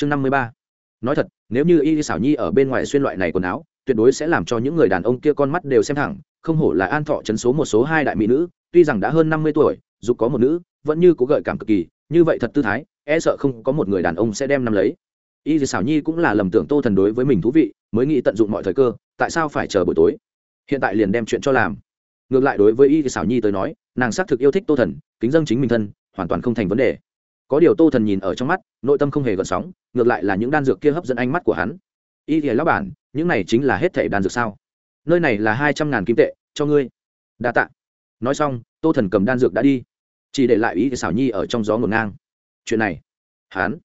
chương năm mươi ba. Nói thật, nếu như y xảo nhi ở bên ngoài xuyên loại này quần áo, tuyệt đối sẽ làm cho những người đàn ông kia con mắt đều xem thẳng, không hổ là an thọ chấn số một số hai đại mỹ nữ, tuy rằng đã hơn năm mươi tuổi, dù có một nữ, vẫn như có gợi cảm cực kỳ, như vậy thật tư thái e sợ không có một người đàn ông sẽ đem nắm lấy. Y xảo nhi cũng là lầm tưởng tô thần đối với mình thú vị, mới nghĩ tận dụng mọi thời cơ, tại sao phải chờ buổi tối? Hiện tại liền đem chuyện cho làm. Ngược lại đối với y xảo nhi tới nói, nàng xác thực yêu thích tô thần, kính dân chính mình thân, hoàn toàn không thành vấn đề có điều tô thần nhìn ở trong mắt, nội tâm không hề gợn sóng, ngược lại là những đan dược kia hấp dẫn ánh mắt của hắn. Y thì lão bản, những này chính là hết thể đan dược sao? Nơi này là hai trăm ngàn kim tệ, cho ngươi. Đa t ạ nói xong, tô thần cầm đan dược đã đi, chỉ để lại ý thì xảo nhi ở trong gió ngổn ngang. Chuyện này, hắn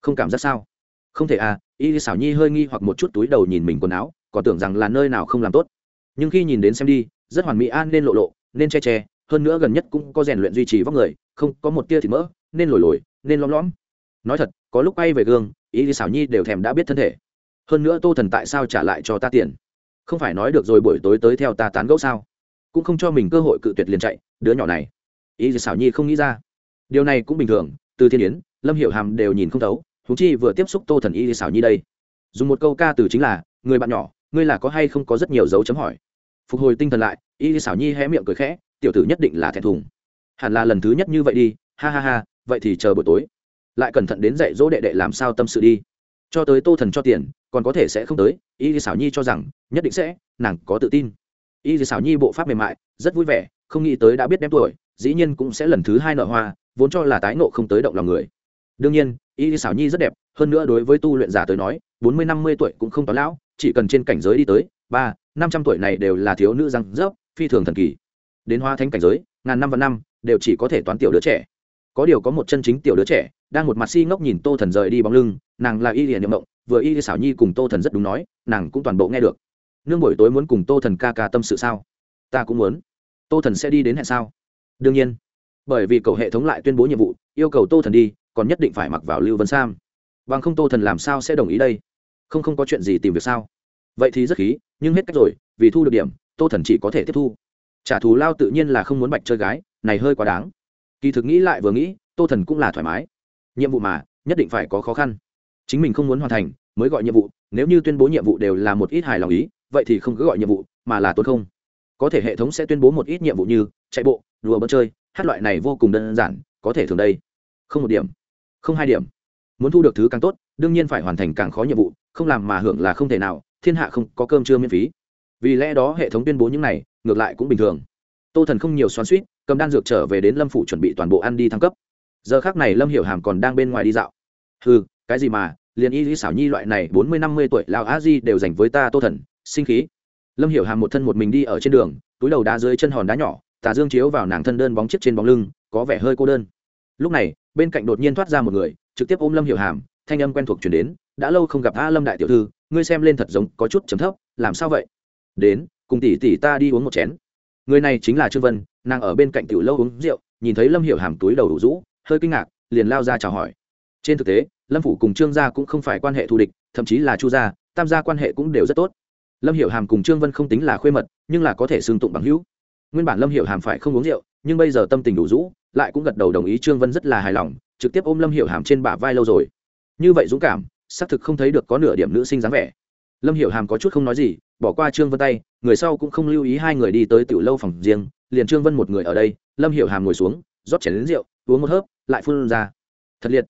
không cảm giác sao? Không thể à y thì xảo nhi hơi nghi hoặc một chút túi đầu nhìn mình quần áo, còn tưởng rằng là nơi nào không làm tốt. Nhưng khi nhìn đến xem đi, rất hoàn mỹ an nên lộ lộ, nên che che, hơn nữa gần nhất cũng có rèn luyện duy trì vóc người, không có một tia thịt mỡ, nên lồi lồi nên lõm lõm. Nói thật, có lúc bay về gương, ý thì xảo nhi đều thèm đã biết thân thể. Hơn nữa tô thần tại sao trả lại cho ta tiền? Không phải nói được rồi buổi tối tới theo ta tán gẫu sao? Cũng không cho mình cơ hội cự tuyệt liền chạy, đứa nhỏ này. Ý thì xảo nhi không nghĩ ra. Điều này cũng bình thường, từ thiên yến, lâm hiểu hàm đều nhìn không thấu thú chi vừa tiếp xúc tô thần y thì xảo nhi đây. Dùng một câu ca từ chính là, người bạn nhỏ, ngươi là có hay không có rất nhiều dấu chấm hỏi. Phục hồi tinh thần lại y thì xảo nhi hé miệng cười khẽ, tiểu tử nhất định là thẹn thùng. Hẳn là lần thứ nhất như vậy đi, ha ha ha vậy thì chờ buổi tối. Lại cẩn thận đến dạy dỗ đệ đệ làm sao tâm sự đi. Cho tới tô thần cho tiền, còn có thể sẽ không tới. Y thì xảo nhi cho rằng, nhất định sẽ, nàng có tự tin. Y thì xảo nhi bộ pháp mềm mại, rất vui vẻ, không nghĩ tới đã biết đem tuổi, dĩ nhiên cũng sẽ lần thứ hai nợ hoa, vốn cho là tái nộ không tới động lòng người. Đương nhiên, y thì xảo nhi rất đẹp, hơn nữa đối với tu luyện giả tới nói, bốn mươi năm mươi tuổi cũng không toán lão, chỉ cần trên cảnh giới đi tới, ba, năm trăm tuổi này đều là thiếu nữ răng rớp, phi thường thần kỳ. Đến hoa thánh cảnh giới, ngàn năm và năm, đều chỉ có thể toán tiểu đứa trẻ có điều có một chân chính tiểu đứa trẻ, đang một mặt si ngốc nhìn tô thần rời đi bóng lưng, nàng là y liền nhậm động vừa y xảo nhi cùng tô thần rất đúng nói, nàng cũng toàn bộ nghe được. Nương buổi tối muốn cùng tô thần ca ca tâm sự sao? Ta cũng muốn. Tô thần sẽ đi đến hẹn sao? Đương nhiên. Bởi vì cầu hệ thống lại tuyên bố nhiệm vụ, yêu cầu tô thần đi, còn nhất định phải mặc vào lưu vân sam. Bằng không tô thần làm sao sẽ đồng ý đây? Không không có chuyện gì tìm việc sao? Vậy thì rất khí, nhưng hết cách rồi, vì thu được điểm, tô thần chỉ có thể tiếp thu. Trả thù lao tự nhiên là không muốn bạch chơi gái, này hơi quá đáng kỳ thực nghĩ lại vừa nghĩ, tô thần cũng là thoải mái. Nhiệm vụ mà, nhất định phải có khó khăn. Chính mình không muốn hoàn thành, mới gọi nhiệm vụ, nếu như tuyên bố nhiệm vụ đều là một ít hài lòng ý, vậy thì không cứ gọi nhiệm vụ, mà là tốt không. Có thể hệ thống sẽ tuyên bố một ít nhiệm vụ như chạy bộ, đùa bớt chơi, hát loại này vô cùng đơn giản, có thể thường đây. Không một điểm. Không hai điểm. Muốn thu được thứ càng tốt, đương nhiên phải hoàn thành càng khó nhiệm vụ, không làm mà hưởng là không thể nào, thiên hạ không có cơm trưa miễn phí. Vì lẽ đó hệ thống tuyên bố những này, ngược lại cũng bình thường tô thần không nhiều xoắn suýt cầm đan dược trở về đến lâm phủ chuẩn bị toàn bộ ăn đi thăng cấp. Giờ khác này lâm hiểu hàm còn đang bên ngoài đi dạo. Ừ cái gì mà, liền y lý xảo nhi loại này bốn mươi năm mươi tuổi lao a di đều dành với ta tô thần, sinh khí. Lâm hiểu hàm một thân một mình đi ở trên đường, túi đầu đá dưới chân hòn đá nhỏ, tà dương chiếu vào nàng thân đơn bóng chiếc trên bóng lưng, có vẻ hơi cô đơn. Lúc này, bên cạnh đột nhiên thoát ra một người, trực tiếp ôm lâm hiểu hàm, thanh âm quen thuộc chuyển đến, đã lâu không gặp a lâm đại tiểu thư, ngươi xem lên thật giống có chút chấm thấp, làm sao vậy? Đến, cùng tỷ tỷ ta đi uống một chén người này chính là trương vân, nàng ở bên cạnh tiểu lâu uống rượu, nhìn thấy lâm hiểu hàm túi đầu đủ rũ, hơi kinh ngạc, liền lao ra chào hỏi. Trên thực tế, lâm phủ cùng trương gia cũng không phải quan hệ thù địch, thậm chí là chu gia, tam gia quan hệ cũng đều rất tốt. Lâm hiểu hàm cùng trương vân không tính là khuê mật, nhưng là có thể xương tụng bằng hữu. Nguyên bản lâm hiểu hàm phải không uống rượu, nhưng bây giờ tâm tình đủ rũ, lại cũng gật đầu đồng ý trương vân rất là hài lòng, trực tiếp ôm lâm hiểu hàm trên bả vai lâu rồi. Như vậy dũng cảm, xác thực không thấy được có nửa điểm nữ sinh dáng vẻ. Lâm hiểu hàm có chút không nói gì bỏ qua trương vân tay, người sau cũng không lưu ý hai người đi tới tiểu lâu phòng riêng, liền trương vân một người ở đây, lâm hiểu hàm ngồi xuống, rót chén đến rượu, uống một hớp, lại phun ra. Thật liệt.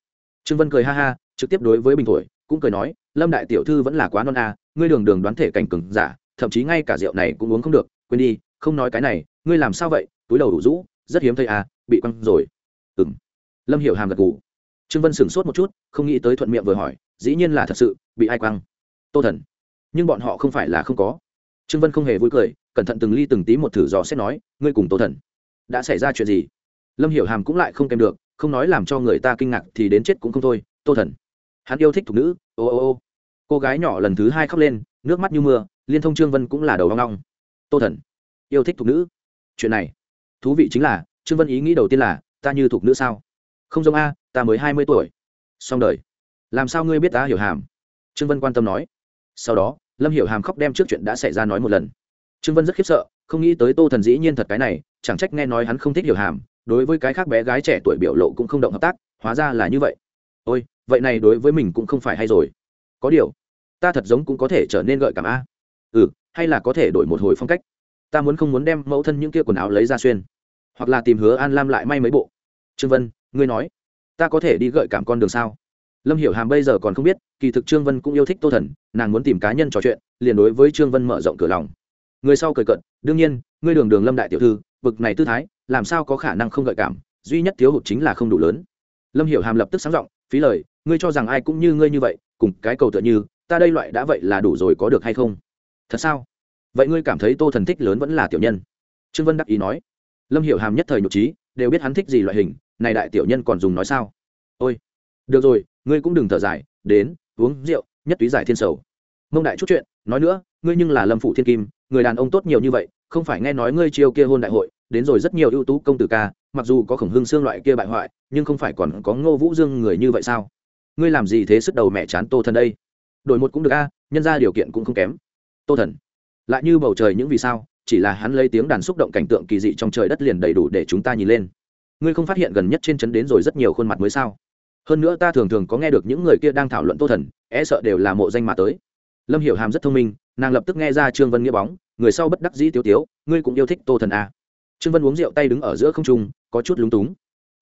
Trương vân cười ha ha, trực tiếp đối với bình thổi, cũng cười nói, lâm đại tiểu thư vẫn là quá non à ngươi đường đường đoán thể cảnh cừng giả, thậm chí ngay cả rượu này cũng uống không được, quên đi, không nói cái này, ngươi làm sao vậy, túi đầu đủ rũ, rất hiếm thấy à bị quăng rồi. Ừng lâm hiểu hàm gật gù. Trương vân sửng sốt một chút, không nghĩ tới thuận miệng vừa hỏi, dĩ nhiên là thật sự, bị ai quăng? Tô thần nhưng bọn họ không phải là không có. Trương vân không hề vui cười, cẩn thận từng ly từng tí một thử dò xét nói, ngươi cùng tô thần, đã xảy ra chuyện gì? Lâm hiểu hàm cũng lại không kèm được, không nói làm cho người ta kinh ngạc thì đến chết cũng không thôi, tô thần, hắn yêu thích thục nữ, ô ô ô. Cô gái nhỏ lần thứ hai khóc lên, nước mắt như mưa, liên thông trương vân cũng là đầu hoang long tô thần, yêu thích thục nữ? Chuyện này, thú vị chính là, trương vân ý nghĩ đầu tiên là, ta như thục nữ sao? Không giống a, ta mới hai mươi tuổi. Xong đời, làm sao ngươi biết ta hiểu hàm? Trương vân quan tâm nói sau đó, lâm hiểu hàm khóc đem trước chuyện đã xảy ra nói một lần. Trương vân rất khiếp sợ, không nghĩ tới tô thần dĩ nhiên thật cái này, chẳng trách nghe nói hắn không thích hiểu hàm, đối với cái khác bé gái trẻ tuổi biểu lộ cũng không động hợp tác, hóa ra là như vậy. Ôi, vậy này đối với mình cũng không phải hay rồi. Có điều, ta thật giống cũng có thể trở nên gợi cảm a. Ừ hay là có thể đổi một hồi phong cách. Ta muốn không muốn đem mẫu thân những kia quần áo lấy ra xuyên, hoặc là tìm hứa an lam lại may mấy bộ. Trương vân, ngươi nói, ta có thể đi gợi cảm con đường sao? Lâm hiểu hàm bây giờ còn không biết, kỳ thực trương vân cũng yêu thích tô thần, nàng muốn tìm cá nhân trò chuyện, liền đối với trương vân mở rộng cửa lòng. Người sau cười cận đương nhiên, ngươi đường đường lâm đại tiểu thư bực này tư thái, làm sao có khả năng không gợi cảm, duy nhất thiếu hụt chính là không đủ lớn. Lâm hiểu hàm lập tức sáng giọng, phí lời, ngươi cho rằng ai cũng như ngươi như vậy, cùng cái cầu tựa như, ta đây loại đã vậy là đủ rồi có được hay không? Thật sao? Vậy ngươi cảm thấy tô thần thích lớn vẫn là tiểu nhân? Trương vân đắc ý nói. Lâm hiểu hàm nhất thời nhục trí, đều biết hắn thích gì loại hình, này đại tiểu nhân còn dùng nói sao? Ôi được rồi, ngươi cũng đừng thở dài, đến, uống rượu, nhất túy giải thiên sầu. Mông đại chút chuyện, nói nữa, ngươi nhưng là lâm phủ thiên kim, người đàn ông tốt nhiều như vậy, không phải nghe nói ngươi chiêu kia hôn đại hội, đến rồi rất nhiều ưu tú công tử ca, mặc dù có khổng hương xương loại kia bại hoại, nhưng không phải còn có ngô vũ dương người như vậy sao? Ngươi làm gì thế sức đầu mẹ chán tô thần đây? Đổi một cũng được a, nhân ra điều kiện cũng không kém. Tô thần, lại như bầu trời những vì sao, chỉ là hắn lấy tiếng đàn xúc động cảnh tượng kỳ dị trong trời đất liền đầy đủ để chúng ta nhìn lên. Ngươi không phát hiện gần nhất trên trấn đến rồi rất nhiều khuôn mặt mới sao? Hơn nữa ta thường thường có nghe được những người kia đang thảo luận tô thần e sợ đều là mộ danh mà tới. Lâm hiểu hàm rất thông minh, nàng lập tức nghe ra trương vân nghĩa bóng, người sau bất đắc dĩ tiêu tiếu, ngươi cũng yêu thích tô thần à. trương vân uống rượu tay đứng ở giữa không trung, có chút lúng túng.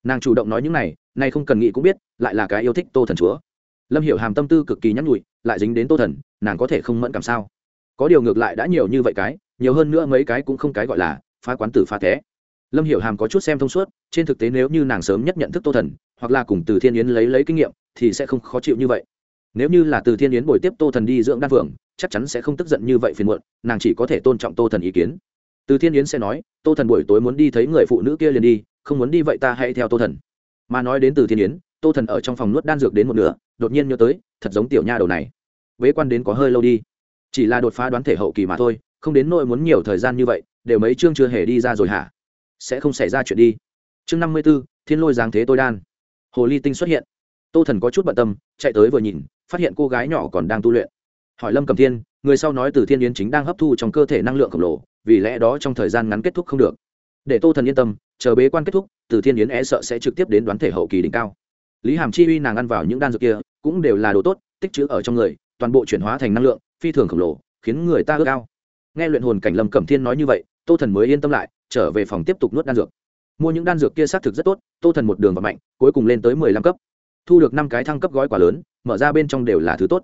Nàng chủ động nói những này, nay không cần nghĩ cũng biết, lại là cái yêu thích tô thần chúa. Lâm hiểu hàm tâm tư cực kỳ nhắn nhụi lại dính đến tô thần, nàng có thể không mẫn cảm sao? Có điều ngược lại đã nhiều như vậy cái, nhiều hơn nữa mấy cái cũng không cái gọi là, phá quán tử phá thế lâm hiểu hàm có chút xem thông suốt, trên thực tế nếu như nàng sớm nhất nhận thức tô thần, hoặc là cùng từ thiên yến lấy lấy kinh nghiệm, thì sẽ không khó chịu như vậy. Nếu như là từ thiên yến bồi tiếp tô thần đi dưỡng đan phượng, chắc chắn sẽ không tức giận như vậy phiền muộn, nàng chỉ có thể tôn trọng tô thần ý kiến. Từ thiên yến sẽ nói, tô thần buổi tối muốn đi thấy người phụ nữ kia liền đi, không muốn đi vậy ta hãy theo tô thần. Mà nói đến từ thiên yến, tô thần ở trong phòng nuốt đan dược đến một nửa, đột nhiên nhớ tới, thật giống tiểu nha đầu này. Vế quan đến có hơi lâu đi. Chỉ là đột phá đoán thể hậu kỳ mà thôi, không đến nỗi muốn nhiều thời gian như vậy, đều mấy chương chưa hề đi ra rồi hả? Sẽ không xảy ra chuyện đi. Chương năm mươi b ố thiên lôi giáng thế tôi đan. Hồ ly tinh xuất hiện. Tô thần có chút bận tâm, chạy tới vừa nhìn, phát hiện cô gái nhỏ còn đang tu luyện. Hỏi lâm cầm thiên, người sau nói từ thiên yến chính đang hấp thu trong cơ thể năng lượng khổng lồ, vì lẽ đó trong thời gian ngắn kết thúc không được. Để tô thần yên tâm, chờ bế quan kết thúc, từ thiên yến e sợ sẽ trực tiếp đến đoán thể hậu kỳ đỉnh cao. Lý hàm chi uy nàng ăn vào những đan dược kia, cũng đều là đồ tốt, tích chữ ở trong người, toàn bộ chuyển hóa thành năng lượng, phi thường khổng lồ, khiến người ta ước ao. Nghe luyện hồn cảnh lâm cẩm thiên nói như vậy, tô thần mới yên tâm lại trở về phòng tiếp tục nuốt đan dược. Mua những đan dược kia xác thực rất tốt, tô thần một đường và mạnh cuối cùng lên tới mười lăm cấp. Thu được năm cái thăng cấp gói quả lớn, mở ra bên trong đều là thứ tốt.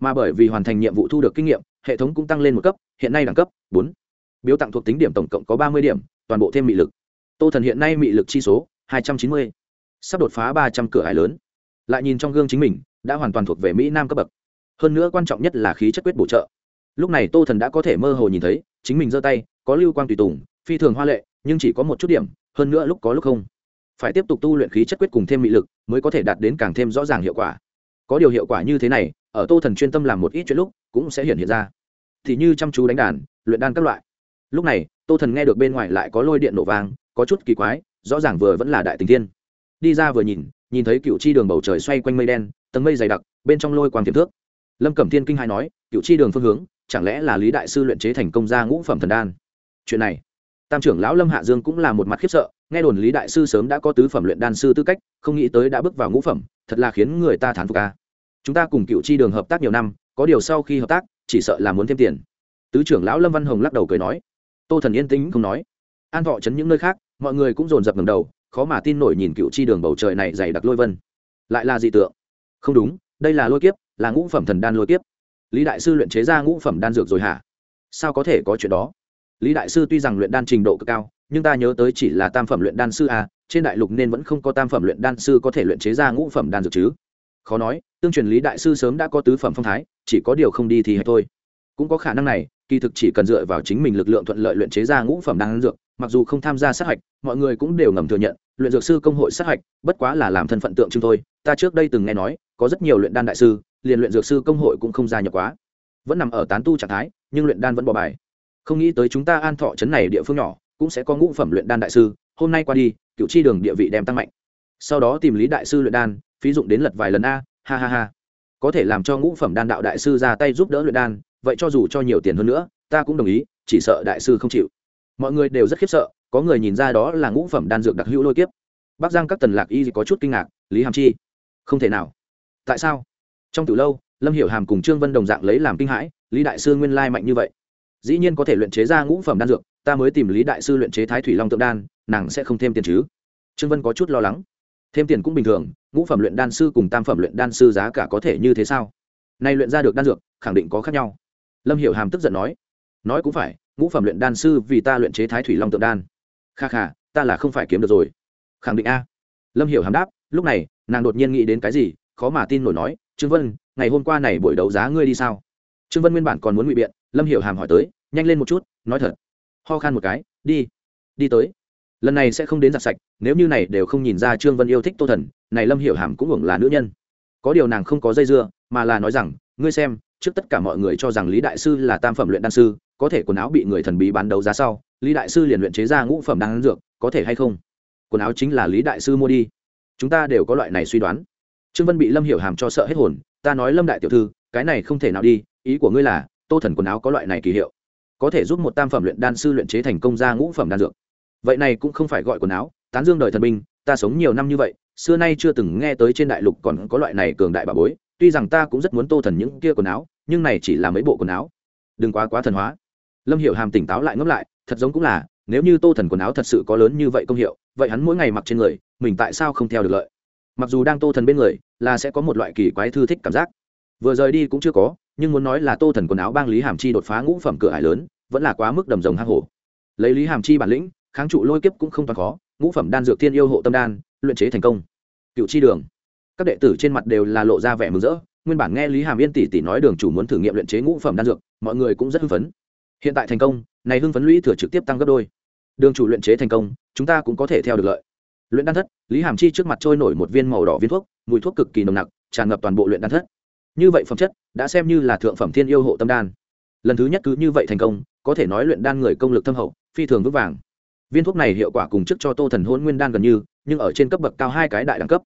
Mà bởi vì hoàn thành nhiệm vụ thu được kinh nghiệm, hệ thống cũng tăng lên một cấp, hiện nay đẳng cấp bốn. Biếu tặng thuộc tính điểm tổng cộng có ba mươi điểm, toàn bộ thêm mị lực. Tô thần hiện nay mị lực chi số, hai trăm chín mươi. Sắp đột phá ba trăm cửa hải lớn. Lại nhìn trong gương chính mình, đã hoàn toàn thuộc về mỹ nam cấp bậc. Hơn nữa quan trọng nhất là khí chất quyết bổ trợ. Lúc này tô thần đã có thể mơ hồ nhìn thấy, chính mình giơ tay, có lưu quang tùy tùng phi thường hoa lệ, nhưng chỉ có một chút điểm, hơn nữa lúc có lúc không. Phải tiếp tục tu luyện khí chất quyết cùng thêm mị lực, mới có thể đạt đến càng thêm rõ ràng hiệu quả. Có điều hiệu quả như thế này, ở tô thần chuyên tâm làm một ít chuyện lúc, cũng sẽ hiện hiện ra. Thì như chăm chú đánh đàn, luyện đan các loại. Lúc này, tô thần nghe được bên ngoài lại có lôi điện nổ vang, có chút kỳ quái, rõ ràng vừa vẫn là đại tình thiên. Đi ra vừa nhìn nhìn thấy cựu chi đường bầu trời xoay quanh mây đen, tầng mây dày đặc, bên trong lôi quang tiềm thước. Lâm cẩm thiên kinh hai nói, cựu chi đường phương hướng, chẳng lẽ là lý đại sư luyện chế thành công ra ngũ phẩm thần đan? Chuyện này tam trưởng lão lâm hạ dương cũng là một mặt khiếp sợ, nghe đồn lý đại sư sớm đã có tứ phẩm luyện đan sư tư cách, không nghĩ tới đã bước vào ngũ phẩm, thật là khiến người ta thán phục ca chúng ta cùng cựu chi đường hợp tác nhiều năm, có điều sau khi hợp tác, chỉ sợ là muốn thêm tiền. Tứ trưởng lão lâm văn hồng lắc đầu cười nói. Tô thần yên tĩnh không nói. An thọ chấn những nơi khác, mọi người cũng dồn dập ngầm đầu, khó mà tin nổi nhìn cựu chi đường bầu trời này dày đặc lôi vân. Lại là dị tượng. Không đúng, đây là lôi kiếp, là ngũ phẩm thần đan lôi kiếp. Lý đại sư luyện chế ra ngũ phẩm đan dược rồi hả? Sao có thể có chuyện đó? Lý đại sư tuy rằng luyện đan trình độ cực cao nhưng ta nhớ tới chỉ là tam phẩm luyện đan sư à, trên đại lục nên vẫn không có tam phẩm luyện đan sư có thể luyện chế ra ngũ phẩm đan dược chứ. Khó nói tương truyền lý đại sư sớm đã có tứ phẩm phong thái chỉ có điều không đi thì hay thôi. Cũng có khả năng này kỳ thực chỉ cần dựa vào chính mình lực lượng thuận lợi luyện chế ra ngũ phẩm đan dược mặc dù không tham gia sát hạch mọi người cũng đều ngầm thừa nhận luyện dược sư công hội sát hạch bất quá là làm thân phận tượng trưng thôi. Ta trước đây từng nghe nói có rất nhiều luyện đan đại sư liền luyện dược sư công hội cũng không gia nhập quá. Vẫn nằm ở tán tu trạng thái nhưng luyện đan vẫn bỏ bài không nghĩ tới chúng ta an thọ trấn này địa phương nhỏ, cũng sẽ có ngũ phẩm luyện đan đại sư, hôm nay qua đi, cựu chi đường địa vị đem tăng mạnh. Sau đó tìm lý đại sư luyện đan, phí dụng đến lật vài lần a, ha ha ha. Có thể làm cho ngũ phẩm đan đạo đại sư ra tay giúp đỡ luyện đan, vậy cho dù cho nhiều tiền hơn nữa, ta cũng đồng ý, chỉ sợ đại sư không chịu. Mọi người đều rất khiếp sợ, có người nhìn ra đó là ngũ phẩm đan dược đặc hữu lôi kiếp. Bắc giang các tần lạc y có chút kinh ngạc, lý hàm chi, không thể nào. Tại sao? Trong từ lâu, lâm hiểu hàm cùng trương vân đồng dạng lấy làm kinh hãi, lý đại sư nguyên lai mạnh như vậy dĩ nhiên có thể luyện chế ra ngũ phẩm đan dược, ta mới tìm lý đại sư luyện chế thái thủy long tượng đan, nàng sẽ không thêm tiền chứ? Trương vân có chút lo lắng. Thêm tiền cũng bình thường, ngũ phẩm luyện đan sư cùng tam phẩm luyện đan sư giá cả có thể như thế sao? Nay luyện ra được đan dược, khẳng định có khác nhau. Lâm hiểu hàm tức giận nói. Nói cũng phải, ngũ phẩm luyện đan sư vì ta luyện chế thái thủy long tượng đan. Kha kha, ta là không phải kiếm được rồi. Khẳng định a. Lâm hiểu hàm đáp, lúc này, nàng đột nhiên nghĩ đến cái gì, khó mà tin nổi nói, trương vân, ngày hôm qua này buổi đấu giá ngươi đi sao? Trương vân nguyên bản còn muốn ngụy biện, lâm hiểu hàm hỏi tới nhanh lên một chút, nói thật. Ho khan một cái, đi đi tới. Lần này sẽ không đến giặt sạch, nếu như này đều không nhìn ra trương vân yêu thích tô thần, này lâm hiểu hàm cũng hưởng là nữ nhân. Có điều nàng không có dây dưa, mà là nói rằng, ngươi xem, trước tất cả mọi người cho rằng lý đại sư là tam phẩm luyện đan sư, có thể quần áo bị người thần bí bán đấu giá sau, lý đại sư liền luyện chế ra ngũ phẩm đan dược, có thể hay không? Quần áo chính là lý đại sư mua đi. Chúng ta đều có loại này suy đoán. Trương vân bị lâm hiểu hàm cho sợ hết hồn, ta nói lâm đại tiểu thư, cái này không thể nào đi, ý của ngươi là, tô thần quần áo có loại này kỳ hiệu có thể giúp một tam phẩm luyện đan sư luyện chế thành công ra ngũ phẩm đan dược. Vậy này cũng không phải gọi quần áo, tán dương đời thần binh, ta sống nhiều năm như vậy, xưa nay chưa từng nghe tới trên đại lục còn có loại này cường đại bà bối, tuy rằng ta cũng rất muốn tô thần những kia quần áo, nhưng này chỉ là mấy bộ quần áo. Đừng quá quá thần hóa. Lâm hiểu hàm tỉnh táo lại ngẫm lại, thật giống cũng là, nếu như tô thần quần áo thật sự có lớn như vậy công hiệu, vậy hắn mỗi ngày mặc trên người, mình tại sao không theo được lợi? Mặc dù đang tô thần bên người, là sẽ có một loại kỳ quái thư thích cảm giác. Vừa rời đi cũng chưa có, nhưng muốn nói là tô thần quần áo bang lý hàm chi đột phá ngũ phẩm cửa hải lớn vẫn là quá mức đầm rồng hang hổ. Lấy lý hàm chi bản lĩnh, kháng trụ lôi kiếp cũng không toàn khó, ngũ phẩm đan dược thiên yêu hộ tâm đan, luyện chế thành công. Cựu chi đường. Các đệ tử trên mặt đều là lộ ra vẻ mừng rỡ, nguyên bản nghe lý hàm yên tỷ tỷ nói đường chủ muốn thử nghiệm luyện chế ngũ phẩm đan dược, mọi người cũng rất hưng phấn. Hiện tại thành công, này hưng phấn lũy thừa trực tiếp tăng gấp đôi. Đường chủ luyện chế thành công, chúng ta cũng có thể theo được lợi. Luyện đan thất, lý hàm chi trước mặt trôi nổi một viên màu đỏ viên thuốc, mùi thuốc cực kỳ nồng nặc, tràn ngập toàn bộ luyện đan thất. Như vậy phẩm chất, đã xem như là thượng phẩm thiên yêu hộ tâm đan. Lần thứ nhất cứ như vậy thành công có thể nói luyện đan người công lực thâm hậu, phi thường vững vàng. Viên thuốc này hiệu quả cùng chức cho tô thần hôn nguyên đan gần như, nhưng ở trên cấp bậc cao hai cái đại đẳng cấp.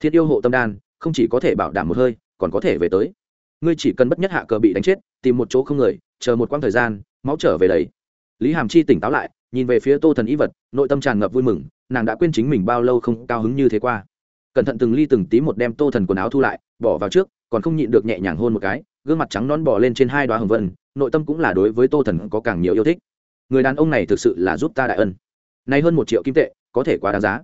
Thiên yêu hộ tâm đan, không chỉ có thể bảo đảm một hơi, còn có thể về tới. Ngươi chỉ cần bất nhất hạ cờ bị đánh chết, tìm một chỗ không người, chờ một quãng thời gian, máu trở về đấy. Lý hàm chi tỉnh táo lại, nhìn về phía tô thần y vật, nội tâm tràn ngập vui mừng, nàng đã quên chính mình bao lâu không cao hứng như thế qua. Cẩn thận từng ly từng tí một đem tô thần quần áo thu lại, bỏ vào trước, còn không nhịn được nhẹ nhàng hôn một cái gương mặt trắng non bỏ lên trên hai đoá hồng vân, nội tâm cũng là đối với tô thần có càng nhiều yêu thích. Người đàn ông này thực sự là giúp ta đại ân. Nay hơn một triệu kim tệ, có thể quá đáng giá.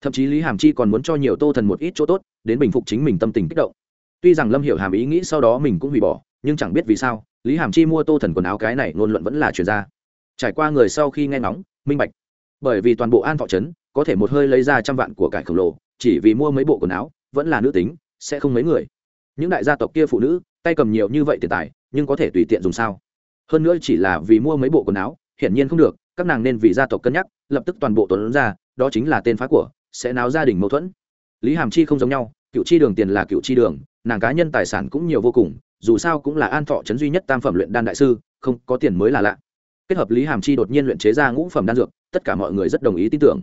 Thậm chí lý hàm chi còn muốn cho nhiều tô thần một ít chỗ tốt, đến bình phục chính mình tâm tình kích động. Tuy rằng lâm hiểu hàm ý nghĩ sau đó mình cũng hủy bỏ, nhưng chẳng biết vì sao, lý hàm chi mua tô thần quần áo cái này ngôn luận vẫn là chuyển ra. Trải qua người sau khi nghe ngóng, minh bạch. Bởi vì toàn bộ an thọ trấn, có thể một hơi lấy ra trăm vạn của cải khổng lồ, chỉ vì mua mấy bộ quần áo, vẫn là nữ tính, sẽ không mấy người. Những đại gia tộc kia phụ nữ tay cầm nhiều như vậy tiền tài, nhưng có thể tùy tiện dùng sao? Hơn nữa chỉ là vì mua mấy bộ quần áo, hiển nhiên không được, các nàng nên vì gia tộc cân nhắc, lập tức toàn bộ tuấn ra, đó chính là tên phá của, sẽ náo gia đình mâu thuẫn. Lý hàm chi không giống nhau, cựu chi đường tiền là cựu chi đường, nàng cá nhân tài sản cũng nhiều vô cùng, dù sao cũng là an thọ trấn duy nhất tam phẩm luyện đan đại sư, không có tiền mới là lạ. Kết hợp lý hàm chi đột nhiên luyện chế ra ngũ phẩm đan dược, tất cả mọi người rất đồng ý tin tưởng.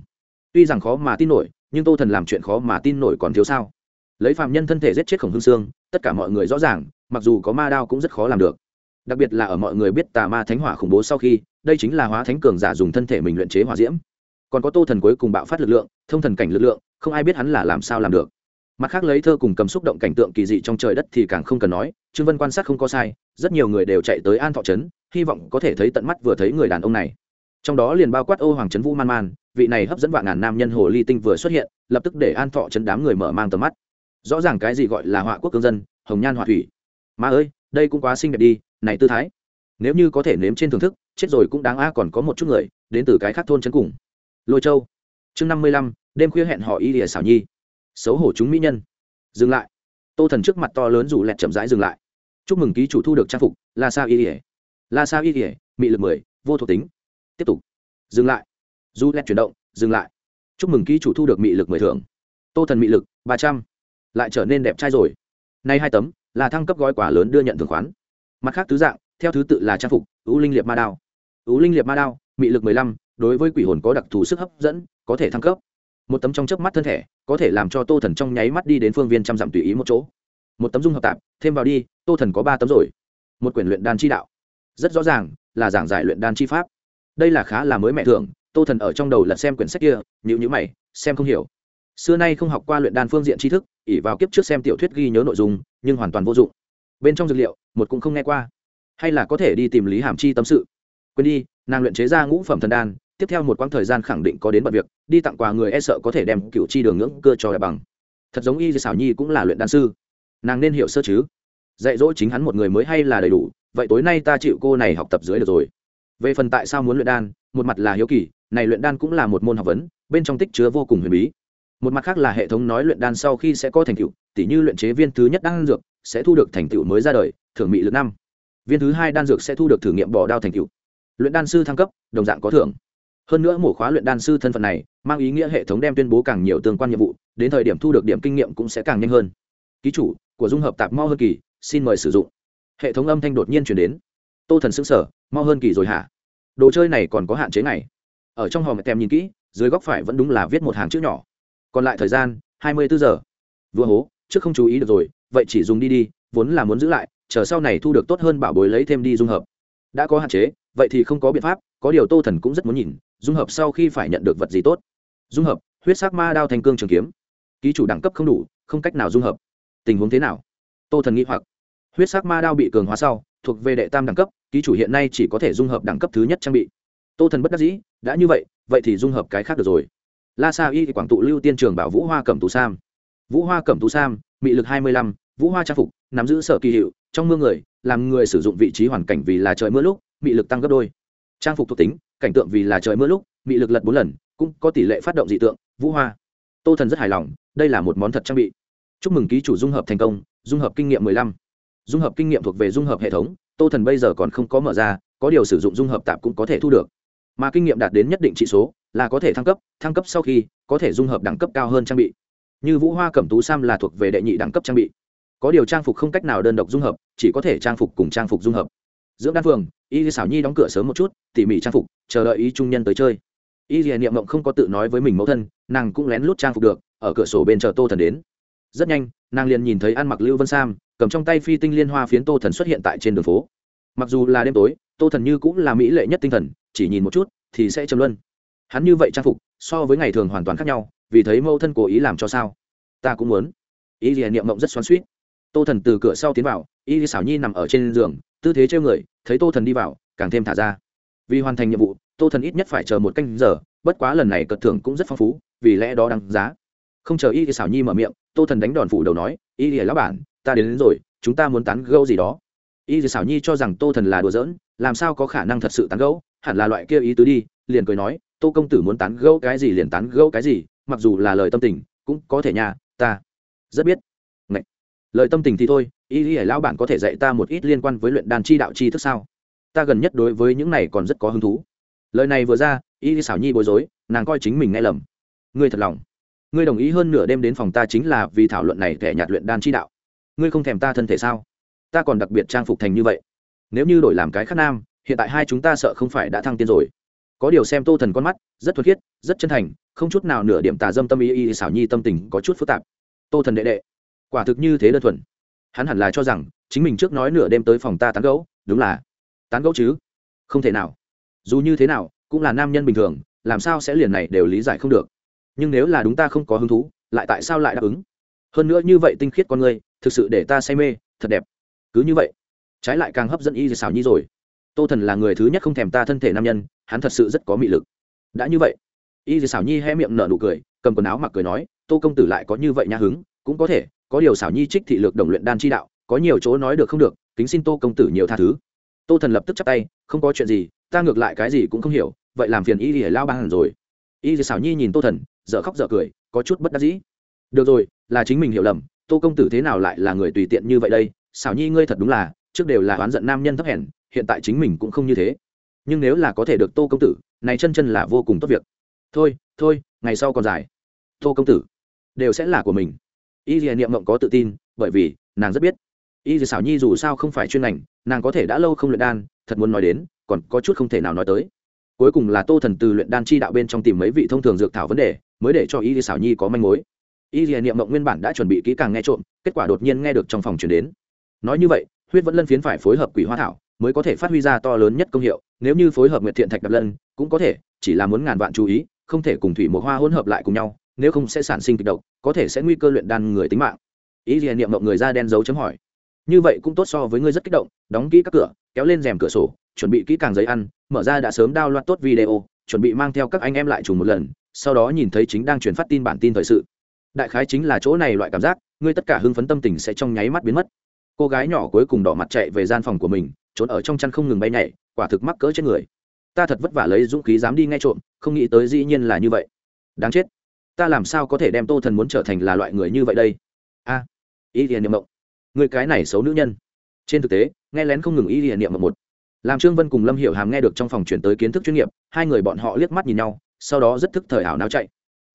Tuy rằng khó mà tin nổi, nhưng tô thần làm chuyện khó mà tin nổi còn thiếu sao? Lấy phạm nhân thân thể giết chết khổng hương sương tất cả mọi người rõ ràng mặc dù có ma đao cũng rất khó làm được. Đặc biệt là ở mọi người biết tà ma thánh hỏa khủng bố sau khi, đây chính là hóa thánh cường giả dùng thân thể mình luyện chế hỏa diễm. Còn có tô thần cuối cùng bạo phát lực lượng, thông thần cảnh lực lượng, không ai biết hắn là làm sao làm được. Mặt khác lấy thơ cùng cầm xúc động cảnh tượng kỳ dị trong trời đất thì càng không cần nói, trương vân quan sát không có sai, rất nhiều người đều chạy tới an thọ trấn, hy vọng có thể thấy tận mắt vừa thấy người đàn ông này. Trong đó liền bao quát ô hoàng trấn vũ man man, vị này hấp dẫn vạn ngàn nam nhân hồ ly tinh vừa xuất hiện, lập tức để an thọ trấn đám người mở mang tầm mắt. Rõ ràng cái gì gọi là họa quốc cương dân, hồng nhan họa thủy mà ơi, đây cũng quá xinh đẹp đi, này tư thái. Nếu như có thể nếm trên thưởng thức, chết rồi cũng đáng a, còn có một chút người, đến từ cái khác thôn trấn cùng. Lôi châu. Chương năm mươi lăm, đêm khuya hẹn họ y lìa xảo nhi. Xấu hổ chúng mỹ nhân. Dừng lại. Tô thần trước mặt to lớn rủ lẹt chậm rãi dừng lại. Chúc mừng ký chủ thu được trang phục, la sa y ỉa la sa y ỉa mị lực mười, vô thuộc tính. Tiếp tục. Dừng lại. Du lẹt chuyển động, dừng lại. Chúc mừng ký chủ thu được mị lực mười thưởng. Tô thần mị lực ba trăm, lại trở nên đẹp trai rồi nay hai tấm là thăng cấp gói quả lớn đưa nhận thưởng khoán. Mặt khác tứ dạng, theo thứ tự là trang phục ưu linh liệt ma đao. Ưu linh liệt ma đao, mị lực mười lăm, đối với quỷ hồn có đặc thù sức hấp dẫn, có thể thăng cấp. Một tấm trong chớp mắt thân thể, có thể làm cho tô thần trong nháy mắt đi đến phương viên trăm dặm tùy ý một chỗ. Một tấm dung hợp tạp, thêm vào đi, tô thần có ba tấm rồi. Một quyển luyện đan chi đạo. Rất rõ ràng, là giảng giải luyện đan chi pháp. Đây là khá là mới mẹ thường tô thần ở trong đầu lật xem quyển sách kia nhữ nhữ mày, xem không hiểu xưa nay không học qua luyện đan phương diện tri thức ỉ vào kiếp trước xem tiểu thuyết ghi nhớ nội dung, nhưng hoàn toàn vô dụng. Bên trong dược liệu, một cũng không nghe qua. Hay là có thể đi tìm lý hàm chi tâm sự. Quên đi, nàng luyện chế ra ngũ phẩm thần đan, tiếp theo một quãng thời gian khẳng định có đến bận việc, đi tặng quà người e sợ có thể đem cựu chi đường ngưỡng cơ cho đại bằng. Thật giống y xảo nhi cũng là luyện đan sư. Nàng nên hiểu sơ chứ. Dạy dỗ chính hắn một người mới hay là đầy đủ, vậy tối nay ta chịu cô này học tập dưới được rồi. Về phần tại sao muốn luyện đan, một mặt là hiếu kỳ, này luyện đan cũng là một môn học vấn, bên trong tích chứa vô cùng huyền bí một mặt khác là hệ thống nói luyện đan sau khi sẽ có thành tựu, tỉ như luyện chế viên thứ nhất đan dược sẽ thu được thành tựu mới ra đời, thưởng mỹ lực năm. Viên thứ hai đan dược sẽ thu được thử nghiệm bỏ đao thành tựu. Luyện đan sư thăng cấp, đồng dạng có thưởng. Hơn nữa mổ khóa luyện đan sư thân phận này, mang ý nghĩa hệ thống đem tuyên bố càng nhiều tương quan nhiệm vụ, đến thời điểm thu được điểm kinh nghiệm cũng sẽ càng nhanh hơn. Ký chủ, của dung hợp tạp mo hơn kỳ, xin mời sử dụng. Hệ thống âm thanh đột nhiên chuyển đến. Tô thần xứng sở mo hơn kỳ rồi hả? Đồ chơi này còn có hạn chế này ở trong hòm tem nhìn kỹ, dưới góc phải vẫn đúng là viết một hàng chữ nhỏ còn lại thời gian, hai mươi bốn giờ. Vừa hố, trước không chú ý được rồi, vậy chỉ dùng đi đi, vốn là muốn giữ lại, chờ sau này thu được tốt hơn bảo bối lấy thêm đi dung hợp. Đã có hạn chế, vậy thì không có biện pháp, có điều tô thần cũng rất muốn nhìn, dung hợp sau khi phải nhận được vật gì tốt. Dung hợp, huyết sắc ma đao thành cương trường kiếm. Ký chủ đẳng cấp không đủ, không cách nào dung hợp. Tình huống thế nào? Tô thần nghĩ hoặc. Huyết sắc ma đao bị cường hóa sau, thuộc về đệ tam đẳng cấp, ký chủ hiện nay chỉ có thể dung hợp đẳng cấp thứ nhất trang bị. Tô thần bất đắc dĩ, đã như vậy vậy thì dung hợp cái khác được rồi la sa y quảng tụ lưu tiên trường bảo vũ hoa cẩm tú sam. Vũ hoa cẩm tú sam, mị lực hai mươi lăm, vũ hoa trang phục, nắm giữ sở kỳ hiệu, trong mưa người, làm người sử dụng vị trí hoàn cảnh vì là trời mưa lúc, mị lực tăng gấp đôi. Trang phục thuộc tính, cảnh tượng vì là trời mưa lúc, mị lực lật bốn lần, cũng có tỷ lệ phát động dị tượng, vũ hoa. Tô thần rất hài lòng, đây là một món thật trang bị. Chúc mừng ký chủ dung hợp thành công, dung hợp kinh nghiệm mười lăm. Dung hợp kinh nghiệm thuộc về dung hợp hệ thống, tô thần bây giờ còn không có mở ra, có điều sử dụng dung hợp tạp cũng có thể thu được mà kinh nghiệm đạt đến nhất định trị số là có thể thăng cấp thăng cấp sau khi có thể dung hợp đẳng cấp cao hơn trang bị. Như vũ hoa cẩm tú sam là thuộc về đệ nhị đẳng cấp trang bị. Có điều trang phục không cách nào đơn độc dung hợp, chỉ có thể trang phục cùng trang phục dung hợp. Dưỡng đan phường, y xảo nhi đóng cửa sớm một chút, tỉ mỉ trang phục, chờ đợi ý trung nhân tới chơi. Y dì niệm mộng không có tự nói với mình mẫu thân, nàng cũng lén lút trang phục được, ở cửa sổ bên chờ tô thần đến. Rất nhanh, nàng liền nhìn thấy ăn mặc lưu vân sam, cầm trong tay phi tinh liên hoa phiến tô thần xuất hiện tại trên đường phố mặc dù là đêm tối tô thần như cũng là mỹ lệ nhất tinh thần chỉ nhìn một chút thì sẽ châm luân. Hắn như vậy trang phục so với ngày thường hoàn toàn khác nhau vì thấy mâu thân cố ý làm cho sao? Ta cũng muốn. Ý gì niệm mộng rất xoắn suýt tô thần từ cửa sau tiến vào y xảo nhi nằm ở trên giường tư thế treo người thấy tô thần đi vào càng thêm thả ra. Vì hoàn thành nhiệm vụ tô thần ít nhất phải chờ một canh giờ bất quá lần này cật thưởng cũng rất phong phú vì lẽ đó đăng giá. Không chờ y thì xảo nhi mở miệng tô thần đánh đòn phủ đầu nói y thì lão bản ta đến, đến rồi chúng ta muốn tán gẫu gì đó y dì xảo nhi cho rằng tô thần là đùa giỡn, làm sao có khả năng thật sự tán gẫu, hẳn là loại kia ý tứ đi, liền cười nói, tô công tử muốn tán gẫu cái gì liền tán gẫu cái gì, mặc dù là lời tâm tình, cũng có thể nhà ta rất biết. Ngậy. lời tâm tình thì thôi, y dì lão bản có thể dạy ta một ít liên quan với luyện đàn chi đạo chi thức sao? Ta gần nhất đối với những này còn rất có hứng thú. Lời này vừa ra, y xảo nhi bối rối, nàng coi chính mình nghe lầm. Ngươi thật lòng. Ngươi đồng ý hơn nửa đêm đến phòng ta chính là vì thảo luận này thẻ nhạt luyện đan chi đạo. Ngươi không thèm ta thân thể sao? Ta còn đặc biệt trang phục thành như vậy. Nếu như đổi làm cái khác nam, hiện tại hai chúng ta sợ không phải đã thăng tiên rồi. Có điều xem tô thần con mắt, rất thuật khiết, rất chân thành, không chút nào nửa điểm tà dâm tâm ý, y xảo nhi tâm tình có chút phức tạp. Tô thần đệ đệ, quả thực như thế đơn thuần. Hắn hẳn là cho rằng, chính mình trước nói nửa đêm tới phòng ta tán gẫu, đúng là tán gẫu chứ? Không thể nào. Dù như thế nào, cũng là nam nhân bình thường, làm sao sẽ liền này đều lý giải không được. Nhưng nếu là đúng ta không có hứng thú, lại tại sao lại đáp ứng? Hơn nữa như vậy tinh khiết con người, thực sự để ta say mê, thật đẹp cứ như vậy. Trái lại càng hấp dẫn y xảo nhi rồi. Tô thần là người thứ nhất không thèm ta thân thể nam nhân, hắn thật sự rất có mị lực. Đã như vậy, y xảo nhi hé miệng nở nụ cười, cầm quần áo mặc cười nói, tô công tử lại có như vậy nhã hứng, cũng có thể, có điều xảo nhi trích thị lực đồng luyện đan chi đạo, có nhiều chỗ nói được không được, kính xin tô công tử nhiều tha thứ. Tô thần lập tức chắp tay, không có chuyện gì, ta ngược lại cái gì cũng không hiểu, vậy làm phiền y thì lao ban hẳn rồi. Y thì xảo nhi nhìn tô thần dợ khóc dợ cười, có chút bất đắc dĩ. Được rồi, là chính mình hiểu lầm, tô công tử thế nào lại là người tùy tiện như vậy đây xảo nhi ngươi thật đúng là, trước đều là oán giận nam nhân thấp hèn, hiện tại chính mình cũng không như thế. Nhưng nếu là có thể được tô công tử, này chân chân là vô cùng tốt việc. Thôi thôi, ngày sau còn dài. Tô công tử, đều sẽ là của mình. Y dìa niệm mộng có tự tin, bởi vì, nàng rất biết. Y dìa xảo nhi dù sao không phải chuyên ngành, nàng có thể đã lâu không luyện đan, thật muốn nói đến, còn có chút không thể nào nói tới. Cuối cùng là tô thần từ luyện đan chi đạo bên trong tìm mấy vị thông thường dược thảo vấn đề, mới để cho y dìa xảo nhi có manh mối. Y dìa niệm mộng nguyên bản đã chuẩn bị kỹ càng nghe trộm, kết quả đột nhiên nghe được trong phòng chuyển đến nói như vậy, huyết vẫn lân phiến phải phối hợp quỷ hoa thảo mới có thể phát huy ra to lớn nhất công hiệu, nếu như phối hợp nguyệt thiện thạch đập lân, cũng có thể, chỉ là muốn ngàn vạn chú ý, không thể cùng thủy một hoa hỗn hợp lại cùng nhau, nếu không sẽ sản sinh kịch độc, có thể sẽ nguy cơ luyện đan người tính mạng. Ý gì niệm mộng người da đen dấu chấm hỏi. Như vậy cũng tốt so với ngươi rất kích động, đóng kỹ các cửa, kéo lên rèm cửa sổ, chuẩn bị kỹ càng giấy ăn, mở ra đã sớm đao loạt tốt video, chuẩn bị mang theo các anh em lại trùng một lần, sau đó nhìn thấy chính đang truyền phát tin bản tin thời sự. Đại khái chính là chỗ này loại cảm giác, ngươi tất cả hưng phấn tâm tình sẽ trong nháy mắt biến mất cô gái nhỏ cuối cùng đỏ mặt chạy về gian phòng của mình, trốn ở trong chăn không ngừng bay nhảy, quả thực mắc cỡ chết người. Ta thật vất vả lấy dũng khí dám đi nghe trộm, không nghĩ tới dĩ nhiên là như vậy. Đáng chết. Ta làm sao có thể đem tô thần muốn trở thành là loại người như vậy đây? A, ý hiền niệm mộng. Người cái này xấu nữ nhân. Trên thực tế, nghe lén không ngừng ý hiền niệm mộng một. Làm trương vân cùng lâm hiểu hàm nghe được trong phòng chuyển tới kiến thức chuyên nghiệp, hai người bọn họ liếc mắt nhìn nhau, sau đó rất thức thời ảo náo chạy.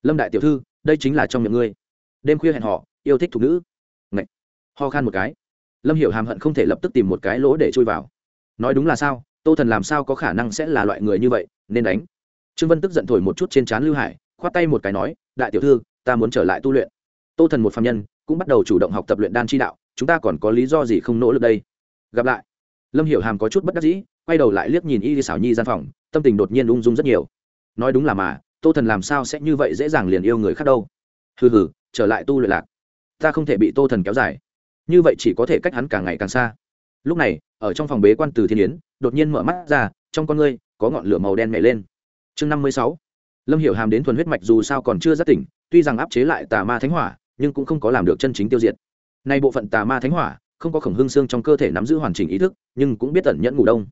Lâm đại tiểu thư, đây chính là trong miệng ngươi. Đêm khuya hẹn họ yêu thích thục nữ. Ngậy. ho khan một cái lâm hiểu hàm hận không thể lập tức tìm một cái lỗ để chui vào. Nói đúng là sao, tô thần làm sao có khả năng sẽ là loại người như vậy, nên đánh. Trương vân tức giận thổi một chút trên trán lưu hải, khoát tay một cái nói, đại tiểu thư, ta muốn trở lại tu luyện. Tô thần một phạm nhân, cũng bắt đầu chủ động học tập luyện đan chi đạo, chúng ta còn có lý do gì không nỗ lực đây? Gặp lại. Lâm hiểu hàm có chút bất đắc dĩ, quay đầu lại liếc nhìn y xảo nhi gian phòng, tâm tình đột nhiên ung dung rất nhiều. Nói đúng là mà, tô thần làm sao sẽ như vậy dễ dàng liền yêu người khác đâu? Hừ hừ, trở lại tu luyện lạc. Ta không thể bị tô thần kéo dài như vậy chỉ có thể cách hắn càng ngày càng xa. Lúc này, ở trong phòng bế quan từ thiên yến, đột nhiên mở mắt ra, trong con ngươi có ngọn lửa màu đen nhảy lên. Chương năm mươi sáu. Lâm hiểu hàm đến thuần huyết mạch dù sao còn chưa rất tỉnh, tuy rằng áp chế lại tà ma thánh hỏa, nhưng cũng không có làm được chân chính tiêu diệt. Nay bộ phận tà ma thánh hỏa, không có khổng hương xương trong cơ thể nắm giữ hoàn chỉnh ý thức, nhưng cũng biết tẩn nhẫn ngủ đông.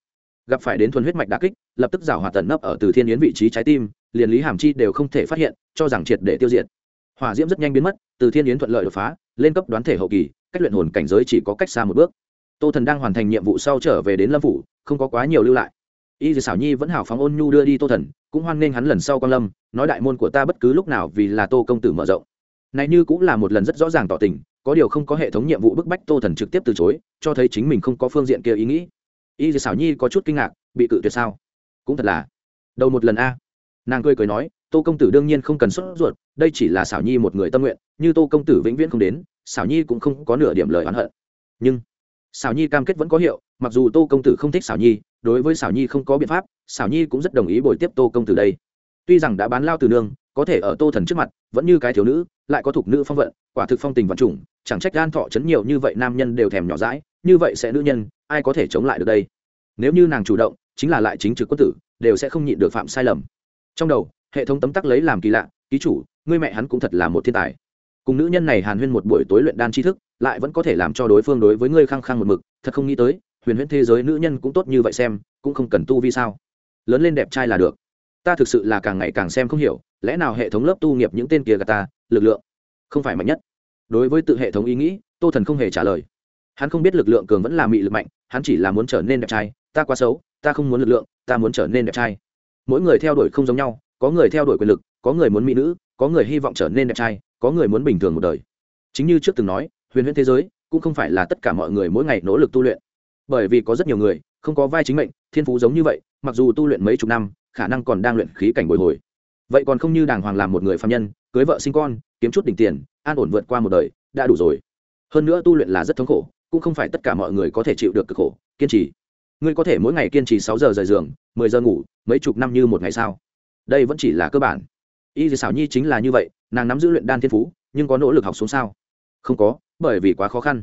Gặp phải đến thuần huyết mạch đà kích, lập tức rào hòa tận nấp ở từ thiên yến vị trí trái tim, liền lý hàm chi đều không thể phát hiện, cho rằng triệt để tiêu diệt. Hỏa diễm rất nhanh biến mất, từ thiên yến thuận lợi đột phá, lên cấp đoán thể hậu kỳ cách luyện hồn cảnh giới chỉ có cách xa một bước. Tô thần đang hoàn thành nhiệm vụ sau trở về đến lâm phủ, không có quá nhiều lưu lại. Y dì xảo nhi vẫn hào phóng ôn nhu đưa đi tô thần, cũng hoan nghênh hắn lần sau quan lâm, nói đại môn của ta bất cứ lúc nào vì là tô công tử mở rộng. Này như cũng là một lần rất rõ ràng tỏ tình, có điều không có hệ thống nhiệm vụ bức bách tô thần trực tiếp từ chối, cho thấy chính mình không có phương diện kia ý nghĩ. Y dì xảo nhi có chút kinh ngạc, bị cự tuyệt sao? Cũng thật là. Đầu một lần a. Nàng cười cười nói tô công tử đương nhiên không cần sốt ruột, đây chỉ là xảo nhi một người tâm nguyện, như tô công tử vĩnh viễn không đến, xảo nhi cũng không có nửa điểm lời oán hận. Nhưng, xảo nhi cam kết vẫn có hiệu, mặc dù tô công tử không thích xảo nhi, đối với xảo nhi không có biện pháp, xảo nhi cũng rất đồng ý bồi tiếp tô công tử đây. Tuy rằng đã bán lao từ nương, có thể ở tô thần trước mặt, vẫn như cái thiếu nữ, lại có thục nữ phong vận, quả thực phong tình vận chủng chẳng trách gan thọ chấn nhiều như vậy nam nhân đều thèm nhỏ rãi như vậy sẽ nữ nhân, ai có thể chống lại được đây? Nếu như nàng chủ động, chính là lại chính trực quân tử, đều sẽ không nhịn được phạm sai lầm. Trong đầu hệ thống tấm tắc lấy làm kỳ lạ, ký chủ ngươi mẹ hắn cũng thật là một thiên tài. Cùng nữ nhân này hàn huyên một buổi tối luyện đan tri thức, lại vẫn có thể làm cho đối phương đối với ngươi khăng khăng một mực, thật không nghĩ tới, huyền huyễn thế giới nữ nhân cũng tốt như vậy xem, cũng không cần tu vi sao. Lớn lên đẹp trai là được. Ta thực sự là càng ngày càng xem không hiểu, lẽ nào hệ thống lớp tu nghiệp những tên kia gà ta, lực lượng không phải mạnh nhất? Đối với tự hệ thống ý nghĩ, tô thần không hề trả lời. Hắn không biết lực lượng cường vẫn là mị lực mạnh, hắn chỉ là muốn trở nên đẹp trai, ta quá xấu, ta không muốn lực lượng, ta muốn trở nên đẹp trai. Mỗi người theo đuổi không giống nhau có người theo đuổi quyền lực, có người muốn mỹ nữ, có người hy vọng trở nên đẹp trai, có người muốn bình thường một đời. Chính như trước từng nói, huyền huyễn thế giới cũng không phải là tất cả mọi người mỗi ngày nỗ lực tu luyện. Bởi vì có rất nhiều người không có vai chính mệnh, thiên phú giống như vậy, mặc dù tu luyện mấy chục năm, khả năng còn đang luyện khí cảnh bồi hồi. Vậy còn không như đàng hoàng làm một người phạm nhân, cưới vợ sinh con, kiếm chút đỉnh tiền, an ổn vượt qua một đời, đã đủ rồi. Hơn nữa tu luyện là rất thống khổ, cũng không phải tất cả mọi người có thể chịu được cực khổ, kiên trì. Ngươi có thể mỗi ngày kiên trì sáu giờ rời giường, mười giờ ngủ, mấy chục năm như một ngày sao? Đây vẫn chỉ là cơ bản. Y dì xảo nhi chính là như vậy, nàng nắm giữ luyện đan thiên phú, nhưng có nỗ lực học xuống sao? Không có, bởi vì quá khó khăn.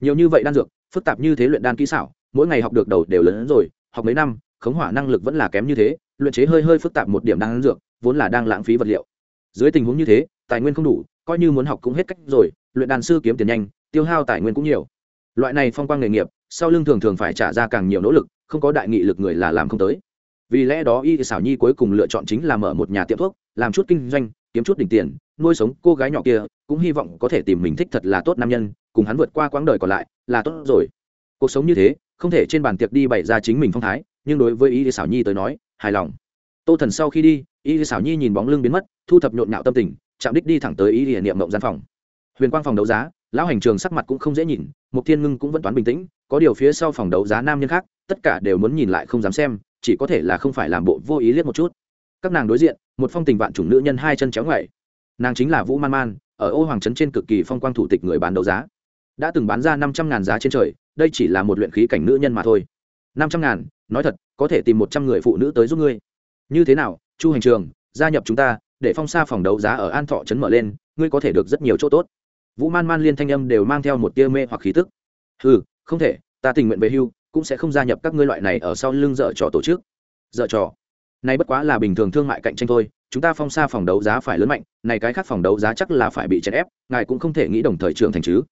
Nhiều như vậy đan dược, phức tạp như thế luyện đan kỹ xảo, mỗi ngày học được đầu đều lớn hơn rồi, học mấy năm, khống hỏa năng lực vẫn là kém như thế, luyện chế hơi hơi phức tạp một điểm đan dược, vốn là đang lãng phí vật liệu. Dưới tình huống như thế, tài nguyên không đủ, coi như muốn học cũng hết cách rồi, luyện đan sư kiếm tiền nhanh, tiêu hao tài nguyên cũng nhiều. Loại này phong quang nghề nghiệp, sau lưng thường thường phải trả ra càng nhiều nỗ lực, không có đại nghị lực người là làm không tới vì lẽ đó y xảo nhi cuối cùng lựa chọn chính là mở một nhà tiệm thuốc, làm chút kinh doanh, kiếm chút đỉnh tiền, nuôi sống cô gái nhỏ kia, cũng hy vọng có thể tìm mình thích thật là tốt nam nhân, cùng hắn vượt qua quãng đời còn lại, là tốt rồi. Cuộc sống như thế, không thể trên bàn tiệc đi bày ra chính mình phong thái, nhưng đối với y xảo nhi tới nói, hài lòng. Tô thần sau khi đi, y xảo nhi nhìn bóng lưng biến mất, thu thập nhộn nhạo tâm tình, chạm đích đi thẳng tới y hiển niệm mộng gian phòng. Huyền quang phòng đấu giá, lão hành trường sắc mặt cũng không dễ nhìn, mục thiên ngưng cũng vẫn toán bình tĩnh, có điều phía sau phòng đấu giá nam nhân khác, tất cả đều muốn nhìn lại không dám xem chỉ có thể là không phải làm bộ vô ý liếc một chút. Các nàng đối diện, một phong tình vạn chủng nữ nhân hai chân chéo ngoại nàng chính là vũ man man, ở ô hoàng trấn trên cực kỳ phong quang thủ tịch người bán đấu giá. Đã từng bán ra năm trăm ngàn giá trên trời, đây chỉ là một luyện khí cảnh nữ nhân mà thôi. Năm trăm ngàn, nói thật, có thể tìm một trăm người phụ nữ tới giúp ngươi. Như thế nào, chu hành trường, gia nhập chúng ta, để phong sa phòng đấu giá ở an thọ trấn mở lên, ngươi có thể được rất nhiều chỗ tốt. Vũ man man liên thanh âm đều mang theo một tia mê hoặc khí tức. Ừ không thể, ta tình nguyện về hưu cũng sẽ không gia nhập các ngươi loại này ở sau lưng dở trò tổ chức. Dở trò. Nay bất quá là bình thường thương mại cạnh tranh thôi, chúng ta phong xa phòng đấu giá phải lớn mạnh, này cái khác phòng đấu giá chắc là phải bị chèn ép, ngài cũng không thể nghĩ đồng thời trưởng thành chứ.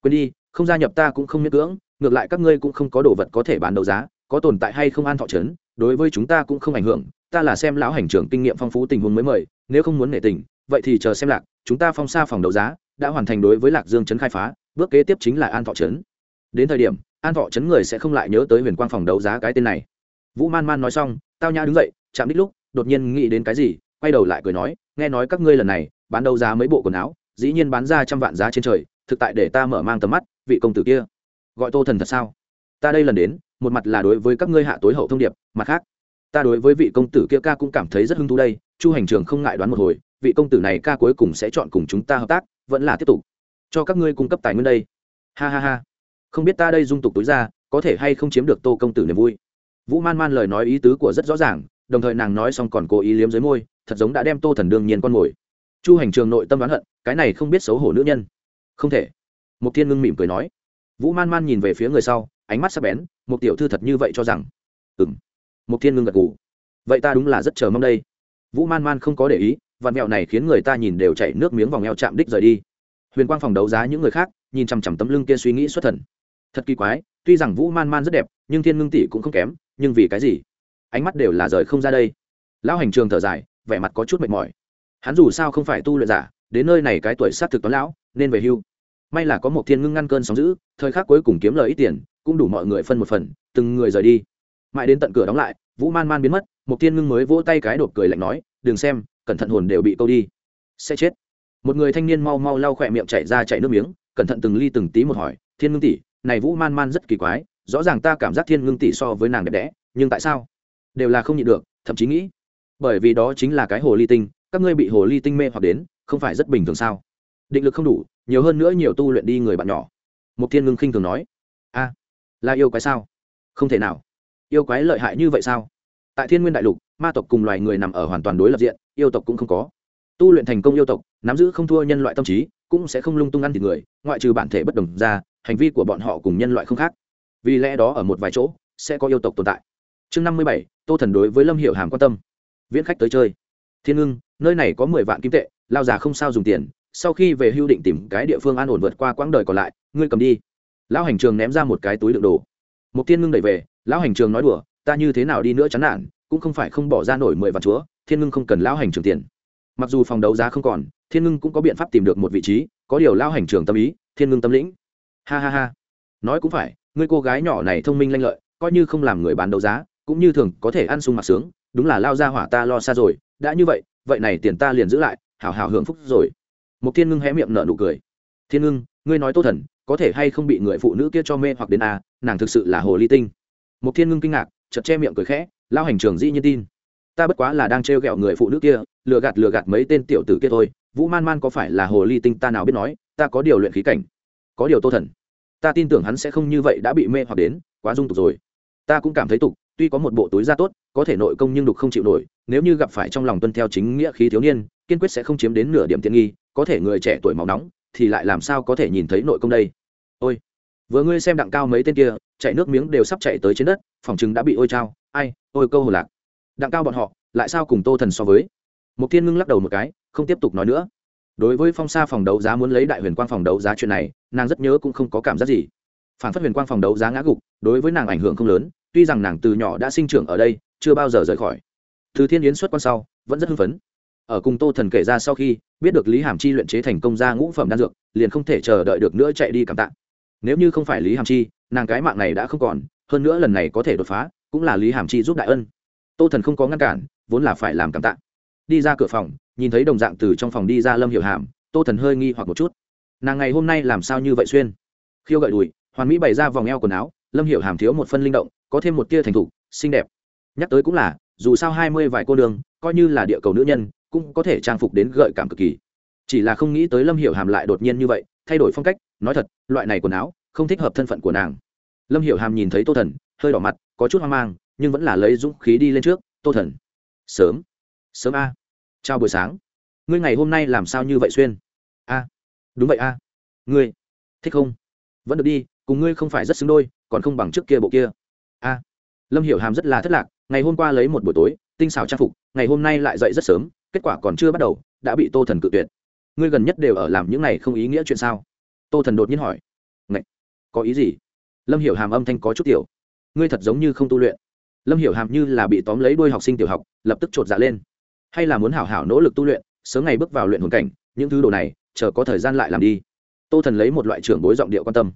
Quên đi, không gia nhập ta cũng không miễn cưỡng, ngược lại các ngươi cũng không có đồ vật có thể bán đấu giá, có tồn tại hay không an thọ trấn đối với chúng ta cũng không ảnh hưởng, ta là xem lão hành trưởng kinh nghiệm phong phú tình huống mới mời, nếu không muốn nể tình, vậy thì chờ xem lạc, chúng ta phong xa phòng đấu giá, đã hoàn thành đối với lạc dương trấn khai phá, bước kế tiếp chính là an thọ trấn đến thời điểm an thọ chấn người sẽ không lại nhớ tới huyền quang phòng đấu giá cái tên này. Vũ man man nói xong, tao nhã đứng dậy, chạm đích lúc, đột nhiên nghĩ đến cái gì, quay đầu lại cười nói, nghe nói các ngươi lần này, bán đấu giá mấy bộ quần áo, dĩ nhiên bán ra trăm vạn giá trên trời, thực tại để ta mở mang tầm mắt, vị công tử kia. Gọi tô thần thật sao? Ta đây lần đến, một mặt là đối với các ngươi hạ tối hậu thông điệp, mặt khác, ta đối với vị công tử kia ca cũng cảm thấy rất hứng thú đây, chu hành trường không ngại đoán một hồi, vị công tử này ca cuối cùng sẽ chọn cùng chúng ta hợp tác, vẫn là tiếp tục. Cho các ngươi cung cấp tài nguyên đây. Ha ha ha không biết ta đây dung tục túi ra, có thể hay không chiếm được tô công tử niềm vui? Vũ man man lời nói ý tứ của rất rõ ràng, đồng thời nàng nói xong còn cố ý liếm dưới môi, thật giống đã đem tô thần đương nhiên con mồi. Chu hành trường nội tâm đoán hận, cái này không biết xấu hổ nữ nhân. Không thể. Mục thiên ngưng mỉm cười nói. Vũ man man nhìn về phía người sau, ánh mắt sắc bén một tiểu thư thật như vậy cho rằng. Ừ m mục thiên ngưng gật ngủ vậy ta đúng là rất chờ mong đây. Vũ man man không có để ý vạt mẹo này khiến người ta nhìn đều chảy nước miếng vòng eo chạm đích rời đi. Huyền quang phòng đấu giá những người khác, nhìn chằm chằm tấm lưng kia suy nghĩ xuất thần thật kỳ quái, tuy rằng vũ man man rất đẹp, nhưng thiên ngưng tỷ cũng không kém, nhưng vì cái gì? Ánh mắt đều là rời không ra đây. Lão hành trường thở dài, vẻ mặt có chút mệt mỏi. Hắn dù sao không phải tu luyện giả, đến nơi này cái tuổi s á t thực toán lão, nên về hưu. May là có một thiên ngưng ngăn cơn sóng giữ thời khắc cuối cùng kiếm lời ít tiền, cũng đủ mọi người phân một phần, từng người rời đi. Mãi đến tận cửa đóng lại, vũ man man biến mất, một thiên ngưng mới vỗ tay cái đột cười lạnh nói, đừng xem, cẩn thận hồn đều bị câu đi. Sẽ chết. Một người thanh niên mau mau lau khỏe miệng chạy ra chạy nước miếng, cẩn thận từng ly từng tí một hỏi, thiên ngưng tỷ này vũ man man rất kỳ quái, rõ ràng ta cảm giác thiên ngưng tỷ so với nàng đẹp đẽ, nhưng tại sao? Đều là không nhịn được, thậm chí nghĩ. Bởi vì đó chính là cái hồ ly tinh, các ngươi bị hồ ly tinh mê hoặc đến, không phải rất bình thường sao? Định lực không đủ, nhiều hơn nữa nhiều tu luyện đi người bạn nhỏ. Mục thiên ngưng khinh thường nói. A, là yêu quái sao? Không thể nào. Yêu quái lợi hại như vậy sao? Tại thiên nguyên đại lục, ma tộc cùng loài người nằm ở hoàn toàn đối lập diện, yêu tộc cũng không có. Tu luyện thành công yêu tộc, nắm giữ không thua nhân loại tâm trí, cũng sẽ không lung tung ăn thịt người, ngoại trừ bản thể bất đồng ra hành vi của bọn họ cùng nhân loại không khác. Vì lẽ đó ở một vài chỗ, sẽ có yêu tộc tồn tại. Chương năm mươi bảy, tô thần đối với lâm hiệu hàm quan tâm. Viễn khách tới chơi. Thiên ngưng, nơi này có mười vạn kim tệ, lao già không sao dùng tiền, sau khi về hưu định tìm cái địa phương an ổn vượt qua quãng đời còn lại, ngươi cầm đi. Lão hành trường ném ra một cái túi đựng đồ. Một thiên ngưng đẩy về, lão hành trường nói đùa, ta như thế nào đi nữa chán nản, cũng không phải không bỏ ra nổi mười vạn chúa, thiên ngưng không cần lão hành trường tiền. Mặc dù phòng đấu giá không còn, thiên ngưng cũng có biện pháp tìm được một vị trí, có điều lão hành trường tâm ý, thiên ngưng tâm lĩnh ha ha ha. Nói cũng phải ngươi cô gái nhỏ này thông minh lanh lợi coi như không làm người bán đấu giá cũng như thường có thể ăn sung mặc sướng đúng là lao ra hỏa ta lo xa rồi đã như vậy vậy này tiền ta liền giữ lại hảo hảo hưởng phúc rồi. Một thiên ngưng hé miệng nở nụ cười. Thiên ngưng ngươi nói tô thần có thể hay không bị người phụ nữ kia cho mê hoặc đến a à, nàng thực sự là hồ ly tinh. Một thiên ngưng kinh ngạc chật che miệng cười khẽ lao hành trường dĩ nhiên tin. Ta bất quá là đang trêu ghẹo người phụ nữ kia lừa gạt lừa gạt mấy tên tiểu tử kia thôi vũ man man có phải là hồ ly tinh ta nào biết nói ta có điều luyện khí cảnh có điều tô thần, ta tin tưởng hắn sẽ không như vậy đã bị mê hoặc đến, quá dung tục rồi. Ta cũng cảm thấy tục, tuy có một bộ túi da tốt, có thể nội công nhưng đục không chịu nổi, nếu như gặp phải trong lòng tuân theo chính nghĩa khí thiếu niên, kiên quyết sẽ không chiếm đến nửa điểm tiện nghi, có thể người trẻ tuổi máu nóng, thì lại làm sao có thể nhìn thấy nội công đây? Ôi, vừa ngươi xem đặng cao mấy tên kia, chạy nước miếng đều sắp chạy tới trên đất, phòng chừng đã bị ôi trao, ai, ôi câu hồ lạc. Đặng cao bọn họ, lại sao cùng tô thần so với? Một thiên ngưng lắc đầu một cái, không tiếp tục nói nữa đối với phong sa phòng đấu giá muốn lấy đại huyền quang phòng đấu giá chuyện này, nàng rất nhớ cũng không có cảm giác gì. Phản phát huyền quang phòng đấu giá ngã gục, đối với nàng ảnh hưởng không lớn, tuy rằng nàng từ nhỏ đã sinh trưởng ở đây, chưa bao giờ rời khỏi. Từ thiên yến xuất quan sau, vẫn rất hưng phấn. Ở cùng tô thần kể ra sau khi, biết được lý hàm chi luyện chế thành công ra ngũ phẩm đan dược, liền không thể chờ đợi được nữa chạy đi cảm tạ. Nếu như không phải lý hàm chi, nàng cái mạng này đã không còn, hơn nữa lần này có thể đột phá, cũng là lý hàm chi giúp đại ân. Tô thần không có ngăn cản, vốn là phải làm cảm tạ. Đi ra cửa phòng nhìn thấy đồng dạng từ trong phòng đi ra lâm hiểu hàm, tô thần hơi nghi hoặc một chút. Nàng ngày hôm nay làm sao như vậy xuyên? Khiêu gợi đùi, hoàn mỹ bày ra vòng eo quần áo, lâm hiểu hàm thiếu một phân linh động, có thêm một tia thành thục, xinh đẹp. Nhắc tới cũng là, dù sao hai mươi vài cô đường, coi như là địa cầu nữ nhân, cũng có thể trang phục đến gợi cảm cực kỳ. Chỉ là không nghĩ tới lâm hiểu hàm lại đột nhiên như vậy, thay đổi phong cách, nói thật, loại này quần áo, không thích hợp thân phận của nàng. Lâm hiểu hàm nhìn thấy tô thần, hơi đỏ mặt, có chút hoang mang, nhưng vẫn là lấy dũng khí đi lên trước, tô thần, sớm sớm a chào buổi sáng. Ngươi ngày hôm nay làm sao như vậy xuyên? A. Đúng vậy a. Ngươi. Thích không? Vẫn được đi, cùng ngươi không phải rất xứng đôi, còn không bằng trước kia bộ kia. A. Lâm hiểu hàm rất là thất lạc, ngày hôm qua lấy một buổi tối, tinh xảo trang phục, ngày hôm nay lại dậy rất sớm, kết quả còn chưa bắt đầu, đã bị tô thần cự tuyệt. Ngươi gần nhất đều ở làm những này không ý nghĩa chuyện sao? Tô thần đột nhiên hỏi. Ngậy! có ý gì? Lâm hiểu hàm âm thanh có chút tiểu. Ngươi thật giống như không tu luyện. Lâm hiểu hàm như là bị tóm lấy đôi học sinh tiểu học, lập tức chột dạ lên hay là muốn hảo hảo nỗ lực tu luyện, sớm ngày bước vào luyện hồn cảnh, những thứ đồ này, chờ có thời gian lại làm đi. Tô thần lấy một loại trưởng bối giọng điệu quan tâm.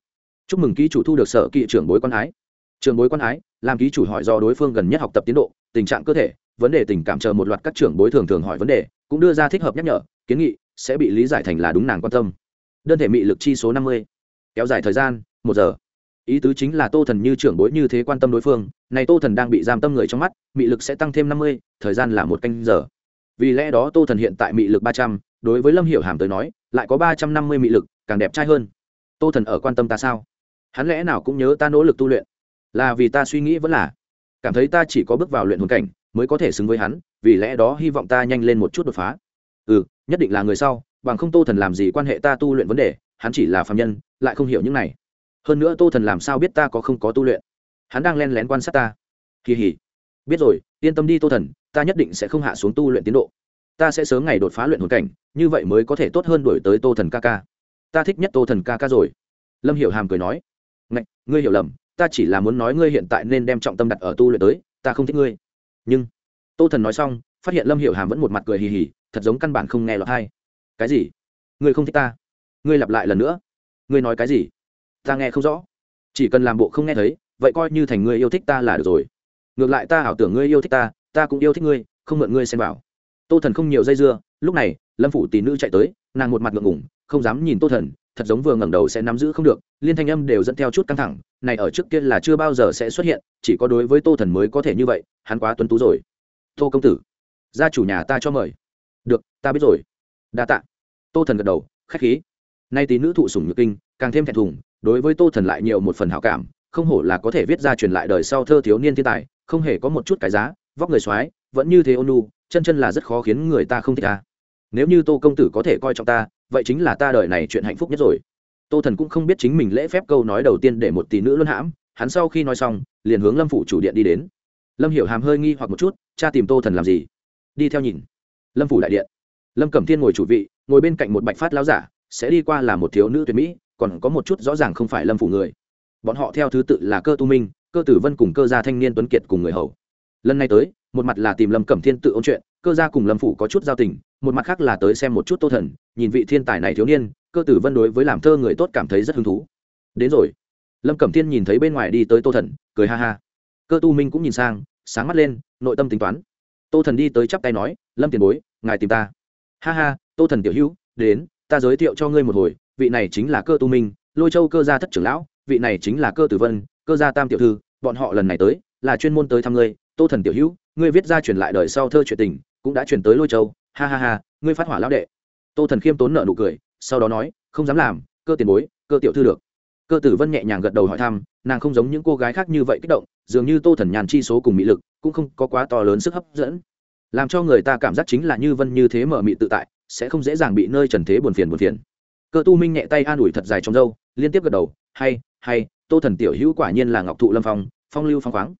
Chúc mừng ký chủ thu được sở kỵ trưởng bối quan ái. Trưởng bối quan ái, làm ký chủ hỏi do đối phương gần nhất học tập tiến độ, tình trạng cơ thể, vấn đề tình cảm chờ một loạt các trưởng bối thường thường hỏi vấn đề, cũng đưa ra thích hợp nhắc nhở, kiến nghị, sẽ bị lý giải thành là đúng nàng quan tâm. Đơn thể mị lực chi số năm mươi. Kéo dài thời gian, một giờ. Ý tứ chính là tô thần như trưởng bối như thế quan tâm đối phương, này tô thần đang bị giam tâm người trong mắt, mị lực sẽ tăng thêm năm mươi, thời gian là một canh giờ vì lẽ đó tô thần hiện tại mị lực ba trăm, đối với lâm hiểu hàm tới nói, lại có ba trăm năm mươi mị lực, càng đẹp trai hơn. Tô thần ở quan tâm ta sao? Hắn lẽ nào cũng nhớ ta nỗ lực tu luyện? Là vì ta suy nghĩ vẫn là? Cảm thấy ta chỉ có bước vào luyện hồn cảnh, mới có thể xứng với hắn, vì lẽ đó hy vọng ta nhanh lên một chút đột phá. Ừ nhất định là người sau, bằng không tô thần làm gì quan hệ ta tu luyện vấn đề, hắn chỉ là phạm nhân, lại không hiểu những này. Hơn nữa tô thần làm sao biết ta có không có tu luyện? Hắn đang len lén quan sát ta. Kỳ hỉ. Biết rồi, yên tâm đi tô thần ta nhất định sẽ không hạ xuống tu luyện tiến độ. Ta sẽ sớm ngày đột phá luyện hồn cảnh như vậy mới có thể tốt hơn đổi tới tô thần ca ca. Ta thích nhất tô thần ca ca rồi. Lâm hiểu hàm cười nói. Ngạch, ngươi hiểu lầm ta chỉ là muốn nói ngươi hiện tại nên đem trọng tâm đặt ở tu luyện tới ta không thích ngươi. Nhưng tô thần nói xong phát hiện lâm hiểu hàm vẫn một mặt cười hì hì thật giống căn bản không nghe lọt hay cái gì? Ngươi không thích ta? Ngươi lặp lại lần nữa? Ngươi nói cái gì? Ta nghe không rõ. Chỉ cần làm bộ không nghe thấy vậy coi như thành ngươi yêu thích ta là được rồi. Ngược lại ta ảo tưởng ngươi yêu thích ta ta cũng yêu thích ngươi, không mượn ngươi xem vào. tô thần không nhiều dây dưa, lúc này, lâm phủ tỷ nữ chạy tới, nàng một mặt ngượng ngủng không dám nhìn tô thần, thật giống vừa ngẩng đầu sẽ nắm giữ không được, liên thanh âm đều dẫn theo chút căng thẳng, này ở trước kia là chưa bao giờ sẽ xuất hiện, chỉ có đối với tô thần mới có thể như vậy, hắn quá tuấn tú rồi. Tô công tử, gia chủ nhà ta cho mời. Được, ta biết rồi. Đa tạ. Tô thần gật đầu, khách khí. Nay tí nữ thụ sủng nhược kinh, càng thêm thẹn thùng, đối với tô thần lại nhiều một phần hảo cảm, không hổ là có thể viết ra truyền lại đời sau thơ thiếu niên thiên tài, không hề có một chút cái giá vóc người soái, vẫn như thế ôn nu chân chân là rất khó khiến người ta không thích ta. Nếu như tô công tử có thể coi trọng ta, vậy chính là ta đời này chuyện hạnh phúc nhất rồi. Tô thần cũng không biết chính mình lễ phép câu nói đầu tiên để một tỷ nữ luân hãm, hắn sau khi nói xong, liền hướng lâm phủ chủ điện đi đến. Lâm hiểu hàm hơi nghi hoặc một chút, cha tìm tô thần làm gì? Đi theo nhìn. Lâm phủ đại điện. Lâm cẩm thiên ngồi chủ vị, ngồi bên cạnh một bạch phát lao giả, sẽ đi qua là một thiếu nữ tuyệt mỹ, còn có một chút rõ ràng không phải lâm phủ người. Bọn họ theo thứ tự là cơ tu minh, cơ tử vân cùng cơ gia thanh niên tuấn kiệt cùng người hầu lần này tới, một mặt là tìm lâm cẩm thiên tự ôn chuyện, cơ gia cùng lâm phủ có chút giao tình, một mặt khác là tới xem một chút tô thần, nhìn vị thiên tài này thiếu niên, cơ tử vân đối với làm thơ người tốt cảm thấy rất hứng thú. Đến rồi. Lâm cẩm thiên nhìn thấy bên ngoài đi tới tô thần, cười ha ha. Cơ tu minh cũng nhìn sang, sáng mắt lên, nội tâm tính toán. Tô thần đi tới chắp tay nói, lâm tiền bối, ngài tìm ta. Ha ha, tô thần tiểu hữu, đến, ta giới thiệu cho ngươi một hồi, vị này chính là cơ tu minh, lôi châu cơ gia thất trưởng lão, vị này chính là cơ tử vân, cơ gia tam tiểu thư, bọn họ lần này tới, là chuyên môn tới thăm ngươi tô thần tiểu hữu, ngươi viết ra truyền lại đời sau thơ chuyện tình, cũng đã truyền tới lôi châu. Ha ha ha, ngươi phát hỏa lão đệ. Tô thần khiêm tốn nợ nụ cười, sau đó nói, không dám làm, cơ tiền bối, cơ tiểu thư được. Cơ tử vân nhẹ nhàng gật đầu hỏi thăm, nàng không giống những cô gái khác như vậy kích động, dường như tô thần nhàn chi số cùng mỹ lực, cũng không có quá to lớn sức hấp dẫn. Làm cho người ta cảm giác chính là như vân như thế mở mị tự tại, sẽ không dễ dàng bị nơi trần thế buồn phiền buồn phiền. Cơ tu minh nhẹ tay an ủi thật dài trong dâu liên tiếp gật đầu, hay hay, tô thần tiểu hữu quả nhiên là ngọc thụ lâm phong phong lưu phong khoáng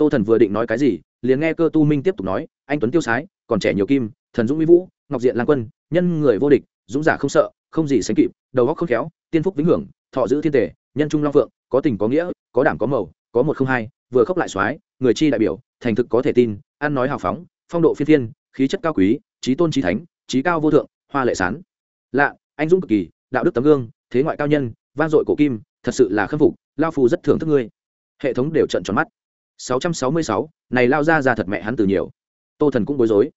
tô thần vừa định nói cái gì, liền nghe cơ tu minh tiếp tục nói, anh tuấn tiêu sái, còn trẻ nhiều kim, thần dũng mỹ vũ, ngọc diện lan quân, nhân người vô địch, dũng giả không sợ, không gì sánh kịp, đầu góc không khéo, tiên phúc vĩnh hưởng, thọ giữ thiên tể nhân trung long phượng, có tình có nghĩa, có đảm có màu, có một không hai, vừa khóc lại soái, người chi đại biểu, thành thực có thể tin, ăn nói hào phóng, phong độ phiên thiên, khí chất cao quý, trí tôn trí thánh, trí cao vô thượng, hoa lệ sán. Lạ, anh dũng cực kỳ, đạo đức tấm gương, thế ngoại cao nhân, vang dội cổ kim, thật sự là khâm phục, lao phù rất thưởng thức ngươi. Hệ thống đều trận tròn mắt. 666, này lao ra ra thật mẹ hắn từ nhiều. Tô thần cũng bối rối.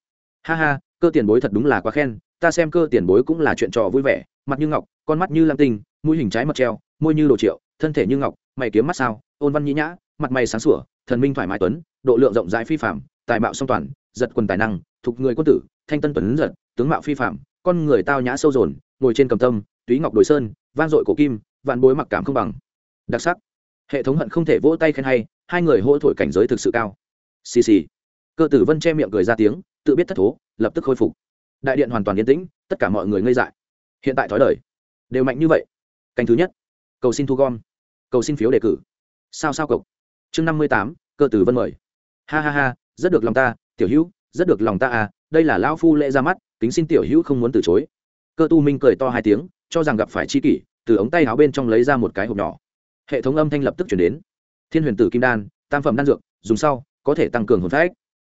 Ha ha cơ tiền bối thật đúng là quá khen ta xem cơ tiền bối cũng là chuyện trò vui vẻ mặt như ngọc con mắt như lam tinh mũi hình trái mật treo môi như đồ triệu thân thể như ngọc mày kiếm mắt sao ôn văn nhĩ nhã mặt mày sáng sủa thần minh thoải mái tuấn độ lượng rộng rãi phi phàm, tài mạo song toàn giật quần tài năng thuộc người quân tử thanh tân tuấn giật tướng mạo phi phàm, con người tao nhã sâu dồn ngồi trên cầm tâm túy ngọc đồi sơn vang dội cổ kim vạn bối mặc cảm không bằng. Đặc sắc. Hệ thống hận không thể vỗ tay khen hay hai người hỗ thổi cảnh giới thực sự cao. Xì xì. Cơ tử vân che miệng cười ra tiếng, tự biết thất thố, lập tức khôi phục. Đại điện hoàn toàn yên tĩnh, tất cả mọi người ngây dại. Hiện tại thói đời. Đều mạnh như vậy. Canh thứ nhất. Cầu xin thu gom. Cầu xin phiếu đề cử. Sao sao cộc chương năm mươi tám, cơ tử vân mời. Ha ha ha, rất được lòng ta, tiểu hữu, rất được lòng ta à đây là lão phu lễ ra mắt, kính xin tiểu hữu không muốn từ chối. Cơ tu minh cười to hai tiếng, cho rằng gặp phải chi kỷ, từ ống tay áo bên trong lấy ra một cái hộp nhỏ. Hệ thống âm thanh lập tức chuyển đến thiên huyền tử kim đan, tam phẩm đan dược, dùng sau, có thể tăng cường hồn phách.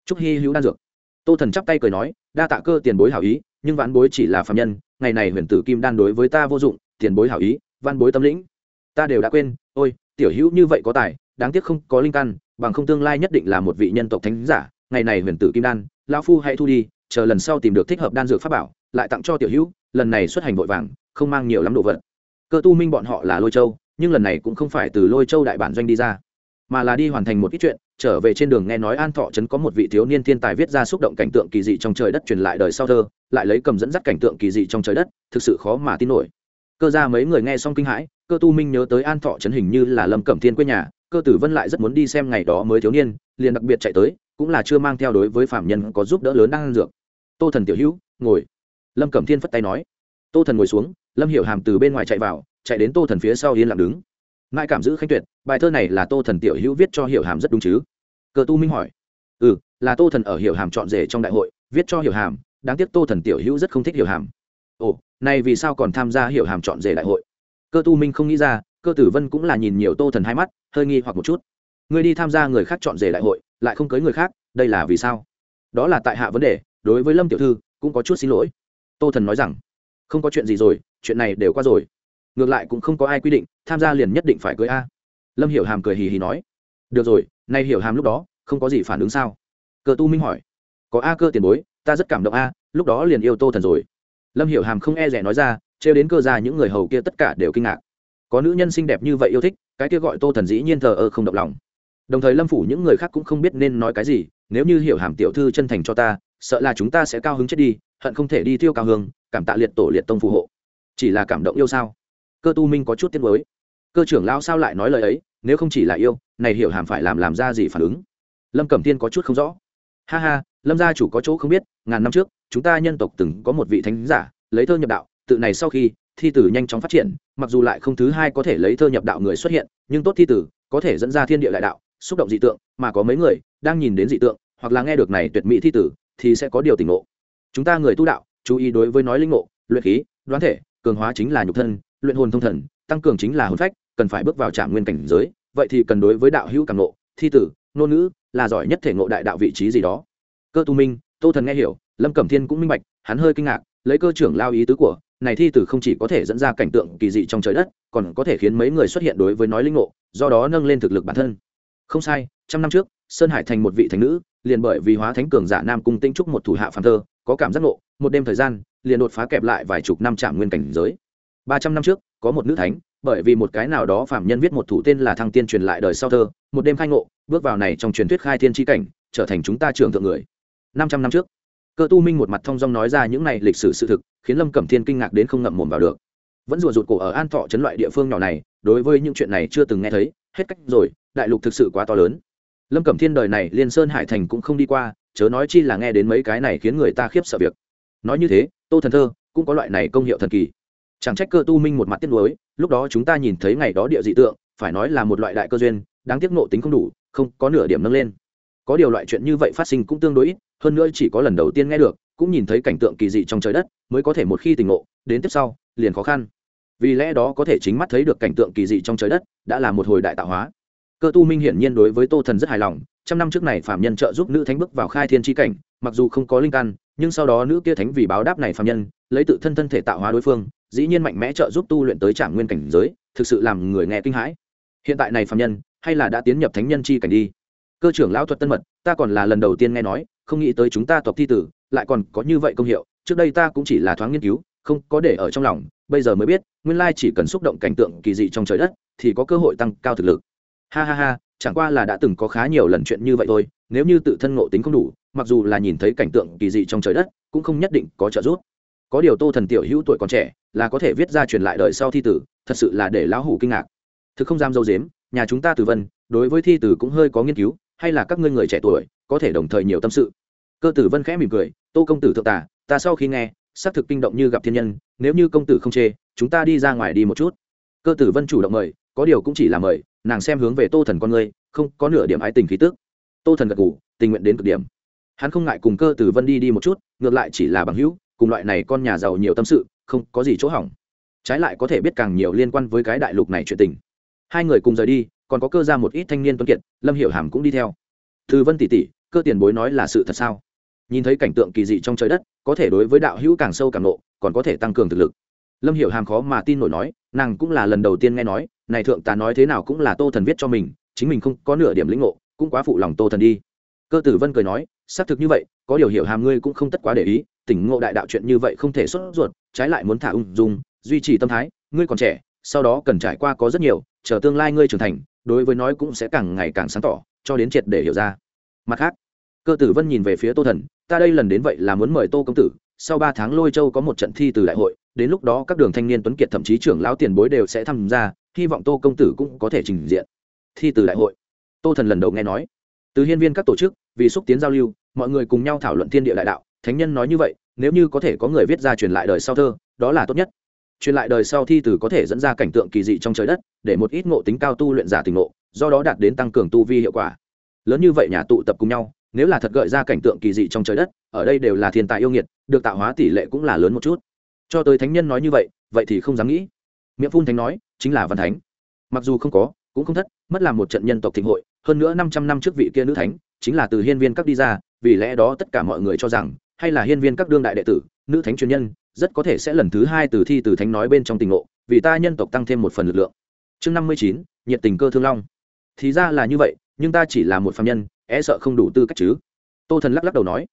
Chúc hy hữu đan dược. Tô thần chắp tay cười nói, đa tạ cơ tiền bối hảo ý, nhưng vãn bối chỉ là phạm nhân, ngày này huyền tử kim đan đối với ta vô dụng, tiền bối hảo ý văn bối tâm lĩnh. Ta đều đã quên, ôi, tiểu hữu như vậy có tài, đáng tiếc không có linh căn, bằng không tương lai nhất định là một vị nhân tộc thánh giả, ngày này huyền tử kim đan, lão phu hãy thu đi, chờ lần sau tìm được thích hợp đan dược pháp bảo, lại tặng cho tiểu hữu, lần này xuất hành vội vàng, không mang nhiều lắm đồ vật. Cơ tu minh bọn họ là lôi châu, nhưng lần này cũng không phải từ lôi châu đại bản doanh đi ra mà là đi hoàn thành một ít chuyện, trở về trên đường nghe nói an thọ trấn có một vị thiếu niên thiên tài viết ra xúc động cảnh tượng kỳ dị trong trời đất truyền lại đời sau thơ, lại lấy cầm dẫn dắt cảnh tượng kỳ dị trong trời đất, thực sự khó mà tin nổi. Cơ ra mấy người nghe xong kinh hãi, cơ tu minh nhớ tới an thọ trấn hình như là lâm cẩm thiên quê nhà, cơ tử vân lại rất muốn đi xem ngày đó mới thiếu niên, liền đặc biệt chạy tới, cũng là chưa mang theo đối với phạm nhân có giúp đỡ lớn đang ăn dược. Tô thần tiểu hữu, ngồi. Lâm cẩm thiên phất tay nói. Tô thần ngồi xuống, lâm hiểu hàm từ bên ngoài chạy vào, chạy đến tô thần phía sau yên lặng đứng mãi cảm giữ khanh tuyệt, bài thơ này là tô thần tiểu hữu viết cho hiểu hàm rất đúng chứ? Cơ tu minh hỏi. Ừ là tô thần ở hiểu hàm chọn rể trong đại hội, viết cho hiểu hàm, đáng tiếc tô thần tiểu hữu rất không thích hiểu hàm. Ồ, này vì sao còn tham gia hiểu hàm chọn rể đại hội? Cơ tu minh không nghĩ ra, cơ tử vân cũng là nhìn nhiều tô thần hai mắt, hơi nghi hoặc một chút. Ngươi đi tham gia người khác chọn rể đại hội, lại không cưới người khác, đây là vì sao? Đó là tại hạ vấn đề, đối với lâm tiểu thư, cũng có chút xin lỗi. Tô thần nói rằng, không có chuyện gì rồi, chuyện này đều qua rồi ngược lại cũng không có ai quy định, tham gia liền nhất định phải cưới a. Lâm hiểu hàm cười hì hì nói, được rồi, nay hiểu hàm lúc đó, không có gì phản ứng sao? Cơ tu minh hỏi, có a cơ tiền bối, ta rất cảm động a, lúc đó liền yêu tô thần rồi. Lâm hiểu hàm không e rẻ nói ra, trêu đến cơ ra những người hầu kia tất cả đều kinh ngạc. Có nữ nhân xinh đẹp như vậy yêu thích, cái kia gọi tô thần dĩ nhiên thờ ơ không động lòng. Đồng thời lâm phủ những người khác cũng không biết nên nói cái gì, nếu như hiểu hàm tiểu thư chân thành cho ta, sợ là chúng ta sẽ cao hứng chết đi, hận không thể đi tiêu cao hương, cảm tạ liệt tổ liệt tông phù hộ. Chỉ là cảm động yêu sao? Cơ tu minh có chút tiếc mới cơ trưởng lao sao lại nói lời ấy, nếu không chỉ là yêu, này hiểu hàm phải làm làm ra gì phản ứng? Lâm cẩm tiên có chút không rõ. Ha ha, lâm gia chủ có chỗ không biết, ngàn năm trước, chúng ta nhân tộc từng có một vị thánh giả, lấy thơ nhập đạo, tự này sau khi, thi tử nhanh chóng phát triển, mặc dù lại không thứ hai có thể lấy thơ nhập đạo người xuất hiện, nhưng tốt thi tử, có thể dẫn ra thiên địa đại đạo, xúc động dị tượng, mà có mấy người đang nhìn đến dị tượng, hoặc là nghe được này tuyệt mỹ thi tử, thì sẽ có điều tỉnh ngộ. Chúng ta người tu đạo, chú ý đối với nói linh ngộ, luyện khí, đoán thể, cường hóa chính là nhục thân luyện hồn thông thần, tăng cường chính là hồn phách, cần phải bước vào trạm nguyên cảnh giới, vậy thì cần đối với đạo hữu càng ngộ, thi tử, nô ngữ là giỏi nhất thể ngộ đại đạo vị trí gì đó. Cơ tu minh, tô thần nghe hiểu, lâm cẩm thiên cũng minh bạch, hắn hơi kinh ngạc, lấy cơ trưởng lao ý tứ của, này thi tử không chỉ có thể dẫn ra cảnh tượng kỳ dị trong trời đất, còn có thể khiến mấy người xuất hiện đối với nói linh ngộ, do đó nâng lên thực lực bản thân. Không sai, trăm năm trước, sơn hải thành một vị thành nữ, liền bởi vì hóa thánh cường giả nam cung tinh trúc một thủ hạ phàm thơ, có cảm giác ngộ, một đêm thời gian, liền đột phá kẹp lại vài chục năm trạm nguyên cảnh giới ba trăm năm trước, có một nữ thánh, bởi vì một cái nào đó phạm nhân viết một thủ tên là thăng tiên truyền lại đời sau thơ, một đêm khai ngộ, bước vào này trong truyền thuyết khai thiên tri cảnh, trở thành chúng ta trưởng thượng người. Năm trăm năm trước, cơ tu minh một mặt thông dong nói ra những này lịch sử sự thực, khiến lâm cẩm thiên kinh ngạc đến không ngậm mồm vào được. Vẫn rùa rụt cổ ở an thọ chấn loại địa phương nhỏ này, đối với những chuyện này chưa từng nghe thấy, hết cách rồi, đại lục thực sự quá to lớn. Lâm cẩm thiên đời này liên sơn hải thành cũng không đi qua, chớ nói chi là nghe đến mấy cái này khiến người ta khiếp sợ việc. Nói như thế, tô thần thơ cũng có loại này công hiệu thần kỳ chẳng trách cơ tu minh một mặt tiếc nuối, lúc đó chúng ta nhìn thấy ngày đó địa dị tượng, phải nói là một loại đại cơ duyên, đáng tiếc nộ tính không đủ, không có nửa điểm nâng lên. Có điều loại chuyện như vậy phát sinh cũng tương đối ít, hơn nữa chỉ có lần đầu tiên nghe được, cũng nhìn thấy cảnh tượng kỳ dị trong trời đất, mới có thể một khi tình ngộ, đến tiếp sau, liền khó khăn. Vì lẽ đó có thể chính mắt thấy được cảnh tượng kỳ dị trong trời đất, đã là một hồi đại tạo hóa. Cơ tu minh hiển nhiên đối với tô thần rất hài lòng, trăm năm trước này phạm nhân trợ giúp nữ thánh bước vào khai thiên tri cảnh, mặc dù không có linh căn, nhưng sau đó nữ kia thánh vì báo đáp này phạm nhân, lấy tự thân thân thể tạo hóa đối phương dĩ nhiên mạnh mẽ trợ giúp tu luyện tới trạng nguyên cảnh giới, thực sự làm người nghe kinh hãi. Hiện tại này phạm nhân, hay là đã tiến nhập thánh nhân chi cảnh đi? Cơ trưởng lão thuật tân mật, ta còn là lần đầu tiên nghe nói, không nghĩ tới chúng ta tộc thi tử, lại còn có như vậy công hiệu, trước đây ta cũng chỉ là thoáng nghiên cứu, không có để ở trong lòng, bây giờ mới biết, nguyên lai chỉ cần xúc động cảnh tượng kỳ dị trong trời đất, thì có cơ hội tăng cao thực lực. Ha ha ha, chẳng qua là đã từng có khá nhiều lần chuyện như vậy thôi, nếu như tự thân ngộ tính không đủ, mặc dù là nhìn thấy cảnh tượng kỳ dị trong trời đất, cũng không nhất định có trợ giúp. Có điều tô thần tiểu hữu tuổi còn trẻ là có thể viết ra truyền lại đời sau thi tử, thật sự là để lão hủ kinh ngạc. Thực không dám dâu dếm, nhà chúng ta từ vân, đối với thi tử cũng hơi có nghiên cứu, hay là các ngươi người trẻ tuổi, có thể đồng thời nhiều tâm sự. Cơ tử vân khẽ mỉm cười, tô công tử thượng tả ta sau khi nghe, xác thực kinh động như gặp thiên nhân, nếu như công tử không chê, chúng ta đi ra ngoài đi một chút. Cơ tử vân chủ động mời, có điều cũng chỉ là mời, nàng xem hướng về tô thần con người không có nửa điểm ái tình khí tức. Tô thần gật ngủ tình nguyện đến cực điểm. Hắn không ngại cùng cơ tử vân đi đi một chút, ngược lại chỉ là bằng hữu, cùng loại này con nhà giàu nhiều tâm sự không có gì chỗ hỏng. Trái lại có thể biết càng nhiều liên quan với cái đại lục này chuyện tình. Hai người cùng rời đi, còn có cơ ra một ít thanh niên tuấn kiệt, lâm hiểu hàm cũng đi theo. Thư vân tỷ tỷ, cơ tiền bối nói là sự thật sao? Nhìn thấy cảnh tượng kỳ dị trong trời đất, có thể đối với đạo hữu càng sâu càng nộ, còn có thể tăng cường thực lực. Lâm hiểu hàm khó mà tin nổi nói, nàng cũng là lần đầu tiên nghe nói, này thượng tá nói thế nào cũng là tô thần viết cho mình, chính mình không có nửa điểm lĩnh ngộ, cũng quá phụ lòng tô thần đi. Cơ tử vân cười nói, xác thực như vậy, có điều hiểu hàm ngươi cũng không tất quá để ý, tỉnh ngộ đại đạo chuyện như vậy không thể xuất ruột trái lại muốn thả ung dung, duy trì tâm thái, ngươi còn trẻ, sau đó cần trải qua có rất nhiều, chờ tương lai ngươi trưởng thành, đối với nói cũng sẽ càng ngày càng sáng tỏ, cho đến triệt để hiểu ra. Mặt khác, cơ tử vân nhìn về phía tô thần, ta đây lần đến vậy là muốn mời tô công tử, sau ba tháng lôi châu có một trận thi từ đại hội, đến lúc đó các đường thanh niên tuấn kiệt thậm chí trưởng lão tiền bối đều sẽ tham gia, hy vọng tô công tử cũng có thể trình diện. Thi từ đại hội. Tô thần lần đầu nghe nói. Từ hiên viên các tổ chức, vì xúc tiến giao lưu, mọi người cùng nhau thảo luận thiên địa đại đạo thánh nhân nói như vậy, nếu như có thể có người viết ra truyền lại đời sau thơ, đó là tốt nhất. Truyền lại đời sau thi từ có thể dẫn ra cảnh tượng kỳ dị trong trời đất, để một ít ngộ tính cao tu luyện giả tình ngộ, do đó đạt đến tăng cường tu vi hiệu quả. Lớn như vậy nhà tụ tập cùng nhau, nếu là thật gợi ra cảnh tượng kỳ dị trong trời đất, ở đây đều là thiên tài yêu nghiệt, được tạo hóa tỷ lệ cũng là lớn một chút. Cho tới thánh nhân nói như vậy vậy thì không dám nghĩ. Miệng phun thánh nói, chính là văn thánh. Mặc dù không có, cũng không thất, mất làm một trận nhân tộc thịnh hội, hơn nữa năm trăm năm trước vị kia nữ thánh, chính là từ hiên viên các đi ra, vì lẽ đó tất cả mọi người cho rằng hay là hiên viên các đương đại đệ tử, nữ thánh truyền nhân, rất có thể sẽ lần thứ hai từ thi từ thánh nói bên trong tình ngộ, vì ta nhân tộc tăng thêm một phần lực lượng. Chương năm mươi chín, nhiệt tình cơ thương long. Thì ra là như vậy, nhưng ta chỉ là một phạm nhân e sợ không đủ tư cách chứ. Tô thần lắc lắc đầu nói.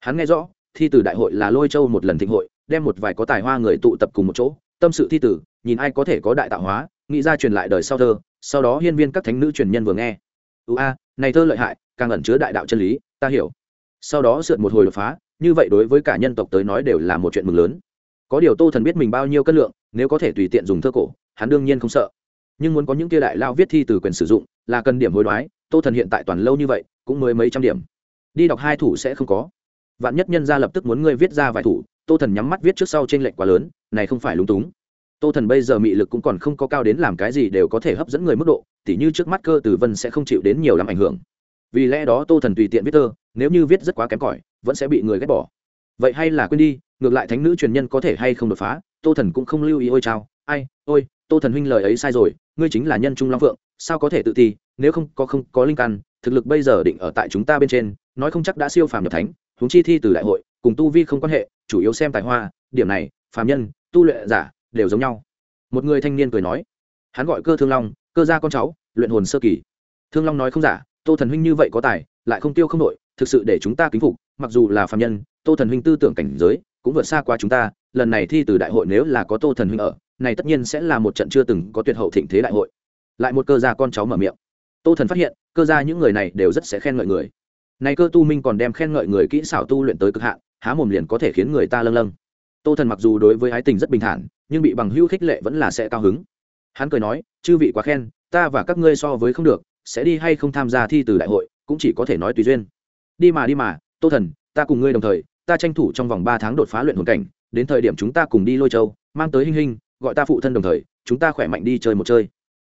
Hắn nghe rõ, thi từ đại hội là lôi châu một lần thịnh hội, đem một vài có tài hoa người tụ tập cùng một chỗ, tâm sự thi tử nhìn ai có thể có đại tạo hóa, nghĩ ra truyền lại đời sau thơ, sau đó hiên viên các thánh nữ truyền nhân vừa nghe. Ưu a, này thơ lợi hại, càng ẩn chứa đại đạo chân lý, ta hiểu. Sau đó sượt một hồi đột phá như vậy đối với cả nhân tộc tới nói đều là một chuyện mừng lớn. Có điều tô thần biết mình bao nhiêu cân lượng, nếu có thể tùy tiện dùng thơ cổ, hắn đương nhiên không sợ. Nhưng muốn có những kia đại lao viết thi từ quyền sử dụng, là cần điểm hối đoái, tô thần hiện tại toàn lâu như vậy, cũng mới mấy trăm điểm. Đi đọc hai thủ sẽ không có. Vạn nhất nhân ra lập tức muốn ngươi viết ra vài thủ, tô thần nhắm mắt viết trước sau t r ê n lệch quá lớn, này không phải lúng túng. Tô thần bây giờ mị lực cũng còn không có cao đến làm cái gì đều có thể hấp dẫn người mức độ, tỉ như trước mắt cơ tử vân sẽ không chịu đến nhiều làm ảnh hưởng. Vì lẽ đó tô thần tùy tiện viết thơ, nếu như viết rất quá kém cỏi vẫn sẽ bị người ghét bỏ. Vậy hay là quên đi, ngược lại thánh nữ truyền nhân có thể hay không đột phá, tô thần cũng không lưu ý, ôi chao, ai, ôi, tô thần huynh lời ấy sai rồi, ngươi chính là nhân trung long phượng, sao có thể tự ti, nếu không có không có linh căn, thực lực bây giờ định ở tại chúng ta bên trên, nói không chắc đã siêu phàm nhập thánh, huống chi thi từ đại hội, cùng tu vi không quan hệ, chủ yếu xem tài hoa, điểm này, phàm nhân, tu luyện giả, đều giống nhau. Một người thanh niên cười nói. Hắn gọi cơ thương long, cơ gia con cháu, luyện hồn sơ kỳ. Thương long nói không giả, tô thần huynh như vậy có tài, lại không tiêu không nội thực sự để chúng ta kính phục, mặc dù là phàm nhân, tô thần huynh tư tưởng cảnh giới cũng vượt xa qua chúng ta, lần này thi từ đại hội nếu là có tô thần huynh ở, này tất nhiên sẽ là một trận chưa từng có tuyệt hậu thịnh thế đại hội. Lại một cơ gia con cháu mở miệng. Tô thần phát hiện, cơ gia những người này đều rất sẽ khen ngợi người. Này cơ tu minh còn đem khen ngợi người kỹ xảo tu luyện tới cực hạn, há mồm liền có thể khiến người ta lâng lâng. Tô thần mặc dù đối với ái tình rất bình thản, nhưng bị bằng hữu khích lệ vẫn là sẽ cao hứng. Hắn cười nói, chư vị quá khen, ta và các ngươi so với không được, sẽ đi hay không tham gia thi từ đại hội, cũng chỉ có thể nói tùy duyên đi mà đi mà, tô thần, ta cùng ngươi đồng thời, ta tranh thủ trong vòng ba tháng đột phá luyện hồn cảnh, đến thời điểm chúng ta cùng đi lôi châu, mang tới hình hình gọi ta phụ thân đồng thời, chúng ta khỏe mạnh đi chơi một chơi.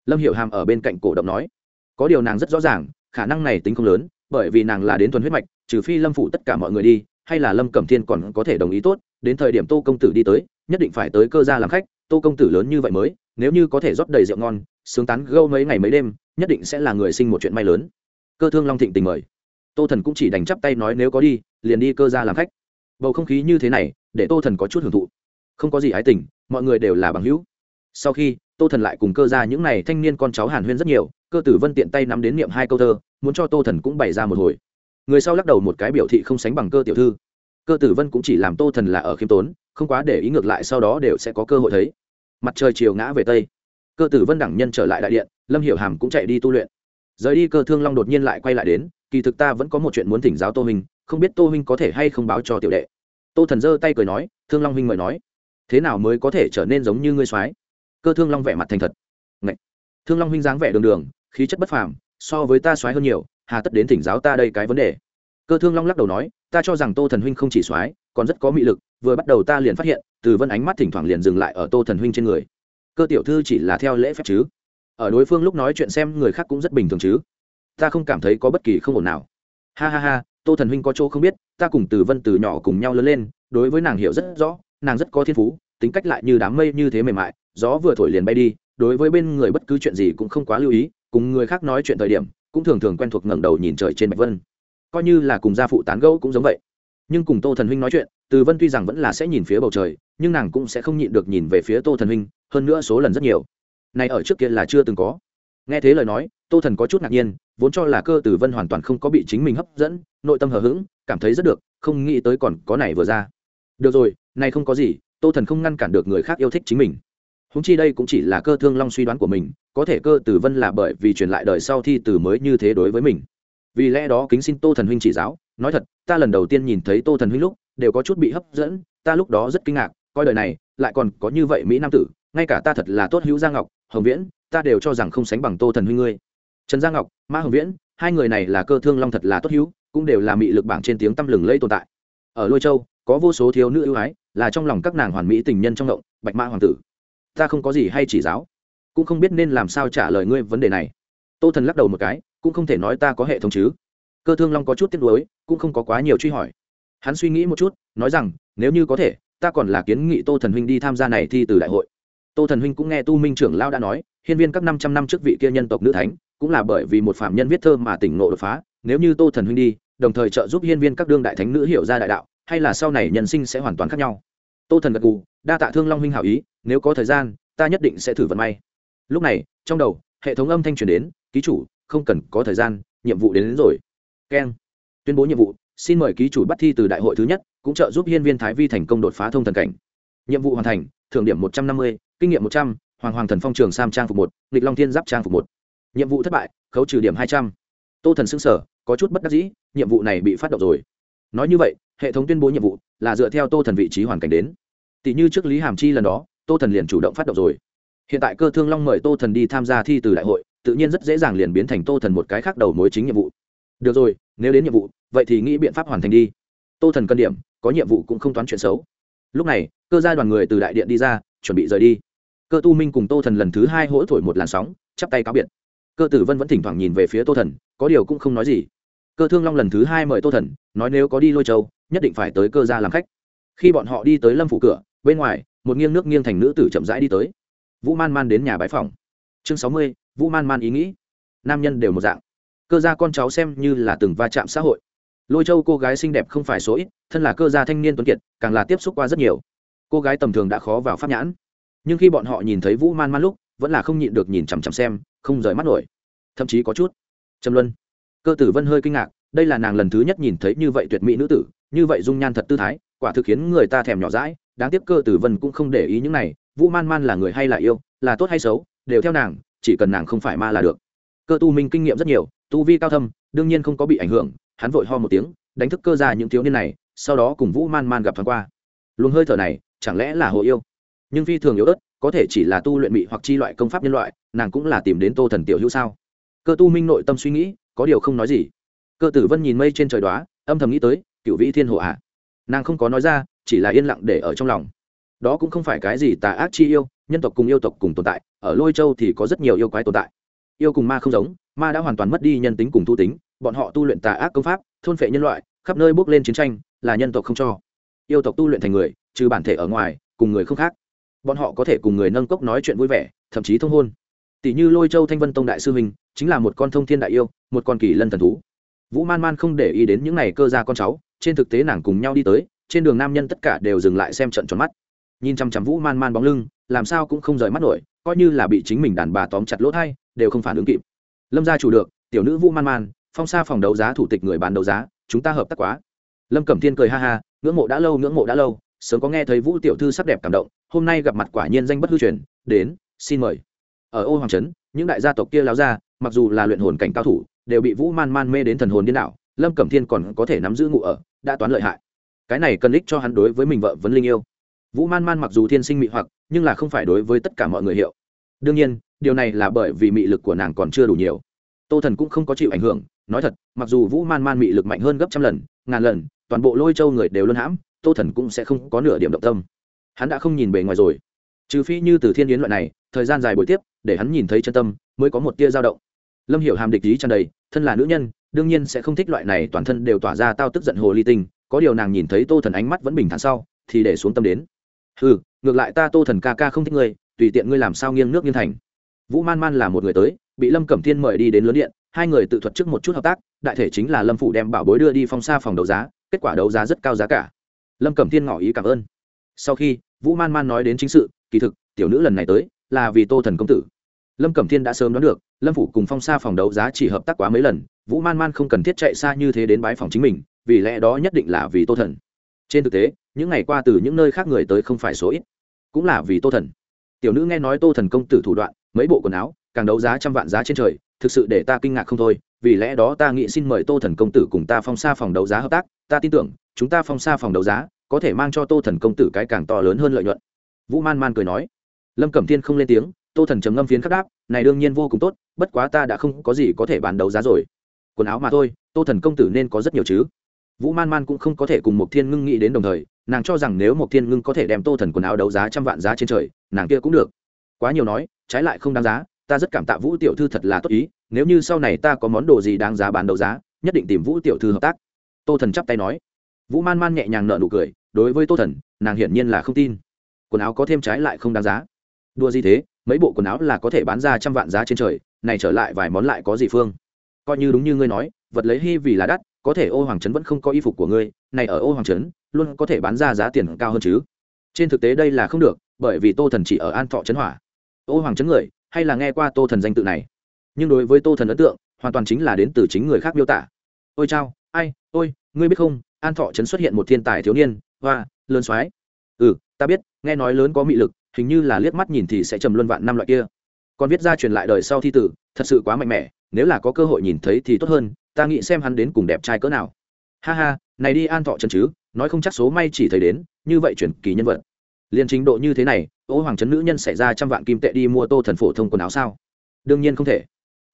Lâm hiểu hàm ở bên cạnh cổ động nói. Có điều nàng rất rõ ràng, khả năng này tính không lớn, bởi vì nàng là đến thuần huyết mạch, trừ phi lâm phụ tất cả mọi người đi, hay là lâm cẩm thiên còn có thể đồng ý tốt, đến thời điểm tô công tử đi tới, nhất định phải tới cơ gia làm khách, tô công tử lớn như vậy mới, nếu như có thể rót đầy rượu ngon, sướng tán gâu mấy ngày mấy đêm, nhất định sẽ là người sinh một chuyện may lớn. Cơ thương long thịnh tình mời tô thần cũng chỉ đành chắp tay nói nếu có đi, liền đi cơ gia làm khách. Bầu không khí như thế này, để tô thần có chút hưởng thụ. Không có gì ái tình, mọi người đều là bằng hữu. Sau khi, tô thần lại cùng cơ ra những n à y thanh niên con cháu hàn huyên rất nhiều, cơ tử vân tiện tay nắm đến niệm hai câu thơ, muốn cho tô thần cũng bày ra một hồi. Người sau lắc đầu một cái biểu thị không sánh bằng cơ tiểu thư. Cơ tử vân cũng chỉ làm tô thần là ở khiêm tốn, không quá để ý ngược lại sau đó đều sẽ có cơ hội thấy. Mặt trời chiều ngã về tây, cơ tử vân đẳng nhân trở lại đại điện, lâm hiểu hàm cũng chạy đi tu luyện. Rời đi cơ thương long đột nhiên lại quay lại đến kỳ thực ta vẫn có một chuyện muốn thỉnh giáo tô huynh, không biết tô huynh có thể hay không báo cho tiểu đệ. Tô thần giơ tay cười nói, thương long huynh mời nói. Thế nào mới có thể trở nên giống như ngươi soái? Cơ thương long vẻ mặt thành thật. Ngậy! thương long huynh dáng vẻ đường đường, khí chất bất phàm, so với ta soái hơn nhiều, hà tất đến thỉnh giáo ta đây cái vấn đề. Cơ thương long lắc đầu nói, ta cho rằng tô thần huynh không chỉ soái, còn rất có mị lực, vừa bắt đầu ta liền phát hiện, từ vân ánh mắt thỉnh thoảng liền dừng lại ở tô thần huynh trên người. Cơ tiểu thư chỉ là theo lễ phép chứ? Ở đối phương lúc nói chuyện xem người khác cũng rất bình thường chứ? Ta không cảm thấy có bất kỳ không ổn nào. Ha ha ha, tô thần huynh có chỗ không biết, ta cùng từ vân từ nhỏ cùng nhau lớn lên, đối với nàng hiểu rất rõ, nàng rất có thiên phú, tính cách lại như đám mây như thế mềm mại, gió vừa thổi liền bay đi, đối với bên người bất cứ chuyện gì cũng không quá lưu ý, cùng người khác nói chuyện thời điểm, cũng thường thường quen thuộc ngẩng đầu nhìn trời trên bạch vân. Coi như là cùng gia phụ tán gẫu cũng giống vậy. Nhưng cùng tô thần huynh nói chuyện, từ vân tuy rằng vẫn là sẽ nhìn phía bầu trời, nhưng nàng cũng sẽ không nhịn được nhìn về phía tô thần huynh, hơn nữa số lần rất nhiều. Này ở trước kia là chưa từng có. Nghe thế lời nói, tô thần có chút ngạc nhiên vốn cho là cơ tử vân hoàn toàn không có bị chính mình hấp dẫn, nội tâm hờ hững, cảm thấy rất được, không nghĩ tới còn có này vừa ra. Được rồi, này không có gì, tô thần không ngăn cản được người khác yêu thích chính mình. Húng chi đây cũng chỉ là cơ thương long suy đoán của mình, có thể cơ tử vân là bởi vì truyền lại đời sau thi từ mới như thế đối với mình. Vì lẽ đó kính xin tô thần huynh chỉ giáo, nói thật, ta lần đầu tiên nhìn thấy tô thần huynh lúc, đều có chút bị hấp dẫn, ta lúc đó rất kinh ngạc, coi đời này, lại còn có như vậy mỹ nam tử, ngay cả ta thật là tốt hữu gia ngọc, hồng viễn, ta đều cho rằng không sánh bằng tô thần huynh ngươi trần gia ngọc, ma hồng viễn, hai người này là cơ thương long thật là tốt hữu, cũng đều là mị lực bảng trên tiếng tăm lừng lây tồn tại. Ở lôi châu, có vô số thiếu nữ ưu ái, là trong lòng các nàng hoàn mỹ tình nhân trong động, bạch mã hoàng tử. Ta không có gì hay chỉ giáo, cũng không biết nên làm sao trả lời ngươi vấn đề này. Tô thần lắc đầu một cái, cũng không thể nói ta có hệ thống chứ. Cơ thương long có chút tiếc nuối, cũng không có quá nhiều truy hỏi. Hắn suy nghĩ một chút, nói rằng, nếu như có thể, ta còn là kiến nghị tô thần huynh đi tham gia này thi từ đại hội. Tô thần huynh cũng nghe tu minh trưởng lao đã nói, hiên viên các năm trăm năm trước vị kia nhân tộc nữ thánh cũng là bởi vì một phạm nhân viết thơ mà tỉnh ngộ đột phá nếu như tô thần huynh đi đồng thời trợ giúp hiên viên các đương đại thánh nữ hiểu ra đại đạo hay là sau này nhân sinh sẽ hoàn toàn khác nhau. Tô thần gật gù đa tạ thương long huynh hảo ý nếu có thời gian ta nhất định sẽ thử vận may. Lúc này trong đầu hệ thống âm thanh truyền đến ký chủ không cần có thời gian nhiệm vụ đến, đến rồi. Keng. Tuyên bố nhiệm vụ xin mời ký chủ bắt thi từ đại hội thứ nhất cũng trợ giúp hiên viên thái vi thành công đột phá thông thần cảnh. Nhiệm vụ hoàn thành thưởng điểm một trăm năm mươi kinh nghiệm một trăm hoàng hoàng thần phong trường sam trang phục một nghịch long thiên giáp trang phục một nhiệm vụ thất bại, khấu trừ điểm hai trăm. Tô thần xưng sở có chút bất đắc dĩ, nhiệm vụ này bị phát động rồi. Nói như vậy, hệ thống tuyên bố nhiệm vụ là dựa theo tô thần vị trí hoàn cảnh đến. Tỷ như trước lý hàm chi lần đó, tô thần liền chủ động phát động rồi. Hiện tại cơ thương long mời tô thần đi tham gia thi từ đại hội, tự nhiên rất dễ dàng liền biến thành tô thần một cái khác đầu mối chính nhiệm vụ. Được rồi, nếu đến nhiệm vụ, vậy thì nghĩ biện pháp hoàn thành đi. Tô thần cân điểm, có nhiệm vụ cũng không toán chuyện xấu. Lúc này, cơ gia đoàn người từ đại điện đi ra, chuẩn bị rời đi. Cơ tu minh cùng tô thần lần thứ hai hỗ thổi một làn sóng, chắp tay cáo biệt cơ tử vân vẫn thỉnh thoảng nhìn về phía tô thần, có điều cũng không nói gì. Cơ thương long lần thứ hai mời tô thần, nói nếu có đi lôi châu, nhất định phải tới cơ gia làm khách. Khi bọn họ đi tới lâm phủ cửa, bên ngoài, một nghiêng nước nghiêng thành nữ tử chậm rãi đi tới. Vũ man man đến nhà bái phòng. Chương sáu mươi, vũ man man ý nghĩ. Nam nhân đều một dạng. Cơ gia con cháu xem như là từng va chạm xã hội. Lôi châu cô gái xinh đẹp không phải số ít, thân là cơ gia thanh niên tuấn kiệt, càng là tiếp xúc qua rất nhiều. Cô gái tầm thường đã khó vào pháp nhãn. Nhưng khi bọn họ nhìn thấy vũ man man lúc vẫn là không nhịn được nhìn chằm chằm xem, không rời mắt nổi. Thậm chí có chút. Trầm luân. Cơ tử vân hơi kinh ngạc, đây là nàng lần thứ nhất nhìn thấy như vậy tuyệt mỹ nữ tử, như vậy dung nhan thật tư thái, quả thực khiến người ta thèm nhỏ rãi đáng tiếc cơ tử vân cũng không để ý những này, vũ man man là người hay là yêu, là tốt hay xấu, đều theo nàng, chỉ cần nàng không phải ma là được. Cơ tu minh kinh nghiệm rất nhiều, tu vi cao thâm, đương nhiên không có bị ảnh hưởng, hắn vội ho một tiếng, đánh thức cơ ra những thiếu niên này, sau đó cùng vũ man man gặp thoáng qua. Luồng hơi thở này, chẳng lẽ là hồ yêu? Nhưng phi thường yếu ớt có thể chỉ là tu luyện mị hoặc chi loại công pháp nhân loại, nàng cũng là tìm đến tô thần tiểu hữu sao? Cơ tu minh nội tâm suy nghĩ, có điều không nói gì. Cơ tử vân nhìn mây trên trời đoá âm thầm nghĩ tới cựu vĩ thiên hộ ạ. À? nàng không có nói ra, chỉ là yên lặng để ở trong lòng. Đó cũng không phải cái gì tà ác chi yêu, nhân tộc cùng yêu tộc cùng tồn tại, ở lôi châu thì có rất nhiều yêu quái tồn tại. Yêu cùng ma không giống, ma đã hoàn toàn mất đi nhân tính cùng thu tính, bọn họ tu luyện tà ác công pháp, thôn phệ nhân loại, khắp nơi bước lên chiến tranh, là nhân tộc không cho. Yêu tộc tu luyện thành người, trừ bản thể ở ngoài, cùng người không khác bọn họ có thể cùng người nâng cốc nói chuyện vui vẻ, thậm chí thông hôn. Tỷ như lôi châu thanh vân tông đại sư huynh, chính là một con thông thiên đại yêu, một con kỳ lân thần thú. Vũ man man không để ý đến những này cơ ra con cháu, trên thực tế nàng cùng nhau đi tới, trên đường nam nhân tất cả đều dừng lại xem trận tròn mắt. Nhìn chăm chăm vũ man man bóng lưng, làm sao cũng không rời mắt nổi, coi như là bị chính mình đàn bà tóm chặt lỗ thay đều không phản ứng kịp. Lâm gia chủ được, tiểu nữ vũ man man, phong xa phòng đấu giá thủ tịch người bán đấu giá, chúng ta hợp tác quá. Lâm cẩm thiên cười ha ha, ngưỡng mộ đã lâu, ngưỡng mộ đã lâu sớm có nghe thấy vũ tiểu thư sắc đẹp cảm động, hôm nay gặp mặt quả nhiên danh bất hư truyền, đến, xin mời. Ở ô hoàng trấn, những đại gia tộc kia láo ra, mặc dù là luyện hồn cảnh cao thủ, đều bị vũ man man mê đến thần hồn điên đảo, lâm cẩm thiên còn có thể nắm giữ ngụ ở, đã toán lợi hại. Cái này cần ích cho hắn đối với mình vợ vấn linh yêu. Vũ man man mặc dù thiên sinh mị hoặc, nhưng là không phải đối với tất cả mọi người hiệu đương nhiên, điều này là bởi vì mị lực của nàng còn chưa đủ nhiều. Tô thần cũng không có chịu ảnh hưởng, nói thật, mặc dù vũ man man mị lực mạnh hơn gấp trăm lần, ngàn lần, toàn bộ lôi châu người đều luôn hãm tô thần cũng sẽ không có nửa điểm động tâm. Hắn đã không nhìn bề ngoài rồi. Trừ phi như từ thiên yến loại này, thời gian dài buổi tiếp, để hắn nhìn thấy chân tâm, mới có một tia dao động. Lâm hiểu hàm địch ý tràn đầy, thân là nữ nhân, đương nhiên sẽ không thích loại này toàn thân đều tỏa ra tao tức giận hồ ly tinh, có điều nàng nhìn thấy tô thần ánh mắt vẫn bình thản sau, thì để xuống tâm đến. Ừ ngược lại ta tô thần ca ca không thích ngươi, tùy tiện ngươi làm sao nghiêng nước nghiêng thành. Vũ man man là một người tới, bị lâm cẩm thiên mời đi đến lớn điện, hai người tự thuật trước một chút hợp tác, đại thể chính là lâm phủ đem bảo bối đưa đi phong xa phòng đấu giá, kết quả đấu giá rất cao giá cả lâm cẩm thiên ngỏ ý cảm ơn. Sau khi, vũ man man nói đến chính sự, kỳ thực, tiểu nữ lần này tới, là vì tô thần công tử. Lâm cẩm thiên đã sớm đoán được, lâm phủ cùng phong xa phòng đấu giá chỉ hợp tác quá mấy lần, vũ man man không cần thiết chạy xa như thế đến bái phòng chính mình, vì lẽ đó nhất định là vì tô thần. Trên thực tế, những ngày qua từ những nơi khác người tới không phải số ít, cũng là vì tô thần. Tiểu nữ nghe nói tô thần công tử thủ đoạn, mấy bộ quần áo, càng đấu giá trăm vạn giá trên trời, thực sự để ta kinh ngạc không thôi, vì lẽ đó ta nghĩ xin mời tô thần công tử cùng ta phong xa phòng đấu giá hợp tác, ta tin tưởng chúng ta phong xa phòng đấu giá, có thể mang cho tô thần công tử cái càng to lớn hơn lợi nhuận. Vũ man man cười nói. Lâm cẩm thiên không lên tiếng, tô thần trầm ngâm phiến khắc đáp, này đương nhiên vô cùng tốt, bất quá ta đã không có gì có thể bán đấu giá rồi. Quần áo mà thôi, tô thần công tử nên có rất nhiều chứ. Vũ man man cũng không có thể cùng một thiên ngưng nghĩ đến đồng thời, nàng cho rằng nếu một thiên ngưng có thể đem tô thần quần áo đấu giá trăm vạn giá trên trời, nàng kia cũng được. Quá nhiều nói, trái lại không đáng giá, ta rất cảm tạ vũ tiểu thư thật là tốt ý, nếu như sau này ta có món đồ gì đáng giá bán đấu giá, nhất định tìm vũ tiểu thư hợp tác. Tô thần chắp tay nói vũ man man nhẹ nhàng nợ nụ cười, đối với tô thần, nàng hiển nhiên là không tin. Quần áo có thêm trái lại không đáng giá. Đua gì thế, mấy bộ quần áo là có thể bán ra trăm vạn giá trên trời, này trở lại vài món lại có gì phương? Coi như đúng như ngươi nói, vật lấy hy vì là đắt, có thể ô hoàng trấn vẫn không có y phục của ngươi, này ở ô hoàng trấn, luôn có thể bán ra giá tiền cao hơn chứ. Trên thực tế đây là không được, bởi vì tô thần chỉ ở an thọ trấn hỏa. Ô hoàng trấn người, hay là nghe qua tô thần danh tự này? Nhưng đối với tô thần ấn tượng, hoàn toàn chính là đến từ chính người khác miêu tả. Ôi chao, ai, ôi, ngươi biết không an thọ trấn xuất hiện một thiên tài thiếu niên, hoa, lớn soái. Ừ ta biết, nghe nói lớn có mị lực, hình như là liếc mắt nhìn thì sẽ trầm luân vạn năm loại kia. Còn viết ra truyền lại đời sau thi tử, thật sự quá mạnh mẽ, nếu là có cơ hội nhìn thấy thì tốt hơn, ta nghĩ xem hắn đến cùng đẹp trai cỡ nào. Ha ha, này đi an thọ Trấn chứ, nói không chắc số may chỉ thấy đến, như vậy chuyển kỳ nhân vật. Liền trình độ như thế này, ô hoàng trấn nữ nhân xảy ra trăm vạn kim tệ đi mua tô thần phổ thông quần áo sao? Đương nhiên không thể.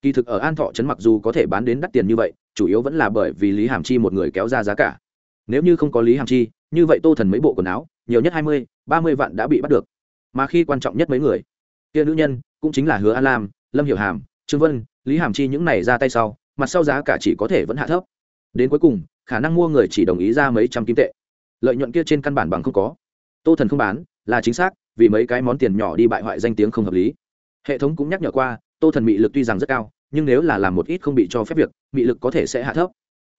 Kỳ thực ở an thọ trấn mặc dù có thể bán đến đắt tiền như vậy, chủ yếu vẫn là bởi vì lý hàm chi một người kéo ra giá cả nếu như không có lý hàm chi như vậy tô thần mấy bộ quần áo nhiều nhất hai mươi, ba mươi vạn đã bị bắt được. Mà khi quan trọng nhất mấy người, kia nữ nhân cũng chính là hứa an lam, lâm hiểu hàm, trương vân, lý hàm chi những này ra tay sau, mặt sau giá cả chỉ có thể vẫn hạ thấp. Đến cuối cùng, khả năng mua người chỉ đồng ý ra mấy trăm kim tệ. Lợi nhuận kia trên căn bản bằng không có. Tô thần không bán, là chính xác, vì mấy cái món tiền nhỏ đi bại hoại danh tiếng không hợp lý. Hệ thống cũng nhắc nhở qua, tô thần mị lực tuy rằng rất cao, nhưng nếu là làm một ít không bị cho phép việc, mị lực có thể sẽ hạ thấp.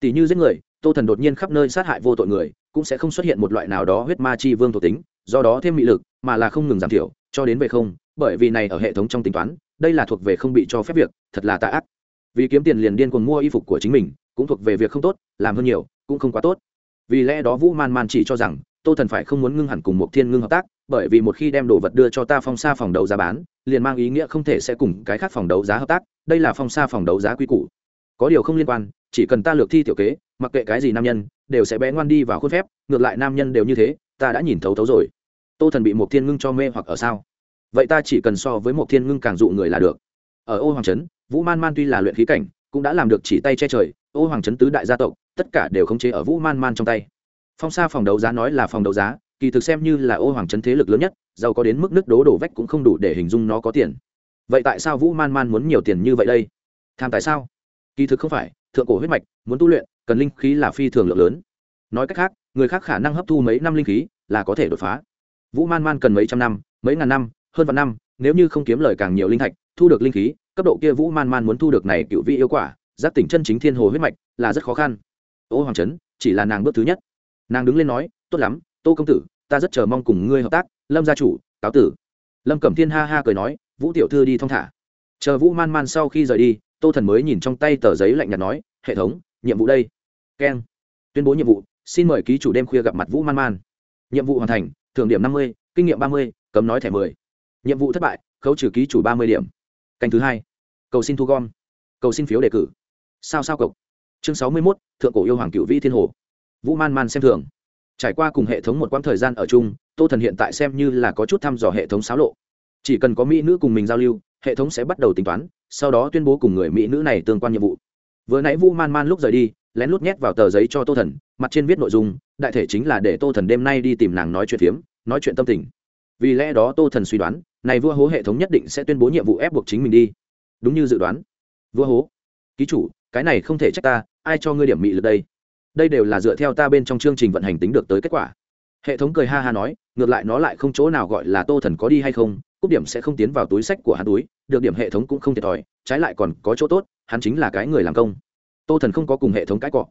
Tỷ như giết người tô thần đột nhiên khắp nơi sát hại vô tội người, cũng sẽ không xuất hiện một loại nào đó huyết ma chi vương thuộc tính, do đó thêm mị lực, mà là không ngừng giảm thiểu, cho đến về không, bởi vì này ở hệ thống trong tính toán, đây là thuộc về không bị cho phép việc, thật là tạ ác. Vì kiếm tiền liền điên cuồng mua y phục của chính mình, cũng thuộc về việc không tốt, làm hơn nhiều, cũng không quá tốt. Vì lẽ đó vũ man man chỉ cho rằng, tô thần phải không muốn ngưng hẳn cùng một thiên ngưng hợp tác, bởi vì một khi đem đồ vật đưa cho ta phong xa phòng đấu giá bán, liền mang ý nghĩa không thể sẽ cùng cái khác phòng đấu giá hợp tác, đây là phong xa phòng đấu giá quy củ. Có điều không liên quan, chỉ cần ta lược thi tiểu kế mặc kệ cái gì nam nhân, đều sẽ bé ngoan đi vào khuôn phép, ngược lại nam nhân đều như thế, ta đã nhìn thấu thấu rồi. Tô thần bị một thiên ngưng cho mê hoặc ở sao? Vậy ta chỉ cần so với một thiên ngưng càng dụ người là được. Ở ô hoàng trấn, vũ man man tuy là luyện khí cảnh, cũng đã làm được chỉ tay che trời, ô hoàng trấn tứ đại gia tộc, tất cả đều khống chế ở vũ man man trong tay. Phong sa phòng đấu giá nói là phòng đấu giá, kỳ thực xem như là ô hoàng trấn thế lực lớn nhất, giàu có đến mức nước đố đổ vách cũng không đủ để hình dung nó có tiền. Vậy tại sao vũ man man muốn nhiều tiền như vậy đây? Tham tại sao? Kỳ thực không phải, thượng cổ huyết mạch, muốn tu luyện cần linh khí là phi thường lượng lớn. Nói cách khác, người khác khả năng hấp thu mấy năm linh khí là có thể đột phá. Vũ man man cần mấy trăm năm, mấy ngàn năm, hơn vạn năm, nếu như không kiếm lời càng nhiều linh thạch, thu được linh khí, cấp độ kia vũ man man muốn thu được này cựu vị yêu quả, giác tỉnh chân chính thiên hồ huyết mạch là rất khó khăn. Ô hoàng trấn, chỉ là nàng bước thứ nhất. Nàng đứng lên nói, tốt lắm, tô công tử, ta rất chờ mong cùng ngươi hợp tác, lâm gia chủ, cáo tử. Lâm cẩm thiên ha ha cười nói, vũ tiểu thư đi thong thả. Chờ vũ man man sau khi rời đi, tô thần mới nhìn trong tay tờ giấy lạnh nhạt nói, hệ thống nhiệm vụ đây. Keng. Tuyên bố nhiệm vụ, xin mời ký chủ đêm khuya gặp mặt vũ man man. Nhiệm vụ hoàn thành, thưởng điểm năm mươi, kinh nghiệm ba mươi, cấm nói thẻ mười. Nhiệm vụ thất bại, khấu trừ ký chủ ba mươi điểm. Canh thứ hai. Cầu xin thu gom. Cầu xin phiếu đề cử. Sao sao cộc. Chương sáu mươi mốt, thượng cổ yêu hoàng cựu vĩ thiên hồ. Vũ man man xem thường. Trải qua cùng hệ thống một quãng thời gian ở chung, tô thần hiện tại xem như là có chút thăm dò hệ thống xáo lộ. Chỉ cần có mỹ nữ cùng mình giao lưu, hệ thống sẽ bắt đầu tính toán, sau đó tuyên bố cùng người mỹ nữ này tương quan nhiệm vụ vừa nãy vũ man man lúc rời đi, lén lút nhét vào tờ giấy cho tô thần, mặt trên viết nội dung, đại thể chính là để tô thần đêm nay đi tìm nàng nói chuyện phiếm, nói chuyện tâm tình. Vì lẽ đó tô thần suy đoán, này vua hố hệ thống nhất định sẽ tuyên bố nhiệm vụ ép buộc chính mình đi. Đúng như dự đoán. Vua hố, ký chủ, cái này không thể trách ta, ai cho ngươi điểm mị lực đây? Đây đều là dựa theo ta bên trong chương trình vận hành tính được tới kết quả. Hệ thống cười ha ha nói, ngược lại nó lại không chỗ nào gọi là tô thần có đi hay không, cúp điểm sẽ không tiến vào túi sách của hắn túi, được điểm hệ thống cũng không thiệt thòi trái lại còn có chỗ tốt, hắn chính là cái người làm công. Tô thần không có cùng hệ thống cãi cọ.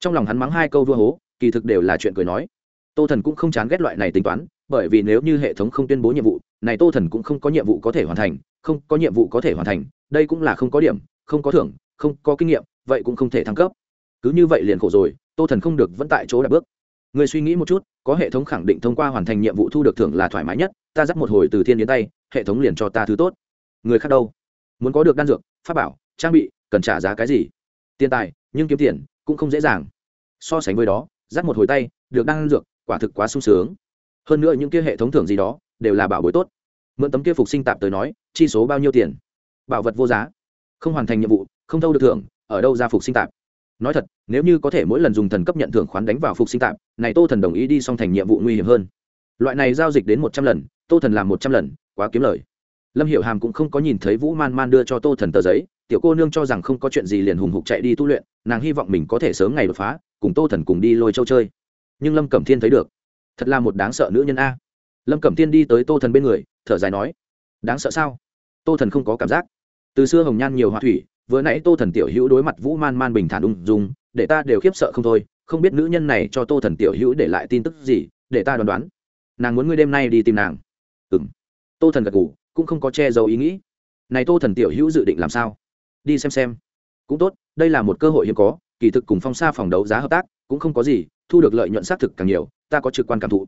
Trong lòng hắn mắng hai câu vua hố, kỳ thực đều là chuyện cười nói. Tô thần cũng không chán ghét loại này tính toán, bởi vì nếu như hệ thống không tuyên bố nhiệm vụ, này tô thần cũng không có nhiệm vụ có thể hoàn thành, không có nhiệm vụ có thể hoàn thành, đây cũng là không có điểm, không có thưởng, không có kinh nghiệm, vậy cũng không thể thăng cấp. Cứ như vậy liền khổ rồi, tô thần không được vẫn tại chỗ đạp bước. Người suy nghĩ một chút, có hệ thống khẳng định thông qua hoàn thành nhiệm vụ thu được thưởng là thoải mái nhất, ta dắt một hồi từ thiên đến tay, hệ thống liền cho ta thứ tốt. Người khác đâu? Muốn có được đan dược, pháp bảo, trang bị, cần trả giá cái gì? Tiền tài, nhưng kiếm tiền, cũng không dễ dàng. So sánh với đó dắt một hồi tay, được đan dược, quả thực quá sung sướng. Hơn nữa những kia hệ thống thưởng gì đó, đều là bảo bối tốt. Mượn tấm kia phục sinh tạp tới nói, chi số bao nhiêu tiền? Bảo vật vô giá. Không hoàn thành nhiệm vụ, không thâu được thưởng, ở đâu ra phục sinh tạp? Nói thật, nếu như có thể mỗi lần dùng thần cấp nhận thưởng khoán đánh vào phục sinh tạp, này tô thần đồng ý đi xong thành nhiệm vụ nguy hiểm hơn. Loại này giao dịch đến một trăm lần, tô thần làm một trăm lần, quá kiếm lời lâm hiểu hàm cũng không có nhìn thấy vũ man man đưa cho tô thần tờ giấy, tiểu cô nương cho rằng không có chuyện gì liền hùng hục chạy đi tu luyện, nàng hy vọng mình có thể sớm ngày đột phá, cùng tô thần cùng đi lôi châu chơi. Nhưng lâm cẩm thiên thấy được, thật là một đáng sợ nữ nhân a. Lâm cẩm thiên đi tới tô thần bên người, thở dài nói, đáng sợ sao? Tô thần không có cảm giác. Từ xưa hồng nhan nhiều hoa thủy, vừa nãy tô thần tiểu hữu đối mặt vũ man man bình thản ung dung, để ta đều khiếp sợ không thôi, không biết nữ nhân này cho tô thần tiểu hữu để lại tin tức gì, để ta đoán đoán. Nàng muốn ngươi đêm nay đi tìm nàng. Ừ m tô thần gật ngủ cũng không có che giấu ý nghĩ. Này tô thần tiểu hữu dự định làm sao? Đi xem xem. Cũng tốt, đây là một cơ hội hiếm có, kỳ thực cùng phong sa phòng đấu giá hợp tác cũng không có gì, thu được lợi nhuận xác thực càng nhiều, ta có trực quan cảm thụ.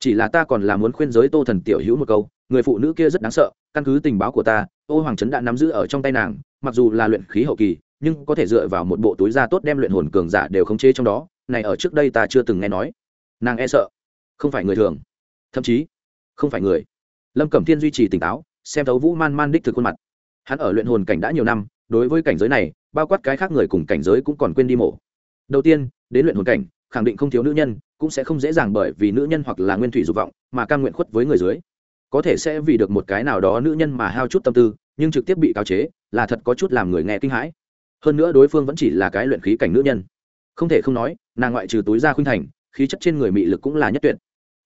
Chỉ là ta còn là muốn khuyên giới tô thần tiểu hữu một câu, người phụ nữ kia rất đáng sợ, căn cứ tình báo của ta ô hoàng trấn đã nắm giữ ở trong tay nàng, mặc dù là luyện khí hậu kỳ, nhưng có thể dựa vào một bộ túi da tốt đem luyện hồn cường giả đều khống chế trong đó, này ở trước đây ta chưa từng nghe nói. Nàng e sợ. Không phải người thường. Thậm chí, không phải người. Lâm cẩm thiên duy trì tỉnh táo xem thấu vũ man man đích thực khuôn mặt. Hắn ở luyện hồn cảnh đã nhiều năm, đối với cảnh giới này, bao quát cái khác người cùng cảnh giới cũng còn quên đi mổ. Đầu tiên, đến luyện hồn cảnh, khẳng định không thiếu nữ nhân, cũng sẽ không dễ dàng bởi vì nữ nhân hoặc là nguyên thủy dục vọng mà cam nguyện khuất với người dưới. Có thể sẽ vì được một cái nào đó nữ nhân mà hao chút tâm tư, nhưng trực tiếp bị cáo chế là thật có chút làm người nghe kinh hãi. Hơn nữa đối phương vẫn chỉ là cái luyện khí cảnh nữ nhân. Không thể không nói, nàng ngoại trừ túi ra khuynh thành, khí chất trên người mị lực cũng là nhất tuyệt.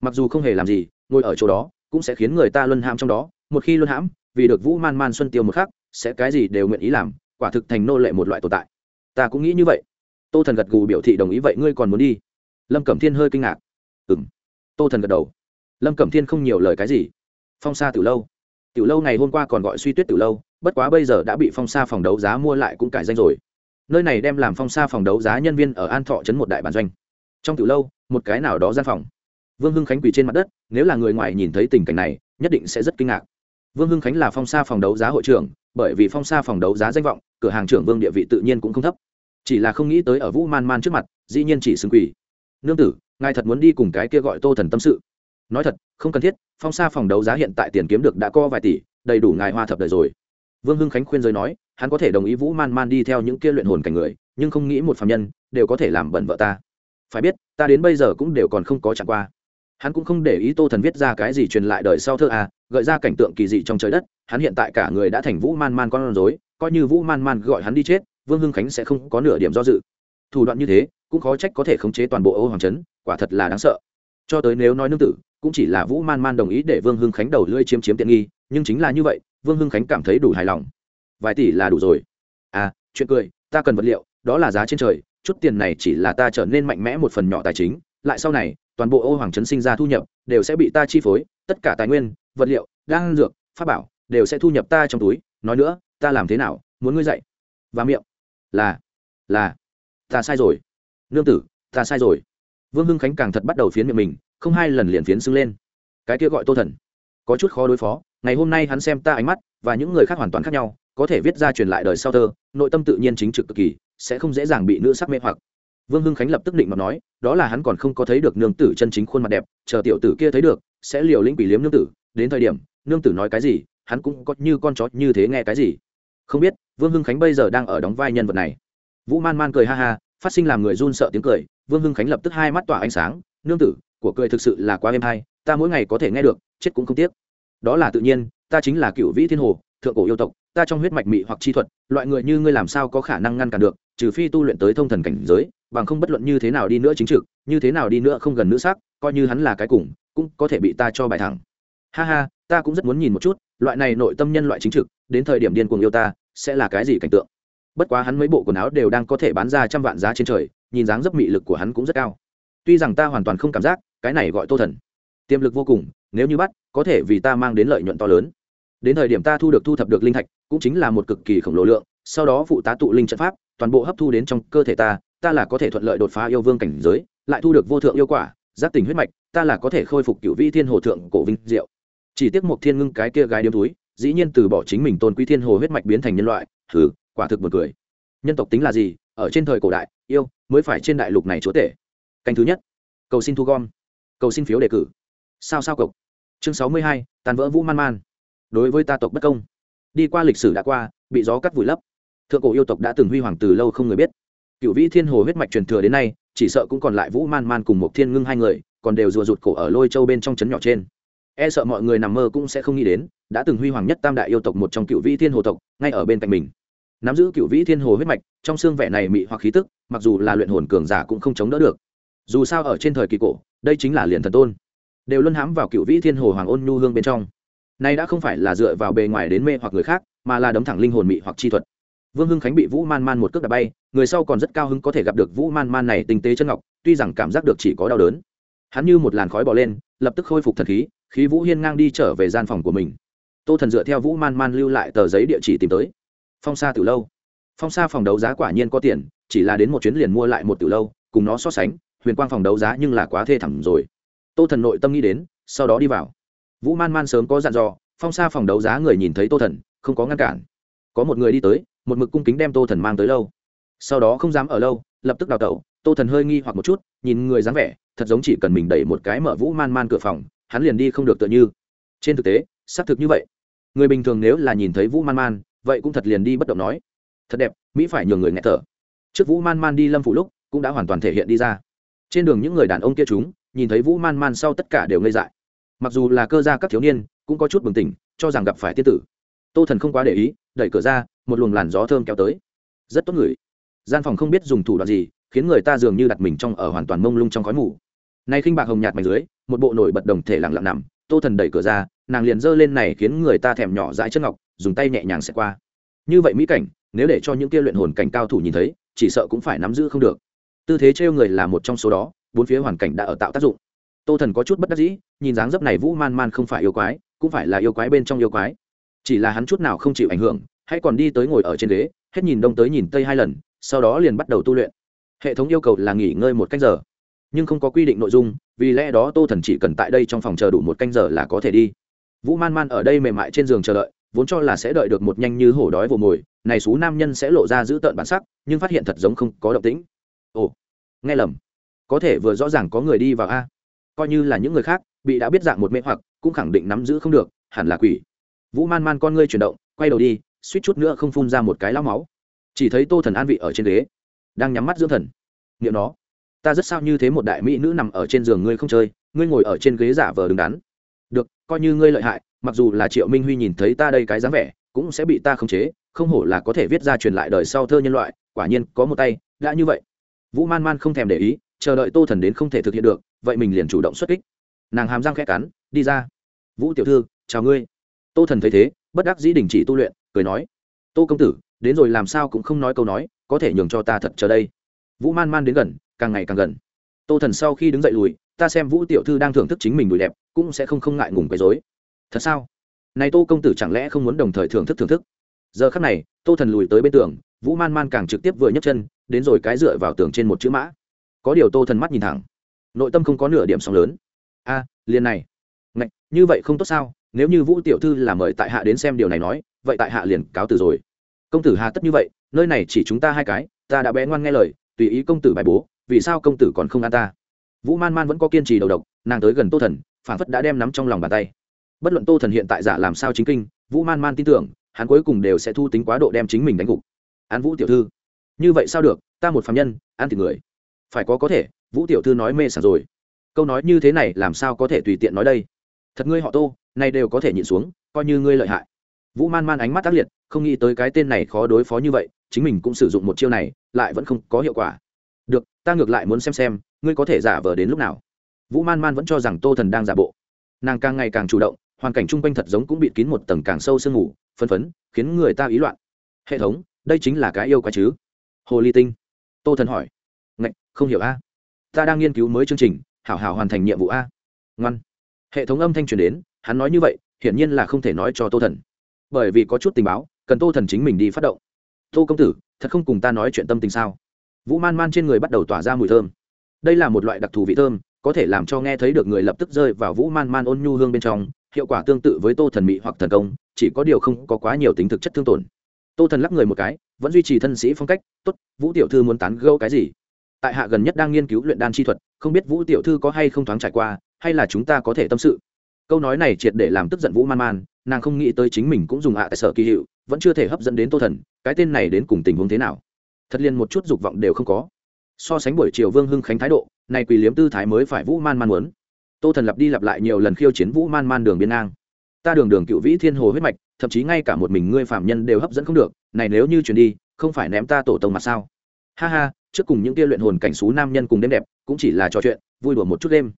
Mặc dù không hề làm gì, ngồi ở chỗ đó cũng sẽ khiến người ta luân ham trong đó một khi luân hãm, vì được vũ man man xuân tiêu một khắc, sẽ cái gì đều nguyện ý làm, quả thực thành nô lệ một loại tồn tại. Ta cũng nghĩ như vậy. Tô thần gật gù biểu thị đồng ý vậy ngươi còn muốn đi? Lâm cẩm thiên hơi kinh ngạc. Ừ m tô thần gật đầu. Lâm cẩm thiên không nhiều lời cái gì. Phong sa từ lâu. Tiểu lâu ngày hôm qua còn gọi suy tuyết tiểu lâu, bất quá bây giờ đã bị phong sa phòng đấu giá mua lại cũng cải danh rồi. Nơi này đem làm phong sa phòng đấu giá nhân viên ở an thọ trấn một đại bản doanh. Trong tiểu lâu, một cái nào đó gian phòng. Vương hưng khánh quỳ trên mặt đất, nếu là người ngoài nhìn thấy tình cảnh này, nhất định sẽ rất kinh ngạc vương hưng khánh là phong sa phòng đấu giá hội trưởng, bởi vì phong sa phòng đấu giá danh vọng, cửa hàng trưởng vương địa vị tự nhiên cũng không thấp. Chỉ là không nghĩ tới ở vũ man man trước mặt, dĩ nhiên chỉ xứng quỳ nương tử, ngài thật muốn đi cùng cái kia gọi tô thần tâm sự. Nói thật, không cần thiết, phong sa phòng đấu giá hiện tại tiền kiếm được đã co vài tỷ, đầy đủ ngài hoa thập đời rồi. Vương hưng khánh khuyên giới nói, hắn có thể đồng ý vũ man man đi theo những kia luyện hồn cảnh người, nhưng không nghĩ một phạm nhân đều có thể làm bẩn vợ ta. Phải biết, ta đến bây giờ cũng đều còn không có chẳng qua. Hắn cũng không để ý tô thần viết ra cái gì truyền lại đời sau thơ à gợi ra cảnh tượng kỳ dị trong trời đất, hắn hiện tại cả người đã thành vũ man man con rối, coi như vũ man man gọi hắn đi chết, vương hưng khánh sẽ không có nửa điểm do dự. Thủ đoạn như thế, cũng khó trách có thể khống chế toàn bộ Âu hoàng trấn, quả thật là đáng sợ. Cho tới nếu nói nương tử, cũng chỉ là vũ man man đồng ý để vương hưng khánh đầu lưỡi chiếm chiếm tiện nghi, nhưng chính là như vậy, vương hưng khánh cảm thấy đủ hài lòng. Vài tỷ là đủ rồi. À chuyện cười, ta cần vật liệu, đó là giá trên trời, chút tiền này chỉ là ta trở nên mạnh mẽ một phần nhỏ tài chính lại sau này, toàn bộ ô hoàng trấn sinh ra thu nhập, đều sẽ bị ta chi phối, tất cả tài nguyên, vật liệu, đan dược, pháp bảo, đều sẽ thu nhập ta trong túi. Nói nữa, ta làm thế nào, muốn ngươi dạy? Và miệng. Là là, ta sai rồi. Nương tử, ta sai rồi. Vương hưng khánh càng thật bắt đầu phiến miệng mình, không hai lần liền phiến xưng lên. Cái kia gọi tô thần. Có chút khó đối phó, ngày hôm nay hắn xem ta ánh mắt, và những người khác hoàn toàn khác nhau, có thể viết ra truyền lại đời sau thơ, nội tâm tự nhiên chính trực cực kỳ, sẽ không dễ dàng bị nữ sắc mê hoặc vương hưng khánh lập tức định mà nói, đó là hắn còn không có thấy được nương tử chân chính khuôn mặt đẹp, chờ tiểu tử kia thấy được, sẽ liều lĩnh quỷ liếm nương tử. Đến thời điểm, nương tử nói cái gì, hắn cũng có như con chó như thế nghe cái gì. Không biết, vương hưng khánh bây giờ đang ở đóng vai nhân vật này. Vũ man man cười ha ha, phát sinh làm người run sợ tiếng cười, vương hưng khánh lập tức hai mắt tỏa ánh sáng, nương tử, của cười thực sự là quá êm hay, ta mỗi ngày có thể nghe được, chết cũng không tiếc. Đó là tự nhiên, ta chính là cựu vĩ thiên hồ, thượng cổ yêu tộc, ta trong huyết mạch mị hoặc chi thuật, loại người như ngươi làm sao có khả năng ngăn cản được, trừ phi tu luyện tới thông thần cảnh giới bằng không bất luận như thế nào đi nữa chính trực, như thế nào đi nữa không gần nữ sắc, coi như hắn là cái cùng, cũng có thể bị ta cho bài thẳng. Ha ha, ta cũng rất muốn nhìn một chút, loại này nội tâm nhân loại chính trực, đến thời điểm điên cuồng yêu ta, sẽ là cái gì cảnh tượng? Bất quá hắn mấy bộ quần áo đều đang có thể bán ra trăm vạn giá trên trời, nhìn dáng dấp mị lực của hắn cũng rất cao. Tuy rằng ta hoàn toàn không cảm giác, cái này gọi tô thần. Tiềm lực vô cùng, nếu như bắt, có thể vì ta mang đến lợi nhuận to lớn. Đến thời điểm ta thu được thu thập được linh thạch, cũng chính là một cực kỳ khổng lồ lượng, sau đó phụ tá tụ linh trận pháp, toàn bộ hấp thu đến trong cơ thể ta ta là có thể thuận lợi đột phá yêu vương cảnh giới, lại thu được vô thượng yêu quả, giác tình huyết mạch, ta là có thể khôi phục cựu vi thiên hồ thượng cổ vinh diệu. Chỉ tiếc một thiên ngưng cái kia gái điếm túi, dĩ nhiên từ bỏ chính mình tôn quý thiên hồ huyết mạch biến thành nhân loại thử quả thực một cười. Nhân tộc tính là gì? Ở trên thời cổ đại, yêu mới phải trên đại lục này chúa tể. Canh thứ nhất, cầu xin thu gom, cầu xin phiếu đề cử. Sao sao cộc chương sáu mươi hai, tàn vỡ vũ man man. Đối với ta tộc bất công. Đi qua lịch sử đã qua, bị gió cắt vùi lấp. Thượng cổ yêu tộc đã từng huy hoàng từ lâu không người biết cựu vĩ thiên hồ huyết mạch truyền thừa đến nay, chỉ sợ cũng còn lại vũ man man cùng một thiên ngưng hai người, còn đều rùa rụt cổ ở lôi châu bên trong trấn nhỏ trên. E sợ mọi người nằm mơ cũng sẽ không nghĩ đến, đã từng huy hoàng nhất tam đại yêu tộc một trong cựu vĩ thiên hồ tộc, ngay ở bên cạnh mình. Nắm giữ cựu vĩ thiên hồ huyết mạch, trong xương vẻ này mị hoặc khí tức, mặc dù là luyện hồn cường giả cũng không chống đỡ được. Dù sao ở trên thời kỳ cổ, đây chính là liền thần tôn. Đều luân hãm vào cựu vĩ thiên hồ hoàng ôn nhu hương bên trong. Nay đã không phải là dựa vào bề ngoài đến mê hoặc người khác, mà là đấm thẳng linh hồn mị hoặc chi thuật vương hưng khánh bị vũ man man một cước đạp bay, người sau còn rất cao hứng có thể gặp được vũ man man này tinh tế chân ngọc, tuy rằng cảm giác được chỉ có đau đớn. Hắn như một làn khói bỏ lên, lập tức khôi phục thần khí khí vũ hiên ngang đi trở về gian phòng của mình. Tô thần dựa theo vũ man man lưu lại tờ giấy địa chỉ tìm tới. Phong sa từ lâu. Phong sa phòng đấu giá quả nhiên có tiền, chỉ là đến một chuyến liền mua lại một từ lâu, cùng nó so sánh, huyền quang phòng đấu giá nhưng là quá thê thảm rồi. Tô thần nội tâm nghĩ đến, sau đó đi vào. Vũ man man sớm có dặn dò, phong sa phòng đấu giá người nhìn thấy tô thần, không có ngăn cản. Có một người đi tới một mực cung kính đem tô thần mang tới lâu. Sau đó không dám ở lâu, lập tức đào tẩu, tô thần hơi nghi hoặc một chút, nhìn người dáng vẻ, thật giống chỉ cần mình đẩy một cái mở vũ man man cửa phòng, hắn liền đi không được tựa như. Trên thực tế, xác thực như vậy. Người bình thường nếu là nhìn thấy vũ man man, vậy cũng thật liền đi bất động nói. Thật đẹp, mỹ phải nhường người nghe thở. Trước vũ man man đi lâm phủ lúc, cũng đã hoàn toàn thể hiện đi ra. Trên đường những người đàn ông kia chúng, nhìn thấy vũ man man sau tất cả đều ngây dại. Mặc dù là cơ gia các thiếu niên, cũng có chút bừng tỉnh, cho rằng gặp phải tiên tử tô thần không quá để ý, đẩy cửa ra, một luồng làn gió thơm kéo tới. Rất tốt người. Gian phòng không biết dùng thủ đoạn gì, khiến người ta dường như đặt mình trong ở hoàn toàn mông lung trong khói mù. Nay khinh bạc hồng nhạt mảnh dưới, một bộ nổi bật đồng thể lặng lặng nằm, tô thần đẩy cửa ra, nàng liền giơ lên này khiến người ta thèm nhỏ dãi chân ngọc, dùng tay nhẹ nhàng xẹt qua. Như vậy mỹ cảnh, nếu để cho những kia luyện hồn cảnh cao thủ nhìn thấy, chỉ sợ cũng phải nắm giữ không được. Tư thế trêu người là một trong số đó, bốn phía hoàn cảnh đã ở tạo tác dụng. Tô thần có chút bất đắc dĩ, nhìn dáng dấp này vũ man man không phải yêu quái, cũng phải là yêu quái bên trong yêu quái chỉ là hắn chút nào không chịu ảnh hưởng, hãy còn đi tới ngồi ở trên ghế, hết nhìn đông tới nhìn tây hai lần, sau đó liền bắt đầu tu luyện. Hệ thống yêu cầu là nghỉ ngơi một canh giờ, nhưng không có quy định nội dung, vì lẽ đó tô thần chỉ cần tại đây trong phòng chờ đủ một canh giờ là có thể đi. Vũ man man ở đây mềm mại trên giường chờ đợi, vốn cho là sẽ đợi được một nhanh như hổ đói vồ mồi, này xú nam nhân sẽ lộ ra giữ tợn bản sắc, nhưng phát hiện thật giống không có động tĩnh. Ồ, nghe lầm. Có thể vừa rõ ràng có người đi vào a. Coi như là những người khác, bị đã biết dạng một mê hoặc, cũng khẳng định nắm giữ không được, hẳn là quỷ vũ man man con ngươi chuyển động, quay đầu đi, suýt chút nữa không phun ra một cái lao máu. Chỉ thấy tô thần an vị ở trên ghế, đang nhắm mắt dưỡng thần. Nghiệm nó, ta rất sao như thế một đại mỹ nữ nằm ở trên giường ngươi không chơi, ngươi ngồi ở trên ghế giả vờ đứng đắn. Được, coi như ngươi lợi hại, mặc dù là triệu minh huy nhìn thấy ta đây cái dáng vẻ, cũng sẽ bị ta khống chế, không hổ là có thể viết ra truyền lại đời sau thơ nhân loại, quả nhiên có một tay, đã như vậy. Vũ man man không thèm để ý, chờ đợi tô thần đến không thể thực hiện được, vậy mình liền chủ động xuất kích. Nàng hàm răng khẽ cắn, đi ra. Vũ tiểu thư, chào ngươi tô thần thấy thế bất đắc dĩ đình chỉ tu luyện cười nói tô công tử đến rồi làm sao cũng không nói câu nói có thể nhường cho ta thật chờ đây. Vũ man man đến gần càng ngày càng gần. Tô thần sau khi đứng dậy lùi ta xem vũ tiểu thư đang thưởng thức chính mình đùi đẹp cũng sẽ không không ngại ngùng quấy dối thật sao? Này tô công tử chẳng lẽ không muốn đồng thời thưởng thức thưởng thức? Giờ khắc này tô thần lùi tới bên tường vũ man man càng trực tiếp vừa nhấc chân đến rồi cái dựa vào tường trên một chữ mã. Có điều tô thần mắt nhìn thẳng nội tâm không có nửa điểm sóng lớn. A à, liền này. Ngạch, như vậy không tốt sao? Nếu như vũ tiểu thư là mời tại hạ đến xem điều này nói, vậy tại hạ liền cáo từ rồi. Công tử hà tất như vậy, nơi này chỉ chúng ta hai cái, ta đã bé ngoan nghe lời, tùy ý công tử bài bố, vì sao công tử còn không an ta? Vũ man man vẫn có kiên trì đầu độc, nàng tới gần tô thần phản phất đã đem nắm trong lòng bàn tay. Bất luận tô thần hiện tại giả làm sao chính kinh, vũ man man tin tưởng, hắn cuối cùng đều sẽ thu tính quá độ đem chính mình đánh gục. An vũ tiểu thư. Như vậy sao được, ta một phạm nhân an thì người. Phải có có thể, vũ tiểu thư nói mê sảng rồi. Câu nói như thế này làm sao có thể tùy tiện nói đây? Thật ngươi họ tô này đều có thể nhịn xuống, coi như ngươi lợi hại. Vũ man man ánh mắt tác liệt, không nghĩ tới cái tên này khó đối phó như vậy, chính mình cũng sử dụng một chiêu này, lại vẫn không có hiệu quả. Được, ta ngược lại muốn xem xem, ngươi có thể giả vờ đến lúc nào. Vũ man man vẫn cho rằng tô thần đang giả bộ. Nàng càng ngày càng chủ động, hoàn cảnh chung quanh thật giống cũng bị kín một tầng càng sâu sương ngủ phân phấn, khiến người ta ý loạn. Hệ thống, đây chính là cái yêu quái chứ? Hồ ly tinh. Tô thần hỏi. Ngạch, không hiểu a. Ta đang nghiên cứu mới chương trình, hảo hảo hoàn thành nhiệm vụ a. Ngoan. Hệ thống âm thanh truyền đến hắn nói như vậy, hiển nhiên là không thể nói cho tô thần. Bởi vì có chút tình báo, cần tô thần chính mình đi phát động. Tô công tử, thật không cùng ta nói chuyện tâm tình sao? Vũ man man trên người bắt đầu tỏa ra mùi thơm. Đây là một loại đặc thù vị thơm, có thể làm cho nghe thấy được người lập tức rơi vào vũ man man ôn nhu hương bên trong, hiệu quả tương tự với tô thần mị hoặc thần công, chỉ có điều không có quá nhiều tính thực chất thương tổn. Tô thần lắc người một cái, vẫn duy trì thân sĩ phong cách, tốt, vũ tiểu thư muốn tán gâu cái gì? Tại hạ gần nhất đang nghiên cứu luyện đan chi thuật, không biết vũ tiểu thư có hay không thoáng trải qua, hay là chúng ta có thể tâm sự câu nói này triệt để làm tức giận vũ man man, nàng không nghĩ tới chính mình cũng dùng hạ tại sở kỳ hiệu, vẫn chưa thể hấp dẫn đến tô thần, cái tên này đến cùng tình huống thế nào? Thật liền một chút dục vọng đều không có. So sánh buổi chiều vương hưng khánh thái độ, này quỳ liếm tư thái mới phải vũ man man muốn. Tô thần lặp đi lặp lại nhiều lần khiêu chiến vũ man man đường biên ngang. Ta đường đường cựu vĩ thiên hồ huyết mạch, thậm chí ngay cả một mình ngươi phạm nhân đều hấp dẫn không được, này nếu như chuyển đi, không phải ném ta tổ tông mặt sao? Ha ha, trước cùng những kia luyện hồn cảnh xú nam nhân cùng đêm đẹp, cũng chỉ là trò chuyện, vui đùa một chút đêm.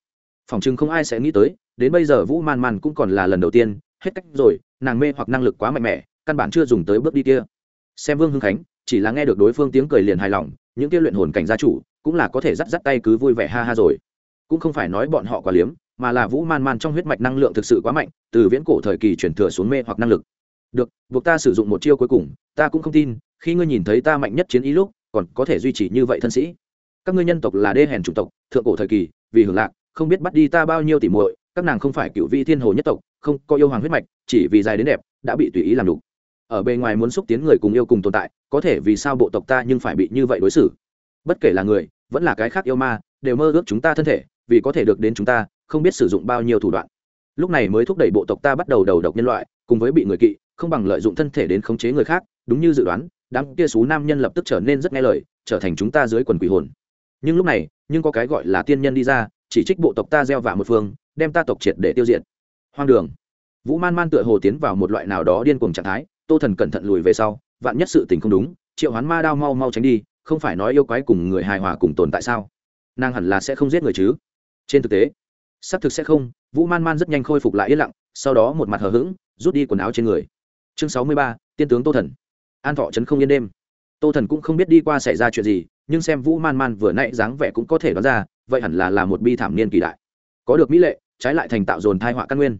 Phòng chừng không ai sẽ nghĩ tới đến bây giờ vũ man man cũng còn là lần đầu tiên, hết cách rồi, nàng mê hoặc năng lực quá mạnh mẽ, căn bản chưa dùng tới bước đi kia. Xem vương hưng khánh, chỉ là nghe được đối phương tiếng cười liền hài lòng, những kia luyện hồn cảnh gia chủ cũng là có thể dắt dắt tay cứ vui vẻ ha ha rồi. Cũng không phải nói bọn họ quá liếm, mà là vũ man man trong huyết mạch năng lượng thực sự quá mạnh, từ viễn cổ thời kỳ chuyển thừa xuống mê hoặc năng lực. Được, buộc ta sử dụng một chiêu cuối cùng, ta cũng không tin, khi ngươi nhìn thấy ta mạnh nhất chiến ý lúc, còn có thể duy trì như vậy thân sĩ. Các ngươi nhân tộc là đê hèn chủng tộc, thượng cổ thời kỳ, vì hưởng lạc, không biết bắt đi ta bao nhiêu tỉ muội các nàng không phải cựu vị thiên hồ nhất tộc, không có yêu hoàng huyết mạch, chỉ vì dài đến đẹp, đã bị tùy ý làm đủ ở bề ngoài muốn xúc tiến người cùng yêu cùng tồn tại, có thể vì sao bộ tộc ta nhưng phải bị như vậy đối xử? Bất kể là người, vẫn là cái khác yêu ma, đều mơ ước chúng ta thân thể, vì có thể được đến chúng ta, không biết sử dụng bao nhiêu thủ đoạn. Lúc này mới thúc đẩy bộ tộc ta bắt đầu đầu độc nhân loại, cùng với bị người kỵ, không bằng lợi dụng thân thể đến khống chế người khác, đúng như dự đoán, đám kia xú nam nhân lập tức trở nên rất nghe lời, trở thành chúng ta dưới quần quỷ hồn. Nhưng lúc này, nhưng có cái gọi là tiên nhân đi ra, chỉ trích bộ tộc ta gieo vạ một phương đem ta tộc triệt để tiêu diệt. Hoang đường. Vũ man man tựa hồ tiến vào một loại nào đó điên cuồng trạng thái, tô thần cẩn thận lùi về sau, vạn nhất sự tình không đúng, triệu hoán ma đao mau mau tránh đi, không phải nói yêu quái cùng người hài hòa cùng tồn tại sao? Nàng hẳn là sẽ không giết người chứ? Trên thực tế, xác thực sẽ không, vũ man man rất nhanh khôi phục lại yên lặng, sau đó một mặt hờ hững, rút đi quần áo trên người. Chương sáu mươi ba, tiên tướng tô thần. An thọ trấn không yên đêm. Tô thần cũng không biết đi qua xảy ra chuyện gì, nhưng xem vũ man man vừa nãy dáng vẻ cũng có thể đoán ra, vậy hẳn là là một bi thảm niên kỳ đại. Có được mỹ lệ trái lại thành tạo dồn thai họa căn nguyên.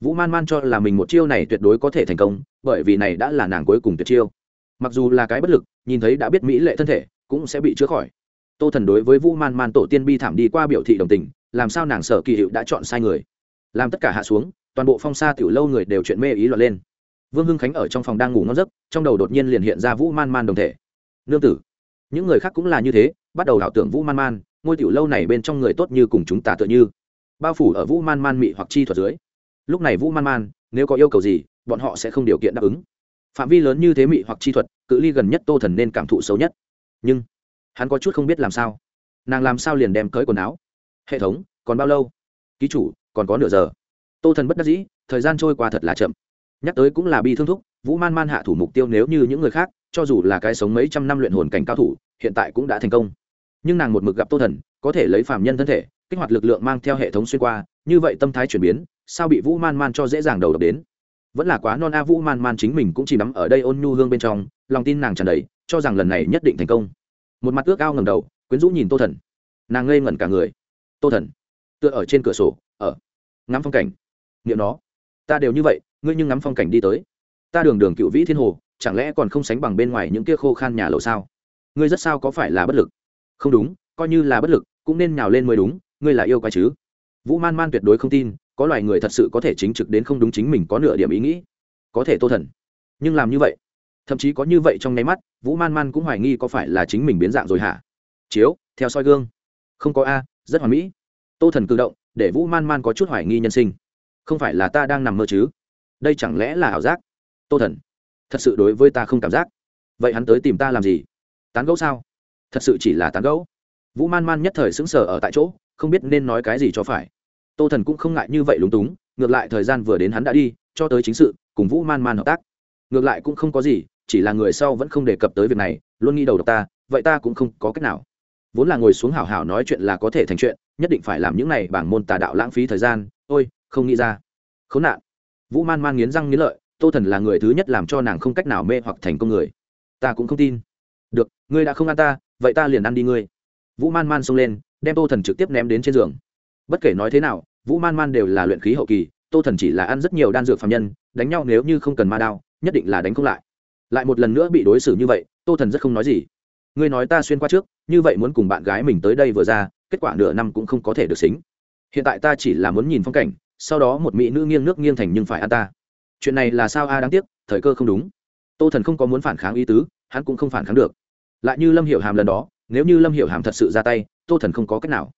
Vũ man man cho là mình một chiêu này tuyệt đối có thể thành công, bởi vì này đã là nàng cuối cùng tuyệt chiêu. Mặc dù là cái bất lực, nhìn thấy đã biết mỹ lệ thân thể, cũng sẽ bị chữa khỏi. Tô thần đối với vũ man man tổ tiên bi thảm đi qua biểu thị đồng tình, làm sao nàng sở kỳ hiệu đã chọn sai người. Làm tất cả hạ xuống, toàn bộ phong sa tiểu lâu người đều chuyện mê ý loạn lên. Vương hưng khánh ở trong phòng đang ngủ ngon giấc, trong đầu đột nhiên liền hiện ra vũ man man đồng thể. Nương tử, những người khác cũng là như thế, bắt đầu ảo tưởng vũ man man, ngôi tiểu lâu này bên trong người tốt như cùng chúng ta tựa như bao phủ ở vũ man man mị hoặc chi thuật dưới. Lúc này vũ man man, nếu có yêu cầu gì, bọn họ sẽ không điều kiện đáp ứng. Phạm vi lớn như thế mị hoặc chi thuật, cự ly gần nhất tô thần nên cảm thụ xấu nhất. Nhưng, hắn có chút không biết làm sao. Nàng làm sao liền đem cởi quần áo? Hệ thống, còn bao lâu? Ký chủ, còn có nửa giờ. Tô thần bất đắc dĩ, thời gian trôi qua thật là chậm. Nhắc tới cũng là bi thương thúc, vũ man man hạ thủ mục tiêu nếu như những người khác, cho dù là cái sống mấy trăm năm luyện hồn cảnh cao thủ, hiện tại cũng đã thành công. Nhưng nàng một mực gặp tô thần, có thể lấy phạm nhân thân thể kích hoạt lực lượng mang theo hệ thống xuyên qua, như vậy tâm thái chuyển biến, sao bị vũ man man cho dễ dàng đầu độc đến? Vẫn là quá non a, vũ man man chính mình cũng chỉ nắm ở đây ôn nhu hương bên trong, lòng tin nàng tràn đầy, cho rằng lần này nhất định thành công. Một mặt ước ao ngầm đầu, quyến rũ nhìn tô thần. Nàng ngây ngẩn cả người. Tô thần, tựa ở trên cửa sổ, ở. Ngắm phong cảnh. Nghiệm nó. Ta đều như vậy, ngươi nhưng ngắm phong cảnh đi tới. Ta đường đường cựu vĩ thiên hồ, chẳng lẽ còn không sánh bằng bên ngoài những kia khô khan nhà lầu sao? Ngươi rất sao có phải là bất lực? Không đúng, coi như là bất lực, cũng nên nhào lên mới đúng ngươi là yêu quái chứ? Vũ man man tuyệt đối không tin, có loài người thật sự có thể chính trực đến không đúng chính mình có nửa điểm ý nghĩ. Có thể tô thần. Nhưng làm như vậy, thậm chí có như vậy trong nháy mắt, vũ man man cũng hoài nghi có phải là chính mình biến dạng rồi hả? Chiếu, theo soi gương. Không có a, rất hoàn mỹ. Tô thần cử động, để vũ man man có chút hoài nghi nhân sinh. Không phải là ta đang nằm mơ chứ? Đây chẳng lẽ là ảo giác? Tô thần. Thật sự đối với ta không cảm giác. Vậy hắn tới tìm ta làm gì? Tán gẫu sao? Thật sự chỉ là tán gẫu. Vũ man man nhất thời sững sờ ở tại chỗ không biết nên nói cái gì cho phải. Tô thần cũng không ngại như vậy lúng túng, ngược lại thời gian vừa đến hắn đã đi, cho tới chính sự, cùng vũ man man hợp tác. Ngược lại cũng không có gì, chỉ là người sau vẫn không đề cập tới việc này, luôn nghĩ đầu độc ta, vậy ta cũng không có cách nào. Vốn là ngồi xuống hảo hảo nói chuyện là có thể thành chuyện, nhất định phải làm những này bảng môn tà đạo lãng phí thời gian, ôi, không nghĩ ra. Khốn nạn. Vũ man man nghiến răng nghiến lợi, tô thần là người thứ nhất làm cho nàng không cách nào mê hoặc thành công người. Ta cũng không tin. Được, ngươi đã không ăn ta, vậy ta liền ăn đi ngươi. Vũ man man xông lên đem tô thần trực tiếp ném đến trên giường. Bất kể nói thế nào, vũ man man đều là luyện khí hậu kỳ, tô thần chỉ là ăn rất nhiều đan dược phạm nhân, đánh nhau nếu như không cần ma đao, nhất định là đánh không lại. Lại một lần nữa bị đối xử như vậy, tô thần rất không nói gì. Ngươi nói ta xuyên qua trước, như vậy muốn cùng bạn gái mình tới đây vừa ra, kết quả nửa năm cũng không có thể được xính. Hiện tại ta chỉ là muốn nhìn phong cảnh, sau đó một mỹ nữ nghiêng nước nghiêng thành nhưng phải ăn ta. Chuyện này là sao a à đáng tiếc, thời cơ không đúng. Tô thần không có muốn phản kháng ý tứ, hắn cũng không phản kháng được. Lại như lâm hiểu hàm lần đó nếu như lâm hiểu hàm thật sự ra tay, tô thần không có cách nào.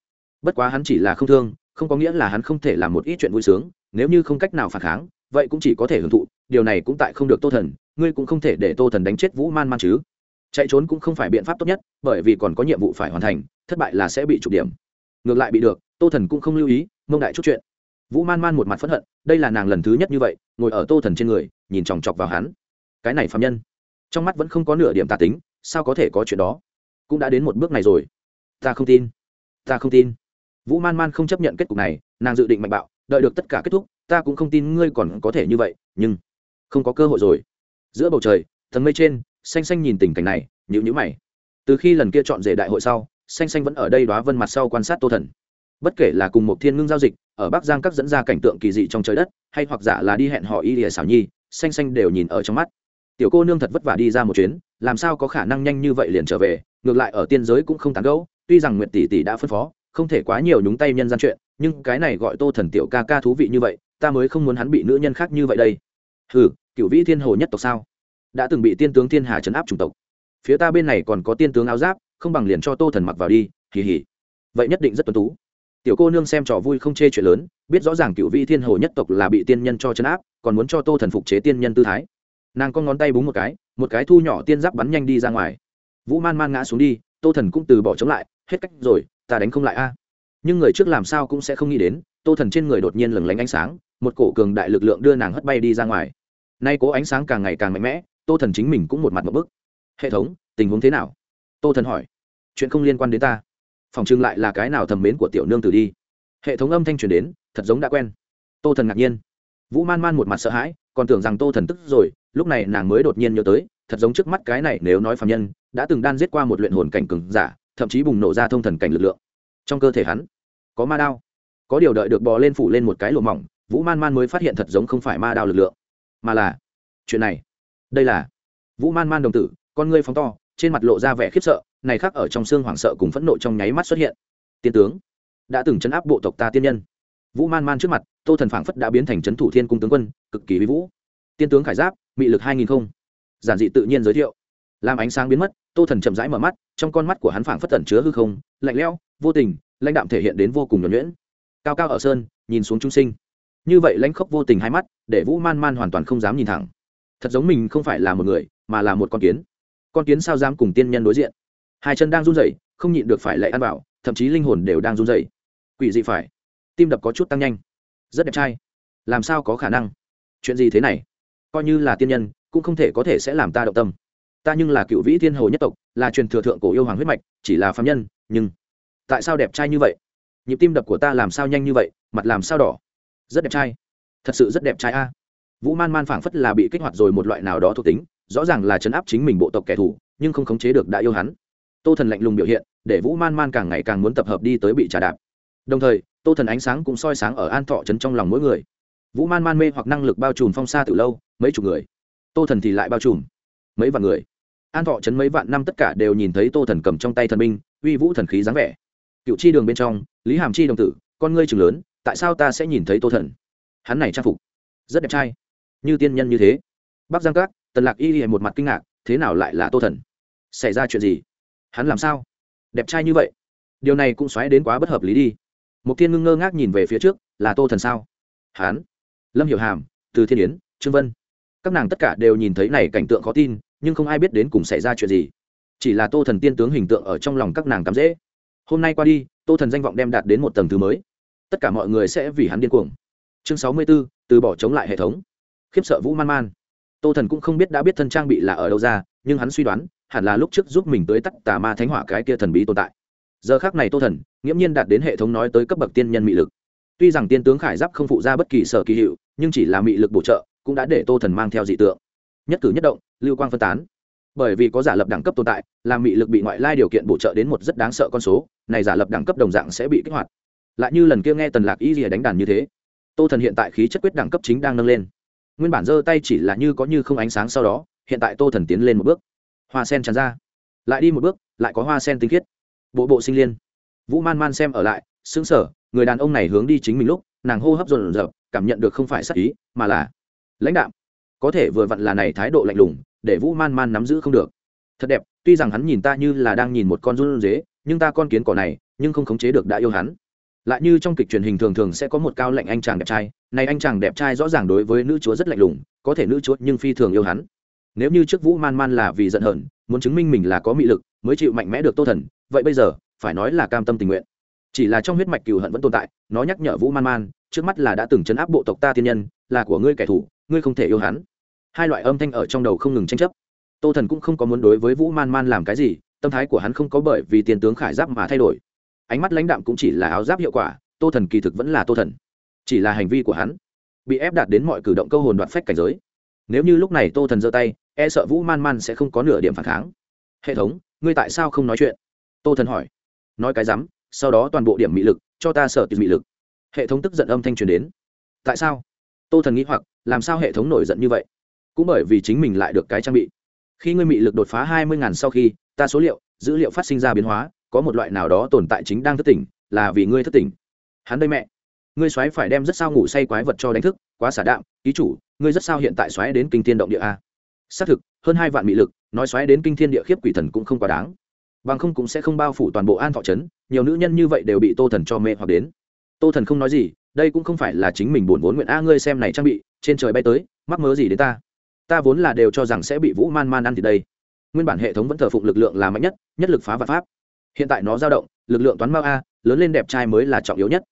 Bất quá hắn chỉ là không thương, không có nghĩa là hắn không thể làm một ít chuyện vui sướng, nếu như không cách nào phản kháng, vậy cũng chỉ có thể hưởng thụ, điều này cũng tại không được tô thần, ngươi cũng không thể để tô thần đánh chết vũ man man chứ. Chạy trốn cũng không phải biện pháp tốt nhất, bởi vì còn có nhiệm vụ phải hoàn thành, thất bại là sẽ bị trục điểm. Ngược lại bị được, tô thần cũng không lưu ý, mông đại chút chuyện. Vũ man man một mặt phẫn hận, đây là nàng lần thứ nhất như vậy, ngồi ở tô thần trên người, nhìn chòng chọc vào hắn. Cái này phạm nhân, trong mắt vẫn không có nửa điểm tà tính, sao có thể có chuyện đó? Cũng đã đến một bước này rồi. Ta không tin. Ta không tin. Vũ man man không chấp nhận kết cục này, nàng dự định mạnh bạo, đợi được tất cả kết thúc, ta cũng không tin ngươi còn có thể như vậy, nhưng không có cơ hội rồi. Giữa bầu trời thần mây trên, xanh xanh nhìn tình cảnh này nhữ nhữ mày. Từ khi lần kia chọn rể đại hội sau, xanh xanh vẫn ở đây đoá vân mặt sau quan sát tô thần. Bất kể là cùng một thiên ngưng giao dịch, ở bắc giang các dẫn ra cảnh tượng kỳ dị trong trời đất, hay hoặc giả là đi hẹn họ y lìa xảo nhi, xanh xanh đều nhìn ở trong mắt. Tiểu cô nương thật vất vả đi ra một chuyến, làm sao có khả năng nhanh như vậy liền trở về? Ngược lại ở tiên giới cũng không tán gẫu, tuy rằng nguyện tỷ tỷ đã phân phó, không thể quá nhiều nhúng tay nhân gian chuyện, nhưng cái này gọi tô thần tiểu ca ca thú vị như vậy, ta mới không muốn hắn bị nữ nhân khác như vậy đây. Hừ cựu vĩ thiên hồ nhất tộc sao? Đã từng bị tiên tướng thiên hà chấn áp chủng tộc. Phía ta bên này còn có tiên tướng áo giáp, không bằng liền cho tô thần mặc vào đi, hì hì. Vậy nhất định rất tuân tú. Tiểu cô nương xem trò vui không chê chuyện lớn, biết rõ ràng cựu vĩ thiên hồ nhất tộc là bị tiên nhân cho chấn áp, còn muốn cho tô thần phục chế tiên nhân tư thái. Nàng con ngón tay búng một cái một cái thu nhỏ tiên giáp bắn nhanh đi ra ngoài vũ man man ngã xuống đi, tô thần cũng từ bỏ chống lại, hết cách rồi, ta đánh không lại a. Nhưng người trước làm sao cũng sẽ không nghĩ đến, tô thần trên người đột nhiên lừng lánh ánh sáng, một cổ cường đại lực lượng đưa nàng hất bay đi ra ngoài. Nay cố ánh sáng càng ngày càng mạnh mẽ, tô thần chính mình cũng một mặt một bức. Hệ thống, tình huống thế nào? Tô thần hỏi. Chuyện không liên quan đến ta. Phòng trưng lại là cái nào thầm mến của tiểu nương tử đi. Hệ thống âm thanh truyền đến, thật giống đã quen. Tô thần ngạc nhiên. Vũ man man một mặt sợ hãi, còn tưởng rằng tô thần tức rồi, lúc này nàng mới đột nhiên nhớ tới thật giống trước mắt cái này nếu nói phạm nhân, đã từng đan giết qua một luyện hồn cảnh cừng giả, thậm chí bùng nổ ra thông thần cảnh lực lượng. Trong cơ thể hắn, có ma đao. Có điều đợi được bò lên phủ lên một cái lỗ mỏng, vũ man man mới phát hiện thật giống không phải ma đao lực lượng, mà là chuyện này. Đây là vũ man man đồng tử, con ngươi phóng to, trên mặt lộ ra vẻ khiếp sợ, này khác ở trong xương hoảng sợ cùng phẫn nộ trong nháy mắt xuất hiện. Tiên tướng, đã từng chấn áp bộ tộc ta tiên nhân. Vũ man man trước mặt, tô thần phảng phất đã biến thành c h ấ n thủ thiên cung tướng quân, cực kỳ bí vũ. Tiên tướng khải giáp, mị lực hai nghìn không giản dị tự nhiên giới thiệu. Làm ánh sáng biến mất, tô thần chậm rãi mở mắt, trong con mắt của hắn phảng phất tẩn chứa hư không, lạnh lẽo, vô tình, lãnh đạm thể hiện đến vô cùng nhuẩn nhuyễn. Cao cao ở sơn, nhìn xuống trung sinh. Như vậy lãnh khốc vô tình hai mắt, để vũ man man hoàn toàn không dám nhìn thẳng. Thật giống mình không phải là một người, mà là một con kiến. Con kiến sao dám cùng tiên nhân đối diện? Hai chân đang run rẩy, không nhịn được phải lệ ăn vào thậm chí linh hồn đều đang run rẩy. Quỷ dị phải. Tim đập có chút tăng nhanh. Rất đẹp trai. Làm sao có khả năng? Chuyện gì thế này? Coi như là tiên nhân cũng không thể có thể sẽ làm ta động tâm. Ta nhưng là cựu vĩ thiên hồ nhất tộc, là truyền thừa thượng cổ yêu hoàng huyết mạch, chỉ là phạm nhân, nhưng tại sao đẹp trai như vậy? Nhịp tim đập của ta làm sao nhanh như vậy, mặt làm sao đỏ? Rất đẹp trai. Thật sự rất đẹp trai a. Vũ man man phảng phất là bị kích hoạt rồi một loại nào đó thuộc tính, rõ ràng là chấn áp chính mình bộ tộc kẻ thù, nhưng không khống chế được đã yêu hắn. Tô thần lạnh lùng biểu hiện, để vũ man man càng ngày càng muốn tập hợp đi tới bị trà đạp. Đồng thời, tô thần ánh sáng cũng soi sáng ở an thọ trấn trong lòng mỗi người. Vũ man man mê hoặc năng lực bao trùm phong xa từ lâu, mấy chục người tô thần thì lại bao trùm. Mấy vạn người. An thọ trấn mấy vạn năm tất cả đều nhìn thấy tô thần cầm trong tay thần binh, uy vũ thần khí dáng vẻ. Cựu chi đường bên trong, lý hàm chi đồng tử, con ngươi trường lớn, tại sao ta sẽ nhìn thấy tô thần? Hắn này trang phục, rất đẹp trai. Như tiên nhân như thế. Bắc giang các, tần lạc y một mặt kinh ngạc, thế nào lại là tô thần? Xảy ra chuyện gì? Hắn làm sao? Đẹp trai như vậy. Điều này cũng xoáy đến quá bất hợp lý đi. Mục thiên ngưng ngơ ngác nhìn về phía trước, là tô thần sao? Hắn. Lâm hiểu hàm, từ thiên yến, trương vân các nàng tất cả đều nhìn thấy này cảnh tượng khó tin, nhưng không ai biết đến cùng xảy ra chuyện gì. Chỉ là tô thần tiên tướng hình tượng ở trong lòng các nàng cắm dễ. Hôm nay qua đi, tô thần danh vọng đem đạt đến một tầng thứ mới. Tất cả mọi người sẽ vì hắn điên cuồng. Chương sáu mươi b ố từ bỏ chống lại hệ thống. Khiếp sợ vũ man man. Tô thần cũng không biết đã biết thân trang bị là ở đâu ra, nhưng hắn suy đoán, hẳn là lúc trước giúp mình tới tắt tà ma thánh hỏa cái kia thần bí tồn tại. Giờ khác này tô thần, nghiễm nhiên đạt đến hệ thống nói tới cấp bậc tiên nhân mị lực. Tuy rằng tiên tướng khải giáp không phụ ra bất kỳ sở kỳ hiệu, nhưng chỉ là mị lực bổ trợ cũng đã để tô thần mang theo dị tượng. Nhất cử nhất động, lưu quang phân tán. Bởi vì có giả lập đẳng cấp tồn tại, làm mị lực bị ngoại lai điều kiện bổ trợ đến một rất đáng sợ con số, này giả lập đẳng cấp đồng dạng sẽ bị kích hoạt. Lại như lần kia nghe tần lạc y rìa đánh đàn như thế, tô thần hiện tại khí chất quyết đẳng cấp chính đang nâng lên. Nguyên bản giơ tay chỉ là như có như không ánh sáng sau đó, hiện tại tô thần tiến lên một bước. Hoa sen tràn ra. Lại đi một bước, lại có hoa sen tinh khiết. Bộ bộ sinh liên. Vũ man man xem ở lại xứng sở người đàn ông này hướng đi chính mình lúc, nàng hô hấp dồn dập, cảm nhận được không phải sắc ý, mà là lãnh đạo có thể vừa vặn là này thái độ lạnh lùng, để vũ man man nắm giữ không được. Thật đẹp, tuy rằng hắn nhìn ta như là đang nhìn một con run dế, nhưng ta con kiến cỏ này, nhưng không khống chế được đã yêu hắn. Lại như trong kịch truyền hình thường thường sẽ có một cao lệnh anh chàng đẹp trai, này anh chàng đẹp trai rõ ràng đối với nữ chúa rất lạnh lùng, có thể nữ chúa nhưng phi thường yêu hắn. Nếu như trước vũ man man là vì giận hờn, muốn chứng minh mình là có mị lực, mới chịu mạnh mẽ được tô thần, vậy bây giờ, phải nói là cam tâm tình nguyện. Chỉ là trong huyết mạch cừu hận vẫn tồn tại, nó nhắc nhở vũ man man, trước mắt là đã từng chấn áp bộ tộc ta thiên nhân, là của ngươi kẻ thù ngươi không thể yêu hắn. Hai loại âm thanh ở trong đầu không ngừng tranh chấp. Tô thần cũng không có muốn đối với vũ man man làm cái gì, tâm thái của hắn không có bởi vì tiền tướng khải giáp mà thay đổi. Ánh mắt lãnh đạm cũng chỉ là áo giáp hiệu quả, tô thần kỳ thực vẫn là tô thần. Chỉ là hành vi của hắn bị ép đạt đến mọi cử động câu hồn đoạt phách cảnh giới. Nếu như lúc này tô thần giơ tay e sợ vũ man man sẽ không có nửa điểm phản kháng. Hệ thống, ngươi tại sao không nói chuyện? Tô thần hỏi. Nói cái rắm, sau đó toàn bộ điểm mị lực, cho ta sợ tuyệt mị lực. Hệ thống tức giận âm thanh truyền đến. Tại sao? Tô thần nghĩ hoặc, làm sao hệ thống nổi giận như vậy? Cũng bởi vì chính mình lại được cái trang bị. Khi ngươi mị lực đột phá hai mươi ngàn sau khi, ta số liệu, dữ liệu phát sinh ra biến hóa, có một loại nào đó tồn tại chính đang thất tỉnh, là vì ngươi thất tỉnh. Hắn đây mẹ. Ngươi xoáy phải đem rất sao ngủ say quái vật cho đánh thức, quá xả đạm, ký chủ, ngươi rất sao hiện tại xoáy đến kinh thiên động địa a? Xác thực, hơn hai vạn mị lực, nói xoáy đến kinh thiên địa khiếp quỷ thần cũng không quá đáng. Bằng không cũng sẽ không bao phủ toàn bộ an thọ trấn, nhiều nữ nhân như vậy đều bị tô thần cho mê hoặc đến. Tô thần không nói gì đây cũng không phải là chính mình buồn vốn nguyện, a, ngươi xem này trang bị, trên trời bay tới, mắc mớ gì đến ta? Ta vốn là đều cho rằng sẽ bị vũ man man ăn thì đây. Nguyên bản hệ thống vẫn thờ phụng lực lượng là mạnh nhất nhất lực phá vật pháp. Hiện tại nó dao động, lực lượng toán mao a, lớn lên đẹp trai mới là trọng yếu nhất.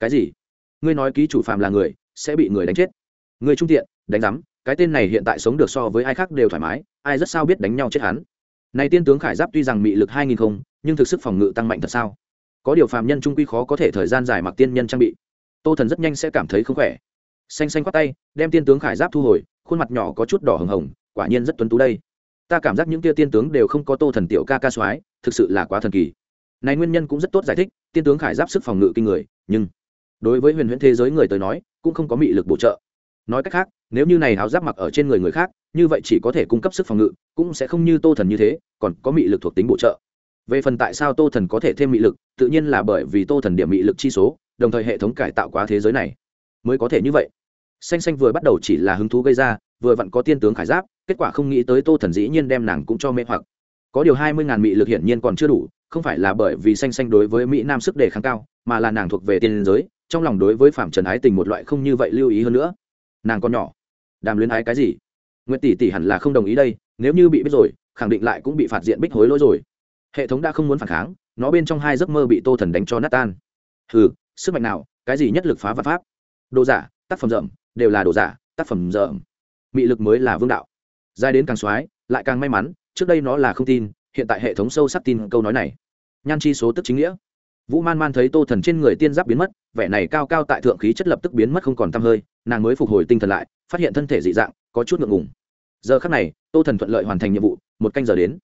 Cái gì? Ngươi nói ký chủ phạm là người, sẽ bị người đánh chết. Người trung tiện, đánh rắm cái tên này hiện tại sống được so với ai khác đều thoải mái, ai rất sao biết đánh nhau chết hắn. Này tiên tướng khải giáp tuy rằng mị lực hai nghìn không, nhưng thực sức phòng ngự tăng mạnh thật sao? Có điều phàm nhân trung quy khó có thể thời gian dài mặc tiên nhân trang bị tô thần rất nhanh sẽ cảm thấy không khỏe. Xanh xanh khoát tay, đem tiên tướng khải giáp thu hồi, khuôn mặt nhỏ có chút đỏ hồng hồng, quả nhiên rất tuấn tú đây. Ta cảm giác những tia tiên tướng đều không có tô thần tiểu ca ca soái, thực sự là quá thần kỳ. Này nguyên nhân cũng rất tốt giải thích, tiên tướng khải giáp sức phòng ngự kinh người, nhưng đối với huyền huyễn thế giới người tới nói, cũng không có mị lực bổ trợ. Nói cách khác, nếu như này áo giáp mặc ở trên người người khác, như vậy chỉ có thể cung cấp sức phòng ngự, cũng sẽ không như tô thần như thế, còn có mị lực thuộc tính bổ trợ. Về phần tại sao tô thần có thể thêm mị lực, tự nhiên là bởi vì tô thần điểm mị lực chi số đồng thời hệ thống cải tạo quá thế giới này. Mới có thể như vậy. Xanh xanh vừa bắt đầu chỉ là hứng thú gây ra, vừa vặn có tiên tướng khải giáp, kết quả không nghĩ tới tô thần dĩ nhiên đem nàng cũng cho mê hoặc. Có điều hai mươi ngàn mỹ lực hiển nhiên còn chưa đủ, không phải là bởi vì xanh xanh đối với mỹ nam sức đề kháng cao, mà là nàng thuộc về tiên giới, trong lòng đối với phạm trần ái tình một loại không như vậy lưu ý hơn nữa. Nàng còn nhỏ. Đàm luyến ái cái gì? Nguyễn tỷ tỷ hẳn là không đồng ý đây, nếu như bị biết rồi, khẳng định lại cũng bị phạt diện bích hối lỗi rồi. Hệ thống đã không muốn phản kháng, nó bên trong hai giấc mơ bị tô thần đánh cho nát tan. Ừ sức mạnh nào, cái gì nhất lực phá vật pháp? Đồ giả, tác phẩm rợm đều là đồ giả, tác phẩm rợm mị lực mới là vương đạo. Dài đến càng soái, lại càng may mắn, trước đây nó là không tin, hiện tại hệ thống sâu sắc tin câu nói này. Nhan chi số tức chính nghĩa. Vũ man man thấy tô thần trên người tiên giáp biến mất, vẻ này cao cao tại thượng khí chất lập tức biến mất không còn t hơi, nàng mới phục hồi tinh thần lại, phát hiện thân thể dị dạng, có chút ngượng ngùng. Giờ khắc này, tô thần thuận lợi hoàn thành nhiệm vụ, một canh giờ đến.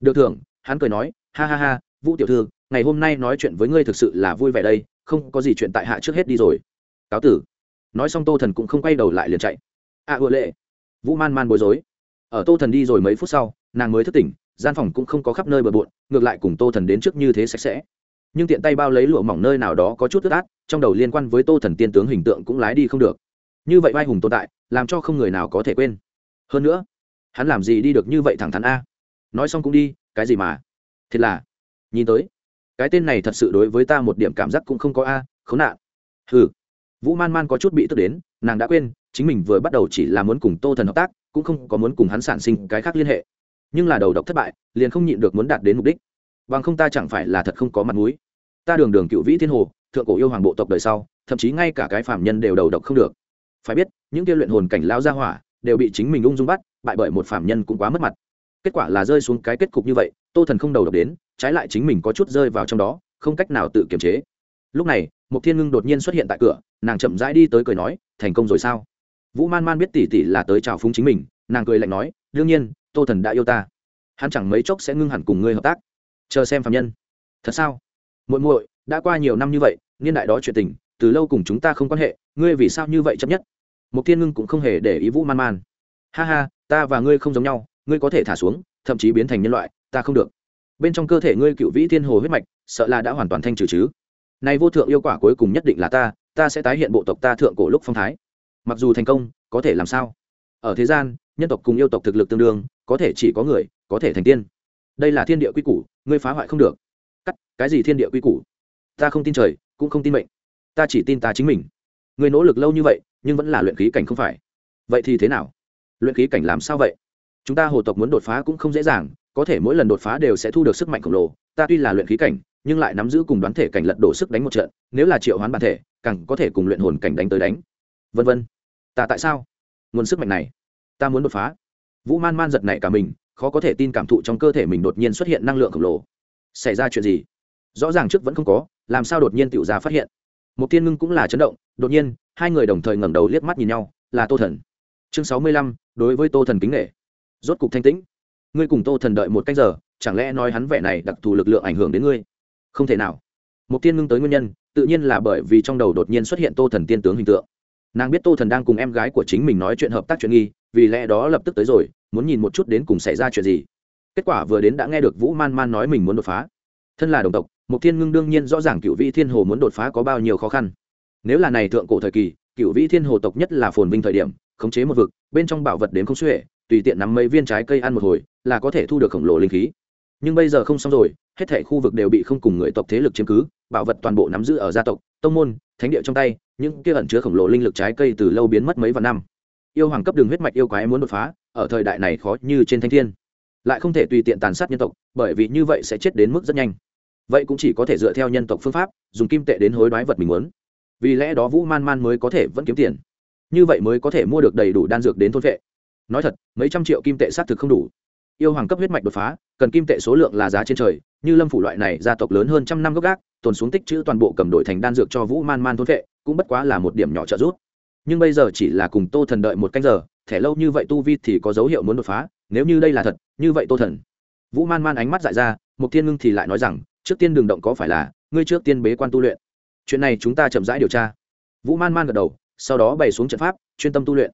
Được thưởng, hắn cười nói, ha ha ha, vũ tiểu thư ngày hôm nay nói chuyện với ngươi thực sự là vui vẻ đây, không có gì chuyện tại hạ trước hết đi rồi. Cáo tử. Nói xong tô thần cũng không quay đầu lại liền chạy. À ưa lệ. Vũ man man bối rối. Ở tô thần đi rồi mấy phút sau, nàng mới thức tỉnh, gian phòng cũng không có khắp nơi bờ bộn, ngược lại cùng tô thần đến trước như thế sạch sẽ. Nhưng tiện tay bao lấy lụa mỏng nơi nào đó có chút ướt át, trong đầu liên quan với tô thần tiên tướng hình tượng cũng lái đi không được. Như vậy vai hùng tồn tại, làm cho không người nào có thể quên. Hơn nữa, hắn làm gì đi được như vậy thẳng thắn a? Nói xong cũng đi, cái gì mà? Thiệt là, nhìn tới cái tên này thật sự đối với ta một điểm cảm giác cũng không có a à, khốn nạn. Hừ. Vũ man man có chút bị tức đến nàng đã quên chính mình vừa bắt đầu chỉ là muốn cùng tô thần hợp tác cũng không có muốn cùng hắn sản sinh cái khác liên hệ. Nhưng là đầu độc thất bại liền không nhịn được muốn đạt đến mục đích. Bằng không ta chẳng phải là thật không có mặt mũi. Ta đường đường cựu vĩ thiên hồ thượng cổ yêu hoàng bộ tộc đời sau thậm chí ngay cả cái phạm nhân đều đầu độc không được. Phải biết những kia luyện hồn cảnh lao ra hỏa đều bị chính mình ung dung bắt bại bởi một phạm nhân cũng quá mất mặt. Kết quả là rơi xuống cái kết cục như vậy tô thần không đầu độc đến, trái lại chính mình có chút rơi vào trong đó, không cách nào tự kiềm chế. Lúc này mục thiên ngưng đột nhiên xuất hiện tại cửa, nàng chậm rãi đi tới cười nói, thành công rồi sao? Vũ man man biết tỷ tỷ là tới chào phúng chính mình, nàng cười lạnh nói, đương nhiên, tô thần đã yêu ta. Hắn chẳng mấy chốc sẽ ngưng hẳn cùng ngươi hợp tác. Chờ xem phạm nhân. Thật sao? Muội muội, đã qua nhiều năm như vậy, niên đại đó chuyện tình, từ lâu cùng chúng ta không quan hệ, ngươi vì sao như vậy chấp nhất? Mục thiên ngưng cũng không hề để ý vũ man man. Ha ha, ta và ngươi không giống nhau, ngươi có thể thả xuống, thậm chí biến thành nhân loại ta không được. Bên trong cơ thể ngươi cựu vĩ thiên hồ huyết mạch, sợ là đã hoàn toàn thanh trừ chứ. Này vô thượng yêu quả cuối cùng nhất định là ta ta sẽ tái hiện bộ tộc ta thượng cổ lúc phong thái. Mặc dù thành công, có thể làm sao? Ở thế gian, nhân tộc cùng yêu tộc thực lực tương đương, có thể chỉ có người, có thể thành tiên. Đây là thiên địa quy củ, ngươi phá hoại không được. Cắt, cái gì thiên địa quy củ? Ta không tin trời, cũng không tin mệnh. Ta chỉ tin ta chính mình. Ngươi nỗ lực lâu như vậy, nhưng vẫn là luyện khí cảnh không phải. Vậy thì thế nào? Luyện khí cảnh làm sao vậy? Chúng ta hồ tộc muốn đột phá cũng không dễ dàng có thể mỗi lần đột phá đều sẽ thu được sức mạnh khổng lồ. Ta tuy là luyện khí cảnh, nhưng lại nắm giữ cùng đoán thể cảnh lật đổ sức đánh một trận, nếu là triệu hoán bản thể, càng có thể cùng luyện hồn cảnh đánh tới đánh. Vân vân. Ta tại sao? Nguồn sức mạnh này, ta muốn đột phá. Vũ man man giật nảy cả mình, khó có thể tin cảm thụ trong cơ thể mình đột nhiên xuất hiện năng lượng khổng lồ. Xảy ra chuyện gì? Rõ ràng trước vẫn không có, làm sao đột nhiên tiểu ra phát hiện? Một tiên ngưng cũng là chấn động, đột nhiên, hai người đồng thời ngẩng đầu liếc mắt nhìn nhau, là tô thần. Chương sáu mươi lăm, đối với tô thần kính nghệ rốt cục thanh tĩnh ngươi cùng tô thần đợi một cách giờ, chẳng lẽ nói hắn vẻ này đặc thù lực lượng ảnh hưởng đến ngươi? Không thể nào. Một tiên ngưng tới nguyên nhân, tự nhiên là bởi vì trong đầu đột nhiên xuất hiện tô thần tiên tướng hình tượng. Nàng biết tô thần đang cùng em gái của chính mình nói chuyện hợp tác chuyện nghi, vì lẽ đó lập tức tới rồi, muốn nhìn một chút đến cùng xảy ra chuyện gì. Kết quả vừa đến đã nghe được vũ man man nói mình muốn đột phá. Thân là đồng tộc một thiên ngưng đương nhiên rõ ràng cựu vị thiên hồ muốn đột phá có bao nhiêu khó khăn. Nếu là này thượng cổ thời kỳ cựu vị thiên hồ tộc nhất là phồn vinh thời điểm, khống chế một vực, bên trong bảo vật đến không xuể tùy tiện nắm mấy viên trái cây ăn một hồi, là có thể thu được khổng lồ linh khí. Nhưng bây giờ không xong rồi, hết thảy khu vực đều bị không cùng người tộc thế lực chiếm cứ, bảo vật toàn bộ nắm giữ ở gia tộc, tông môn, thánh địa trong tay, những kia ẩn chứa khổng lồ linh lực trái cây từ lâu biến mất mấy vạn năm. Yêu hoàng cấp đường huyết mạch yêu quái muốn đột phá, ở thời đại này khó như trên thanh thiên. Lại không thể tùy tiện tàn sát nhân tộc, bởi vì như vậy sẽ chết đến mức rất nhanh. Vậy cũng chỉ có thể dựa theo nhân tộc phương pháp, dùng kim tệ đến hối đoái vật mình muốn. Vì lẽ đó vũ man man mới có thể vẫn kiếm tiền. Như vậy mới có thể mua được đầy đủ đan dược đến thôn vệ nói thật, mấy trăm triệu kim tệ xác thực không đủ. Yêu hoàng cấp huyết mạch đột phá, cần kim tệ số lượng là giá trên trời, như lâm phủ loại này gia tộc lớn hơn trăm năm gốc gác, tồn xuống tích chữ toàn bộ cầm đổi thành đan dược cho vũ man man thốn vệ, cũng bất quá là một điểm nhỏ trợ giúp. Nhưng bây giờ chỉ là cùng tô thần đợi một canh giờ, thẻ lâu như vậy tu vi thì có dấu hiệu muốn đột phá, nếu như đây là thật, như vậy tô thần. Vũ man man ánh mắt dại ra, mục thiên ngưng thì lại nói rằng, trước tiên đường động có phải là, ngươi trước tiên bế quan tu luyện. Chuyện này chúng ta chậm rãi điều tra. Vũ man man gật đầu, sau đó bày xuống trận pháp, chuyên tâm tu luyện.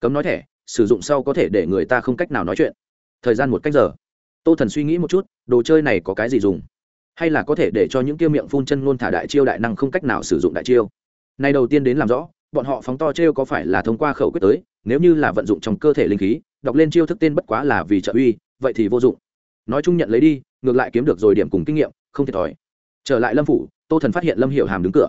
Cấm nói thẻ sử dụng sau có thể để người ta không cách nào nói chuyện. Thời gian một cách giờ. Tô thần suy nghĩ một chút, đồ chơi này có cái gì dùng? Hay là có thể để cho những kia miệng phun chân ngôn thả đại chiêu đại năng không cách nào sử dụng đại chiêu? Này đầu tiên đến làm rõ, bọn họ phóng to trêu có phải là thông qua khẩu quyết tới, nếu như là vận dụng trong cơ thể linh khí, đọc lên chiêu thức tên bất quá là vì trợ uy, vậy thì vô dụng. Nói chung nhận lấy đi, ngược lại kiếm được rồi điểm cùng kinh nghiệm, không thiệt thòi. Trở lại lâm phủ, tô thần phát hiện lâm hiểu hàm đứng cửa.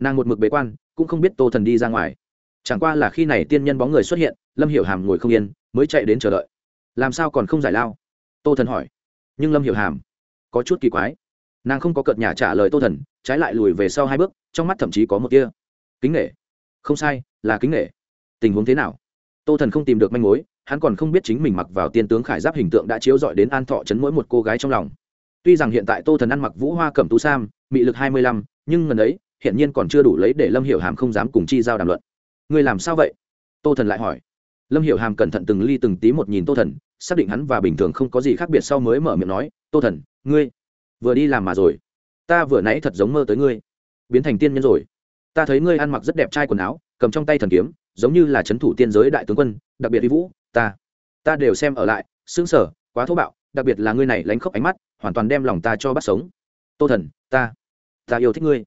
Nàng một mực bế quan, cũng không biết tô thần đi ra ngoài chẳng qua là khi này tiên nhân bóng người xuất hiện, lâm hiểu hàm ngồi không yên, mới chạy đến chờ đợi. Làm sao còn không giải lao? Tô thần hỏi. Nhưng lâm hiểu hàm có chút kỳ quái. Nàng không có cợt nhà trả lời tô thần, trái lại lùi về sau hai bước, trong mắt thậm chí có một tia kính nghệ không sai, là kính nghệ tình huống thế nào? Tô thần không tìm được manh mối, hắn còn không biết chính mình mặc vào tiên tướng khải giáp hình tượng đã chiếu dọi đến an thọ chấn mỗi một cô gái trong lòng. Tuy rằng hiện tại tô thần ăn mặc vũ hoa cẩm tú sam, mị lực hai mươi lăm, nhưng ngần ấy hiện nhiên còn chưa đủ lấy để lâm hiểu hàm không dám cùng chi giao đàm luận ngươi làm sao vậy? Tô thần lại hỏi. Lâm hiểu hàm cẩn thận từng ly từng tí một nhìn tô thần, xác định hắn và bình thường không có gì khác biệt sau mới mở miệng nói, tô thần, ngươi vừa đi làm mà rồi. Ta vừa nãy thật giống mơ tới ngươi. Biến thành tiên nhân rồi. Ta thấy ngươi ăn mặc rất đẹp trai quần áo, cầm trong tay thần kiếm, giống như là c h ấ n thủ tiên giới đại tướng quân, đặc biệt vi vũ. Ta ta đều xem ở lại xứng sở quá thô bạo, đặc biệt là ngươi này lánh khóc ánh mắt, hoàn toàn đem lòng ta cho bắt sống. Tô thần, ta ta yêu thích ngươi.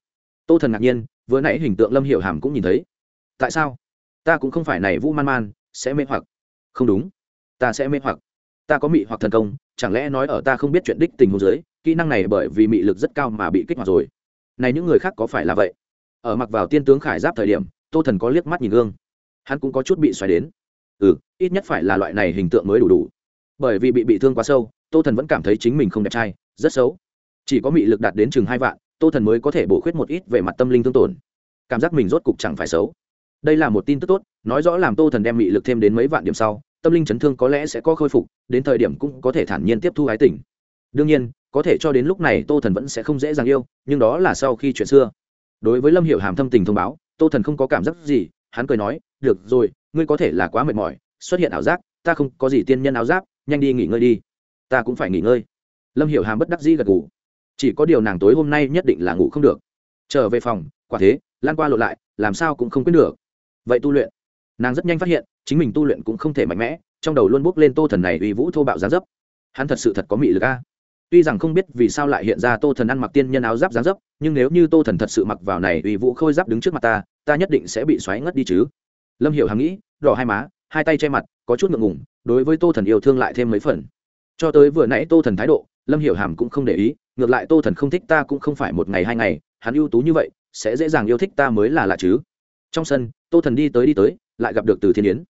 Tô thần ngạc nhiên, vừa nãy hình tượng lâm hiểu hàm cũng nhìn thấy tại sao? Ta cũng không phải này vũ man man, sẽ mê hoặc. Không đúng. Ta sẽ mê hoặc. Ta có mị hoặc thần công, chẳng lẽ nói ở ta không biết chuyện đích tình huống giới kỹ năng này bởi vì mị lực rất cao mà bị kích hoạt rồi. Này những người khác có phải là vậy? Ở mặc vào tiên tướng khải giáp thời điểm, tô thần có liếc mắt nhìn gương. Hắn cũng có chút bị xoáy đến. Ừ ít nhất phải là loại này hình tượng mới đủ đủ. Bởi vì bị bị thương quá sâu, tô thần vẫn cảm thấy chính mình không đẹp trai, rất xấu. Chỉ có mị lực đạt đến chừng hai vạn, tô thần mới có thể bổ khuyết một ít về mặt tâm linh thương tổn. Cảm giác mình rốt cục chẳng phải xấu đây là một tin tức tốt, nói rõ làm tô thần đem mị lực thêm đến mấy vạn điểm sau, tâm linh chấn thương có lẽ sẽ có khôi phục, đến thời điểm cũng có thể thản nhiên tiếp thu ái tình. Đương nhiên, có thể cho đến lúc này tô thần vẫn sẽ không dễ dàng yêu, nhưng đó là sau khi chuyện xưa. Đối với lâm hiểu hàm thâm tình thông báo, tô thần không có cảm giác gì, hắn cười nói, được rồi, ngươi có thể là quá mệt mỏi, xuất hiện ảo giác, ta không có gì tiên nhân áo giáp, nhanh đi nghỉ ngơi đi. Ta cũng phải nghỉ ngơi. Lâm hiểu hàm bất đắc dĩ gật ngủ chỉ có điều nàng tối hôm nay nhất định là ngủ không được. Trở về phòng, quả thế, lan qua lộ lại, làm sao cũng không quyết được vậy tu luyện. Nàng rất nhanh phát hiện, chính mình tu luyện cũng không thể mạnh mẽ, trong đầu luôn bốc lên tô thần này uy vũ thô bạo gián dấp. Hắn thật sự thật có mị lực a. Tuy rằng không biết vì sao lại hiện ra tô thần ăn mặc tiên nhân áo giáp gián dấp, nhưng nếu như tô thần thật sự mặc vào này uy vũ khôi giáp đứng trước mặt ta ta nhất định sẽ bị xoáy ngất đi chứ. Lâm hiểu hằng nghĩ, đỏ hai má, hai tay che mặt, có chút ngượng ngùng, đối với tô thần yêu thương lại thêm mấy phần. Cho tới vừa nãy tô thần thái độ, lâm hiểu hàm cũng không để ý, ngược lại tô thần không thích ta cũng không phải một ngày hai ngày, hắn ưu tú như vậy, sẽ dễ dàng yêu thích ta mới là lạ chứ trong sân, tô thần đi tới đi tới, lại gặp được từ thiên yến.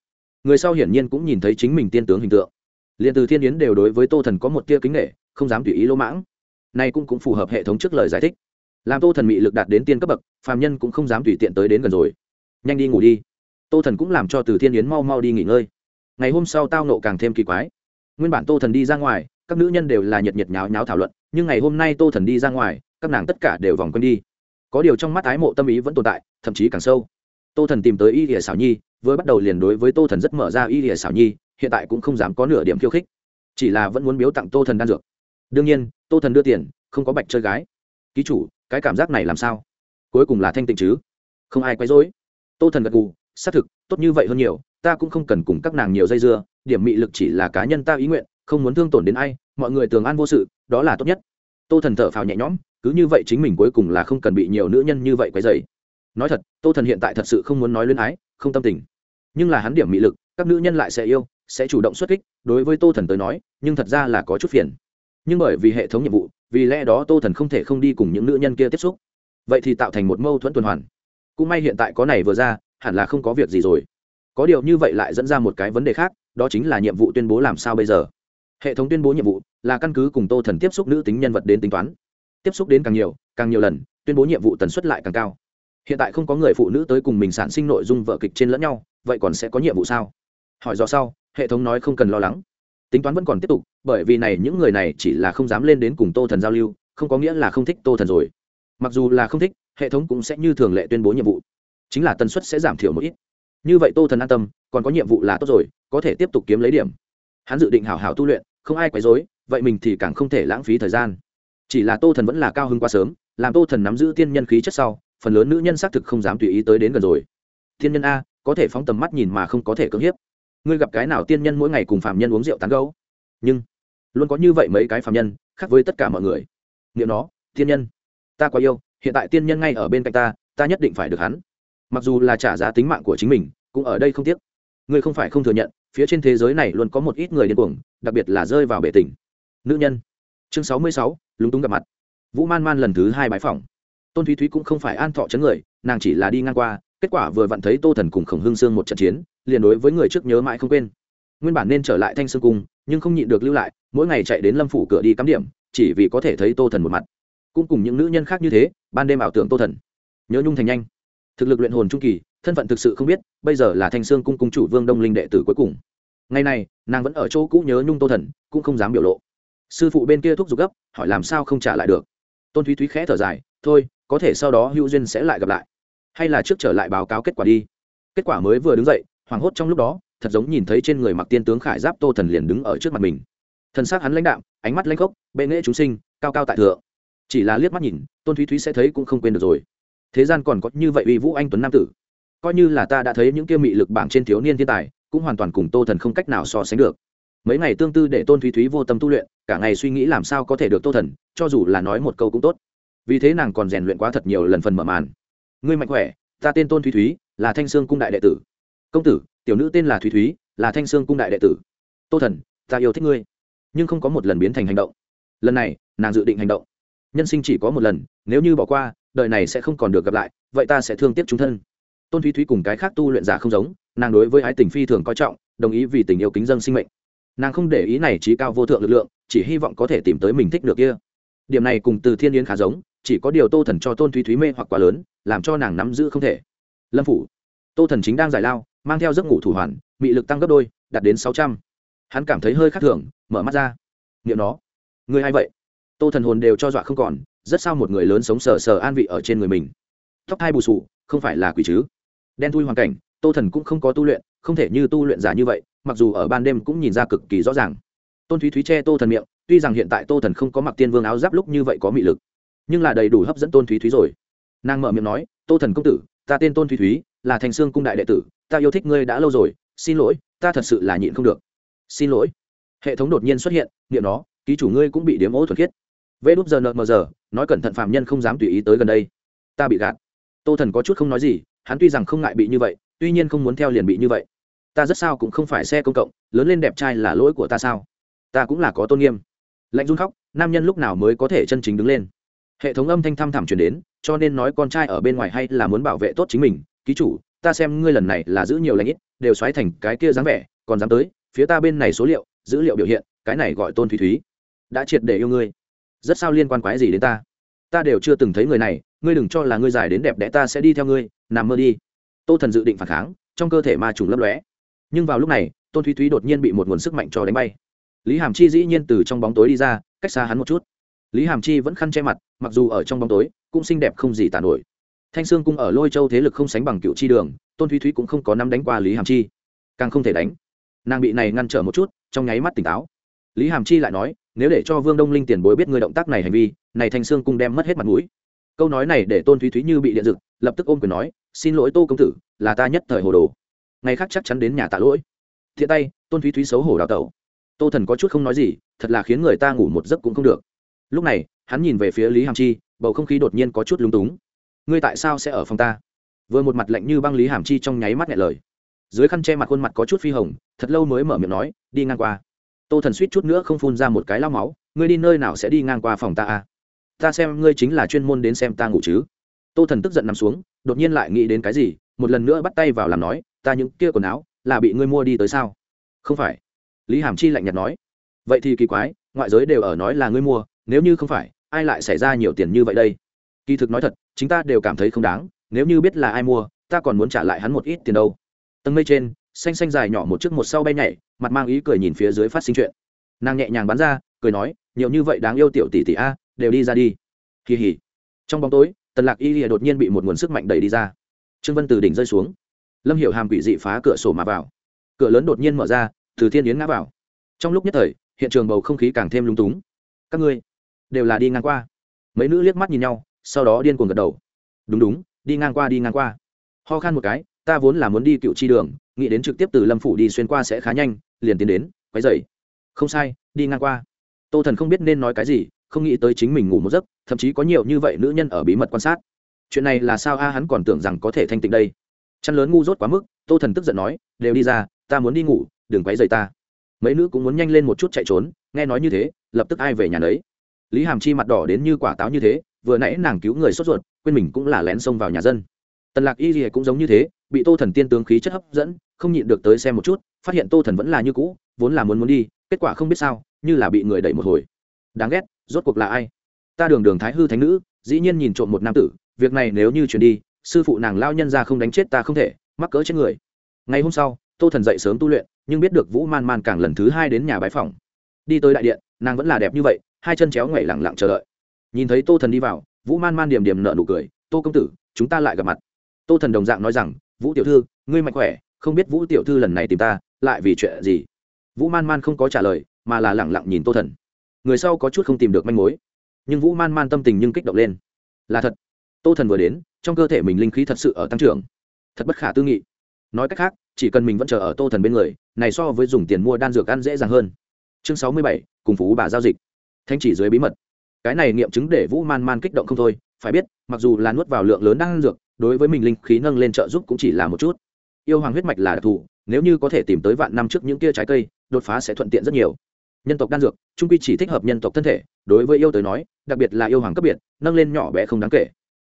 Người sau hiển nhiên cũng nhìn thấy chính mình tiên tướng hình tượng. Liền từ thiên yến đều đối với tô thần có một tia kính nghệ không dám tùy ý lỗ mãng. Nay cũng cũng phù hợp hệ thống trước lời giải thích. Làm tô thần bị lực đạt đến tiên cấp bậc, phàm nhân cũng không dám tùy tiện tới đến gần rồi. Nhanh đi ngủ đi. Tô thần cũng làm cho từ thiên yến mau mau đi nghỉ ngơi. Ngày hôm sau tao nộ càng thêm kỳ quái. Nguyên bản tô thần đi ra ngoài, các nữ nhân đều là nhiệt nhiệt nháo nháo thảo luận, nhưng ngày hôm nay tô thần đi ra ngoài, các nàng tất cả đều vòng quanh đi. Có điều trong mắt ái mộ tâm ý vẫn tồn tại, thậm chí càng sâu tô thần tìm tới y lìa xảo nhi với bắt đầu liền đối với tô thần rất mở ra y lìa xảo nhi, hiện tại cũng không dám có nửa điểm khiêu khích. Chỉ là vẫn muốn biếu tặng tô thần đan dược. Đương nhiên, tô thần đưa tiền, không có bạch chơi gái. Ký chủ, cái cảm giác này làm sao? Cuối cùng là thanh tịnh chứ? Không ai quấy dối tô thần gật gù, xác thực, tốt như vậy hơn nhiều, ta cũng không cần cùng các nàng nhiều dây dưa, điểm mị lực chỉ là cá nhân ta ý nguyện, không muốn thương tổn đến ai, mọi người tường an vô sự, đó là tốt nhất. Tô thần thở phào nhẹ nhõm, cứ như vậy chính mình cuối cùng là không cần bị nhiều nữ nhân như vậy quấy dày nói thật, tô thần hiện tại thật sự không muốn nói luyến ái, không tâm tình. Nhưng là hắn điểm mị lực, các nữ nhân lại sẽ yêu, sẽ chủ động xuất kích, đối với tô thần tới nói, nhưng thật ra là có chút phiền. Nhưng bởi vì hệ thống nhiệm vụ, vì lẽ đó tô thần không thể không đi cùng những nữ nhân kia tiếp xúc. Vậy thì tạo thành một mâu thuẫn tuần hoàn. Cũng may hiện tại có này vừa ra, hẳn là không có việc gì rồi. Có điều như vậy lại dẫn ra một cái vấn đề khác, đó chính là nhiệm vụ tuyên bố làm sao bây giờ? Hệ thống tuyên bố nhiệm vụ là căn cứ cùng tô thần tiếp xúc nữ tính nhân vật đến tính toán. Tiếp xúc đến càng nhiều càng nhiều lần, tuyên bố nhiệm vụ tần suất lại càng cao hiện tại không có người phụ nữ tới cùng mình sản sinh nội dung vợ kịch trên lẫn nhau, vậy còn sẽ có nhiệm vụ sao? Hỏi do sau, hệ thống nói không cần lo lắng. Tính toán vẫn còn tiếp tục, bởi vì này những người này chỉ là không dám lên đến cùng tô thần giao lưu, không có nghĩa là không thích tô thần rồi. Mặc dù là không thích, hệ thống cũng sẽ như thường lệ tuyên bố nhiệm vụ. Chính là tần suất sẽ giảm thiểu một ít. Như vậy tô thần an tâm, còn có nhiệm vụ là tốt rồi, có thể tiếp tục kiếm lấy điểm. Hắn dự định hảo hảo tu luyện, không ai quấy dối vậy mình thì càng không thể lãng phí thời gian. Chỉ là tô thần vẫn là cao hơn quá sớm, làm tô thần nắm giữ tiên nhân khí chất sau phần lớn nữ nhân xác thực không dám tùy ý tới đến gần rồi. Tiên nhân a, có thể phóng tầm mắt nhìn mà không có thể cưỡng hiếp. Ngươi gặp cái nào tiên nhân mỗi ngày cùng phạm nhân uống rượu tán gấu nhưng, luôn có như vậy mấy cái phạm nhân, khác với tất cả mọi người. Nghiệm nó tiên nhân, ta quá yêu, hiện tại tiên nhân ngay ở bên cạnh ta ta nhất định phải được hắn. Mặc dù là trả giá tính mạng của chính mình, cũng ở đây không tiếc. Ngươi không phải không thừa nhận, phía trên thế giới này luôn có một ít người điên cuồng, đặc biệt là rơi vào bể tình. Nữ nhân, chương sáu mươi sáu, lúng túng gặp mặt. Vũ man man lần thứ hai bãi phòng tôn thúy thúy cũng không phải an thọ chấn người, nàng chỉ là đi ngang qua, kết quả vừa vặn thấy tô thần cùng khổng hương sương một trận chiến, liền đối với người trước nhớ mãi không quên. Nguyên bản nên trở lại thanh sương cung, nhưng không nhịn được lưu lại, mỗi ngày chạy đến lâm phủ cửa đi cắm điểm, chỉ vì có thể thấy tô thần một mặt. Cũng cùng những nữ nhân khác như thế, ban đêm ảo tưởng tô thần. Nhớ nhung thành nhanh. Thực lực luyện hồn trung kỳ, thân phận thực sự không biết, bây giờ là thanh sương cung cung chủ vương đông linh đệ tử cuối cùng. Ngày này, nàng vẫn ở chỗ cũ nhớ nhung tô thần, cũng không dám biểu lộ. Sư phụ bên kia thúc giục gấp, hỏi làm sao không trả lại được. Tôn thúy thúy khẽ thở dài, thôi có thể sau đó hữu duyên sẽ lại gặp lại. Hay là trước trở lại báo cáo kết quả đi. Kết quả mới vừa đứng dậy, hoảng hốt trong lúc đó, thật giống nhìn thấy trên người mặc tiên tướng khải giáp tô thần liền đứng ở trước mặt mình. Thân xác hắn lãnh đạm, ánh mắt lãnh khốc, bệ nghệ chúng sinh, cao cao tại thượng. Chỉ là liếc mắt nhìn, tôn thúy thúy sẽ thấy cũng không quên được rồi. Thế gian còn có như vậy uy vũ anh tuấn nam tử. Coi như là ta đã thấy những kia mị lực bảng trên thiếu niên thiên tài, cũng hoàn toàn cùng tô thần không cách nào so sánh được. Mấy ngày tương tư để tôn thúy thúy vô tâm tu luyện, cả ngày suy nghĩ làm sao có thể được tô thần, cho dù là nói một câu cũng tốt vì thế nàng còn rèn luyện quá thật nhiều lần phần mở màn. Ngươi mạnh khỏe, ta tên tôn thúy thúy, là thanh sương cung đại đệ tử. Công tử, tiểu nữ tên là thúy thúy, là thanh sương cung đại đệ tử. Tô thần, ta yêu thích ngươi, nhưng không có một lần biến thành hành động. Lần này, nàng dự định hành động. Nhân sinh chỉ có một lần, nếu như bỏ qua, đời này sẽ không còn được gặp lại, vậy ta sẽ thương tiếc chúng thân. Tôn thúy thúy cùng cái khác tu luyện giả không giống, nàng đối với ái tình phi thường coi trọng, đồng ý vì tình yêu kính dân sinh mệnh. Nàng không để ý này trí cao vô thượng lực lượng, chỉ hy vọng có thể tìm tới mình thích được kia. Điểm này cùng từ thiên yến khá giống chỉ có điều tô thần cho tôn thúy thúy mê hoặc quá lớn, làm cho nàng nắm giữ không thể. Lâm phủ, tô thần chính đang giải lao, mang theo giấc ngủ thủ hoàn bị lực tăng gấp đôi, đạt đến sáu trăm. Hắn cảm thấy hơi khác thường, mở mắt ra. Nghiệm nó. Người hay vậy? Tô thần hồn đều cho dọa không còn, rất sao một người lớn sống sờ sờ an vị ở trên người mình. Tóc hai bù sù, không phải là quỷ chứ? Đen thui hoàn cảnh, tô thần cũng không có tu luyện, không thể như tu luyện giả như vậy, mặc dù ở ban đêm cũng nhìn ra cực kỳ rõ ràng. Tôn thúy thúy che tô thần miệng, tuy rằng hiện tại tô thần không có mặc tiên vương áo giáp lúc như vậy có mị lực nhưng là đầy đủ hấp dẫn tôn thúy thúy rồi. Nàng mở miệng nói, tô thần công tử, ta tên tôn thúy thúy, là thành sương cung đại đệ tử, ta yêu thích ngươi đã lâu rồi, xin lỗi, ta thật sự là nhịn không được. Xin lỗi. Hệ thống đột nhiên xuất hiện, niệm nó, ký chủ ngươi cũng bị điếm ố thuật khiết. Vê đúp giờ nợ mờ giờ, nói cẩn thận phạm nhân không dám tùy ý tới gần đây. Ta bị gạt. Tô thần có chút không nói gì, hắn tuy rằng không ngại bị như vậy, tuy nhiên không muốn theo liền bị như vậy. Ta rất sao cũng không phải xe công cộng, lớn lên đẹp trai là lỗi của ta sao? Ta cũng là có tôn nghiêm. Lạnh run khóc, nam nhân lúc nào mới có thể chân chính đứng lên? Hệ thống âm thanh thăm thẳm chuyển đến, cho nên nói con trai ở bên ngoài hay là muốn bảo vệ tốt chính mình. Ký chủ, ta xem ngươi lần này là giữ nhiều lãnh ít, đều xoáy thành cái kia dáng vẻ, còn dám tới, phía ta bên này số liệu, dữ liệu biểu hiện, cái này gọi tôn thủy thúy. Đã triệt để yêu ngươi. Rất sao liên quan quái gì đến ta? Ta đều chưa từng thấy người này, ngươi đừng cho là ngươi dài đến đẹp đẽ, ta sẽ đi theo ngươi, nằm mơ đi. Tô thần dự định phản kháng, trong cơ thể ma trùng lấp lóe. Nhưng vào lúc này, tôn thúy thúy đột nhiên bị một nguồn sức mạnh cho đánh bay. Lý hàm chi dĩ nhiên từ trong bóng tối đi ra, cách xa hắn một chút lý hàm chi vẫn khăn che mặt mặc dù ở trong bóng tối cũng xinh đẹp không gì tàn nổi. Thanh sương cung ở lôi châu thế lực không sánh bằng cựu chi đường tôn thúy thúy cũng không có năm đánh qua lý hàm chi. Càng không thể đánh. Nàng bị này ngăn trở một chút trong nháy mắt tỉnh táo. Lý hàm chi lại nói nếu để cho vương đông linh tiền bối biết người động tác này hành vi này thanh sương cung đem mất hết mặt mũi. Câu nói này để tôn thúy thúy như bị điện giật, lập tức ôm quyền nói xin lỗi tô công tử là ta nhất thời hồ đồ. Ngày khác chắc chắn đến nhà tạ lỗi. Thiện tay tôn thúy thúy xấu hổ đào tẩu. Tô thần có chút không nói gì thật là khiến người ta ngủ một giấc cũng không được lúc này, hắn nhìn về phía lý hàm chi, bầu không khí đột nhiên có chút lúng túng. Ngươi tại sao sẽ ở phòng ta? Vừa một mặt lạnh như băng lý hàm chi trong nháy mắt nhẹ lời. Dưới khăn che mặt khuôn mặt có chút phi hồng, thật lâu mới mở miệng nói, đi ngang qua. Tô thần suýt chút nữa không phun ra một cái lao máu, ngươi đi nơi nào sẽ đi ngang qua phòng ta à? Ta xem ngươi chính là chuyên môn đến xem ta ngủ chứ. Tô thần tức giận nằm xuống, đột nhiên lại nghĩ đến cái gì, một lần nữa bắt tay vào làm nói, ta những kia quần áo, là bị ngươi mua đi tới sao? Không phải. Lý hàm chi lạnh nhạt nói. Vậy thì kỳ quái, ngoại giới đều ở nói là ngươi mua nếu như không phải, ai lại xảy ra nhiều tiền như vậy đây? Kỳ thực nói thật, chính ta đều cảm thấy không đáng, nếu như biết là ai mua, ta còn muốn trả lại hắn một ít tiền đâu. Tầng mây trên, xanh xanh dài nhỏ một chiếc một sau bay nhảy, mặt mang ý cười nhìn phía dưới phát sinh chuyện. Nàng nhẹ nhàng bắn ra, cười nói, nhiều như vậy đáng yêu tiểu tỷ tỷ a, đều đi ra đi. Kỳ hỉ. Trong bóng tối, tần lạc y lìa đột nhiên bị một nguồn sức mạnh đẩy đi ra. Trương vân từ đỉnh rơi xuống. Lâm hiểu hàm quỷ dị phá cửa sổ mà vào. Cửa lớn đột nhiên mở ra, từ thiên yến ngã vào. Trong lúc nhất thời, hiện trường bầu không khí càng thêm lung túng. Các ngươi đều là đi ngang qua. Mấy nữ liếc mắt nhìn nhau, sau đó điên cuồng gật đầu. Đúng đúng, đi ngang qua, đi ngang qua. Ho khan một cái, ta vốn là muốn đi cựu chi đường, nghĩ đến trực tiếp từ lâm phủ đi xuyên qua sẽ khá nhanh, liền tiến đến, quấy dậy không sai, đi ngang qua. Tô thần không biết nên nói cái gì, không nghĩ tới chính mình ngủ một giấc, thậm chí có nhiều như vậy nữ nhân ở bí mật quan sát. Chuyện này là sao a, hắn còn tưởng rằng có thể thanh tịnh đây. Chăn lớn ngu dốt quá mức, tô thần tức giận nói, đều đi ra, ta muốn đi ngủ, đừng quấy dậy ta. Mấy nữ cũng muốn nhanh lên một chút chạy trốn, nghe nói như thế, lập tức ai về nhà đấy lý hàm chi mặt đỏ đến như quả táo như thế, vừa nãy nàng cứu người sốt ruột, quên mình cũng là lén xông vào nhà dân. Tần lạc y gì cũng giống như thế, bị tô thần tiên tướng khí chất hấp dẫn, không nhịn được tới xem một chút, phát hiện tô thần vẫn là như cũ, vốn là muốn muốn đi, kết quả không biết sao, như là bị người đẩy một hồi. Đáng ghét, rốt cuộc là ai? Ta đường đường thái hư thánh nữ, dĩ nhiên nhìn trộm một nam tử, việc này nếu như chuyển đi, sư phụ nàng lao nhân ra không đánh chết ta không thể, mắc cỡ chết người. Ngày hôm sau, tô thần dậy sớm tu luyện, nhưng biết được vũ man man càng lần thứ hai đến nhà bái phòng đi tới đại điện, nàng vẫn là đẹp như vậy hai chân chéo ngoảy lẳng lặng chờ đợi. Nhìn thấy tô thần đi vào, vũ man man điểm điểm nợ nụ cười, tô công tử, chúng ta lại gặp mặt. Tô thần đồng dạng nói rằng, vũ tiểu thư, ngươi mạnh khỏe, không biết vũ tiểu thư lần này tìm ta, lại vì chuyện gì? Vũ man man không có trả lời, mà là lẳng lặng nhìn tô thần. Người sau có chút không tìm được manh mối. Nhưng vũ man man tâm tình nhưng kích động lên. Là thật. Tô thần vừa đến, trong cơ thể mình linh khí thật sự ở tăng trưởng. Thật bất khả tư nghị. Nói cách khác, chỉ cần mình vẫn chờ ở tô thần bên người, này so với dùng tiền mua đan dược ăn dễ dàng hơn. Chương sáu mươi bảy, cùng phú bà giao dịch thanh chỉ dưới bí mật. Cái này nghiệm chứng để vũ man man kích động không thôi, phải biết, mặc dù là nuốt vào lượng lớn đan dược, đối với mình linh khí nâng lên trợ giúp cũng chỉ là một chút. Yêu hoàng huyết mạch là đặc thù, nếu như có thể tìm tới vạn năm trước những kia trái cây, đột phá sẽ thuận tiện rất nhiều. Nhân tộc đan dược, trung quy chỉ thích hợp nhân tộc thân thể, đối với yêu tới nói, đặc biệt là yêu hoàng cấp biệt, nâng lên nhỏ bé không đáng kể.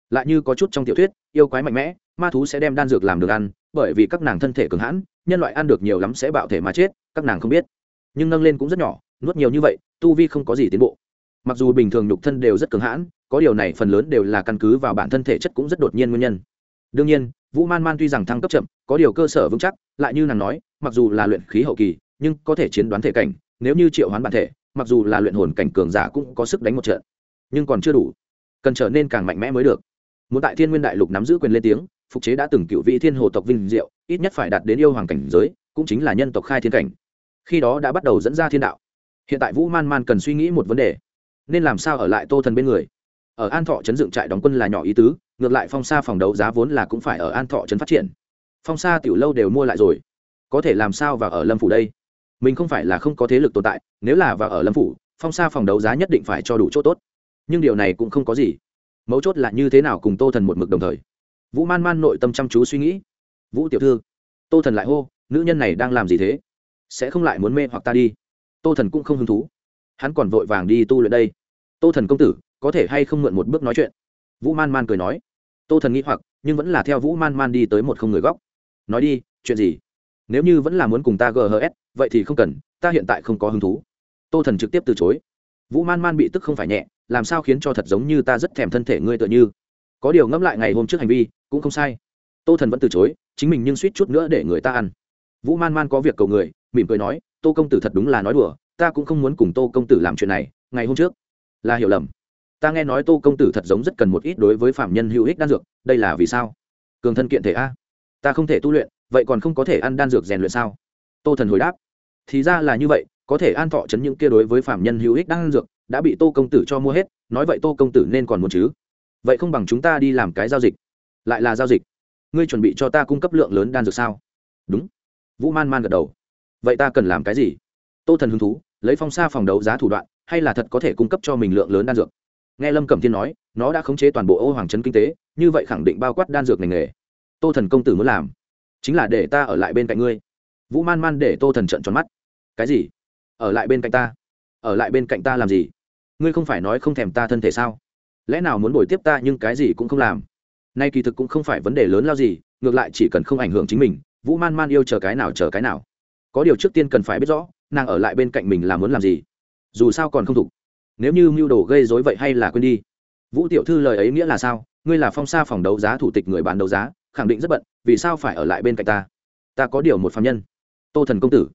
Lại như có chút trong tiểu thuyết, yêu quái mạnh mẽ, ma thú sẽ đem đan dược làm được ăn, bởi vì các nàng thân thể cường hãn, nhân loại ăn được nhiều lắm sẽ bạo thể mà chết, các nàng không biết. Nhưng nâng lên cũng rất nhỏ, nuốt nhiều như vậy tu vi không có gì tiến bộ. Mặc dù bình thường nhục thân đều rất cường hãn, có điều này phần lớn đều là căn cứ vào bản thân thể chất cũng rất đột nhiên nguyên nhân. Đương nhiên, vũ man man tuy rằng thăng cấp chậm, có điều cơ sở vững chắc, lại như nàng nói, mặc dù là luyện khí hậu kỳ, nhưng có thể chiến đoán thể cảnh, nếu như triệu hoán bản thể, mặc dù là luyện hồn cảnh cường giả cũng có sức đánh một trận. Nhưng còn chưa đủ, cần trở nên càng mạnh mẽ mới được. Muốn tại thiên nguyên đại lục nắm giữ quyền lên tiếng, phục chế đã từng cựu vị thiên hồ tộc vinh diệu, ít nhất phải đạt đến yêu hoàng cảnh giới, cũng chính là nhân tộc khai thiên cảnh. Khi đó đã bắt đầu dẫn ra thiên đạo hiện tại vũ man man cần suy nghĩ một vấn đề. Nên làm sao ở lại tô thần bên người? Ở an thọ chấn dựng trại đóng quân là nhỏ ý tứ, ngược lại phong sa phòng đấu giá vốn là cũng phải ở an thọ trấn phát triển. Phong sa tiểu lâu đều mua lại rồi. Có thể làm sao và ở lâm phủ đây? Mình không phải là không có thế lực tồn tại, nếu là và ở lâm phủ, phong sa phòng đấu giá nhất định phải cho đủ chỗ tốt. Nhưng điều này cũng không có gì. Mấu chốt là như thế nào cùng tô thần một mực đồng thời. Vũ man man nội tâm chăm chú suy nghĩ. Vũ tiểu thư. Tô thần lại hô, nữ nhân này đang làm gì thế? Sẽ không lại muốn mê hoặc ta đi tô thần cũng không hứng thú. Hắn còn vội vàng đi tu luyện đây. Tô thần công tử, có thể hay không mượn một bước nói chuyện? Vũ man man cười nói. Tô thần nghĩ hoặc, nhưng vẫn là theo vũ man man đi tới một không người góc. Nói đi, chuyện gì? Nếu như vẫn là muốn cùng ta ghs vậy thì không cần, ta hiện tại không có hứng thú. Tô thần trực tiếp từ chối. Vũ man man bị tức không phải nhẹ, làm sao khiến cho thật giống như ta rất thèm thân thể ngươi tựa như? Có điều ngẫm lại ngày hôm trước hành vi, cũng không sai. Tô thần vẫn từ chối, chính mình nhưng suýt chút nữa để người ta ăn. Vũ man man có việc cầu người, mỉm cười nói tô công tử thật đúng là nói đùa, ta cũng không muốn cùng tô công tử làm chuyện này, ngày hôm trước, là hiểu lầm. Ta nghe nói tô công tử thật giống rất cần một ít đối với phạm nhân hữu ích đan dược, đây là vì sao? Cường thân kiện thể a? Ta không thể tu luyện, vậy còn không có thể ăn đan dược rèn luyện sao? Tô thần hồi đáp. Thì ra là như vậy, có thể an thọ chấn những kia đối với phạm nhân hữu ích đan dược, đã bị tô công tử cho mua hết, nói vậy tô công tử nên còn muốn chứ? Vậy không bằng chúng ta đi làm cái giao dịch. Lại là giao dịch. Ngươi chuẩn bị cho ta cung cấp lượng lớn đan dược sao? Đúng. Vũ man man gật đầu vậy ta cần làm cái gì? Tô thần hứng thú, lấy phong xa phòng đấu giá thủ đoạn, hay là thật có thể cung cấp cho mình lượng lớn đan dược? Nghe lâm cẩm thiên nói, nó đã khống chế toàn bộ ô hoàng trấn kinh tế, như vậy khẳng định bao quát đan dược ngành nghề. Tô thần công tử muốn làm, chính là để ta ở lại bên cạnh ngươi. Vũ man man để tô thần trận tròn mắt. Cái gì? Ở lại bên cạnh ta? Ở lại bên cạnh ta làm gì? Ngươi không phải nói không thèm ta thân thể sao? Lẽ nào muốn bồi tiếp ta nhưng cái gì cũng không làm? Nay kỳ thực cũng không phải vấn đề lớn lao gì, ngược lại chỉ cần không ảnh hưởng chính mình, vũ man man yêu chờ cái nào chờ cái nào có điều trước tiên cần phải biết rõ, nàng ở lại bên cạnh mình là muốn làm gì. Dù sao còn không thục. Nếu như mưu đồ gây dối vậy hay là quên đi. Vũ tiểu thư lời ấy nghĩa là sao? Ngươi là phong sa phòng đấu giá thủ tịch người bán đấu giá, khẳng định rất bận, vì sao phải ở lại bên cạnh ta? Ta có điều một phạm nhân. Tô thần công tử,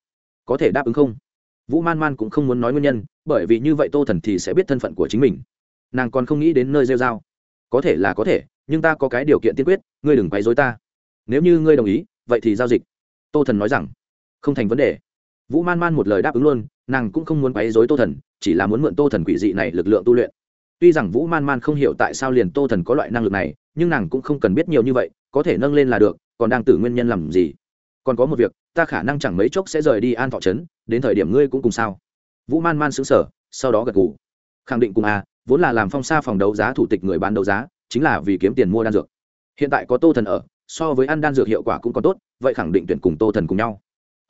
có thể đáp ứng không? Vũ man man cũng không muốn nói nguyên nhân, bởi vì như vậy tô thần thì sẽ biết thân phận của chính mình. Nàng còn không nghĩ đến nơi rêu r a o có thể là có thể, nhưng ta có cái điều kiện tiên quyết, ngươi đừng quấy dối ta. Nếu như ngươi đồng ý, vậy thì giao dịch. Tô thần nói rằng không thành vấn đề. Vũ man man một lời đáp ứng luôn nàng cũng không muốn quấy dối tô thần chỉ là muốn mượn tô thần quỷ dị này lực lượng tu luyện. Tuy rằng vũ man man không hiểu tại sao liền tô thần có loại năng lực này nhưng nàng cũng không cần biết nhiều như vậy có thể nâng lên là được còn đang tử nguyên nhân làm gì? Còn có một việc ta khả năng chẳng mấy chốc sẽ rời đi an thọ trấn đến thời điểm ngươi cũng cùng sao? Vũ man man xứng sở sau đó gật ngủ khẳng định cùng a à, vốn là làm phong sa phòng đấu giá thủ tịch người bán đấu giá chính là vì kiếm tiền mua đan dược. Hiện tại có tô thần ở so với ăn đan dược hiệu quả cũng còn tốt vậy khẳng định tuyển cùng tô thần cùng nhau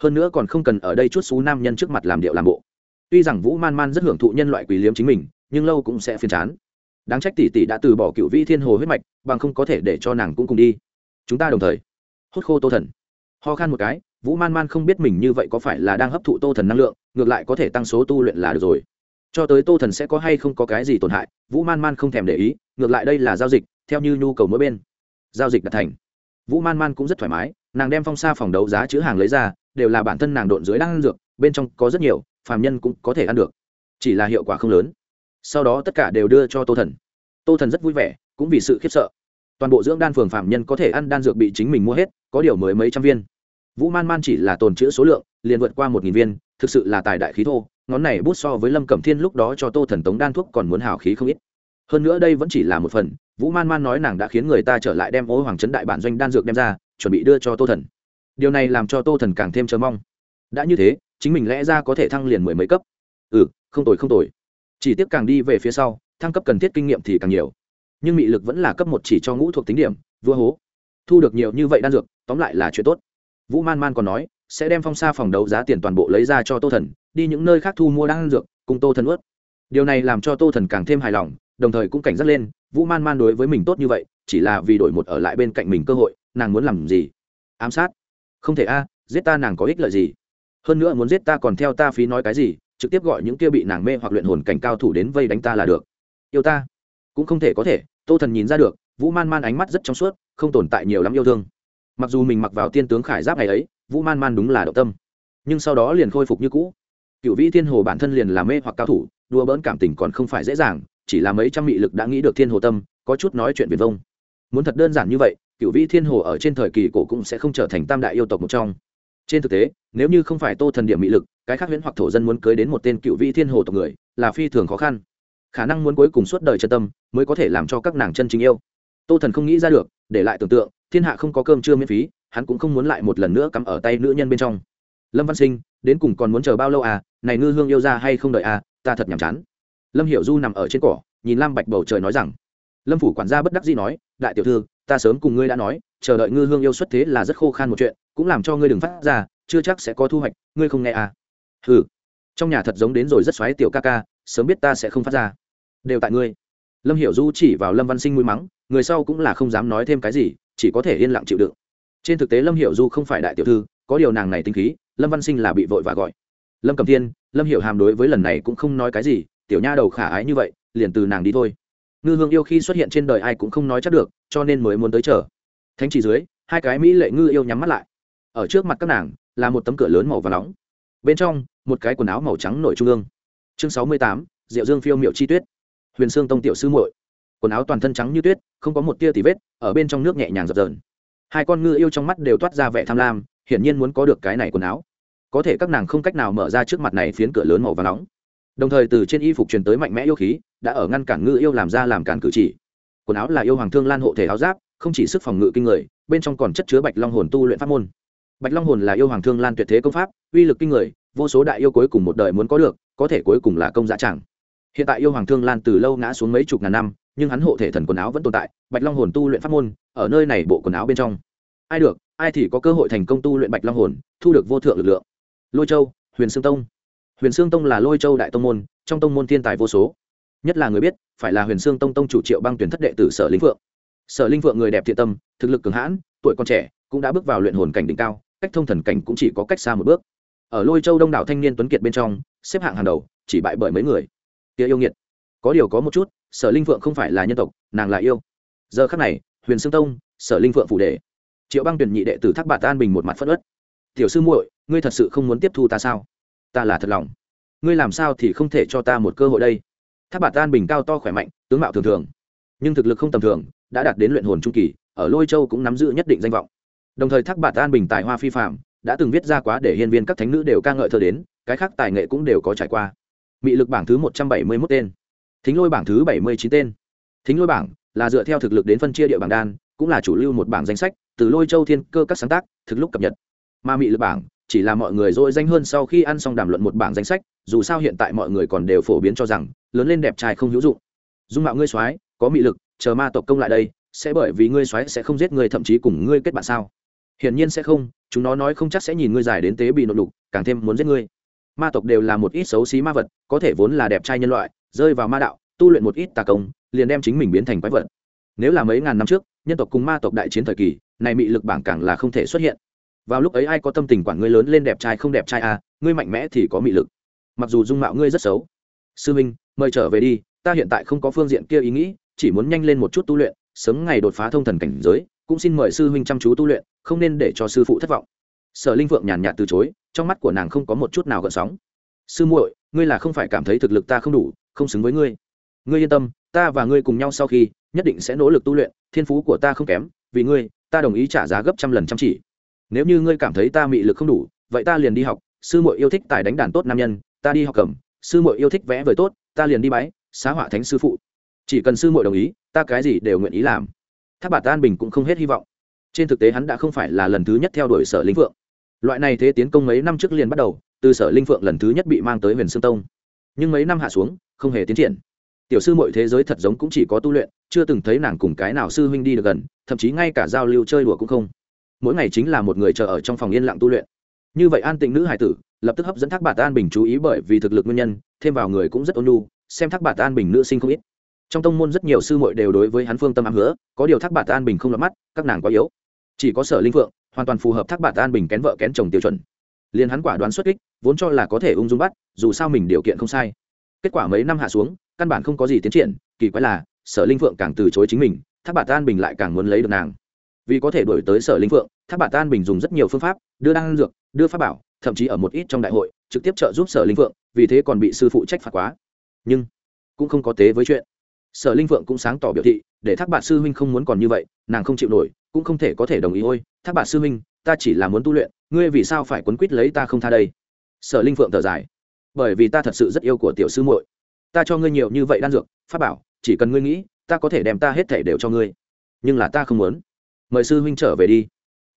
hơn nữa còn không cần ở đây chút xú nam nhân trước mặt làm điệu làm bộ. Tuy rằng vũ man man rất hưởng thụ nhân loại quý liếm chính mình, nhưng lâu cũng sẽ phiền chán. Đáng trách tỷ tỷ đã từ bỏ cựu vĩ thiên hồ huyết mạch, bằng không có thể để cho nàng cũng cùng đi. Chúng ta đồng thời. Hốt khô tô thần. Ho khan một cái, vũ man man không biết mình như vậy có phải là đang hấp thụ tô thần năng lượng, ngược lại có thể tăng số tu luyện là được rồi. Cho tới tô thần sẽ có hay không có cái gì tổn hại, vũ man man không thèm để ý, ngược lại đây là giao dịch, theo như nhu cầu mỗi bên. Giao dịch đạt thành. Vũ man man cũng rất thoải mái, nàng đem phong sa phòng đấu giá chữ hàng lấy ra đều là bản thân nàng độn dưới đang ăn dược, bên trong có rất nhiều, phàm nhân cũng có thể ăn được. Chỉ là hiệu quả không lớn. Sau đó tất cả đều đưa cho tô thần. Tô thần rất vui vẻ, cũng vì sự khiếp sợ. Toàn bộ dưỡng đan phường phạm nhân có thể ăn đan dược bị chính mình mua hết, có điều mới mấy trăm viên. Vũ man man chỉ là tồn chữ số lượng, liền vượt qua một nghìn viên, thực sự là tài đại khí thô, ngón này bút so với lâm cẩm thiên lúc đó cho tô thần tống đan thuốc còn muốn hào khí không ít. Hơn nữa đây vẫn chỉ là một phần, vũ man man nói nàng đã khiến người ta trở lại đem ô hoàng trấn đại bản doanh đan dược đem ra, chuẩn bị đưa cho tô thần điều này làm cho tô thần càng thêm chờ mong. Đã như thế, chính mình lẽ ra có thể thăng liền mười mấy cấp. Ừ không tồi không tồi. Chỉ tiếc càng đi về phía sau, thăng cấp cần thiết kinh nghiệm thì càng nhiều. Nhưng mị lực vẫn là cấp một chỉ cho ngũ thuộc tính điểm, vua hố. Thu được nhiều như vậy đan dược, tóm lại là chuyện tốt. Vũ man man còn nói, sẽ đem phong sa phòng đấu giá tiền toàn bộ lấy ra cho tô thần, đi những nơi khác thu mua đan dược, cùng tô thần ướt điều này làm cho tô thần càng thêm hài lòng, đồng thời cũng cảnh giác lên, vũ man man đối với mình tốt như vậy, chỉ là vì đổi một ở lại bên cạnh mình cơ hội, nàng muốn làm gì? Ám sát không thể a, giết ta nàng có ích lợi gì? Hơn nữa muốn giết ta còn theo ta phí nói cái gì, trực tiếp gọi những kia bị nàng mê hoặc luyện hồn cảnh cao thủ đến vây đánh ta là được. Yêu ta? Cũng không thể có thể, tô thần nhìn ra được, vũ man man ánh mắt rất trong suốt, không tồn tại nhiều lắm yêu thương. Mặc dù mình mặc vào tiên tướng khải giáp ngày ấy, vũ man man đúng là động tâm. Nhưng sau đó liền khôi phục như cũ. Cựu vĩ thiên hồ bản thân liền là mê hoặc cao thủ đua bỡn cảm tình còn không phải dễ dàng, chỉ là mấy trăm mị lực đã nghĩ được thiên hồ tâm, có chút nói chuyện viền vông muốn thật đơn giản như vậy, cựu vĩ thiên hồ ở trên thời kỳ cổ cũng sẽ không trở thành tam đại yêu tộc một trong. Trên thực tế, nếu như không phải tô thần điểm mị lực, cái khác huyễn hoặc thổ dân muốn cưới đến một tên cựu vĩ thiên hồ tộc người, là phi thường khó khăn. Khả năng muốn cuối cùng suốt đời chân tâm, mới có thể làm cho các nàng chân chính yêu. Tô thần không nghĩ ra được, để lại tưởng tượng, thiên hạ không có cơm trưa miễn phí, hắn cũng không muốn lại một lần nữa cắm ở tay nữ nhân bên trong. Lâm văn sinh, đến cùng còn muốn chờ bao lâu à? Này ngư hương yêu ra hay không đợi à? Ta thật nhàm chán. Lâm hiểu du nằm ở trên cỏ, nhìn lam bạch bầu trời nói rằng lâm phủ quản gia bất đắc dĩ nói, đại tiểu thư, ta sớm cùng ngươi đã nói, chờ đợi ngư hương yêu xuất thế là rất khô khan một chuyện, cũng làm cho ngươi đừng phát ra, chưa chắc sẽ có thu hoạch, ngươi không nghe à? Ừ trong nhà thật giống đến rồi rất xoáy tiểu ca ca, sớm biết ta sẽ không phát ra. Đều tại ngươi. Lâm hiểu du chỉ vào lâm văn sinh mũi mắng, người sau cũng là không dám nói thêm cái gì, chỉ có thể yên lặng chịu đựng. Trên thực tế lâm hiểu du không phải đại tiểu thư, có điều nàng này tinh khí, lâm văn sinh là bị vội và gọi. Lâm cầm thiên, lâm hiểu hàm đối với lần này cũng không nói cái gì, tiểu nha đầu khả ái như vậy, liền từ nàng đi thôi ngư hương yêu khi xuất hiện trên đời ai cũng không nói chắc được, cho nên mới muốn tới chờ. Thánh chỉ dưới, hai cái mỹ lệ ngư yêu nhắm mắt lại. Ở trước mặt các nàng, là một tấm cửa lớn màu và nóng. Bên trong, một cái quần áo màu trắng nổi trung ương. Chương sáu mươi tám, diệu dương phiêu miệu chi tuyết. Huyền sương tông tiểu sư muội. Quần áo toàn thân trắng như tuyết, không có một tia tì vết, ở bên trong nước nhẹ nhàng dập dờn. Hai con ngư yêu trong mắt đều toát ra vẻ tham lam, hiển nhiên muốn có được cái này quần áo. Có thể các nàng không cách nào mở ra trước mặt này phiến cửa lớn màu và nóng đồng thời từ trên y phục truyền tới mạnh mẽ yêu khí, đã ở ngăn cản ngư yêu làm ra làm cản cử chỉ. Quần áo là yêu hoàng thương lan hộ thể áo giáp, không chỉ sức phòng ngự kinh người, bên trong còn chất chứa bạch long hồn tu luyện pháp môn. Bạch long hồn là yêu hoàng thương lan tuyệt thế công pháp, uy lực kinh người, vô số đại yêu cuối cùng một đời muốn có được, có thể cuối cùng là công giá chẳng. Hiện tại yêu hoàng thương lan từ lâu ngã xuống mấy chục ngàn năm, nhưng hắn hộ thể thần quần áo vẫn tồn tại, bạch long hồn tu luyện pháp môn, ở nơi này bộ quần áo bên trong. Ai được, ai thì có cơ hội thành công tu luyện bạch long hồn, thu được vô thượng lực lượng. Lôi châu, huyền sương tông huyền sương tông là lôi châu đại tông môn, trong tông môn thiên tài vô số. Nhất là người biết, phải là huyền sương tông tông chủ triệu băng tuyển thất đệ tử sở linh phượng. Sở linh phượng người đẹp thiện tâm, thực lực cường hãn, tuổi còn trẻ, cũng đã bước vào luyện hồn cảnh đỉnh cao, cách thông thần cảnh cũng chỉ có cách xa một bước. Ở lôi châu đông đảo thanh niên tuấn kiệt bên trong, xếp hạng hàng đầu, chỉ bại bởi mấy người. Kia yêu nghiệt. Có điều có một chút, sở linh phượng không phải là nhân tộc, nàng là yêu. Giờ khắc này, huyền sương tông, sở linh phượng phủ đề triệu băng tuyển nhị đệ tử thác bạt an bình một mặt phất ớt tiểu sư muội, ngươi thật sự không muốn tiếp thu ta sao? Ta là thật lòng. Ngươi làm sao thì không thể cho ta một cơ hội đây? Thác bạt an bình cao to khỏe mạnh, tướng mạo thường thường, nhưng thực lực không tầm thường, đã đạt đến luyện hồn trung kỳ, ở lôi châu cũng nắm giữ nhất định danh vọng. Đồng thời thác bạt an bình tài hoa phi phạm đã từng viết ra quá để hiên viên các thánh nữ đều ca ngợi thơ đến, cái khác tài nghệ cũng đều có trải qua. Mị lực bảng thứ một trăm bảy mươi mốt tên, thính lôi bảng thứ bảy mươi chín tên. Thính lôi bảng là dựa theo thực lực đến phân chia địa bảng đan, cũng là chủ lưu một bảng danh sách, từ lôi châu thiên cơ các sáng tác, thực lúc cập nhật. Mà mị lực bảng chỉ là mọi người dỗi danh hơn sau khi ăn xong đàm luận một bảng danh sách, dù sao hiện tại mọi người còn đều phổ biến cho rằng, lớn lên đẹp trai không hữu dụng. Dung mạo ngươi soái, có mị lực, chờ ma tộc công lại đây, sẽ bởi vì ngươi soái sẽ không giết người thậm chí cùng ngươi kết bạn sao? Hiển nhiên sẽ không, chúng nó nói không chắc sẽ nhìn ngươi dài đến tế bị nội lục, càng thêm muốn giết ngươi. Ma tộc đều là một ít xấu xí ma vật, có thể vốn là đẹp trai nhân loại, rơi vào ma đạo, tu luyện một ít tà công, liền đem chính mình biến thành quái vật. Nếu là mấy ngàn năm trước, nhân tộc cùng ma tộc đại chiến thời kỳ, này mị lực bảng càng là không thể xuất hiện vào lúc ấy ai có tâm tình quản ngươi lớn lên đẹp trai không đẹp trai à ngươi mạnh mẽ thì có mị lực. Mặc dù dung mạo ngươi rất xấu. Sư minh, mời trở về đi, ta hiện tại không có phương diện kia ý nghĩ, chỉ muốn nhanh lên một chút tu luyện, sớm ngày đột phá thông thần cảnh giới, cũng xin mời sư huynh chăm chú tu luyện, không nên để cho sư phụ thất vọng. Sở linh vượng nhàn nhạt từ chối, trong mắt của nàng không có một chút nào gợn sóng. Sư muội, ngươi là không phải cảm thấy thực lực ta không đủ, không xứng với ngươi. Ngươi yên tâm, ta và ngươi cùng nhau sau khi, nhất định sẽ nỗ lực tu luyện, thiên phú của ta không kém, vì ngươi, ta đồng ý trả giá gấp trăm lần chăm chỉ nếu như ngươi cảm thấy ta mị lực không đủ, vậy ta liền đi học. Sư muội yêu thích tài đánh đàn tốt nam nhân, ta đi học cầm. Sư muội yêu thích vẽ vời tốt, ta liền đi bái, xá hỏa thánh sư phụ. Chỉ cần sư muội đồng ý, ta cái gì đều nguyện ý làm. Tháp bà tan bình cũng không hết hy vọng. Trên thực tế hắn đã không phải là lần thứ nhất theo đuổi sở linh phượng. Loại này thế tiến công mấy năm trước liền bắt đầu, từ sở linh phượng lần thứ nhất bị mang tới huyền sương tông. Nhưng mấy năm hạ xuống, không hề tiến triển. Tiểu sư mọi thế giới thật giống cũng chỉ có tu luyện, chưa từng thấy nàng cùng cái nào sư huynh đi được gần, thậm chí ngay cả giao lưu chơi đùa cũng không mỗi ngày chính là một người chờ ở trong phòng yên lặng tu luyện. Như vậy an tịnh nữ hải tử, lập tức hấp dẫn thác bạt an bình chú ý bởi vì thực lực nguyên nhân, thêm vào người cũng rất ôn nhu, xem thác bạt an bình nữ sinh không ít. Trong tông môn rất nhiều sư muội đều đối với hắn phương tâm ám hứa, có điều thác bạt an bình không lọt mắt, các nàng quá yếu. Chỉ có sở linh phượng, hoàn toàn phù hợp thác bạt an bình kén vợ kén chồng tiêu chuẩn. Liền hắn quả đoán xuất kích, vốn cho là có thể ung dung bắt, dù sao mình điều kiện không sai. Kết quả mấy năm hạ xuống, căn bản không có gì tiến triển, kỳ quái là, sở linh phượng càng từ chối chính mình, thác bà tan bình lại càng muốn lấy được nàng vì có thể đổi tới sở linh phượng, tháp bà tan bình dùng rất nhiều phương pháp, đưa đan dược, đưa pháp bảo, thậm chí ở một ít trong đại hội, trực tiếp trợ giúp sở linh phượng, vì thế còn bị sư phụ trách phạt quá. Nhưng, cũng không có tế với chuyện. Sở linh phượng cũng sáng tỏ biểu thị, để thác bạt sư huynh không muốn còn như vậy, nàng không chịu nổi, cũng không thể có thể đồng ý, ôi thác bạt sư huynh, ta chỉ là muốn tu luyện, ngươi vì sao phải quấn quýt lấy ta không tha đây? Sở linh phượng thở dài. Bởi vì ta thật sự rất yêu của tiểu sư muội. Ta cho ngươi nhiều như vậy đan dược, pháp bảo, chỉ cần ngươi nghĩ, ta có thể đem ta hết thể đều cho ngươi. Nhưng là ta không muốn mời sư huynh trở về đi.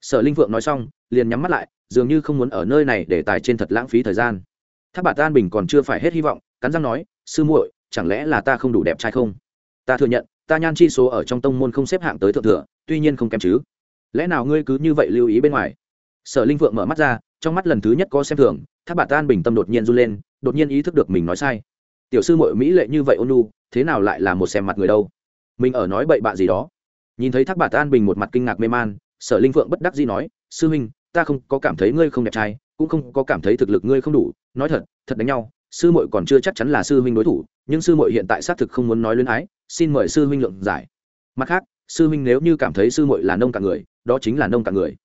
Sở linh Vượng nói xong, liền nhắm mắt lại, dường như không muốn ở nơi này để tài trên thật lãng phí thời gian. Thác bạt an bình còn chưa phải hết hy vọng, cắn răng nói, sư muội, chẳng lẽ là ta không đủ đẹp trai không? Ta thừa nhận, ta nhan chi số ở trong tông môn không xếp hạng tới thượng thừa, tuy nhiên không kém chứ. Lẽ nào ngươi cứ như vậy lưu ý bên ngoài? Sở linh Vượng mở mắt ra, trong mắt lần thứ nhất có xem thường thác bạt an bình tâm đột nhiên run lên, đột nhiên ý thức được mình nói sai. Tiểu sư muội mỹ lệ như vậy ôn nu thế nào lại là một xem mặt người đâu? Mình ở nói bậy bạ gì đó? Nhìn thấy thác bạt an bình một mặt kinh ngạc mê man, sở linh phượng bất đắc dĩ nói, sư huynh, ta không có cảm thấy ngươi không đẹp trai, cũng không có cảm thấy thực lực ngươi không đủ. Nói thật thật đánh nhau, sư muội còn chưa chắc chắn là sư huynh đối thủ, nhưng sư muội hiện tại xác thực không muốn nói luyến ái, xin mời sư huynh lượng giải. Mặt khác, sư huynh nếu như cảm thấy sư muội là nông cả người, đó chính là nông cả người.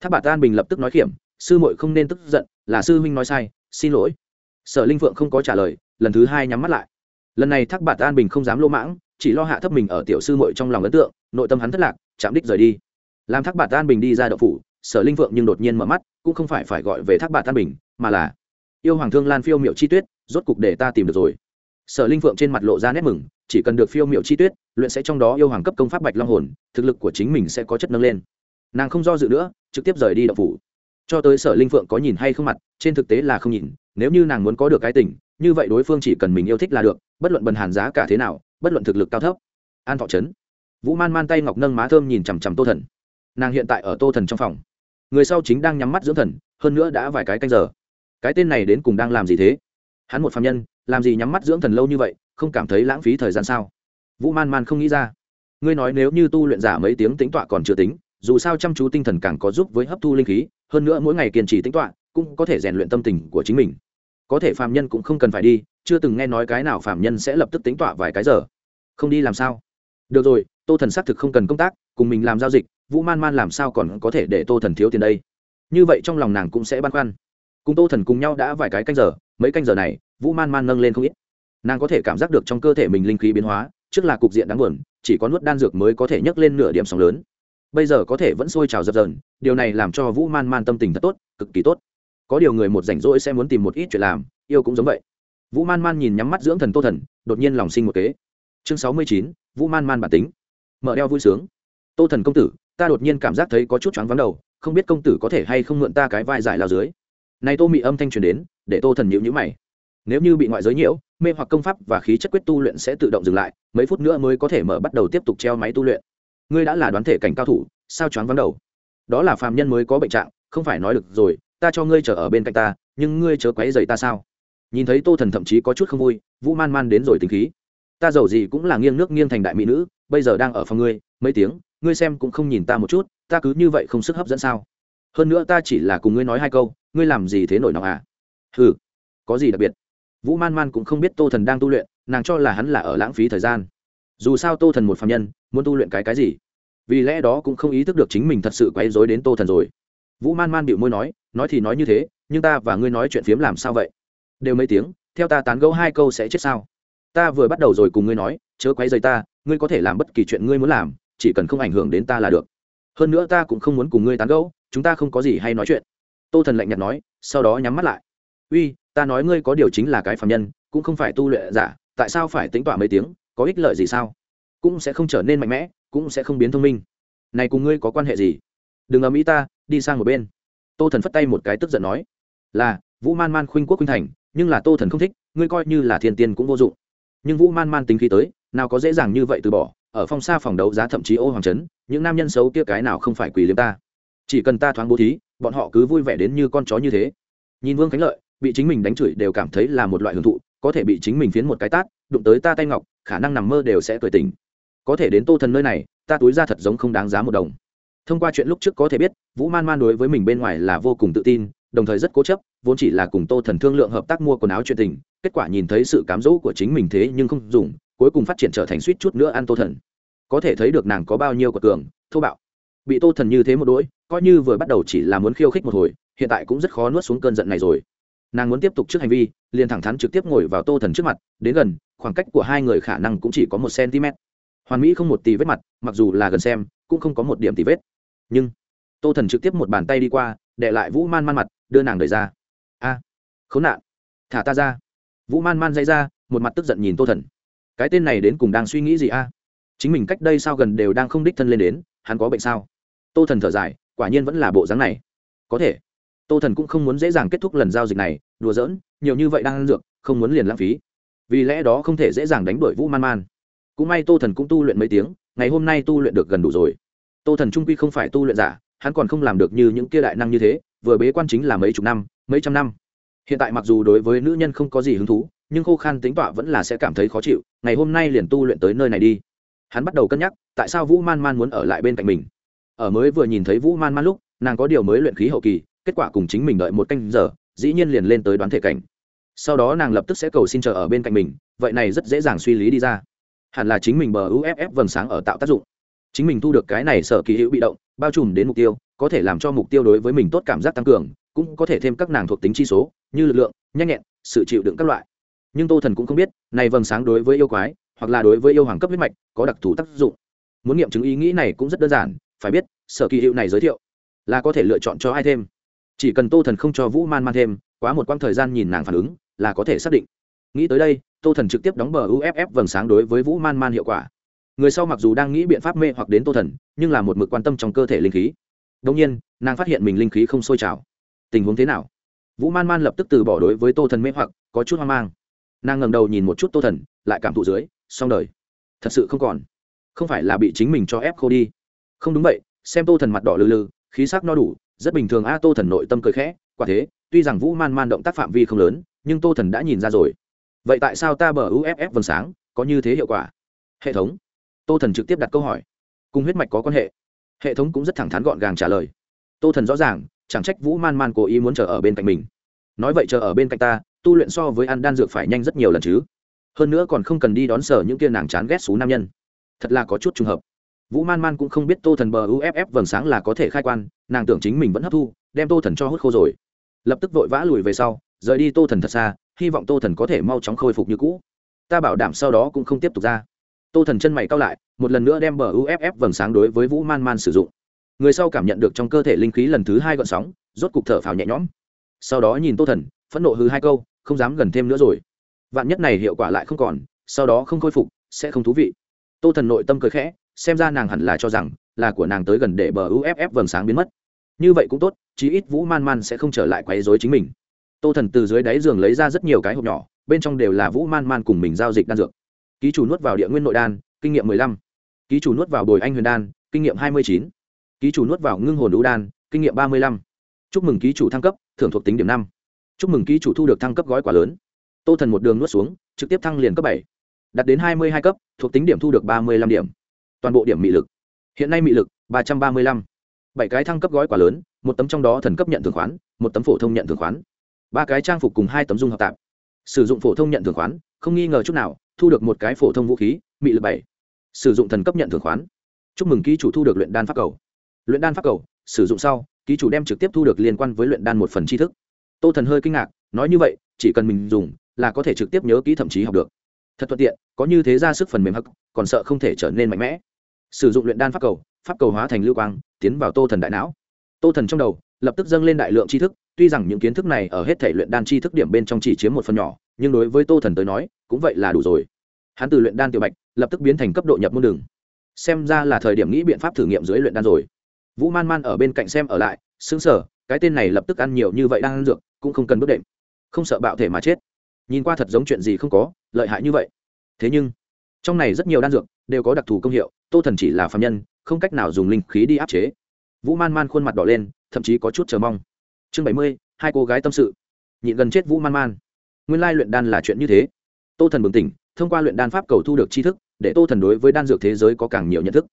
Tháp bà tan bình lập tức nói kiểm sư muội không nên tức giận, là sư huynh nói sai, xin lỗi. Sở linh phượng không có trả lời, lần thứ hai nhắm mắt lại. Lần này thác bà tan bình không dám lỗ mãng chỉ lo hạ thấp mình ở tiểu sư muội trong lòng ấn tượng, nội tâm hắn thất lạc, chạm đích rời đi. Làm thác bà tan bình đi ra đậu phủ, sở linh phượng nhưng đột nhiên mở mắt, cũng không phải phải gọi về thác bà tan bình, mà là yêu hoàng thương lan phiêu miệu chi tuyết, rốt cục để ta tìm được rồi. Sở linh phượng trên mặt lộ ra nét mừng, chỉ cần được phiêu miệu chi tuyết, luyện sẽ trong đó yêu hoàng cấp công pháp bạch long hồn, thực lực của chính mình sẽ có chất nâng lên. Nàng không do dự nữa, trực tiếp rời đi đậu phủ. Cho tới sở linh phượng có nhìn hay không mặt, trên thực tế là không nhìn, nếu như nàng muốn có được cái tình, như vậy đối phương chỉ cần mình yêu thích là được, bất luận bần hàn giá cả thế nào bất luận thực lực cao thấp. An thọ trấn. Vũ man man tay ngọc nâng má thơm nhìn chằm chằm tô thần. Nàng hiện tại ở tô thần trong phòng. Người sau chính đang nhắm mắt dưỡng thần, hơn nữa đã vài cái canh giờ. Cái tên này đến cùng đang làm gì thế? Hắn một phạm nhân, làm gì nhắm mắt dưỡng thần lâu như vậy, không cảm thấy lãng phí thời gian sao? Vũ man man không nghĩ ra. Ngươi nói nếu như tu luyện giả mấy tiếng tính tọa còn chưa tính, dù sao chăm chú tinh thần càng có giúp với hấp thu linh khí, hơn nữa mỗi ngày kiên trì tính tọa, cũng có thể rèn luyện tâm tình của chính mình có thể phạm nhân cũng không cần phải đi, chưa từng nghe nói cái nào phạm nhân sẽ lập tức tính tọa vài cái giờ. Không đi làm sao? Được rồi, tô thần xác thực không cần công tác, cùng mình làm giao dịch, vũ man man làm sao còn có thể để tô thần thiếu tiền đây? Như vậy trong lòng nàng cũng sẽ băn khoăn. Cùng tô thần cùng nhau đã vài cái canh giờ, mấy canh giờ này, vũ man man nâng lên không ít. Nàng có thể cảm giác được trong cơ thể mình linh khí biến hóa, trước là cục diện đáng buồn, chỉ có nuốt đan dược mới có thể nhấc lên nửa điểm sóng lớn. Bây giờ có thể vẫn sôi trào dập dờn, điều này làm cho vũ man man tâm tình thật tốt, cực kỳ tốt có điều người một rảnh rỗi sẽ muốn tìm một ít chuyện làm, yêu cũng giống vậy. Vũ man man nhìn nhắm mắt dưỡng thần tô thần, đột nhiên lòng sinh một kế. Chương sáu mươi chín, vũ man man bản tính. Mở đeo vui sướng. Tô thần công tử, ta đột nhiên cảm giác thấy có chút choáng vắng đầu, không biết công tử có thể hay không mượn ta cái vai giải lao dưới. Này tô mị âm thanh truyền đến, để tô thần nhịu nhữ mày. Nếu như bị ngoại giới nhiễu, mê hoặc công pháp và khí chất quyết tu luyện sẽ tự động dừng lại, mấy phút nữa mới có thể mở bắt đầu tiếp tục treo máy tu luyện. Ngươi đã là đoán thể cảnh cao thủ, sao choáng vắng đầu? Đó là phàm nhân mới có bệnh trạng, không phải nói được rồi ta cho ngươi trở ở bên cạnh ta, nhưng ngươi chớ quấy dày ta sao? Nhìn thấy tô thần thậm chí có chút không vui, vũ man man đến rồi tính khí. Ta giàu gì cũng là nghiêng nước nghiêng thành đại mỹ nữ, bây giờ đang ở phòng ngươi, mấy tiếng, ngươi xem cũng không nhìn ta một chút, ta cứ như vậy không sức hấp dẫn sao? Hơn nữa ta chỉ là cùng ngươi nói hai câu, ngươi làm gì thế nổi nóng à? Ừ có gì đặc biệt? Vũ man man cũng không biết tô thần đang tu luyện, nàng cho là hắn là ở lãng phí thời gian. Dù sao tô thần một phạm nhân, muốn tu luyện cái cái gì? Vì lẽ đó cũng không ý thức được chính mình thật sự quấy dối đến tô thần rồi. Vũ man man bịu môi nói nói thì nói như thế, nhưng ta và ngươi nói chuyện phiếm làm sao vậy? Đều mấy tiếng, theo ta tán gẫu hai câu sẽ chết sao? Ta vừa bắt đầu rồi cùng ngươi nói, chớ quấy rầy ta, ngươi có thể làm bất kỳ chuyện ngươi muốn làm, chỉ cần không ảnh hưởng đến ta là được. Hơn nữa ta cũng không muốn cùng ngươi tán gẫu, chúng ta không có gì hay nói chuyện. Tô thần lạnh nhạt nói, sau đó nhắm mắt lại. Uy, ta nói ngươi có điều chính là cái phạm nhân, cũng không phải tu luyện giả, tại sao phải tính tỏa mấy tiếng, có ích lợi gì sao? Cũng sẽ không trở nên mạnh mẽ, cũng sẽ không biến thông minh. Này cùng ngươi có quan hệ gì? Đừng ầm ĩ ta, đi sang một bên tô thần phất tay một cái tức giận nói, là, vũ man man khuynh quốc khuynh thành, nhưng là tô thần không thích, ngươi coi như là thiên tiên cũng vô dụng. Nhưng vũ man man tính khí tới, nào có dễ dàng như vậy từ bỏ, ở phong xa phòng đấu giá thậm chí ô hoàng trấn, những nam nhân xấu kia cái nào không phải quỳ liếm ta. Chỉ cần ta thoáng bố thí, bọn họ cứ vui vẻ đến như con chó như thế. Nhìn vương khánh lợi, bị chính mình đánh chửi đều cảm thấy là một loại hưởng thụ, có thể bị chính mình phiến một cái tát, đụng tới ta tay ngọc, khả năng nằm mơ đều sẽ cười tỉnh. Có thể đến tô thần nơi này, ta túi ra thật giống không đáng giá một đồng thông qua chuyện lúc trước có thể biết, vũ man man đối với mình bên ngoài là vô cùng tự tin, đồng thời rất cố chấp, vốn chỉ là cùng tô thần thương lượng hợp tác mua quần áo chuyện tình, kết quả nhìn thấy sự cám dỗ của chính mình thế nhưng không dùng, cuối cùng phát triển trở thành suýt chút nữa ăn tô thần. Có thể thấy được nàng có bao nhiêu của cường, thô bạo. Bị tô thần như thế một đỗi, coi như vừa bắt đầu chỉ là muốn khiêu khích một hồi, hiện tại cũng rất khó nuốt xuống cơn giận này rồi. Nàng muốn tiếp tục trước hành vi, liền thẳng thắn trực tiếp ngồi vào tô thần trước mặt, đến gần, khoảng cách của hai người khả năng cũng chỉ có một cm hoàn mỹ không một tì vết mặt, mặc dù là gần xem, cũng không có một điểm tì vết nhưng tô thần trực tiếp một bàn tay đi qua đệ lại vũ man man mặt đưa nàng đẩy ra. A à, khốn nạn. Thả ta ra. Vũ man man dây ra một mặt tức giận nhìn tô thần. Cái tên này đến cùng đang suy nghĩ gì a? Chính mình cách đây sao gần đều đang không đích thân lên đến hắn có bệnh sao? Tô thần thở dài quả nhiên vẫn là bộ dáng này. Có thể. Tô thần cũng không muốn dễ dàng kết thúc lần giao dịch này đùa giỡn nhiều như vậy đang ăn dược không muốn liền lãng phí. Vì lẽ đó không thể dễ dàng đánh đuổi vũ man man. Cũng may tô thần cũng tu luyện mấy tiếng ngày hôm nay tu luyện được gần đủ rồi tô thần trung quy không phải tu luyện giả, hắn còn không làm được như những kia đại năng như thế, vừa bế quan chính là mấy chục năm, mấy trăm năm. Hiện tại mặc dù đối với nữ nhân không có gì hứng thú, nhưng khô khan tính tọa vẫn là sẽ cảm thấy khó chịu, ngày hôm nay liền tu luyện tới nơi này đi. Hắn bắt đầu cân nhắc, tại sao vũ man man muốn ở lại bên cạnh mình. Ở mới vừa nhìn thấy vũ man man lúc, nàng có điều mới luyện khí hậu kỳ, kết quả cùng chính mình đợi một canh giờ, dĩ nhiên liền lên tới đoán thể cảnh. Sau đó nàng lập tức sẽ cầu xin chờ ở bên cạnh mình, vậy này rất dễ dàng suy lý đi ra. Hẳn là chính mình bờ uff vầng sáng ở tạo tác dụng chính mình thu được cái này sở kỳ hữu bị động, bao trùm đến mục tiêu, có thể làm cho mục tiêu đối với mình tốt cảm giác tăng cường, cũng có thể thêm các nàng thuộc tính chi số, như lực lượng, nhanh nhẹn, sự chịu đựng các loại. Nhưng tô thần cũng không biết, này vầng sáng đối với yêu quái, hoặc là đối với yêu hoàng cấp huyết mạch, có đặc thù tác dụng. Muốn nghiệm chứng ý nghĩ này cũng rất đơn giản, phải biết, sở kỳ hiệu này giới thiệu, là có thể lựa chọn cho ai thêm. Chỉ cần tô thần không cho vũ man man thêm, quá một quãng thời gian nhìn nàng phản ứng, là có thể xác định. Nghĩ tới đây, tô thần trực tiếp đóng bờ uff vầng sáng đối với vũ man man hiệu quả người sau mặc dù đang nghĩ biện pháp mê hoặc đến tô thần, nhưng là một mực quan tâm trong cơ thể linh khí. Đông nhiên, nàng phát hiện mình linh khí không sôi trào. Tình huống thế nào? Vũ man man lập tức từ bỏ đối với tô thần mê hoặc, có chút hoang mang. Nàng ngầm đầu nhìn một chút tô thần, lại cảm thụ dưới, xong đời. Thật sự không còn. Không phải là bị chính mình cho ép khô đi. Không đúng vậy, xem tô thần mặt đỏ lư lư khí sắc no đủ, rất bình thường a, tô thần nội tâm cười khẽ, quả thế, tuy rằng vũ man man động tác phạm vi không lớn, nhưng tô thần đã nhìn ra rồi. Vậy tại sao ta bờ uff vầng sáng, có như thế hiệu quả? Hệ thống tô thần trực tiếp đặt câu hỏi. Cùng huyết mạch có quan hệ? Hệ thống cũng rất thẳng thắn gọn gàng trả lời. Tô thần rõ ràng, chẳng trách vũ man man cố ý muốn chờ ở bên cạnh mình. Nói vậy chờ ở bên cạnh ta, tu luyện so với ăn đan dược phải nhanh rất nhiều lần chứ. Hơn nữa còn không cần đi đón sở những kia nàng chán ghét xú nam nhân. Thật là có chút trùng hợp. Vũ man man cũng không biết tô thần bờ uff vầng sáng là có thể khai quan, nàng tưởng chính mình vẫn hấp thu, đem tô thần cho hút khô rồi. Lập tức vội vã lùi về sau, rời đi tô thần thật xa, hy vọng tô thần có thể mau chóng khôi phục như cũ. Ta bảo đảm sau đó cũng không tiếp tục ra tô thần chân mày cao lại, một lần nữa đem bờ uff vầng sáng đối với vũ man man sử dụng. Người sau cảm nhận được trong cơ thể linh khí lần thứ hai gọn sóng, rốt cục thở phào nhẹ nhõm. Sau đó nhìn tô thần, phẫn nộ hư hai câu, không dám gần thêm nữa rồi. Vạn nhất này hiệu quả lại không còn, sau đó không khôi phục, sẽ không thú vị. Tô thần nội tâm cười khẽ, xem ra nàng hẳn là cho rằng, là của nàng tới gần để bờ uff vầng sáng biến mất. Như vậy cũng tốt, chí ít vũ man man sẽ không trở lại quấy dối chính mình. Tô thần từ dưới đáy giường lấy ra rất nhiều cái hộp nhỏ, bên trong đều là vũ man man cùng mình giao dịch đan dược ký chủ nuốt vào địa nguyên nội đan, kinh nghiệm mười lăm. Ký chủ nuốt vào bồi anh huyền đan, kinh nghiệm hai mươi chín. Ký chủ nuốt vào ngưng hồn đũ đan, kinh nghiệm ba mươi lăm. Chúc mừng ký chủ thăng cấp, thưởng thuộc tính điểm năm. Chúc mừng ký chủ thu được thăng cấp gói quả lớn. Tô thần một đường nuốt xuống, trực tiếp thăng liền cấp bảy. Đạt đến hai mươi hai cấp, thuộc tính điểm thu được ba mươi lăm điểm. Toàn bộ điểm mị lực. Hiện nay mị lực, ba trăm ba mươi lăm. Bảy cái thăng cấp gói quả lớn, một tấm trong đó thần cấp nhận thường khoán, một tấm phổ thông nhận thường khoán. Ba cái trang phục cùng hai tấm dung hợp tạp. Sử dụng phổ thông nhận thường khoán, không nghi ngờ chút nào thu được một cái phổ thông vũ khí, mị lực bảy. Sử dụng thần cấp nhận thưởng khoán. Chúc mừng ký chủ thu được luyện đan pháp cầu. Luyện đan pháp cầu, sử dụng sau, ký chủ đem trực tiếp thu được liên quan với luyện đan một phần tri thức. Tô thần hơi kinh ngạc, nói như vậy, chỉ cần mình dùng, là có thể trực tiếp nhớ kỹ thậm chí học được. Thật thuận tiện, có như thế ra sức phần mềm hắc, còn sợ không thể trở nên mạnh mẽ. Sử dụng luyện đan pháp cầu pháp cầu hóa thành lưu quang, tiến vào tô thần đại não. Tô thần trong đầu, lập tức dâng lên đại lượng tri thức, tuy rằng những kiến thức này ở hết thể luyện đan tri thức điểm bên trong chỉ chiếm một phần nhỏ nhưng đối với tô thần tới nói, cũng vậy là đủ rồi. Hắn từ luyện đan tiểu bạch, lập tức biến thành cấp độ nhập môn đường. Xem ra là thời điểm nghĩ biện pháp thử nghiệm dưới luyện đan rồi. Vũ man man ở bên cạnh xem ở lại xứng sở cái tên này lập tức ăn nhiều như vậy đang ăn dược, cũng không cần bước đệm. Không sợ bạo thể mà chết. Nhìn qua thật giống chuyện gì không có, lợi hại như vậy. Thế nhưng, trong này rất nhiều đan dược đều có đặc thù công hiệu, tô thần chỉ là phạm nhân, không cách nào dùng linh khí đi áp chế. Vũ man man khuôn mặt đỏ lên, thậm chí có chút chờ mong. Chương bảy mươi, hai cô gái tâm sự. Nhịn gần chết vũ man man nguyên lai luyện đan là chuyện như thế. Tô thần bừng tỉnh, thông qua luyện đan pháp cầu thu được tri thức, để tô thần đối với đan dược thế giới có càng nhiều nhận thức.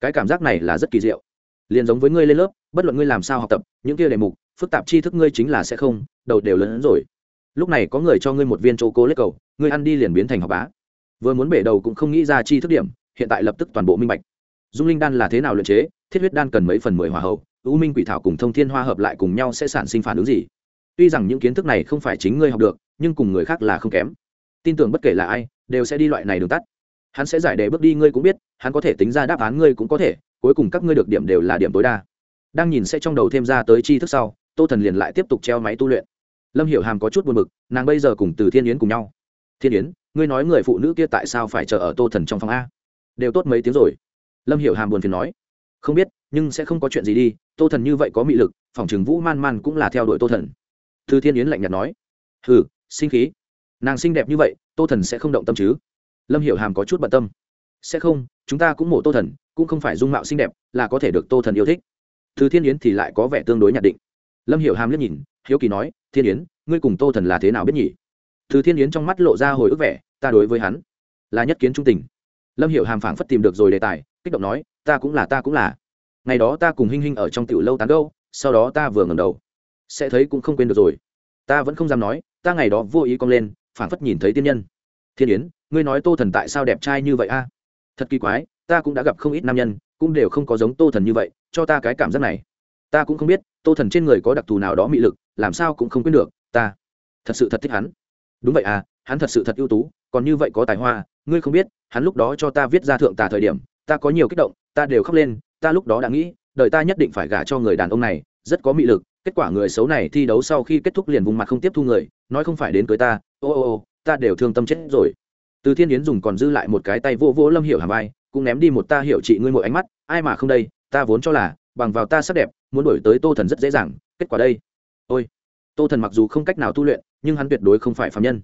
Cái cảm giác này là rất kỳ diệu. Liền giống với ngươi lên lớp, bất luận ngươi làm sao học tập, những kia đề mục, phức tạp tri thức ngươi chính là sẽ không, đầu đều lớn hơn rồi. Lúc này có người cho ngươi một viên chỗ cố lết cầu, ngươi ăn đi liền biến thành học bá. Vừa muốn bể đầu cũng không nghĩ ra chi thức điểm, hiện tại lập tức toàn bộ minh bạch. Dung linh đan là thế nào luyện chế, thiết huyết đan cần mấy phần mười hòa hậu u minh quỷ thảo cùng thông thiên hoa hợp lại cùng nhau sẽ sản sinh phản ứng gì? Tuy rằng những kiến thức này không phải chính ngươi học được nhưng cùng người khác là không kém. Tin tưởng bất kể là ai, đều sẽ đi loại này đường tắt. Hắn sẽ giải đề bước đi, ngươi cũng biết, hắn có thể tính ra đáp án, ngươi cũng có thể, cuối cùng các ngươi được điểm đều là điểm tối đa. Đang nhìn sẽ trong đầu thêm ra tới chi thức sau, tô thần liền lại tiếp tục treo máy tu luyện. Lâm hiểu hàm có chút buồn b ự c nàng bây giờ cùng từ thiên yến cùng nhau. Thiên yến, ngươi nói người phụ nữ kia tại sao phải chờ ở tô thần trong phòng a? Đều tốt mấy tiếng rồi. Lâm hiểu hàm buồn phiền nói. Không biết, nhưng sẽ không có chuyện gì đi, tô thần như vậy có mị lực, phòng chừng vũ man man cũng là theo đuổi tô thần. Thư thiên yến lạnh nhạt nói. Hừ sinh khí. Nàng xinh đẹp như vậy, tô thần sẽ không động tâm chứ? Lâm hiểu hàm có chút bận tâm. Sẽ không, chúng ta cũng mổ tô thần, cũng không phải dung mạo xinh đẹp, là có thể được tô thần yêu thích. Thư thiên yến thì lại có vẻ tương đối nhạt định. Lâm hiểu hàm liếc nhìn, hiếu kỳ nói, thiên yến, ngươi cùng tô thần là thế nào biết nhỉ? Thư thiên yến trong mắt lộ ra hồi ức vẻ, ta đối với hắn là nhất kiến trung tình. Lâm hiểu hàm phảng phất tìm được rồi đề tài, kích động nói, ta cũng là, ta cũng là. Ngày đó ta cùng hinh hinh ở trong tiểu lâu tán gâu sau đó ta vừa ngầm đầu. Sẽ thấy cũng không quên được rồi. Ta vẫn không dám nói ta ngày đó vô ý cong lên, phảng phất nhìn thấy tiên nhân. Thiên yến, ngươi nói tô thần tại sao đẹp trai như vậy a? Thật kỳ quái, ta cũng đã gặp không ít nam nhân, cũng đều không có giống tô thần như vậy, cho ta cái cảm giác này. Ta cũng không biết, tô thần trên người có đặc thù nào đó mị lực, làm sao cũng không quyết được, ta. Thật sự thật thích hắn. Đúng vậy à hắn thật sự thật ưu tú, còn như vậy có tài hoa, ngươi không biết, hắn lúc đó cho ta viết ra thượng tà thời điểm, ta có nhiều kích động, ta đều khóc lên, ta lúc đó đã nghĩ, đời ta nhất định phải gả cho người đàn ông này, rất có mị lực, kết quả người xấu này thi đấu sau khi kết thúc liền vùng mặt không tiếp thu người nói không phải đến cưới ta, ô ô ô, ta đều thương tâm chết rồi. Từ thiên yến dùng còn dư lại một cái tay vô vô lâm hiểu hàm vai, cũng ném đi một ta hiểu chị ngươi mỗi ánh mắt, ai mà không đây, ta vốn cho là, bằng vào ta sắc đẹp, muốn đổi tới tô thần rất dễ dàng, kết quả đây. Ôi, tô thần mặc dù không cách nào tu luyện, nhưng hắn tuyệt đối không phải phạm nhân.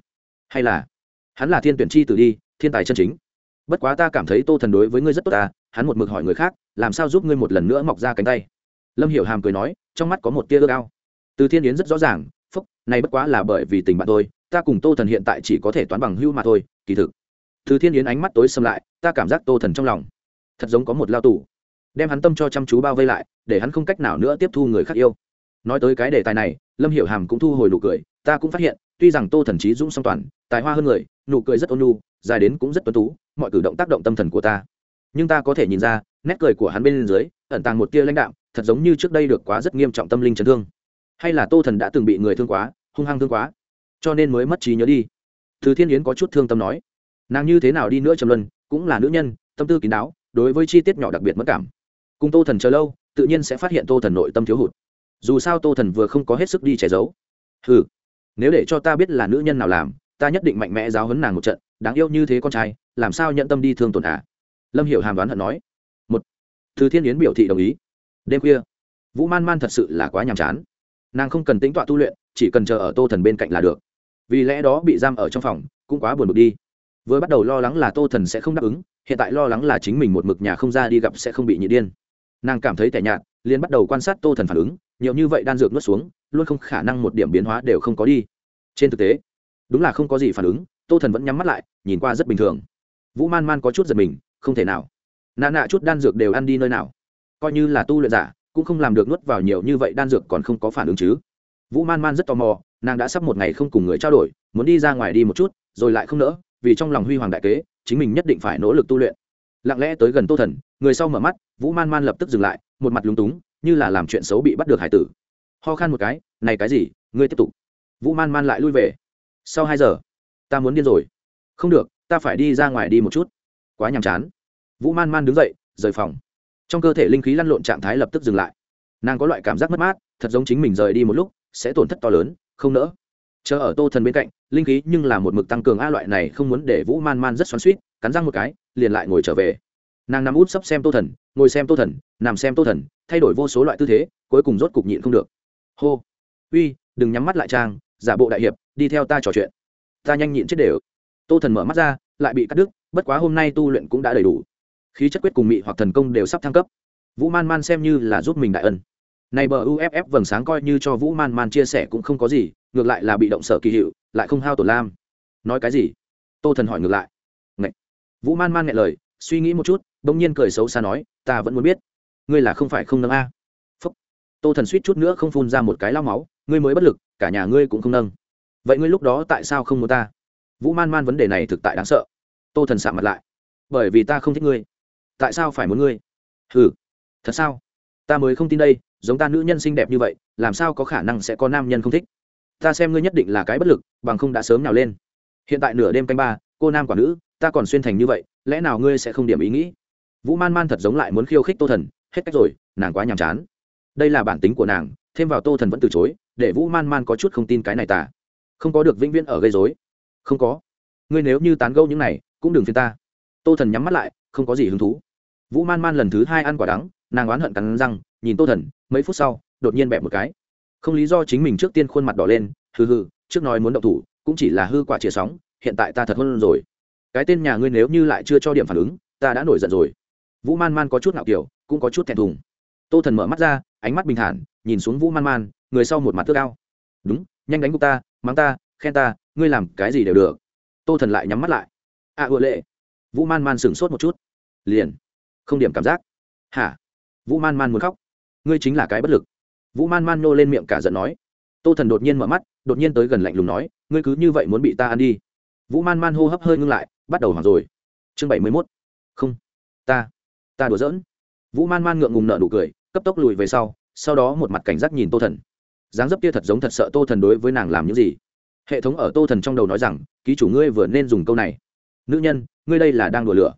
Hay là, hắn là thiên tuyển chi tử đi, thiên tài chân chính. Bất quá ta cảm thấy tô thần đối với ngươi rất tốt ta hắn một mực hỏi người khác, làm sao giúp ngươi một lần nữa mọc ra cánh tay? Lâm hiểu hàm cười nói, trong mắt có một tia ước ao. Từ thiên yến rất rõ ràng phúc này bất quá là bởi vì tình bạn tôi ta cùng tô thần hiện tại chỉ có thể toán bằng hưu mà thôi, kỳ thực. Thứ thiên yến ánh mắt tối xâm lại, ta cảm giác tô thần trong lòng thật giống có một lao tù. Đem hắn tâm cho chăm chú bao vây lại, để hắn không cách nào nữa tiếp thu người khác yêu. Nói tới cái đề tài này, lâm hiểu hàm cũng thu hồi nụ cười, ta cũng phát hiện, tuy rằng tô thần trí dũng song toàn, tài hoa hơn người, nụ cười rất ôn nhu, dài đến cũng rất tuấn tú, mọi cử động tác động tâm thần của ta. Nhưng ta có thể nhìn ra, nét cười của hắn bên dưới, ẩn tàng một tia lãnh đạo thật giống như trước đây được quá rất nghiêm trọng tâm linh chấn thương hay là tô thần đã từng bị người thương quá, hung hăng thương quá? Cho nên mới mất trí nhớ đi. Thứ thiên yến có chút thương tâm nói. Nàng như thế nào đi nữa trầm luân, cũng là nữ nhân, tâm tư kín đáo, đối với chi tiết nhỏ đặc biệt mất cảm. Cùng tô thần chờ lâu, tự nhiên sẽ phát hiện tô thần nội tâm thiếu hụt. Dù sao tô thần vừa không có hết sức đi che giấu. Ừ nếu để cho ta biết là nữ nhân nào làm, ta nhất định mạnh mẽ giáo hấn nàng một trận, đáng yêu như thế con trai, làm sao nhận tâm đi thương tổn à? Lâm hiểu hàm đoán hận nói. Một thứ thiên yến biểu thị đồng ý. Đêm khuya, vũ man man thật sự là quá nhàm chán nàng không cần tính tọa tu luyện, chỉ cần chờ ở tô thần bên cạnh là được. Vì lẽ đó bị giam ở trong phòng, cũng quá buồn bực đi. Vừa bắt đầu lo lắng là tô thần sẽ không đáp ứng, hiện tại lo lắng là chính mình một mực nhà không ra đi gặp sẽ không bị nhị điên. Nàng cảm thấy tẻ nhạt, liền bắt đầu quan sát tô thần phản ứng, nhiều như vậy đan dược nuốt xuống, luôn không khả năng một điểm biến hóa đều không có đi. Trên thực tế, đúng là không có gì phản ứng, tô thần vẫn nhắm mắt lại, nhìn qua rất bình thường. Vũ man man có chút giật mình, không thể nào. Nạ nạ chút đan dược đều ăn đi nơi nào? Coi như là tu luyện giả cũng không làm được nuốt vào nhiều như vậy, đan dược còn không có phản ứng chứ. Vũ man man rất tò mò, nàng đã sắp một ngày không cùng người trao đổi, muốn đi ra ngoài đi một chút, rồi lại không nỡ, vì trong lòng huy hoàng đại kế, chính mình nhất định phải nỗ lực tu luyện. Lặng lẽ tới gần tô thần, người sau mở mắt, vũ man man lập tức dừng lại, một mặt lúng túng, như là làm chuyện xấu bị bắt được hải tử. Ho khan một cái, này cái gì, ngươi tiếp tục. Vũ man man lại lui về. Sau hai giờ, ta muốn điên rồi. Không được, ta phải đi ra ngoài đi một chút. Quá nhàm chán. Vũ man man đứng dậy, rời phòng trong cơ thể linh khí lăn lộn trạng thái lập tức dừng lại. Nàng có loại cảm giác mất mát, thật giống chính mình rời đi một lúc, sẽ tổn thất to lớn, không nỡ. Chờ ở tô thần bên cạnh, linh khí nhưng là một mực tăng cường a loại này không muốn để vũ man man rất xoắn suýt cắn răng một cái, liền lại ngồi trở về. Nàng nằm út sấp xem tô thần, ngồi xem tô thần, nằm xem tô thần, thay đổi vô số loại tư thế, cuối cùng rốt cục nhịn không được. Hô. Uy, đừng nhắm mắt lại trang, giả bộ đại hiệp, đi theo ta trò chuyện. Ta nhanh nhịn chết đều. Tô thần mở mắt ra, lại bị cắt đứt, bất quá hôm nay tu luyện cũng đã đầy đủ khí chất quyết cùng mị hoặc thần công đều sắp thăng cấp. Vũ man man xem như là giúp mình đại ân. Này bờ uff vầng sáng coi như cho vũ man man chia sẻ cũng không có gì, ngược lại là bị động sở kỳ hiệu, lại không hao tổ lam. Nói cái gì? Tô thần hỏi ngược lại. Ngậy. vũ man man nghe lời, suy nghĩ một chút đ ỗ n g nhiên cười xấu xa nói, ta vẫn muốn biết, ngươi là không phải không nâng a? Phúc. Tô thần suýt chút nữa không phun ra một cái lao máu, ngươi mới bất lực, cả nhà ngươi cũng không nâng. Vậy ngươi lúc đó tại sao không muốn ta? Vũ man man vấn đề này thực tại đáng sợ. Tô thần sạ mặt lại. Bởi vì ta không thích ngươi tại sao phải muốn ngươi? Ừ thật sao? Ta mới không tin đây, giống ta nữ nhân xinh đẹp như vậy, làm sao có khả năng sẽ có nam nhân không thích? Ta xem ngươi nhất định là cái bất lực, bằng không đã sớm nào lên. Hiện tại nửa đêm canh ba, cô nam quả nữ, ta còn xuyên thành như vậy, lẽ nào ngươi sẽ không điểm ý nghĩ? Vũ man man thật giống lại muốn khiêu khích tô thần, hết cách rồi, nàng quá nhàm chán. Đây là bản tính của nàng, thêm vào tô thần vẫn từ chối, để vũ man man có chút không tin cái này tả không có được vĩnh viễn ở gây dối không có. Ngươi nếu như tán gẫu những này, cũng đừng phiền ta. Tô thần nhắm mắt lại, không có gì hứng thú vũ man man lần thứ hai ăn quả đắng, nàng oán hận cắn răng, nhìn tô thần, mấy phút sau, đột nhiên bẹp một cái. Không lý do chính mình trước tiên khuôn mặt đỏ lên, hừ hừ, trước nói muốn động thủ, cũng chỉ là hư quả chìa sóng, hiện tại ta thật hơn rồi. Cái tên nhà ngươi nếu như lại chưa cho điểm phản ứng, ta đã nổi giận rồi. Vũ man man có chút ngạo kiểu, cũng có chút thẹn thùng. Tô thần mở mắt ra, ánh mắt bình thản, nhìn xuống vũ man man, người sau một mặt tước cao đúng, nhanh đánh gục ta, mắng ta, khen ta, ngươi làm cái gì đều được. Tô thần lại nhắm mắt lại. À ưa lệ. Vũ man man sửng sốt một chút. Liền không điểm cảm giác. Hả? Vũ man man muốn khóc. Ngươi chính là cái bất lực. Vũ man man nô lên miệng cả giận nói. Tô thần đột nhiên mở mắt, đột nhiên tới gần lạnh lùng nói, ngươi cứ như vậy muốn bị ta ăn đi. Vũ man man hô hấp hơi ngưng lại, bắt đầu hoảng rồi. Chương bảy mươi mốt. Không, ta ta đùa giỡn. Vũ man man ngượng ngùng nợ nụ cười, cấp tốc lùi về sau sau đó một mặt cảnh giác nhìn tô thần. Dáng dấp kia thật giống thật sợ tô thần đối với nàng làm những gì. Hệ thống ở tô thần trong đầu nói rằng, ký chủ ngươi vừa nên dùng câu này. Nữ nhân, ngươi đây là đang đùa lửa.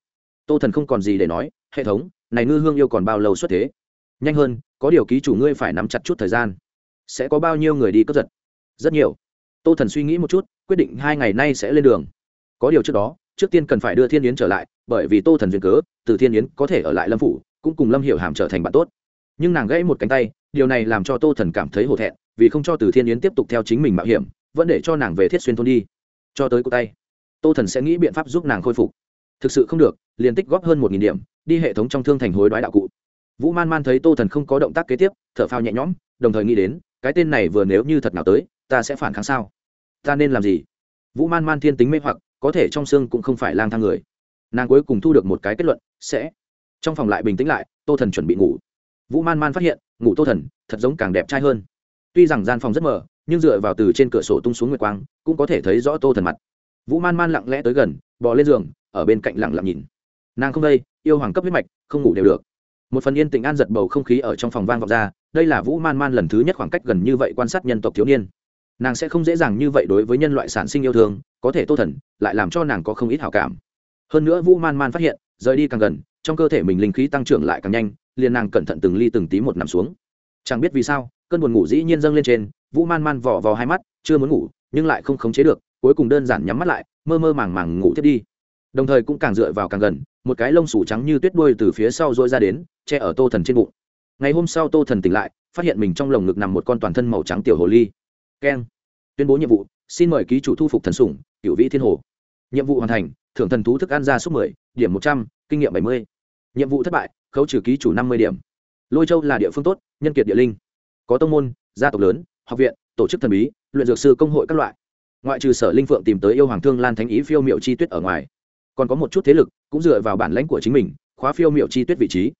Tô thần không còn gì để nói hệ thống, này ngư hương yêu còn bao lâu xuất thế? Nhanh hơn, có điều ký chủ ngươi phải nắm chặt chút thời gian. Sẽ có bao nhiêu người đi cướp giật? Rất nhiều. Tô thần suy nghĩ một chút, quyết định hai ngày nay sẽ lên đường. Có điều trước đó, trước tiên cần phải đưa thiên yến trở lại, bởi vì tô thần duyên cớ, từ thiên yến có thể ở lại lâm phủ, cũng cùng lâm hiểu hàm trở thành bạn tốt. Nhưng nàng gãy một cánh tay, điều này làm cho tô thần cảm thấy hổ thẹn, vì không cho từ thiên yến tiếp tục theo chính mình mạo hiểm, vẫn để cho nàng về thiết xuyên thôn đi. Cho tới cụ tay, tô thần sẽ nghĩ biện pháp giúp nàng khôi phục. Thực sự không được, liền tích góp hơn một nghìn điểm đi hệ thống trong thương thành hối đoái đạo cụ. Vũ man man thấy tô thần không có động tác kế tiếp, thở phao nhẹ nhõm, đồng thời nghĩ đến, cái tên này vừa nếu như thật nào tới, ta sẽ phản kháng sao? Ta nên làm gì? Vũ man man thiên tính mê hoặc, có thể trong xương cũng không phải lang thang người. Nàng cuối cùng thu được một cái kết luận, sẽ. Trong phòng lại bình tĩnh lại, tô thần chuẩn bị ngủ. Vũ man man phát hiện, ngủ tô thần, thật giống càng đẹp trai hơn. Tuy rằng gian phòng rất mờ, nhưng dựa vào từ trên cửa sổ tung xuống nguyệt quang, cũng có thể thấy rõ tô thần mặt. Vũ man man lặng lẽ tới gần, bò lên giường, ở bên cạnh lặng lặng nhìn nàng không đây, yêu hoàng cấp huyết mạch, không ngủ đều được. Một phần yên tĩnh an giật bầu không khí ở trong phòng vang vọng ra, đây là vũ man man lần thứ nhất khoảng cách gần như vậy quan sát nhân tộc thiếu niên. Nàng sẽ không dễ dàng như vậy đối với nhân loại sản sinh yêu thương, có thể tô thần, lại làm cho nàng có không ít hảo cảm. Hơn nữa vũ man man phát hiện, rời đi càng gần, trong cơ thể mình linh khí tăng trưởng lại càng nhanh, liền nàng cẩn thận từng ly từng tí một nằm xuống. Chẳng biết vì sao, cơn buồn ngủ dĩ nhiên dâng lên trên, vũ man man vỏ vào hai mắt, chưa muốn ngủ, nhưng lại không khống chế được, cuối cùng đơn giản nhắm mắt lại, mơ mơ màng màng ngủ thiết đi. Đồng thời cũng càng dựa vào càng gần một cái lông sủ trắng như tuyết đuôi từ phía sau rỗi ra đến, che ở tô thần trên bụng. Ngày hôm sau tô thần tỉnh lại, phát hiện mình trong lồng ngực nằm một con toàn thân màu trắng tiểu hồ ly. Keng. Tuyên bố nhiệm vụ, xin mời ký chủ thu phục thần sủng cựu vĩ thiên hồ. Nhiệm vụ hoàn thành, thưởng thần thú thức ăn ra số mười, điểm một trăm, kinh nghiệm bảy mươi. Nhiệm vụ thất bại, khấu trừ ký chủ năm mươi điểm. Lôi châu là địa phương tốt, nhân kiệt địa linh. Có tông môn, gia tộc lớn, học viện, tổ chức thần bí, luyện dược sư công hội các loại. Ngoại trừ sở linh phượng tìm tới yêu hoàng thương lan thánh ý phiêu miệu chi tuyết ở ngoài còn có một chút thế lực cũng dựa vào bản lãnh của chính mình, khóa phiêu miệu chi tuyết vị trí.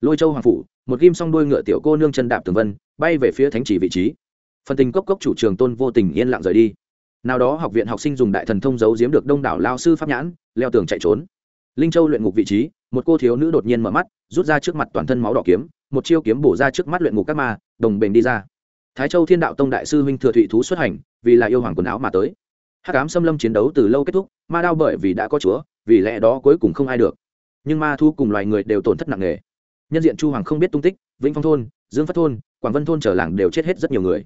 Lôi châu hoàng phủ, một ghim song đôi ngựa tiểu cô nương chân đạp tường vân, bay về phía thánh chỉ vị trí. Phần tình cốc cốc chủ trường tôn vô tình yên lặng rời đi. Nào đó học viện học sinh dùng đại thần thông giấu giếm được đông đảo lao sư pháp nhãn, leo tường chạy trốn. Linh châu luyện ngục vị trí, một cô thiếu nữ đột nhiên mở mắt, rút ra trước mặt toàn thân máu đỏ kiếm, một chiêu kiếm bổ ra trước mắt luyện ngục các ma, đồng bền đi ra. Thái châu thiên đạo tông đại sư huynh thừa thụy thú xuất hành, vì là yêu hoàng quần áo mà tới. Hắc ám xâm lâm chiến đấu từ lâu kết thúc, ma đao bởi vì đã có chúa vì lẽ đó cuối cùng không ai được. Nhưng ma thu cùng loài người đều tổn thất nặng nề. Nhân diện chu hoàng không biết tung tích, vĩnh phong thôn, dương phát thôn, quảng vân thôn trở làng đều chết hết rất nhiều người.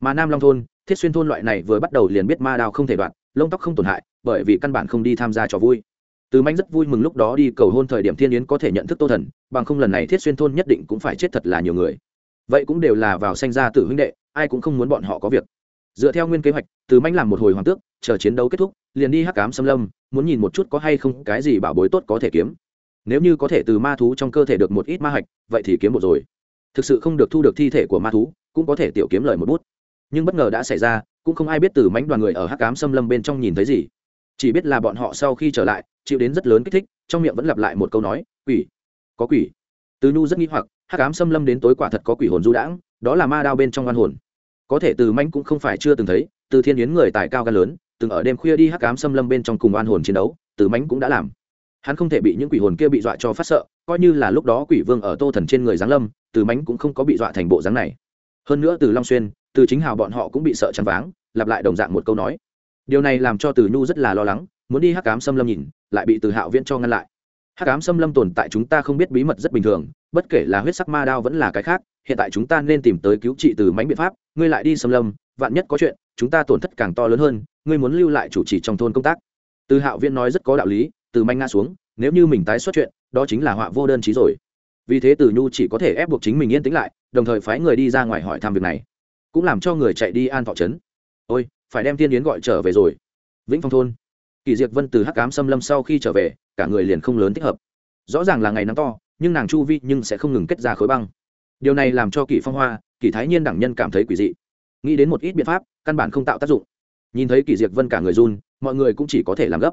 Mà nam long thôn, thiết xuyên thôn loại này vừa bắt đầu liền biết ma đao không thể đoạn, lông tóc không tổn hại, bởi vì căn bản không đi tham gia trò vui. Từ manh rất vui mừng lúc đó đi cầu hôn thời điểm thiên yến có thể nhận thức tô thần, bằng không lần này thiết xuyên thôn nhất định cũng phải chết thật là nhiều người. Vậy cũng đều là vào sanh ra tử huynh đệ, ai cũng không muốn bọn họ có việc. Dựa theo nguyên kế hoạch, từ manh làm một hồi hoàng tước, chờ chiến đấu kết thúc liền đi hắc cám xâm lâm, muốn nhìn một chút có hay không cái gì bảo bối tốt có thể kiếm. Nếu như có thể từ ma thú trong cơ thể được một ít ma hạch, vậy thì kiếm một rồi. Thực sự không được thu được thi thể của ma thú, cũng có thể tiểu kiếm lời một bút. Nhưng bất ngờ đã xảy ra, cũng không ai biết từ mánh đoàn người ở hắc cám xâm lâm bên trong nhìn thấy gì. Chỉ biết là bọn họ sau khi trở lại, chịu đến rất lớn kích thích, trong miệng vẫn lặp lại một câu nói, quỷ, có quỷ. Từ nhu rất nghi hoặc, hắc cám xâm lâm đến tối quả thật có quỷ hồn du đãng, đó là ma đao bên trong oan hồn. Có thể từ mánh cũng không phải chưa từng thấy, từ thiên yến người tài cao gan lớn từng ở đêm khuya đi hắc ám xâm lâm bên trong cùng oan hồn chiến đấu, từ mánh cũng đã làm. Hắn không thể bị những quỷ hồn kia bị dọa cho phát sợ, coi như là lúc đó quỷ vương ở tô thần trên người giáng lâm, từ mánh cũng không có bị dọa thành bộ dáng này. Hơn nữa từ long xuyên, từ chính hào bọn họ cũng bị sợ chăn váng, lặp lại đồng dạng một câu nói. Điều này làm cho từ nhu rất là lo lắng, muốn đi hắc cám xâm lâm nhìn, lại bị từ hạo viễn cho ngăn lại. Hắc ám xâm lâm tồn tại chúng ta không biết bí mật rất bình thường, bất kể là huyết sắc ma đao vẫn là cái khác, hiện tại chúng ta nên tìm tới cứu trị từ mánh biện pháp, ngươi lại đi xâm lâm, vạn nhất có chuyện chúng ta tổn thất càng to lớn hơn, ngươi muốn lưu lại chủ trì trong thôn công tác. Từ hạo viễn nói rất có đạo lý, từ manh nga xuống, nếu như mình tái xuất chuyện, đó chính là họa vô đơn chí rồi. Vì thế từ nhu chỉ có thể ép buộc chính mình yên tĩnh lại, đồng thời phái người đi ra ngoài hỏi thăm việc này. Cũng làm cho người chạy đi an thọ trấn. Ôi, phải đem tiên yến gọi trở về rồi. Vĩnh phong thôn. Kỳ diệt vân từ hắc cám xâm lâm sau khi trở về, cả người liền không lớn thích hợp. Rõ ràng là ngày nắng to, nhưng nàng chu vi nhưng sẽ không ngừng kết ra khối băng. Điều này làm cho kỳ phong hoa kỳ thái nhiên đẳng nhân cảm thấy quỷ dị nghĩ đến một ít biện pháp, căn bản không tạo tác dụng. Nhìn thấy kỳ diệt vân cả người run, mọi người cũng chỉ có thể làm gấp.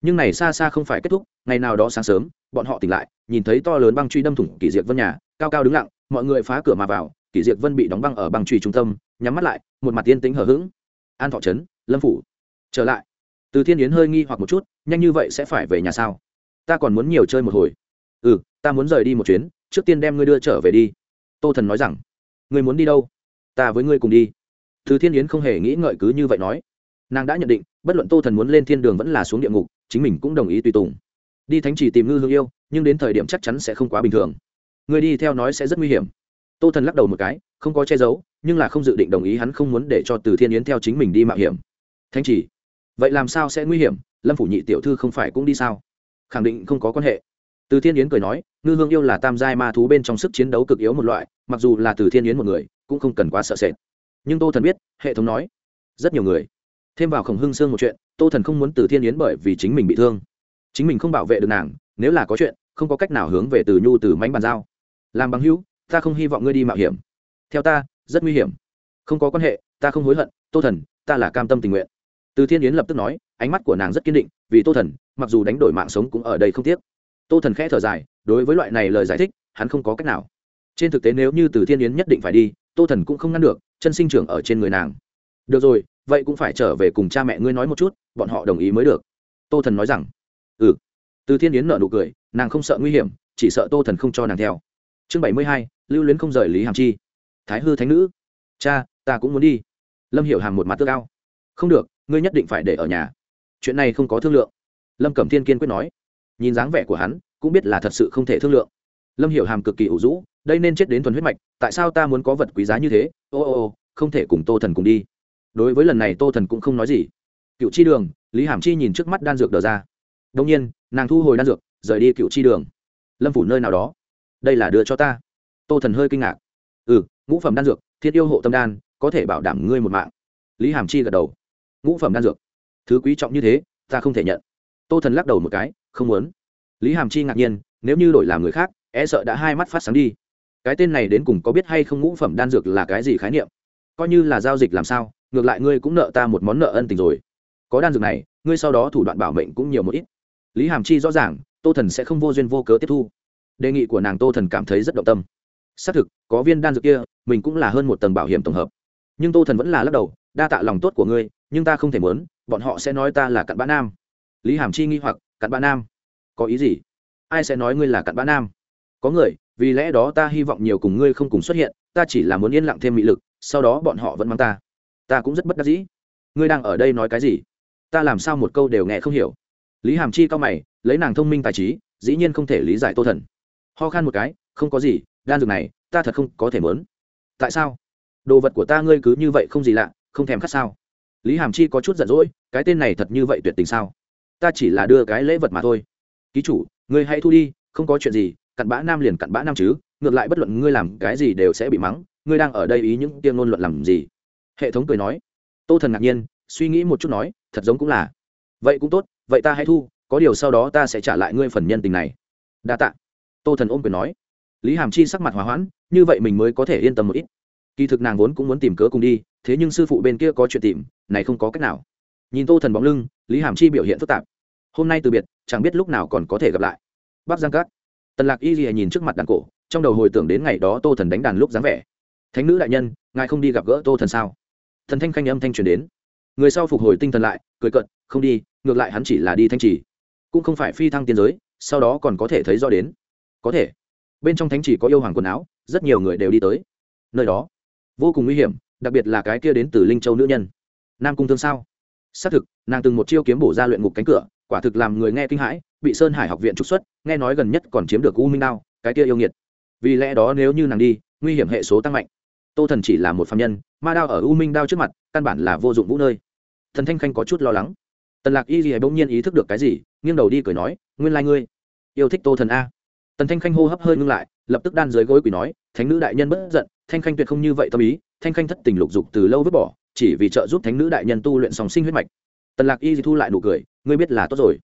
Nhưng này xa xa không phải kết thúc, ngày nào đó sáng sớm, bọn họ tỉnh lại, nhìn thấy to lớn băng truy đâm thủng kỳ diệt vân nhà, cao cao đứng lặng, mọi người phá cửa mà vào, kỳ diệt vân bị đóng băng ở băng truy trung tâm, nhắm mắt lại, một mặt tiên tính hờ hững. An thọ trấn, lâm phủ. Trở lại. Từ thiên yến hơi nghi hoặc một chút, nhanh như vậy sẽ phải về nhà sao? Ta còn muốn nhiều chơi một hồi. Ừ ta muốn rời đi một chuyến, trước tiên đem ngươi đưa trở về đi. Tô thần nói rằng, ngươi muốn đi đâu? Ta với ngươi cùng đi từ thiên yến không hề nghĩ ngợi cứ như vậy nói. Nàng đã nhận định, bất luận tô thần muốn lên thiên đường vẫn là xuống địa ngục, chính mình cũng đồng ý tùy tùng. Đi thánh chỉ tìm ngư hương yêu, nhưng đến thời điểm chắc chắn sẽ không quá bình thường. Người đi theo nói sẽ rất nguy hiểm. Tô thần lắc đầu một cái, không có che giấu, nhưng là không dự định đồng ý hắn không muốn để cho từ thiên yến theo chính mình đi mạo hiểm. Thánh chỉ? Vậy làm sao sẽ nguy hiểm? Lâm phủ nhị tiểu thư không phải cũng đi sao? Khẳng định không có quan hệ. Từ thiên yến cười nói, ngư hương yêu là tam giai ma thú bên trong sức chiến đấu cực yếu một loại, mặc dù là từ thiên yến một người, cũng không cần quá sợ sệt nhưng tô thần biết, hệ thống nói, rất nhiều người. Thêm vào khổng hưng sương một chuyện, tô thần không muốn từ thiên yến bởi vì chính mình bị thương. Chính mình không bảo vệ được nàng, nếu là có chuyện, không có cách nào hướng về từ nhu từ mánh bàn giao. Làm bằng hữu, ta không hy vọng ngươi đi mạo hiểm. Theo ta, rất nguy hiểm. Không có quan hệ, ta không hối hận, tô thần, ta là cam tâm tình nguyện. Từ thiên yến lập tức nói, ánh mắt của nàng rất kiên định, vì tô thần, mặc dù đánh đổi mạng sống cũng ở đây không tiếc. Tô thần khẽ thở dài, đối với loại này lời giải thích, hắn không có cách nào. Trên thực tế nếu như từ thiên yến nhất định phải đi, tô thần cũng không ngăn được chân sinh trưởng ở trên người nàng. Được rồi, vậy cũng phải trở về cùng cha mẹ ngươi nói một chút, bọn họ đồng ý mới được. Tô thần nói rằng. Ừ. Từ thiên yến nợ nụ cười, nàng không sợ nguy hiểm, chỉ sợ tô thần không cho nàng theo. Chương bảy mươi hai, lưu luyến không rời lý hàm chi. Thái hư thánh nữ. Cha, ta cũng muốn đi. Lâm hiểu hàm một mặt tước ao. Không được, ngươi nhất định phải để ở nhà. Chuyện này không có thương lượng. Lâm cẩm thiên kiên quyết nói. Nhìn dáng vẻ của hắn, cũng biết là thật sự không thể thương lượng lâm hiểu hàm cực kỳ ủ rũ, đây nên chết đến thuần huyết mạch, tại sao ta muốn có vật quý giá như thế? Ô ô ô, không thể cùng tô thần cùng đi. Đối với lần này tô thần cũng không nói gì. Cựu chi đường, lý hàm chi nhìn trước mắt đan dược đờ ra. Đông nhiên, nàng thu hồi đan dược, rời đi cựu chi đường. Lâm phủ nơi nào đó. Đây là đưa cho ta. Tô thần hơi kinh ngạc. Ừ ngũ phẩm đan dược, thiết yêu hộ tâm đan, có thể bảo đảm ngươi một mạng. Lý hàm chi gật đầu. Ngũ phẩm đan dược. Thứ quý trọng như thế, ta không thể nhận. Tô thần lắc đầu một cái, không muốn. Lý hàm chi ngạc nhiên, nếu như đổi làm người khác e sợ đã hai mắt phát sáng đi. Cái tên này đến cùng có biết hay không ngũ phẩm đan dược là cái gì khái niệm? Coi như là giao dịch làm sao, ngược lại ngươi cũng nợ ta một món nợ ân tình rồi. Có đan dược này, ngươi sau đó thủ đoạn bảo mệnh cũng nhiều một ít. Lý hàm chi rõ ràng, tô thần sẽ không vô duyên vô cớ tiếp thu. Đề nghị của nàng tô thần cảm thấy rất động tâm. Xác thực, có viên đan dược kia, mình cũng là hơn một tầng bảo hiểm tổng hợp. Nhưng tô thần vẫn là lắc đầu, đa tạ lòng tốt của ngươi, nhưng ta không thể muốn, bọn họ sẽ nói ta là cặn bã nam. Lý hàm chi nghi hoặc, cặn bã nam? Có ý gì? Ai sẽ nói ngươi là cặn bã nam? Có người, vì lẽ đó ta hy vọng nhiều cùng ngươi không cùng xuất hiện, ta chỉ là muốn yên lặng thêm mị lực, sau đó bọn họ vẫn mang ta. Ta cũng rất bất đắc dĩ. Ngươi đang ở đây nói cái gì? Ta làm sao một câu đều nghe không hiểu? Lý hàm chi cao mày, lấy nàng thông minh tài trí, dĩ nhiên không thể lý giải tô thần. Ho khan một cái, không có gì, đan dược này, ta thật không có thể mớn tại sao? Đồ vật của ta ngươi cứ như vậy không gì lạ, không thèm khát sao? Lý hàm chi có chút giận dỗi, cái tên này thật như vậy tuyệt tình sao? Ta chỉ là đưa cái lễ vật mà thôi. Ký chủ, ngươi hãy thu đi, không có chuyện gì cặn bã nam liền cặn bã nam chứ, ngược lại bất luận ngươi làm cái gì đều sẽ bị mắng, ngươi đang ở đây ý những tiêm ngôn luận làm gì? Hệ thống cười nói. Tô thần ngạc nhiên, suy nghĩ một chút nói, thật giống cũng là. Vậy cũng tốt, vậy ta hãy thu, có điều sau đó ta sẽ trả lại ngươi phần nhân tình này. Đa tạ. Tô thần ôm quyền nói. Lý hàm chi sắc mặt hòa hoãn, như vậy mình mới có thể yên tâm một ít. Kỳ thực nàng vốn cũng muốn tìm cớ cùng đi, thế nhưng sư phụ bên kia có chuyện tìm, này không có cách nào. Nhìn tô thần bóng lưng, lý hàm chi biểu hiện phức tạp. Hôm nay từ biệt, chẳng biết lúc nào còn có thể gặp lại. Bắc giang cát tần lạc y ghi nhìn trước mặt đàn cổ, trong đầu hồi tưởng đến ngày đó tô thần đánh đàn lúc dáng vẻ. Thánh nữ đại nhân, ngài không đi gặp gỡ tô thần sao? Thần thanh khanh âm thanh truyền đến. Người sau phục hồi tinh thần lại, cười cận không đi, ngược lại hắn chỉ là đi thanh trì. Cũng không phải phi thăng tiên giới, sau đó còn có thể thấy rõ đến. Có thể. Bên trong thánh chỉ có yêu hoàng quần áo, rất nhiều người đều đi tới. Nơi đó, vô cùng nguy hiểm, đặc biệt là cái kia đến từ linh châu nữ nhân. Nam cung thương sao? Xác thực, nàng từng một chiêu kiếm bổ ra luyện ngục cánh cửa quả thực làm người nghe kinh hãi, bị sơn hải học viện trục xuất, nghe nói gần nhất còn chiếm được u minh đao, cái kia yêu nghiệt. Vì lẽ đó nếu như nàng đi, nguy hiểm hệ số tăng mạnh. Tô thần chỉ là một phạm nhân, ma đao ở u minh đao trước mặt, căn bản là vô dụng vũ nơi. Thần thanh khanh có chút lo lắng. Tần lạc y gì bỗng nhiên ý thức được cái gì, nghiêng đầu đi cười nói, nguyên lai、like、ngươi yêu thích tô thần a. Tần thanh khanh hô hấp hơi ngưng lại, lập tức đan dưới gối quỷ nói, thánh nữ đại nhân bất giận, thanh khanh tuyệt không như vậy tâm ý, thanh khanh thất tình lục dục từ lâu vứt bỏ, chỉ vì trợ giúp thánh nữ đại nhân tu luyện song sinh huyết mạch tần lạc y thu lại nụ cười, ngươi biết là tốt rồi.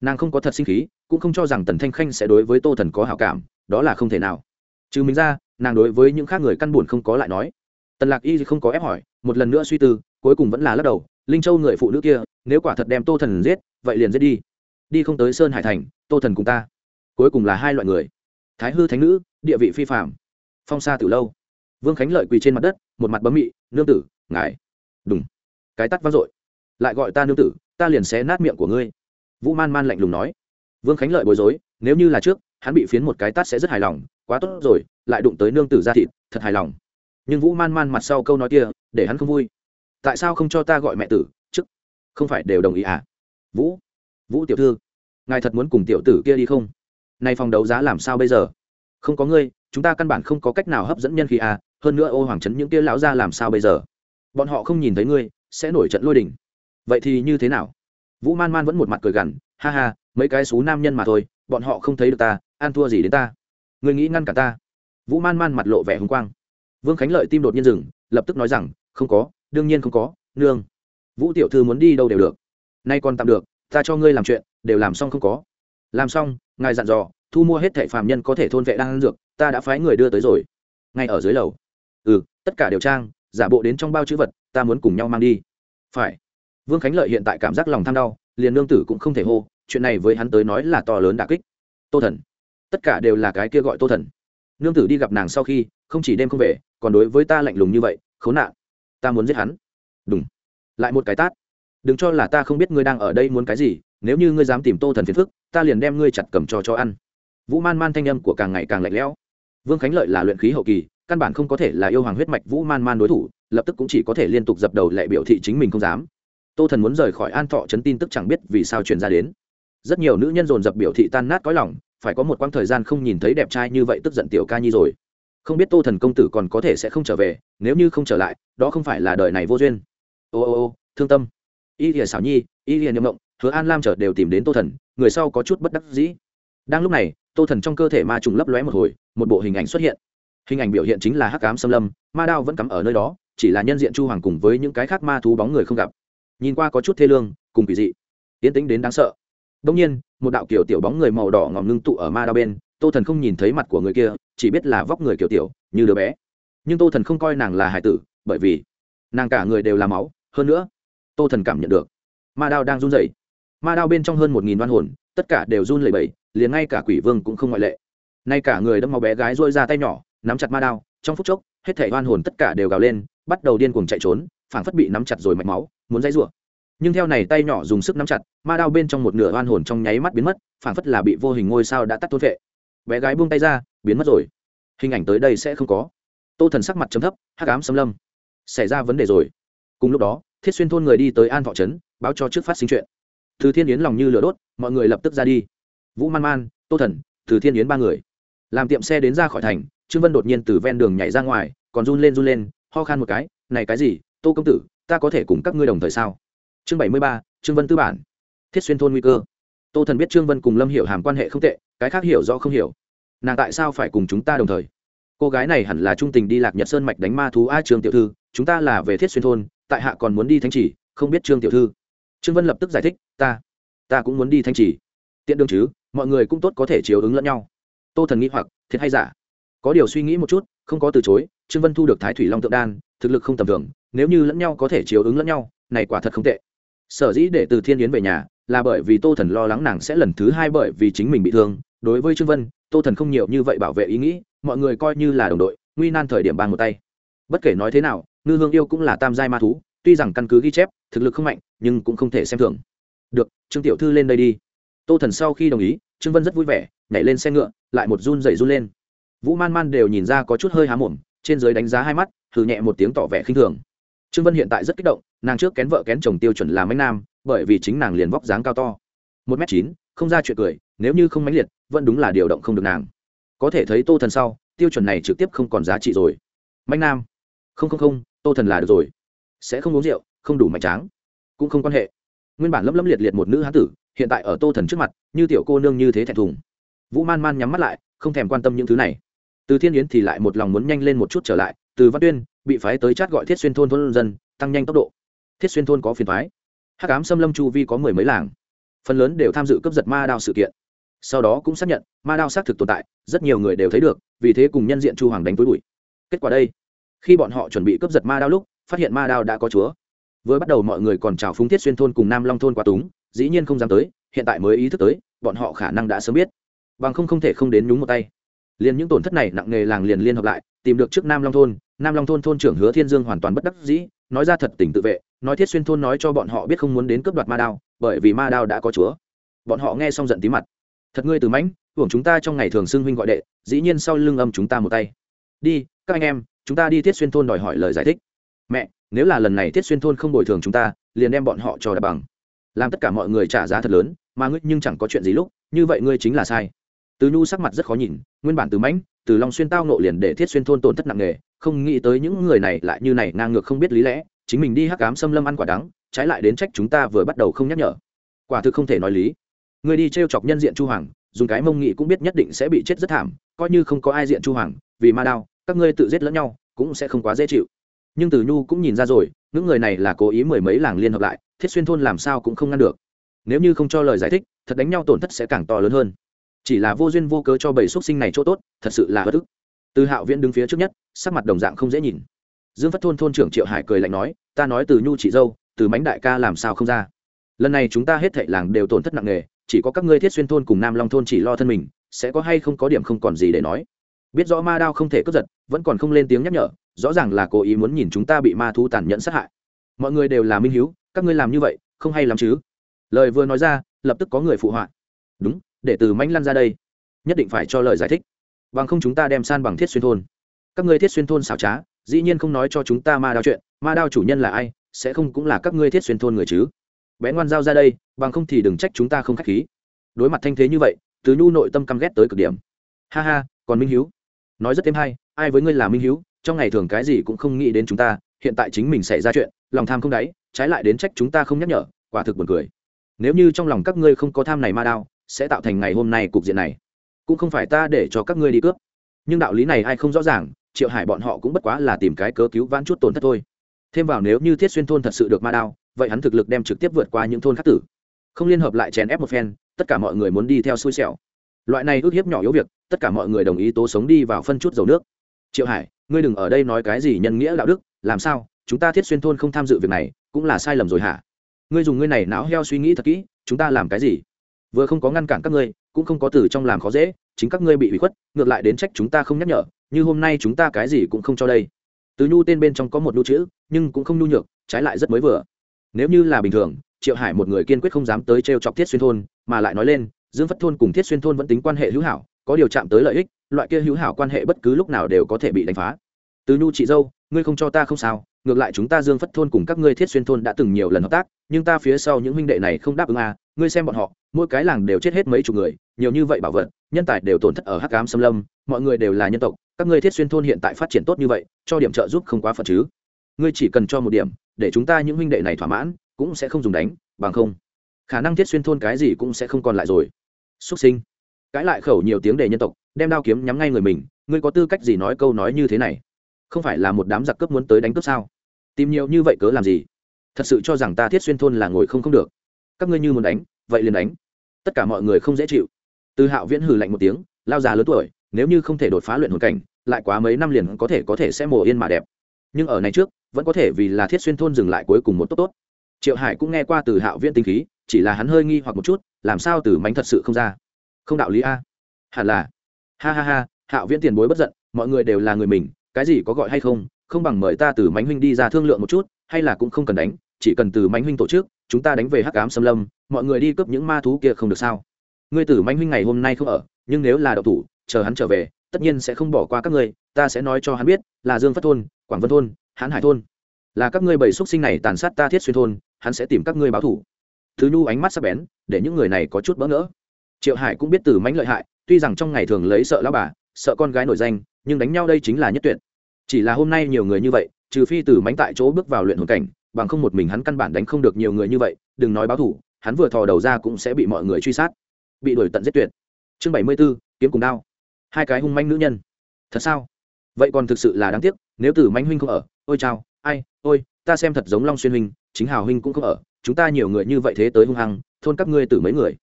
Nàng không có thật sinh khí, cũng không cho rằng tần thanh khanh sẽ đối với tô thần có hảo cảm, đó là không thể nào. Trừ mình ra, nàng đối với những khác người căn buồn không có lại nói. Tần lạc y không có ép hỏi, một lần nữa suy tư, cuối cùng vẫn là lắc đầu, linh châu người phụ nữ kia, nếu quả thật đem tô thần giết, vậy liền giết đi. Đi không tới sơn hải thành, tô thần cùng ta. Cuối cùng là hai loại người. Thái hư thánh nữ, địa vị phi phạm phong sa từ lâu. Vương khánh lợi quỳ trên mặt đất, một mặt bấm mị, nương tử, ngài. Đúng cái tắt vang dội lại gọi ta nương tử, ta liền xé nát miệng của ngươi. Vũ man man lạnh lùng nói. Vương khánh lợi bối rối, nếu như là trước, hắn bị phiến một cái tát sẽ rất hài lòng, quá tốt rồi, lại đụng tới nương tử ra thịt, thật hài lòng. Nhưng vũ man man mặt sau câu nói kia, để hắn không vui. Tại sao không cho ta gọi mẹ tử chức không phải đều đồng ý à? Vũ vũ tiểu thư, ngài thật muốn cùng tiểu tử kia đi không? Nay phòng đấu giá làm sao bây giờ? Không có ngươi, chúng ta căn bản không có cách nào hấp dẫn nhân khí à hơn nữa ô hoàng trấn những kia lão ra làm sao bây giờ? Bọn họ không nhìn thấy ngươi, sẽ nổi trận lôi đình vậy thì như thế nào? Vũ man man vẫn một mặt cười gằn, ha ha, mấy cái xú nam nhân mà thôi, bọn họ không thấy được ta an thua gì đến ta? Người nghĩ ngăn cả ta? Vũ man man mặt lộ vẻ hùng quang. Vương khánh lợi tim đột nhiên dừng, lập tức nói rằng, không có, đương nhiên không có, nương. Vũ tiểu thư muốn đi đâu đều được. Nay còn tạm được, ta cho ngươi làm chuyện, đều làm xong không có. Làm xong, ngài dặn dò, thu mua hết thẻ phàm nhân có thể thôn vệ đang ăn dược, ta đã phái người đưa tới rồi. Ngay ở dưới lầu. Ừ tất cả đều trang, giả bộ đến trong bao chữ vật, ta muốn cùng nhau mang đi. Phải vương khánh lợi hiện tại cảm giác lòng tham đau, liền nương tử cũng không thể hô, chuyện này với hắn tới nói là to lớn đà kích. Tô thần. Tất cả đều là cái kia gọi tô thần. Nương tử đi gặp nàng sau khi, không chỉ đêm không về, còn đối với ta lạnh lùng như vậy, khốn nạn. Ta muốn giết hắn. Đúng lại một cái tát. Đừng cho là ta không biết ngươi đang ở đây muốn cái gì, nếu như ngươi dám tìm tô thần phiền phức, ta liền đem ngươi chặt cầm cho cho ăn. Vũ man man thanh âm của càng ngày càng lạnh lẽo. Vương khánh lợi là luyện khí hậu kỳ, căn bản không có thể là yêu hoàng huyết mạch vũ man man đối thủ, lập tức cũng chỉ có thể liên tục dập đầu lệ biểu thị chính mình không dám tô thần muốn rời khỏi an thọ chấn tin tức chẳng biết vì sao truyền ra đến. Rất nhiều nữ nhân dồn dập biểu thị tan nát có lòng, phải có một quãng thời gian không nhìn thấy đẹp trai như vậy tức giận tiểu ca nhi rồi. Không biết tô thần công tử còn có thể sẽ không trở về, nếu như không trở lại, đó không phải là đời này vô duyên. Ô ô ô, thương tâm. Y lìa xảo nhi, y lìa nhậm ngộng, hứa an lam trở đều tìm đến tô thần, người sau có chút bất đắc dĩ. Đang lúc này, tô thần trong cơ thể ma trùng lấp lóe một hồi, một bộ hình ảnh xuất hiện. Hình ảnh biểu hiện chính là hắc cám xâm lâm, ma đao vẫn cắm ở nơi đó, chỉ là nhân diện chu hoàng cùng với những cái khác ma thú bóng người không gặp nhìn qua có chút thê lương, cùng kỳ dị. Tiến tính đến đáng sợ. Đông nhiên, một đạo kiểu tiểu bóng người màu đỏ ngòm ngưng tụ ở ma đao bên, tô thần không nhìn thấy mặt của người kia, chỉ biết là vóc người kiểu tiểu, như đứa bé. Nhưng tô thần không coi nàng là hải tử, bởi vì nàng cả người đều là máu, hơn nữa, tô thần cảm nhận được, ma đao đang run rẩy. Ma đao bên trong hơn một nghìn đoan hồn, tất cả đều run lẩy bẩy, liền ngay cả quỷ vương cũng không ngoại lệ. Nay cả người đâm máu bé gái dôi ra tay nhỏ, nắm chặt ma đao, trong phút chốc, hết thảy đoan hồn tất cả đều gào lên, bắt đầu điên cuồng chạy trốn phảng phất bị nắm chặt rồi mạch máu, muốn dãy rủa. Nhưng theo này tay nhỏ dùng sức nắm chặt, ma đao bên trong một nửa oan hồn trong nháy mắt biến mất, phảng phất là bị vô hình ngôi sao đã tắt thôn vệ bé gái buông tay ra, biến mất rồi. Hình ảnh tới đây sẽ không có. Tô thần sắc mặt chấm thấp, hắc ám xâm lâm. Xảy ra vấn đề rồi. Cùng lúc đó, thiết xuyên thôn người đi tới an thọ trấn, báo cho trước phát sinh chuyện. Từ thiên yến lòng như lửa đốt, mọi người lập tức ra đi. Vũ man man, tô thần, từ thiên yến ba người. Làm tiệm xe đến ra khỏi thành, trương vân đột nhiên từ ven đường nhảy ra ngoài, còn run lên run lên, ho khan một cái, này cái gì? Tô công tử, ta có thể cùng các ngươi đồng thời sao? Chương bảy mươi ba, trương vân tư bản. Thiết xuyên thôn nguy cơ. Tô thần biết trương vân cùng lâm hiểu hàm quan hệ không tệ, cái khác hiểu do không hiểu. Nàng tại sao phải cùng chúng ta đồng thời? Cô gái này hẳn là trung tình đi lạc nhật sơn mạch đánh ma thú a trương tiểu thư, chúng ta là về thiết xuyên thôn, tại hạ còn muốn đi thanh trì không biết trương tiểu thư. Trương vân lập tức giải thích, ta ta cũng muốn đi thanh trì tiện đương chứ, mọi người cũng tốt có thể chiếu ứng lẫn nhau. Tô thần nghĩ hoặc, thiệt hay giả? Có điều suy nghĩ một chút, không có từ chối. Trương vân thu được thái thủy long tượng đan, thực lực không tầm thường nếu như lẫn nhau có thể chiếu ứng lẫn nhau, này quả thật không tệ. Sở dĩ để từ thiên yến về nhà là bởi vì tô thần lo lắng nàng sẽ lần thứ hai bởi vì chính mình bị thương. Đối với trương vân, tô thần không nhiều như vậy bảo vệ ý nghĩ, mọi người coi như là đồng đội, nguy nan thời điểm ban một tay. Bất kể nói thế nào, ngư hương yêu cũng là tam giai ma thú, tuy rằng căn cứ ghi chép, thực lực không mạnh, nhưng cũng không thể xem thường. Được, trương tiểu thư lên đây đi. Tô thần sau khi đồng ý, trương vân rất vui vẻ, nhảy lên xe ngựa, lại một run dậy run lên. Vũ man man đều nhìn ra có chút hơi há mồm, trên giới đánh giá hai mắt thử nhẹ một tiếng tỏ vẻ khinh thường trương vân hiện tại rất kích động, nàng trước kén vợ kén chồng tiêu chuẩn là mánh nam, bởi vì chính nàng liền vóc dáng cao to. Một m chín, không ra chuyện cười, nếu như không mãnh liệt, vẫn đúng là điều động không được nàng. Có thể thấy tô thần sau, tiêu chuẩn này trực tiếp không còn giá trị rồi. Mạnh nam, không không không, tô thần là được rồi. Sẽ không uống rượu, không đủ mạnh tráng, cũng không quan hệ. Nguyên bản lấm lấm liệt liệt một nữ hán tử, hiện tại ở tô thần trước mặt, như tiểu cô nương như thế thẹn thùng. Vũ man man nhắm mắt lại, không thèm quan tâm những thứ này. Từ thiên yến thì lại một lòng muốn nhanh lên một chút trở lại, từ văn tuyên bị phái tới chát gọi thiết xuyên thôn thôn dân, tăng nhanh tốc độ. Thiết xuyên thôn có phiền phái hắc ám xâm lâm chu vi có mười mấy làng. Phần lớn đều tham dự cướp giật ma đao sự kiện. Sau đó cũng xác nhận, ma đao xác thực tồn tại, rất nhiều người đều thấy được, vì thế cùng nhân diện chu hoàng đánh túi bụi. Kết quả đây, khi bọn họ chuẩn bị cướp giật ma đao lúc, phát hiện ma đao đã có chúa. Vừa bắt đầu mọi người còn chào phúng thiết xuyên thôn cùng nam long thôn quá túng, dĩ nhiên không dám tới, hiện tại mới ý thức tới, bọn họ khả năng đã sớm biết. Bằng không không thể không đến nhúng một tay. Liền những tổn thất này nặng nề làng liền liên hợp lại tìm được trước nam long thôn, nam long thôn thôn trưởng hứa thiên dương hoàn toàn bất đắc dĩ, nói ra thật tình tự vệ, nói thiết xuyên thôn nói cho bọn họ biết không muốn đến cướp đoạt ma đao, bởi vì ma đao đã có chúa. Bọn họ nghe xong giận tí mặt. Thật ngươi từ mãnh, hưởng chúng ta trong ngày thường xưng huynh gọi đệ, dĩ nhiên sau lưng âm chúng ta một tay. Đi, các anh em, chúng ta đi thiết xuyên thôn đòi hỏi lời giải thích. Mẹ, nếu là lần này thiết xuyên thôn không bồi thường chúng ta, liền đem bọn họ cho đ bằng. Làm tất cả mọi người trả giá thật lớn, mà ngươi nhưng chẳng có chuyện gì lúc, như vậy ngươi chính là sai. Từ nhu sắc mặt rất khó nhìn, nguyên bản từ mãnh từ long xuyên tao nộ liền để thiết xuyên thôn tổn thất nặng nề, không nghĩ tới những người này lại như này ngang ngược không biết lý lẽ, chính mình đi hắc cám xâm lâm ăn quả đắng, trái lại đến trách chúng ta vừa bắt đầu không nhắc nhở. Quả thực không thể nói lý. Người đi t r e o chọc nhân diện chu hoàng, dùng cái mông nghị cũng biết nhất định sẽ bị chết rất thảm, coi như không có ai diện chu hoàng, vì ma đao, các ngươi tự giết lẫn nhau, cũng sẽ không quá dễ chịu. Nhưng từ nhu cũng nhìn ra rồi, những người này là cố ý mười mấy làng liên hợp lại, thiết xuyên thôn làm sao cũng không ngăn được. Nếu như không cho lời giải thích, thật đánh nhau tổn thất sẽ càng to lớn hơn chỉ là vô duyên vô cớ cho bầy xuất sinh này chỗ tốt, thật sự là bất ức. Từ hạo viễn đứng phía trước nhất, sắc mặt đồng dạng không dễ nhìn. Dương phất thôn thôn trưởng triệu hải cười lạnh nói, ta nói từ nhu chị dâu, từ mánh đại ca làm sao không ra? Lần này chúng ta hết thệ làng đều tổn thất nặng nề, chỉ có các ngươi thiết xuyên thôn cùng nam long thôn chỉ lo thân mình, sẽ có hay không có điểm không còn gì để nói. Biết rõ ma đao không thể cướp giật, vẫn còn không lên tiếng nhắc nhở, rõ ràng là cố ý muốn nhìn chúng ta bị ma thu tàn nhẫn sát hại. Mọi người đều là minh hiếu, các ngươi làm như vậy, không hay lắm chứ? Lời vừa nói ra, lập tức có người phụ họa. Đúng để từ mãnh lăn ra đây. Nhất định phải cho lời giải thích. Bằng không chúng ta đem san bằng thiết xuyên thôn. Các ngươi thiết xuyên thôn xảo trá, dĩ nhiên không nói cho chúng ta ma đao chuyện, ma đao chủ nhân là ai, sẽ không cũng là các ngươi thiết xuyên thôn người chứ. Bé ngoan giao ra đây, bằng không thì đừng trách chúng ta không k h á c h khí. Đối mặt thanh thế như vậy tứ nhu nội tâm căm ghét tới cực điểm. Ha ha, còn minh hiếu. Nói rất thêm hay, ai với ngươi là minh hiếu, trong ngày thường cái gì cũng không nghĩ đến chúng ta, hiện tại chính mình xảy ra chuyện, lòng tham không đáy, trái lại đến trách chúng ta không nhắc nhở, quả thực buồn cười. Nếu như trong lòng các ngươi không có tham này ma đao sẽ tạo thành ngày hôm nay cục diện này. Cũng không phải ta để cho các ngươi đi cướp. Nhưng đạo lý này ai không rõ ràng, triệu hải bọn họ cũng bất quá là tìm cái cớ cứu vãn chút tổn thất thôi. Thêm vào nếu như thiết xuyên thôn thật sự được ma đao, vậy hắn thực lực đem trực tiếp vượt qua những thôn khác tử. Không liên hợp lại chèn ép một phen, tất cả mọi người muốn đi theo xui xẻo. Loại này ước hiếp nhỏ yếu việc, tất cả mọi người đồng ý tố sống đi vào phân chút dầu nước. Triệu hải, ngươi đừng ở đây nói cái gì nhân nghĩa đạo đức, làm sao? Chúng ta thiết xuyên thôn không tham dự việc này, cũng là sai lầm rồi hả? Ngươi dùng ngươi này não heo suy nghĩ thật kỹ, chúng ta làm cái gì? Vừa không có ngăn cản các ngươi, cũng không có từ trong làm khó dễ, chính các ngươi bị hủy khuất, ngược lại đến trách chúng ta không nhắc nhở, như hôm nay chúng ta cái gì cũng không cho đây. Từ nhu tên bên trong có một nhu chữ, nhưng cũng không nhu nhược, trái lại rất mới vừa. Nếu như là bình thường, triệu hải một người kiên quyết không dám tới t r e o chọc thiết xuyên thôn, mà lại nói lên, dương phất thôn cùng thiết xuyên thôn vẫn tính quan hệ hữu hảo, có điều chạm tới lợi ích, loại kia hữu hảo quan hệ bất cứ lúc nào đều có thể bị đánh phá. Từ nhu chị dâu, ngươi không cho ta không sao ngược lại chúng ta dương phất thôn cùng các ngươi thiết xuyên thôn đã từng nhiều lần hợp tác, nhưng ta phía sau những huynh đệ này không đáp ứng à ngươi xem bọn họ, mỗi cái làng đều chết hết mấy chục người, nhiều như vậy bảo vật, nhân tài đều tổn thất ở hắc cám xâm lâm, mọi người đều là nhân tộc, các ngươi thiết xuyên thôn hiện tại phát triển tốt như vậy, cho điểm trợ giúp không quá phật chứ. Ngươi chỉ cần cho một điểm, để chúng ta những huynh đệ này thỏa mãn, cũng sẽ không dùng đánh, bằng không, khả năng thiết xuyên thôn cái gì cũng sẽ không còn lại rồi. Xuất sinh. Cãi lại khẩu nhiều tiếng để nhân tộc, đem đao kiếm nhắm ngay người mình, ngươi có tư cách gì nói câu nói như thế này? Không phải là một đám giặc cướp muốn tới đánh cướp sao? Tìm nhiều như vậy cớ làm gì? Thật sự cho rằng ta thiết xuyên thôn là ngồi không không được. Các ngươi như muốn đánh, vậy liền đánh. Tất cả mọi người không dễ chịu. Từ hạo viễn hừ lạnh một tiếng, lao già lớn tuổi, nếu như không thể đột phá luyện hồn cảnh, lại quá mấy năm liền có thể có thể sẽ mồ yên mà đẹp. Nhưng ở này trước, vẫn có thể vì là thiết xuyên thôn dừng lại cuối cùng một tốt tốt. Triệu hải cũng nghe qua từ hạo viễn tinh khí, chỉ là hắn hơi nghi hoặc một chút, làm sao từ mánh thật sự không ra? Không đạo lý a. Hẳn là. Ha ha ha, hạo viễn tiền bối bất giận, mọi người đều là người mình, cái gì có gọi hay không không bằng mời ta từ mánh huynh đi ra thương lượng một chút, hay là cũng không cần đánh, chỉ cần từ mánh huynh tổ chức, chúng ta đánh về hắc ám xâm lâm, mọi người đi cướp những ma thú kia không được sao? Ngươi tử manh huynh ngày hôm nay không ở, nhưng nếu là đậu thủ, chờ hắn trở về, tất nhiên sẽ không bỏ qua các ngươi, ta sẽ nói cho hắn biết, là dương phất thôn, quảng vân thôn, hãn hải thôn. Là các ngươi bảy xuất sinh này tàn sát ta thiết xuyên thôn, hắn sẽ tìm các ngươi báo thủ thứ nhu ánh mắt sắc bén, để những người này có chút bỡ ngỡ. Triệu hải cũng biết tử Mánh lợi hại, tuy rằng trong ngày thường lấy sợ lão bà, sợ con gái nổi danh, nhưng đánh nhau đây chính là nhất tuyệt chỉ là hôm nay nhiều người như vậy, trừ phi tử mãnh tại chỗ bước vào luyện hồn cảnh, bằng không một mình hắn căn bản đánh không được nhiều người như vậy, đừng nói báo thủ, hắn vừa thò đầu ra cũng sẽ bị mọi người truy sát. Bị đuổi tận giết tuyệt. Chương bảy mươi b ố kiếm cùng đao. Hai cái hung manh nữ nhân. Thật sao? Vậy còn thực sự là đáng tiếc, nếu tử manh huynh không ở, ôi chao, ai, ôi, ta xem thật giống long xuyên huynh, chính hào huynh cũng không ở, chúng ta nhiều người như vậy thế tới hung hăng, thôn các ngươi tử mấy người.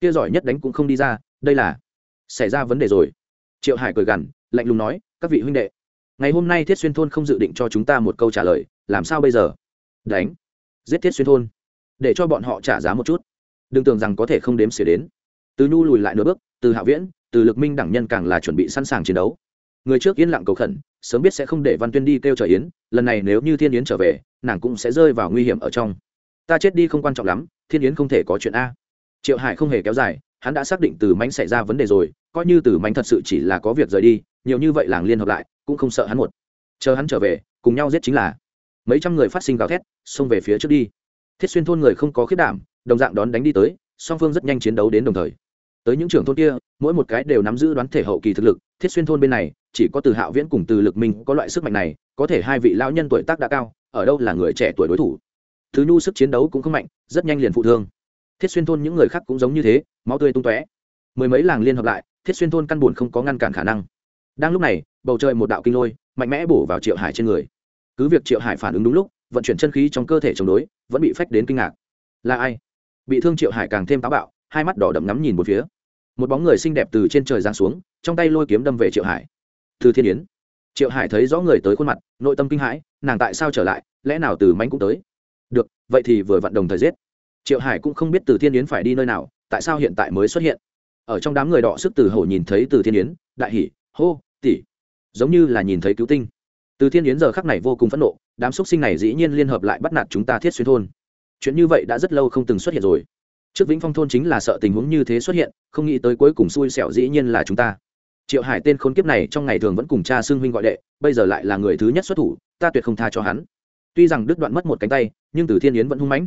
Kia giỏi nhất đánh cũng không đi ra, đây là, xảy ra vấn đề rồi. Triệu hải cười gằn, lạnh lùng nói, các vị huynh đệ ngày hôm nay thiết xuyên thôn không dự định cho chúng ta một câu trả lời, làm sao bây giờ? Đánh. Giết thiết xuyên thôn. Để cho bọn họ trả giá một chút. Đừng tưởng rằng có thể không đếm xỉa đến. Từ nhu lùi lại nửa bước, từ hạ viễn, từ lực minh đẳng nhân càng là chuẩn bị sẵn sàng chiến đấu. Người trước yên lặng cầu khẩn, sớm biết sẽ không để văn tuyên đi kêu trời yến, lần này nếu như thiên yến trở về, nàng cũng sẽ rơi vào nguy hiểm ở trong. Ta chết đi không quan trọng lắm, thiên yến không thể có chuyện a. Triệu hải không hề kéo dài, hắn đã xác định từ mánh xảy ra vấn đề rồi, coi như từ mánh thật sự chỉ là có việc rời đi nhiều như vậy làng liên hợp lại, cũng không sợ hắn một. Chờ hắn trở về, cùng nhau giết chính là. Mấy trăm người phát sinh gào thét, xông về phía trước đi. Thiết xuyên thôn người không có khiết đảm, đồng dạng đón đánh đi tới, song phương rất nhanh chiến đấu đến đồng thời. Tới những trưởng thôn kia, mỗi một cái đều nắm giữ đoán thể hậu kỳ thực lực, thiết xuyên thôn bên này, chỉ có từ hạo viễn cùng từ lực minh có loại sức mạnh này, có thể hai vị lão nhân tuổi tác đã cao, ở đâu là người trẻ tuổi đối thủ. Thứ nhu sức chiến đấu cũng không mạnh, rất nhanh liền phụ thương. Thiết xuyên thôn những người khác cũng giống như thế, máu tươi tung tóe. Mười mấy làng liên hợp lại, thiết xuyên thôn căn buồn không có ngăn cản khả năng đang lúc này, bầu trời một đạo kinh lôi mạnh mẽ bổ vào triệu hải trên người. Cứ việc triệu hải phản ứng đúng lúc, vận chuyển chân khí trong cơ thể chống đối, vẫn bị phách đến kinh ngạc. Là ai? Bị thương triệu hải càng thêm táo bạo, hai mắt đỏ đậm ngắm nhìn một phía. Một bóng người xinh đẹp từ trên trời giáng xuống, trong tay lôi kiếm đâm về triệu hải. Từ thiên yến. Triệu hải thấy rõ người tới khuôn mặt, nội tâm kinh hãi, nàng tại sao trở lại, lẽ nào từ mánh cũng tới? Được, vậy thì vừa vận đồng thời giết. Triệu hải cũng không biết từ thiên yến phải đi nơi nào, tại sao hiện tại mới xuất hiện? Ở trong đám người đọ sức từ hổ nhìn thấy từ thiên yến, đại hỉ, hô tỷ. Giống như là nhìn thấy cứu tinh. Từ thiên yến giờ khắc này vô cùng phẫn nộ, đám xúc sinh này dĩ nhiên liên hợp lại bắt nạt chúng ta thiết xuyên thôn. Chuyện như vậy đã rất lâu không từng xuất hiện rồi. Trước vĩnh phong thôn chính là sợ tình huống như thế xuất hiện, không nghĩ tới cuối cùng xui xẻo dĩ nhiên là chúng ta. Triệu hải tên khốn kiếp này trong ngày thường vẫn cùng cha xương huynh gọi đệ, bây giờ lại là người thứ nhất xuất thủ, ta tuyệt không tha cho hắn. Tuy rằng đứt đoạn mất một cánh tay, nhưng từ thiên yến vẫn hung mãnh.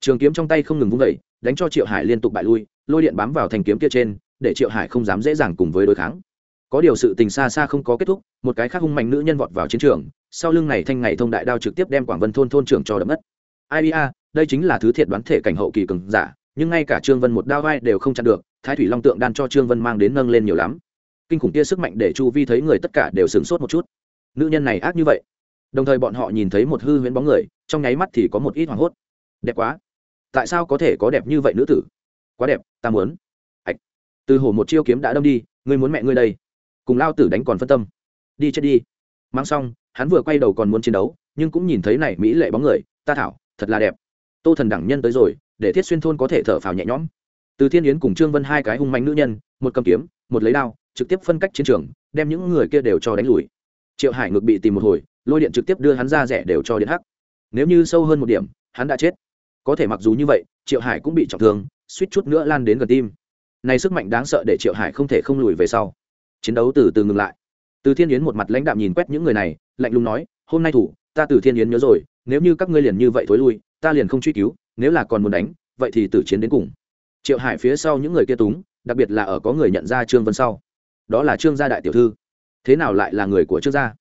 Trường kiếm trong tay không ngừng vung vẩy đánh cho triệu hải liên tục bại lui, lôi điện bám vào thành kiếm kia trên, để triệu hải không dám dễ dàng cùng với đối kháng có điều sự tình xa xa không có kết thúc, một cái khác hung mạnh nữ nhân vọt vào chiến trường, sau lưng này thanh ngày thông đại đao trực tiếp đem quảng vân thôn thôn trưởng cho đập mất. Ai đây chính là thứ thiệt đoán thể cảnh hậu kỳ cường giả, nhưng ngay cả trương vân một đao vai đều không chặn được, thái thủy long tượng đan cho trương vân mang đến nâng lên nhiều lắm. Kinh khủng kia sức mạnh để chu vi thấy người tất cả đều sửng sốt một chút. Nữ nhân này ác như vậy. Đồng thời bọn họ nhìn thấy một hư huyễn bóng người, trong nháy mắt thì có một ít hoảng hốt. Đẹp quá. Tại sao có thể có đẹp như vậy nữ tử? Quá đẹp, ta muốn. Ạch. Từ hổ một chiêu kiếm đã đâm đi, ngươi muốn mẹ ngươi đây cùng lao tử đánh còn phân tâm. Đi chết đi. Mang xong, hắn vừa quay đầu còn muốn chiến đấu, nhưng cũng nhìn thấy này mỹ lệ bóng người, ta thảo, thật là đẹp. Tô thần đẳng nhân tới rồi, để thiết xuyên thôn có thể thở phào nhẹ nhõm. Từ thiên yến cùng trương vân hai cái hung mạnh nữ nhân, một cầm kiếm, một lấy đao, trực tiếp phân cách chiến trường, đem những người kia đều cho đánh lùi. Triệu hải ngược bị tìm một hồi, lôi điện trực tiếp đưa hắn ra rẻ đều cho điện hắc. Nếu như sâu hơn một điểm, hắn đã chết. Có thể mặc dù như vậy, triệu hải cũng bị trọng thương, suýt chút nữa lan đến gần tim. Này sức mạnh đáng sợ để triệu hải không thể không lùi về sau chiến đấu từ từ ngừng lại. Từ thiên yến một mặt lãnh đạm nhìn quét những người này, lạnh lùng nói, hôm nay thủ, ta từ thiên yến nhớ rồi, nếu như các ngươi liền như vậy thối lui, ta liền không truy cứu, nếu là còn muốn đánh, vậy thì tử chiến đến cùng. Triệu hải phía sau những người kia túng, đặc biệt là ở có người nhận ra trương vân sau. Đó là trương gia đại tiểu thư. Thế nào lại là người của trương gia?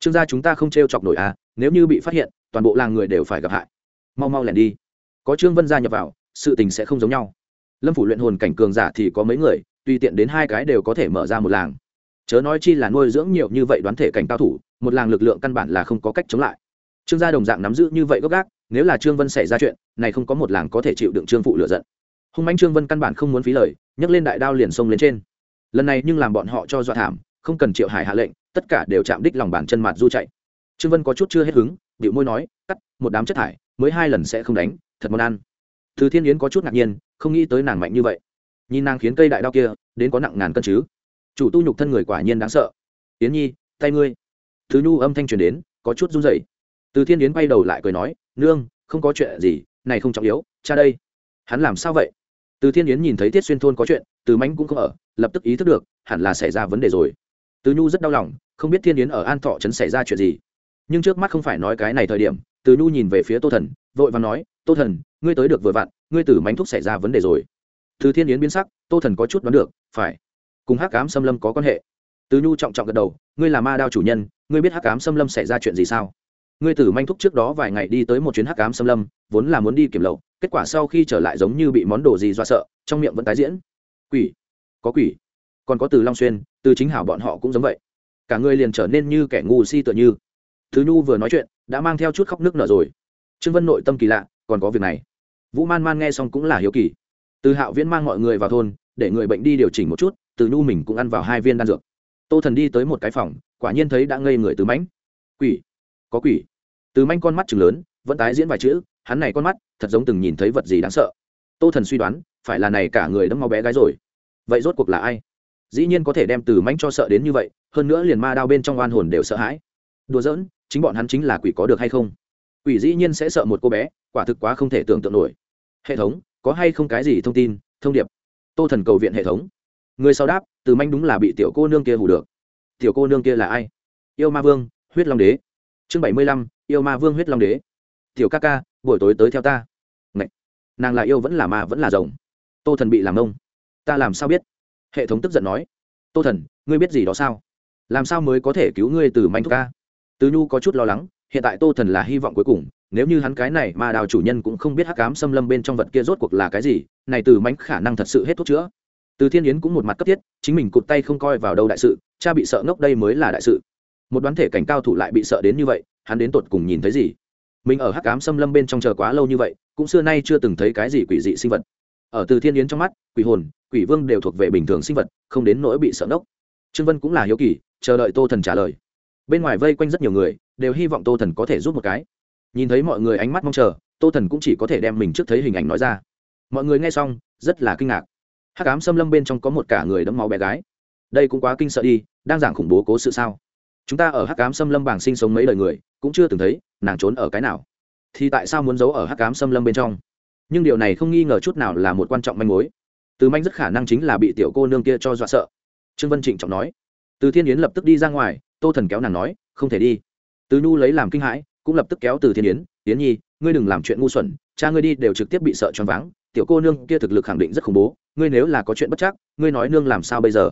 Trương gia chúng ta không t r e o chọc nổi à nếu như bị phát hiện, toàn bộ làng người đều phải gặp hại. Mau mau lẻn đi. Có trương vân gia nhập vào, sự tình sẽ không giống nhau. Lâm phủ luyện hồn cảnh cường giả thì có mấy người, tùy tiện đến hai cái đều có thể mở ra một làng chớ nói chi là nuôi dưỡng nhiều như vậy đoán thể cảnh cao thủ, một làng lực lượng căn bản là không có cách chống lại. Trương gia đồng dạng nắm giữ như vậy gốc gác, nếu là trương vân xảy ra chuyện, này không có một làng có thể chịu đựng trương phụ lựa giận. Hung manh trương vân căn bản không muốn phí lời, nhấc lên đại đao liền xông lên trên. Lần này nhưng làm bọn họ cho dọa thảm, không cần triệu hải hạ lệnh, tất cả đều chạm đích lòng bàn chân mặt du chạy. Trương vân có chút chưa hết hứng điệu môi nói, cắt, một đám chất thải, mới hai lần sẽ không đánh, thật món ăn. Thứ thiên yến có chút ngạc nhiên, không nghĩ tới nàng mạnh như vậy. Nhìn nàng khiến cây đại đao kia, đến có nặng ngàn cân chứ chủ tu nhục thân người quả nhiên đáng sợ. Yến nhi, tay ngươi. Thứ nhu âm thanh truyền đến, có chút run rẩy. Từ thiên yến quay đầu lại cười nói, nương, không có chuyện gì, này không trọng yếu, cha đây. Hắn làm sao vậy? Từ thiên yến nhìn thấy tiết xuyên thôn có chuyện, từ mánh cũng không ở, lập tức ý thức được, hẳn là xảy ra vấn đề rồi. Từ nhu rất đau lòng, không biết thiên yến ở an thọ trấn xảy ra chuyện gì. Nhưng trước mắt không phải nói cái này thời điểm, từ nhu nhìn về phía tô thần, vội và nói, tô thần, ngươi tới được vừa vặn, ngươi từ mánh thúc xảy ra vấn đề rồi. Từ thiên yến biến sắc, tô thần có chút đoán được, phải cùng hắc cám xâm lâm có quan hệ. Từ nhu trọng trọng gật đầu, ngươi là ma đao chủ nhân, ngươi biết hắc cám xâm lâm xảy ra chuyện gì sao? Ngươi tử manh thúc trước đó vài ngày đi tới một chuyến hắc cám xâm lâm, vốn là muốn đi kiểm lậu, kết quả sau khi trở lại giống như bị món đồ gì do sợ, trong miệng vẫn tái diễn. Quỷ? Có quỷ? Còn có từ long xuyên, từ chính hảo bọn họ cũng giống vậy. Cả ngươi liền trở nên như kẻ ngu si tựa như. Thứ nhu vừa nói chuyện, đã mang theo chút khóc nước nở rồi. Trương vân nội tâm kỳ lạ, còn có việc này? Vũ man man nghe xong cũng là hiếu kỳ. Từ hạo viễn mang mọi người vào thôn, để người bệnh đi điều chỉnh một chút từ nhu mình cũng ăn vào hai viên đan dược. Tô thần đi tới một cái phòng, quả nhiên thấy đã ngây người từ mãnh. Quỷ? Có quỷ? Từ manh con mắt chừng lớn, vẫn tái diễn vài chữ, hắn này con mắt, thật giống từng nhìn thấy vật gì đáng sợ. Tô thần suy đoán, phải là này cả người đâm mau bé gái rồi. Vậy rốt cuộc là ai? Dĩ nhiên có thể đem từ manh cho sợ đến như vậy, hơn nữa liền ma đao bên trong oan hồn đều sợ hãi. Đùa giỡn, chính bọn hắn chính là quỷ có được hay không? Quỷ dĩ nhiên sẽ sợ một cô bé, quả thực quá không thể tưởng tượng nổi. Hệ thống, có hay không cái gì thông tin, thông điệp? Tô thần cầu viện hệ thống người sau đáp, từ manh đúng là bị tiểu cô nương kia hù được. Tiểu cô nương kia là ai? Yêu ma vương, huyết long đế. Chương bảy mươi lăm, yêu ma vương, huyết long đế. Tiểu ca ca, buổi tối tới theo ta. Ngậy! nàng là yêu vẫn là ma vẫn là rồng. Tô thần bị làm ông. Ta làm sao biết? Hệ thống tức giận nói. Tô thần, ngươi biết gì đó sao? Làm sao mới có thể cứu ngươi từ manh thúc ca? Tứ nhu có chút lo lắng, hiện tại tô thần là hy vọng cuối cùng, nếu như hắn cái này mà đào chủ nhân cũng không biết hắc cám xâm lâm bên trong vật kia rốt cuộc là cái gì, này từ mánh khả năng thật sự hết thuốc chữa từ thiên yến cũng một mặt cấp thiết, chính mình cụt tay không coi vào đâu đại sự, cha bị sợ ngốc đây mới là đại sự. Một đoán thể cảnh cao thủ lại bị sợ đến như vậy, hắn đến tột cùng nhìn thấy gì? Mình ở hắc cám xâm lâm bên trong chờ quá lâu như vậy, cũng xưa nay chưa từng thấy cái gì quỷ dị sinh vật. Ở từ thiên yến trong mắt, quỷ hồn, quỷ vương đều thuộc về bình thường sinh vật, không đến nỗi bị sợ ngốc. Trương vân cũng là hiếu kỳ, chờ đợi tô thần trả lời. Bên ngoài vây quanh rất nhiều người, đều hy vọng tô thần có thể giúp một cái. Nhìn thấy mọi người ánh mắt mong chờ, tô thần cũng chỉ có thể đem mình trước thấy hình ảnh nói ra. Mọi người nghe xong, rất là kinh ngạc hắc ám xâm lâm bên trong có một cả người đẫm máu bé gái. Đây cũng quá kinh sợ đi, đang giảng khủng bố cố sự sao? Chúng ta ở hắc ám xâm lâm bảng sinh sống mấy đời người, cũng chưa từng thấy nàng trốn ở cái nào. Thì tại sao muốn giấu ở hắc ám xâm lâm bên trong? Nhưng điều này không nghi ngờ chút nào là một quan trọng manh mối. Từ manh rất khả năng chính là bị tiểu cô nương kia cho dọa sợ. Trương vân trịnh trọng nói. Từ thiên yến lập tức đi ra ngoài, tô thần kéo nàng nói, không thể đi. Từ nhu lấy làm kinh hãi, cũng lập tức kéo từ thiên yến yến nhi, ngươi đừng làm chuyện ngu xuẩn, cha ngươi đi đều trực tiếp bị sợ choáng váng, tiểu cô nương kia thực lực khẳng định rất khủng bố ngươi nếu là có chuyện bất chắc, ngươi nói nương làm sao bây giờ?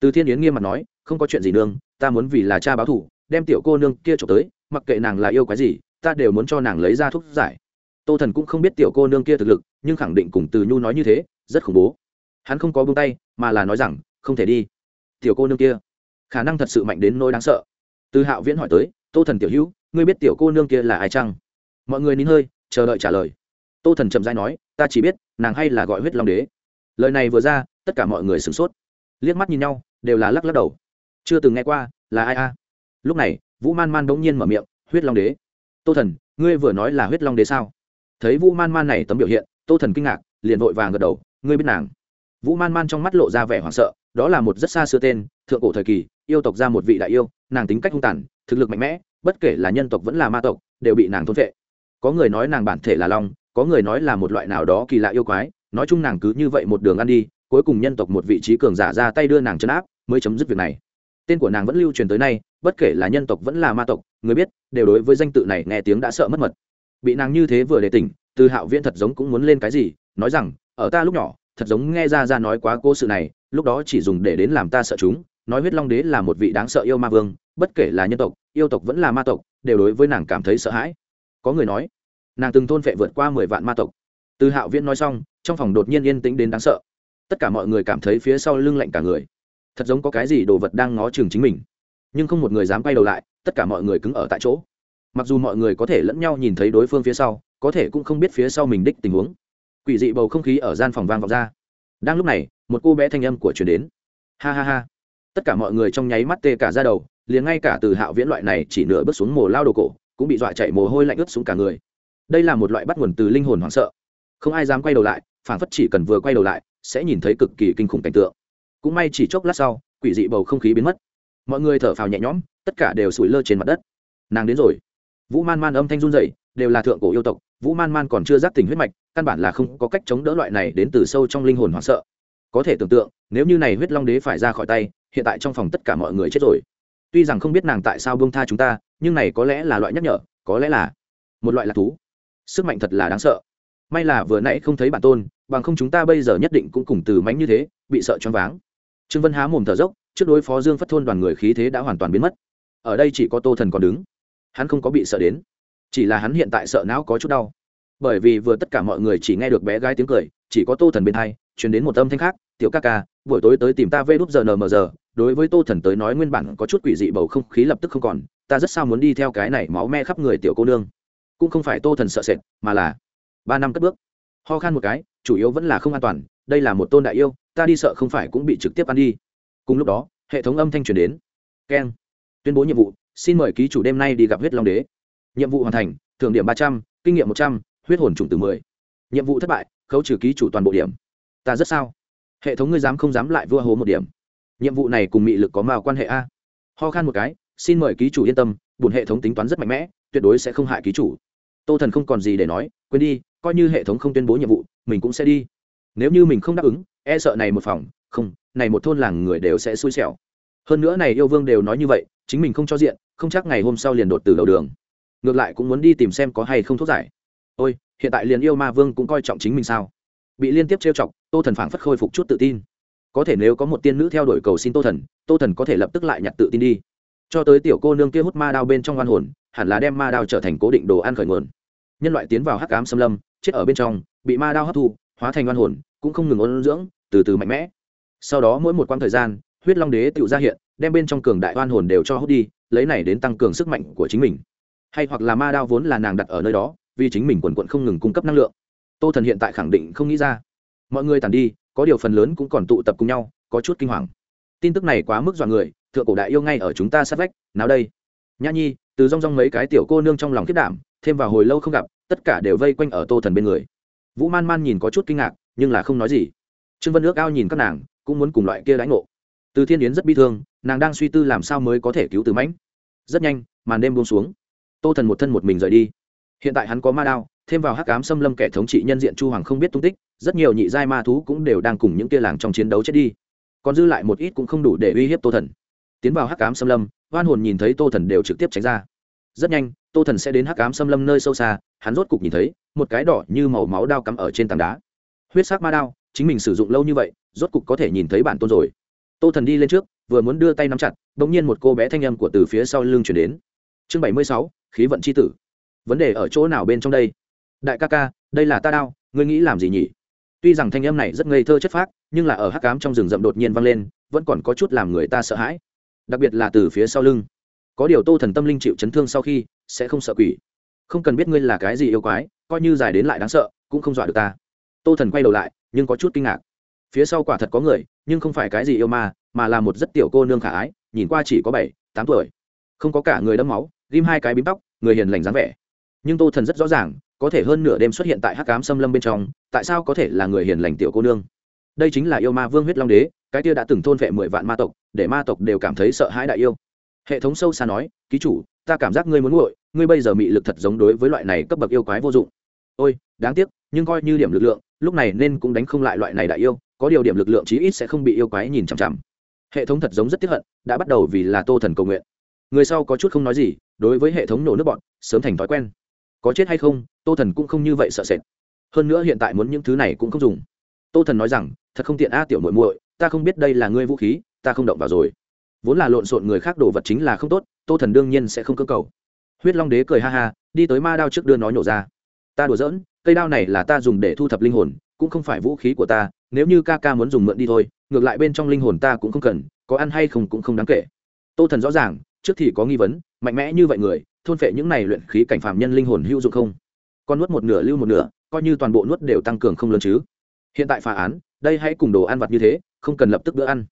Từ thiên yến nghiêm mặt nói, không có chuyện gì nương, ta muốn vì là cha báo thủ đem tiểu cô nương kia trộm tới, mặc kệ nàng là yêu cái gì, ta đều muốn cho nàng lấy ra thuốc giải. Tô thần cũng không biết tiểu cô nương kia thực lực, nhưng khẳng định cùng từ nhu nói như thế, rất khủng bố. Hắn không có buông tay, mà là nói rằng, không thể đi. Tiểu cô nương kia, khả năng thật sự mạnh đến nỗi đáng sợ. Từ hạo viễn hỏi tới, tô thần tiểu hữu, ngươi biết tiểu cô nương kia là ai chăng? Mọi người nín hơi, chờ đợi trả lời. Tô thần chậm dai nói, ta chỉ biết, nàng hay là gọi huyết long đế lời này vừa ra, tất cả mọi người sửng sốt. Liếc mắt nhìn nhau, đều là lắc lắc đầu. Chưa từng nghe qua, là ai a? Lúc này, vũ man man bỗng nhiên mở miệng, huyết long đế. Tô thần, ngươi vừa nói là huyết long đế sao? Thấy vũ man man này tấm biểu hiện, tô thần kinh ngạc, liền vội vàng gật đầu, ngươi biết nàng. Vũ man man trong mắt lộ ra vẻ hoảng sợ, đó là một rất xa xưa tên, thượng cổ thời kỳ, yêu tộc ra một vị đại yêu, nàng tính cách hung tàn, thực lực mạnh mẽ, bất kể là nhân tộc vẫn là ma tộc, đều bị nàng thôn vệ có người nói nàng bản thể là long, có người nói là một loại nào đó kỳ lạ yêu quái nói chung nàng cứ như vậy một đường ăn đi, cuối cùng nhân tộc một vị trí cường giả ra tay đưa nàng chấn áp, mới chấm dứt việc này. Tên của nàng vẫn lưu truyền tới nay, bất kể là nhân tộc vẫn là ma tộc, người biết, đều đối với danh tự này nghe tiếng đã sợ mất mật. Bị nàng như thế vừa để tỉnh, từ hạo viễn thật giống cũng muốn lên cái gì, nói rằng, ở ta lúc nhỏ, thật giống nghe ra ra nói quá cô sự này, lúc đó chỉ dùng để đến làm ta sợ chúng, nói huyết long đế là một vị đáng sợ yêu ma vương, bất kể là nhân tộc, yêu tộc vẫn là ma tộc, đều đối với nàng cảm thấy sợ hãi. Có người nói, nàng từng thôn phệ vượt qua mười vạn ma tộc từ hạo viễn nói xong, trong phòng đột nhiên yên tĩnh đến đáng sợ. Tất cả mọi người cảm thấy phía sau lưng lạnh cả người. Thật giống có cái gì đồ vật đang ngó chừng chính mình. Nhưng không một người dám quay đầu lại, tất cả mọi người cứng ở tại chỗ. Mặc dù mọi người có thể lẫn nhau nhìn thấy đối phương phía sau, có thể cũng không biết phía sau mình đích tình huống. Quỷ dị bầu không khí ở gian phòng vang vọng ra. Đang lúc này, một cô bé thanh âm của truyền đến. Ha ha ha. Tất cả mọi người trong nháy mắt tê cả ra đầu, liền ngay cả từ hạo viễn loại này chỉ nửa bước xuống mồ lao đồ cổ, cũng bị dọa chạy mồ hôi lạnh ướt xuống cả người. Đây là một loại bắt nguồn từ linh hồn hoảng sợ không ai dám quay đầu lại phản phất chỉ cần vừa quay đầu lại, sẽ nhìn thấy cực kỳ kinh khủng cảnh tượng. Cũng may chỉ chốc lát sau, quỷ dị bầu không khí biến mất. Mọi người thở phào nhẹ nhõm, tất cả đều sủi lơ trên mặt đất. Nàng đến rồi. Vũ man man âm thanh run rẩy, đều là thượng cổ yêu tộc, vũ man man còn chưa giác tình huyết mạch, căn bản là không có cách chống đỡ loại này đến từ sâu trong linh hồn hoảng sợ. Có thể tưởng tượng, nếu như này huyết long đế phải ra khỏi tay, hiện tại trong phòng tất cả mọi người chết rồi. Tuy rằng không biết nàng tại sao bông tha chúng ta, nhưng này có lẽ là loại nhắc nhở, có lẽ là một loại lạc thú. Sức mạnh thật là đáng sợ may là vừa nãy không thấy bản tôn, bằng không chúng ta bây giờ nhất định cũng cùng từ mánh như thế, bị sợ choáng váng. Trương vân há mồm thở dốc, trước đối phó dương phất thôn đoàn người khí thế đã hoàn toàn biến mất. Ở đây chỉ có tô thần còn đứng. Hắn không có bị sợ đến. Chỉ là hắn hiện tại sợ não có chút đau. Bởi vì vừa tất cả mọi người chỉ nghe được bé gái tiếng cười, chỉ có tô thần bên hai chuyển đến một âm thanh khác, tiểu ca ca, buổi tối tới tìm ta vê đúp giờ nờ mờ giờ. Đối với tô thần tới nói nguyên bản có chút quỷ dị bầu không khí lập tức không còn, ta rất sao muốn đi theo cái này máu me khắp người tiểu cô nương. Cũng không phải tô thần sợ sệt, mà là ba năm cất bước. Ho khan một cái, chủ yếu vẫn là không an toàn, đây là một tôn đại yêu, ta đi sợ không phải cũng bị trực tiếp ăn đi. Cùng lúc đó, hệ thống âm thanh truyền đến. Keng. Tuyên bố nhiệm vụ, xin mời ký chủ đêm nay đi gặp huyết long đế. Nhiệm vụ hoàn thành, thưởng điểm ba trăm, kinh nghiệm một trăm, huyết hồn trùng từ mười. Nhiệm vụ thất bại, khấu trừ ký chủ toàn bộ điểm. Ta rất sao? Hệ thống ngươi dám không dám lại vua hố một điểm. Nhiệm vụ này cùng mị lực có mào quan hệ a? Ho khan một cái, xin mời ký chủ yên tâm bùn hệ thống tính toán rất mạnh mẽ, tuyệt đối sẽ không hại ký chủ. Tô thần không còn gì để nói, quên đi coi như hệ thống không tuyên bố nhiệm vụ, mình cũng sẽ đi. Nếu như mình không đáp ứng e sợ này một phòng, không, này một thôn làng người đều sẽ xui xẻo. Hơn nữa này yêu vương đều nói như vậy, chính mình không cho diện, không chắc ngày hôm sau liền đột từ đầu đường. Ngược lại cũng muốn đi tìm xem có hay không thuốc giải. Ôi, hiện tại liền yêu ma vương cũng coi trọng chính mình sao? Bị liên tiếp trêu chọc, tô thần phảng phất khôi phục chút tự tin. Có thể nếu có một tiên nữ theo đuổi cầu xin tô thần tô thần có thể lập tức lại nhặt tự tin đi. Cho tới tiểu cô nương kia hút ma đao bên trong oan hồn, hẳn là đem ma đao trở thành cố định đồ ăn khởi nguồn. Nhân loại tiến vào hắc ám xâm lâm chết ở bên trong, bị ma đao hấp thu, hóa thành oan hồn, cũng không ngừng ôn dưỡng, từ từ mạnh mẽ. Sau đó mỗi một quãng thời gian, huyết long đế tự ra hiện, đem bên trong cường đại oan hồn đều cho hút đi, lấy này đến tăng cường sức mạnh của chính mình. Hay hoặc là ma đao vốn là nàng đặt ở nơi đó, vì chính mình quần quận không ngừng cung cấp năng lượng. Tô thần hiện tại khẳng định không nghĩ ra. Mọi người tàn đi, có điều phần lớn cũng còn tụ tập cùng nhau, có chút kinh hoàng. Tin tức này quá mức dọa người, thượng cổ đại yêu ngay ở chúng ta sát vách, nào đây? Nhã nhi, từ rong rong mấy cái tiểu cô nương trong lòng kết đảm, thêm vào hồi lâu không gặp tất cả đều vây quanh ở tô thần bên người. Vũ man man nhìn có chút kinh ngạc, nhưng là không nói gì. Trương vân ước ao nhìn các nàng, cũng muốn cùng loại kia đánh ngộ. Từ thiên yến rất bi thương, nàng đang suy tư làm sao mới có thể cứu từ mãnh. Rất nhanh, màn đêm buông xuống. Tô thần một thân một mình rời đi. Hiện tại hắn có ma đao, thêm vào hắc cám xâm lâm kẻ thống trị nhân diện chu hoàng không biết tung tích, rất nhiều nhị giai ma thú cũng đều đang cùng những kia làng trong chiến đấu chết đi. Còn dư lại một ít cũng không đủ để uy hiếp tô thần. Tiến vào hắc cám xâm lâm, oan hồn nhìn thấy tô thần đều trực tiếp tránh ra rất nhanh, tô thần sẽ đến hắc cám xâm lâm nơi sâu xa, hắn rốt cục nhìn thấy, một cái đỏ như màu máu đao cắm ở trên tảng đá. Huyết sắc ma đao, chính mình sử dụng lâu như vậy, rốt cục có thể nhìn thấy bản tôn rồi. Tô thần đi lên trước, vừa muốn đưa tay nắm chặt đ ỗ n g nhiên một cô bé thanh âm của từ phía sau lưng chuyển đến. Chương bảy mươi sáu, khí vận c h i tử. Vấn đề ở chỗ nào bên trong đây? Đại ca ca, đây là ta đao, ngươi nghĩ làm gì nhỉ? Tuy rằng thanh âm này rất ngây thơ chất phác, nhưng là ở hắc cám trong rừng rậm đột nhiên vang lên, vẫn còn có chút làm người ta sợ hãi. Đặc biệt là từ phía sau lưng có điều tô thần tâm linh chịu chấn thương sau khi, sẽ không sợ quỷ. Không cần biết ngươi là cái gì yêu quái, coi như dài đến lại đáng sợ, cũng không dọa được ta. Tô thần quay đầu lại, nhưng có chút kinh ngạc. Phía sau quả thật có người, nhưng không phải cái gì yêu ma, mà là một rất tiểu cô nương khả ái, nhìn qua chỉ có bảy, tám tuổi. Không có cả người đẫm máu, ghim hai cái bím tóc, người hiền lành dáng vẻ. Nhưng tô thần rất rõ ràng, có thể hơn nửa đêm xuất hiện tại hắc cám xâm lâm bên trong, tại sao có thể là người hiền lành tiểu cô nương? Đây chính là yêu ma vương huyết long đế, cái kia đã từng thôn vệ mười vạn ma tộc, để ma tộc đều cảm thấy sợ hãi đại yêu hệ thống sâu xa nói, ký chủ, ta cảm giác ngươi muốn nguội, ngươi bây giờ mị lực thật giống đối với loại này cấp bậc yêu quái vô dụng. Ôi, đáng tiếc, nhưng coi như điểm lực lượng, lúc này nên cũng đánh không lại loại này đại yêu, có điều điểm lực lượng chí ít sẽ không bị yêu quái nhìn chằm chằm. Hệ thống thật giống rất tiếp hận, đã bắt đầu vì là tô thần cầu nguyện. Người sau có chút không nói gì, đối với hệ thống nổ nước bọn, sớm thành thói quen. Có chết hay không, tô thần cũng không như vậy sợ sệt. Hơn nữa hiện tại muốn những thứ này cũng không dùng. Tô thần nói rằng, thật không tiện a, tiểu muội muội, ta không biết đây là ngươi vũ khí, ta không động vào rồi vốn là lộn xộn người khác đồ vật chính là không tốt, tô thần đương nhiên sẽ không cơ cầu. Huyết long đế cười ha ha, đi tới ma đao trước đưa nó nhổ ra. Ta đùa giỡn, cây đao này là ta dùng để thu thập linh hồn, cũng không phải vũ khí của ta, nếu như ca ca muốn dùng mượn đi thôi, ngược lại bên trong linh hồn ta cũng không cần, có ăn hay không cũng không đáng kể. Tô thần rõ ràng, trước thì có nghi vấn, mạnh mẽ như vậy người, thôn phệ những này luyện khí cảnh phạm nhân linh hồn hữu dụng không? Con nuốt một nửa lưu một nửa, coi như toàn bộ nuốt đều tăng cường không lớn chứ. Hiện tại phá án, đây hãy cùng đồ ăn vặt như thế, không cần lập tức bữa ăn.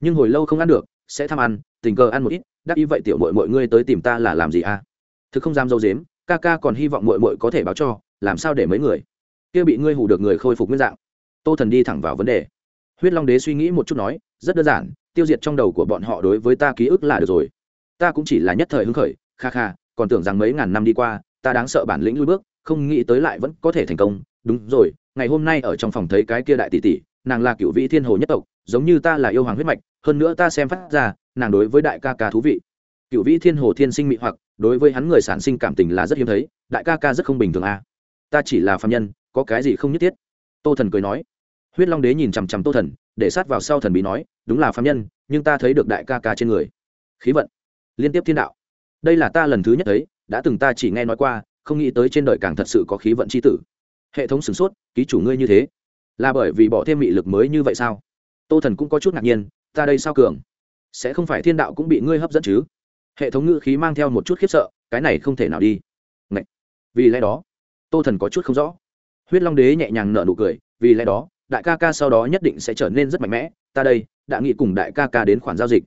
Nhưng hồi lâu không ăn được sẽ tham ăn, tình cờ ăn một ít, đắc ý vậy tiểu mội mọi ngươi tới tìm ta là làm gì à? Thực không dám dâu dếm, ca ca còn hy vọng mội mội có thể báo cho, làm sao để mấy người? Kia bị ngươi hủ được người khôi phục nguyên dạng. Tô thần đi thẳng vào vấn đề. Huyết long đế suy nghĩ một chút nói, rất đơn giản, tiêu diệt trong đầu của bọn họ đối với ta ký ức là được rồi. Ta cũng chỉ là nhất thời hứng khởi, kha kha, còn tưởng rằng mấy ngàn năm đi qua, ta đáng sợ bản lĩnh lui bước, không nghĩ tới lại vẫn có thể thành công. Đúng rồi, ngày hôm nay ở trong phòng thấy cái kia đại tỷ tỷ, nàng là cựu vị thiên hồ nhất tộc, giống như ta là yêu hoàng huyết mạch hơn nữa ta xem phát ra, nàng đối với đại ca ca thú vị. Cựu vĩ thiên hồ thiên sinh mị hoặc, đối với hắn người sản sinh cảm tình là rất hiếm thấy, đại ca ca rất không bình thường à. ta chỉ là phạm nhân, có cái gì không nhất thiết? Tô thần cười nói. Huyết long đế nhìn chằm chằm tô thần, để sát vào sau thần bí nói, đúng là phạm nhân, nhưng ta thấy được đại ca ca trên người. Khí vận. Liên tiếp thiên đạo. Đây là ta lần thứ nhất thấy, đã từng ta chỉ nghe nói qua, không nghĩ tới trên đời càng thật sự có khí vận c h i tử. Hệ thống sửng sốt, ký chủ ngươi như thế. Là bởi vì bỏ thêm mị lực mới như vậy sao? Tô thần cũng có chút ngạc nhiên ta đây sao cường? Sẽ không phải thiên đạo cũng bị ngươi hấp dẫn chứ? Hệ thống ngữ khí mang theo một chút khiếp sợ, cái này không thể nào đi. Ngậy! vì lẽ đó, tô thần có chút không rõ. Huyết long đế nhẹ nhàng nở nụ cười, vì lẽ đó, đại ca ca sau đó nhất định sẽ trở nên rất mạnh mẽ, ta đây, đã nghĩ cùng đại ca ca đến khoản giao dịch.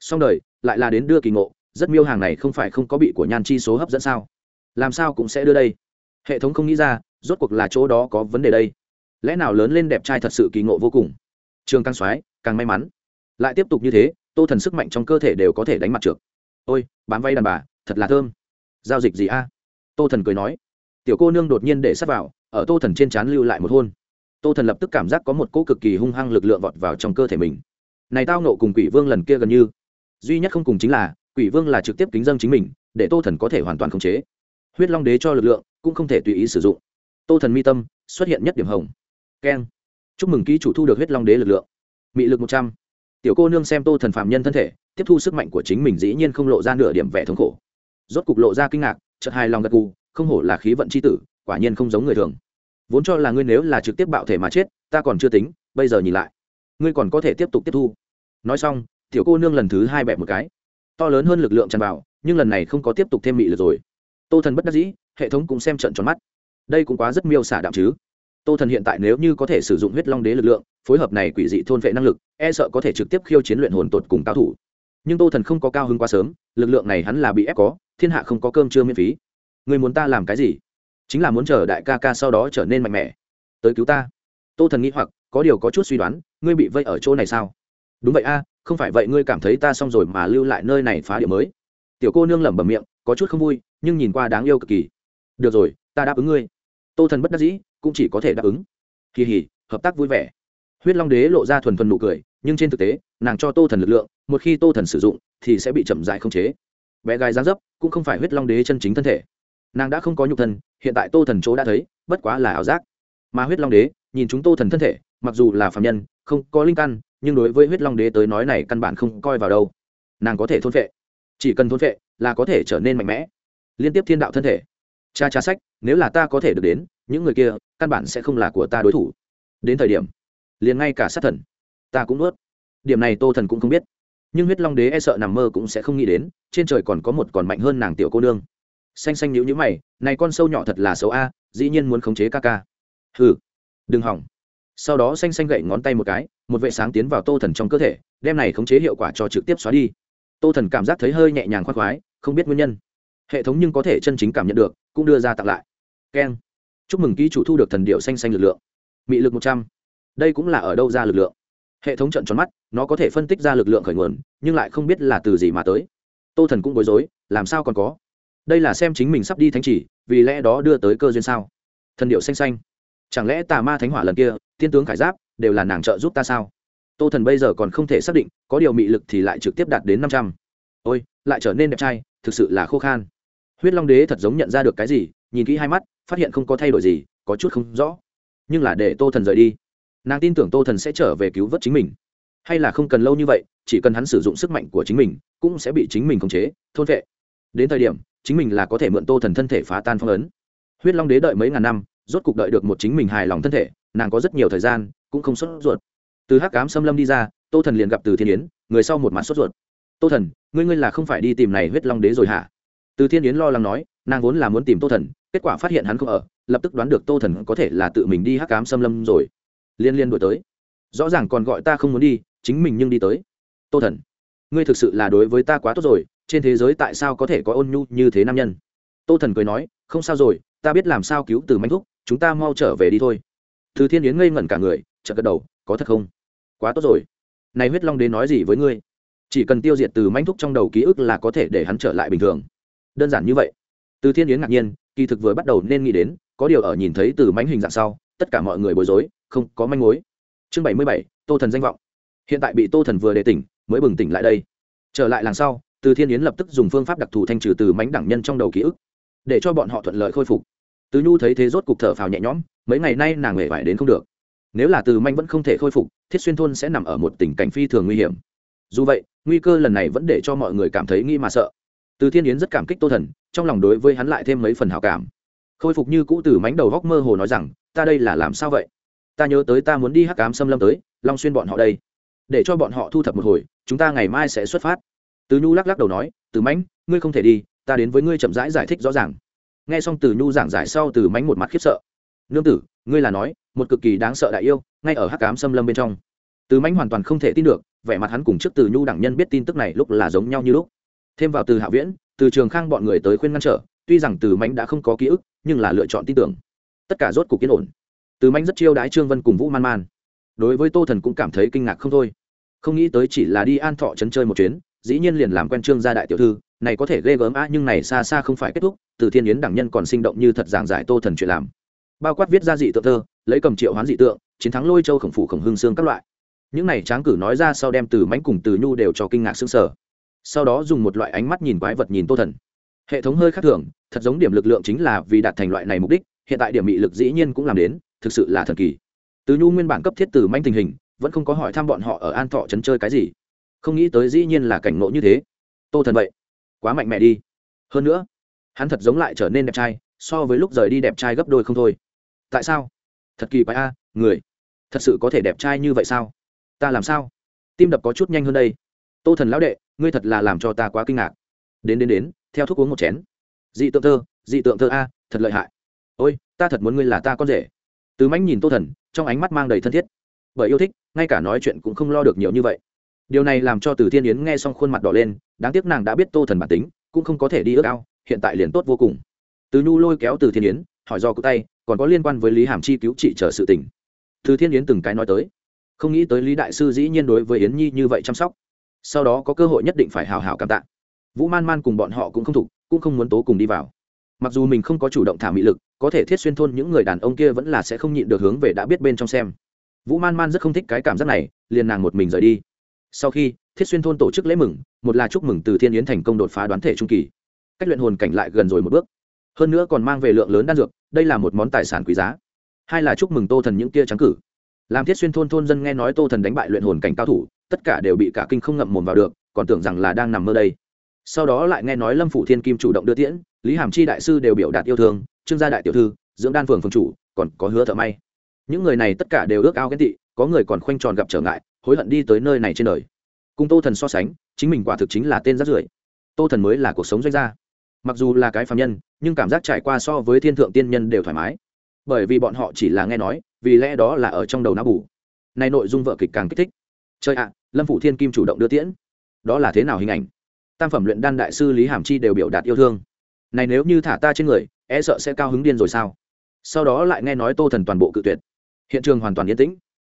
Xong đời, lại là đến đưa kỳ ngộ, rất miêu hàng này không phải không có bị của nhan chi số hấp dẫn sao? Làm sao cũng sẽ đưa đây. Hệ thống không nghĩ ra, rốt cuộc là chỗ đó có vấn đề đây. Lẽ nào lớn lên đẹp trai thật sự kỳ ngộ vô cùng? Trường càng soái, càng may mắn lại tiếp tục như thế, tô thần sức mạnh trong cơ thể đều có thể đánh mặt trượt. Ôi, bám vay đàn bà, thật là thơm. Giao dịch gì a? Tô thần cười nói. Tiểu cô nương đột nhiên để sắt vào, ở tô thần trên trán lưu lại một hôn. Tô thần lập tức cảm giác có một cỗ cực kỳ hung hăng lực lượng vọt vào trong cơ thể mình. Này tao nộ cùng quỷ vương lần kia gần như. Duy nhất không cùng chính là, quỷ vương là trực tiếp kính dân chính mình, để tô thần có thể hoàn toàn khống chế. Huyết long đế cho lực lượng, cũng không thể tùy ý sử dụng. Tô thần mi tâm, xuất hiện nhất điểm hồng. Keng. Chúc mừng ký chủ thu được huyết long đế lực lượng. Mị lực một trăm tiểu cô nương xem tô thần phạm nhân thân thể, tiếp thu sức mạnh của chính mình dĩ nhiên không lộ ra nửa điểm vẻ thống khổ. Rốt cục lộ ra kinh ngạc, chợt hài lòng gật gù, không hổ là khí vận c h i tử, quả nhiên không giống người thường. Vốn cho là ngươi nếu là trực tiếp bạo thể mà chết, ta còn chưa tính, bây giờ nhìn lại, ngươi còn có thể tiếp tục tiếp thu. Nói xong, tiểu cô nương lần thứ hai bẹp một cái. To lớn hơn lực lượng tràn vào, nhưng lần này không có tiếp tục thêm mị lực rồi. Tô thần bất đắc dĩ, hệ thống cũng xem trận tròn mắt. Đây cũng quá rất miêu xả đạm chứ tô thần hiện tại nếu như có thể sử dụng huyết long đế lực lượng, phối hợp này quỷ dị thôn vệ năng lực e sợ có thể trực tiếp khiêu chiến luyện hồn tột cùng cao thủ. Nhưng tô thần không có cao hơn quá sớm, lực lượng này hắn là bị ép có, thiên hạ không có cơm chưa miễn phí. Người muốn ta làm cái gì? Chính là muốn chờ đại ca ca sau đó trở nên mạnh mẽ. Tới cứu ta. Tô thần nghĩ hoặc, có điều có chút suy đoán, ngươi bị vây ở chỗ này sao? Đúng vậy a, không phải vậy ngươi cảm thấy ta xong rồi mà lưu lại nơi này phá địa mới. Tiểu cô nương lẩm bẩm miệng, có chút không vui, nhưng nhìn qua đáng yêu cực kỳ. Được rồi, ta đáp ứng ngươi. Tô thần bất đắc dĩ cũng chỉ có thể đáp ứng. Kỳ hỉ, hợp tác vui vẻ. Huyết long đế lộ ra thuần thuần nụ cười, nhưng trên thực tế, nàng cho tô thần lực lượng, một khi tô thần sử dụng, thì sẽ bị chậm dại không chế. Bé gái giáng dấp, cũng không phải huyết long đế chân chính thân thể. Nàng đã không có nhục thân, hiện tại tô thần chỗ đã thấy, bất quá là ảo giác. Mà huyết long đế, nhìn chúng tô thần thân thể, mặc dù là phạm nhân, không có linh căn, nhưng đối với huyết long đế tới nói này căn bản không coi vào đâu. Nàng có thể thôn vệ chỉ cần thôn vệ là có thể trở nên mạnh mẽ. Liên tiếp thiên đạo thân thể cha cha sách, nếu là ta có thể được đến, những người kia căn bản sẽ không là của ta đối thủ. Đến thời điểm, liền ngay cả sát thần, ta cũng nuốt. Điểm này tô thần cũng không biết. Nhưng huyết long đế e sợ nằm mơ cũng sẽ không nghĩ đến, trên trời còn có một còn mạnh hơn nàng tiểu cô nương. Xanh xanh nhữ nhữ mày, này con sâu nhỏ thật là xấu a, dĩ nhiên muốn khống chế ca ca. Hừ, đừng hỏng. Sau đó xanh xanh gậy ngón tay một cái, một vệ sáng tiến vào tô thần trong cơ thể, đem này khống chế hiệu quả cho trực tiếp xóa đi. Tô thần cảm giác thấy hơi nhẹ nhàng khoác khoái, không biết nguyên nhân hệ thống nhưng có thể chân chính cảm nhận được, cũng đưa ra tặng lại. Keng. Chúc mừng ký chủ thu được thần điệu xanh xanh lực lượng. Mị lực một trăm. Đây cũng là ở đâu ra lực lượng? Hệ thống trận tròn mắt, nó có thể phân tích ra lực lượng khởi nguồn, nhưng lại không biết là từ gì mà tới. Tô thần cũng bối rối, làm sao còn có? Đây là xem chính mình sắp đi thánh chỉ, vì lẽ đó đưa tới cơ duyên sao? Thần điệu xanh xanh. Chẳng lẽ tà ma thánh hỏa lần kia thiên tướng khải giáp, đều là nàng trợ giúp ta sao? Tô thần bây giờ còn không thể xác định, có điều mị lực thì lại trực tiếp đạt đến năm trăm. Ôi, lại trở nên đẹp trai, thực sự là khô khan huyết long đế thật giống nhận ra được cái gì, nhìn kỹ hai mắt, phát hiện không có thay đổi gì, có chút không rõ. Nhưng là để tô thần rời đi. Nàng tin tưởng tô thần sẽ trở về cứu vớt chính mình. Hay là không cần lâu như vậy, chỉ cần hắn sử dụng sức mạnh của chính mình, cũng sẽ bị chính mình khống chế, thôn vệ. Đến thời điểm, chính mình là có thể mượn tô thần thân thể phá tan phong ấn. Huyết long đế đợi mấy ngàn năm, rốt cục đợi được một chính mình hài lòng thân thể, nàng có rất nhiều thời gian, cũng không sốt ruột. Từ hắc cám xâm lâm đi ra, tô thần liền gặp từ thiên yến, người sau một mặt sốt ruột. Tô thần, ngươi ngươi là không phải đi tìm này huyết long đế rồi hả? Từ thiên yến lo lắng nói, nàng vốn là muốn tìm tô thần, kết quả phát hiện hắn không ở, lập tức đoán được tô thần có thể là tự mình đi hắc cám xâm lâm rồi. Liên liên đổi tới. Rõ ràng còn gọi ta không muốn đi, chính mình nhưng đi tới. Tô thần, ngươi thực sự là đối với ta quá tốt rồi, trên thế giới tại sao có thể có ôn nhu như thế nam nhân? Tô thần cười nói, không sao rồi, ta biết làm sao cứu từ manh thúc, chúng ta mau trở về đi thôi. Từ thiên yến ngây ngẩn cả người, chợt gật đầu, có thật không? Quá tốt rồi. Này huyết long đến nói gì với ngươi? Chỉ cần tiêu diệt từ manh thúc trong đầu ký ức là có thể để hắn trở lại bình thường đơn giản như vậy. Từ thiên yến ngạc nhiên, kỳ thực vừa bắt đầu nên nghĩ đến, có điều ở nhìn thấy từ mánh hình dạng sau, tất cả mọi người bối rối, không có manh mối. Chương bảy mươi bảy, tô thần danh vọng. Hiện tại bị tô thần vừa đề tỉnh, mới bừng tỉnh lại đây. Trở lại làng sau, từ thiên yến lập tức dùng phương pháp đặc thù thanh trừ từ mánh đẳng nhân trong đầu ký ức, để cho bọn họ thuận lợi khôi phục. Từ nhu thấy thế rốt cục thở phào nhẹ nhõm, mấy ngày nay nàng hề vải đến không được. Nếu là từ manh vẫn không thể khôi phục, thiết xuyên thôn sẽ nằm ở một tình cảnh phi thường nguy hiểm. Dù vậy, nguy cơ lần này vẫn để cho mọi người cảm thấy nghi mà sợ từ thiên yến rất cảm kích tô thần trong lòng đối với hắn lại thêm mấy phần hào cảm. Khôi phục như cũ từ mánh đầu góc mơ hồ nói rằng ta đây là làm sao vậy? Ta nhớ tới ta muốn đi hắc cám xâm lâm tới long xuyên bọn họ đây. Để cho bọn họ thu thập một hồi chúng ta ngày mai sẽ xuất phát. Từ nhu lắc lắc đầu nói từ mánh ngươi không thể đi ta đến với ngươi chậm rãi giải, giải thích rõ ràng. Nghe xong từ nhu giảng giải sau từ mánh một mặt khiếp sợ. Nương tử ngươi là nói một cực kỳ đáng sợ đại yêu ngay ở hắc cám xâm lâm bên trong. Từ mánh hoàn toàn không thể tin được vẻ mặt hắn cùng trước từ nhu đẳng nhân biết tin tức này lúc là giống nhau như lúc thêm vào từ hạ viễn, từ trường khang bọn người tới khuyên ngăn trở, tuy rằng từ mánh đã không có ký ức, nhưng là lựa chọn tin tưởng. Tất cả rốt cuộc yên ổn. Từ mánh rất chiêu đái trương vân cùng vũ man man. Đối với tô thần cũng cảm thấy kinh ngạc không thôi. Không nghĩ tới chỉ là đi an thọ trấn chơi một chuyến, dĩ nhiên liền làm quen trương gia đại tiểu thư, này có thể ghê gớm a nhưng này xa xa không phải kết thúc, từ thiên yến đẳng nhân còn sinh động như thật giảng giải tô thần chuyện làm. Bao quát viết ra dị tượng thơ, lấy cầm triệu hoán dị tượng, chiến thắng lôi châu khổng phủ khổng hương xương các loại. Những này tráng cử nói ra sau đem từ mánh cùng từ nhu đều cho kinh ngạc xương sở sau đó dùng một loại ánh mắt nhìn quái vật nhìn tô thần. Hệ thống hơi khác thường, thật giống điểm lực lượng chính là vì đạt thành loại này mục đích, hiện tại điểm mị lực dĩ nhiên cũng làm đến, thực sự là thần kỳ. Từ nhu nguyên bản cấp thiết từ manh tình hình, vẫn không có hỏi thăm bọn họ ở an thọ trấn chơi cái gì. Không nghĩ tới dĩ nhiên là cảnh ngộ như thế. Tô thần vậy, quá mạnh mẽ đi. Hơn nữa, hắn thật giống lại trở nên đẹp trai, so với lúc rời đi đẹp trai gấp đôi không thôi. Tại sao? Thật kỳ quái a, người, thật sự có thể đẹp trai như vậy sao? Ta làm sao? Tim đập có chút nhanh hơn đây tô thần lão đệ, ngươi thật là làm cho ta quá kinh ngạc. Đến đến đến, theo thuốc uống một chén. Dị tượng thơ, dị tượng thơ a, thật lợi hại. Ôi, ta thật muốn ngươi là ta con rể. Từ mánh nhìn tô thần, trong ánh mắt mang đầy thân thiết. Bởi yêu thích, ngay cả nói chuyện cũng không lo được nhiều như vậy. Điều này làm cho từ thiên yến nghe xong khuôn mặt đỏ lên, đáng tiếc nàng đã biết tô thần bản tính, cũng không có thể đi ước ao, hiện tại liền tốt vô cùng. Từ nhu lôi kéo từ thiên yến, hỏi do cụ tay, còn có liên quan với lý hàm chi cứu trị trở sự tình. Từ thiên yến từng cái nói tới. Không nghĩ tới lý đại sư dĩ nhiên đối với yến nhi như vậy chăm sóc sau đó có cơ hội nhất định phải hào hào cảm tạ. Vũ man man cùng bọn họ cũng không thục, cũng không muốn tố cùng đi vào. Mặc dù mình không có chủ động thả mị lực, có thể thiết xuyên thôn những người đàn ông kia vẫn là sẽ không nhịn được hướng về đã biết bên trong xem. Vũ man man rất không thích cái cảm giác này, liền nàng một mình rời đi. Sau khi thiết xuyên thôn tổ chức lễ mừng, một là chúc mừng từ thiên yến thành công đột phá đoán thể trung kỳ. Cách luyện hồn cảnh lại gần rồi một bước. Hơn nữa còn mang về lượng lớn đan dược, đây là một món tài sản quý giá. Hai là chúc mừng tô thần những kia trắng cử. Làm thiết xuyên thôn thôn dân nghe nói tô thần đánh bại luyện hồn cảnh cao thủ tất cả đều bị cả kinh không ngậm mồm vào được, còn tưởng rằng là đang nằm mơ đây. Sau đó lại nghe nói lâm phủ thiên kim chủ động đưa tiễn, lý hàm chi đại sư đều biểu đạt yêu thương, trương gia đại tiểu thư, dưỡng đan phường phường chủ, còn có hứa thợ may. Những người này tất cả đều ước ao ghen tị, có người còn khoanh tròn gặp trở ngại, hối hận đi tới nơi này trên đời. Cùng tô thần so sánh, chính mình quả thực chính là tên rát rưởi. Tô thần mới là cuộc sống doanh gia. Mặc dù là cái phạm nhân, nhưng cảm giác trải qua so với thiên thượng tiên nhân đều thoải mái. Bởi vì bọn họ chỉ là nghe nói, vì lẽ đó là ở trong đầu não bù. Nay nội dung vợ kịch càng kích thích. Chơi ạ lâm phủ thiên kim chủ động đưa tiễn đó là thế nào hình ảnh tam phẩm luyện đan đại sư lý hàm chi đều biểu đạt yêu thương này nếu như thả ta trên người e sợ sẽ cao hứng điên rồi sao sau đó lại nghe nói tô thần toàn bộ cự tuyệt hiện trường hoàn toàn yên tĩnh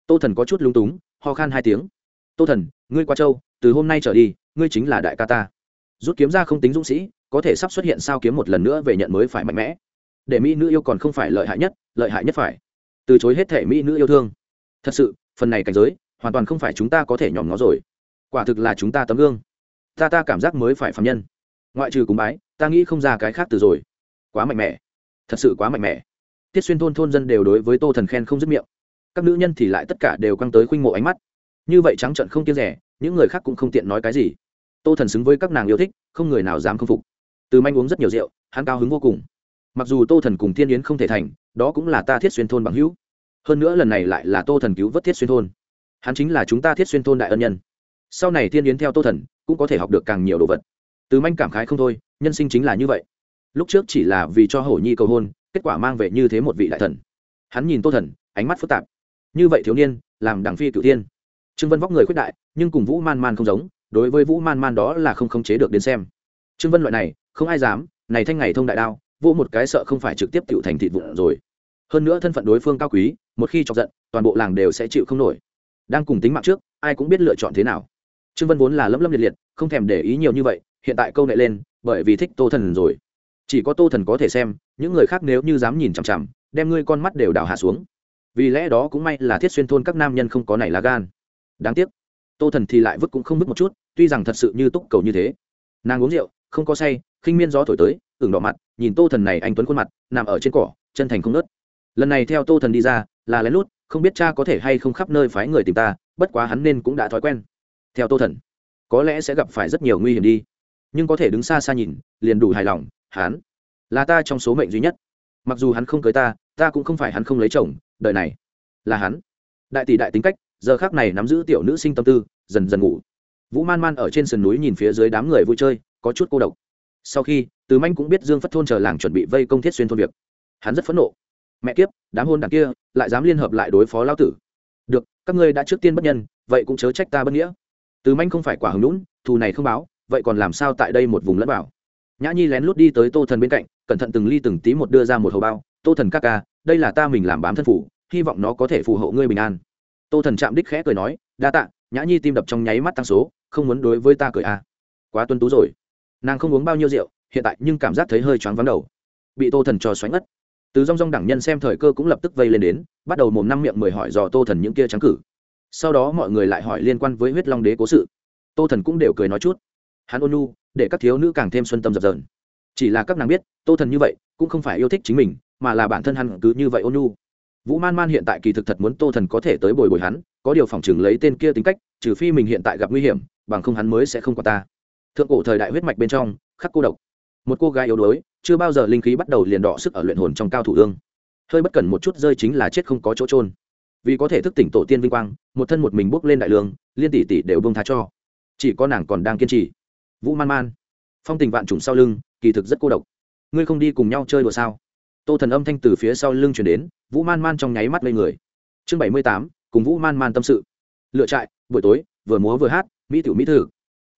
tô thần có chút lung túng ho khan hai tiếng tô thần ngươi qua châu từ hôm nay trở đi ngươi chính là đại ca ta rút kiếm ra không tính dũng sĩ có thể sắp xuất hiện sao kiếm một lần nữa về nhận mới phải mạnh mẽ để mỹ nữ yêu còn không phải lợi hại nhất lợi hại nhất phải từ chối hết thể mỹ nữ yêu thương thật sự phần này cảnh giới hoàn toàn không phải chúng ta có thể nhòm nó rồi. Quả thực là chúng ta tấm gương. Ta ta cảm giác mới phải phạm nhân. Ngoại trừ cúng bái, ta nghĩ không ra cái khác từ rồi. Quá mạnh mẽ. Thật sự quá mạnh mẽ. Tiết xuyên thôn thôn dân đều đối với tô thần khen không dứt miệng. Các nữ nhân thì lại tất cả đều căng tới khuynh mộ ánh mắt. Như vậy trắng trận không tiếc rẻ, những người khác cũng không tiện nói cái gì. Tô thần xứng với các nàng yêu thích, không người nào dám k phục. Từ manh uống rất nhiều rượu, hắn cao hứng vô cùng. Mặc dù tô thần cùng thiên yến không thể thành, đó cũng là ta thiết xuyên thôn bằng hữu. Hơn nữa lần này lại là tô thần cứu vớt thiết xuyên thôn hắn chính là chúng ta thiết xuyên thôn đại ân nhân. Sau này thiên yến theo tô thần cũng có thể học được càng nhiều đồ vật. Từ manh cảm khái không thôi nhân sinh chính là như vậy. Lúc trước chỉ là vì cho hổ nhi cầu hôn kết quả mang về như thế một vị đại thần. Hắn nhìn tô thần ánh mắt phức tạp. Như vậy thiếu niên làm đảng phi cửu tiên, trương vân vóc người khuyết đại nhưng cùng vũ man man không giống đối với vũ man man đó là không khống chế được đến xem. Trương vân loại này không ai dám này thanh ngày thông đại đao vô một cái sợ không phải trực tiếp cựu thành thịt vụn rồi. Hơn nữa thân phận đối phương cao quý một khi chọc giận toàn bộ làng đều sẽ chịu không nổi đang cùng tính mạng trước, ai cũng biết lựa chọn thế nào. Trương vân vốn là lấm lấm liệt liệt, không thèm để ý nhiều như vậy, hiện tại câu nệ lên, bởi vì thích tô thần rồi. Chỉ có tô thần có thể xem, những người khác nếu như dám nhìn chằm chằm, đem ngươi con mắt đều đào hạ xuống. Vì lẽ đó cũng may là thiết xuyên thôn các nam nhân không có này lá gan. Đáng tiếc, tô thần thì lại vứt cũng không vứt một chút, tuy rằng thật sự như túc cầu như thế. Nàng uống rượu, không có say, khinh miên gió thổi tới tưởng đỏ mặt, nhìn tô thần này anh tuấn khuôn mặt, nằm ở trên cỏ, chân thành không nớt lần này theo tô thần đi ra, là lén lút không biết cha có thể hay không khắp nơi phái người tìm ta, bất quá hắn nên cũng đã thói quen. Theo tô thần, có lẽ sẽ gặp phải rất nhiều nguy hiểm đi. Nhưng có thể đứng xa xa nhìn, liền đủ hài lòng, hắn là ta trong số mệnh duy nhất. Mặc dù hắn không cưới ta ta cũng không phải hắn không lấy chồng, đời này là hắn. Đại tỷ đại tính cách, giờ khác này nắm giữ tiểu nữ sinh tâm tư, dần dần ngủ. Vũ man man ở trên sườn núi nhìn phía dưới đám người vui chơi, có chút cô độc. Sau khi, từ manh cũng biết dương phất thôn chờ làng chuẩn bị vây công thiết xuyên thôn việc. Hắn rất phẫn nộ mẹ kiếp, đám hôn đằng kia lại dám liên hợp lại đối phó lao tử. Được, các ngươi đã trước tiên bất nhân, vậy cũng chớ trách ta bất nghĩa. Từ manh không phải quả hứng lũn thù này không báo, vậy còn làm sao tại đây một vùng lẫn vào? Nhã nhi lén lút đi tới tô thần bên cạnh, cẩn thận từng ly từng tí một đưa ra một hầu bao. Tô thần ca ca, đây là ta mình làm bám thân phủ, hy vọng nó có thể phù hộ ngươi bình an. Tô thần chạm đích khẽ cười nói, đa tạ, nhã nhi tim đập trong nháy mắt tăng số, không muốn đối với ta cười à. quá tuân tú rồi. Nàng không uống bao nhiêu rượu, hiện tại nhưng cảm giác thấy hơi choáng vắng đầu. Bị tô thần cho xoáy ngất từ rong rong đẳng nhân xem thời cơ cũng lập tức vây lên đến, bắt đầu mồm năm miệng mười hỏi dò tô thần những kia trắng cử. Sau đó mọi người lại hỏi liên quan với huyết long đế cố sự. Tô thần cũng đều cười nói chút. Hắn ôn nu để các thiếu nữ càng thêm xuân tâm dập dờn. Chỉ là các nàng biết, tô thần như vậy, cũng không phải yêu thích chính mình, mà là bản thân hắn cứ như vậy ôn nu vũ man man hiện tại kỳ thực thật muốn tô thần có thể tới bồi bồi hắn, có điều phòng chừng lấy tên kia tính cách, trừ phi mình hiện tại gặp nguy hiểm, bằng không hắn mới sẽ không có ta. Thượng cổ thời đại huyết mạch bên trong, khắc cô độc. Một cô gái yếu đuối chưa bao giờ linh khí bắt đầu liền đọ sức ở luyện hồn trong cao thủ ương. Hơi bất cần một chút rơi chính là chết không có chỗ trôn vì có thể thức tỉnh tổ tiên vinh quang, một thân một mình bước lên đại lương, liên tỷ tỷ đều bông tha cho. Chỉ có nàng còn đang kiên trì. Vũ man man, phong tình vạn trùng sau lưng, kỳ thực rất cô độc. Ngươi không đi cùng nhau chơi đùa sao? Tô thần âm thanh từ phía sau lưng chuyển đến, vũ man man trong nháy mắt lên người. Chương bảy mươi tám, cùng vũ man man tâm sự. Lựa trại, buổi tối, vừa múa vừa hát, mỹ tiểu mỹ thư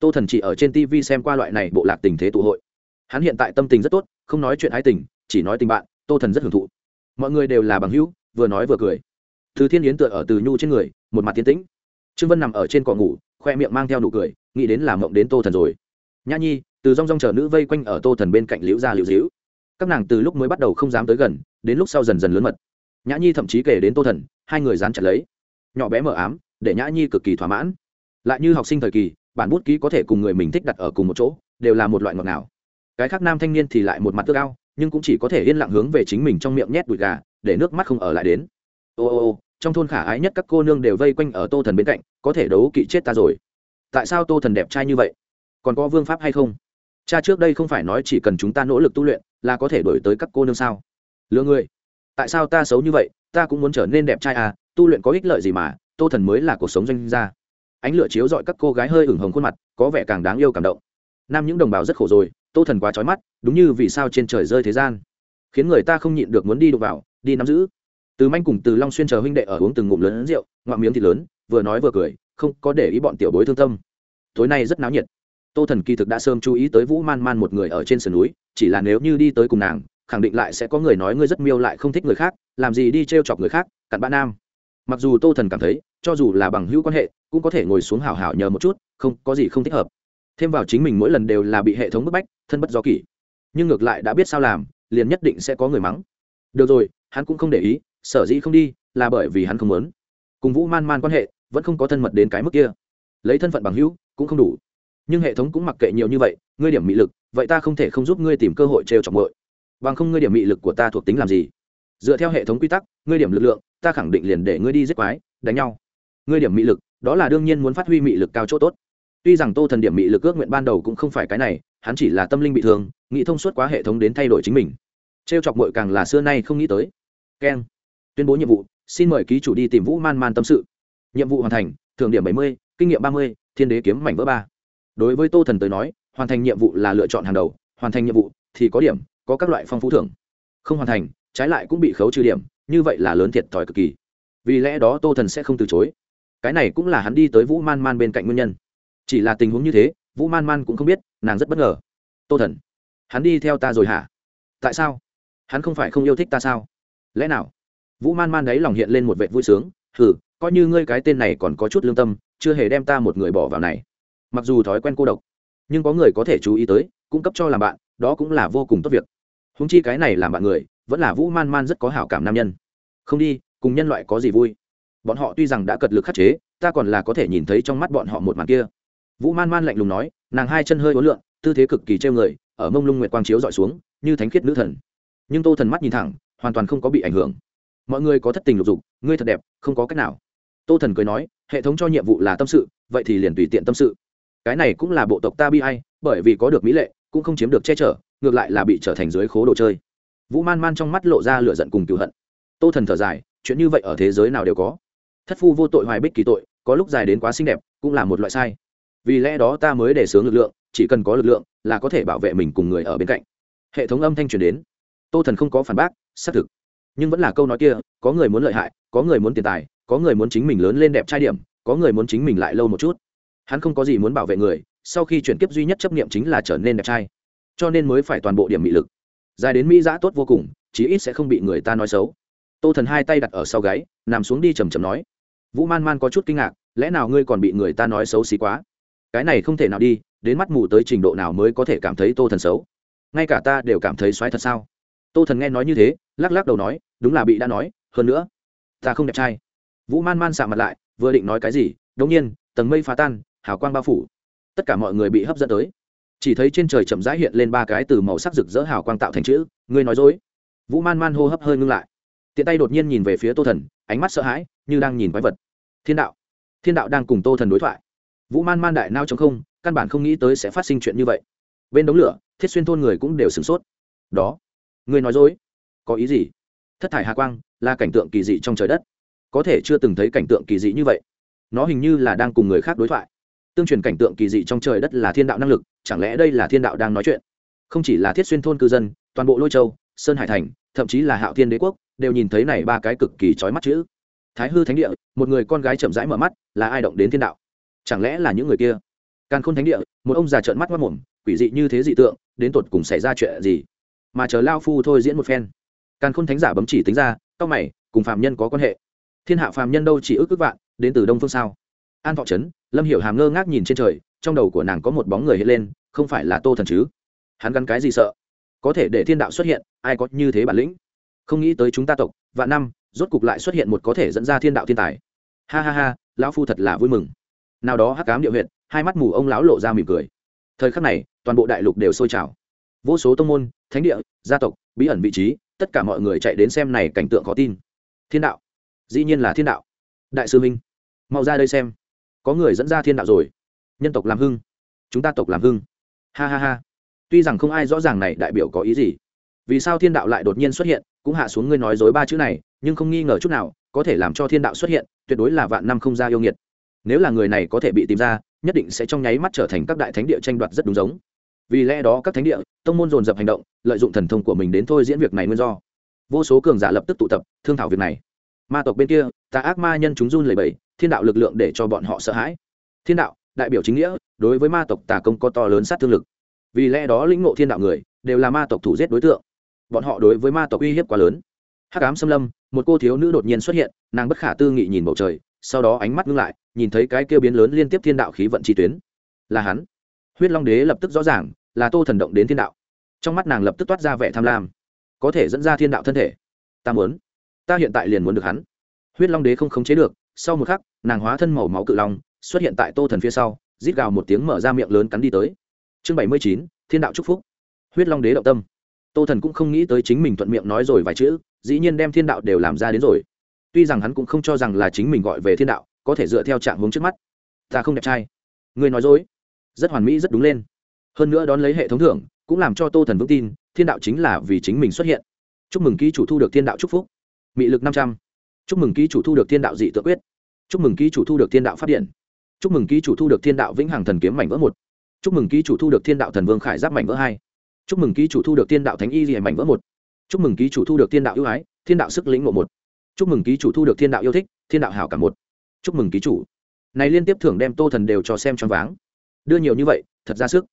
tô thần chỉ ở trên tv xem qua loại này bộ lạc tình thế tụ hội hắn hiện tại tâm tình rất tốt, không nói chuyện ái tình, chỉ nói tình bạn, tô thần rất hưởng thụ. Mọi người đều là bằng hữu, vừa nói vừa cười. Từ thiên yến tựa ở từ nhu trên người, một mặt tiến tĩnh. Trương vân nằm ở trên cỏ ngủ, khoe miệng mang theo nụ cười, nghĩ đến làm mộng đến tô thần rồi. Nhã nhi, từ rong rong chờ nữ vây quanh ở tô thần bên cạnh liễu ra liễu dĩu. Các nàng từ lúc mới bắt đầu không dám tới gần, đến lúc sau dần dần lớn mật. Nhã nhi thậm chí kể đến tô thần, hai người dán chặt lấy. Nhỏ bé mờ ám, để nhã nhi cực kỳ thỏa mãn. Lại như học sinh thời kỳ, bản bút ký có thể cùng người mình thích đặt ở cùng một chỗ, đều là một loại ngọt ngào cái khác nam thanh niên thì lại một mặt tước ao, nhưng cũng chỉ có thể yên lặng hướng về chính mình trong miệng nhét bụi gà, để nước mắt không ở lại đến. Ô ô ô, trong thôn khả ái nhất các cô nương đều vây quanh ở tô thần bên cạnh, có thể đấu kỵ chết ta rồi. Tại sao tô thần đẹp trai như vậy? Còn có vương pháp hay không? Cha trước đây không phải nói chỉ cần chúng ta nỗ lực tu luyện, là có thể đổi tới các cô nương sao? Lừa người, tại sao ta xấu như vậy? Ta cũng muốn trở nên đẹp trai à tu luyện có ích lợi gì mà, tô thần mới là cuộc sống doanh gia. Ánh lửa chiếu dọi các cô gái hơi ửng hồng khuôn mặt, có vẻ càng đáng yêu cảm động. Nam những đồng bào rất khổ rồi tô thần quá trói mắt, đúng như vì sao trên trời rơi thế gian. Khiến người ta không nhịn được muốn đi đụng vào, đi nắm giữ. Từ manh cùng từ long xuyên chờ huynh đệ ở uống từng ngụm lớn rượu ngoạm miếng thì lớn, vừa nói vừa cười, không có để ý bọn tiểu bối thương tâm. Tối nay rất náo nhiệt. Tô thần kỳ thực đã sớm chú ý tới vũ man man một người ở trên sườn núi, chỉ là nếu như đi tới cùng nàng, khẳng định lại sẽ có người nói ngươi rất miêu lại không thích người khác, làm gì đi t r e o chọc người khác, cặn bã nam. Mặc dù tô thần cảm thấy, cho dù là bằng hữu quan hệ, cũng có thể ngồi xuống hào hào nhờ một chút, không, có gì không thích hợp. Thêm vào chính mình mỗi lần đều là bị hệ thống bức bách thân bất do kỷ. Nhưng ngược lại đã biết sao làm, liền nhất định sẽ có người mắng. Được rồi, hắn cũng không để ý, sở dĩ không đi, là bởi vì hắn không muốn. Cùng vũ man man quan hệ, vẫn không có thân mật đến cái mức kia. Lấy thân phận bằng hữu, cũng không đủ. Nhưng hệ thống cũng mặc kệ nhiều như vậy, ngươi điểm mị lực, vậy ta không thể không giúp ngươi tìm cơ hội trêu chọc mội bằng không ngươi điểm mị lực của ta thuộc tính làm gì? Dựa theo hệ thống quy tắc, ngươi điểm lực lượng, ta khẳng định liền để ngươi đi giết quái, đánh nhau. Ngươi điểm mị lực, đó là đương nhiên muốn phát huy mị lực cao chỗ tốt tuy rằng tô thần điểm mị lực ước nguyện ban đầu cũng không phải cái này, hắn chỉ là tâm linh bị thương, nghĩ thông suốt quá hệ thống đến thay đổi chính mình. T r e o chọc mội càng là xưa nay không nghĩ tới. Keng. Tuyên bố nhiệm vụ, xin mời ký chủ đi tìm vũ man man tâm sự. Nhiệm vụ hoàn thành thường điểm bảy mươi, kinh nghiệm ba mươi, thiên đế kiếm mảnh vỡ ba. Đối với tô thần tới nói, hoàn thành nhiệm vụ là lựa chọn hàng đầu, hoàn thành nhiệm vụ thì có điểm, có các loại phong phú thưởng. Không hoàn thành, trái lại cũng bị khấu trừ điểm, như vậy là lớn thiệt thòi cực kỳ. Vì lẽ đó tô thần sẽ không từ chối. Cái này cũng là hắn đi tới vũ man man bên cạnh nguyên nhân chỉ là tình huống như thế, vũ man man cũng không biết, nàng rất bất ngờ. Tô thần, hắn đi theo ta rồi hả? Tại sao? Hắn không phải không yêu thích ta sao? Lẽ nào? Vũ man man đấy lòng hiện lên một vệ vui sướng. Hừ, coi như ngươi cái tên này còn có chút lương tâm, chưa hề đem ta một người bỏ vào này. Mặc dù thói quen cô độc, nhưng có người có thể chú ý tới, cung cấp cho làm bạn, đó cũng là vô cùng tốt việc. Húng chi cái này làm bạn người, vẫn là vũ man man rất có hảo cảm nam nhân. Không đi, cùng nhân loại có gì vui? Bọn họ tuy rằng đã cật lực khắc chế, ta còn là có thể nhìn thấy trong mắt bọn họ một màn kia vũ man man lạnh lùng nói, nàng hai chân hơi ố lượn, tư thế cực kỳ treo người, ở mông lung nguyệt quang chiếu dọi xuống, như thánh khiết nữ thần. Nhưng tô thần mắt nhìn thẳng, hoàn toàn không có bị ảnh hưởng. Mọi người có thất tình lục dục, ngươi thật đẹp, không có cách nào. Tô thần cười nói, hệ thống cho nhiệm vụ là tâm sự, vậy thì liền tùy tiện tâm sự. Cái này cũng là bộ tộc ta bi hay bởi vì có được mỹ lệ, cũng không chiếm được che chở, ngược lại là bị trở thành dưới khố đồ chơi. Vũ man man trong mắt lộ ra lửa giận cùng cựu hận. Tô thần thở dài, chuyện như vậy ở thế giới nào đều có. Thất phu vô tội hoài bích kỳ tội, có lúc dài đến quá xinh đẹp, cũng là một loại sai vì lẽ đó ta mới để sướng lực lượng, chỉ cần có lực lượng là có thể bảo vệ mình cùng người ở bên cạnh. Hệ thống âm thanh truyền đến. Tô thần không có phản bác, xác thực. Nhưng vẫn là câu nói kia, có người muốn lợi hại, có người muốn tiền tài, có người muốn chính mình lớn lên đẹp trai điểm, có người muốn chính mình lại lâu một chút. Hắn không có gì muốn bảo vệ người, sau khi chuyển kiếp duy nhất chấp niệm chính là trở nên đẹp trai. Cho nên mới phải toàn bộ điểm mị lực. Dài đến mỹ giã tốt vô cùng, chí ít sẽ không bị người ta nói xấu. Tô thần hai tay đặt ở sau gáy, nằm xuống đi chầm chầm nói. Vũ man man có chút kinh ngạc, lẽ nào ngươi còn bị người ta nói xấu xí quá? Cái này không thể nào đi, đến mắt mù tới trình độ nào mới có thể cảm thấy tô thần xấu? Ngay cả ta đều cảm thấy xoáy thật sao? Tô thần nghe nói như thế, lắc lắc đầu nói, đúng là bị đã nói, hơn nữa, ta không đẹp trai. Vũ man man sạ mặt lại, vừa định nói cái gì đ ỗ n g nhiên, tầng mây phá tan, hào quang bao phủ. Tất cả mọi người bị hấp dẫn tới. Chỉ thấy trên trời chậm rãi hiện lên ba cái từ màu sắc rực rỡ hào quang tạo thành chữ, ngươi nói dối. Vũ man man hô hấp hơi ngưng lại. Tiện tay đột nhiên nhìn về phía tô thần, ánh mắt sợ hãi, như đang nhìn quái vật. Thiên đạo. Thiên đạo đang cùng tô thần đối thoại vũ man man đại nao chống không, căn bản không nghĩ tới sẽ phát sinh chuyện như vậy. Bên đống lửa, thiết xuyên thôn người cũng đều sửng sốt. Đó, người nói dối? Có ý gì? Thất thải hà quang, là cảnh tượng kỳ dị trong trời đất. Có thể chưa từng thấy cảnh tượng kỳ dị như vậy. Nó hình như là đang cùng người khác đối thoại. Tương truyền cảnh tượng kỳ dị trong trời đất là thiên đạo năng lực, chẳng lẽ đây là thiên đạo đang nói chuyện? Không chỉ là thiết xuyên thôn cư dân, toàn bộ lôi châu, sơn hải thành, thậm chí là hạo thiên đế quốc, đều nhìn thấy này ba cái cực kỳ trói mắt chữ. Thái hư thánh địa, một người con gái chậm rãi mở mắt, là ai động đến thiên đạo? Chẳng lẽ là những người kia? Càn khôn thánh địa, một ông già trợn mắt mất mồm, quỷ dị như thế dị tượng, đến tột cùng xảy ra chuyện gì? Mà chờ lao phu thôi diễn một phen. Càn khôn thánh giả bấm chỉ tính ra tóc mày, cùng phạm nhân có quan hệ? Thiên hạ phạm nhân đâu chỉ ước ước vạn, đến từ đông phương sao? An thọ trấn, lâm hiểu hàm ngơ ngác nhìn trên trời, trong đầu của nàng có một bóng người hiện lên, không phải là tô thần chứ? Hắn gắn cái gì sợ? Có thể để thiên đạo xuất hiện, ai có như thế bản lĩnh? Không nghĩ tới chúng ta tộc, vạn năm, rốt cục lại xuất hiện một có thể dẫn ra thiên đạo thiên tài. Ha ha ha, lão phu thật là vui mừng nào đó hắc cám điệu huyệt, hai mắt mù ông lão lộ ra mỉm cười. Thời khắc này, toàn bộ đại lục đều sôi trào. Vô số tông môn, thánh địa, gia tộc, bí ẩn vị trí, tất cả mọi người chạy đến xem này cảnh tượng khó tin. Thiên đạo. Dĩ nhiên là thiên đạo. Đại sư minh, mau ra đây xem. Có người dẫn ra thiên đạo rồi. Nhân tộc làm hưng. Chúng ta tộc làm hưng. Ha ha ha. Tuy rằng không ai rõ ràng này đại biểu có ý gì. Vì sao thiên đạo lại đột nhiên xuất hiện, cũng hạ xuống ngươi nói dối ba chữ này, nhưng không nghi ngờ chút nào, có thể làm cho thiên đạo xuất hiện, tuyệt đối là vạn năm không ra yêu nghiệt nếu là người này có thể bị tìm ra, nhất định sẽ trong nháy mắt trở thành các đại thánh địa tranh đoạt rất đúng giống. Vì lẽ đó các thánh địa, tông môn dồn dập hành động, lợi dụng thần thông của mình đến thôi diễn việc này nguyên do. Vô số cường giả lập tức tụ tập, thương thảo việc này. Ma tộc bên kia ta ác ma nhân chúng run lẩy bẩy, thiên đạo lực lượng để cho bọn họ sợ hãi. Thiên đạo, đại biểu chính nghĩa, đối với ma tộc tà công có to lớn sát thương lực. Vì lẽ đó lĩnh ngộ thiên đạo người, đều là ma tộc thủ giết đối tượng. Bọn họ đối với ma tộc uy hiếp quá lớn. Hắc ám xâm lâm, một cô thiếu nữ đột nhiên xuất hiện, nàng bất khả tư nghị nhìn bầu trời sau đó ánh mắt ngưng lại, nhìn thấy cái kêu biến lớn liên tiếp thiên đạo khí vận chi tuyến. Là hắn. Huyết long đế lập tức rõ ràng, là tô thần động đến thiên đạo. Trong mắt nàng lập tức toát ra vẻ tham lam. Có thể dẫn ra thiên đạo thân thể. Ta muốn. Ta hiện tại liền muốn được hắn. Huyết long đế không khống chế được, sau một khắc, nàng hóa thân màu máu cự long, xuất hiện tại tô thần phía sau, rít gào một tiếng mở ra miệng lớn cắn đi tới. Chương bảy mươi chín, thiên đạo c phúc. Huyết long đế động tâm. Tô thần cũng không nghĩ tới chính mình thuận miệng nói rồi vài chữ, dĩ nhiên đem thiên đạo đều làm ra đến rồi tuy rằng hắn cũng không cho rằng là chính mình gọi về thiên đạo, có thể dựa theo trạng hướng trước mắt. Ta không đẹp trai. Ngươi nói dối. Rất hoàn mỹ, rất đúng lên. Hơn nữa đón lấy hệ thống thưởng, cũng làm cho tô thần vững tin, thiên đạo chính là vì chính mình xuất hiện. Chúc mừng ký chủ thu được thiên đạo chúc phúc. Mị lực năm trăm. Chúc mừng ký chủ thu được thiên đạo dị tự quyết. Chúc mừng ký chủ thu được thiên đạo phát điện. Chúc mừng ký chủ thu được thiên đạo vĩnh hằng thần kiếm mảnh vỡ một. Chúc mừng ký chủ thu được thiên đạo thần vương khải giáp mảnh vỡ hai. Chúc mừng ký chủ thu được thiên đạo thánh y dị mảnh vỡ một. Chúc mừng ký chủ thu được thiên đạo ưu ái, thiên đạo sức lĩnh ngộ một chúc mừng ký chủ thu được thiên đạo yêu thích, thiên đạo hảo cả một. Chúc mừng ký chủ. Này liên tiếp thưởng đem tô thần đều cho xem cho váng. Đưa nhiều như vậy, thật ra sức.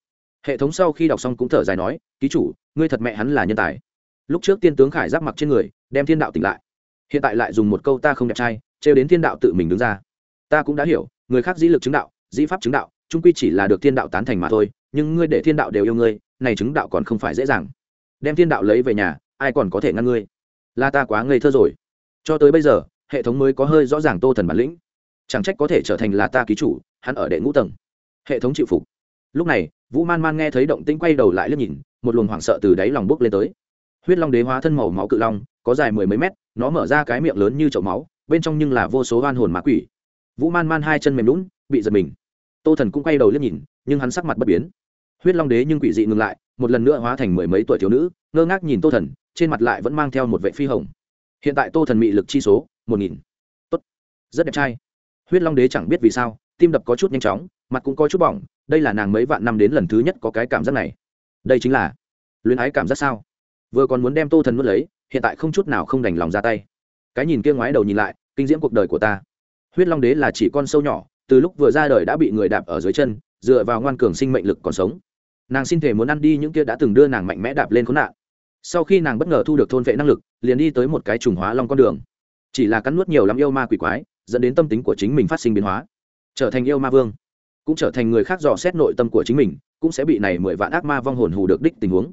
Hệ thống sau khi đọc xong cũng thở dài nói, ký chủ, ngươi thật mẹ hắn là nhân tài. Lúc trước tiên tướng khải giáp mặc trên người, đem thiên đạo tỉnh lại. Hiện tại lại dùng một câu ta không đẹp trai, trêu đến thiên đạo tự mình đứng ra. Ta cũng đã hiểu, người khác dĩ lực chứng đạo, dĩ pháp chứng đạo trung quy chỉ là được thiên đạo tán thành mà thôi, nhưng ngươi để thiên đạo đều yêu ngươi, này chứng đạo còn không phải dễ dàng. Đem thiên đạo lấy về nhà, ai còn có thể ngăn ngươi? La ta quá ngây thơ rồi cho tới bây giờ, hệ thống mới có hơi rõ ràng tô thần bản lĩnh. Chẳng trách có thể trở thành là ta ký chủ, hắn ở đệ ngũ tầng. Hệ thống chịu phục. Lúc này, vũ man man nghe thấy động tĩnh quay đầu lại liếc nhìn, một luồng hoảng sợ từ đáy lòng bước lên tới. Huyết long đế hóa thân màu máu cự long, có dài mười mấy mét, nó mở ra cái miệng lớn như chậu máu, bên trong nhưng là vô số oan hồn ma quỷ. Vũ man man hai chân mềm lún bị giật mình. Tô thần cũng quay đầu liếc nhìn, nhưng hắn sắc mặt bất biến. Huyết long đế nhưng quỷ dị ngừng lại, một lần nữa hóa thành mười mấy tuổi thiếu nữ, ngơ ngác nhìn tô thần, trên mặt lại vẫn mang theo một vệ phi hồng hiện tại tô thần mị lực chi số, một nghìn. Tốt. Rất đẹp trai. Huyết long đế chẳng biết vì sao, tim đập có chút nhanh chóng, mặt cũng có chút bỏng, đây là nàng mấy vạn năm đến lần thứ nhất có cái cảm giác này. Đây chính là luyến ái cảm giác sao? Vừa còn muốn đem tô thần mất lấy, hiện tại không chút nào không đành lòng ra tay. Cái nhìn kia ngoái đầu nhìn lại, kinh diễm cuộc đời của ta. Huyết long đế là chỉ con sâu nhỏ, từ lúc vừa ra đời đã bị người đạp ở dưới chân, dựa vào ngoan cường sinh mệnh lực còn sống. Nàng xin thể muốn ăn đi những kia đã từng đưa nàng mạnh mẽ đạp lên khốn nạn sau khi nàng bất ngờ thu được thôn vệ năng lực, liền đi tới một cái trùng hóa long con đường. Chỉ là cắn nuốt nhiều lắm yêu ma quỷ quái, dẫn đến tâm tính của chính mình phát sinh biến hóa. Trở thành yêu ma vương, cũng trở thành người khác dò xét nội tâm của chính mình, cũng sẽ bị này mười vạn ác ma vong hồn hù được đích tình huống.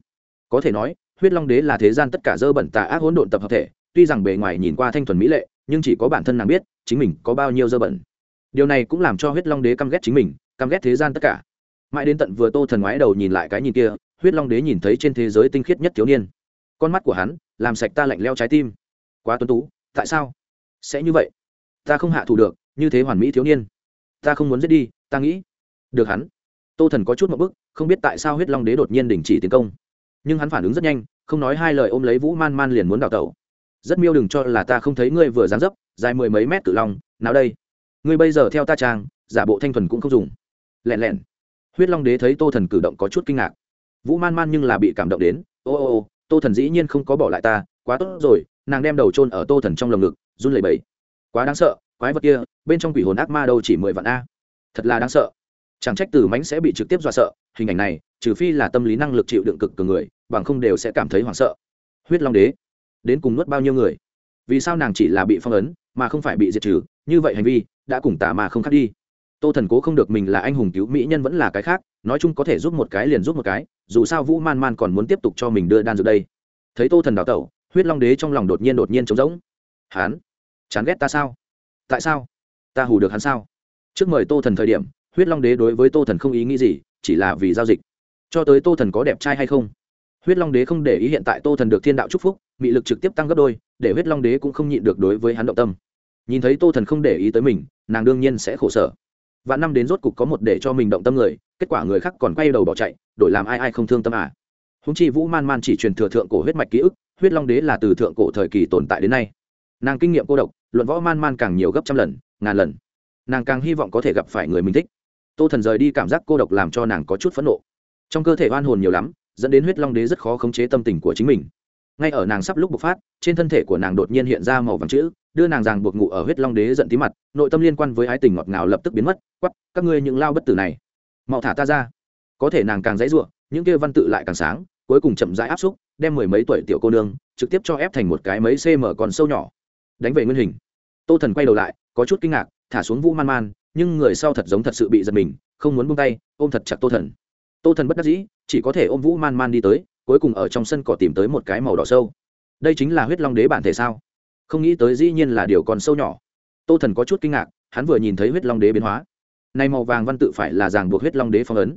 Có thể nói, huyết long đế là thế gian tất cả dơ bẩn tà ác hỗn độn tập hợp thể, tuy rằng bề ngoài nhìn qua thanh thuần mỹ lệ, nhưng chỉ có bản thân nàng biết, chính mình có bao nhiêu dơ bẩn. Điều này cũng làm cho huyết long đế căm ghét chính mình, căm ghét thế gian tất cả. Mãi đến tận vừa tô thần ngoái đầu nhìn lại cái nhìn kia, huyết long đế nhìn thấy trên thế giới tinh khiết nhất thiếu niên con mắt của hắn làm sạch ta lạnh leo trái tim. Quá tuấn tú, tại sao? Sẽ như vậy. Ta không hạ thủ được, như thế hoàn mỹ thiếu niên. Ta không muốn giết đi, ta nghĩ. Được hắn. Tô thần có chút một bức, không biết tại sao huyết long đế đột nhiên đình chỉ tiến công. Nhưng hắn phản ứng rất nhanh, không nói hai lời ôm lấy vũ man man liền muốn đào tẩu. Rất miêu đừng cho là ta không thấy ngươi vừa dán dấp, dài mười mấy mét cự long, nào đây? Ngươi bây giờ theo ta trang, giả bộ thanh thuần cũng không dùng. Lẹn lẹn. Huyết long đế thấy tô thần cử động có chút kinh ngạc. Vũ man man nhưng là bị cảm động đến, ô ô ô tô thần dĩ nhiên không có bỏ lại ta, quá tốt rồi, nàng đem đầu trôn ở tô thần trong lồng ngực, run lẩy bẩy. Quá đáng sợ, quái vật kia, bên trong quỷ hồn ác ma đâu chỉ mười vạn a. Thật là đáng sợ. Chẳng trách từ mánh sẽ bị trực tiếp dọa sợ, hình ảnh này, trừ phi là tâm lý năng lực chịu đựng cực cường người, bằng không đều sẽ cảm thấy hoảng sợ. Huyết long đế, đến cùng nuốt bao nhiêu người? Vì sao nàng chỉ là bị phong ấn, mà không phải bị diệt trừ? Như vậy hành vi, đã cùng tả mà không khác đi. Tô thần cố không được mình là anh hùng cứu mỹ nhân vẫn là cái khác nói chung có thể giúp một cái liền giúp một cái, dù sao vũ man man còn muốn tiếp tục cho mình đưa đan dược đây. Thấy tô thần đào tẩu, huyết long đế trong lòng đột nhiên đột nhiên trống rỗng. Hán chán ghét ta sao? Tại sao? Ta hù được hắn sao? Trước mời tô thần thời điểm, huyết long đế đối với tô thần không ý nghĩ gì, chỉ là vì giao dịch. Cho tới tô thần có đẹp trai hay không? Huyết long đế không để ý hiện tại tô thần được thiên đạo chúc phúc bị lực trực tiếp tăng gấp đôi, để huyết long đế cũng không nhịn được đối với hắn động tâm. Nhìn thấy tô thần không để ý tới mình, nàng đương nhiên sẽ khổ sở vạn năm đến rốt cục có một để cho mình động tâm người, kết quả người khác còn quay đầu bỏ chạy, đổi làm ai ai không thương tâm à. Húng chi vũ man man chỉ truyền thừa thượng cổ huyết mạch ký ức, huyết long đế là từ thượng cổ thời kỳ tồn tại đến nay. Nàng kinh nghiệm cô độc, luận võ man man càng nhiều gấp trăm lần, ngàn lần. Nàng càng hy vọng có thể gặp phải người mình thích. Tô thần rời đi cảm giác cô độc làm cho nàng có chút phẫn nộ. Trong cơ thể oan hồn nhiều lắm, dẫn đến huyết long đế rất khó khống chế tâm tình của chính mình ngay ở nàng sắp lúc bộc phát, trên thân thể của nàng đột nhiên hiện ra màu vàng chữ, đưa nàng ràng buộc ngụ ở huyết long đế giận tí mặt, nội tâm liên quan với ái tình ngọt ngào lập tức biến mất quắp các ngươi những lao bất tử này. Mau thả ta ra. Có thể nàng càng dãy ruộng, những kia văn tự lại càng sáng, cuối cùng chậm rãi áp xúc, đem mười mấy tuổi tiểu cô nương, trực tiếp cho ép thành một cái mấy cm còn sâu nhỏ. Đánh về nguyên hình. Tô thần quay đầu lại, có chút kinh ngạc, thả xuống vũ man man, nhưng người sau thật giống thật sự bị giật mình, không muốn buông tay, ôm thật chặt tô thần. Tô thần bất đắc dĩ, chỉ có thể ôm vũ man man đi tới cuối cùng ở trong sân cỏ tìm tới một cái màu đỏ sâu. Đây chính là huyết long đế bản thể sao? Không nghĩ tới dĩ nhiên là điều còn sâu nhỏ. Tô thần có chút kinh ngạc, hắn vừa nhìn thấy huyết long đế biến hóa. Nay màu vàng văn tự phải là ràng buộc huyết long đế phong ấn.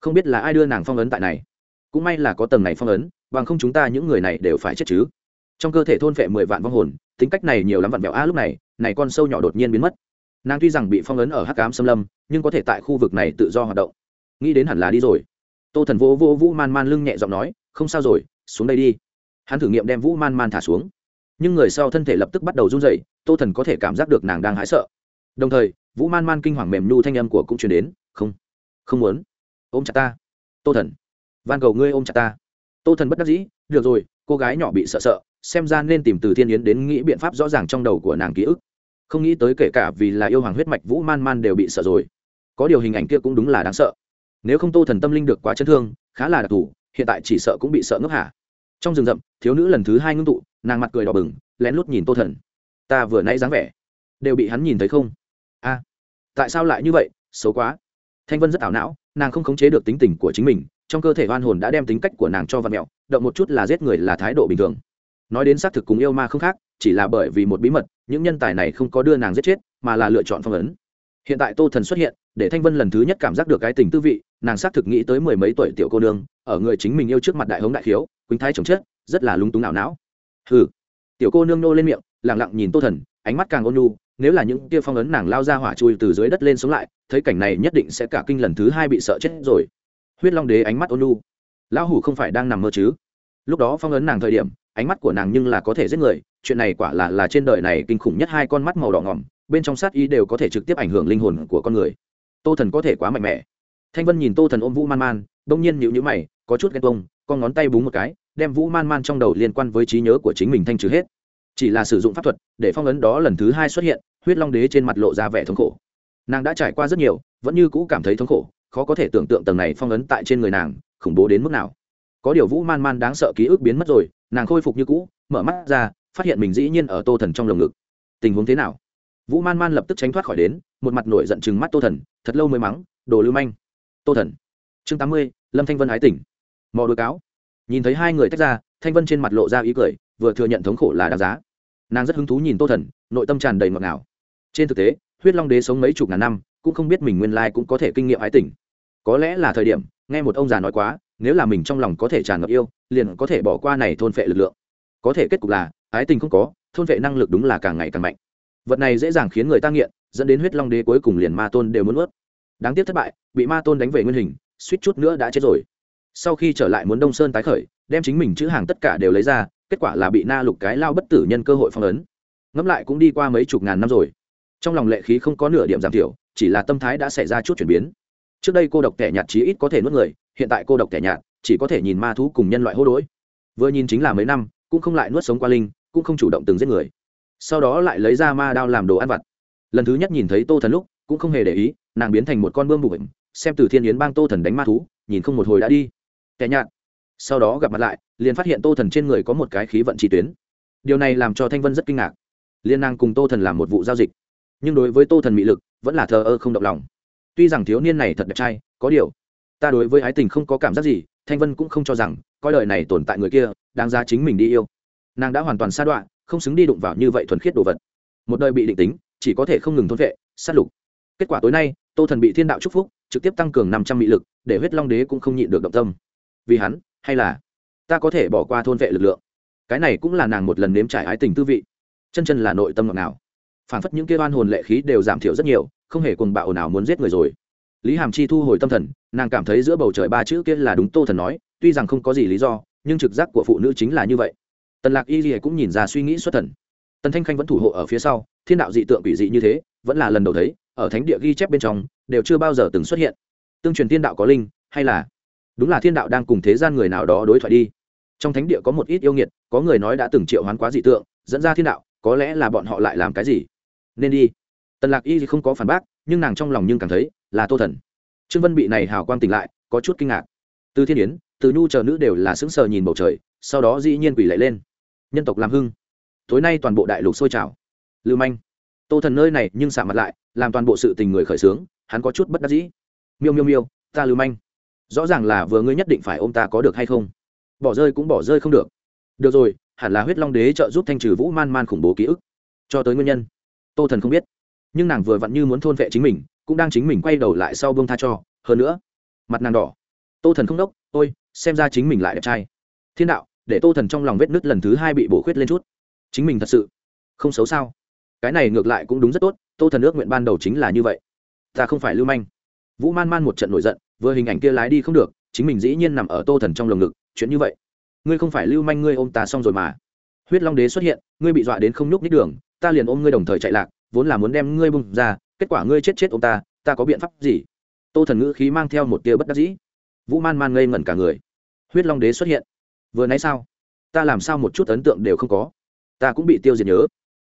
Không biết là ai đưa nàng phong ấn tại này. Cũng may là có tầng này phong ấn, bằng không chúng ta những người này đều phải chết chứ. Trong cơ thể thôn phệ mười vạn vong hồn, tính cách này nhiều lắm vặn vẹo. A lúc này này con sâu nhỏ đột nhiên biến mất. Nàng tuy rằng bị phong ấn ở hắc cám xâm lâm, nhưng có thể tại khu vực này tự do hoạt động. Nghĩ đến hẳn là đi rồi. Tô thần vô vô vũ man man lưng nhẹ giọng nói không sao rồi, xuống đây đi. Hắn thử nghiệm đem vũ man man thả xuống. Nhưng người sau thân thể lập tức bắt đầu run dậy tô thần có thể cảm giác được nàng đang hái sợ. Đồng thời, vũ man man kinh hoàng mềm nhu thanh âm của cũng chuyển đến, không không muốn. Ôm chặt ta, tô thần. Van cầu ngươi ôm chặt ta. Tô thần bất đắc dĩ, được rồi, cô gái nhỏ bị sợ sợ, xem ra nên tìm từ thiên yến đến nghĩ biện pháp rõ ràng trong đầu của nàng ký ức. Không nghĩ tới kể cả vì là yêu hoàng huyết mạch vũ man man đều bị sợ rồi. Có điều hình ảnh kia cũng đúng là đáng sợ. Nếu không tô thần tâm linh được quá chấn thương, khá là đặc thù hiện tại chỉ sợ cũng bị sợ ngốc hả? Trong rừng rậm, thiếu nữ lần thứ hai ngưng tụ, nàng mặt cười đỏ bừng, lén lút nhìn tô thần. Ta vừa nãy dáng vẻ, đều bị hắn nhìn thấy không? A, tại sao lại như vậy? Xấu quá. Thanh vân rất ảo não, nàng không khống chế được tính tình của chính mình, trong cơ thể hoan hồn đã đem tính cách của nàng cho vật mẹo, động một chút là giết người là thái độ bình thường. Nói đến xác thực cùng yêu ma không khác, chỉ là bởi vì một bí mật, những nhân tài này không có đưa nàng giết chết, mà là lựa chọn phong ấn. Hiện tại tô thần xuất hiện, để thanh vân lần thứ nhất cảm giác được cái tình tư vị nàng xác thực nghĩ tới mười mấy tuổi tiểu cô nương, ở người chính mình yêu trước mặt đại hống đại khiếu, quỳnh thái chồng chết, rất là lúng túng não não. Hừ. Tiểu cô nương nô lên miệng lẳng lặng nhìn tô thần, ánh mắt càng ôn nhu, nếu là những tia phong ấn nàng lao ra hỏa chui từ dưới đất lên sống lại, thấy cảnh này nhất định sẽ cả kinh lần thứ hai bị sợ chết rồi. Huyết long đế ánh mắt ôn nhu. Lão hủ không phải đang nằm mơ chứ? Lúc đó phong ấn nàng thời điểm, ánh mắt của nàng nhưng là có thể giết người, chuyện này quả là là trên đời này kinh khủng nhất hai con mắt màu đỏ ngỏm, bên trong sát ý đều có thể trực tiếp ảnh hưởng linh hồn của con người. Tô thần có thể quá mạnh mẽ thanh vân nhìn tô thần ôm vũ man man, đông nhiên nhịu nhữ mày, có chút ghen tông con ngón tay búng một cái, đem vũ man man trong đầu liên quan với trí nhớ của chính mình thanh trừ hết. Chỉ là sử dụng pháp thuật, để phong ấn đó lần thứ hai xuất hiện, huyết long đế trên mặt lộ ra vẻ thống khổ. Nàng đã trải qua rất nhiều, vẫn như cũ cảm thấy thống khổ, khó có thể tưởng tượng tầng này phong ấn tại trên người nàng, khủng bố đến mức nào. Có điều vũ man man đáng sợ ký ức biến mất rồi, nàng khôi phục như cũ, mở mắt ra, phát hiện mình dĩ nhiên ở tô thần trong lồng ngực. Tình huống thế nào? Vũ man man lập tức tránh thoát khỏi đến, một mặt nổi giận chừng mắt tô thần, thật lâu mới mắng, đồ lưu manh tô thần. Chương tám mươi, lâm thanh vân ái tỉnh mò đôi cáo. Nhìn thấy hai người tách ra, thanh vân trên mặt lộ ra ý cười, vừa thừa nhận thống khổ là đáng giá. Nàng rất hứng thú nhìn tô thần, nội tâm tràn đầy ngọt ngào. Trên thực tế, huyết long đế sống mấy chục ngàn năm, cũng không biết mình nguyên lai cũng có thể kinh nghiệm ái tỉnh có lẽ là thời điểm, nghe một ông già nói quá, nếu là mình trong lòng có thể tràn ngập yêu, liền có thể bỏ qua này thôn phệ lực lượng. Có thể kết cục là, ái tình không có, thôn phệ năng lực đúng là càng ngày càng mạnh. Vật này dễ dàng khiến người ta nghiện, dẫn đến huyết long đế cuối cùng liền ma tôn đều muốn ướt đáng tiếc thất bại bị ma tôn đánh về nguyên hình, suýt chút nữa đã chết rồi. Sau khi trở lại muốn đông sơn tái khởi, đem chính mình chữ hàng tất cả đều lấy ra, kết quả là bị na lục cái lao bất tử nhân cơ hội phong ấn. Ngẫm lại cũng đi qua mấy chục ngàn năm rồi. Trong lòng lệ khí không có nửa điểm giảm thiểu, chỉ là tâm thái đã xảy ra chút chuyển biến. Trước đây cô độc tẻ nhạt chí ít có thể nuốt người, hiện tại cô độc tẻ nhạt, chỉ có thể nhìn ma thú cùng nhân loại hô đỗi vừa nhìn chính là mấy năm, cũng không lại nuốt sống qua linh, cũng không chủ động từng giết người. Sau đó lại lấy ra ma đao làm đồ ăn vặt. Lần thứ nhất nhìn thấy tô thần lúc, cũng không hề để ý, nàng biến thành một con bươm bụng xem từ thiên yến bang tô thần đánh ma thú, nhìn không một hồi đã đi. Kẻ nhạt. Sau đó gặp mặt lại, liền phát hiện tô thần trên người có một cái khí vận chi tuyến. Điều này làm cho thanh vân rất kinh ngạc. Liên nàng cùng tô thần làm một vụ giao dịch. Nhưng đối với tô thần mị lực, vẫn là thờ ơ không động lòng. Tuy rằng thiếu niên này thật đẹp trai, có điều, ta đối với ái tình không có cảm giác gì, thanh vân cũng không cho rằng, coi đời này tồn tại người kia, đáng ra chính mình đi yêu. Nàng đã hoàn toàn xa đoạn không xứng đi đụng vào như vậy thuần khiết đồ vật. Một đời bị định tính, chỉ có thể không ngừng thôn vệ, sát lục. Kết quả tối nay, tô thần bị thiên đạo chúc phúc trực tiếp tăng cường năm trăm mỹ lực, để huyết long đế cũng không nhịn được động tâm. Vì hắn, hay là ta có thể bỏ qua thôn vệ lực lượng? Cái này cũng là nàng một lần nếm trải ái tình tư vị. Chân chân là nội tâm ngọt nào phản phất những kia oan hồn lệ khí đều giảm thiểu rất nhiều, không hề cùng bạo nào muốn giết người rồi. Lý hàm chi thu hồi tâm thần, nàng cảm thấy giữa bầu trời ba chữ kia là đúng tô thần nói, tuy rằng không có gì lý do, nhưng trực giác của phụ nữ chính là như vậy. Tần lạc y gì cũng nhìn ra suy nghĩ xuất thần. Tần thanh khanh vẫn thủ hộ ở phía sau, thiên đạo dị tượng quỷ dị như thế, vẫn là lần đầu thấy, ở thánh địa ghi chép bên trong đều chưa bao giờ từng xuất hiện. Tương truyền thiên đạo có linh, hay là? Đúng là thiên đạo đang cùng thế gian người nào đó đối thoại đi. Trong thánh địa có một ít yêu nghiệt, có người nói đã từng triệu hoán quá dị tượng, dẫn ra thiên đạo, có lẽ là bọn họ lại làm cái gì? Nên đi. Tần lạc y không có phản bác, nhưng nàng trong lòng nhưng cảm thấy là tô thần. Trương vân bị này hào quang tỉnh lại, có chút kinh ngạc. Từ thiên yến, từ nhu chờ nữ đều là sững sờ nhìn bầu trời, sau đó dĩ nhiên quỷ lệ lên. Nhân tộc làm hưng. Tối nay toàn bộ đại lục sôi trào. Lưu manh. Tô thần nơi này nhưng xả mặt lại, làm toàn bộ sự tình người khởi xướng hắn có chút bất đắc dĩ. Miêu miêu miêu, ta lưu manh. Rõ ràng là vừa ngươi nhất định phải ôm ta có được hay không? Bỏ rơi cũng bỏ rơi không được. Được rồi, hẳn là huyết long đế trợ giúp thanh trừ vũ man man khủng bố ký ức. Cho tới nguyên nhân. Tô thần không biết. Nhưng nàng vừa vặn như muốn thôn vệ chính mình, cũng đang chính mình quay đầu lại sau bông tha cho. Hơn nữa, mặt nàng đỏ. Tô thần không đốc, ôi, xem ra chính mình lại đẹp trai. Thiên đạo, để tô thần trong lòng vết nứt lần thứ hai bị bổ khuyết lên chút. Chính mình thật sự không xấu sao? Cái này ngược lại cũng đúng rất tốt, tô thần ước nguyện ban đầu chính là như vậy ta không phải lưu manh. Vũ man man một trận nổi giận, vừa hình ảnh kia lái đi không được, chính mình dĩ nhiên nằm ở tô thần trong lồng ngực, chuyện như vậy. Ngươi không phải lưu manh, ngươi ôm ta xong rồi mà. Huyết long đế xuất hiện, ngươi bị dọa đến không nhúc nít đường, ta liền ôm ngươi đồng thời chạy lạc, vốn là muốn đem ngươi bung ra, kết quả ngươi chết chết ôm ta ta có biện pháp gì? Tô thần ngữ khí mang theo một tia bất đắc dĩ. Vũ man man ngây ngẩn cả người. Huyết long đế xuất hiện. Vừa nãy sao? Ta làm sao một chút ấn tượng đều không có? Ta cũng bị tiêu diệt nhớ.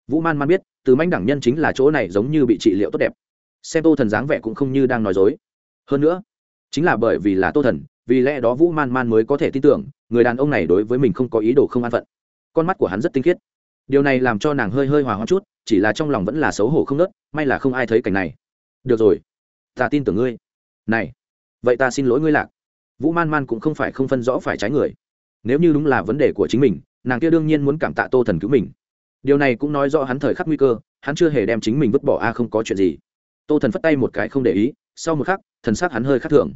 Vũ man man biết, từ manh đẳng nhân chính là chỗ này giống như bị trị liệu tốt đẹp xem tô thần dáng vẻ cũng không như đang nói dối. Hơn nữa, chính là bởi vì là tô thần, vì lẽ đó vũ man man mới có thể tin tưởng, người đàn ông này đối với mình không có ý đồ không an phận. Con mắt của hắn rất tinh khiết. Điều này làm cho nàng hơi hơi hòa hoa chút, chỉ là trong lòng vẫn là xấu hổ không nớt may là không ai thấy cảnh này. Được rồi, ta tin tưởng ngươi. Này, vậy ta xin lỗi ngươi lạc. Vũ man man cũng không phải không phân rõ phải trái người. Nếu như đúng là vấn đề của chính mình, nàng kia đương nhiên muốn cảm tạ tô thần cứu mình. Điều này cũng nói rõ hắn thời khắc nguy cơ, hắn chưa hề đem chính mình vứt bỏ, a, không có chuyện gì tô thần phất tay một cái không để ý, sau một khắc, thần s ắ c hắn hơi khắc thường.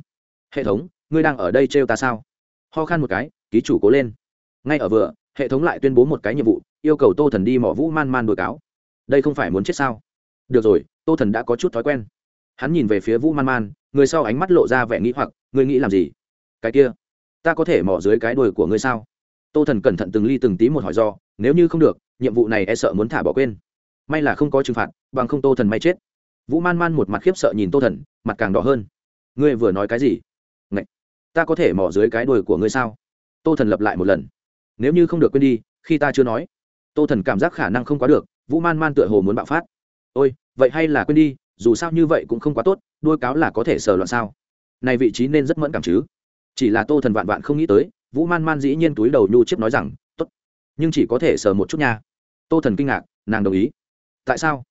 Hệ thống, ngươi đang ở đây trêu ta sao? Ho khan một cái, ký chủ cố lên. Ngay ở vừa, hệ thống lại tuyên bố một cái nhiệm vụ, yêu cầu tô thần đi mỏ vũ man man đ cáo. Đây không phải muốn chết sao? Được rồi, tô thần đã có chút thói quen. Hắn nhìn về phía vũ man man, người sau ánh mắt lộ ra vẻ nghĩ hoặc, ngươi nghĩ làm gì? Cái kia, ta có thể mỏ dưới cái đuôi của ngươi sao? Tô thần cẩn thận từng ly từng tí một hỏi do, nếu như không được, nhiệm vụ này e sợ muốn thả bỏ quên. May là không có trừng phạt, bằng không tô thần may chết vũ man man một mặt khiếp sợ nhìn tô thần, mặt càng đỏ hơn. Ngươi vừa nói cái gì? Ngậy! ta có thể mỏ dưới cái đuôi của ngươi sao? Tô thần lập lại một lần. Nếu như không được quên đi, khi ta chưa nói, tô thần cảm giác khả năng không quá được, vũ man man tựa hồ muốn bạo phát. Ôi, vậy hay là quên đi, dù sao như vậy cũng không quá tốt, đuôi cáo là có thể sờ loạn sao? Này vị trí nên rất mẫn cảm chứ. Chỉ là tô thần vạn vạn không nghĩ tới, vũ man man dĩ nhiên túi đầu nhu chiếc nói rằng t ố t nhưng chỉ có thể sờ một chút nha. Tô thần kinh ngạc, nàng đồng ý. Tại sao?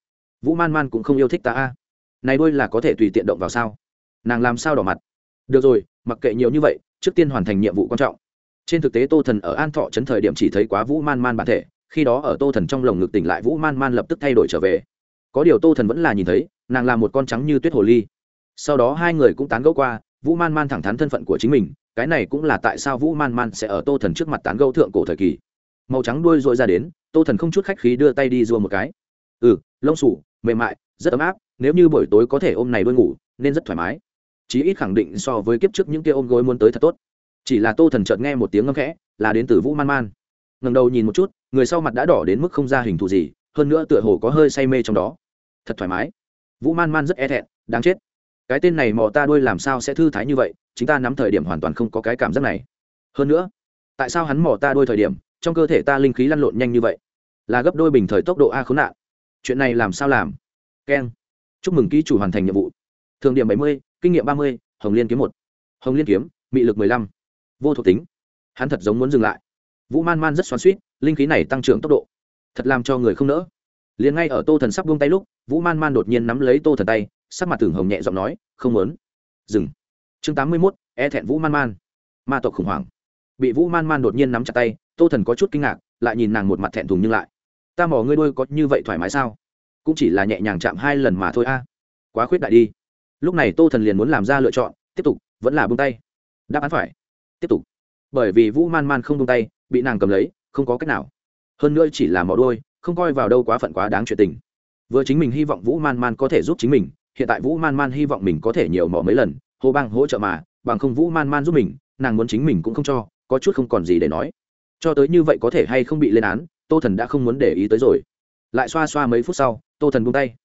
Vũ man man cũng không yêu thích ta a. Này đôi là có thể tùy tiện động vào sao? Nàng làm sao đỏ mặt? Được rồi, mặc kệ nhiều như vậy, trước tiên hoàn thành nhiệm vụ quan trọng. Trên thực tế tô thần ở an thọ chấn thời điểm chỉ thấy quá vũ man man bản thể, khi đó ở tô thần trong lồng ngực tỉnh lại vũ man man lập tức thay đổi trở về. Có điều tô thần vẫn là nhìn thấy, nàng là một con trắng như tuyết hồ ly. Sau đó hai người cũng tán gẫu qua, vũ man man thẳng thắn thân phận của chính mình, cái này cũng là tại sao vũ man man sẽ ở tô thần trước mặt tán gẫu thượng cổ thời kỳ. Màu trắng đuôi dội ra đến, tô thần không chút khách khí đưa tay đi dua một cái. Ừ lông sủ mềm mại, rất ấm áp, nếu như buổi tối có thể ôm này đôi ngủ, nên rất thoải mái. Chí ít khẳng định so với kiếp trước những kia ôm gối muốn tới thật tốt. Chỉ là tô thần chợt nghe một tiếng ngâm khẽ, là đến từ vũ man man. Ngầm đầu nhìn một chút, người sau mặt đã đỏ đến mức không ra hình thù gì, hơn nữa tựa hồ có hơi say mê trong đó. Thật thoải mái. Vũ man man rất e thẹn, đáng chết. Cái tên này mò ta đuôi làm sao sẽ thư thái như vậy chúng ta nắm thời điểm hoàn toàn không có cái cảm giác này. Hơn nữa, tại sao hắn mò ta đôi thời điểm, trong cơ thể ta linh khí lăn lộn nhanh như vậy? Là gấp đôi bình thời tốc độ a khốn nạn chuyện này làm sao làm? Keng. Chúc mừng ký chủ hoàn thành nhiệm vụ. Thường điểm bảy mươi, kinh nghiệm ba mươi, hồng liên kiếm một. Hồng liên kiếm, mị lực mười lăm. Vô thuộc tính. Hắn thật giống muốn dừng lại. Vũ man man rất xoắn suýt linh khí này tăng trưởng tốc độ. Thật làm cho người không nỡ. Liền ngay ở tô thần sắp buông tay lúc, vũ man man đột nhiên nắm lấy tô thần tay, sắc mặt tưởng hồng nhẹ giọng nói, không muốn. Dừng. Chương tám mươi mốt e thẹn vũ man man. Ma tộc khủng hoảng. Bị vũ man man đột nhiên nắm chặt tay, tô thần có chút kinh ngạc, lại nhìn nàng một mặt thẹn thùng nhưng lại ta mỏ ngươi đôi có như vậy thoải mái sao? Cũng chỉ là nhẹ nhàng chạm hai lần mà thôi a. Quá khuyết đại đi. Lúc này tô thần liền muốn làm ra lựa chọn, tiếp tục, vẫn là bông tay. Đáp án phải. Tiếp tục. Bởi vì vũ man man không bông tay, bị nàng cầm lấy, không có cách nào. Hơn nữa chỉ là mỏ đôi không coi vào đâu quá phận quá đáng chuyện tình. Vừa chính mình hy vọng vũ man man có thể giúp chính mình, hiện tại vũ man man hy vọng mình có thể nhiều mỏ mấy lần hồ bang hỗ trợ mà, bằng không vũ man man giúp mình, nàng muốn chính mình cũng không cho, có chút không còn gì để nói. Cho tới như vậy có thể hay không bị lên án tô thần đã không muốn để ý tới rồi. Lại xoa xoa mấy phút sau, tô thần buông tay.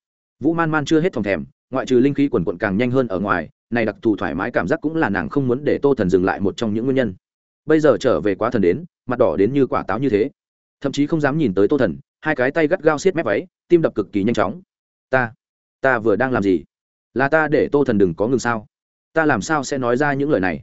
Vũ man man chưa hết phòng thèm, ngoại trừ linh khí quần quận càng nhanh hơn ở ngoài, này đặc thù thoải mái cảm giác cũng là nàng không muốn để tô thần dừng lại một trong những nguyên nhân. Bây giờ trở về quá thần đến, mặt đỏ đến như quả táo như thế. Thậm chí không dám nhìn tới tô thần, hai cái tay gắt gao xiết mép váy, tim đập cực kỳ nhanh chóng. Ta ta vừa đang làm gì? Là ta để tô thần đừng có ngừng sao? Ta làm sao sẽ nói ra những lời này?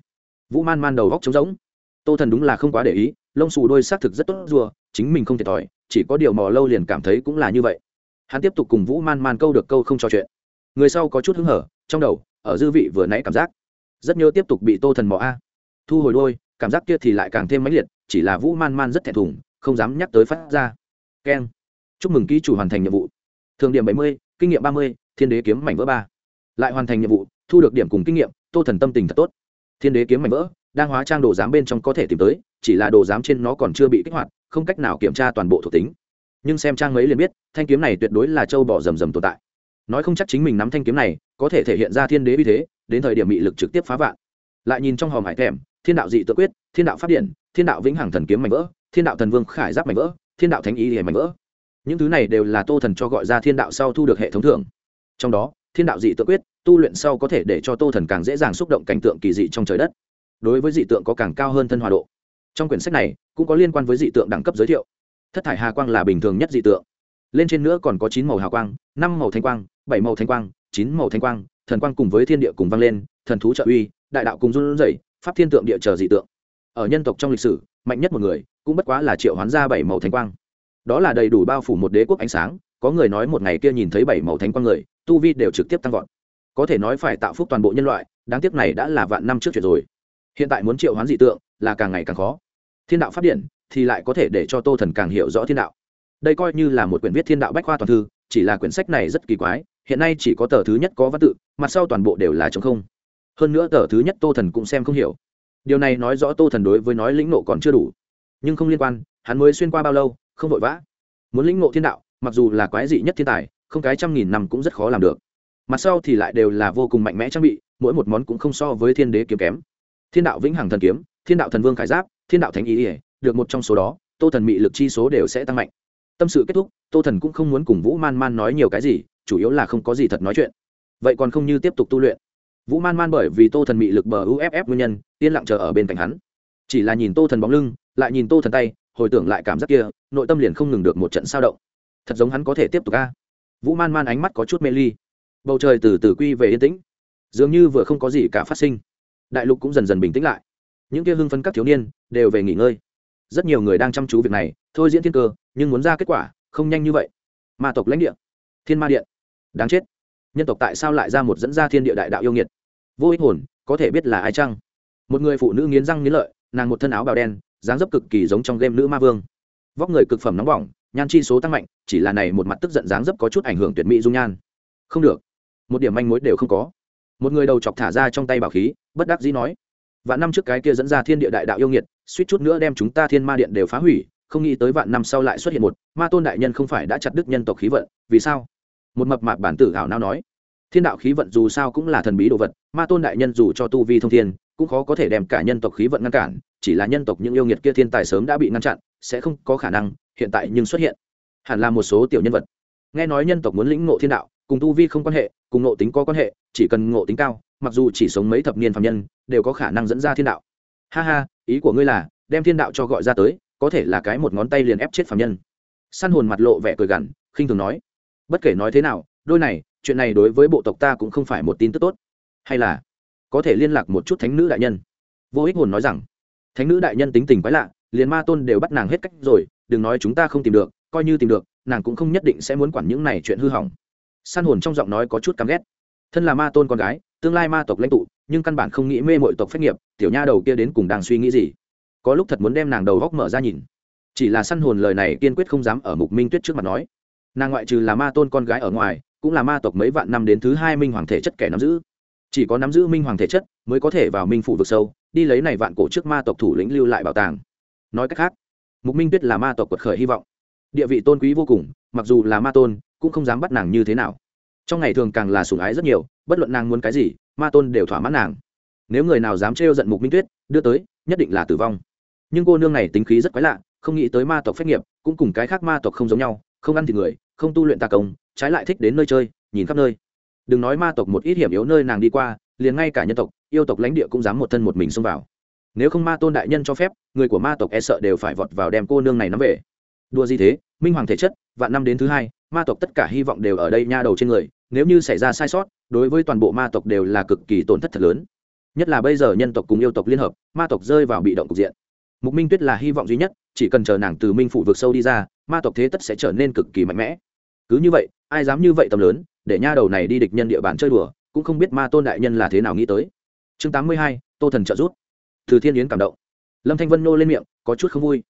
Vũ man man đầu góc trống rỗng tô thần đúng là không quá để ý, lông xù đôi xác thực rất tốt rùa, chính mình không thiệt thòi, chỉ có điều mò lâu liền cảm thấy cũng là như vậy. Hắn tiếp tục cùng vũ man man câu được câu không trò chuyện. Người sau có chút hứng hở, trong đầu, ở dư vị vừa nãy cảm giác. Rất nhớ tiếp tục bị tô thần mò a. Thu hồi đôi, cảm giác kia thì lại càng thêm mãnh liệt, chỉ là vũ man man rất thẹn thùng, không dám nhắc tới phát ra. Keng. Chúc mừng ký chủ hoàn thành nhiệm vụ. Thường điểm bảy mươi, kinh nghiệm ba mươi, thiên đế kiếm mảnh vỡ ba. Lại hoàn thành nhiệm vụ, thu được điểm cùng kinh nghiệm, tô thần tâm tình thật tốt. Thiên đế kiếm mảnh vỡ đang hóa trang đồ giám bên trong có thể tìm tới, chỉ là đồ giám trên nó còn chưa bị kích hoạt, không cách nào kiểm tra toàn bộ thuộc tính. Nhưng xem trang ấy liền biết, thanh kiếm này tuyệt đối là châu bỏ rầm rầm tồn tại. Nói không chắc chính mình nắm thanh kiếm này, có thể thể hiện ra thiên đế uy thế, đến thời điểm bị lực trực tiếp phá vạn. Lại nhìn trong hòm hải thèm, thiên đạo dị tự quyết, thiên đạo phát điện, thiên đạo vĩnh hằng thần kiếm mảnh vỡ, thiên đạo thần vương khải giáp mảnh vỡ, thiên đạo thánh ý hề mảnh vỡ. Những thứ này đều là tô thần cho gọi ra thiên đạo sau thu được hệ thống thưởng. Trong đó, thiên đạo dị tự quyết, tu luyện sau có thể để cho tô thần càng dễ dàng xúc động cảnh tượng kỳ dị trong trời đất đối với dị tượng có càng cao hơn thân hòa độ. Trong quyển sách này, cũng có liên quan với dị tượng đẳng cấp giới thiệu. Thất thải hà quang là bình thường nhất dị tượng. Lên trên nữa còn có chín màu hà quang, năm màu thanh quang, bảy màu thanh quang, chín màu thanh quang, thần quang cùng với thiên địa cùng vang lên, thần thú trợ uy, đại đạo cùng run rẩy, pháp thiên tượng địa chờ dị tượng. Ở nhân tộc trong lịch sử, mạnh nhất một người, cũng bất quá là triệu hoán ra bảy màu thanh quang. Đó là đầy đủ bao phủ một đế quốc ánh sáng, có người nói một ngày kia nhìn thấy bảy màu thánh quang người, tu vi đều trực tiếp tăng vọt. Có thể nói phải tạo phúc toàn bộ nhân loại, đáng tiếc này đã là vạn năm trước chuyện rồi hiện tại muốn triệu hoán dị tượng là càng ngày càng khó. Thiên đạo phát điện thì lại có thể để cho tô thần càng hiểu rõ thiên đạo. Đây coi như là một quyển viết thiên đạo bách khoa toàn thư, chỉ là quyển sách này rất kỳ quái, hiện nay chỉ có tờ thứ nhất có văn tự, mặt sau toàn bộ đều là chống không. Hơn nữa tờ thứ nhất tô thần cũng xem không hiểu. Điều này nói rõ tô thần đối với nói lĩnh nộ còn chưa đủ. Nhưng không liên quan, hắn mới xuyên qua bao lâu, không vội vã. Muốn lĩnh nộ thiên đạo, mặc dù là quái dị nhất thiên tài, không cái trăm nghìn năm cũng rất khó làm được. Mặt sau thì lại đều là vô cùng mạnh mẽ trang bị, mỗi một món cũng không so với thiên đế kiếm kém thiên đạo vĩnh hằng thần kiếm, thiên đạo thần vương khải giáp, thiên đạo thánh ý ỉa, được một trong số đó, tô thần mị lực chi số đều sẽ tăng mạnh. Tâm sự kết thúc, tô thần cũng không muốn cùng vũ man man nói nhiều cái gì, chủ yếu là không có gì thật nói chuyện. Vậy còn không như tiếp tục tu luyện. Vũ man man bởi vì tô thần mị lực bờ uff nguyên nhân, yên lặng chờ ở bên cạnh hắn. Chỉ là nhìn tô thần bóng lưng, lại nhìn tô thần tay, hồi tưởng lại cảm giác kia, nội tâm liền không ngừng được một trận sao động. Thật giống hắn có thể tiếp tục ca vũ man man ánh mắt có chút mê ly. Bầu trời từ từ quy về yên tĩnh. Dường như vừa không có gì cả phát sinh đại lục cũng dần dần bình tĩnh lại. Những kia hưng phấn các thiếu niên đều về nghỉ ngơi. Rất nhiều người đang chăm chú việc này, thôi diễn thiên cơ, nhưng muốn ra kết quả không nhanh như vậy. Ma tộc lãnh địa, thiên ma điện, đáng chết. Nhân tộc tại sao lại ra một dẫn ra thiên địa đại đạo yêu nghiệt? Vô ích hồn, có thể biết là ai chăng? Một người phụ nữ nghiến răng nghiến lợi, nàng một thân áo bào đen, dáng dấp cực kỳ giống trong game nữ ma vương. Vóc người cực phẩm nóng bỏng, nhan chi số tăng mạnh, chỉ là này một mặt tức giận dáng dấp có chút ảnh hưởng tuyệt mỹ dung nhan. Không được. Một điểm manh mối đều không có một người đầu chọc thả ra trong tay bảo khí, bất đắc dĩ nói, vạn năm trước cái kia dẫn ra thiên địa đại đạo yêu nghiệt, suýt chút nữa đem chúng ta thiên ma điện đều phá hủy, không nghĩ tới vạn năm sau lại xuất hiện một ma tôn đại nhân không phải đã chặt đứt nhân tộc khí vận, vì sao? Một mập mạp bản tử ảo nao nói, thiên đạo khí vận dù sao cũng là thần bí đồ vật, ma tôn đại nhân dù cho tu vi thông thiên, cũng khó có thể đem cả nhân tộc khí vận ngăn cản, chỉ là nhân tộc những yêu nghiệt kia thiên tài sớm đã bị ngăn chặn, sẽ không có khả năng hiện tại nhưng xuất hiện. Hẳn là một số tiểu nhân vật. Nghe nói nhân tộc muốn lĩnh ngộ thiên đạo cùng tu vi không quan hệ, cùng ngộ tính có quan hệ, chỉ cần ngộ tính cao, mặc dù chỉ sống mấy thập niên phạm nhân, đều có khả năng dẫn ra thiên đạo. Ha ha, ý của ngươi là, đem thiên đạo cho gọi ra tới, có thể là cái một ngón tay liền ép chết phạm nhân. Săn hồn mặt lộ vẻ cười gằn, khinh thường nói. Bất kể nói thế nào, đôi này, chuyện này đối với bộ tộc ta cũng không phải một tin tức tốt. Hay là, có thể liên lạc một chút thánh nữ đại nhân. Vô ích hồn nói rằng, thánh nữ đại nhân tính tình quái lạ, liền ma tôn đều bắt nàng hết cách rồi, đừng nói chúng ta không tìm được, coi như tìm được, nàng cũng không nhất định sẽ muốn quản những này chuyện hư hỏng san hồn trong giọng nói có chút căm ghét. Thân là ma tôn con gái, tương lai ma tộc lãnh tụ, nhưng căn bản không nghĩ mê mội tộc phép nghiệp, tiểu nha đầu kia đến cùng đang suy nghĩ gì? Có lúc thật muốn đem nàng đầu góc mở ra nhìn. Chỉ là săn hồn lời này kiên quyết không dám ở mục minh tuyết trước mặt nói. Nàng ngoại trừ là ma tôn con gái ở ngoài, cũng là ma tộc mấy vạn năm đến thứ hai minh hoàng thể chất kẻ nắm giữ. Chỉ có nắm giữ minh hoàng thể chất mới có thể vào minh phủ vực sâu, đi lấy này vạn cổ trước ma tộc thủ lĩnh lưu lại bảo tàng. Nói cách khác, mục minh tuyết là ma tộc quật khởi hy vọng. Địa vị tôn quý vô cùng, mặc dù là ma tôn cũng không dám bắt nàng như thế nào. Trong ngày thường càng là sủng ái rất nhiều, bất luận nàng muốn cái gì, ma tôn đều thỏa mãn nàng. Nếu người nào dám trêu giận mục minh tuyết, đưa tới, nhất định là tử vong. Nhưng cô nương này tính khí rất quái lạ, không nghĩ tới ma tộc phép nghiệp, cũng cùng cái khác ma tộc không giống nhau, không ăn thịt người, không tu luyện tà công, trái lại thích đến nơi chơi, nhìn khắp nơi. Đừng nói ma tộc một ít hiểm yếu nơi nàng đi qua, liền ngay cả nhân tộc, yêu tộc lãnh địa cũng dám một thân một mình xông vào. Nếu không ma tôn đại nhân cho phép, người của ma tộc e sợ đều phải vọt vào đem cô nương này nắm về. Đua gì thế? Minh hoàng thể chất, vạn năm đến thứ hai ma tộc tất cả hy vọng đều ở đây nha đầu trên người, nếu như xảy ra sai sót, đối với toàn bộ ma tộc đều là cực kỳ tổn thất thật lớn. Nhất là bây giờ nhân tộc cùng yêu tộc liên hợp, ma tộc rơi vào bị động cục diện. Mục minh tuyết là hy vọng duy nhất, chỉ cần chờ nàng từ minh phủ vượt sâu đi ra, ma tộc thế tất sẽ trở nên cực kỳ mạnh mẽ. Cứ như vậy, ai dám như vậy tầm lớn, để nha đầu này đi địch nhân địa bàn chơi đùa, cũng không biết ma tôn đại nhân là thế nào nghĩ tới. Chương tám mươi hai, tô thần trợ rút từ thiên yến cảm động. Lâm thanh vân nô lên miệng, có chút không vui.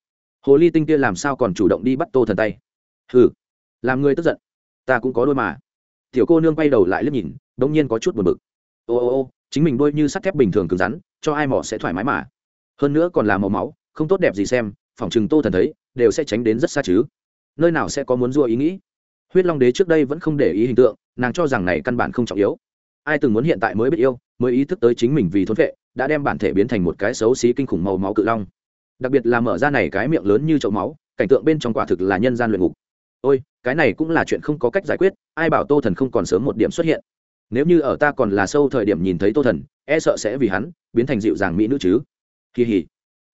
Hồ ly tinh kia làm sao còn chủ động đi bắt tô thần tay? Ừ làm người tức giận. Ta cũng có đôi mà. Tiểu cô nương quay đầu lại liếc nhìn đ ỗ n g nhiên có chút buồn bực. Ô ô ô, chính mình đôi như sắt thép bình thường cứng rắn, cho ai mỏ sẽ thoải mái mà. Hơn nữa còn là màu máu, không tốt đẹp gì xem, phỏng chừng tô thần thấy, đều sẽ tránh đến rất xa chứ. Nơi nào sẽ có muốn dua ý nghĩ? Huyết long đế trước đây vẫn không để ý hình tượng, nàng cho rằng này căn bản không trọng yếu. Ai từng muốn hiện tại mới biết yêu, mới ý thức tới chính mình vì thốn vệ, đã đem bản thể biến thành một cái xấu xí kinh khủng màu máu cự long. Đặc biệt là mở ra này cái miệng lớn như chậu máu, cảnh tượng bên trong quả thực là nhân gian luyện ngục. Ôi cái này cũng là chuyện không có cách giải quyết, ai bảo tô thần không còn sớm một điểm xuất hiện. Nếu như ở ta còn là sâu thời điểm nhìn thấy tô thần e sợ sẽ vì hắn biến thành dịu dàng mỹ nữ chứ. Kỳ hỉ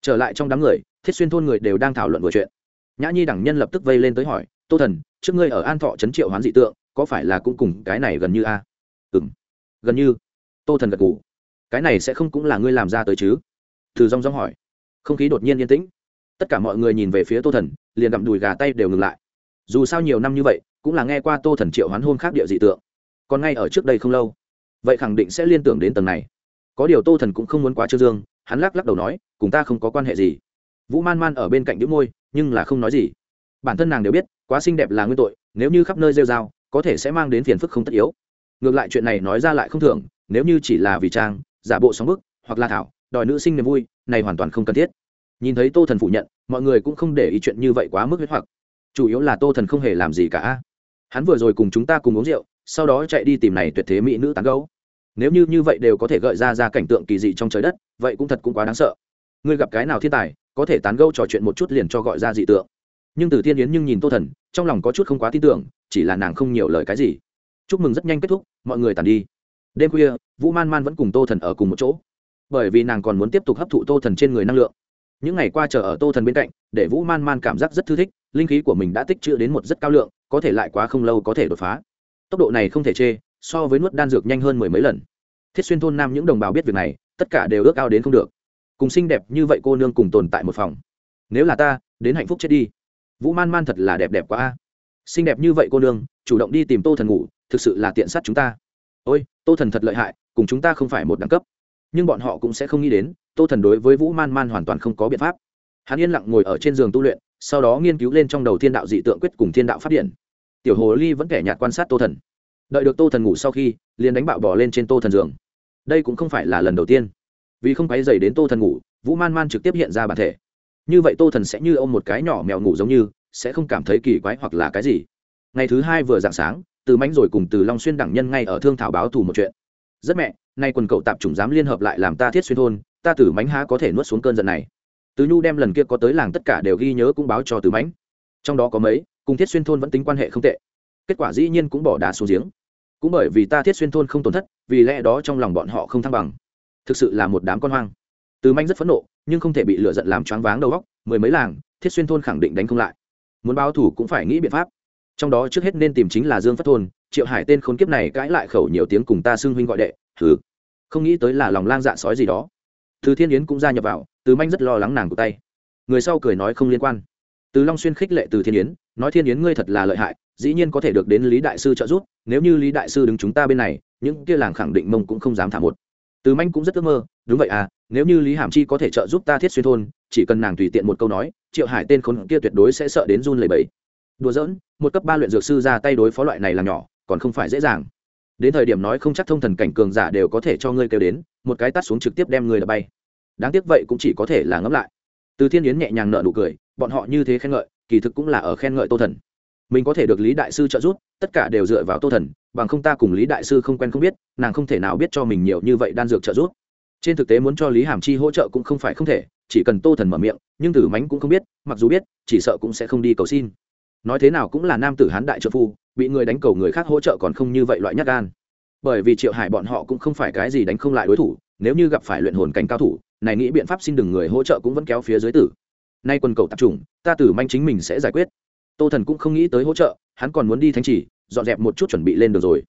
trở lại trong đám người, thiết xuyên thôn người đều đang thảo luận vừa chuyện. Nhã nhi đẳng nhân lập tức vây lên tới hỏi, tô thần, trước ngươi ở an thọ trấn triệu hoán dị tượng, có phải là cũng cùng cái này gần như a? Ừ m gần như. Tô thần gật g ủ cái này sẽ không cũng là ngươi làm ra tới chứ? Từ rong rong hỏi. Không khí đột nhiên yên tĩnh. Tất cả mọi người nhìn về phía tô thần, liền đậm đùi gà tay đều ngừng lại dù sao nhiều năm như vậy, cũng là nghe qua tô thần triệu hoán hôn khác địa dị tượng. Còn ngay ở trước đây không lâu, vậy khẳng định sẽ liên tưởng đến tầng này. Có điều tô thần cũng không muốn quá trương dương, hắn lắc lắc đầu nói, cùng ta không có quan hệ gì. Vũ man man ở bên cạnh đĩu môi, nhưng là không nói gì. Bản thân nàng đều biết, quá xinh đẹp là nguyên tội, nếu như khắp nơi rêu dao có thể sẽ mang đến phiền phức không tất yếu. Ngược lại chuyện này nói ra lại không thường nếu như chỉ là vì trang, giả bộ sóng bức, hoặc là thảo, đòi nữ sinh niềm vui, này hoàn toàn không cần thiết. Nhìn thấy tô thần phủ nhận, mọi người cũng không để ý chuyện như vậy quá mức huyết hoặc chủ yếu là tô thần không hề làm gì cả. Hắn vừa rồi cùng chúng ta cùng uống rượu, sau đó chạy đi tìm này tuyệt thế mỹ nữ tán gấu nếu như như vậy đều có thể gợi ra ra cảnh tượng kỳ dị trong trời đất, vậy cũng thật cũng quá đáng sợ. Ngươi gặp cái nào thiên tài, có thể tán gẫu trò chuyện một chút liền cho gọi ra dị tượng. Nhưng từ thiên yến nhưng nhìn tô thần, trong lòng có chút không quá tin tưởng, chỉ là nàng không nhiều lời cái gì. Chúc mừng rất nhanh kết thúc, mọi người tàn đi. Đêm khuya, vũ man man vẫn cùng tô thần ở cùng một chỗ. Bởi vì nàng còn muốn tiếp tục hấp thụ tô thần trên người năng lượng. Những ngày qua chờ ở tô thần bên cạnh, để vũ man man cảm giác rất thư thích linh khí của mình đã tích trữ đến một rất cao lượng, có thể lại quá không lâu có thể đột phá. Tốc độ này không thể chê, so với nuốt đan dược nhanh hơn mười mấy lần. Thiết xuyên thôn nam những đồng bào biết việc này, tất cả đều ước ao đến không được. Cùng xinh đẹp như vậy cô nương cùng tồn tại một phòng. Nếu là ta, đến hạnh phúc chết đi. Vũ man man thật là đẹp đẹp quá a. Xinh đẹp như vậy cô nương, chủ động đi tìm tô thần ngủ, thực sự là tiện sát chúng ta. Ôi, tô thần thật lợi hại, cùng chúng ta không phải một đẳng cấp. Nhưng bọn họ cũng sẽ không nghĩ đến, tô thần đối với vũ man man hoàn toàn không có biện pháp. Hắn yên lặng ngồi ở trên giường tu luyện sau đó nghiên cứu lên trong đầu thiên đạo dị tượng quyết cùng thiên đạo phát điện. Tiểu hồ ly vẫn kẻ nhạt quan sát tô thần. Đợi được tô thần ngủ sau khi, liền đánh bạo bỏ lên trên tô thần giường. Đây cũng không phải là lần đầu tiên. Vì không quáy dày đến tô thần ngủ, vũ man man trực tiếp hiện ra bản thể. Như vậy tô thần sẽ như ôm một cái nhỏ mèo ngủ giống như, sẽ không cảm thấy kỳ quái hoặc là cái gì. Ngày thứ hai vừa dạng sáng, từ mánh rồi cùng từ long xuyên đẳng nhân ngay ở thương thảo báo thù một chuyện. Rất mẹ, nay quần cậu tạp chủng dám liên hợp lại làm ta thiết xuyên thôn, ta tử mánh há có thể nuốt xuống cơn giận này từ nhu đem lần kia có tới làng tất cả đều ghi nhớ cũng báo cho từ Mạnh. trong đó có mấy, cùng thiết xuyên thôn vẫn tính quan hệ không tệ. Kết quả dĩ nhiên cũng bỏ đá xuống giếng. Cũng bởi vì ta thiết xuyên thôn không tổn thất, vì lẽ đó trong lòng bọn họ không thăng bằng. Thực sự là một đám con hoang. Từ manh rất phẫn nộ, nhưng không thể bị lựa giận làm choáng váng đầu óc, mười mấy làng, thiết xuyên thôn khẳng định đánh không lại. Muốn báo thủ cũng phải nghĩ biện pháp. Trong đó trước hết nên tìm chính là dương phát thôn, triệu hải tên khốn kiếp này cãi lại khẩu nhiều tiếng cùng ta xưng huynh gọi đệ thử không nghĩ tới là lòng lang dạ sói gì đó. Từ thiên yến cũng gia nhập vào từ manh rất lo lắng nàng của tay. Người sau cười nói không liên quan. Từ long xuyên khích lệ từ thiên yến, nói thiên yến ngươi thật là lợi hại, dĩ nhiên có thể được đến lý đại sư trợ giúp, nếu như lý đại sư đứng chúng ta bên này, những kia làng khẳng định mông cũng không dám thả một. Từ manh cũng rất ước mơ, đúng vậy à nếu như lý hàm chi có thể trợ giúp ta thiết xuyên thôn, chỉ cần nàng tùy tiện một câu nói, triệu hải tên khốn kia tuyệt đối sẽ sợ đến run lầy bẫy đùa giỡn, một cấp ba luyện dược sư ra tay đối phó loại này là nhỏ, còn không phải dễ dàng. Đến thời điểm nói không chắc thông thần cảnh cường giả đều có thể cho ngươi kêu đến, một cái tắt xuống trực tiếp đem ngươi đập bay đáng tiếc vậy cũng chỉ có thể là ngẫm lại. Từ thiên yến nhẹ nhàng nợ nụ cười, bọn họ như thế khen ngợi, kỳ thực cũng là ở khen ngợi tô thần. Mình có thể được lý đại sư trợ giúp, tất cả đều dựa vào tô thần, bằng không ta cùng lý đại sư không quen không biết, nàng không thể nào biết cho mình nhiều như vậy đan dược trợ giúp. Trên thực tế muốn cho lý hàm chi hỗ trợ cũng không phải không thể, chỉ cần tô thần mở miệng, nhưng tử mánh cũng không biết, mặc dù biết, chỉ sợ cũng sẽ không đi cầu xin. Nói thế nào cũng là nam tử hán đại trợ phu, bị người đánh cầu người khác hỗ trợ còn không như vậy loại nhát gan. Bởi vì triệu hải bọn họ cũng không phải cái gì đánh không lại đối thủ nếu như gặp phải luyện hồn cảnh cao thủ, này nghĩ biện pháp xin đừng người hỗ trợ cũng vẫn kéo phía dưới tử. Nay quân cầu tập trung, ta tử manh chính mình sẽ giải quyết. Tô thần cũng không nghĩ tới hỗ trợ, hắn còn muốn đi thánh chỉ, dọn dẹp một chút chuẩn bị lên được rồi.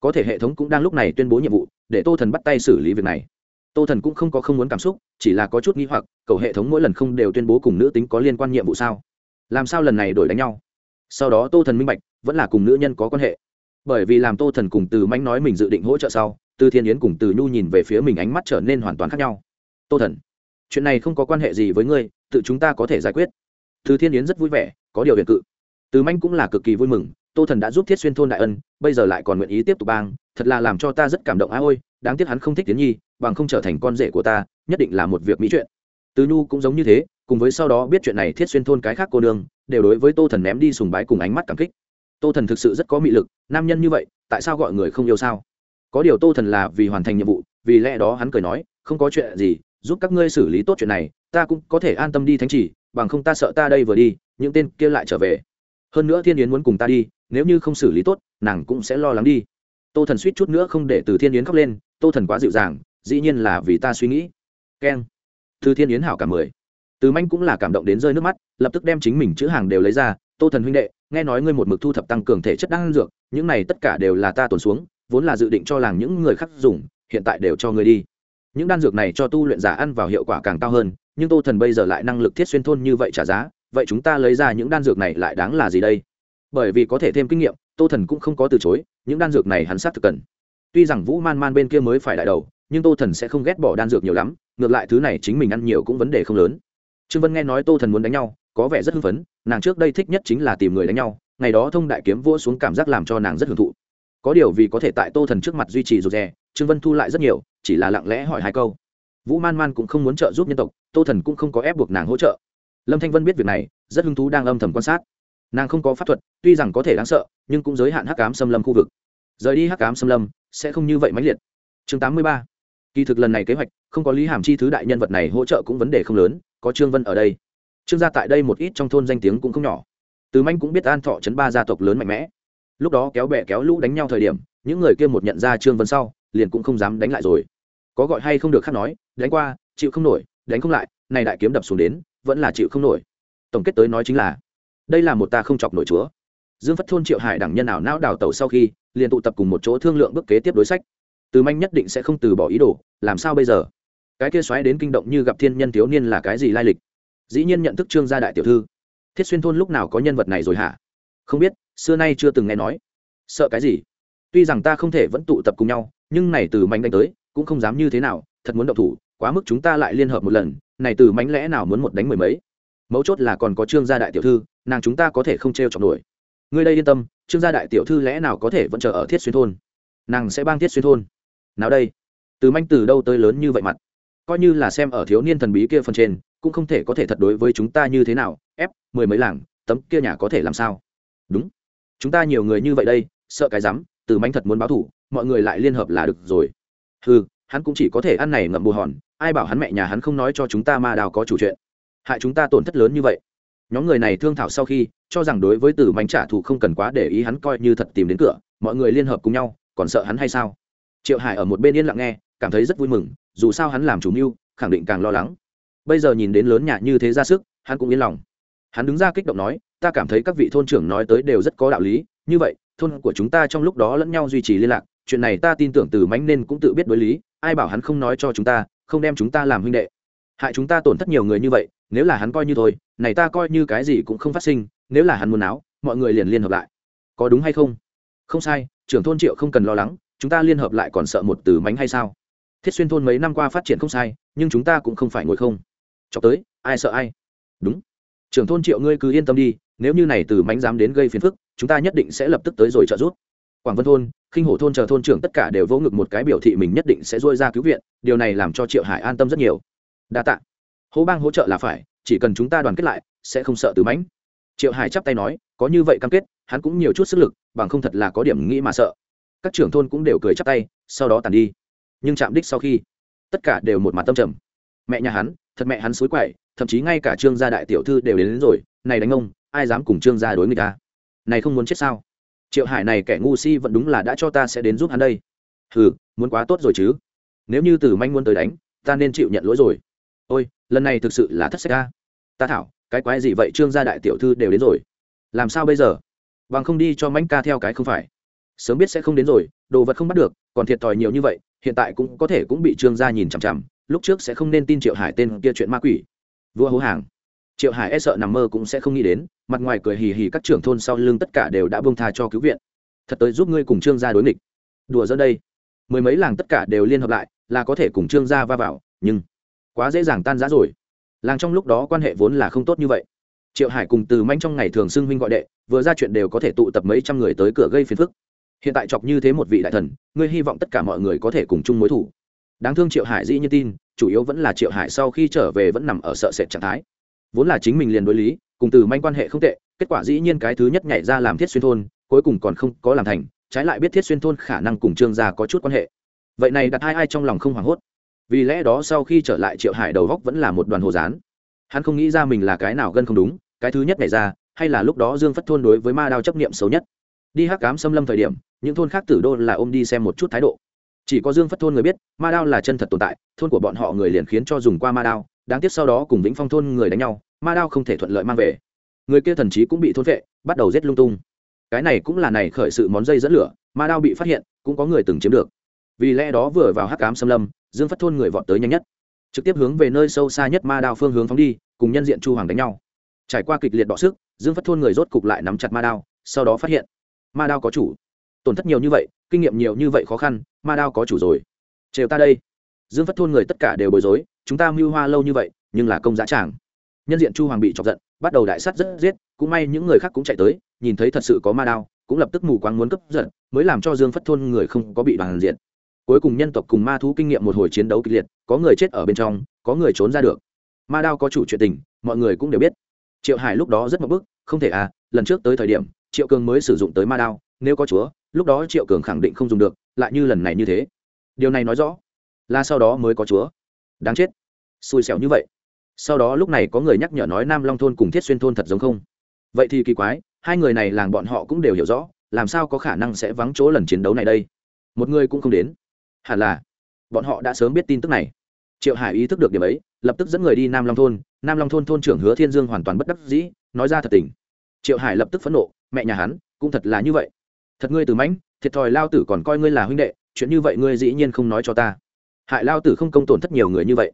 Có thể hệ thống cũng đang lúc này tuyên bố nhiệm vụ, để tô thần bắt tay xử lý việc này. Tô thần cũng không có không muốn cảm xúc, chỉ là có chút n g h i hoặc, cầu hệ thống mỗi lần không đều tuyên bố cùng nữ tính có liên quan nhiệm vụ sao? Làm sao lần này đổi đánh nhau? Sau đó tô thần minh bạch, vẫn là cùng nữ nhân có quan hệ. Bởi vì làm tô thần cùng từ manh nói mình dự định hỗ trợ sau từ thiên yến cùng từ nhu nhìn về phía mình ánh mắt trở nên hoàn toàn khác nhau. Tô thần chuyện này không có quan hệ gì với ngươi tự chúng ta có thể giải quyết. Từ thiên yến rất vui vẻ có điều hiện cự. Từ manh cũng là cực kỳ vui mừng tô thần đã giúp thiết xuyên thôn đại ân bây giờ lại còn nguyện ý tiếp tục bang thật là làm cho ta rất cảm động. Á ôi đáng tiếc hắn không thích tiến nhi bằng không trở thành con rể của ta nhất định là một việc mỹ chuyện. Từ nhu cũng giống như thế cùng với sau đó biết chuyện này thiết xuyên thôn cái khác cô Đường, đều đối với tô thần ném đi sùng bái cùng ánh mắt cảm kích. Tô thần thực sự rất có mị lực nam nhân như vậy tại sao gọi người không yêu sao? Có điều tô thần là vì hoàn thành nhiệm vụ, vì lẽ đó hắn cười nói, không có chuyện gì, giúp các ngươi xử lý tốt chuyện này, ta cũng có thể an tâm đi thánh chỉ, bằng không ta sợ ta đây vừa đi, những tên kia lại trở về. Hơn nữa thiên yến muốn cùng ta đi, nếu như không xử lý tốt, nàng cũng sẽ lo lắng đi. Tô thần suýt chút nữa không để từ thiên yến khóc lên, tô thần quá dịu dàng, dĩ nhiên là vì ta suy nghĩ. Keng. Từ thiên yến hảo cả mười. Từ manh cũng là cảm động đến rơi nước mắt, lập tức đem chính mình chữ hàng đều lấy ra, tô thần huynh đệ, nghe nói ngươi một mực thu thập tăng cường thể chất đang dược, những này tất cả đều là ta tồn xuống vốn là dự định cho làng những người khác dùng, hiện tại đều cho ngươi đi. Những đan dược này cho tu luyện giả ăn vào hiệu quả càng cao hơn, nhưng tô thần bây giờ lại năng lực thiết xuyên thôn như vậy trả giá, vậy chúng ta lấy ra những đan dược này lại đáng là gì đây? Bởi vì có thể thêm kinh nghiệm, tô thần cũng không có từ chối, những đan dược này hắn sát thực cần. Tuy rằng vũ man man bên kia mới phải đại đầu, nhưng tô thần sẽ không ghét bỏ đan dược nhiều lắm, ngược lại thứ này chính mình ăn nhiều cũng vấn đề không lớn. Trương vân nghe nói tô thần muốn đánh nhau, có vẻ rất hưng phấn, nàng trước đây thích nhất chính là tìm người đánh nhau, ngày đó thông đại kiếm vua xuống cảm giác làm cho nàng rất hưởng thụ có điều vì có thể tại tô thần trước mặt duy trì rụt rè, trương vân thu lại rất nhiều, chỉ là lặng lẽ hỏi hai câu. Vũ man man cũng không muốn trợ giúp nhân tộc, tô thần cũng không có ép buộc nàng hỗ trợ. Lâm thanh vân biết việc này, rất hứng thú đang âm thầm quan sát. Nàng không có pháp thuật, tuy rằng có thể đáng sợ, nhưng cũng giới hạn hắc cám xâm lâm khu vực. Rời đi hắc cám xâm lâm, sẽ không như vậy mãnh liệt. Chương tám mươi ba. Kỳ thực lần này kế hoạch, không có lý hàm chi thứ đại nhân vật này hỗ trợ cũng vấn đề không lớn, có trương vân ở đây. Trương gia tại đây một ít trong thôn danh tiếng cũng không nhỏ. Từ manh cũng biết an thọ chấn ba gia tộc lớn mạnh mẽ lúc đó kéo bẹ kéo lũ đánh nhau thời điểm, những người kia một nhận ra trương vân sau, liền cũng không dám đánh lại rồi. Có gọi hay không được khác nói, đánh qua, chịu không nổi, đánh không lại, này đại kiếm đập xuống đến, vẫn là chịu không nổi. Tổng kết tới nói chính là, đây là một ta không chọc nổi chúa. Dương phất thôn triệu hải đẳng nhân nào não đào tẩu sau khi, liền tụ tập cùng một chỗ thương lượng bước kế tiếp đối sách. Từ manh nhất định sẽ không từ bỏ ý đồ, làm sao bây giờ? Cái kia xoáy đến kinh động như gặp thiên nhân thiếu niên là cái gì lai lịch? Dĩ nhiên nhận thức trương gia đại tiểu thư. Thiết xuyên thôn lúc nào có nhân vật này rồi hả? Không biết xưa nay chưa từng nghe nói. Sợ cái gì? Tuy rằng ta không thể vẫn tụ tập cùng nhau, nhưng này từ manh đánh tới, cũng không dám như thế nào, thật muốn động thủ, quá mức chúng ta lại liên hợp một lần, này từ mánh lẽ nào muốn một đánh mười mấy? Mấu chốt là còn có trương gia đại tiểu thư, nàng chúng ta có thể không t r e o chọc nổi. Ngươi đây yên tâm, trương gia đại tiểu thư lẽ nào có thể vẫn chờ ở thiết xuyên thôn? Nàng sẽ bang thiết xuyên thôn. Nào đây? Từ manh từ đâu tới lớn như vậy mặt? Coi như là xem ở thiếu niên thần bí kia phần trên, cũng không thể có thể thật đối với chúng ta như thế nào. Ép, mười mấy làng, tấm kia nhà có thể làm sao? Đúng chúng ta nhiều người như vậy đây, sợ cái rắm, từ mánh thật muốn báo thủ mọi người lại liên hợp là được rồi. Ừ hắn cũng chỉ có thể ăn này ngậm bù hòn, ai bảo hắn mẹ nhà hắn không nói cho chúng ta ma đào có chủ chuyện. Hại chúng ta tổn thất lớn như vậy. Nhóm người này thương thảo sau khi, cho rằng đối với tử mánh trả thù không cần quá để ý hắn coi như thật tìm đến cửa, mọi người liên hợp cùng nhau, còn sợ hắn hay sao? Triệu hải ở một bên yên lặng nghe, cảm thấy rất vui mừng, dù sao hắn làm chủ mưu, khẳng định càng lo lắng. Bây giờ nhìn đến lớn nhà như thế ra sức, hắn cũng yên lòng hắn đứng ra kích động nói, ta cảm thấy các vị thôn trưởng nói tới đều rất có đạo lý, như vậy, thôn của chúng ta trong lúc đó lẫn nhau duy trì liên lạc, chuyện này ta tin tưởng từ mánh nên cũng tự biết đối lý, ai bảo hắn không nói cho chúng ta, không đem chúng ta làm huynh đệ. Hại chúng ta tổn thất nhiều người như vậy, nếu là hắn coi như thôi, này ta coi như cái gì cũng không phát sinh, nếu là hắn muốn áo mọi người liền liên hợp lại. Có đúng hay không? Không sai, trưởng thôn triệu không cần lo lắng, chúng ta liên hợp lại còn sợ một từ mánh hay sao? Thiết xuyên thôn mấy năm qua phát triển không sai, nhưng chúng ta cũng không phải ngồi không. Cho tới, ai sợ ai? Đúng trưởng thôn triệu ngươi cứ yên tâm đi, nếu như này từ mánh dám đến gây phiền phức, chúng ta nhất định sẽ lập tức tới rồi trợ giúp. Quảng vân thôn, khinh hổ thôn chờ thôn trưởng tất cả đều vỗ ngực một cái biểu thị mình nhất định sẽ dôi ra cứu viện, điều này làm cho triệu hải an tâm rất nhiều. Đa t ạ hố bang hỗ trợ là phải, chỉ cần chúng ta đoàn kết lại, sẽ không sợ từ mánh triệu hải chắp tay nói, có như vậy cam kết, hắn cũng nhiều chút sức lực, bằng không thật là có điểm nghĩ mà sợ. Các trưởng thôn cũng đều cười chắp tay, sau đó tàn đi. Nhưng chạm đích sau khi, tất cả đều một mặt tâm trầm. Mẹ nhà hắn, thật mẹ hắn xối quậy thậm chí ngay cả trương gia đại tiểu thư đều đến, đến rồi này đánh ông ai dám cùng trương gia đối người ta? Này không muốn chết sao? Triệu hải này kẻ ngu si vẫn đúng là đã cho ta sẽ đến giúp hắn đây. Hừ muốn quá tốt rồi chứ. Nếu như tử manh muốn tới đánh ta nên chịu nhận lỗi rồi. Ôi lần này thực sự là thất sách ca ta thảo cái quái gì vậy trương gia đại tiểu thư đều đến rồi? Làm sao bây giờ? Bằng không đi cho manh ca theo cái không phải. Sớm biết sẽ không đến rồi đồ vật không bắt được còn thiệt thòi nhiều như vậy hiện tại cũng có thể cũng bị trương gia nhìn chằm chằm. Lúc trước sẽ không nên tin triệu hải tên kia chuyện ma quỷ vua hố hàng. Triệu hải e sợ nằm mơ cũng sẽ không nghĩ đến, mặt ngoài cười hì hì các trưởng thôn sau lưng tất cả đều đã bông tha cho cứu viện. Thật tới giúp ngươi cùng trương gia đối nghịch. Đùa dẫn đây. Mười mấy làng tất cả đều liên hợp lại, là có thể cùng trương gia va vào, nhưng quá dễ dàng tan rã rồi. Làng trong lúc đó quan hệ vốn là không tốt như vậy. Triệu hải cùng từ manh trong ngày thường xưng huynh gọi đệ, vừa ra chuyện đều có thể tụ tập mấy trăm người tới cửa gây phiền phức. Hiện tại chọc như thế một vị đại thần, ngươi hy vọng tất cả mọi người có thể cùng chung mối thủ. Đáng thương triệu hải dĩ như tin chủ yếu vẫn là triệu hải sau khi trở về vẫn nằm ở sợ sệt trạng thái. Vốn là chính mình liền đối lý, cùng từ manh quan hệ không tệ, kết quả dĩ nhiên cái thứ nhất nhảy ra làm thiết xuyên thôn, cuối cùng còn không có làm thành, trái lại biết thiết xuyên thôn khả năng cùng trương gia có chút quan hệ. Vậy này đặt hai ai trong lòng không hoảng hốt. Vì lẽ đó sau khi trở lại triệu hải đầu góc vẫn là một đoàn hồ dán hắn không nghĩ ra mình là cái nào gân không đúng, cái thứ nhất nhảy ra, hay là lúc đó dương phất thôn đối với ma đao chấp niệm xấu nhất. Đi hắc cám xâm lâm thời điểm, những thôn khác tử đô là ôm đi xem một chút thái độ chỉ có dương phất thôn người biết, ma đao là chân thật tồn tại, thôn của bọn họ người liền khiến cho dùng qua ma đao, đáng tiếc sau đó cùng vĩnh phong thôn người đánh nhau, ma đao không thể thuận lợi mang về. Người kia thần chí cũng bị thôn vệ, bắt đầu rét lung tung. Cái này cũng là này khởi sự món dây dẫn lửa, ma đao bị phát hiện, cũng có người từng chiếm được. Vì lẽ đó vừa vào hắc cám xâm lâm, dương phất thôn người vọt tới nhanh nhất. Trực tiếp hướng về nơi sâu xa nhất ma đao phương hướng phóng đi, cùng nhân diện chu hoàng đánh nhau. Trải qua kịch liệt đọ sức, dương phất thôn người rốt cục lại nắm chặt ma đao, sau đó phát hiện, ma đao có chủ tổn thất nhiều như vậy, kinh nghiệm nhiều như vậy khó khăn, ma đao có chủ rồi. Trêu ta đây. Dương phất thôn người tất cả đều bối rối, chúng ta mưu hoa lâu như vậy, nhưng là công giá tràng. Nhân diện chu hoàng bị chọc giận, bắt đầu đại sát rất giết, cũng may những người khác cũng chạy tới, nhìn thấy thật sự có ma đao, cũng lập tức mù quáng muốn cấp giận, mới làm cho dương phất thôn người không có bị bằng diện. Cuối cùng nhân tộc cùng ma thú kinh nghiệm một hồi chiến đấu kịch liệt, có người chết ở bên trong, có người trốn ra được. Ma đao có chủ chuyện tình, mọi người cũng đều biết. Triệu hải lúc đó rất mập bức, không thể à lần trước tới thời điểm, triệu cường mới sử dụng tới ma đao, nếu có chúa lúc đó triệu cường khẳng định không dùng được, lại như lần này như thế. Điều này nói rõ, là sau đó mới có chúa. Đáng chết. Xui xẻo như vậy. Sau đó lúc này có người nhắc nhở nói nam long thôn cùng thiết xuyên thôn thật giống không? Vậy thì kỳ quái, hai người này làng bọn họ cũng đều hiểu rõ, làm sao có khả năng sẽ vắng chỗ lần chiến đấu này đây? Một người cũng không đến. Hẳn là, bọn họ đã sớm biết tin tức này. Triệu hải ý thức được điểm ấy, lập tức dẫn người đi nam long thôn. Nam long thôn thôn trưởng hứa thiên dương hoàn toàn bất đắc dĩ, nói ra thật tình. Triệu hải lập tức phẫn nộ, mẹ nhà hắn, cũng thật là như vậy thật ngươi từ mãnh, thiệt thòi lao tử còn coi ngươi là huynh đệ, chuyện như vậy ngươi dĩ nhiên không nói cho ta. Hại lao tử không công tổn thất nhiều người như vậy.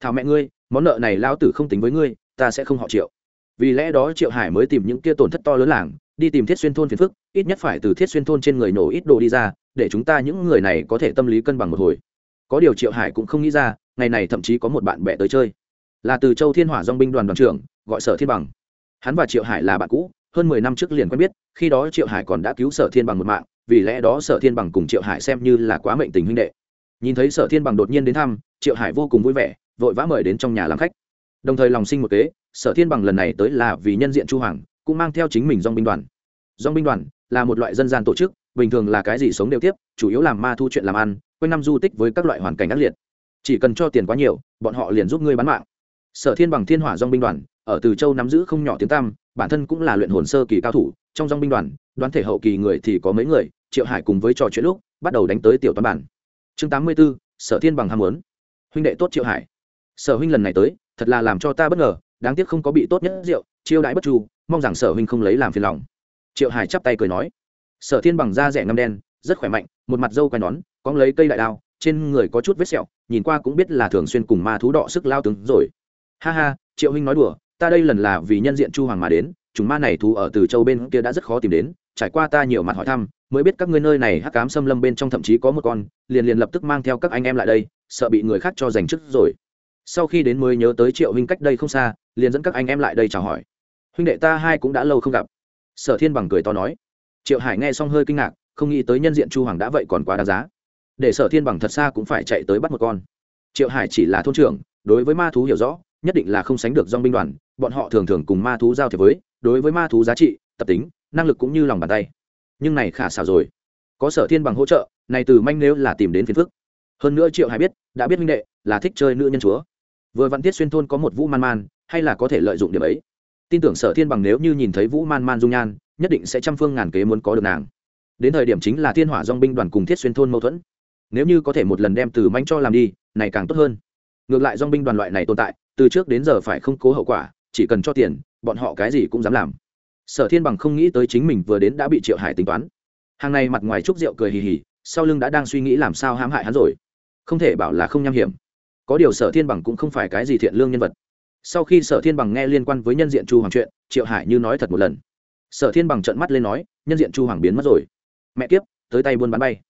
Thảo mẹ ngươi, món nợ này lao tử không tính với ngươi, ta sẽ không họ triệu. Vì lẽ đó triệu hải mới tìm những kia tổn thất to lớn làng, đi tìm thiết xuyên thôn phiền phức, ít nhất phải từ thiết xuyên thôn trên người nổ ít đồ đi ra, để chúng ta những người này có thể tâm lý cân bằng một hồi. Có điều triệu hải cũng không nghĩ ra, ngày này thậm chí có một bạn bè tới chơi. Là từ châu thiên hỏa dong binh đoàn đoàn trưởng, gọi sở thiên bằng. Hắn và triệu hải là bạn cũ hơn mười năm trước liền quen biết, khi đó triệu hải còn đã cứu sở thiên bằng một mạng, vì lẽ đó sở thiên bằng cùng triệu hải xem như là quá mệnh tình huynh đệ. Nhìn thấy sở thiên bằng đột nhiên đến thăm, triệu hải vô cùng vui vẻ, vội vã mời đến trong nhà làm khách. Đồng thời lòng sinh một kế, sở thiên bằng lần này tới là vì nhân diện chu hoàng, cũng mang theo chính mình dong binh đoàn. Dong binh đoàn là một loại dân gian tổ chức, bình thường là cái gì sống đều tiếp, chủ yếu làm ma thu chuyện làm ăn, quanh năm du tích với các loại hoàn cảnh ác liệt. Chỉ cần cho tiền quá nhiều, bọn họ liền giúp ngươi bán mạng. Sở thiên bằng thiên hỏa dong binh đoàn, ở từ châu nắm giữ không nhỏ tiếng tăm bản thân cũng là luyện hồn sơ kỳ cao thủ, trong dòng binh đoàn, đoán thể hậu kỳ người thì có mấy người, triệu hải cùng với trò chuyện lúc, bắt đầu đánh tới tiểu toán bản. Chương tám mươi b ố sở thiên bằng ham muốn. Huynh đệ tốt triệu hải. Sở huynh lần này tới, thật là làm cho ta bất ngờ, đáng tiếc không có bị tốt nhất rượu, chiêu đãi bất chu, mong rằng sở huynh không lấy làm phiền lòng. Triệu hải chắp tay cười nói. Sở thiên bằng da rẻ ngâm đen, rất khỏe mạnh, một mặt dâu quai nón, có lấy cây đại đao, trên người có chút vết sẹo, nhìn qua cũng biết là thường xuyên cùng ma thú đọ sức lao tướng rồi. Ha ha, triệu huynh nói đùa ta đây lần là vì nhân diện chu hoàng mà đến, chúng ma này thú ở từ châu bên kia đã rất khó tìm đến, trải qua ta nhiều mặt hỏi thăm, mới biết các ngươi nơi này hắc cám xâm lâm bên trong thậm chí có một con, liền liền lập tức mang theo các anh em lại đây, sợ bị người khác cho giành chức rồi. Sau khi đến mới nhớ tới triệu huynh cách đây không xa, liền dẫn các anh em lại đây chào hỏi. Huynh đệ ta hai cũng đã lâu không gặp. Sở thiên bằng cười to nói. Triệu hải nghe xong hơi kinh ngạc, không nghĩ tới nhân diện chu hoàng đã vậy còn quá đáng giá. Để sở thiên bằng thật xa cũng phải chạy tới bắt một con. Triệu hải chỉ là thôn trưởng, đối với ma thú hiểu rõ nhất định là không sánh được dong binh đoàn, bọn họ thường thường cùng ma thú giao thiệp với, đối với ma thú giá trị, tập tính, năng lực cũng như lòng bàn tay. Nhưng này khả xảo rồi. Có sở thiên bằng hỗ trợ, này từ manh nếu là tìm đến phiền phức. Hơn nữa triệu hải biết, đã biết minh đệ, là thích chơi nữ nhân chúa. Vừa văn tiết xuyên thôn có một vũ man man, hay là có thể lợi dụng điểm ấy. Tin tưởng sở thiên bằng nếu như nhìn thấy vũ man man dung nhan, nhất định sẽ trăm phương ngàn kế muốn có được nàng. Đến thời điểm chính là thiên hỏa dong binh đoàn cùng thiết xuyên thôn mâu thuẫn. Nếu như có thể một lần đem từ manh cho làm đi, này càng tốt hơn. Ngược lại dong binh đoàn loại này tồn tại từ trước đến giờ phải không cố hậu quả, chỉ cần cho tiền, bọn họ cái gì cũng dám làm. Sở thiên bằng không nghĩ tới chính mình vừa đến đã bị triệu hải tính toán. Hàng này mặt ngoài trúc rượu cười hì hì, sau lưng đã đang suy nghĩ làm sao hãm hại hắn rồi. Không thể bảo là không nham hiểm. Có điều sở thiên bằng cũng không phải cái gì thiện lương nhân vật. Sau khi sở thiên bằng nghe liên quan với nhân diện chu hoàng chuyện, triệu hải như nói thật một lần. Sở thiên bằng trợn mắt lên nói, nhân diện chu hoàng biến mất rồi. Mẹ kiếp, tới tay buôn bán bay.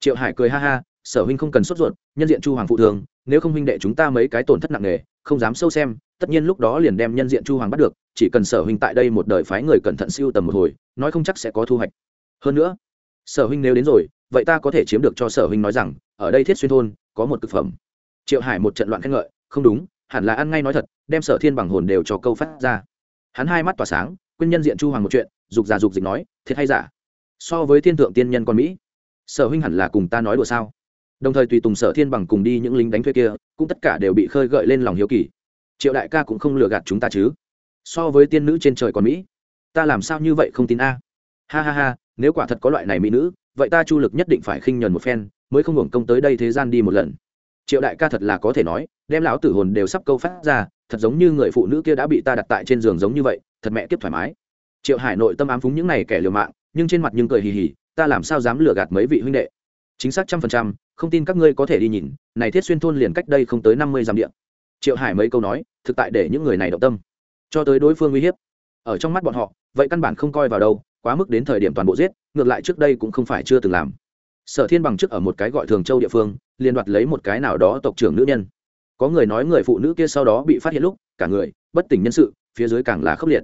Triệu hải cười ha ha sở huynh không cần sốt ruột, nhân diện chu hoàng phụ thường, nếu không huynh đệ chúng ta mấy cái tổn thất nặng nề, không dám sâu xem, tất nhiên lúc đó liền đem nhân diện chu hoàng bắt được, chỉ cần sở huynh tại đây một đời phái người cẩn thận siêu tầm một hồi, nói không chắc sẽ có thu hoạch. Hơn nữa, sở huynh nếu đến rồi, vậy ta có thể chiếm được cho sở huynh nói rằng, ở đây thiết xuyên thôn, có một thực phẩm. Triệu hải một trận loạn khen ngợi, không đúng, hẳn là ăn ngay nói thật, đem sở thiên bằng hồn đều cho câu phát ra. Hắn hai mắt tỏa sáng quyên nhân diện chu hoàng một chuyện, dục giả dục dịch nói, thiệt hay giả? So với thiên thượng tiên nhân con mỹ, sở huynh hẳn là cùng ta nói đùa sao? Đồng thời tùy tùng sở thiên bằng cùng đi những lính đánh thuê kia, cũng tất cả đều bị khơi gợi lên lòng hiếu kỳ. Triệu đại ca cũng không lừa gạt chúng ta chứ? So với tiên nữ trên trời còn mỹ. Ta làm sao như vậy không tin a? Ha ha ha, nếu quả thật có loại này mỹ nữ, vậy ta chu lực nhất định phải khinh nhuần một phen, mới không hưởng công tới đây thế gian đi một lần. Triệu đại ca thật là có thể nói, đem lão tử hồn đều sắp câu phát ra, thật giống như người phụ nữ kia đã bị ta đặt tại trên giường giống như vậy, thật mẹ kiếp thoải mái. Triệu hải nội tâm ám phúng những này kẻ liều mạng, nhưng trên mặt nhưng cười hì hì, ta làm sao dám lừa gạt mấy vị huynh đệ? Chính xác trăm phần trăm không tin các ngươi có thể đi nhìn, này thiết xuyên thôn liền cách đây không tới năm mươi dặm điện triệu hải mấy câu nói, thực tại để những người này động tâm. Cho tới đối phương uy hiếp, ở trong mắt bọn họ, vậy căn bản không coi vào đâu, quá mức đến thời điểm toàn bộ giết, ngược lại trước đây cũng không phải chưa từng làm. Sở thiên bằng chức ở một cái gọi thường châu địa phương liên đoạt lấy một cái nào đó tộc trưởng nữ nhân. Có người nói người phụ nữ kia sau đó bị phát hiện lúc, cả người, bất tỉnh nhân sự, phía dưới càng là khốc liệt.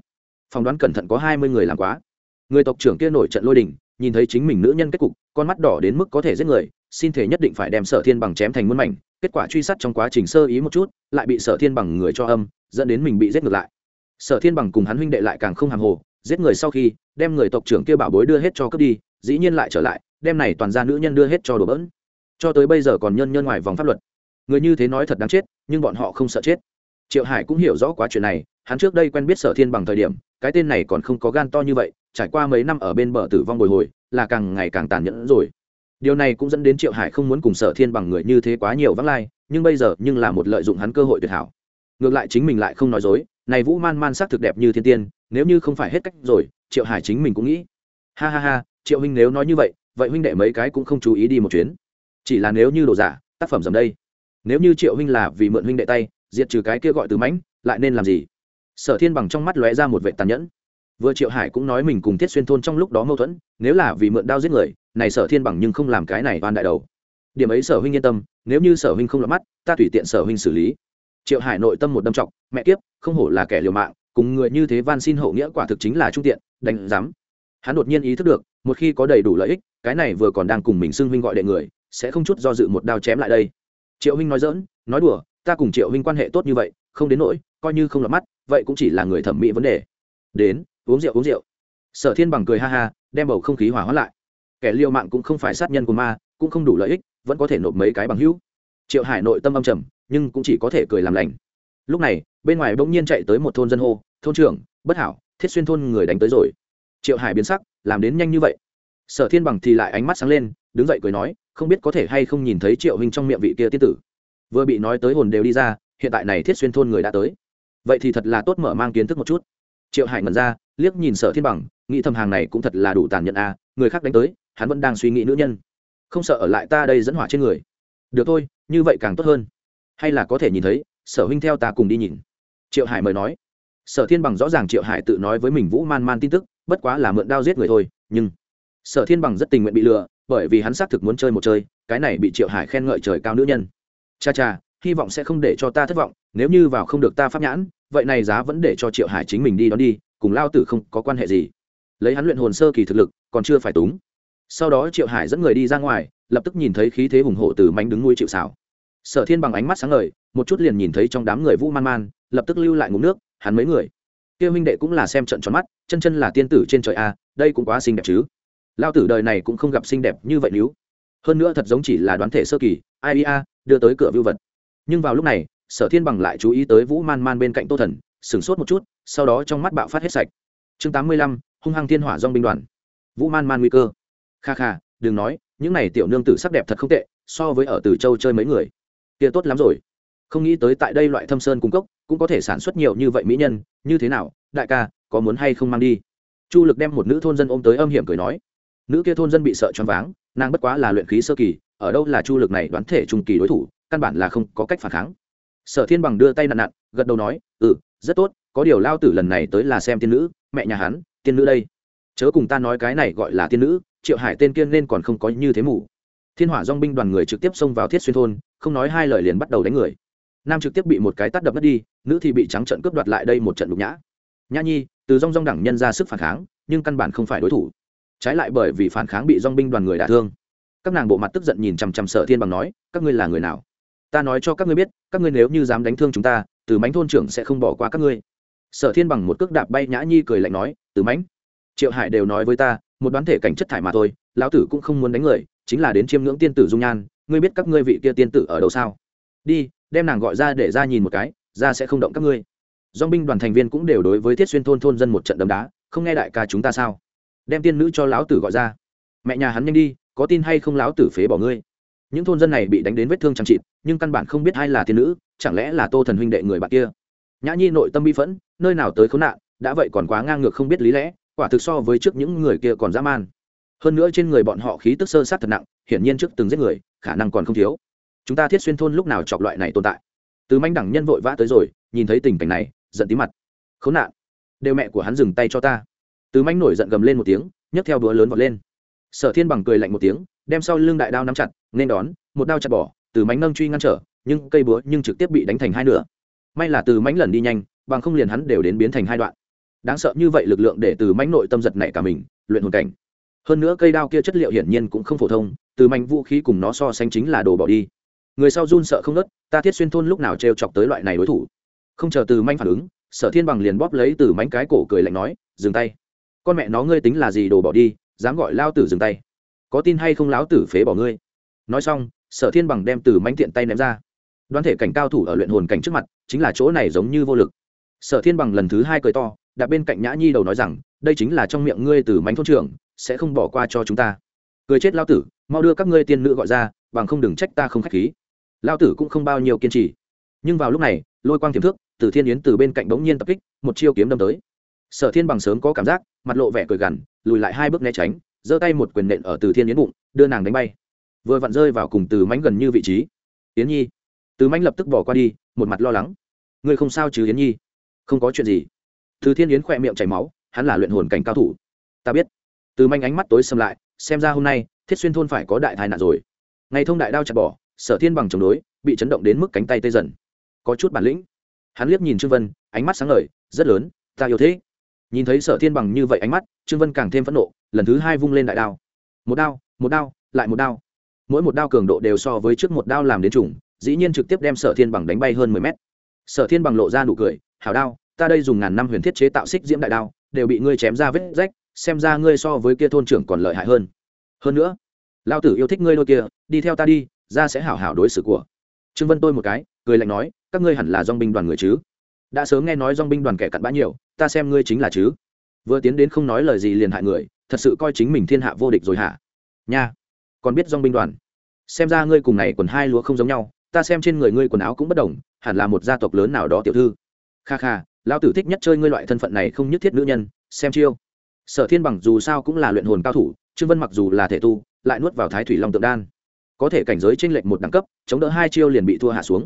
Phỏng đoán cẩn thận có hai mươi người làm quá. Người tộc trưởng kia nổi trận lôi đình, nhìn thấy chính mình nữ nhân kết cục, con mắt đỏ đến mức có thể giết người xin thể nhất định phải đem sở thiên bằng chém thành muôn mảnh, kết quả truy sát trong quá trình sơ ý một chút, lại bị sở thiên bằng người cho âm, dẫn đến mình bị giết ngược lại. Sở thiên bằng cùng hắn huynh đệ lại càng không hàng hồ, giết người sau khi, đem người tộc trưởng kia bảo bối đưa hết cho cướp đi, dĩ nhiên lại trở lại, đem này toàn ra nữ nhân đưa hết cho đổ bỡn. Cho tới bây giờ còn nhân nhân ngoài vòng pháp luật. Người như thế nói thật đáng chết, nhưng bọn họ không sợ chết. Triệu hải cũng hiểu rõ quá chuyện này, hắn trước đây quen biết sở thiên bằng thời điểm, cái tên này còn không có gan to như vậy, trải qua mấy năm ở bên bờ tử vong bồi hồi, là càng ngày càng tàn nhẫn rồi điều này cũng dẫn đến triệu hải không muốn cùng sở thiên bằng người như thế quá nhiều vắng lai, nhưng bây giờ nhưng là một lợi dụng hắn cơ hội tuyệt hảo. Ngược lại chính mình lại không nói dối, này vũ man man sắc thực đẹp như thiên tiên, nếu như không phải hết cách rồi, triệu hải chính mình cũng nghĩ. Ha ha ha, triệu huynh nếu nói như vậy vậy huynh đệ mấy cái cũng không chú ý đi một chuyến. Chỉ là nếu như đồ giả, tác phẩm dầm đây. Nếu như triệu huynh là vì mượn huynh đệ tay, diệt trừ cái kia gọi từ mãnh, lại nên làm gì? Sở thiên bằng trong mắt lóe ra một vệ tàn nhẫn vừa triệu hải cũng nói mình cùng thiết xuyên thôn trong lúc đó mâu thuẫn, nếu là vì mượn đao giết người, này sở thiên bằng nhưng không làm cái này oan đại đầu. Điểm ấy sở huynh yên tâm, nếu như sở huynh không lọt mắt, ta tùy tiện sở huynh xử lý. Triệu hải nội tâm một đâm trọng mẹ kiếp, không hổ là kẻ liều mạng, cùng người như thế van xin hậu nghĩa quả thực chính là trung tiện, đánh giám. Hắn đột nhiên ý thức được, một khi có đầy đủ lợi ích, cái này vừa còn đang cùng mình xưng huynh gọi đệ người, sẽ không chút do dự một đao chém lại đây. Triệu huynh nói dỡn nói đùa, ta cùng triệu huynh quan hệ tốt như vậy, không đến nỗi, coi như không lọt mắt, vậy cũng chỉ là người thẩm mỹ vấn đề. Đến uống rượu uống rượu. Sở thiên bằng cười ha ha, đem bầu không khí hỏa hoãn lại. Kẻ liều mạng cũng không phải sát nhân của ma, cũng không đủ lợi ích, vẫn có thể nộp mấy cái bằng hữu. Triệu hải nội tâm âm trầm, nhưng cũng chỉ có thể cười làm lành. Lúc này, bên ngoài bỗng nhiên chạy tới một thôn dân hô, thôn trưởng, bất hảo, thiết xuyên thôn người đánh tới rồi. Triệu hải biến sắc, làm đến nhanh như vậy? Sở thiên bằng thì lại ánh mắt sáng lên, đứng dậy cười nói, không biết có thể hay không nhìn thấy triệu hình trong miệng vị kia tiết tử. Vừa bị nói tới hồn đều đi ra, hiện tại này thiết xuyên thôn người đã tới. Vậy thì thật là tốt mở mang kiến thức một chút. Triệu hải ngẩn ra liếc nhìn sở thiên bằng, nghĩ thầm hàng này cũng thật là đủ tàn nhẫn à người khác đánh tới, hắn vẫn đang suy nghĩ nữ nhân. Không sợ ở lại ta đây dẫn hỏa trên người. Được thôi, như vậy càng tốt hơn. Hay là có thể nhìn thấy, sở huynh theo ta cùng đi nhìn. Triệu hải mời nói. Sở thiên bằng rõ ràng triệu hải tự nói với mình vũ man man tin tức, bất quá là mượn đao giết người thôi, nhưng sở thiên bằng rất tình nguyện bị lừa, bởi vì hắn xác thực muốn chơi một chơi, cái này bị triệu hải khen ngợi trời cao nữ nhân. Cha cha, hy vọng sẽ không để cho ta thất vọng, nếu như vào không được ta pháp nhãn, vậy này giá vẫn để cho triệu hải chính mình đi đón đi cùng lao tử không có quan hệ gì. Lấy hắn luyện hồn sơ kỳ thực lực, còn chưa phải túng. Sau đó triệu hải dẫn người đi ra ngoài, lập tức nhìn thấy khí thế hùng hộ từ mánh đứng nuôi chịu xảo sở thiên bằng ánh mắt sáng ngời, một chút liền nhìn thấy trong đám người vũ man man, lập tức lưu lại ngụm nước, hắn mấy người. Kia huynh đệ cũng là xem trận tròn mắt, chân chân là tiên tử trên trời a, đây cũng quá xinh đẹp chứ. Lao tử đời này cũng không gặp xinh đẹp như vậy níu. Hơn nữa thật giống chỉ là đoán thể sơ kỳ, ai ia đưa tới cửa vưu vật. Nhưng vào lúc này, sở thiên bằng lại chú ý tới vũ man man bên cạnh tô thần sửng sốt một chút, sau đó trong mắt bạo phát hết sạch. Chương tám mươi lăm, hung hăng thiên hỏa dong binh đoàn. Vũ man man nguy cơ. Kha kha, đừng nói, những này tiểu nương tử sắc đẹp thật không tệ, so với ở từ châu chơi mấy người. Kia tốt lắm rồi. Không nghĩ tới tại đây loại thâm sơn cung cấp cũng có thể sản xuất nhiều như vậy mỹ nhân, như thế nào, đại ca, có muốn hay không mang đi? Chu lực đem một nữ thôn dân ôm tới âm hiểm cười nói. Nữ kia thôn dân bị sợ choáng váng, nàng bất quá là luyện khí sơ kỳ, ở đâu là chu lực này đoán thể trung kỳ đối thủ, căn bản là không có cách phản kháng sở thiên bằng đưa tay nặn nặn, gật đầu nói ừ rất tốt, có điều lao tử lần này tới là xem tiên nữ, mẹ nhà hắn, tiên nữ đây. Chớ cùng ta nói cái này gọi là tiên nữ, triệu hải tên kiên nên còn không có như thế mù. Thiên hỏa dong binh đoàn người trực tiếp xông vào thiết xuyên thôn, không nói hai lời liền bắt đầu đánh người. Nam trực tiếp bị một cái tắt đập mất đi, nữ thì bị trắng trận cướp đoạt lại đây một trận lục nhã. Nhã nhi, từ dong dong đẳng nhân ra sức phản kháng, nhưng căn bản không phải đối thủ. Trái lại bởi vì phản kháng bị dong binh đoàn người đả thương. Các nàng bộ mặt tức giận nhìn chằm chằm sở thiên bằng nói, các ngươi là người nào? Ta nói cho các ngươi biết, các ngươi nếu như dám đánh thương chúng ta, từ mánh thôn trưởng sẽ không bỏ qua các ngươi. Sở thiên bằng một cước đạp bay nhã nhi cười lạnh nói, từ mánh triệu hải đều nói với ta, một đoán thể cảnh chất thải mà thôi, lão tử cũng không muốn đánh người, chính là đến chiêm ngưỡng tiên tử dung nhan, ngươi biết các ngươi vị kia tiên tử ở đâu sao? Đi, đem nàng gọi ra để ra nhìn một cái, ra sẽ không động các ngươi. Dong binh đoàn thành viên cũng đều đối với thiết xuyên thôn thôn dân một trận đấm đá, không nghe đại ca chúng ta sao? Đem tiên nữ cho lão tử gọi ra. Mẹ nhà hắn nhanh đi, có tin hay không lão tử phế bỏ ngươi? Những thôn dân này bị đánh đến vết thương chẳng chịt, nhưng căn bản không biết ai là thiên nữ, chẳng lẽ là tô thần huynh đệ người bạn kia. Nhã nhi nội tâm bi phẫn, nơi nào tới khốn nạn, đã vậy còn quá ngang ngược không biết lý lẽ, quả thực so với trước những người kia còn dã man. Hơn nữa trên người bọn họ khí tức sơ sát thật nặng, hiển nhiên trước từng giết người, khả năng còn không thiếu. Chúng ta thiết xuyên thôn lúc nào chọc loại này tồn tại? Từ manh đẳng nhân vội vã tới rồi, nhìn thấy tình cảnh này, giận tí mặt. Khốn nạn, đều mẹ của hắn dừng tay cho ta. Từ manh nổi giận gầm lên một tiếng, nhấc theo đũa lớn vọt lên. Sở thiên bằng cười lạnh một tiếng đem sau lưng đại đao nắm chặt, nên đón, một đao chặt bỏ, từ mánh nâng truy ngăn trở, nhưng cây búa nhưng trực tiếp bị đánh thành hai nửa. May là từ mãnh lần đi nhanh, bằng không liền hắn đều đến biến thành hai đoạn. Đáng sợ như vậy lực lượng để từ mãnh nội tâm giật này cả mình, luyện hồn cảnh. Hơn nữa cây đao kia chất liệu hiển nhiên cũng không phổ thông, từ mãnh vũ khí cùng nó so sánh chính là đồ bỏ đi. Người sau run sợ không nớt ta thiết xuyên thôn lúc nào t chọc tới loại này đối thủ? Không chờ từ manh phản ứng, sở thiên bằng liền bóp lấy từ mánh cái cổ cười lạnh nói, dừng tay. Con mẹ nó ngươi tính là gì đồ bỏ đi, dám gọi lao tử dừng tay có tin hay không láo tử phế bỏ ngươi? Nói xong, sở thiên bằng đem từ mánh tiện tay ném ra. Đoán thể cảnh cao thủ ở luyện hồn cảnh trước mặt, chính là chỗ này giống như vô lực. Sở thiên bằng lần thứ hai cười to, đặt bên cạnh nhã nhi đầu nói rằng, đây chính là trong miệng ngươi từ mánh thôn trưởng, sẽ không bỏ qua cho chúng ta. Cười chết lao tử, mau đưa các ngươi tiên nữ gọi ra, bằng không đừng trách ta không k h á c h khí. Lao tử cũng không bao nhiêu kiên trì. Nhưng vào lúc này, lôi quang tiềm thước, từ thiên yến từ bên cạnh bỗng nhiên tập kích, một chiêu kiếm đâm tới. Sở thiên bằng sớm có cảm giác, mặt lộ vẻ cười gằn, lùi lại hai bước né tránh giơ tay một quyền nện ở từ thiên yến bụng, đưa nàng đánh bay. Vừa vặn rơi vào cùng từ mánh gần như vị trí. Yến nhi. Từ mánh lập tức bỏ qua đi, một mặt lo lắng. Ngươi không sao chứ yến nhi? Không có chuyện gì. Từ thiên yến khỏe miệng chảy máu, hắn là luyện hồn cảnh cao thủ. Ta biết. Từ manh ánh mắt tối xâm lại, xem ra hôm nay, thiết xuyên thôn phải có đại tai nạn rồi. Ngày thông đại đao chặt bỏ, sở thiên bằng chống đối, bị chấn động đến mức cánh tay tê dần. Có chút bản lĩnh. Hắn liếc nhìn trương vân, ánh mắt sáng ngời, rất lớn, ta yêu thế nhìn thấy sở thiên bằng như vậy ánh mắt, trương vân càng thêm phẫn nộ, lần thứ hai vung lên đại đao. Một đao một đao, lại một đao. Mỗi một đao cường độ đều so với trước một đao làm đến trùng, dĩ nhiên trực tiếp đem sở thiên bằng đánh bay hơn mười mét. Sở thiên bằng lộ ra nụ cười, hảo đao, ta đây dùng ngàn năm huyền thiết chế tạo xích diễm đại đao, đều bị ngươi chém ra vết rách, xem ra ngươi so với kia thôn trưởng còn lợi hại hơn. Hơn nữa, lao tử yêu thích ngươi đôi kia, đi theo ta đi, ra sẽ hảo hảo đối xử của. Trương vân tôi một cái, cười lạnh nói, các ngươi hẳn là dong binh đoàn người chứ? Đã sớm nghe nói dong binh đoàn kẻ cặn bã nhiều, ta xem ngươi chính là chứ. Vừa tiến đến không nói lời gì liền hại người, thật sự coi chính mình thiên hạ vô địch rồi hả? Nha. Còn biết dong binh đoàn? Xem ra ngươi cùng này quần hai lúa không giống nhau, ta xem trên người ngươi quần áo cũng bất đồng, hẳn là một gia tộc lớn nào đó tiểu thư. Kha kha, lão tử thích nhất chơi ngươi loại thân phận này không nhất thiết nữ nhân, xem chiêu. Sở thiên bằng dù sao cũng là luyện hồn cao thủ, trương vân mặc dù là thể tu, lại nuốt vào thái thủy long tượng đan. Có thể cảnh giới t r ê n lệch một đẳng cấp, chống đỡ hai chiêu liền bị thua hạ xuống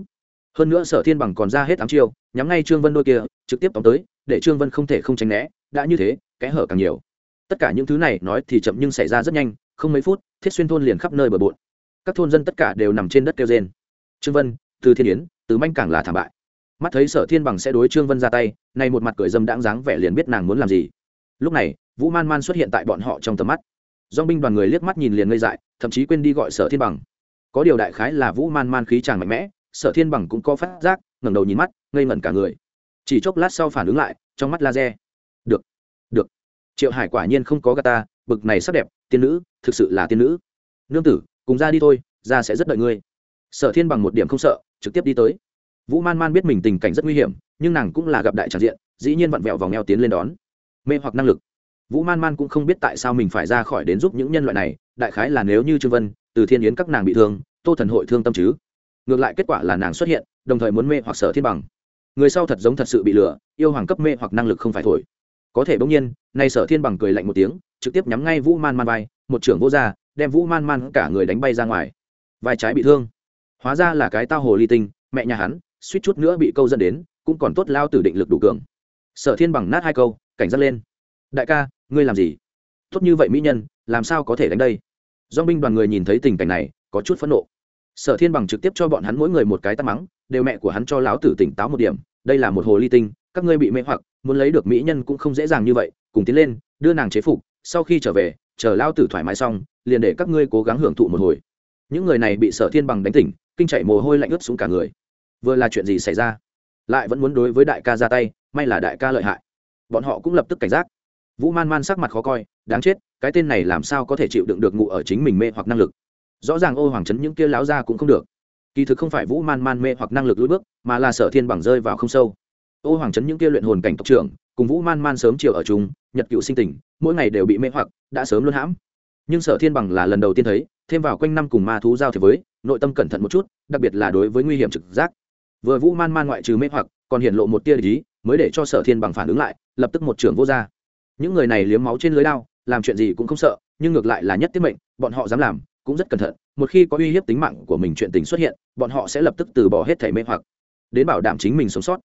hơn nữa sở thiên bằng còn ra hết tám chiêu, nhắm ngay trương vân đôi kia, trực tiếp tóm tới, để trương vân không thể không tránh né, đã như thế, kẽ hở càng nhiều. Tất cả những thứ này nói thì chậm nhưng xảy ra rất nhanh, không mấy phút, thiết xuyên thôn liền khắp nơi bờ bộn. Các thôn dân tất cả đều nằm trên đất kêu trên trương vân, từ thiên yến, từ manh càng là thảm bại. Mắt thấy sở thiên bằng sẽ đối trương vân ra tay, nay một mặt cười dâm đãng dáng vẻ liền biết nàng muốn làm gì. Lúc này, vũ man man xuất hiện tại bọn họ trong tầm mắt. Do binh đoàn người liếc mắt nhìn liền ngây dại, thậm chí quên đi gọi sở thiên bằng. Có điều đại khái là vũ man man khí tràng mạnh mẽ sở thiên bằng cũng có phát giác, ngẩng đầu nhìn mắt, ngây ngẩn cả người. Chỉ chốc lát sau phản ứng lại, trong mắt laser. Được được. Triệu hải quả nhiên không có gà ta, bực này sắc đẹp, tiên nữ, thực sự là tiên nữ. Nương tử, cùng ra đi thôi, ra sẽ rất đợi ngươi. Sở thiên bằng một điểm không sợ, trực tiếp đi tới. Vũ man man biết mình tình cảnh rất nguy hiểm, nhưng nàng cũng là gặp đại tràn diện, dĩ nhiên vặn vẹo vòng eo tiến lên đón. Mê hoặc năng lực. Vũ man man cũng không biết tại sao mình phải ra khỏi đến giúp những nhân loại này, đại khái là nếu như trương vân, từ thiên yến các nàng bị thương, tô thần hội thương tâm chứ ngược lại kết quả là nàng xuất hiện, đồng thời muốn mê hoặc sở thiên bằng. Người sau thật giống thật sự bị lừa, yêu hoàng cấp mê hoặc năng lực không phải thổi. Có thể bỗng nhiên, nay sở thiên bằng cười lạnh một tiếng, trực tiếp nhắm ngay vũ man man vai, một trưởng vô r đem vũ man man cả người đánh bay ra ngoài. Vai trái bị thương. Hóa ra là cái tao hồ ly tinh, mẹ nhà hắn, suýt chút nữa bị câu dẫn đến, cũng còn tốt lao tử định lực đủ cường. Sở thiên bằng nát hai câu, cảnh giác lên. Đại ca, ngươi làm gì? Tốt như vậy mỹ nhân, làm sao có thể đánh đây? Do binh đoàn người nhìn thấy tình cảnh này, có chút phẫn nộ sở thiên bằng trực tiếp cho bọn hắn mỗi người một cái tắt mắng, đều mẹ của hắn cho lão tử tỉnh táo một điểm, đây là một hồ ly tinh, các ngươi bị mê hoặc, muốn lấy được mỹ nhân cũng không dễ dàng như vậy, cùng tiến lên, đưa nàng chế phục, sau khi trở về, chờ lão tử thoải mái xong, liền để các ngươi cố gắng hưởng thụ một hồi. Những người này bị sở thiên bằng đánh tỉnh, kinh chạy mồ hôi lạnh ướt xuống cả người. Vừa là chuyện gì xảy ra? Lại vẫn muốn đối với đại ca ra tay, may là đại ca lợi hại. Bọn họ cũng lập tức cảnh giác. Vũ man man sắc mặt khó coi, đáng chết, cái tên này làm sao có thể chịu đựng được ngụ ở chính mình mê hoặc năng lực? Rõ ràng ô hoàng trấn những kia láo ra cũng không được. Kỳ thực không phải vũ man man mê hoặc năng lực lưỡi bước, mà là sở thiên bằng rơi vào không sâu. Ô hoàng trấn những kia luyện hồn cảnh tộc trưởng, cùng vũ man man sớm chiều ở chung, nhật cựu sinh tình, mỗi ngày đều bị mê hoặc, đã sớm luôn hãm. Nhưng sở thiên bằng là lần đầu tiên thấy, thêm vào quanh năm cùng ma thú giao thế với, nội tâm cẩn thận một chút, đặc biệt là đối với nguy hiểm trực giác. Vừa vũ man man ngoại trừ mê hoặc, còn hiện lộ một tia lý, mới để cho sở thiên bằng phản ứng lại, lập tức một trưởng vô ra. những người này liếm máu trên lưới đao, làm chuyện gì cũng không sợ, nhưng ngược lại là nhất tiết mệnh, bọn họ dám làm cũng rất cẩn thận, một khi có uy hiếp tính mạng của mình chuyện tình xuất hiện, bọn họ sẽ lập tức từ bỏ hết thẻ mê hoặc, đến bảo đảm chính mình sống sót.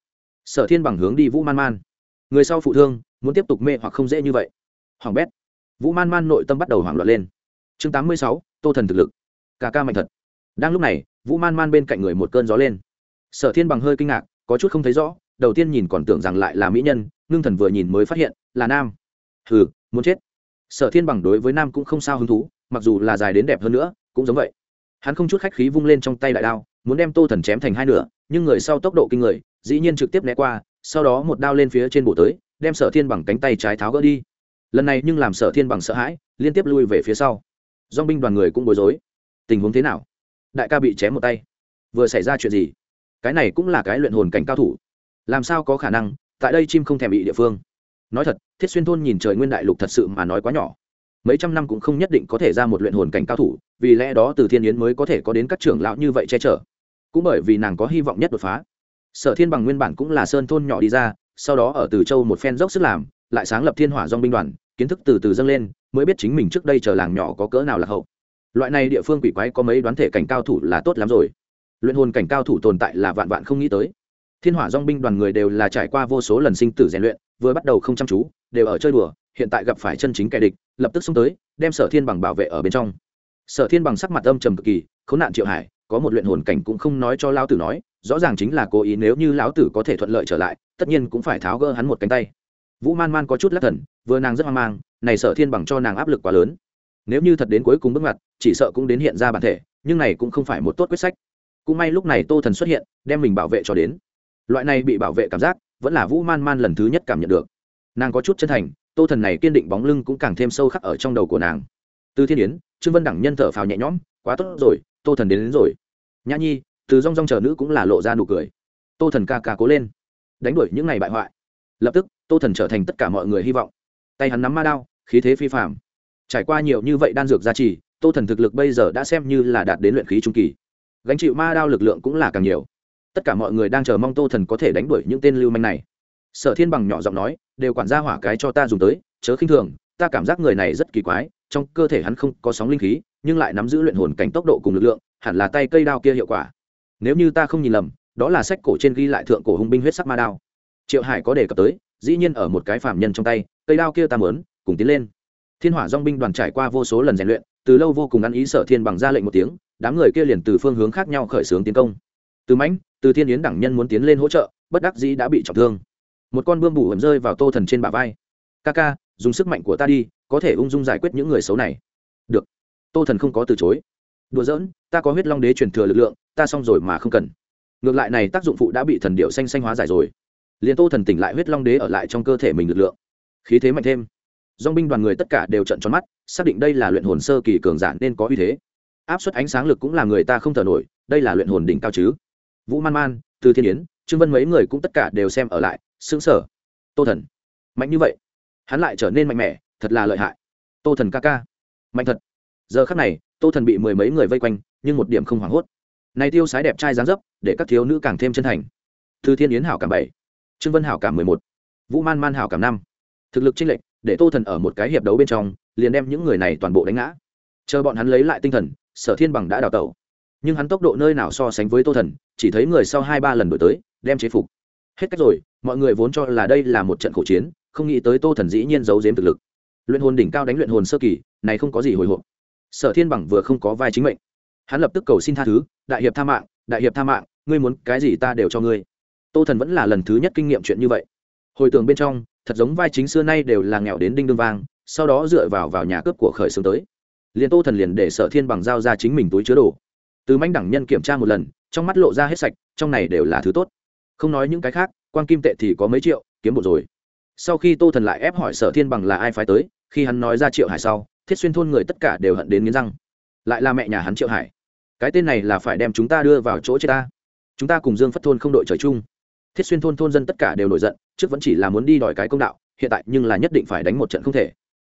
Sở thiên bằng hướng đi vũ man man. Người sau phụ thương, muốn tiếp tục mê hoặc không dễ như vậy. Hoàng bét. Vũ man man nội tâm bắt đầu hoảng loạn lên. Chương tám mươi sáu, tô thần thực lực. Ca ca mạnh thật. Đang lúc này, vũ man man bên cạnh người một cơn gió lên. Sở thiên bằng hơi kinh ngạc, có chút không thấy rõ, đầu tiên nhìn còn tưởng rằng lại là mỹ nhân, ngưng thần vừa nhìn mới phát hiện là nam. Hừ, muốn chết. Sở thiên bằng đối với nam cũng không sao hứng thú mặc dù là dài đến đẹp hơn nữa, cũng giống vậy. Hắn không chút khách khí vung lên trong tay đại đao, muốn đem tô thần chém thành hai nửa, nhưng người sau tốc độ kinh người, dĩ nhiên trực tiếp né qua, sau đó một đao lên phía trên bổ tới, đem sở thiên bằng cánh tay trái tháo gỡ đi. Lần này nhưng làm sở thiên bằng sợ hãi, liên tiếp lui về phía sau. Dong binh đoàn người cũng bối rối. Tình huống thế nào? Đại ca bị chém một tay. Vừa xảy ra chuyện gì? Cái này cũng là cái luyện hồn cảnh cao thủ. Làm sao có khả năng? Tại đây chim không thèm bị địa phương. Nói thật, thiết xuyên thôn nhìn trời nguyên đại lục thật sự mà nói quá nhỏ mấy trăm năm cũng không nhất định có thể ra một luyện hồn cảnh cao thủ, vì lẽ đó từ thiên yến mới có thể có đến các trưởng lão như vậy che chở. Cũng bởi vì nàng có hy vọng nhất đột phá. Sở thiên bằng nguyên bản cũng là sơn thôn nhỏ đi ra, sau đó ở từ châu một phen dốc sức làm, lại sáng lập thiên hỏa dong binh đoàn, kiến thức từ từ dâng lên, mới biết chính mình trước đây chờ làng nhỏ có cỡ nào là hậu. Loại này địa phương quỷ quái có mấy đoán thể cảnh cao thủ là tốt lắm rồi. Luyện hồn cảnh cao thủ tồn tại là vạn vạn không nghĩ tới. Thiên hỏa dong binh đoàn người đều là trải qua vô số lần sinh tử rèn luyện, vừa bắt đầu không chăm chú, đều ở chơi đùa hiện tại gặp phải chân chính kẻ địch, lập tức xông tới, đem sở thiên bằng bảo vệ ở bên trong. Sở thiên bằng sắc mặt âm trầm cực kỳ k h ố n nạn triệu hải, có một luyện hồn cảnh cũng không nói cho lão tử nói, rõ ràng chính là cố ý nếu như lão tử có thể thuận lợi trở lại, tất nhiên cũng phải tháo gỡ hắn một cánh tay. Vũ man man có chút lắc thần, vừa nàng rất hoang mang, này sở thiên bằng cho nàng áp lực quá lớn. Nếu như thật đến cuối cùng bước mặt chỉ sợ cũng đến hiện ra bản thể, nhưng này cũng không phải một tốt quyết sách. Cũng may lúc này tô thần xuất hiện, đem mình bảo vệ cho đến. Loại này bị bảo vệ cảm giác, vẫn là vũ man man lần thứ nhất cảm nhận được. Nàng có chút chân thành tô thần này kiên định bóng lưng cũng càng thêm sâu khắc ở trong đầu của nàng. Từ thiên yến trương vân đẳng nhân thở phào nhẹ nhõm quá tốt rồi tô thần đến, đến rồi. Nhã nhi từ rong rong chờ nữ cũng là lộ ra nụ cười. Tô thần ca ca cố lên. Đánh đuổi những ngày bại hoại. Lập tức tô thần trở thành tất cả mọi người hy vọng. Tay hắn nắm ma đao khí thế phi phạm trải qua nhiều như vậy đan dược gia trì tô thần thực lực bây giờ đã xem như là đạt đến luyện khí trung kỳ. Gánh chịu ma đao lực lượng cũng là càng nhiều. Tất cả mọi người đang chờ mong tô thần có thể đánh đuổi những tên lưu manh này sở thiên bằng nhỏ giọng nói, đều quản gia hỏa cái cho ta dùng tới, chớ khinh thường, ta cảm giác người này rất kỳ quái, trong cơ thể hắn không có sóng linh khí, nhưng lại nắm giữ luyện hồn cảnh tốc độ cùng lực lượng, hẳn là tay cây đao kia hiệu quả. Nếu như ta không nhìn lầm, đó là sách cổ trên ghi lại thượng cổ hung binh huyết sắc ma đao. Triệu hải có đề cập tới, dĩ nhiên ở một cái phạm nhân trong tay, cây đao kia ta mớn cùng tiến lên. Thiên hỏa dong binh đoàn trải qua vô số lần rèn luyện, từ lâu vô cùng ăn ý sở thiên bằng ra lệnh một tiếng, đám người kia liền từ phương hướng khác nhau khởi xướng tiến công. Từ mãnh, từ thiên yến đẳng nhân muốn tiến lên hỗ trợ, bất đắc dĩ đã bị trọng thương một con bươm bù ẩm rơi vào tô thần trên bả vai. Ca ca, dùng sức mạnh của ta đi, có thể ung dung giải quyết những người xấu này. Được. Tô thần không có từ chối. Đùa giỡn, ta có huyết long đế truyền thừa lực lượng, ta xong rồi mà không cần. Ngược lại này tác dụng phụ đã bị thần điệu xanh xanh hóa giải rồi. Liền tô thần tỉnh lại huyết long đế ở lại trong cơ thể mình lực lượng. Khí thế mạnh thêm. Dong binh đoàn người tất cả đều trận tròn mắt, xác định đây là luyện hồn sơ kỳ cường giản nên có uy thế. Áp suất ánh sáng lực cũng là người ta không thở nổi, đây là luyện hồn đỉnh cao chứ. Vũ man man, từ thiên yến trương vân mấy người cũng tất cả đều xem ở lại xứng sở tô thần, mạnh như vậy, hắn lại trở nên mạnh mẽ, thật là lợi hại. Tô thần ca ca, mạnh thật. Giờ khắc này, tô thần bị mười mấy người vây quanh, nhưng một điểm không hoảng hốt. Này tiêu sái đẹp trai dáng dấp, để các thiếu nữ càng thêm chân thành. Thư thiên yến hảo cảm bảy, trương vân hảo cảm mười một, vũ man man hảo cảm năm. Thực lực chênh lệch, để tô thần ở một cái hiệp đấu bên trong, liền đem những người này toàn bộ đánh ngã. Chờ bọn hắn lấy lại tinh thần, sở thiên bằng đã đào tẩu. Nhưng hắn tốc độ nơi nào so sánh với tô thần, chỉ thấy người sau hai ba lần đổi tới đem chế phục. Hết cách rồi, mọi người vốn cho là đây là một trận khổ chiến, không nghĩ tới tô thần dĩ nhiên giấu giếm thực lực. Luyện hồn đỉnh cao đánh luyện hồn sơ kỳ, này không có gì hồi hộp. Sở thiên bằng vừa không có vai chính mệnh. Hắn lập tức cầu xin tha thứ, đại hiệp tha mạng, đại hiệp tha mạng, ngươi muốn cái gì ta đều cho ngươi. Tô thần vẫn là lần thứ nhất kinh nghiệm chuyện như vậy. Hồi tưởng bên trong, thật giống vai chính xưa nay đều là nghèo đến đinh đương vang, sau đó dựa vào vào nhà cướp của khởi xướng tới. Liền tô thần liền để sở thiên bằng giao ra chính mình túi chứa đồ. Từ manh đẳng nhân kiểm tra một lần, trong mắt lộ ra hết sạch, trong này đều là thứ tốt không nói những cái khác quan kim tệ thì có mấy triệu, kiếm một rồi. Sau khi tô thần lại ép hỏi sở thiên bằng là ai phái tới, khi hắn nói ra triệu hải sau, thiết xuyên thôn người tất cả đều hận đến nghiến răng. Lại là mẹ nhà hắn triệu hải. Cái tên này là phải đem chúng ta đưa vào chỗ chết ta. Chúng ta cùng dương phất thôn không đội trời chung. Thiết xuyên thôn thôn dân tất cả đều nổi giận, trước vẫn chỉ là muốn đi đòi cái công đạo, hiện tại nhưng là nhất định phải đánh một trận không thể.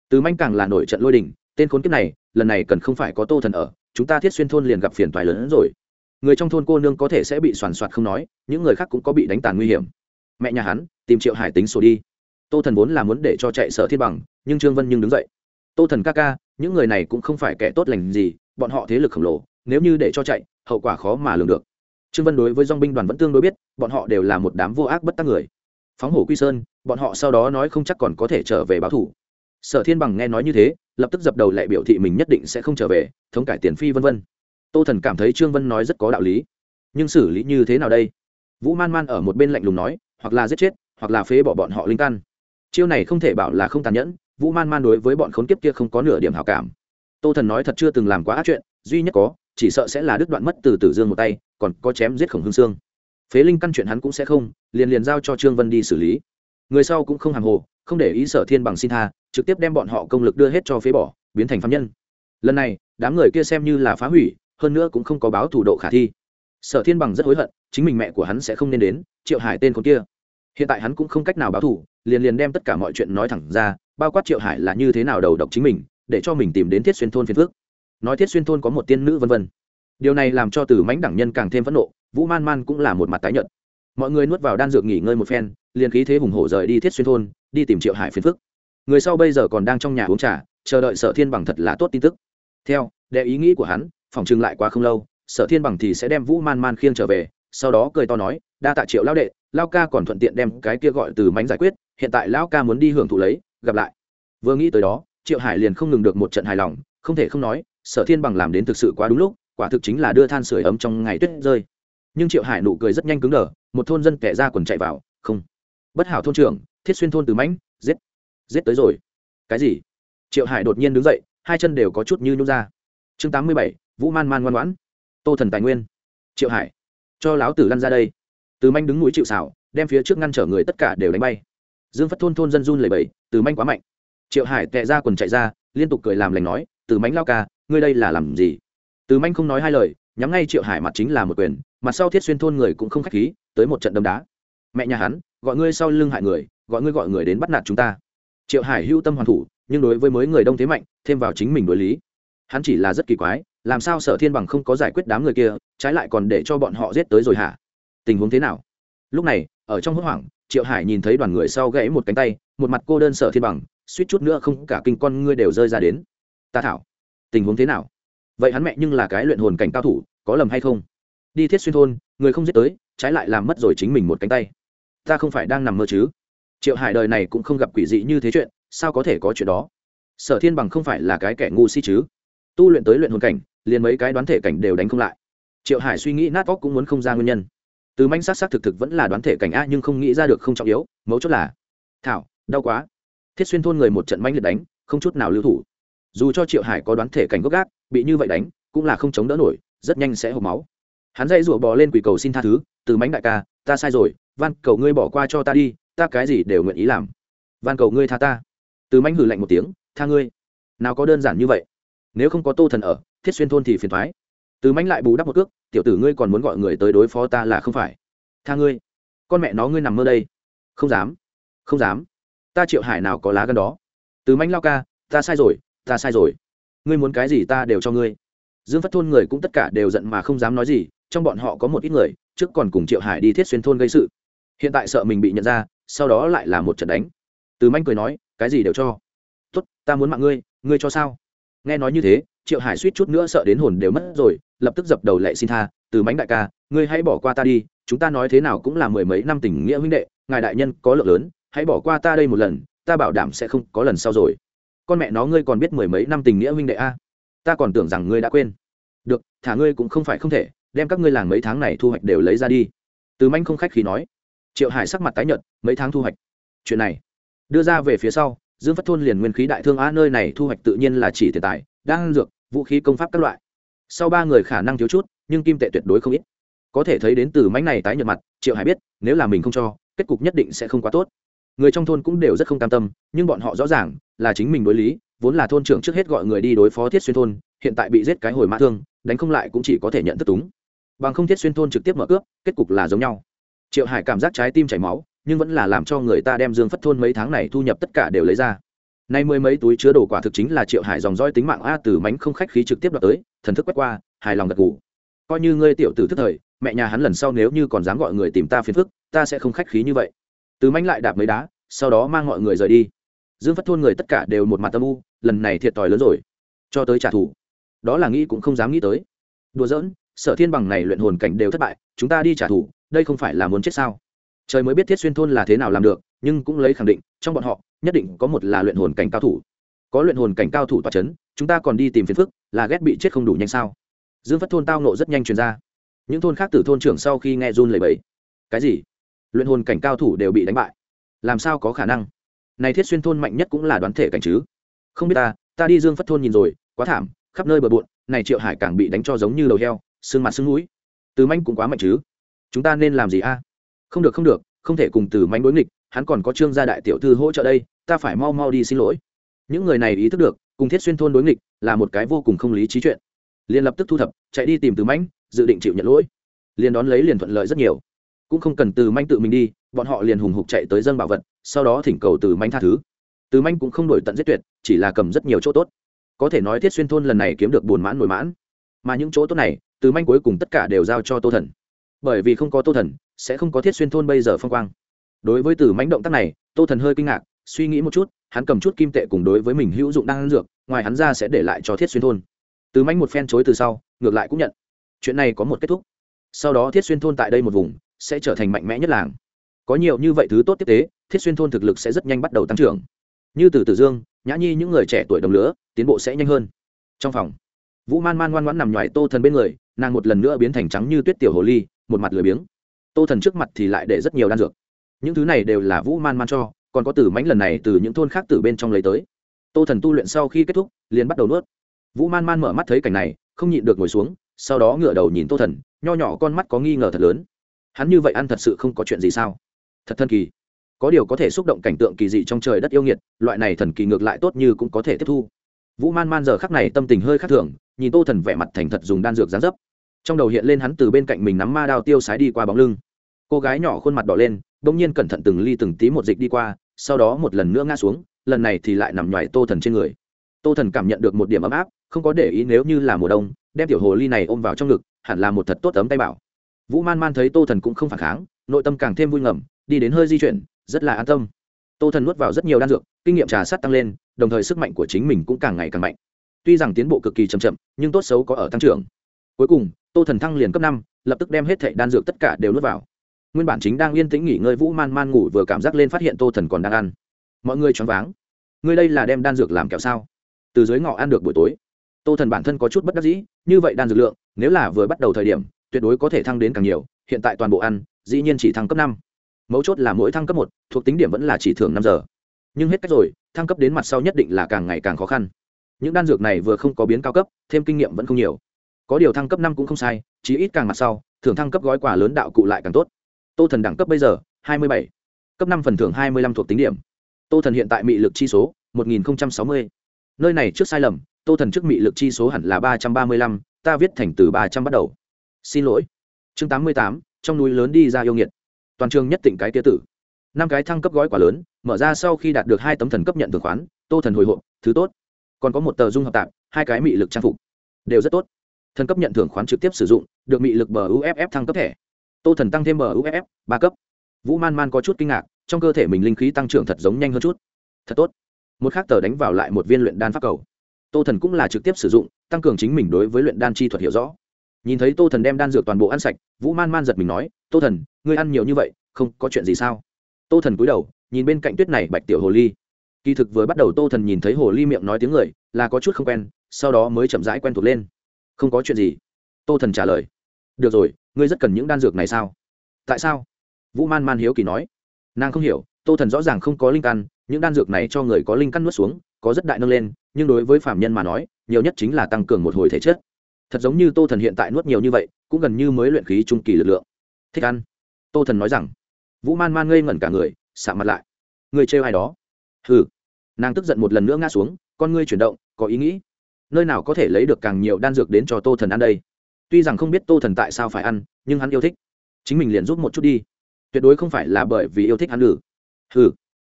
Từ manh càng là nổi trận lôi đình, tên khốn kiếp này, lần này cần không phải có tô thần ở, chúng ta thiết xuyên thôn liền gặp phiền toái lớn hơn rồi người trong thôn cô nương có thể sẽ bị soàn soạt không nói, những người khác cũng có bị đánh tàn nguy hiểm. Mẹ nhà hắn, tìm triệu hải tính sổ đi. Tô thần vốn là muốn để cho chạy sở thiên bằng, nhưng trương vân nhưng đứng dậy. Tô thần ca ca, những người này cũng không phải kẻ tốt lành gì, bọn họ thế lực khổng lồ, nếu như để cho chạy, hậu quả khó mà lường được. Trương vân đối với dong binh đoàn vẫn tương đối biết, bọn họ đều là một đám vô ác bất tác người. Phóng hổ quy sơn, bọn họ sau đó nói không chắc còn có thể trở về báo thủ. Sở thiên bằng nghe nói như thế, lập tức dập đầu lại biểu thị mình nhất định sẽ không trở về, thống cải tiền phi vân vân tô thần cảm thấy trương vân nói rất có đạo lý. Nhưng xử lý như thế nào đây? Vũ man man ở một bên lạnh lùng nói, hoặc là giết chết, hoặc là phế bỏ bọn họ linh căn. Chiêu này không thể bảo là không tàn nhẫn, vũ man man đối với bọn khốn kiếp kia không có nửa điểm hảo cảm. Tô thần nói thật chưa từng làm quá ác chuyện, duy nhất có, chỉ sợ sẽ là đứt đoạn mất từ tử dương một tay, còn có chém giết khổng hương sương phế linh căn chuyện hắn cũng sẽ không, liền liền giao cho trương vân đi xử lý. Người sau cũng không hàng hồ, không để ý sở thiên bằng xin tha, trực tiếp đem bọn họ công lực đưa hết cho phế bỏ, biến thành phạm nhân. Lần này, đám người kia xem như là phá hủy hơn nữa cũng không có báo thủ độ khả thi. Sở thiên bằng rất hối hận, chính mình mẹ của hắn sẽ không nên đến, triệu hải tên con kia. Hiện tại hắn cũng không cách nào báo thủ, liền liền đem tất cả mọi chuyện nói thẳng ra, bao quát triệu hải là như thế nào đầu độc chính mình, để cho mình tìm đến thiết xuyên thôn phiên phước nói thiết xuyên thôn có một tiên nữ vân vân. Điều này làm cho từ mãnh đẳng nhân càng thêm phẫn nộ, vũ man man cũng là một mặt tái nhợt. Mọi người nuốt vào đan dược nghỉ ngơi một phen, liền khí thế hùng hổ rời đi thiết xuyên thôn, đi tìm triệu hải phiền phức. Người sau bây giờ còn đang trong nhà uống trà, chờ đợi sở thiên bằng thật là tốt tin tức. Theo đệ ý nghĩ của hắn phòng trừng lại quá không lâu, sở thiên bằng thì sẽ đem vũ man man khiêng trở về, sau đó cười to nói, đa tạ triệu lao đệ lao ca còn thuận tiện đem cái kia gọi từ mánh giải quyết, hiện tại lão ca muốn đi hưởng thụ lấy, gặp lại. Vừa nghĩ tới đó, triệu hải liền không ngừng được một trận hài lòng, không thể không nói, sở thiên bằng làm đến thực sự quá đúng lúc, quả thực chính là đưa than sửa ấm trong ngày tuyết rơi. Nhưng triệu hải nụ cười rất nhanh cứng đờ, một thôn dân kẻ ra quần chạy vào, không, bất hảo thôn trưởng, thiết xuyên thôn từ mãnh, giết giết tới rồi. Cái gì? Triệu hải đột nhiên đứng dậy, hai chân đều có chút như nhút ra. Chương tám mươi bảy vũ man man ngoan ngoãn. Tô thần tài nguyên, triệu hải, cho láo tử lăn ra đây. Từ manh đứng núi chịu xảo đem phía trước ngăn trở người tất cả đều đánh bay. Dương phất thôn thôn dân run lầy bầy từ manh quá mạnh. Triệu hải tệ ra quần chạy ra, liên tục cười làm lành nói, từ mánh lao ca, ngươi đây là làm gì? Từ manh không nói hai lời, nhắm ngay triệu hải mặt chính là một quyền, mặt sau thiết xuyên thôn người cũng không k h á c h khí, tới một trận đấm đá. Mẹ nhà hắn, gọi ngươi sau lưng hại người, gọi ngươi gọi người đến bắt nạt chúng ta. Triệu hải hưu tâm hoàn thủ, nhưng đối với mới người đông thế mạnh, thêm vào chính mình đối lý. Hắn chỉ là rất kỳ quái làm sao sở thiên bằng không có giải quyết đám người kia, trái lại còn để cho bọn họ giết tới rồi hả? Tình huống thế nào? Lúc này, ở trong hốt hoảng, triệu hải nhìn thấy đoàn người sau gãy một cánh tay, một mặt cô đơn sở thiên bằng, suýt chút nữa không cả kinh con ngươi đều rơi ra đến. Ta thảo, tình huống thế nào? Vậy hắn mẹ nhưng là cái luyện hồn cảnh cao thủ, có lầm hay không? Đi thiết xuyên thôn, người không giết tới, trái lại làm mất rồi chính mình một cánh tay. Ta không phải đang nằm mơ chứ? Triệu hải đời này cũng không gặp quỷ dị như thế chuyện, sao có thể có chuyện đó? Sở thiên bằng không phải là cái kẻ ngu si chứ? Tu luyện tới luyện hồn cảnh liền mấy cái đoán thể cảnh đều đánh không lại. Triệu hải suy nghĩ nát óc cũng muốn không ra nguyên nhân. Từ manh sát sát thực thực vẫn là đoán thể cảnh a nhưng không nghĩ ra được không trọng yếu, mấu chốt là, thảo, đau quá. Thiết xuyên thôn người một trận manh liệt đánh, không chút nào lưu thủ. Dù cho triệu hải có đoán thể cảnh gốc gác, bị như vậy đánh, cũng là không chống đỡ nổi, rất nhanh sẽ hộp máu. Hắn dây rủa bò lên quỳ cầu xin tha thứ, từ mánh đại ca, ta sai rồi, van cầu ngươi bỏ qua cho ta đi, ta cái gì đều nguyện ý làm. Van cầu ngươi tha ta. Từ mánh hử lạnh một tiếng, tha ngươi. Nào có đơn giản như vậy. Nếu không có tô thần ở thiết xuyên thôn thì phiền thoái. Từ mánh lại bù đắp một cước, tiểu tử ngươi còn muốn gọi người tới đối phó ta là không phải. Tha ngươi, con mẹ nó ngươi nằm mơ đây. Không dám không dám. Ta triệu hải nào có lá gan đó? Từ mánh lao ca, ta sai rồi, ta sai rồi. Ngươi muốn cái gì ta đều cho ngươi. Dương phát thôn người cũng tất cả đều giận mà không dám nói gì, trong bọn họ có một ít người, trước còn cùng triệu hải đi thiết xuyên thôn gây sự. Hiện tại sợ mình bị nhận ra, sau đó lại là một trận đánh. Từ manh cười nói, cái gì đều cho. Tốt, ta muốn mạng ngươi ngươi cho sao? Nghe nói như thế, triệu hải suýt chút nữa sợ đến hồn đều mất rồi, lập tức dập đầu lệ xin tha, từ mánh đại ca, ngươi hãy bỏ qua ta đi, chúng ta nói thế nào cũng là mười mấy năm tình nghĩa huynh đệ, ngài đại nhân có lượng lớn, hãy bỏ qua ta đây một lần, ta bảo đảm sẽ không có lần sau rồi. Con mẹ nó, ngươi còn biết mười mấy năm tình nghĩa huynh đệ a? Ta còn tưởng rằng ngươi đã quên. Được, thả ngươi cũng không phải không thể, đem các ngươi làng mấy tháng này thu hoạch đều lấy ra đi. Từ manh không khách khí nói. Triệu hải sắc mặt tái nhợt, mấy tháng thu hoạch? Chuyện này. Đưa ra về phía sau dương phất thôn liền nguyên khí đại thương a nơi này thu hoạch tự nhiên là chỉ tiền tài đang dược, vũ khí công pháp các loại. Sau ba người khả năng thiếu chút, nhưng kim tệ tuyệt đối không ít. Có thể thấy đến từ mánh này tái nhợt mặt, triệu hải biết, nếu là mình không cho, kết cục nhất định sẽ không quá tốt. Người trong thôn cũng đều rất không cam tâm, nhưng bọn họ rõ ràng là chính mình đối lý, vốn là thôn trưởng trước hết gọi người đi đối phó thiết xuyên thôn, hiện tại bị giết cái hồi mã thương, đánh không lại cũng chỉ có thể nhận thất túng. Bằng không thiết xuyên thôn trực tiếp mở cướp, kết cục là giống nhau. Triệu hải cảm giác trái tim chảy máu nhưng vẫn là làm cho người ta đem dương phất thôn mấy tháng này thu nhập tất cả đều lấy ra. Nay mười mấy túi chứa đồ quả thực chính là triệu hải dòng roi tính mạng a từ mánh không khách khí trực tiếp đọc tới, thần thức quét qua, hài lòng gật gù. Coi như ngươi tiểu tử thức thời, mẹ nhà hắn lần sau nếu như còn dám gọi người tìm ta phiền phức, ta sẽ không khách khí như vậy. Từ mánh lại đạp mấy đá, sau đó mang mọi người rời đi. Dương phất thôn người tất cả đều một mặt tâm u, lần này thiệt thòi lớn rồi. Cho tới trả thù. Đó là nghĩ cũng không dám nghĩ tới. Đùa giỡn, sở thiên bằng này luyện hồn cảnh đều thất bại, chúng ta đi trả thù, đây không phải là muốn chết sao? Trời mới biết thiết xuyên thôn là thế nào làm được, nhưng cũng lấy khẳng định, trong bọn họ, nhất định có một là luyện hồn cảnh cao thủ. Có luyện hồn cảnh cao thủ tòa c h ấ n chúng ta còn đi tìm phiền phức, là ghét bị chết không đủ nhanh sao? Dương phất thôn tao nộ rất nhanh truyền ra. Những thôn khác từ thôn trưởng sau khi nghe run lầy bẫy cái gì? Luyện hồn cảnh cao thủ đều bị đánh bại. Làm sao có khả năng? Này thiết xuyên thôn mạnh nhất cũng là đoán thể cảnh chứ. Không biết ta ta đi dương phất thôn nhìn rồi, quá thảm, khắp nơi bờ bộn, này triệu hải càng bị đánh cho giống như đầu heo xương mặt xương núi. Tứ manh cũng quá mạnh chứ. Chúng ta nên làm gì a? Không được không được, không thể cùng từ manh đối nghịch, hắn còn có trương gia đại tiểu thư hỗ trợ đây, ta phải mau mau đi xin lỗi. Những người này ý thức được, cùng thiết xuyên thôn đối nghịch là một cái vô cùng không lý trí chuyện. Liền lập tức thu thập, chạy đi tìm từ mãnh, dự định chịu nhận lỗi. Liền đón lấy liền thuận lợi rất nhiều. Cũng không cần từ manh tự mình đi, bọn họ liền hùng hục chạy tới dân bảo vật, sau đó thỉnh cầu từ manh tha thứ. Từ manh cũng không đổi tận giết tuyệt, chỉ là cầm rất nhiều chỗ tốt. Có thể nói thiết xuyên thôn lần này kiếm được buồn mãn nổi mãn. Mà những chỗ tốt này, từ manh cuối cùng tất cả đều giao cho tô thần bởi vì không có tô thần, sẽ không có thiết xuyên thôn bây giờ phong quang. Đối với từ mánh động tác này, tô thần hơi kinh ngạc, suy nghĩ một chút, hắn cầm chút kim tệ cùng đối với mình hữu dụng đang ăn dược, ngoài hắn ra sẽ để lại cho thiết xuyên thôn. Từ mánh một phen chối từ sau, ngược lại cũng nhận. Chuyện này có một kết thúc. Sau đó thiết xuyên thôn tại đây một vùng, sẽ trở thành mạnh mẽ nhất làng. Có nhiều như vậy thứ tốt tiếp tế, thiết xuyên thôn thực lực sẽ rất nhanh bắt đầu tăng trưởng. Như từ tử dương, nhã nhi những người trẻ tuổi đồng lứa, tiến bộ sẽ nhanh hơn. Trong phòng, vũ man man ngoan ngoãn nằm ngoài tô thần bên người, nàng một lần nữa biến thành trắng như tuyết tiểu hồ ly một mặt lười biếng. Tô thần trước mặt thì lại để rất nhiều đan dược. Những thứ này đều là vũ man man cho, còn có từ mánh lần này từ những thôn khác từ bên trong lấy tới. Tô thần tu luyện sau khi kết thúc, liền bắt đầu nuốt. Vũ man man mở mắt thấy cảnh này, không nhịn được ngồi xuống, sau đó ngửa đầu nhìn tô thần, nho nhỏ con mắt có nghi ngờ thật lớn. Hắn như vậy ăn thật sự không có chuyện gì sao? Thật thần kỳ. Có điều có thể xúc động cảnh tượng kỳ dị trong trời đất yêu nghiệt, loại này thần kỳ ngược lại tốt như cũng có thể tiếp thu. Vũ man man giờ khắc này tâm tình hơi khác thường, nhìn tô thần vẻ mặt thành thật dùng đan dược gián dấp trong đầu hiện lên hắn từ bên cạnh mình nắm ma đao tiêu sái đi qua bóng lưng. Cô gái nhỏ khuôn mặt đỏ lên đ ỗ n g nhiên cẩn thận từng ly từng tí một dịch đi qua, sau đó một lần nữa ngã xuống, lần này thì lại nằm ngoài tô thần trên người. Tô thần cảm nhận được một điểm ấm áp, không có để ý nếu như là mùa đông, đem tiểu hồ ly này ôm vào trong ngực, hẳn là một thật tốt ấm tay bảo. Vũ man man thấy tô thần cũng không phản kháng, nội tâm càng thêm vui ngầm, đi đến hơi di chuyển, rất là an tâm. Tô thần nuốt vào rất nhiều đan dược, kinh nghiệm trà sát tăng lên, đồng thời sức mạnh của chính mình cũng càng ngày càng mạnh. Tuy rằng tiến bộ cực kỳ chậm chậm, nhưng tốt xấu có ở tăng trưởng cuối cùng, tô thần thăng liền cấp năm, lập tức đem hết thệ đan dược tất cả đều nuốt vào. Nguyên bản chính đang yên tĩnh nghỉ ngơi vũ man man ngủ vừa cảm giác lên phát hiện tô thần còn đang ăn. Mọi người choáng váng. Ngươi đây là đem đan dược làm kẹo sao? Từ dưới ngọ ăn được buổi tối. Tô thần bản thân có chút bất đắc dĩ, như vậy đan dược lượng, nếu là vừa bắt đầu thời điểm, tuyệt đối có thể thăng đến càng nhiều, hiện tại toàn bộ ăn, dĩ nhiên chỉ thăng cấp năm. Mấu chốt là mỗi thăng cấp một, thuộc tính điểm vẫn là chỉ thường năm giờ. Nhưng hết cách rồi, thăng cấp đến mặt sau nhất định là càng ngày càng khó khăn. Những đan dược này vừa không có biến cao cấp, thêm kinh nghiệm vẫn không nhiều có điều thăng cấp năm cũng không sai, chí ít càng mặt sau thường thăng cấp gói quà lớn đạo cụ lại càng tốt. Tô thần đẳng cấp bây giờ, hai mươi bảy. Cấp năm phần thưởng hai mươi lăm thuộc tính điểm. Tô thần hiện tại mị lực chi số, một nghìn sáu mươi. Nơi này trước sai lầm, tô thần trước mị lực chi số hẳn là ba trăm ba mươi lăm, ta viết thành từ ba trăm bắt đầu. Xin lỗi. Chương tám mươi tám, trong núi lớn đi ra yêu nghiệt. Toàn trường nhất tỉnh cái tía tử. Năm cái thăng cấp gói quả lớn, mở ra sau khi đạt được hai tấm thần cấp nhận thường khoán, tô thần hồi hộp, thứ tốt. Còn có một tờ dung hợp tạp, hai cái mị lực trang phục. Đều rất tốt thần cấp nhận thưởng khoán trực tiếp sử dụng, được mị lực bờ uff thăng cấp thẻ. Tô thần tăng thêm bờ uff ba cấp. Vũ man man có chút kinh ngạc, trong cơ thể mình linh khí tăng trưởng thật giống nhanh hơn chút. Thật tốt. Một khác tờ đánh vào lại một viên luyện đan pháp cầu. Tô thần cũng là trực tiếp sử dụng, tăng cường chính mình đối với luyện đan chi thuật hiểu rõ. Nhìn thấy tô thần đem đan dược toàn bộ ăn sạch, vũ man man giật mình nói, tô thần, ngươi ăn nhiều như vậy, không có chuyện gì sao? Tô thần cúi đầu, nhìn bên cạnh tuyết này bạch tiểu hồ ly. Kỳ thực vừa bắt đầu tô thần nhìn thấy hồ ly miệng nói tiếng người, là có chút không quen, sau đó mới chậm rãi quen thuộc lên không có chuyện gì. Tô thần trả lời. Được rồi, ngươi rất cần những đan dược này sao? Tại sao? Vũ man man hiếu kỳ nói. Nàng không hiểu, tô thần rõ ràng không có linh căn, những đan dược này cho người có linh căn nuốt xuống, có rất đại nâng lên, nhưng đối với phạm nhân mà nói, nhiều nhất chính là tăng cường một hồi thể chất. Thật giống như tô thần hiện tại nuốt nhiều như vậy, cũng gần như mới luyện khí trung kỳ lực lượng. Thích ăn. Tô thần nói rằng. Vũ man man ngây ngẩn cả người xạ mặt lại. Người trêu ai đó? Hừ. Nàng tức giận một lần nữa ngã xuống, con ngươi chuyển động, có ý nghĩ nơi nào có thể lấy được càng nhiều đan dược đến cho tô thần ăn đây? Tuy rằng không biết tô thần tại sao phải ăn, nhưng hắn yêu thích. Chính mình liền giúp một chút đi. Tuyệt đối không phải là bởi vì yêu thích hắn lử ừ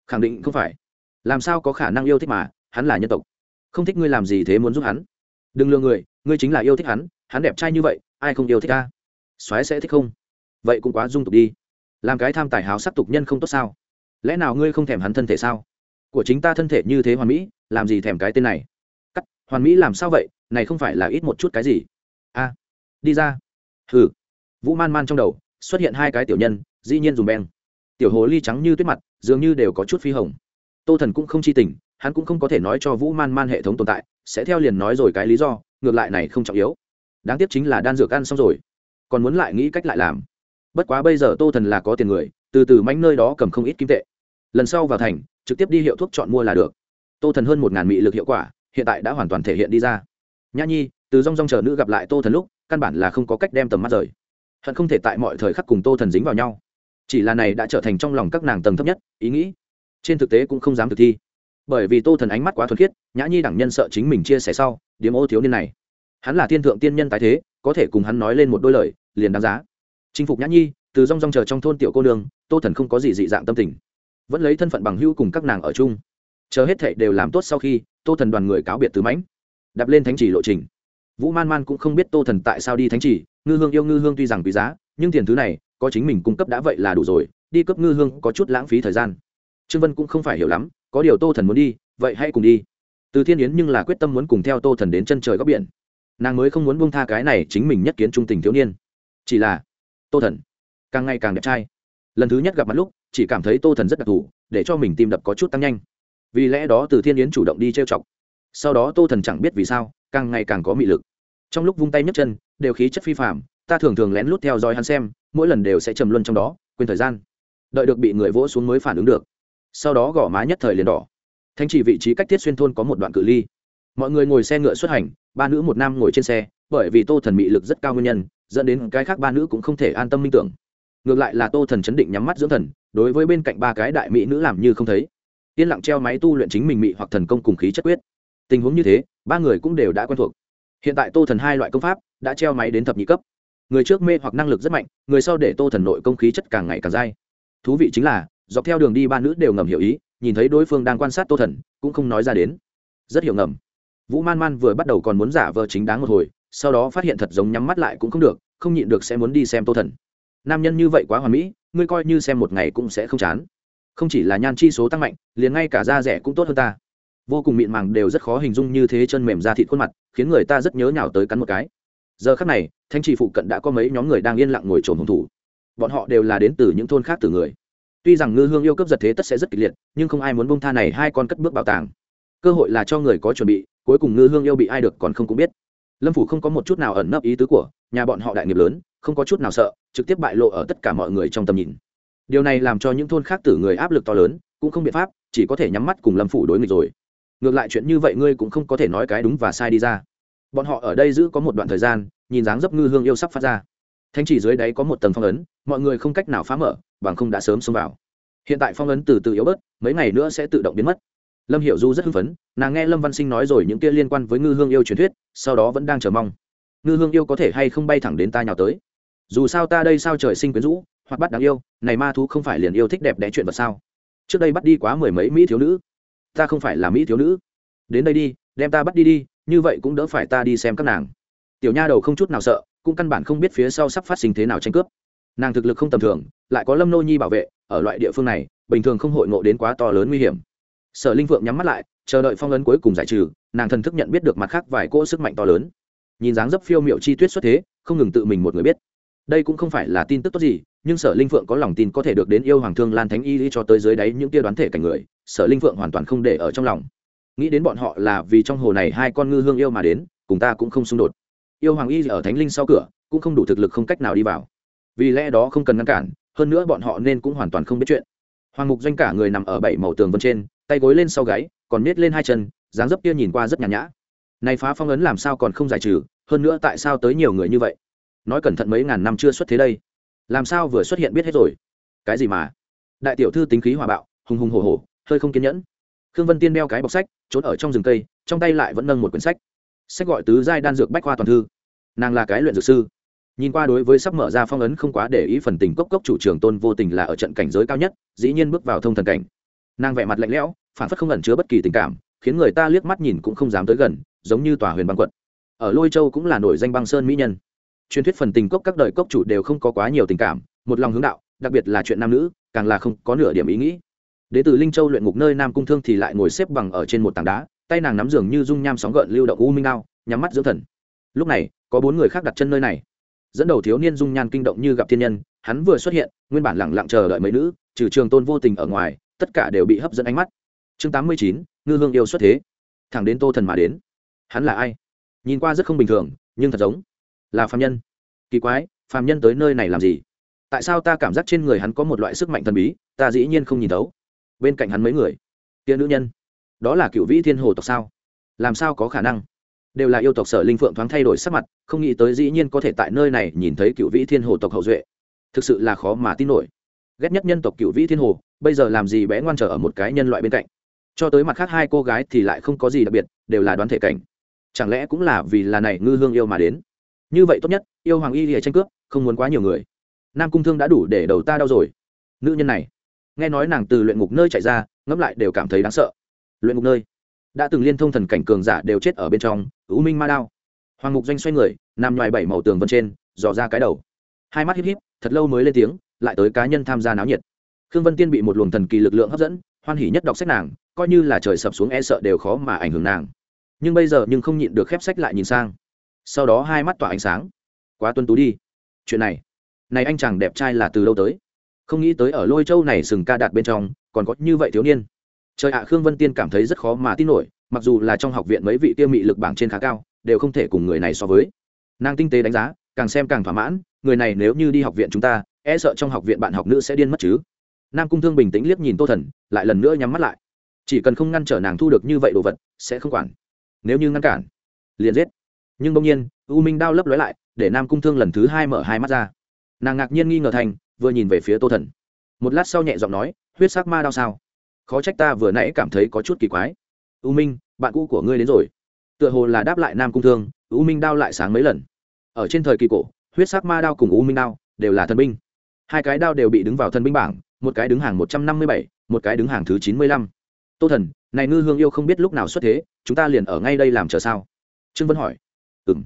khẳng định không phải. Làm sao có khả năng yêu thích mà, hắn là nhân tộc. Không thích ngươi làm gì thế muốn giúp hắn? Đừng lừa người, ngươi chính là yêu thích hắn hắn đẹp trai như vậy, ai không yêu thích ta? Soái sẽ thích không? Vậy cũng quá dung tục đi. Làm cái tham tài háo sắc tục nhân không tốt sao? Lẽ nào ngươi không thèm hắn thân thể sao? Của chính ta thân thể như thế hoàn mỹ, làm gì thèm cái tên này? Hoàn mỹ làm sao vậy? Này không phải là ít một chút cái gì? A, đi ra. Hừ. Vũ man man trong đầu xuất hiện hai cái tiểu nhân, dĩ nhiên dùng beng. Tiểu hồ ly trắng như tuyết mặt, dường như đều có chút phi hồng. Tô thần cũng không chi tình, hắn cũng không có thể nói cho vũ man man hệ thống tồn tại, sẽ theo liền nói rồi cái lý do, ngược lại này không trọng yếu. Đáng tiếc chính là đan dược ăn xong rồi, còn muốn lại nghĩ cách lại làm. Bất quá bây giờ tô thần là có tiền người, từ từ mánh nơi đó cầm không ít kim tệ. Lần sau vào thành, trực tiếp đi hiệu thuốc chọn mua là được. Tô thần hơn một ngàn mị lực hiệu quả hiện tại đã hoàn toàn thể hiện đi ra. Nhã nhi, từ rong rong chờ nữ gặp lại tô thần lúc, căn bản là không có cách đem tầm mắt rời. Hận không thể tại mọi thời khắc cùng tô thần dính vào nhau. Chỉ là này đã trở thành trong lòng các nàng tầng thấp nhất, ý nghĩ. Trên thực tế cũng không dám thực thi. Bởi vì tô thần ánh mắt quá thuần khiết, nhã nhi đẳng nhân sợ chính mình chia sẻ sau, điếm ô thiếu niên này. Hắn là thiên thượng tiên nhân tái thế, có thể cùng hắn nói lên một đôi lời, liền đáng giá. Chinh phục nhã nhi, từ rong rong chờ trong thôn tiểu cô nương, tô thần không có gì dị dạng tâm tình. Vẫn lấy thân phận bằng hữu cùng các nàng ở chung chờ hết thệ đều làm tốt sau khi, tô thần đoàn người cáo biệt từ mãnh. Đạp lên thánh chỉ lộ trình. Vũ man man cũng không biết tô thần tại sao đi thánh chỉ, ngư hương yêu ngư hương tuy rằng quý giá, nhưng tiền thứ này, có chính mình cung cấp đã vậy là đủ rồi, đi cấp ngư hương có chút lãng phí thời gian. Trương vân cũng không phải hiểu lắm, có điều tô thần muốn đi, vậy hãy cùng đi. Từ thiên yến nhưng là quyết tâm muốn cùng theo tô thần đến chân trời góc biển. Nàng mới không muốn buông tha cái này chính mình nhất kiến trung tình thiếu niên. Chỉ là, tô thần, càng ngày càng đẹp trai. Lần thứ nhất gặp mặt lúc, chỉ cảm thấy tô thần rất đặc thù, để cho mình tìm đập có chút tăng nhanh vì lẽ đó từ thiên yến chủ động đi trêu chọc. Sau đó tô thần chẳng biết vì sao, càng ngày càng có mị lực. Trong lúc vung tay nhấc chân, đều khí chất phi phạm ta thường thường lén lút theo dõi hắn xem, mỗi lần đều sẽ trầm luân trong đó, quên thời gian. Đợi được bị người vỗ xuống mới phản ứng được. Sau đó gõ má nhất thời liền đỏ. Thanh chỉ vị trí cách thiết xuyên thôn có một đoạn cự ly. Mọi người ngồi xe ngựa xuất hành, ba nữ một nam ngồi trên xe, bởi vì tô thần mị lực rất cao nguyên nhân, dẫn đến cái khác ba nữ cũng không thể an tâm minh tưởng. Ngược lại là tô thần chấn định nhắm mắt dưỡng thần, đối với bên cạnh ba cái đại mỹ nữ làm như không thấy yên lặng treo máy tu luyện chính mình mị hoặc thần công cùng khí chất quyết. Tình huống như thế, ba người cũng đều đã quen thuộc. Hiện tại tô thần hai loại công pháp đã treo máy đến thập nhị cấp. Người trước mê hoặc năng lực rất mạnh, người sau để tô thần nội công khí chất càng ngày càng dai. Thú vị chính là, dọc theo đường đi ba nữ đều ngầm hiểu ý, nhìn thấy đối phương đang quan sát tô thần, cũng không nói ra đến. Rất hiểu ngầm. Vũ man man vừa bắt đầu còn muốn giả vờ chính đáng một hồi, sau đó phát hiện thật giống nhắm mắt lại cũng không được, không nhịn được sẽ muốn đi xem tô thần. Nam nhân như vậy quá hoàn mỹ, ngươi coi như xem một ngày cũng sẽ không chán không chỉ là nhan chi số tăng mạnh, liền ngay cả da rẻ cũng tốt hơn ta. Vô cùng mịn màng đều rất khó hình dung như thế chân mềm da thịt khuôn mặt, khiến người ta rất nhớ nhào tới cắn một cái. Giờ khắc này, thanh trì phụ cận đã có mấy nhóm người đang yên lặng ngồi trồn hùng thủ bọn họ đều là đến từ những thôn khác từ người. Tuy rằng ngư hương yêu cấp giật thế tất sẽ rất kịch liệt, nhưng không ai muốn bông tha này hai con cất bước bảo tàng. Cơ hội là cho người có chuẩn bị, cuối cùng ngư hương yêu bị ai được còn không cũng biết. Lâm phủ không có một chút nào ẩn nấp ý tứ của, nhà bọn họ đại nghiệp lớn, không có chút nào sợ, trực tiếp bại lộ ở tất cả mọi người trong tầm nhìn điều này làm cho những thôn khác tử người áp lực to lớn, cũng không biện pháp, chỉ có thể nhắm mắt cùng lâm phủ đối nghịch rồi. Ngược lại chuyện như vậy ngươi cũng không có thể nói cái đúng và sai đi ra. Bọn họ ở đây giữ có một đoạn thời gian, nhìn dáng dấp ngư hương yêu sắp phát ra. Thanh chỉ dưới đáy có một tầng phong ấn, mọi người không cách nào phá mở, bằng không đã sớm xông vào. Hiện tại phong ấn từ từ yếu bớt, mấy ngày nữa sẽ tự động biến mất. Lâm hiểu du rất hưng phấn, nàng nghe lâm văn sinh nói rồi những kia liên quan với ngư hương yêu truyền thuyết, sau đó vẫn đang chờ mong. Ngư hương yêu có thể hay không bay thẳng đến ta nhào tới? Dù sao ta đây sao trời sinh quyến rũ hoặc bắt đáng yêu, này ma thú không phải liền yêu thích đẹp đẽ chuyện vật sao? Trước đây bắt đi quá mười mấy mỹ thiếu nữ. Ta không phải là mỹ thiếu nữ. Đến đây đi, đem ta bắt đi đi, như vậy cũng đỡ phải ta đi xem các nàng. Tiểu nha đầu không chút nào sợ, cũng căn bản không biết phía sau sắp phát sinh thế nào tranh cướp. Nàng thực lực không tầm thường, lại có lâm nô nhi bảo vệ, ở loại địa phương này, bình thường không hội ngộ đến quá to lớn nguy hiểm. Sở linh vượng nhắm mắt lại, chờ đợi phong ấn cuối cùng giải trừ, nàng thần thức nhận biết được mặt khác vài cỗ sức mạnh to lớn. Nhìn dáng dấp phiêu m i ệ u chi tuyết xuất thế, không ngừng tự mình một người biết. Đây cũng không phải là tin tức tốt gì nhưng sở linh phượng có lòng tin có thể được đến yêu hoàng thương lan thánh y cho tới dưới đáy những tia đoán thể cảnh người, sở linh phượng hoàn toàn không để ở trong lòng. Nghĩ đến bọn họ là vì trong hồ này hai con ngư hương yêu mà đến, cùng ta cũng không xung đột. Yêu hoàng y ở thánh linh sau cửa, cũng không đủ thực lực không cách nào đi vào. Vì lẽ đó không cần ngăn cản, hơn nữa bọn họ nên cũng hoàn toàn không biết chuyện. Hoàng mục doanh cả người nằm ở bảy màu tường vân trên, tay gối lên sau gáy, còn miết lên hai chân, dáng dấp kia nhìn qua rất nhàn nhã. Này phá phong ấn làm sao còn không giải trừ, hơn nữa tại sao tới nhiều người như vậy? Nói cẩn thận mấy ngàn năm chưa xuất thế đây làm sao vừa xuất hiện biết hết rồi? Cái gì mà? Đại tiểu thư tính khí hòa bạo, hùng hùng hổ hổ, hơi không kiên nhẫn. Khương vân tiên đeo cái bọc sách, trốn ở trong rừng cây, trong tay lại vẫn nâng một quyển sách. Sách gọi tứ giai đan dược bách khoa toàn thư. Nàng là cái luyện dược sư. Nhìn qua đối với sắp mở ra phong ấn không quá để ý phần tình cốc cốc chủ trường tôn vô tình là ở trận cảnh giới cao nhất, dĩ nhiên bước vào thông thần cảnh. Nàng vẻ mặt lạnh lẽo phản phất không ẩn chứa bất kỳ tình cảm, khiến người ta liếc mắt nhìn cũng không dám tới gần, giống như tòa huyền băng quận ở lôi châu cũng là nổi danh băng sơn mỹ nhân truyền thuyết phần tình cốc các đời cốc chủ đều không có quá nhiều tình cảm, một lòng hướng đạo, đặc biệt là chuyện nam nữ, càng là không có nửa điểm ý nghĩ. Đế tử linh châu luyện ngục nơi nam cung thương thì lại ngồi xếp bằng ở trên một tảng đá, tay nàng nắm giường như dung nham sóng gợn lưu động u minh ao nhắm mắt dưỡng thần. Lúc này, có bốn người khác đặt chân nơi này. Dẫn đầu thiếu niên dung nhan kinh động như gặp thiên nhân, hắn vừa xuất hiện, nguyên bản lẳng lặng chờ đợi mấy nữ, trừ trường tôn vô tình ở ngoài, tất cả đều bị hấp dẫn ánh mắt. Chương tám mươi chín, ngư hương yêu xuất thế. Thẳng đến tô thần mà đến. Hắn là ai? Nhìn qua rất không bình thường, nhưng thật giống là phạm nhân. Kỳ quái phạm nhân tới nơi này làm gì? Tại sao ta cảm giác trên người hắn có một loại sức mạnh thần bí, ta dĩ nhiên không nhìn thấu. Bên cạnh hắn mấy người. Tia nữ nhân. Đó là cựu vĩ thiên hồ tộc sao? Làm sao có khả năng? Đều là yêu tộc sở linh phượng thoáng thay đổi sắc mặt, không nghĩ tới dĩ nhiên có thể tại nơi này nhìn thấy cựu vĩ thiên hồ tộc hậu duệ. Thực sự là khó mà tin nổi. Ghét nhất nhân tộc cựu vĩ thiên hồ, bây giờ làm gì bé ngoan trở ở một cái nhân loại bên cạnh? Cho tới mặt khác hai cô gái thì lại không có gì đặc biệt, đều là đoán thể cảnh. Chẳng lẽ cũng là vì là này ngư hương yêu mà đến? Như vậy tốt nhất, yêu hoàng y lìa tranh cướp, không muốn quá nhiều người. Nam cung thương đã đủ để đầu ta đau rồi. Nữ nhân này. Nghe nói nàng từ luyện ngục nơi chạy ra, ngẫm lại đều cảm thấy đáng sợ. Luyện ngục nơi. Đã từng liên thông thần cảnh cường giả đều chết ở bên trong, u minh ma đao. Hoàng ngục doanh xoay người, nằm ngoài bảy màu tường vân trên, dò ra cái đầu. Hai mắt híp híp, thật lâu mới lên tiếng, lại tới cá nhân tham gia náo nhiệt. Khương vân tiên bị một luồng thần kỳ lực lượng hấp dẫn, hoan hỉ nhất đọc sách nàng, coi như là trời sập xuống e sợ đều khó mà ảnh hưởng nàng. Nhưng bây giờ nhưng không nhịn được khép sách lại nhìn sang sau đó hai mắt tỏa ánh sáng. Quá tuân tú đi. Chuyện này này anh chàng đẹp trai là từ lâu tới? Không nghĩ tới ở lôi châu này sừng ca đạt bên trong, còn có như vậy thiếu niên. Trời ạ, khương vân tiên cảm thấy rất khó mà tin nổi, mặc dù là trong học viện mấy vị tiêu mị lực bảng trên khá cao, đều không thể cùng người này so với. Nàng tinh tế đánh giá, càng xem càng thỏa mãn, người này nếu như đi học viện chúng ta e sợ trong học viện bạn học nữ sẽ điên mất chứ. Nam cung thương bình tĩnh liếc nhìn tô thần, lại lần nữa nhắm mắt lại. Chỉ cần không ngăn trở nàng thu được như vậy đồ vật, sẽ không quản. Nếu như ngăn cản, liền giết nhưng bỗng nhiên, u minh đao lấp lóe lại, để nam cung thương lần thứ hai mở hai mắt ra. Nàng ngạc nhiên nghi ngờ thành, vừa nhìn về phía tô thần. Một lát sau nhẹ giọng nói, huyết sắc ma đao sao? Khó trách ta vừa nãy cảm thấy có chút kỳ quái. U minh, bạn cũ của ngươi đến rồi. Tựa hồ là đáp lại nam cung thương, u minh đao lại sáng mấy lần. Ở trên thời kỳ cổ, huyết sắc ma đao cùng u minh đao đều là thần binh. Hai cái đao đều bị đứng vào thần binh bảng, một cái đứng hàng một trăm năm mươi bảy, một cái đứng hàng thứ chín mươi lăm. Tô thần, này ngư hương yêu không biết lúc nào xuất thế, chúng ta liền ở ngay đây làm chờ sao? Trương vân hỏi ừng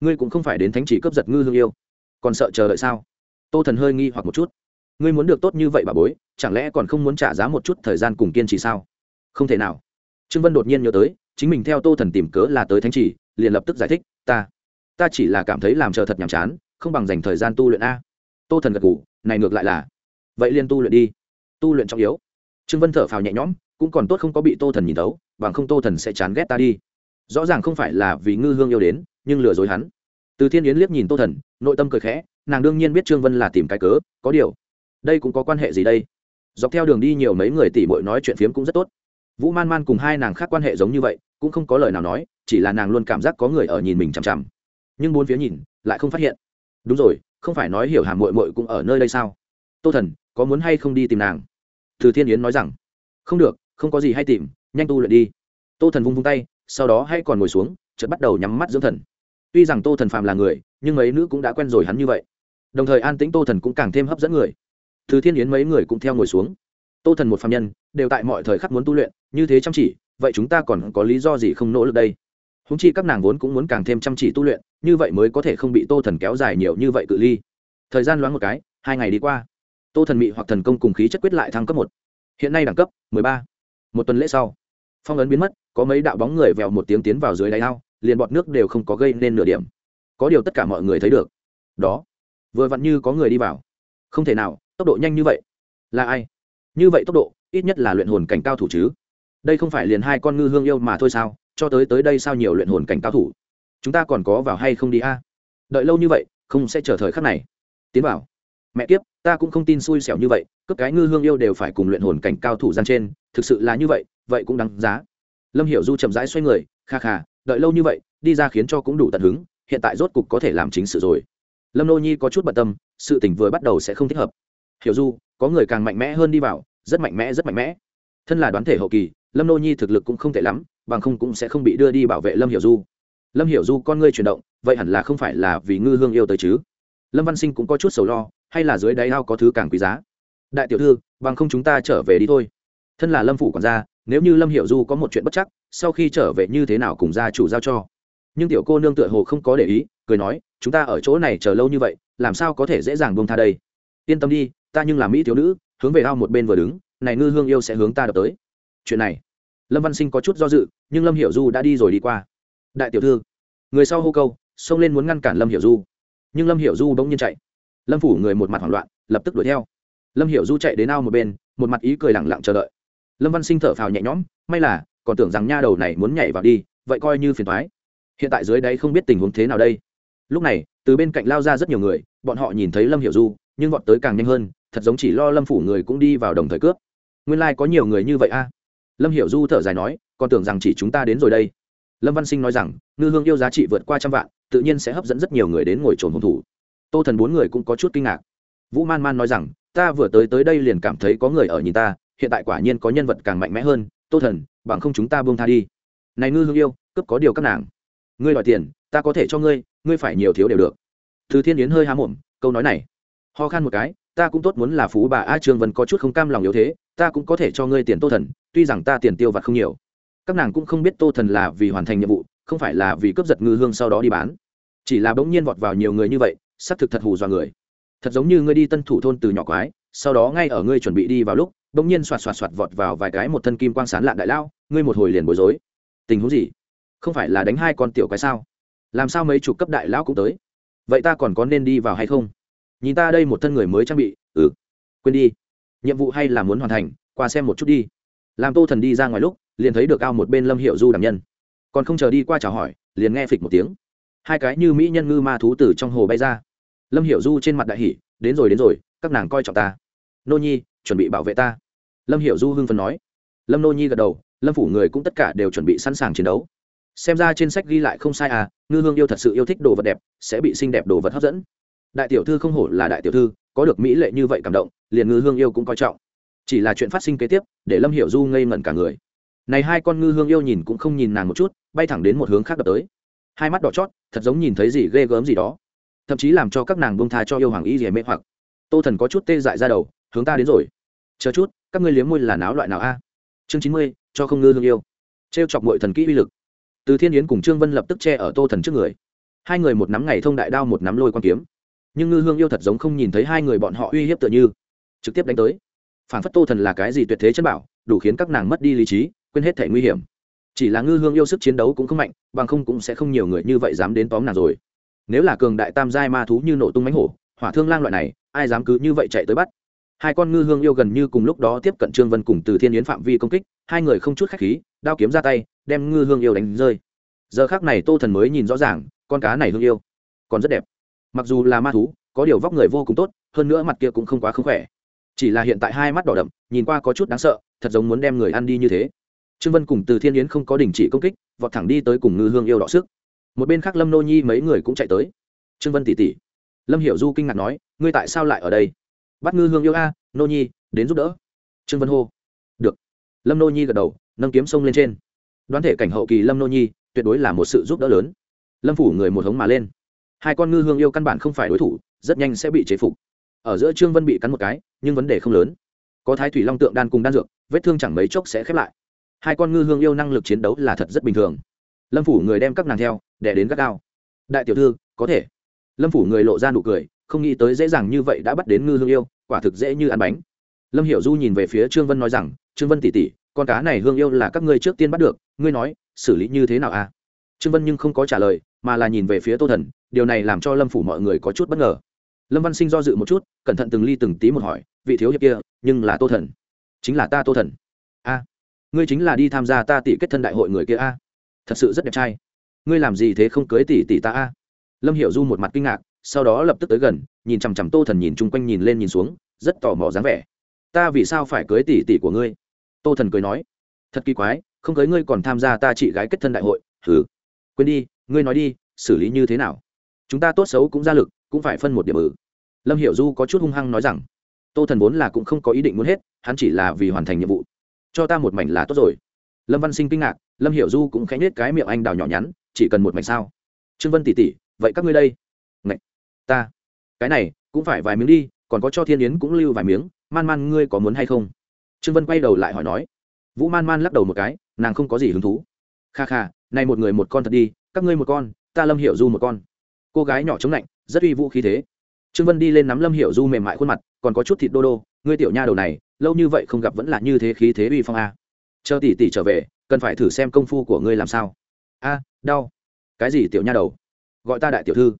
ngươi cũng không phải đến thánh chỉ cướp giật ngư hương yêu. Còn sợ chờ đợi sao? Tô thần hơi nghi hoặc một chút. Ngươi muốn được tốt như vậy bà bối, chẳng lẽ còn không muốn trả giá một chút thời gian cùng kiên trì sao? Không thể nào. Trương vân đột nhiên nhớ tới, chính mình theo tô thần tìm cớ là tới thánh chỉ, liền lập tức giải thích, ta ta chỉ là cảm thấy làm chờ thật nhàm chán, không bằng dành thời gian tu luyện a. Tô thần gật g ủ này ngược lại là, vậy liền tu luyện đi. Tu luyện trọng yếu. Trương vân thở phào nhẹ nhõm, cũng còn tốt không có bị tô thần nhìn tấu bằng không tô thần sẽ chán ghét ta đi rõ ràng không phải là vì ngư hương yêu đến, nhưng lừa dối hắn. Từ thiên yến liếc nhìn tô thần, nội tâm cười khẽ, nàng đương nhiên biết trương vân là tìm cái cớ, có điều, đây cũng có quan hệ gì đây? Dọc theo đường đi nhiều mấy người tỉ bội nói chuyện phiếm cũng rất tốt. Vũ man man cùng hai nàng khác quan hệ giống như vậy, cũng không có lời nào nói, chỉ là nàng luôn cảm giác có người ở nhìn mình chằm chằm. Nhưng bốn phía nhìn, lại không phát hiện. Đúng rồi, không phải nói hiểu hàm mội mội cũng ở nơi đây sao? Tô thần, có muốn hay không đi tìm nàng? Từ thiên yến nói rằng, không được, không có gì hay tìm, nhanh tu luyện đi. Tô thần vung vung tay sau đó hay còn ngồi xuống, chợt bắt đầu nhắm mắt dưỡng thần. Tuy rằng tô thần phàm là người, nhưng mấy nữ cũng đã quen rồi hắn như vậy. Đồng thời an tĩnh tô thần cũng càng thêm hấp dẫn người. Thứ thiên yến mấy người cũng theo ngồi xuống. Tô thần một phạm nhân, đều tại mọi thời khắc muốn tu luyện, như thế chăm chỉ, vậy chúng ta còn có lý do gì không nỗ lực đây? Húng chi các nàng vốn cũng muốn càng thêm chăm chỉ tu luyện, như vậy mới có thể không bị tô thần kéo dài nhiều như vậy cự ly. Thời gian loáng một cái, hai ngày đi qua. Tô thần mị hoặc thần công cùng khí chất quyết lại thăng cấp một. Hiện nay đẳng cấp mười ba. Một tuần lễ sau phong ấn biến mất, có mấy đạo bóng người vèo một tiếng tiến vào dưới đáy ao, liền bọt nước đều không có gây nên nửa điểm. Có điều tất cả mọi người thấy được. Đó, vừa vặn như có người đi vào. Không thể nào, tốc độ nhanh như vậy. Là ai? Như vậy tốc độ, ít nhất là luyện hồn cảnh cao thủ chứ. Đây không phải liền hai con ngư hương yêu mà thôi sao? Cho tới tới đây sao nhiều luyện hồn cảnh cao thủ? Chúng ta còn có vào hay không đi a? Đợi lâu như vậy, không sẽ chờ thời khắc này. Tiến vào. Mẹ kiếp ta cũng không tin xui xẻo như vậy, cướp cái ngư hương yêu đều phải cùng luyện hồn cảnh cao thủ gian trên, thực sự là như vậy vậy cũng đáng giá. Lâm hiểu du chậm rãi xoay người, kha kha, đợi lâu như vậy, đi ra khiến cho cũng đủ tận hứng, hiện tại rốt cục có thể làm chính sự rồi. Lâm nô nhi có chút bận tâm, sự tình vừa bắt đầu sẽ không thích hợp. Hiểu du, có người càng mạnh mẽ hơn đi vào, rất mạnh mẽ, rất mạnh mẽ. Thân là đoán thể hậu kỳ, lâm nô nhi thực lực cũng không tệ lắm, bằng không cũng sẽ không bị đưa đi bảo vệ lâm hiểu du. Lâm hiểu du con ngươi chuyển động, vậy hẳn là không phải là vì ngư hương yêu tới chứ? Lâm văn sinh cũng có chút sầu lo hay là dưới đáy ao có thứ càng quý giá? Đại tiểu thư, bằng không chúng ta trở về đi thôi. Thân là lâm phủ còn ra nếu như lâm hiểu du có một chuyện bất chắc, sau khi trở về như thế nào cùng gia chủ giao cho? Nhưng tiểu cô nương tựa hồ không có để ý, cười nói, chúng ta ở chỗ này chờ lâu như vậy, làm sao có thể dễ dàng buông tha đây? Yên tâm đi, ta nhưng là mỹ thiếu nữ, hướng về ao một bên vừa đứng, này ngư hương yêu sẽ hướng ta đập tới. Chuyện này, lâm văn sinh có chút do dự, nhưng lâm hiểu du đã đi rồi đi qua. Đại tiểu thư, người sau hô câu, xông lên muốn ngăn cản lâm hiểu du. Nhưng lâm hiểu du bỗng nhiên chạy lâm phủ người một mặt hoảng loạn, lập tức đuổi theo. Lâm hiểu du chạy đến ao một bên, một mặt ý cười lẳng lặng chờ đợi. Lâm văn sinh thở phào nhẹ nhõm, may là, còn tưởng rằng nha đầu này muốn nhảy vào đi, vậy coi như phiền thoái hiện tại dưới đáy không biết tình huống thế nào đây. Lúc này, từ bên cạnh lao ra rất nhiều người, bọn họ nhìn thấy lâm hiểu du, nhưng vọt tới càng nhanh hơn, thật giống chỉ lo lâm phủ người cũng đi vào đồng thời cướp. Nguyên lai、like、có nhiều người như vậy a. Lâm hiểu du thở dài nói, còn tưởng rằng chỉ chúng ta đến rồi đây. Lâm văn sinh nói rằng, ngư hương yêu giá trị vượt qua trăm vạn, tự nhiên sẽ hấp dẫn rất nhiều người đến ngồi trồn hung thủ tô thần bốn người cũng có chút kinh ngạc. Vũ man man nói rằng, ta vừa tới tới đây liền cảm thấy có người ở nhìn ta, hiện tại quả nhiên có nhân vật càng mạnh mẽ hơn, tô thần, bằng không chúng ta buông tha đi. Này ngư hương yêu, cướp có điều các nàng. Ngươi đòi tiền, ta có thể cho ngươi ngươi phải nhiều thiếu đều được. Thứ thiên yến hơi há mồm, câu nói này. Ho khan một cái, ta cũng tốt muốn là phú bà a trương vân có chút không cam lòng yếu thế, ta cũng có thể cho ngươi tiền tô thần, tuy rằng ta tiền tiêu vặt không nhiều. Các nàng cũng không biết tô thần là vì hoàn thành nhiệm vụ, không phải là vì cướp giật ngư hương sau đó đi bán. Chỉ là bỗng nhiên vọt vào nhiều người như vậy xác thực thật hù dọa người. Thật giống như ngươi đi tân thủ thôn từ nhỏ quái, sau đó ngay ở ngươi chuẩn bị đi vào lúc, bỗng nhiên xoạt xoạt xoạt vọt vào vài cái một thân kim quang sán lạn đại lao, ngươi một hồi liền bối rối. Tình huống gì? Không phải là đánh hai con tiểu quái sao? Làm sao mấy chục cấp đại lão cũng tới? Vậy ta còn có nên đi vào hay không? Nhìn ta đây một thân người mới trang bị ừ. Quên đi. Nhiệm vụ hay là muốn hoàn thành, qua xem một chút đi. Làm tô thần đi ra ngoài lúc, liền thấy được ao một bên lâm hiệu du đảm nhân. Còn không chờ đi qua chào hỏi, liền nghe phịch một tiếng. Hai cái như mỹ nhân ngư ma thú từ trong hồ bay ra lâm Hiểu du trên mặt đại hỷ đến rồi đến rồi, các nàng coi trọng ta. Nô nhi, chuẩn bị bảo vệ ta. Lâm Hiểu du hưng phần nói. Lâm nô nhi gật đầu, lâm phủ người cũng tất cả đều chuẩn bị sẵn sàng chiến đấu. Xem ra trên sách ghi lại không sai à ngư hương yêu thật sự yêu thích đồ vật đẹp, sẽ bị xinh đẹp đồ vật hấp dẫn. Đại tiểu thư không hổ là đại tiểu thư, có được mỹ lệ như vậy cảm động, liền ngư hương yêu cũng coi trọng. Chỉ là chuyện phát sinh kế tiếp, để lâm hiểu du ngây ngẩn cả người. Này hai con ngư hương yêu nhìn cũng không nhìn nàng một chút, bay thẳng đến một hướng khác đập tới. Hai mắt đỏ chót, thật giống nhìn thấy gì ghê gớm gì đó thậm chí làm cho các nàng bông tha cho yêu hoàng y rìa mê hoặc. Tô thần có chút tê dại ra đầu, hướng ta đến rồi. Chờ chút, các ngươi liếm môi là náo loại nào a? Chương chín mươi, cho không ngư hương yêu. T r e o chọc mọi thần kỹ uy lực. Từ thiên yến cùng trương vân lập tức che ở tô thần trước người. Hai người một nắm ngày thông đại đao, một nắm lôi quan kiếm. Nhưng ngư hương yêu thật giống không nhìn thấy hai người bọn họ uy hiếp tựa như. Trực tiếp đánh tới. Phản phất tô thần là cái gì tuyệt thế chân bảo, đủ khiến các nàng mất đi lý trí, quên hết thể nguy hiểm. Chỉ là ngư hương yêu sức chiến đấu cũng không mạnh, bằng không cũng sẽ không nhiều người như vậy dám đến tóm nàng rồi nếu là cường đại tam giai ma thú như nổ tung mánh hổ, hỏa thương lang loại này, ai dám cứ như vậy chạy tới bắt? Hai con ngư hương yêu gần như cùng lúc đó tiếp cận trương vân cùng từ thiên yến phạm vi công kích, hai người không chút khách khí, đao kiếm ra tay, đem ngư hương yêu đánh rơi. Giờ khác này tô thần mới nhìn rõ ràng, con cá này hương yêu còn rất đẹp. Mặc dù là ma thú, có điều vóc người vô cùng tốt, hơn nữa mặt kia cũng không quá không khỏe. Chỉ là hiện tại hai mắt đỏ đậm, nhìn qua có chút đáng sợ, thật giống muốn đem người ăn đi như thế. Trương vân cùng từ thiên yến không có đình chỉ công kích, vọt thẳng đi tới cùng ngư hương yêu đọ sức một bên khác lâm nô nhi mấy người cũng chạy tới trương vân tỉ tỉ lâm hiểu du kinh ngạc nói ngươi tại sao lại ở đây bắt ngư hương yêu a à, nô nhi đến giúp đỡ trương vân hô được lâm nô nhi gật đầu nâng kiếm sông lên trên đoán thể cảnh hậu kỳ lâm nô nhi tuyệt đối là một sự giúp đỡ lớn lâm phủ người một hống mà lên hai con ngư hương yêu căn bản không phải đối thủ rất nhanh sẽ bị chế phục ở giữa trương vân bị cắn một cái nhưng vấn đề không lớn có thái thủy long tượng đan cùng đan dược vết thương chẳng mấy chốc sẽ khép lại hai con ngư hương yêu năng lực chiến đấu là thật rất bình thường lâm phủ người đem các nàng theo đè đến gắt gao. Đại tiểu thư, có thể. Lâm phủ người lộ ra nụ cười, không nghĩ tới dễ dàng như vậy đã bắt đến ngư hương yêu, quả thực dễ như ăn bánh. Lâm hiểu du nhìn về phía trương vân nói rằng, trương vân tỉ tỉ con cá này hương yêu là các ngươi trước tiên bắt được, ngươi nói, xử lý như thế nào a à? trương vân nhưng không có trả lời, mà là nhìn về phía tô thần, điều này làm cho lâm phủ mọi người có chút bất ngờ. Lâm văn sinh do dự một chút, cẩn thận từng ly từng tí một hỏi, vị thiếu hiệp kia, nhưng là tô thần? Chính là ta tô thần. A, ngươi chính là đi tham gia ta tỷ kết thân đại hội người kia a. Thật sự rất đẹp trai ngươi làm gì thế không cưới tỷ tỷ ta a? Lâm hiểu du một mặt kinh ngạc, sau đó lập tức tới gần, nhìn chằm chằm tô thần nhìn chung quanh nhìn lên nhìn xuống, rất tò mò dáng vẻ. Ta vì sao phải cưới tỷ tỷ của ngươi? Tô thần cười nói, thật kỳ quái, không cưới ngươi còn tham gia ta chị gái kết thân đại hội, hừ. Quên đi, ngươi nói đi, xử lý như thế nào? Chúng ta tốt xấu cũng ra lực, cũng phải phân một điểm ừ. lâm hiểu du có chút hung hăng nói rằng, tô thần vốn là cũng không có ý định muốn hết, hắn chỉ là vì hoàn thành nhiệm vụ. Cho ta một mảnh là tốt rồi. Lâm văn sinh kinh ngạc lâm hiểu du cũng khẽ nhếch cái miệng anh đào nhỏ nhắn, chỉ cần một mảnh sao? Trương vân tỉ tỉ vậy các ngươi đây. Ngậy! ta, cái này, cũng phải vài miếng đi, còn có cho thiên yến cũng lưu vài miếng, man man ngươi có muốn hay không? Trương vân quay đầu lại hỏi nói. Vũ man man lắc đầu một cái, nàng không có gì hứng thú. Kha kha, này một người một con thật đi, các ngươi một con, ta lâm hiểu du một con. Cô gái nhỏ chống lạnh, rất uy vũ khí thế. Trương vân đi lên nắm lâm hiểu du mềm mại khuôn mặt, còn có chút thịt đô đô, ngươi tiểu nha đầu này, lâu như vậy không gặp vẫn là như thế khí thế uy phong a. Chờ tỷ tỷ trở về cần phải thử xem công phu của ngươi làm sao. A, đau. Cái gì tiểu nha đầu? Gọi ta đại tiểu thư.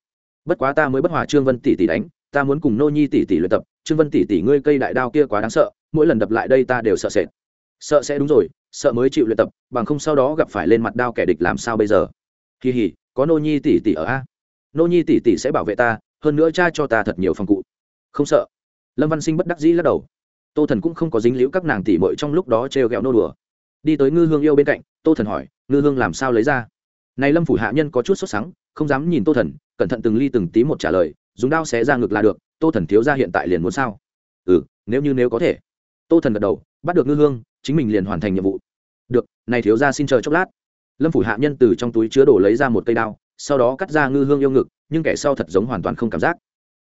Bất quá ta mới bất hòa trương vân tỷ tỷ đánh, ta muốn cùng nô nhi tỷ tỷ luyện tập. Trương vân tỷ tỷ ngươi cây đại đao kia quá đáng sợ, mỗi lần đập lại đây ta đều sợ sệt. Sợ sẽ đúng rồi, sợ mới chịu luyện tập, bằng không sau đó gặp phải lên mặt đao kẻ địch làm sao bây giờ? Kỳ hỉ, có nô nhi tỷ tỷ ở a? Nô nhi tỷ tỷ sẽ bảo vệ ta, hơn nữa cha cho ta thật nhiều phòng cụ. Không sợ. Lâm văn sinh bất đắc dĩ lắc đầu. Tô thần cũng không có dính liễu các nàng tỷ mội trong lúc đó trêu ghẹo nô đùa đi tới ngư hương yêu bên cạnh, tô thần hỏi, ngư hương làm sao lấy ra? Này lâm phủ hạ nhân có chút sốt sắng, không dám nhìn tô thần, cẩn thận từng ly từng tí một trả lời, dùng đao xé ra ngực là được, tô thần thiếu ra hiện tại liền muốn sao? Ừ nếu như nếu có thể. Tô thần gật đầu, bắt được ngư hương, chính mình liền hoàn thành nhiệm vụ. Được, này thiếu ra xin chờ chốc lát. Lâm phủ hạ nhân từ trong túi chứa đồ lấy ra một cây đao, sau đó cắt ra ngư hương yêu ngực, nhưng kẻ sau thật giống hoàn toàn không cảm giác.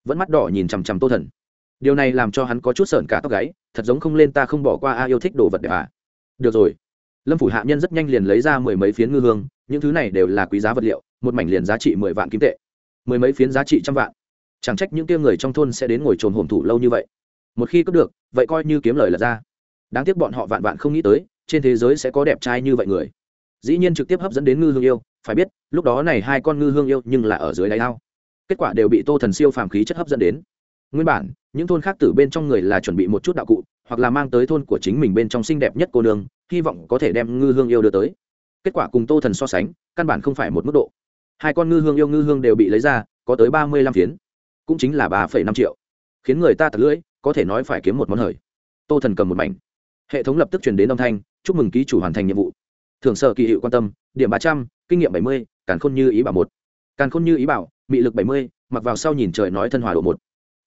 Vẫn mắt đỏ nhìn chằm chằm tô thần. Điều này làm cho hắn có chút sợn cả tóc gáy, thật giống không lên ta không bỏ qua a yêu thích đồ vật đẹp à. Được rồi lâm phủ hạ nhân rất nhanh liền lấy ra mười mấy phiến ngư hương, những thứ này đều là quý giá vật liệu, một mảnh liền giá trị mười vạn kim tệ. Mười mấy phiến giá trị trăm vạn. Chẳng trách những kia người trong thôn sẽ đến ngồi trồn hổm thủ lâu như vậy. Một khi cướp được, vậy coi như kiếm lời là ra. Đáng tiếc bọn họ vạn vạn không nghĩ tới, trên thế giới sẽ có đẹp trai như vậy người. Dĩ nhiên trực tiếp hấp dẫn đến ngư hương yêu, phải biết, lúc đó này hai con ngư hương yêu nhưng là ở dưới đáy ao. Kết quả đều bị tô thần siêu phàm khí chất hấp dẫn đến. Nguyên bản, những thôn khác từ bên trong người là chuẩn bị một chút đạo cụ, hoặc là mang tới thôn của chính mình bên trong xinh đẹp nhất cô nương hy vọng có thể đem ngư hương yêu đưa tới. Kết quả cùng tô thần so sánh, căn bản không phải một mức độ. Hai con ngư hương yêu ngư hương đều bị lấy ra, có tới ba mươi lăm phiến. Cũng chính là ba phẩy năm triệu. Khiến người ta tật lưỡi, có thể nói phải kiếm một món hời. Tô thần cầm một mảnh. Hệ thống lập tức chuyển đến âm thanh, chúc mừng ký chủ hoàn thành nhiệm vụ. Thưởng sở kỳ hiệu quan tâm, điểm ba trăm, kinh nghiệm bảy mươi, càn khôn như ý bảo một. Càn khôn như ý bảo, mị lực bảy mươi, mặc vào sau nhìn trời nói thân hòa độ một.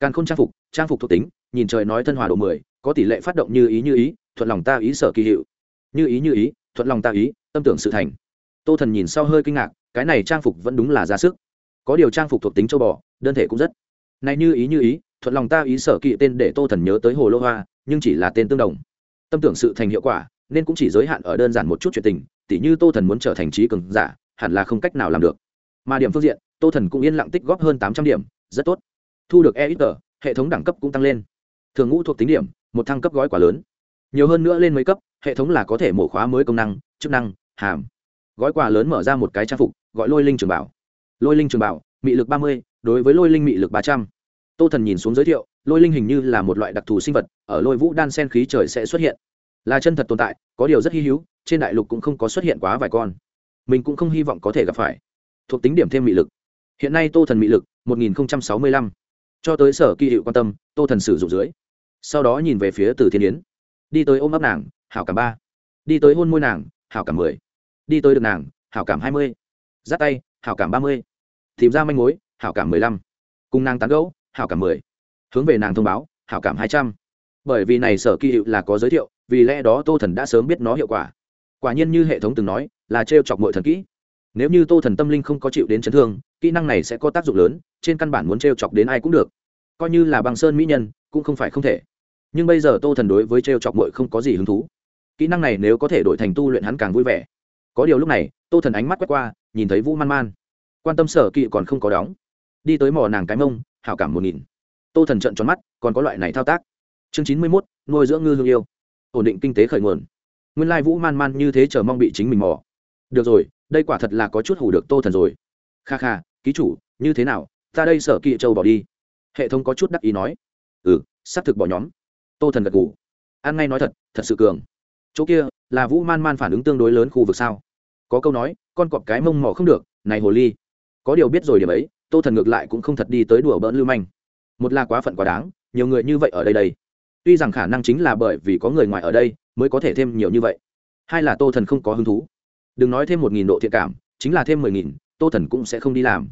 Càn khôn trang phục trang phục thuộc tính, nhìn trời nói thân hòa độ mười, có tỷ lệ phát động như ý như ý, thuận lòng ta ý sở kỳ hiệu như ý như ý, thuận lòng ta ý, tâm tưởng sự thành. Tô thần nhìn sau hơi kinh ngạc, cái này trang phục vẫn đúng là ra sức. Có điều trang phục thuộc tính châu bò, đơn thể cũng rất. Này như ý như ý, thuận lòng ta ý sở kỵ tên để tô thần nhớ tới hồ lô hoa, nhưng chỉ là tên tương đồng. Tâm tưởng sự thành hiệu quả, nên cũng chỉ giới hạn ở đơn giản một chút chuyện tình, tỉ như tô thần muốn trở thành trí cường giả, hẳn là không cách nào làm được. Mà điểm phương diện, tô thần cũng yên lặng tích góp hơn tám trăm điểm, rất tốt. Thu được e ít tờ hệ thống đẳng cấp cũng tăng lên. Thường ngũ thuộc tính điểm, một thăng cấp gói quả lớn. Nhiều hơn nữa lên mấy cấp hệ thống là có thể mổ khóa mới công năng, chức năng, hàm. Gói quà lớn mở ra một cái trang phục, gọi lôi linh trường bảo. Lôi linh trường bảo, mị lực ba mươi, đối với lôi linh mị lực ba trăm. Tô thần nhìn xuống giới thiệu, lôi linh hình như là một loại đặc thù sinh vật, ở lôi vũ đan sen khí trời sẽ xuất hiện. Là chân thật tồn tại, có điều rất hy hữu, trên đại lục cũng không có xuất hiện quá vài con. Mình cũng không hy vọng có thể gặp phải. Thuộc tính điểm thêm mị lực. Hiện nay tô thần mị lực, một nghìn sáu mươi lăm. Cho tới sở kỳ hiệu quan tâm, tô thần sử dụng dưới. Sau đó nhìn về phía từ thiên yến. Đi tới ôm ấp nàng hảo cảm ba. Đi tới hôn môi nàng, hảo cảm mười. Đi tới được nàng, hảo cảm hai mươi. Dắt tay, hảo cảm ba mươi. Tìm ra manh mối, hảo cảm mười lăm. Cùng nàng tán gẫu, hảo cảm mười. Hướng về nàng thông báo, hảo cảm hai trăm. Bởi vì này sở kỳ hiệu là có giới thiệu, vì lẽ đó tô thần đã sớm biết nó hiệu quả. Quả nhiên như hệ thống từng nói, là t chọc mọi thần kỹ. Nếu như tô thần tâm linh không có chịu đến chấn thương, kỹ năng này sẽ có tác dụng lớn, trên căn bản muốn t chọc đến ai cũng được. Coi như là bằng sơn mỹ nhân, cũng không phải không thể. Nhưng bây giờ tô thần đối với t chọc mội không có gì hứng thú kỹ năng này nếu có thể đổi thành tu luyện hắn càng vui vẻ. Có điều lúc này, tô thần ánh mắt quét qua, nhìn thấy vũ man man. Quan tâm sở kỵ còn không có đóng. Đi tới mò nàng cái mông, hảo cảm một nghìn. Tô thần trận tròn mắt, còn có loại này thao tác. Chương chín mươi mốt, nuôi dưỡng ngư hương yêu. Ổn định kinh tế khởi nguồn. Nguyên lai vũ man man như thế chờ mong bị chính mình mò. Được rồi, đây quả thật là có chút hủ được tô thần rồi. Kha kha, ký chủ, như thế nào? Ta đây sở kỵ châu bỏ đi. Hệ thống có chút đắc ý nói. Ừ xác thực bỏ nhóm. Tô thần gật g ủ ăn ngay nói thật thật sự cường chỗ kia là vũ man man phản ứng tương đối lớn khu vực sao? Có câu nói, con cọp cái mông mỏ không được, này hồ ly. Có điều biết rồi điểm ấy, tô thần ngược lại cũng không thật đi tới đùa bỡn lưu manh. Một là quá phận quá đáng, nhiều người như vậy ở đây đây. Tuy rằng khả năng chính là bởi vì có người ngoài ở đây mới có thể thêm nhiều như vậy. Hai là tô thần không có hứng thú. Đừng nói thêm một nghìn độ thiện cảm, chính là thêm mười nghìn, tô thần cũng sẽ không đi làm.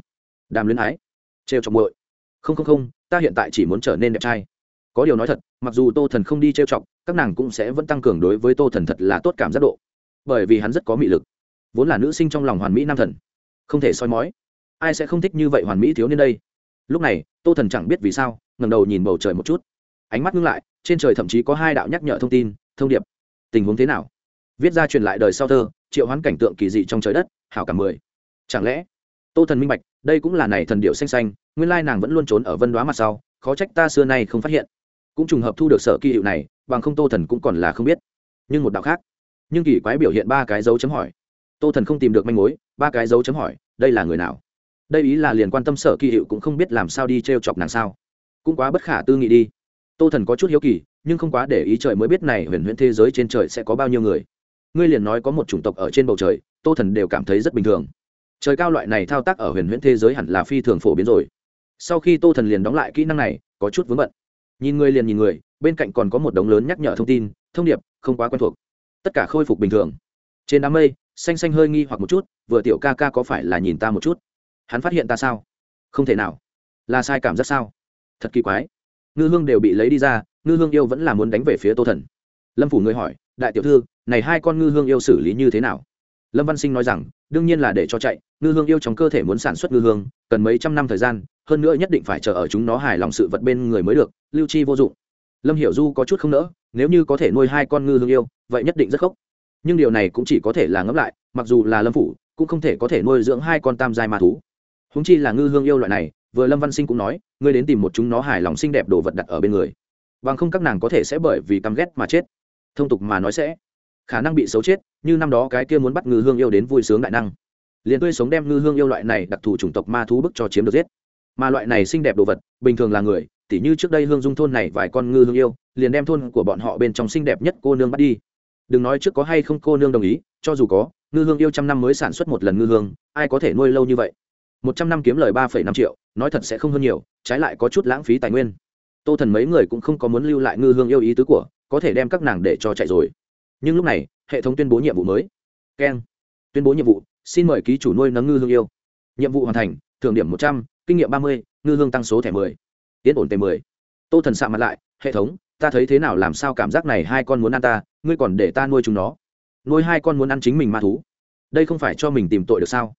Đàm luyến ái. Trêu chọc muội. Không không không, ta hiện tại chỉ muốn trở nên đẹp trai có điều nói thật, mặc dù tô thần không đi trêu chọc, các nàng cũng sẽ vẫn tăng cường đối với tô thần thật là tốt cảm giác độ. Bởi vì hắn rất có mị lực. Vốn là nữ sinh trong lòng hoàn mỹ nam thần. Không thể soi mói. Ai sẽ không thích như vậy hoàn mỹ thiếu niên đây? Lúc này, tô thần chẳng biết vì sao ngầm đầu nhìn bầu trời một chút. Ánh mắt ngưng lại, trên trời thậm chí có hai đạo nhắc nhở thông tin, thông điệp. Tình huống thế nào? Viết ra truyền lại đời sau thơ, triệu hoán cảnh tượng kỳ dị trong trời đất, hảo cả mười. Chẳng lẽ? Tô thần minh bạch, đây cũng là này thần điệu xanh xanh, nguyên lai nàng vẫn luôn trốn ở vân đoá mặt sau, khó trách ta xưa nay không phát hiện cũng trùng hợp thu được sở kỳ hiệu này, bằng không tô thần cũng còn là không biết. Nhưng một đạo khác. Nhưng kỳ quái biểu hiện ba cái dấu chấm hỏi. Tô thần không tìm được manh mối, ba cái dấu chấm hỏi, đây là người nào? Đây ý là liền quan tâm sở kỳ hiệu cũng không biết làm sao đi t r e o chọc nàng sao. Cũng quá bất khả tư nghị đi. Tô thần có chút hiếu kỳ, nhưng không quá để ý trời mới biết này huyền huyễn thế giới trên trời sẽ có bao nhiêu người. Ngươi liền nói có một chủng tộc ở trên bầu trời, tô thần đều cảm thấy rất bình thường. Trời cao loại này thao tác ở huyền huyễn thế giới hẳn là phi thường phổ biến rồi. Sau khi tô thần liền đóng lại kỹ năng này, có chút vướng bận nhìn người liền nhìn người, bên cạnh còn có một đống lớn nhắc nhở thông tin, thông điệp, không quá quen thuộc. Tất cả khôi phục bình thường. Trên đám mây, xanh xanh hơi nghi hoặc một chút, vừa tiểu ca ca có phải là nhìn ta một chút? Hắn phát hiện ta sao? Không thể nào. Là sai cảm giác sao? Thật kỳ quái. Ngư hương đều bị lấy đi ra, ngư hương yêu vẫn là muốn đánh về phía tô thần. Lâm phủ người hỏi, đại tiểu thư, này hai con ngư hương yêu xử lý như thế nào? Lâm văn sinh nói rằng, đương nhiên là để cho chạy ngư hương yêu trong cơ thể muốn sản xuất ngư hương, cần mấy trăm năm thời gian, hơn nữa nhất định phải chờ ở chúng nó hài lòng sự vật bên người mới được, lưu chi vô dụng. Lâm hiểu du có chút không nỡ, nếu như có thể nuôi hai con ngư hương yêu, vậy nhất định rất khốc. Nhưng điều này cũng chỉ có thể là ngẫm lại, mặc dù là lâm phủ, cũng không thể có thể nuôi dưỡng hai con tam giai ma thú. Húng chi là ngư hương yêu loại này, vừa lâm văn sinh cũng nói, ngươi đến tìm một chúng nó hài lòng xinh đẹp đồ vật đặt ở bên người. Bằng không các nàng có thể sẽ bởi vì căm ghét mà chết. Thông tục mà nói sẽ. Khả năng bị xấu chết, như năm đó cái kia muốn bắt ngư hương yêu đến vui sướng đại năng liền tươi sống đem ngư hương yêu loại này đặc thù chủng tộc ma thú bức cho chiếm được giết. Mà loại này xinh đẹp đồ vật, bình thường là người, tỉ như trước đây hương dung thôn này vài con ngư hương yêu, liền đem thôn của bọn họ bên trong xinh đẹp nhất cô nương bắt đi. Đừng nói trước có hay không cô nương đồng ý, cho dù có, ngư hương yêu trăm năm mới sản xuất một lần ngư hương, ai có thể nuôi lâu như vậy? Một trăm năm kiếm lời ba phẩy năm triệu, nói thật sẽ không hơn nhiều, trái lại có chút lãng phí tài nguyên. Tô thần mấy người cũng không có muốn lưu lại ngư hương yêu ý tứ của, có thể đem các nàng để cho chạy rồi. Nhưng lúc này, hệ thống tuyên bố nhiệm vụ mới. Keng. Tuyên bố nhiệm vụ xin mời ký chủ nuôi nấng ngư hương yêu. Nhiệm vụ hoàn thành, thưởng điểm một trăm, kinh nghiệm ba mươi, ngư hương tăng số thẻ mười. Tiến ổn t mười. Tô thần sạ mặt lại, hệ thống, ta thấy thế nào làm sao cảm giác này hai con muốn ăn ta, ngươi còn để ta nuôi chúng nó? Nuôi hai con muốn ăn chính mình ma thú. Đây không phải cho mình tìm tội được sao?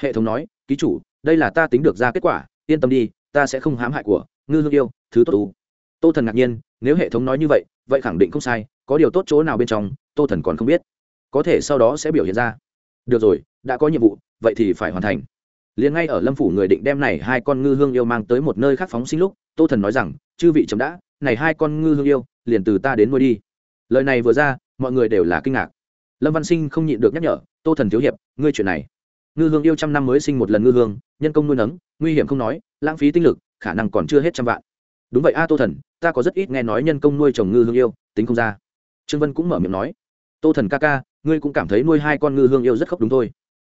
Hệ thống nói, ký chủ, đây là ta tính được ra kết quả, yên tâm đi, ta sẽ không hãm hại của ngư hương yêu, thứ tốt tú tô thần ngạc nhiên, nếu hệ thống nói như vậy vậy khẳng định không sai, có điều tốt chỗ nào bên trong, tô thần còn không biết. Có thể sau đó sẽ biểu hiện ra. Được rồi đã có nhiệm vụ, vậy thì phải hoàn thành. Liền ngay ở lâm phủ người định đem này hai con ngư hương yêu mang tới một nơi khác phóng sinh lúc, tô thần nói rằng, chư vị chấm đã, này hai con ngư hương yêu, liền từ ta đến nuôi đi. Lời này vừa ra, mọi người đều là kinh ngạc. Lâm văn sinh không nhịn được nhắc nhở, tô thần thiếu hiệp, ngươi chuyện này. Ngư hương yêu trăm năm mới sinh một lần ngư hương, nhân công nuôi nấng, nguy hiểm không nói, lãng phí tinh lực, khả năng còn chưa hết trăm vạn. Đúng vậy a, tô thần, ta có rất ít nghe nói nhân công nuôi trồng ngư hương yêu, tính không ra. Trương vân cũng mở miệng nói, tô thần ca ca, ngươi cũng cảm thấy nuôi hai con ngư hương yêu rất khóc đúng thôi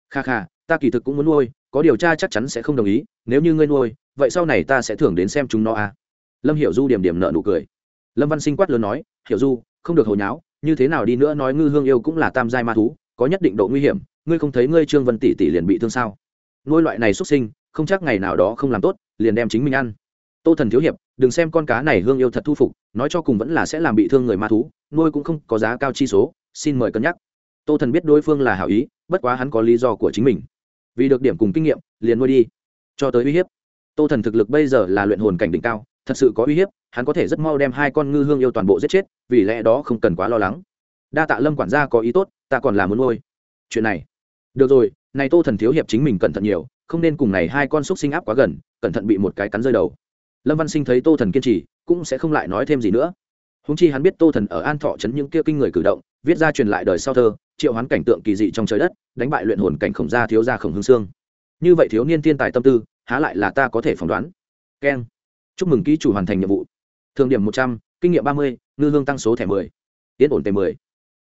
kha kha, ta kỳ thực cũng muốn nuôi, có điều tra chắc chắn sẽ không đồng ý, nếu như ngươi nuôi, vậy sau này ta sẽ thưởng đến xem chúng nó à. lâm hiểu du điểm điểm nợ nụ cười. Lâm văn sinh quát lớn nói, hiểu du, không được hồi nháo, như thế nào đi nữa nói ngư hương yêu cũng là tam giai ma thú, có nhất định độ nguy hiểm, ngươi không thấy ngươi trương vân tỷ tỷ liền bị thương sao? Nuôi loại này xuất sinh, không chắc ngày nào đó không làm tốt, liền đem chính mình ăn. Tô thần thiếu hiệp, đừng xem con cá này hương yêu thật thu phục, nói cho cùng vẫn là sẽ làm bị thương người ma thú, nuôi cũng không có giá cao chi số, xin mời cân nhắc tô thần biết đối phương là hảo ý, bất quá hắn có lý do của chính mình. Vì được điểm cùng kinh nghiệm, liền nuôi đi. Cho tới uy hiếp. Tô thần thực lực bây giờ là luyện hồn cảnh đỉnh cao, thật sự có uy hiếp, hắn có thể rất mau đem hai con ngư hương yêu toàn bộ giết chết, vì lẽ đó không cần quá lo lắng. Đa tạ lâm quản gia có ý tốt, ta còn là muốn nuôi. Chuyện này. Được rồi, này tô thần thiếu hiệp chính mình cẩn thận nhiều, không nên cùng này hai con xúc sinh áp quá gần, cẩn thận bị một cái cắn rơi đầu. Lâm văn sinh thấy tô thần kiên trì, cũng sẽ không lại nói thêm gì nữa. Húng chi hắn biết tô thần ở an thọ chấn những kia kinh người cử động viết ra truyền lại đời sau thơ, triệu hoán cảnh tượng kỳ dị trong trời đất, đánh bại luyện hồn cảnh khổng gia thiếu gia khổng hương xương như vậy thiếu niên thiên tài tâm tư, há lại là ta có thể phỏng đoán. Keng. Chúc mừng ký chủ hoàn thành nhiệm vụ. Thường điểm một trăm, kinh nghiệm ba mươi, ngư hương tăng số thẻ mười. Tiến ổn tề mười.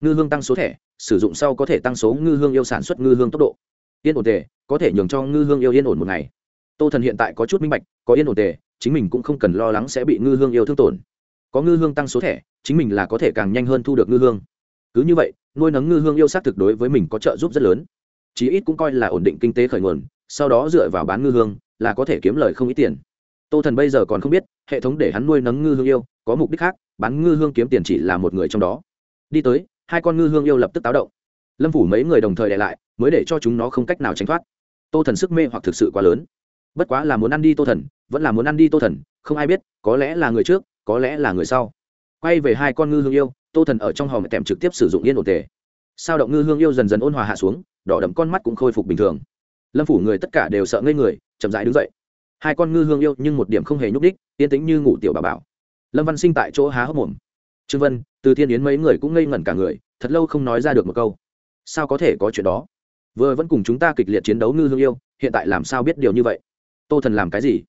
Ngư hương tăng số thẻ, sử dụng sau có thể tăng số ngư hương yêu sản xuất ngư hương tốc độ. Yên ổn tề, có thể nhường cho ngư hương yêu yên ổn một ngày. Tô thần hiện tại có chút minh bạch, có yên ổn tề, chính mình cũng không cần lo lắng sẽ bị ngư hương yêu thương tổn. Có ngư hương tăng số thẻ, chính mình là có thể càng nhanh hơn thu được ngư hương cứ như vậy, nuôi nấng ngư hương yêu sát thực đối với mình có trợ giúp rất lớn. Chí ít cũng coi là ổn định kinh tế khởi nguồn, sau đó dựa vào bán ngư hương là có thể kiếm lời không ít tiền. Tô thần bây giờ còn không biết, hệ thống để hắn nuôi nấng ngư hương yêu có mục đích khác, bán ngư hương kiếm tiền chỉ là một người trong đó. Đi tới, hai con ngư hương yêu lập tức táo động. Lâm phủ mấy người đồng thời đ lại, mới để cho chúng nó không cách nào tránh thoát. Tô thần sức mê hoặc thực sự quá lớn. Bất quá là muốn ăn đi tô thần, vẫn là muốn ăn đi tô thần, không ai biết, có lẽ là người trước, có lẽ là người sau. Quay về hai con ngư hương yêu tô thần ở trong hòm tèm trực tiếp sử dụng yên ổn tề. Sao động ngư hương yêu dần dần ôn hòa hạ xuống, đỏ đậm con mắt cũng khôi phục bình thường. Lâm phủ người tất cả đều sợ ngây người, chậm rãi đứng dậy. Hai con ngư hương yêu nhưng một điểm không hề nhúc đích yên tĩnh như ngủ tiểu bà bảo. Lâm văn sinh tại chỗ há hốc mồm. Trương vân, từ thiên yến mấy người cũng ngây ngẩn cả người, thật lâu không nói ra được một câu. Sao có thể có chuyện đó? Vừa vẫn cùng chúng ta kịch liệt chiến đấu ngư hương yêu, hiện tại làm sao biết điều như vậy? Tô thần làm cái gì?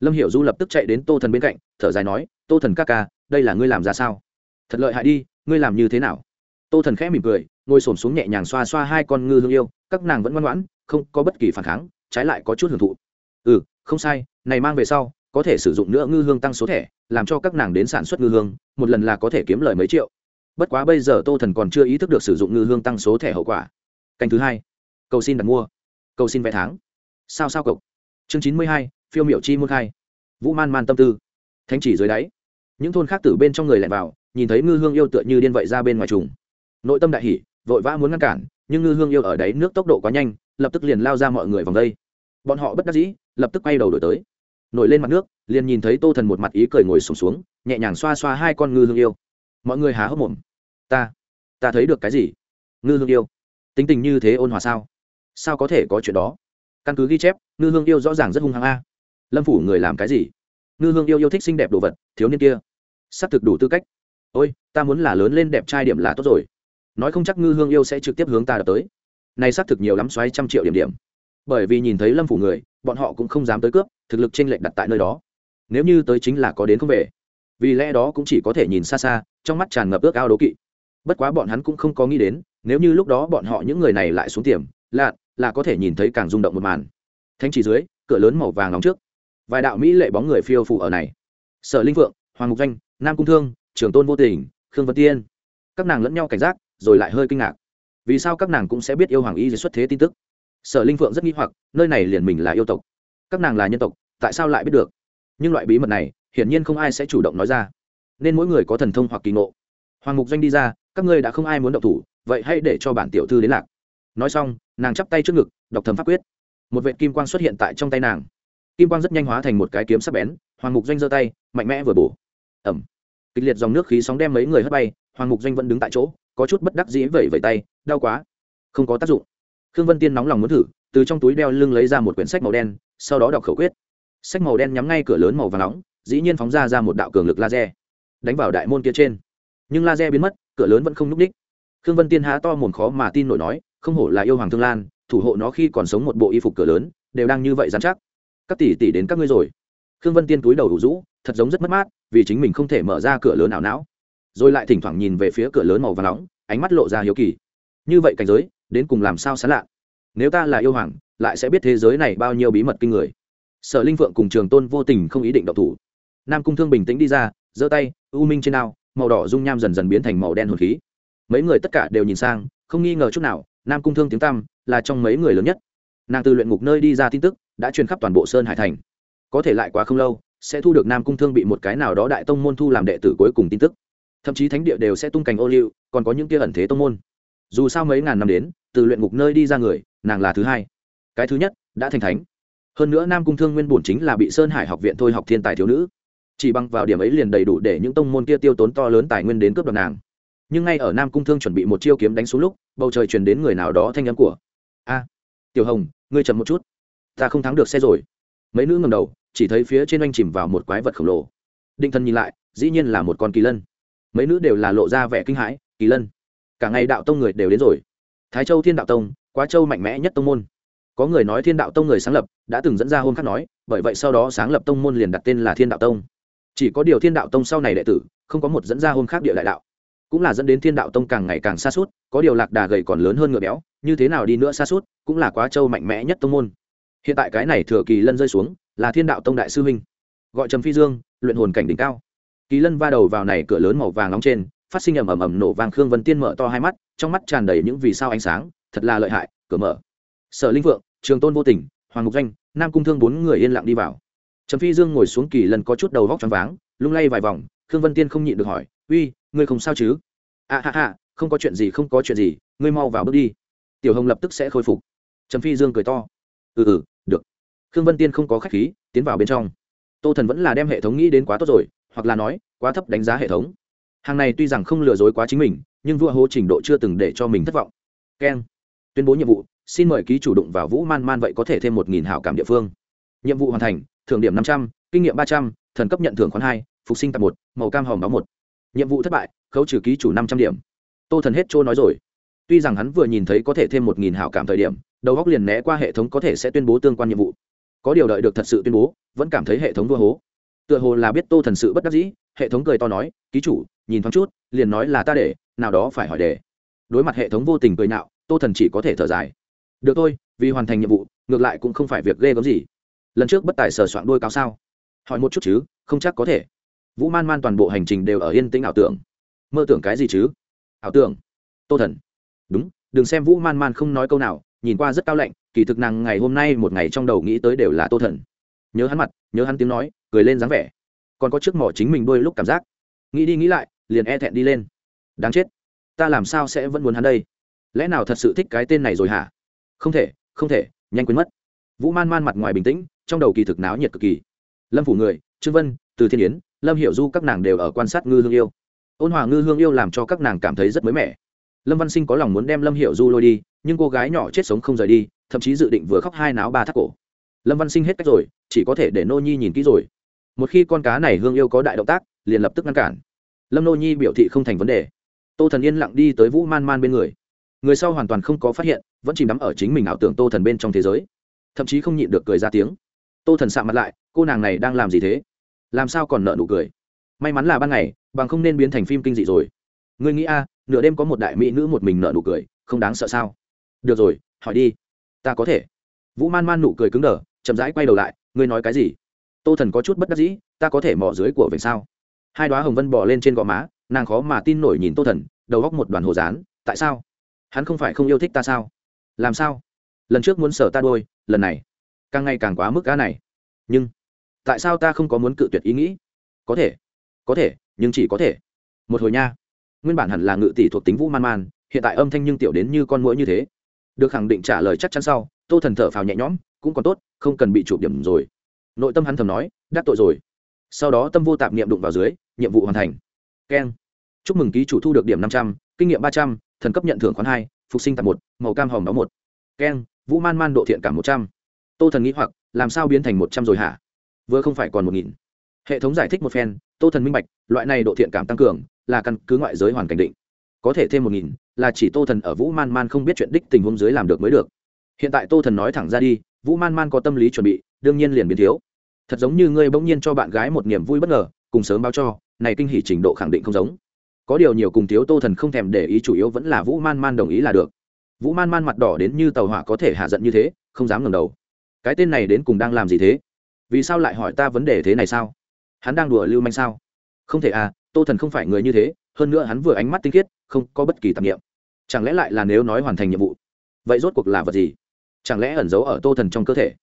Lâm hiểu du lập tức chạy đến tô thần bên cạnh, thở dài nói, tô thần ca ca, đây là ngươi làm ra sao? Thật lợi hại đi, ngươi làm như thế nào? Tô thần khẽ mỉm cười, ngồi s ổ m xuống nhẹ nhàng xoa xoa hai con ngư hương yêu, các nàng vẫn ngoan ngoãn, không có bất kỳ phản kháng, trái lại có chút hưởng thụ. Ừ không sai, này mang về sau, có thể sử dụng nữa ngư hương tăng số thẻ, làm cho các nàng đến sản xuất ngư hương, một lần là có thể kiếm lời mấy triệu. Bất quá bây giờ tô thần còn chưa ý thức được sử dụng ngư hương tăng số thẻ hậu quả. Canh thứ hai, cầu xin đặt mua, cầu xin vé tháng. Sao sao cộc chương chín mươi hai, phiêu miểu chi môn khai. Vũ man man tâm tư. Thánh chỉ dưới đáy. Những thôn khác từ bên trong người lẻn vào nhìn thấy ngư hương yêu tựa như điên vậy ra bên ngoài trùng. Nội tâm đại hỷ vội vã muốn ngăn cản nhưng ngư hương yêu ở đấy nước tốc độ quá nhanh lập tức liền lao ra mọi người vòng đây. Bọn họ bất đắc dĩ lập tức quay đầu đổi tới. Nổi lên mặt nước liền nhìn thấy tô thần một mặt ý cười ngồi sùng xuống, xuống nhẹ nhàng xoa xoa hai con ngư hương yêu. Mọi người há hốc mồm. Ta ta thấy được cái gì? Ngư hương yêu tính tình như thế ôn hòa sao? Sao có thể có chuyện đó? Căn cứ ghi chép ngư hương yêu rõ ràng rất hung hăng a. Lâm phủ người làm cái gì? Ngư hương yêu yêu thích xinh đẹp đồ vật thiếu niên kia. S ắ c thực đủ tư cách ôi, ta muốn là lớn lên đẹp trai điểm là tốt rồi. Nói không chắc ngư hương yêu sẽ trực tiếp hướng ta đập tới. Này xác thực nhiều lắm, xoáy trăm triệu điểm điểm. Bởi vì nhìn thấy lâm phủ người, bọn họ cũng không dám tới cướp, thực lực t r ê n lệch đặt tại nơi đó. Nếu như tới chính là có đến không về, vì lẽ đó cũng chỉ có thể nhìn xa xa, trong mắt tràn ngập ước ao đố kỵ. Bất quá bọn hắn cũng không có nghĩ đến, nếu như lúc đó bọn họ những người này lại xuống tiềm lạ là có thể nhìn thấy càng rung động một màn. Thanh chỉ dưới, cửa lớn màu vàng nóng trước. Vài đạo mỹ lệ bóng người phiêu phủ ở này. Sở linh vượng hoàng mục danh nam cung thương trường tôn vô tình, khương vân tiên. Các nàng lẫn nhau cảnh giác, rồi lại hơi kinh ngạc. Vì sao các nàng cũng sẽ biết yêu hoàng y xuất thế tin tức? Sở linh phượng rất nghi hoặc, nơi này liền mình là yêu tộc. Các nàng là nhân tộc, tại sao lại biết được? Nhưng loại bí mật này, hiển nhiên không ai sẽ chủ động nói ra. Nên mỗi người có thần thông hoặc kỳ ngộ. Hoàng mục doanh đi ra, các ngươi đã không ai muốn động thủ, vậy hãy để cho bản tiểu thư đến lạc. Nói xong, nàng chắp tay trước ngực, đọc thầm pháp quyết. Một vệ kim quang xuất hiện tại trong tay nàng. Kim quang rất nhanh hóa thành một cái kiếm sắc bén, hoàng mục doanh giơ tay, mạnh mẽ vừa bổ. Ẩm kịch liệt dòng nước khí sóng đem mấy người hất bay, hoàng mục doanh vẫn đứng tại chỗ, có chút bất đắc dĩ vẩy vẩy tay, đau quá. Không có tác dụng. Khương vân tiên nóng lòng muốn thử, từ trong túi đeo lưng lấy ra một quyển sách màu đen, sau đó đọc khẩu quyết. Sách màu đen nhắm ngay cửa lớn màu và nóng, dĩ nhiên phóng ra ra một đạo cường lực laser, đánh vào đại môn kia trên. Nhưng laser biến mất, cửa lớn vẫn không n ú c ních khương vân tiên há to mồm khó mà tin nổi nói, không hổ là yêu hoàng thương lan, thủ hộ nó khi còn sống một bộ y phục cửa lớn, đều đang như vậy dán chắc. Các tỷ tỷ đến các ngươi rồi khương vân tiên túi đầu đủ rũ, thật giống rất mất mát, vì chính mình không thể mở ra cửa lớn ảo não. Rồi lại thỉnh thoảng nhìn về phía cửa lớn màu và nóng, ánh mắt lộ ra hiếu kỳ. Như vậy cảnh giới, đến cùng làm sao sán lạ? Nếu ta là yêu hoàng, lại sẽ biết thế giới này bao nhiêu bí mật kinh người. Sở linh phượng cùng trường tôn vô tình không ý định độc thủ. Nam cung thương bình tĩnh đi ra, giơ tay, u minh trên ao, màu đỏ dung nham dần dần biến thành màu đen hồn khí. Mấy người tất cả đều nhìn sang, không nghi ngờ chút nào, nam cung thương tiếng tăm, là trong mấy người lớn nhất. Nàng từ luyện ngục nơi đi ra tin tức, đã truyền khắp toàn bộ sơn hải thành có thể lại quá không lâu, sẽ thu được nam cung thương bị một cái nào đó đại tông môn thu làm đệ tử cuối cùng tin tức. Thậm chí thánh địa đều sẽ tung cành ô liu, còn có những kia ẩn thế tông môn. Dù sao mấy ngàn năm đến, từ luyện ngục nơi đi ra người, nàng là thứ hai. Cái thứ nhất, đã thành thánh. Hơn nữa nam cung thương nguyên bổn chính là bị sơn hải học viện thôi học thiên tài thiếu nữ. Chỉ bằng vào điểm ấy liền đầy đủ để những tông môn kia tiêu tốn to lớn tài nguyên đến cướp đoạt nàng. Nhưng ngay ở nam cung thương chuẩn bị một chiêu kiếm đánh xuống lúc, bầu trời truyền đến người nào đó thanh âm của, a, tiểu hồng, ngươi chậm một chút, ta không thắng được xe rồi. Mấy nữ ngầm đầu chỉ thấy phía trên anh chìm vào một quái vật khổng lồ. Định thần nhìn lại, dĩ nhiên là một con kỳ lân. Mấy nữ đều là lộ ra vẻ kinh hãi, kỳ lân. Cả ngày đạo tông người đều đến rồi. Thái châu thiên đạo tông, quá châu mạnh mẽ nhất tông môn. Có người nói thiên đạo tông người sáng lập, đã từng dẫn ra hôm khác nói, bởi vậy sau đó sáng lập tông môn liền đặt tên là thiên đạo tông. Chỉ có điều thiên đạo tông sau này đệ tử, không có một dẫn ra hôm khác địa đại đạo. Cũng là dẫn đến thiên đạo tông càng ngày càng xa suốt, có điều lạc đà gầy còn lớn hơn ngựa béo, như thế nào đi nữa xa suốt, cũng là quá châu mạnh mẽ nhất tông môn. Hiện tại cái này thừa kỳ lân rơi xuống là thiên đạo tông đại sư huynh. Gọi trầm phi dương luyện hồn cảnh đỉnh cao. Kỳ lân va đầu vào này cửa lớn màu vàng nóng trên phát sinh ầm ầm ầm nổ vàng khương vân tiên mở to hai mắt trong mắt tràn đầy những vì sao ánh sáng thật là lợi hại cửa mở. Sở linh vượng trường tôn vô tình hoàng ngục danh nam cung thương bốn người yên lặng đi vào. Trầm phi dương ngồi xuống kỳ lân có chút đầu vóc choáng váng lung lay vài vòng khương vân tiên không nhịn được hỏi uy ngươi không sao chứ? A à, ha ha không có chuyện gì không có chuyện gì ngươi mau vào bước đi. Tiểu hồng lập tức sẽ khôi phục. Trầm phi dương cười to. Ừ ừ khương vân tiên không có khách khí, tiến vào bên trong. Tô thần vẫn là đem hệ thống nghĩ đến quá tốt rồi, hoặc là nói, quá thấp đánh giá hệ thống. Hàng này tuy rằng không lừa dối quá chính mình, nhưng vua hố trình độ chưa từng để cho mình thất vọng. Keng. Tuyên bố nhiệm vụ, xin mời ký chủ động vào vũ man man vậy có thể thêm một nghìn hảo cảm địa phương. Nhiệm vụ hoàn thành, thưởng điểm năm trăm, kinh nghiệm ba trăm, thần cấp nhận thưởng khoản hai, phục sinh tập một, màu cam hòm báo một. Nhiệm vụ thất bại, khấu trừ ký chủ năm trăm điểm. Tô thần hết trôi nói rồi. Tuy rằng hắn vừa nhìn thấy có thể thêm một nghìn hảo cảm thời điểm, đầu góc liền né qua hệ thống có thể sẽ tuyên bố tương quan nhiệm vụ có điều đợi được thật sự tuyên bố, vẫn cảm thấy hệ thống vua hố. Tựa hồ là biết tô thần sự bất đắc dĩ, hệ thống cười to nói, ký chủ, nhìn thoáng chút, liền nói là ta để, nào đó phải hỏi để. Đối mặt hệ thống vô tình cười nạo tô thần chỉ có thể thở dài. Được thôi, vì hoàn thành nhiệm vụ, ngược lại cũng không phải việc ghê gớm gì. Lần trước bất tài sờ soạn đôi cao sao? Hỏi một chút chứ, không chắc có thể. Vũ man man toàn bộ hành trình đều ở yên tĩnh ảo tưởng. Mơ tưởng cái gì chứ? Ảo tưởng. Tô thần. Đúng, đừng xem vũ man man không nói câu nào nhìn qua rất cao lạnh, kỳ thực nàng ngày hôm nay một ngày trong đầu nghĩ tới đều là tô thần. Nhớ hắn mặt, nhớ hắn tiếng nói, cười lên dáng vẻ. Còn có chiếc mỏ chính mình đôi lúc cảm giác. Nghĩ đi nghĩ lại, liền e thẹn đi lên. Đáng chết. Ta làm sao sẽ vẫn muốn hắn đây? Lẽ nào thật sự thích cái tên này rồi hả? Không thể không thể, nhanh quên mất. Vũ man man mặt ngoài bình tĩnh, trong đầu kỳ thực náo nhiệt cực kỳ. Lâm phủ người, trương vân, từ thiên yến, lâm hiểu du các nàng đều ở quan sát ngư hương yêu. Ôn hòa ngư hương yêu làm cho các nàng cảm thấy rất mới mẻ lâm văn sinh có lòng muốn đem lâm Hiệu du lôi đi, nhưng cô gái nhỏ chết sống không rời đi, thậm chí dự định vừa khóc hai náo ba thắt cổ. Lâm văn sinh hết cách rồi, chỉ có thể để nô nhi nhìn kỹ rồi. Một khi con cá này hương yêu có đại động tác, liền lập tức ngăn cản. Lâm nô nhi biểu thị không thành vấn đề. Tô thần yên lặng đi tới vũ man man bên người. Người sau hoàn toàn không có phát hiện, vẫn chìm đắm ở chính mình ảo tưởng tô thần bên trong thế giới. Thậm chí không nhịn được cười ra tiếng. Tô thần sạ mặt lại, cô nàng này đang làm gì thế? Làm sao còn nợ nụ cười? May mắn là ban ngày, bằng không nên biến thành phim kinh dị rồi. Ngươi nghĩ a nửa đêm có một đại mỹ nữ một mình nợ nụ cười, không đáng sợ sao? Được rồi, hỏi đi. Ta có thể. Vũ man man nụ cười cứng đờ, chậm rãi quay đầu lại, ngươi nói cái gì? Tô thần có chút bất đắc dĩ, ta có thể mò dưới của về sao? Hai đoá hồng vân bỏ lên trên gò má, nàng khó mà tin nổi nhìn tô thần, đầu góc một đoàn hồ dán, tại sao? Hắn không phải không yêu thích ta sao? Làm sao? Lần trước muốn sở ta đôi, lần này, càng ngày càng quá mức cá này. Nhưng, tại sao ta không có muốn cự tuyệt ý nghĩ? Có thể có thể, nhưng chỉ có thể. Một hồi nha nguyên bản hẳn là ngự tỷ thuộc tính vũ man man, hiện tại âm thanh nhưng tiểu đến như con mũi như thế. Được khẳng định trả lời chắc chắn sau, tô thần thở phào nhẹ nhõm, cũng còn tốt, không cần bị chụp điểm rồi. Nội tâm hắn thầm nói, đắc tội rồi. Sau đó tâm vô tạp niệm đụng vào dưới, nhiệm vụ hoàn thành. Keng. Chúc mừng ký chủ thu được điểm năm trăm, kinh nghiệm ba trăm, thần cấp nhận thưởng khoán hai, phục sinh tạp một, màu cam hòm đó một. Keng, vũ man man độ thiện cảm một trăm. Tô thần nghĩ hoặc, làm sao biến thành một trăm rồi hả? Vừa không phải còn một nghìn. Hệ thống giải thích một phen, tô thần minh bạch, loại này độ thiện cảm tăng cường là căn cứ ngoại giới hoàn cảnh định. Có thể thêm một nghìn, là chỉ tô thần ở vũ man man không biết chuyện đích tình huống dưới làm được mới được. Hiện tại tô thần nói thẳng ra đi, vũ man man có tâm lý chuẩn bị, đương nhiên liền biến thiếu. Thật giống như ngươi bỗng nhiên cho bạn gái một niềm vui bất ngờ, cùng sớm báo cho, này kinh hỷ trình độ khẳng định không giống. Có điều nhiều cùng thiếu tô thần không thèm để ý chủ yếu vẫn là vũ man man đồng ý là được. Vũ man man mặt đỏ đến như tàu hỏa có thể hạ giận như thế, không dám ngẩng đầu. Cái tên này đến cùng đang làm gì thế? Vì sao lại hỏi ta vấn đề thế này sao? Hắn đang đùa lưu manh sao? Không thể à tô thần không phải người như thế, hơn nữa hắn vừa ánh mắt tinh khiết, không có bất kỳ tạp nghiệm chẳng lẽ lại là nếu nói hoàn thành nhiệm vụ, vậy rốt cuộc là vật gì? Chẳng lẽ ẩn giấu ở tô thần trong cơ thể?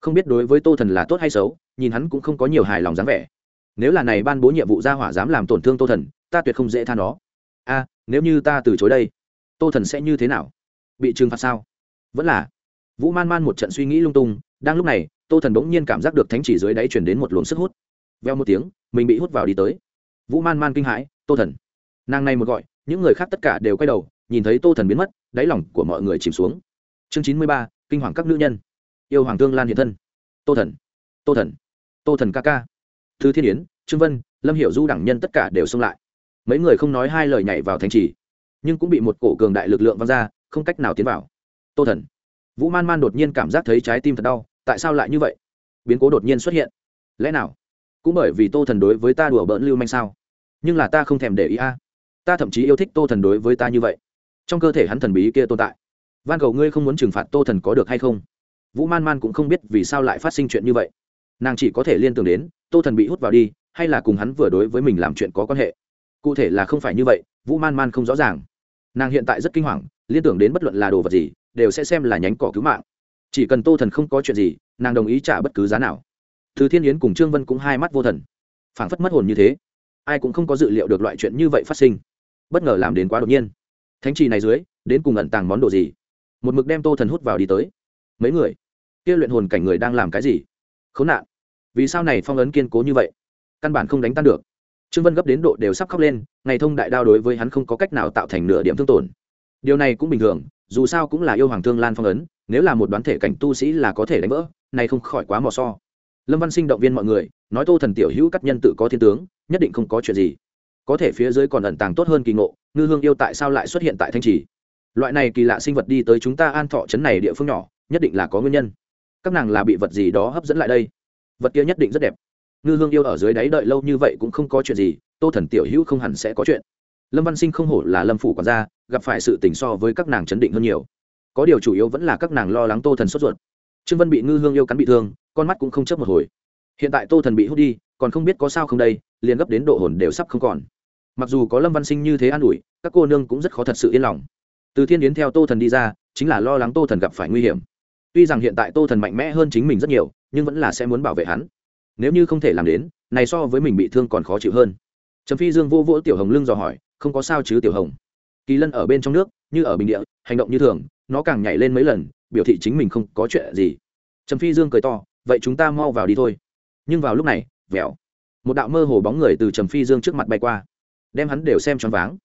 Không biết đối với tô thần là tốt hay xấu, nhìn hắn cũng không có nhiều hài lòng dáng vẻ. Nếu là này ban bố nhiệm vụ ra hỏa dám làm tổn thương tô thần, ta tuyệt không dễ tha nó. A, nếu như ta từ chối đây, tô thần sẽ như thế nào? Bị trừng phạt sao? Vẫn là. Vũ man man một trận suy nghĩ lung tung, đang lúc này, tô thần bỗng nhiên cảm giác được thánh chỉ dưới đáy chuyển đến một luồng sức hút. Veo một tiếng, mình bị hút vào đi tới vũ man man kinh hãi, tô thần. Nàng này một gọi, những người khác tất cả đều quay đầu, nhìn thấy tô thần biến mất, đáy lòng của mọi người chìm xuống. Chương chín mươi ba, kinh hoàng các nữ nhân. Yêu hoàng thương lan hiện thân. Tô thần tô thần tô thần ca ca. Thư thiên yến, trương vân, lâm hiểu du đẳng nhân tất cả đều xông lại. Mấy người không nói hai lời nhảy vào thành trì, nhưng cũng bị một cổ cường đại lực lượng văng ra, không cách nào tiến vào. Tô thần. Vũ man man đột nhiên cảm giác thấy trái tim thật đau, tại sao lại như vậy? Biến cố đột nhiên xuất hiện. Lẽ nào? Cũng bởi vì tô thần đối với ta đùa bỡn lưu manh sao? Nhưng là ta không thèm để ý a. À. Ta thậm chí yêu thích tô thần đối với ta như vậy. Trong cơ thể hắn thần bí kia tồn tại, van cầu ngươi không muốn trừng phạt tô thần có được hay không? Vũ man man cũng không biết vì sao lại phát sinh chuyện như vậy. Nàng chỉ có thể liên tưởng đến, tô thần bị hút vào đi, hay là cùng hắn vừa đối với mình làm chuyện có quan hệ? Cụ thể là không phải như vậy, vũ man man không rõ ràng. Nàng hiện tại rất kinh hoàng, liên tưởng đến bất luận là đồ vật gì, đều sẽ xem là nhánh cỏ cứu mạng. Chỉ cần tô thần không có chuyện gì, nàng đồng ý trả bất cứ giá nào thứ thiên yến cùng trương vân cũng hai mắt vô thần. Phảng phất mất hồn như thế. Ai cũng không có dự liệu được loại chuyện như vậy phát sinh. Bất ngờ làm đến quá đột nhiên. Thánh trì này dưới, đến cùng ẩn tàng món đồ gì? Một mực đem tô thần hút vào đi tới. Mấy người? Kia luyện hồn cảnh người đang làm cái gì? Khốn nạn. Vì sao này phong ấn kiên cố như vậy? Căn bản không đánh tan được. Trương vân gấp đến độ đều sắp khóc lên, ngày thông đại đao đối với hắn không có cách nào tạo thành nửa điểm thương tổn. Điều này cũng bình thường, dù sao cũng là yêu hoàng thương lan phong ấn, nếu là một đoán thể cảnh tu sĩ là có thể đánh vỡ, này không khỏi quá mò so lâm văn sinh động viên mọi người, nói tô thần tiểu hữu các nhân tự có thiên tướng, nhất định không có chuyện gì. Có thể phía dưới còn ẩn tàng tốt hơn kỳ ngộ, ngư hương yêu tại sao lại xuất hiện tại thanh trì? Loại này kỳ lạ sinh vật đi tới chúng ta an thọ trấn này địa phương nhỏ, nhất định là có nguyên nhân. Các nàng là bị vật gì đó hấp dẫn lại đây? Vật kia nhất định rất đẹp. Ngư hương yêu ở dưới đáy đợi lâu như vậy cũng không có chuyện gì, tô thần tiểu hữu không hẳn sẽ có chuyện. Lâm văn sinh không hổ là lâm phủ còn ra gặp phải sự tình so với các nàng chấn định hơn nhiều. Có điều chủ yếu vẫn là các nàng lo lắng tô thần sốt ruột. Trương vân bị ngư hương yêu cắn bị thương con mắt cũng không chớp một hồi. Hiện tại tô thần bị hút đi, còn không biết có sao không đây, liền gấp đến độ hồn đều sắp không còn. Mặc dù có lâm văn sinh như thế an ủi, các cô nương cũng rất khó thật sự yên lòng. Từ thiên yến theo tô thần đi ra, chính là lo lắng tô thần gặp phải nguy hiểm. Tuy rằng hiện tại tô thần mạnh mẽ hơn chính mình rất nhiều, nhưng vẫn là sẽ muốn bảo vệ hắn. Nếu như không thể làm đến, này so với mình bị thương còn khó chịu hơn. Trầm phi dương vô vỗ tiểu hồng lưng dò hỏi, không có sao chứ, tiểu hồng? Kỳ lân ở bên trong nước, như ở bình địa, hành động như thường, nó càng nhảy lên mấy lần, biểu thị chính mình không có chuyện gì. Trầm phi dương cười to vậy chúng ta mau vào đi thôi. Nhưng vào lúc này vẻo một đạo mơ hồ bóng người từ trầm phi dương trước mặt bay qua đem hắn đều xem choáng váng.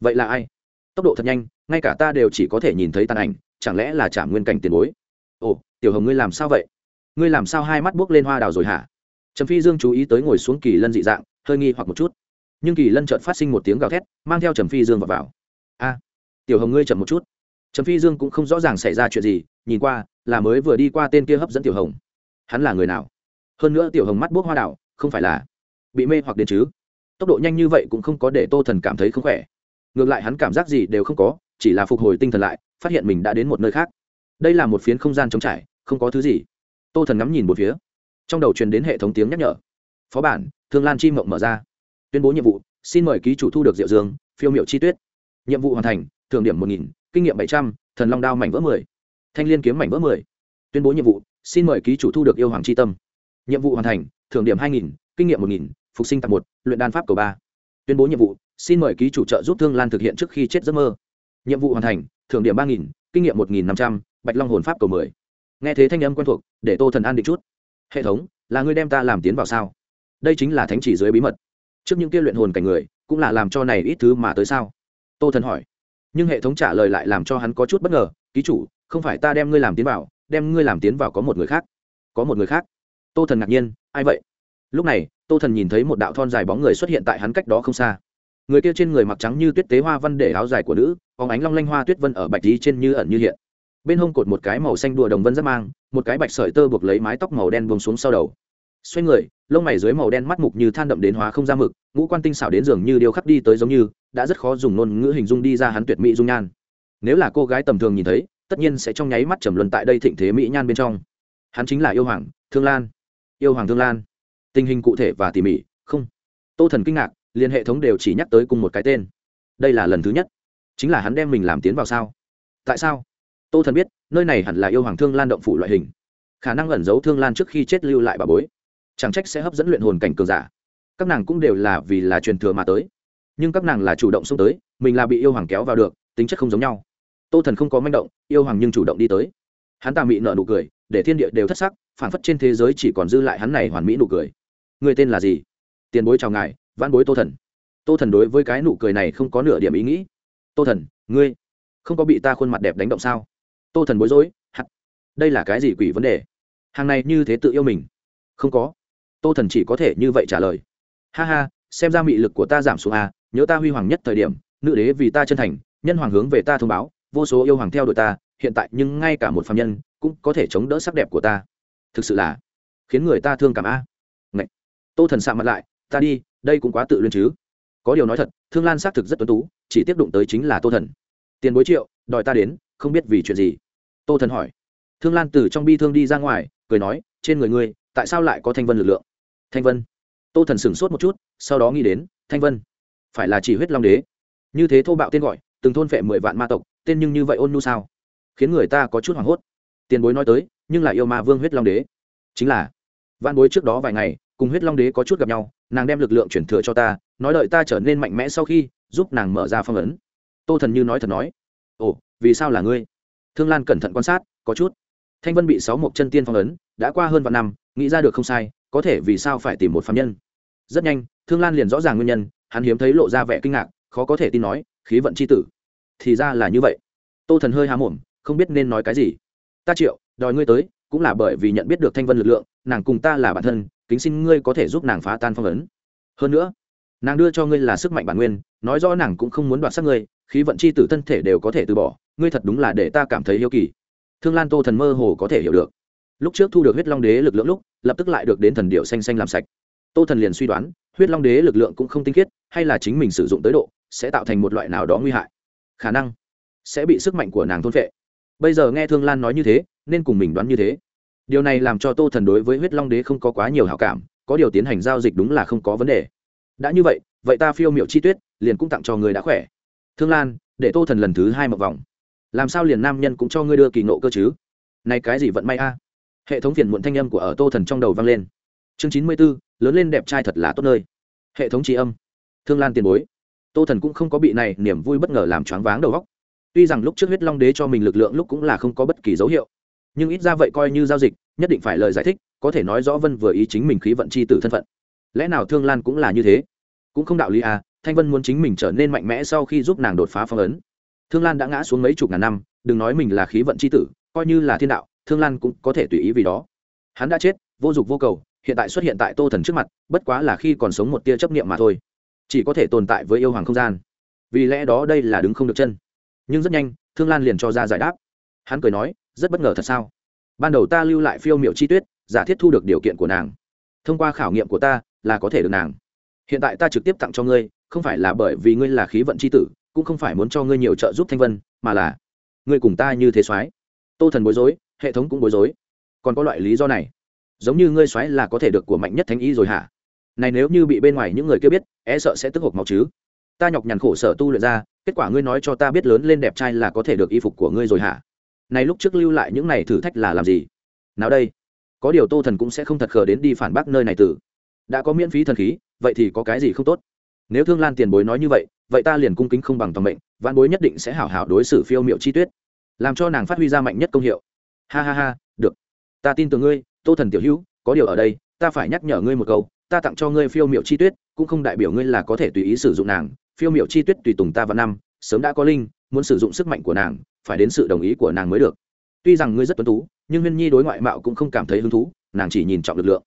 Vậy là ai? Tốc độ thật nhanh ngay cả ta đều chỉ có thể nhìn thấy tàn ảnh chẳng lẽ là trả nguyên cảnh tiền bối? Ồ tiểu hồng ngươi làm sao vậy? Ngươi làm sao hai mắt buốc lên hoa đào rồi hả? Trầm phi dương chú ý tới ngồi xuống kỳ lân dị dạng hơi nghi hoặc một chút. Nhưng kỳ lân chợt phát sinh một tiếng gào thét mang theo trầm phi dương vào, vào. a tiểu hồng ngươi chậm một chút. Trầm phi dương cũng không rõ ràng xảy ra chuyện gì nhìn qua là mới vừa đi qua tên kia hấp dẫn tiểu hồng hắn là người nào? Hơn nữa tiểu hồng mắt buốc hoa đào không phải là bị mê hoặc đến chứ? Tốc độ nhanh như vậy cũng không có để tô thần cảm thấy không khỏe. Ngược lại hắn cảm giác gì đều không có, chỉ là phục hồi tinh thần lại, phát hiện mình đã đến một nơi khác. Đây là một phiến không gian trống trải, không có thứ gì. Tô thần ngắm nhìn một phía. Trong đầu truyền đến hệ thống tiếng nhắc nhở. Phó bản, thương lan chi mộng mở ra. Tuyên bố nhiệm vụ, xin mời ký chủ thu được diệu dương, phiêu miệu chi tuyết. Nhiệm vụ hoàn thành, thưởng điểm một nghìn, kinh nghiệm bảy trăm, thần long đao mảnh vỡ mười, thanh l i ê n kiếm mảnh vỡ mười. Tuyên bố nhiệm vụ xin mời ký chủ thu được yêu hoàng c tâm. Nhiệm vụ hoàn thành, thưởng điểm hai nghìn, kinh nghiệm một nghìn, phục sinh tập một, luyện đan pháp cầu ba. Tuyên bố nhiệm vụ, xin mời ký chủ trợ giúp thương lan thực hiện trước khi chết giấc mơ. Nhiệm vụ hoàn thành, thưởng điểm ba nghìn, kinh nghiệm một nghìn năm trăm, bạch long hồn pháp cầu mười. Nghe thế thanh âm quen thuộc, để tô thần an định chút. Hệ thống, là người đem ta làm tiến vào sao? Đây chính là thánh chỉ dưới bí mật. Trước những kia luyện hồn cảnh người, cũng là làm cho này ít thứ mà tới sao? Tô thần hỏi. Nhưng hệ thống trả lời lại làm cho hắn có chút bất ngờ. Ký chủ, không phải ta đem ngươi làm tiến vào đem ngươi làm tiến vào có một người khác. Có một người khác. Tô thần ngạc nhiên, ai vậy? Lúc này, tô thần nhìn thấy một đạo thon dài bóng người xuất hiện tại hắn cách đó không xa. Người kia trên người mặc trắng như tuyết tế hoa văn để áo dài của nữ phóng ánh long lanh hoa tuyết vân ở bạch tí trên như ẩn như hiện. Bên hông cột một cái màu xanh đùa đồng vân rất mang, một cái bạch sợi tơ buộc lấy mái tóc màu đen buông xuống sau đầu. Xoay người, lông mày dưới màu đen mắt mục như than đậm đến hóa không ra mực, ngũ quan tinh xảo đến giường như điêu khắc đi tới giống như, đã rất khó dùng ngôn ngữ hình dung đi ra hắn tuyệt mỹ dung nhan. Nếu là cô gái tầm thường nhìn thấy tất nhiên sẽ trong nháy mắt trầm luân tại đây thịnh thế mỹ nhan bên trong. Hắn chính là yêu hoàng, thương lan. Yêu hoàng thương lan. Tình hình cụ thể và tỉ mỉ, không. Tô thần kinh ngạc liên hệ thống đều chỉ nhắc tới cùng một cái tên. Đây là lần thứ nhất. Chính là hắn đem mình làm tiến vào sao? Tại sao? Tô thần biết, nơi này hẳn là yêu hoàng thương lan động phủ loại hình. Khả năng ẩn giấu thương lan trước khi chết lưu lại bà bối. Chẳng trách sẽ hấp dẫn luyện hồn cảnh cường giả. Các nàng cũng đều là vì là truyền thừa mà tới. Nhưng các nàng là chủ động xông tới, mình là bị yêu hoàng kéo vào được, tính chất không giống nhau tô thần không có manh động, yêu hoàng nhưng chủ động đi tới. Hắn ta bị nợ nụ cười, để thiên địa đều thất sắc phản phất trên thế giới chỉ còn dư lại hắn này hoàn mỹ nụ cười. Người tên là gì? Tiền bối chào ngài văn bối tô thần. Tô thần đối với cái nụ cười này không có nửa điểm ý nghĩ. Tô thần, ngươi không có bị ta khuôn mặt đẹp đánh động sao? Tô thần bối rối, hắt. Đây là cái gì quỷ vấn đề? Hàng này như thế tự yêu mình. Không có. Tô thần chỉ có thể như vậy trả lời. Ha ha, xem ra mị lực của ta giảm xuống à nhớ ta huy hoàng nhất thời điểm, nữ đế vì ta chân thành, nhân hoàng hướng về ta thông báo vô số yêu hoàng theo đuổi ta, hiện tại nhưng ngay cả một phạm nhân cũng có thể chống đỡ sắc đẹp của ta. Thực sự là khiến người ta thương cảm a. Ngậy. tô thần sạ mặt lại, ta đi, đây cũng quá tự luyên chứ. Có điều nói thật, thương lan xác thực rất tuấn tú, chỉ tiếp đụng tới chính là tô thần. Tiền bối triệu, đòi ta đến, không biết vì chuyện gì. Tô thần hỏi. Thương lan từ trong bi thương đi ra ngoài, cười nói, trên người ngươi, tại sao lại có thanh vân lực lượng? Thanh vân. Tô thần sửng sốt một chút, sau đó nghĩ đến, thanh vân, phải là chỉ huyết long đế. Như thế thô bạo tên gọi, từng thôn phệ mười vạn ma tộc tên nhưng như vậy ôn nu sao? Khiến người ta có chút hoảng hốt. Tiền bối nói tới, nhưng là yêu ma vương huyết long đế. Chính là văn bối trước đó vài ngày, cùng huyết long đế có chút gặp nhau, nàng đem lực lượng chuyển thừa cho ta, nói đợi ta trở nên mạnh mẽ sau khi, giúp nàng mở ra phong ấn. Tô thần như nói thật nói, ồ, vì sao là ngươi? Thương lan cẩn thận quan sát, có chút. Thanh vân bị sáu mộc chân tiên phong ấn, đã qua hơn vạn năm, nghĩ ra được không sai, có thể vì sao phải tìm một phạm nhân? Rất nhanh, thương lan liền rõ ràng nguyên nhân, hắn hiếm thấy lộ ra vẻ kinh ngạc, khó có thể tin nói, khí vận c h i tử thì ra là như vậy. Tô thần hơi há mồm, không biết nên nói cái gì. Ta triệu, đòi ngươi tới, cũng là bởi vì nhận biết được thanh vân lực lượng, nàng cùng ta là bản thân, kính xin ngươi có thể giúp nàng phá tan phong ấn. Hơn nữa, nàng đưa cho ngươi là sức mạnh bản nguyên, nói rõ nàng cũng không muốn đoạt xác ngươi, khí vận c h i tử thân thể đều có thể từ bỏ, ngươi thật đúng là để ta cảm thấy yêu kỳ. Thương lan tô thần mơ hồ có thể hiểu được. Lúc trước thu được huyết long đế lực lượng lúc, lập tức lại được đến thần điệu xanh xanh làm sạch. Tô thần liền suy đoán, huyết long đế lực lượng cũng không tinh khiết, hay là chính mình sử dụng tới độ, sẽ tạo thành một loại nào đó nguy hại khả năng sẽ bị sức mạnh của nàng thôn vệ bây giờ nghe thương lan nói như thế, nên cùng mình đoán như thế. Điều này làm cho tô thần đối với huyết long đế không có quá nhiều hảo cảm, có điều tiến hành giao dịch đúng là không có vấn đề. Đã như vậy vậy ta phiêu miệu chi tuyết, liền cũng tặng cho người đã khỏe. Thương lan, để tô thần lần thứ hai một vòng. Làm sao liền nam nhân cũng cho ngươi đưa kỳ nộ cơ chứ? Này cái gì vận may a? Hệ thống phiền muộn thanh âm của ở tô thần trong đầu vang lên. Chương chín mươi b ố lớn lên đẹp trai thật là tốt nơi. Hệ thống trí âm. Thương lan tiền bối tô thần cũng không có bị này niềm vui bất ngờ làm choáng váng đầu góc tuy rằng lúc trước huyết long đế cho mình lực lượng lúc cũng là không có bất kỳ dấu hiệu, nhưng ít ra vậy coi như giao dịch, nhất định phải lời giải thích, có thể nói rõ vân vừa ý chính mình khí vận c h i tử thân phận. Lẽ nào thương lan cũng là như thế? Cũng không đạo lý à thanh vân muốn chính mình trở nên mạnh mẽ sau khi giúp nàng đột phá phong ấn. Thương lan đã ngã xuống mấy chục ngàn năm, đừng nói mình là khí vận c h i tử, coi như là thiên đạo, thương lan cũng có thể tùy ý vì đó. Hắn đã chết, vô dụng vô cầu, hiện tại xuất hiện tại tô thần trước mặt, bất quá là khi còn sống một tia chấp niệm mà thôi chỉ có thể tồn tại với yêu hoàng không gian. Vì lẽ đó đây là đứng không được chân. Nhưng rất nhanh, thương lan liền cho ra giải đáp. Hắn cười nói, rất bất ngờ thật sao? Ban đầu ta lưu lại phiêu m i ệ u chi tuyết, giả thiết thu được điều kiện của nàng. Thông qua khảo nghiệm của ta, là có thể được nàng. Hiện tại ta trực tiếp tặng cho ngươi, không phải là bởi vì ngươi là khí vận c h i tử, cũng không phải muốn cho ngươi nhiều trợ giúp thanh vân, mà là ngươi cùng ta như thế soái. Tô thần bối rối, hệ thống cũng bối rối. Còn có loại lý do này. Giống như ngươi soái là có thể được của mạnh nhất thánh ý rồi hả? Này nếu như bị bên ngoài những người kia biết é sợ sẽ tức hộp máu chứ. Ta nhọc nhằn khổ sở tu luyện ra, kết quả ngươi nói cho ta biết lớn lên đẹp trai là có thể được y phục của ngươi rồi hả? Này lúc trước lưu lại những này thử thách là làm gì? Nào đây, có điều tô thần cũng sẽ không thật khờ đến đi phản bác nơi này tử. Đã có miễn phí thần khí, vậy thì có cái gì không tốt? Nếu thương lan tiền bối nói như vậy vậy ta liền cung kính không bằng tầm mệnh văn bối nhất định sẽ hảo hảo đối xử phiêu miệu chi tuyết. Làm cho nàng phát huy ra mạnh nhất công hiệu. Ha ha ha, được. Ta tin tưởng ngươi, tô thần tiểu hữu, có điều ở đây, ta phải nhắc nhở ngươi một câu ta tặng cho ngươi phiêu miệu chi tuyết, cũng không đại biểu ngươi là có thể tùy ý sử dụng nàng. Phiêu miệu chi tuyết tùy tùng ta vào năm, sớm đã có linh, muốn sử dụng sức mạnh của nàng, phải đến sự đồng ý của nàng mới được. Tuy rằng ngươi rất tuấn tú, nhưng huyên nhi đối ngoại mạo cũng không cảm thấy hứng thú, nàng chỉ nhìn trọng lực lượng.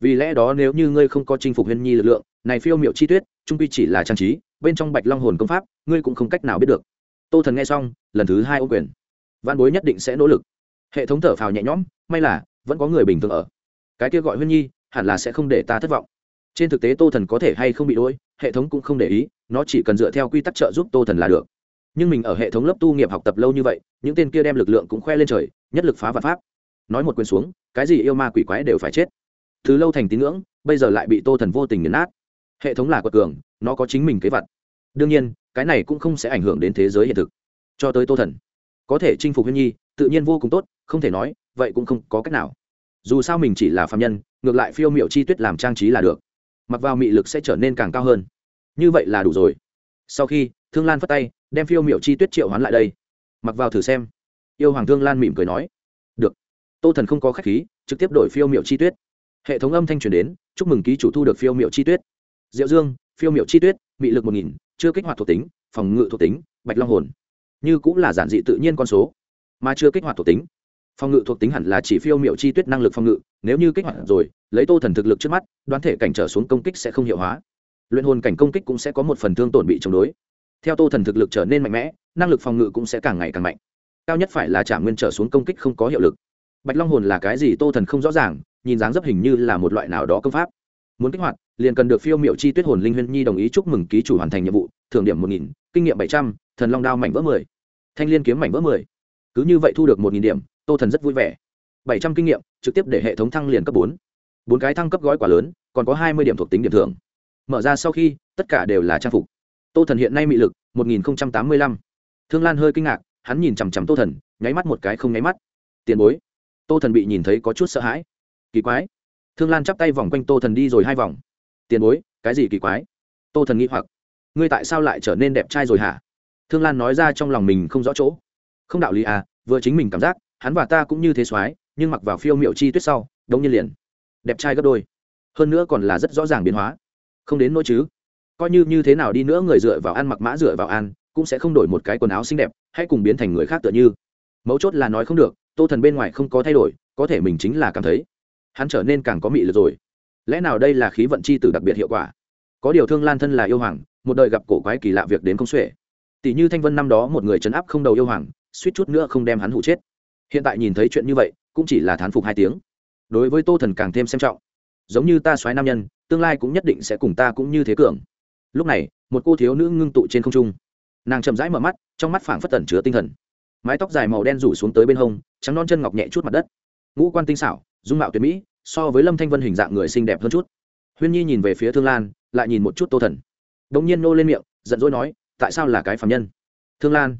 Vì lẽ đó nếu như ngươi không có chinh phục huyên nhi lực lượng, này phiêu miệu chi tuyết, trung quy chỉ là trang trí, bên trong bạch long hồn công pháp, ngươi cũng không cách nào biết được. Tô thần nghe xong, lần thứ hai ô quyền. Văn bối nhất định sẽ nỗ lực. Hệ thống thở phào nhẹ nhõm, may là vẫn có người bình thường ở. Cái kia gọi huyên nhi hẳn là sẽ không để ta thất vọng. Trên thực tế tô thần có thể hay không bị đôi hệ thống cũng không để ý, nó chỉ cần dựa theo quy tắc trợ giúp tô thần là được. Nhưng mình ở hệ thống lớp tu nghiệp học tập lâu như vậy, những tên kia đem lực lượng cũng khoe lên trời, nhất lực phá vật pháp. Nói một quyền xuống, cái gì yêu ma quỷ quái đều phải chết. Thứ lâu thành tín ngưỡng, bây giờ lại bị tô thần vô tình nhấn nát. Hệ thống là quật cường, nó có chính mình kế vật. Đương nhiên, cái này cũng không sẽ ảnh hưởng đến thế giới hiện thực. Cho tới tô thần, có thể chinh phục huyên nhi, tự nhiên vô cùng tốt, không thể nói, vậy cũng không có cách nào dù sao mình chỉ là phạm nhân, ngược lại phiêu m i ệ u chi tuyết làm trang trí là được. Mặc vào mị lực sẽ trở nên càng cao hơn. Như vậy là đủ rồi. Sau khi, thương lan phất tay, đem phiêu miệu chi tuyết triệu hoán lại đây. Mặc vào thử xem. Yêu hoàng thương lan mỉm cười nói. Được. Tô thần không có khách khí, trực tiếp đổi phiêu miệu chi tuyết. Hệ thống âm thanh truyền đến, chúc mừng ký chủ thu được phiêu miệu chi tuyết. Diệu dương, phiêu miệu chi tuyết, mị lực một nghìn, chưa kích hoạt thuộc tính, phòng ngự thuộc tính, bạch long hồn. Như cũng là giản dị tự nhiên con số, mà chưa kích hoạt thuộc tính phòng ngự thuộc tính hẳn là chỉ phiêu miệu chi tuyết năng lực phòng ngự, nếu như kích hoạt rồi, lấy tô thần thực lực trước mắt, đoán thể cảnh trở xuống công kích sẽ không hiệu hóa. Luyện hồn cảnh công kích cũng sẽ có một phần thương tổn bị chống đối. Theo tô thần thực lực trở nên mạnh mẽ, năng lực phòng ngự cũng sẽ càng ngày càng mạnh. Cao nhất phải là trả nguyên trở xuống công kích không có hiệu lực. Bạch long hồn là cái gì tô thần không rõ ràng, nhìn dáng dấp hình như là một loại nào đó công pháp. Muốn kích hoạt, liền cần được phiêu m i ệ u chi tuyết hồn linh huyên nhi đồng ý chúc mừng ký chủ hoàn thành nhiệm vụ, thưởng điểm một nghìn, kinh nghiệm bảy trăm, thần long đao mảnh vỡ mười, thanh l i ê n kiếm mảnh vỡ mười. Cứ như vậy thu được một nghìn điểm tô thần rất vui vẻ. Bảy trăm kinh nghiệm, trực tiếp để hệ thống thăng liền cấp bốn. Bốn cái thăng cấp gói quả lớn, còn có hai mươi điểm thuộc tính điểm thưởng. Mở ra sau khi, tất cả đều là trang phục. Tô thần hiện nay mị lực, một nghìn tám mươi lăm. Thương lan hơi kinh ngạc, hắn nhìn chằm chằm tô thần, nháy mắt một cái không nháy mắt. Tiền bối. Tô thần bị nhìn thấy có chút sợ hãi. Kỳ quái. Thương lan chắp tay vòng quanh tô thần đi rồi hai vòng. Tiền bối, cái gì kỳ quái? Tô thần nghĩ hoặc. Ngươi tại sao lại trở nên đẹp trai rồi hả? Thương lan nói ra trong lòng mình không rõ chỗ. Không đạo lý à vừa chính mình cảm giác hắn và ta cũng như thế soái, nhưng mặc vào phiêu miệu chi tuyết sau đông nhiên liền. Đẹp trai gấp đôi. Hơn nữa còn là rất rõ ràng biến hóa. Không đến nỗi chứ. Coi như như thế nào đi nữa người dựa vào ăn mặc mã dựa vào ăn, cũng sẽ không đổi một cái quần áo xinh đẹp, hay cùng biến thành người khác tựa như. Mấu chốt là nói không được, tô thần bên ngoài không có thay đổi, có thể mình chính là cảm thấy. Hắn trở nên càng có mị lực rồi. Lẽ nào đây là khí vận chi tử đặc biệt hiệu quả? Có điều thương lan thân là yêu hoàng, một đời gặp cổ quái kỳ lạ việc đến không xuể. Tỷ như thanh vân năm đó một người chấn áp không đầu yêu hoàng, suýt chút nữa không đem hắn hụ chết hiện tại nhìn thấy chuyện như vậy, cũng chỉ là thán phục hai tiếng. Đối với tô thần càng thêm xem trọng. Giống như ta soái nam nhân, tương lai cũng nhất định sẽ cùng ta cũng như thế cường. Lúc này, một cô thiếu nữ ngưng tụ trên không trung. Nàng chậm rãi mở mắt, trong mắt phảng phất tẩn chứa tinh thần. Mái tóc dài màu đen rủ xuống tới bên hông, trắng non chân ngọc nhẹ chút mặt đất. Ngũ quan tinh xảo, dung mạo tuyệt mỹ, so với lâm thanh vân hình dạng người xinh đẹp hơn chút. Huyên nhi nhìn về phía thương lan, lại nhìn một chút tô thần. Đ ỗ n g nhiên nô lên miệng, giận dỗi nói, tại sao là cái phạm nhân? Thương lan,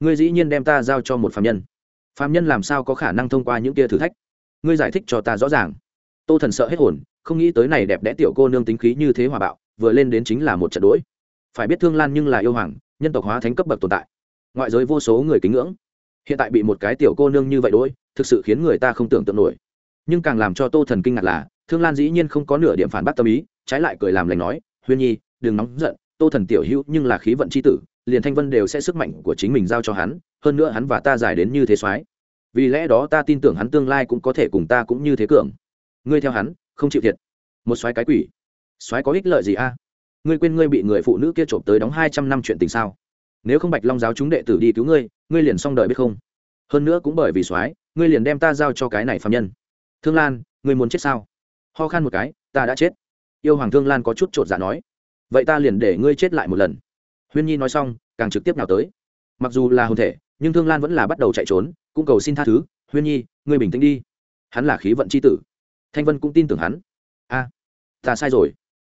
ngươi dĩ nhiên đem ta giao cho một phạm nhân phạm nhân làm sao có khả năng thông qua những kia thử thách? Ngươi giải thích cho ta rõ ràng. Tô thần sợ hết hồn, không nghĩ tới này đẹp đẽ tiểu cô nương tính khí như thế hòa bạo, vừa lên đến chính là một trận đỗi phải biết thương lan nhưng là yêu hoàng, nhân tộc hóa thánh cấp bậc tồn tại. Ngoại giới vô số người kính ngưỡng. Hiện tại bị một cái tiểu cô nương như vậy đỗi thực sự khiến người ta không tưởng tượng nổi. Nhưng càng làm cho tô thần kinh ngạc là, thương lan dĩ nhiên không có nửa điểm phản bác tâm ý, trái lại cười làm lành nói, huyên nhi, đừng nóng giận, tô thần tiểu hữu nhưng là khí vận c h i tử, liền thanh vân đều sẽ sức mạnh của chính mình giao cho hắn hơn nữa hắn và ta giải đến như thế soái. Vì lẽ đó ta tin tưởng hắn tương lai cũng có thể cùng ta cũng như thế cường. Ngươi theo hắn, không chịu thiệt. Một soái cái quỷ. Soái có ích lợi gì a? Ngươi quên ngươi bị người phụ nữ kia trộm tới đóng hai trăm năm chuyện tình sao? Nếu không bạch long giáo chúng đệ tử đi cứu ngươi ngươi liền xong đời biết không? Hơn nữa cũng bởi vì soái, ngươi liền đem ta giao cho cái này phạm nhân. Thương lan, ngươi muốn chết sao? Ho khan một cái, ta đã chết. Yêu hoàng thương lan có chút t dạ nói. Vậy ta liền để ngươi chết lại một lần. Huyên nhi nói xong, càng trực tiếp nào tới mặc dù là hồn thể, nhưng thương lan vẫn là bắt đầu chạy trốn, cũng cầu xin tha thứ, huyên nhi, ngươi bình tĩnh đi. Hắn là khí vận c h i tử. Thanh vân cũng tin tưởng hắn. A, ta sai rồi.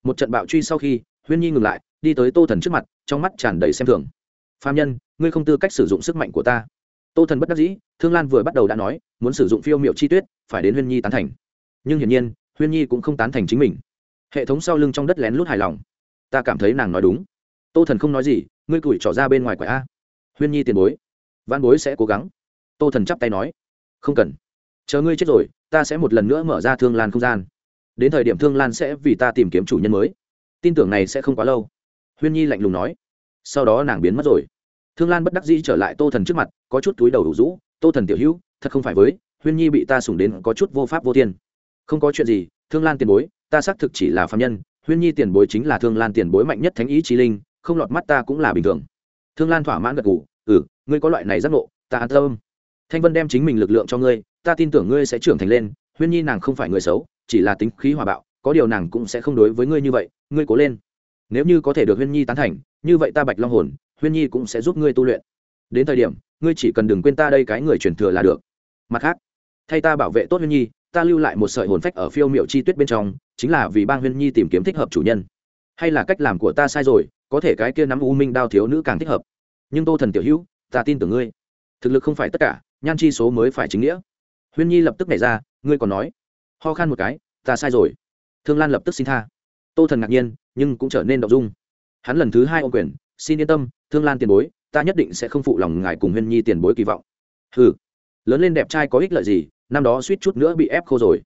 Một trận bạo truy sau khi, huyên nhi ngừng lại, đi tới tô thần trước mặt, trong mắt tràn đầy xem thường. Phạm nhân, ngươi không tư cách sử dụng sức mạnh của ta. Tô thần bất đắc dĩ, thương lan vừa bắt đầu đã nói, muốn sử dụng phiêu m i ệ u chi tuyết, phải đến huyên nhi tán thành. Nhưng hiển nhiên, huyên nhi cũng không tán thành chính mình. Hệ thống sau lưng trong đất lén lút hài lòng. Ta cảm thấy nàng nói đúng. Tô thần không nói gì, ngươi cùi trỏ ra bên ngoài quả a huyên nhi tiền bối. Văn bối sẽ cố gắng. Tô thần chắp tay nói. Không cần. Chờ ngươi chết rồi, ta sẽ một lần nữa mở ra thương lan không gian. Đến thời điểm thương lan sẽ vì ta tìm kiếm chủ nhân mới. Tin tưởng này sẽ không quá lâu. Huyên nhi lạnh lùng nói. Sau đó nàng biến mất rồi. Thương lan bất đắc dĩ trở lại tô thần trước mặt, có chút túi đầu đủ rũ. Tô thần tiểu hữu, thật không phải với, huyên nhi bị ta sủng đến có chút vô pháp vô thiên. Không có chuyện gì, thương lan tiền bối, ta xác thực chỉ là phạm nhân. Huyên nhi tiền bối chính là thương lan tiền bối mạnh nhất thánh ý trí linh, không lọt mắt ta cũng là bình thường thương lan thỏa mãn gật ngủ ừ ngươi có loại này giác ngộ, ta an tâm. Thanh vân đem chính mình lực lượng cho ngươi, ta tin tưởng ngươi sẽ trưởng thành lên, huyên nhi nàng không phải người xấu, chỉ là tính khí hòa bạo, có điều nàng cũng sẽ không đối với ngươi như vậy, ngươi cố lên. Nếu như có thể được huyên nhi tán thành, như vậy ta bạch long hồn, huyên nhi cũng sẽ giúp ngươi tu luyện. Đến thời điểm, ngươi chỉ cần đừng quên ta đây cái người truyền thừa là được. Mặt khác, thay ta bảo vệ tốt huyên nhi, ta lưu lại một sợi hồn phách ở phiêu miệu chi tuyết bên trong, chính là vì bang huyên nhi tìm kiếm thích hợp chủ nhân. Hay là cách làm của ta sai rồi có thể cái kia nắm u minh đao thiếu nữ càng thích hợp. Nhưng tô thần tiểu hữu, ta tin tưởng ngươi. Thực lực không phải tất cả, nhan chi số mới phải chính nghĩa. Huyên nhi lập tức nảy ra, ngươi còn nói. Ho khan một cái, ta sai rồi. Thương lan lập tức xin tha. Tô thần ngạc nhiên, nhưng cũng trở nên động dung. Hắn lần thứ hai ô quyền, xin yên tâm, thương lan tiền bối, ta nhất định sẽ không phụ lòng ngài cùng huyên nhi tiền bối kỳ vọng. Ừ lớn lên đẹp trai có ích lợi gì, năm đó suýt chút nữa bị ép khô rồi.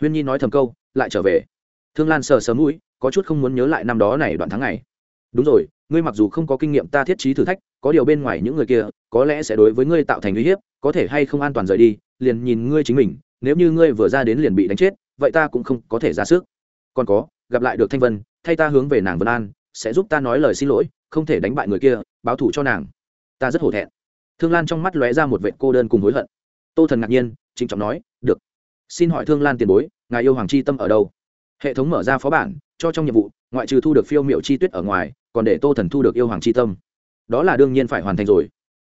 Huyên nhi nói thầm câu, lại trở về. Thương lan sờ sớm mũi, có chút không muốn nhớ lại năm đó này đoạn tháng ngày đúng rồi, ngươi mặc dù không có kinh nghiệm ta thiết trí thử thách, có điều bên ngoài những người kia, có lẽ sẽ đối với ngươi tạo thành uy hiếp, có thể hay không an toàn rời đi, liền nhìn ngươi chính mình, nếu như ngươi vừa ra đến liền bị đánh chết, vậy ta cũng không có thể ra sức. Còn có, gặp lại được thanh vân, thay ta hướng về nàng vân an, sẽ giúp ta nói lời xin lỗi, không thể đánh bại người kia, báo thù cho nàng. Ta rất hổ thẹn. Thương lan trong mắt lóe ra một vệ cô đơn cùng hối hận. Tô thần ngạc nhiên, trịnh trọng nói, được. Xin hỏi thương lan tiền bối, ngài yêu hoàng chi tâm ở đâu? Hệ thống mở ra phó bản, cho trong nhiệm vụ, ngoại trừ thu được phiêu m i ệ u chi tuyết ở ngoài còn để tô thần thu được yêu hoàng chi tâm. Đó là đương nhiên phải hoàn thành rồi.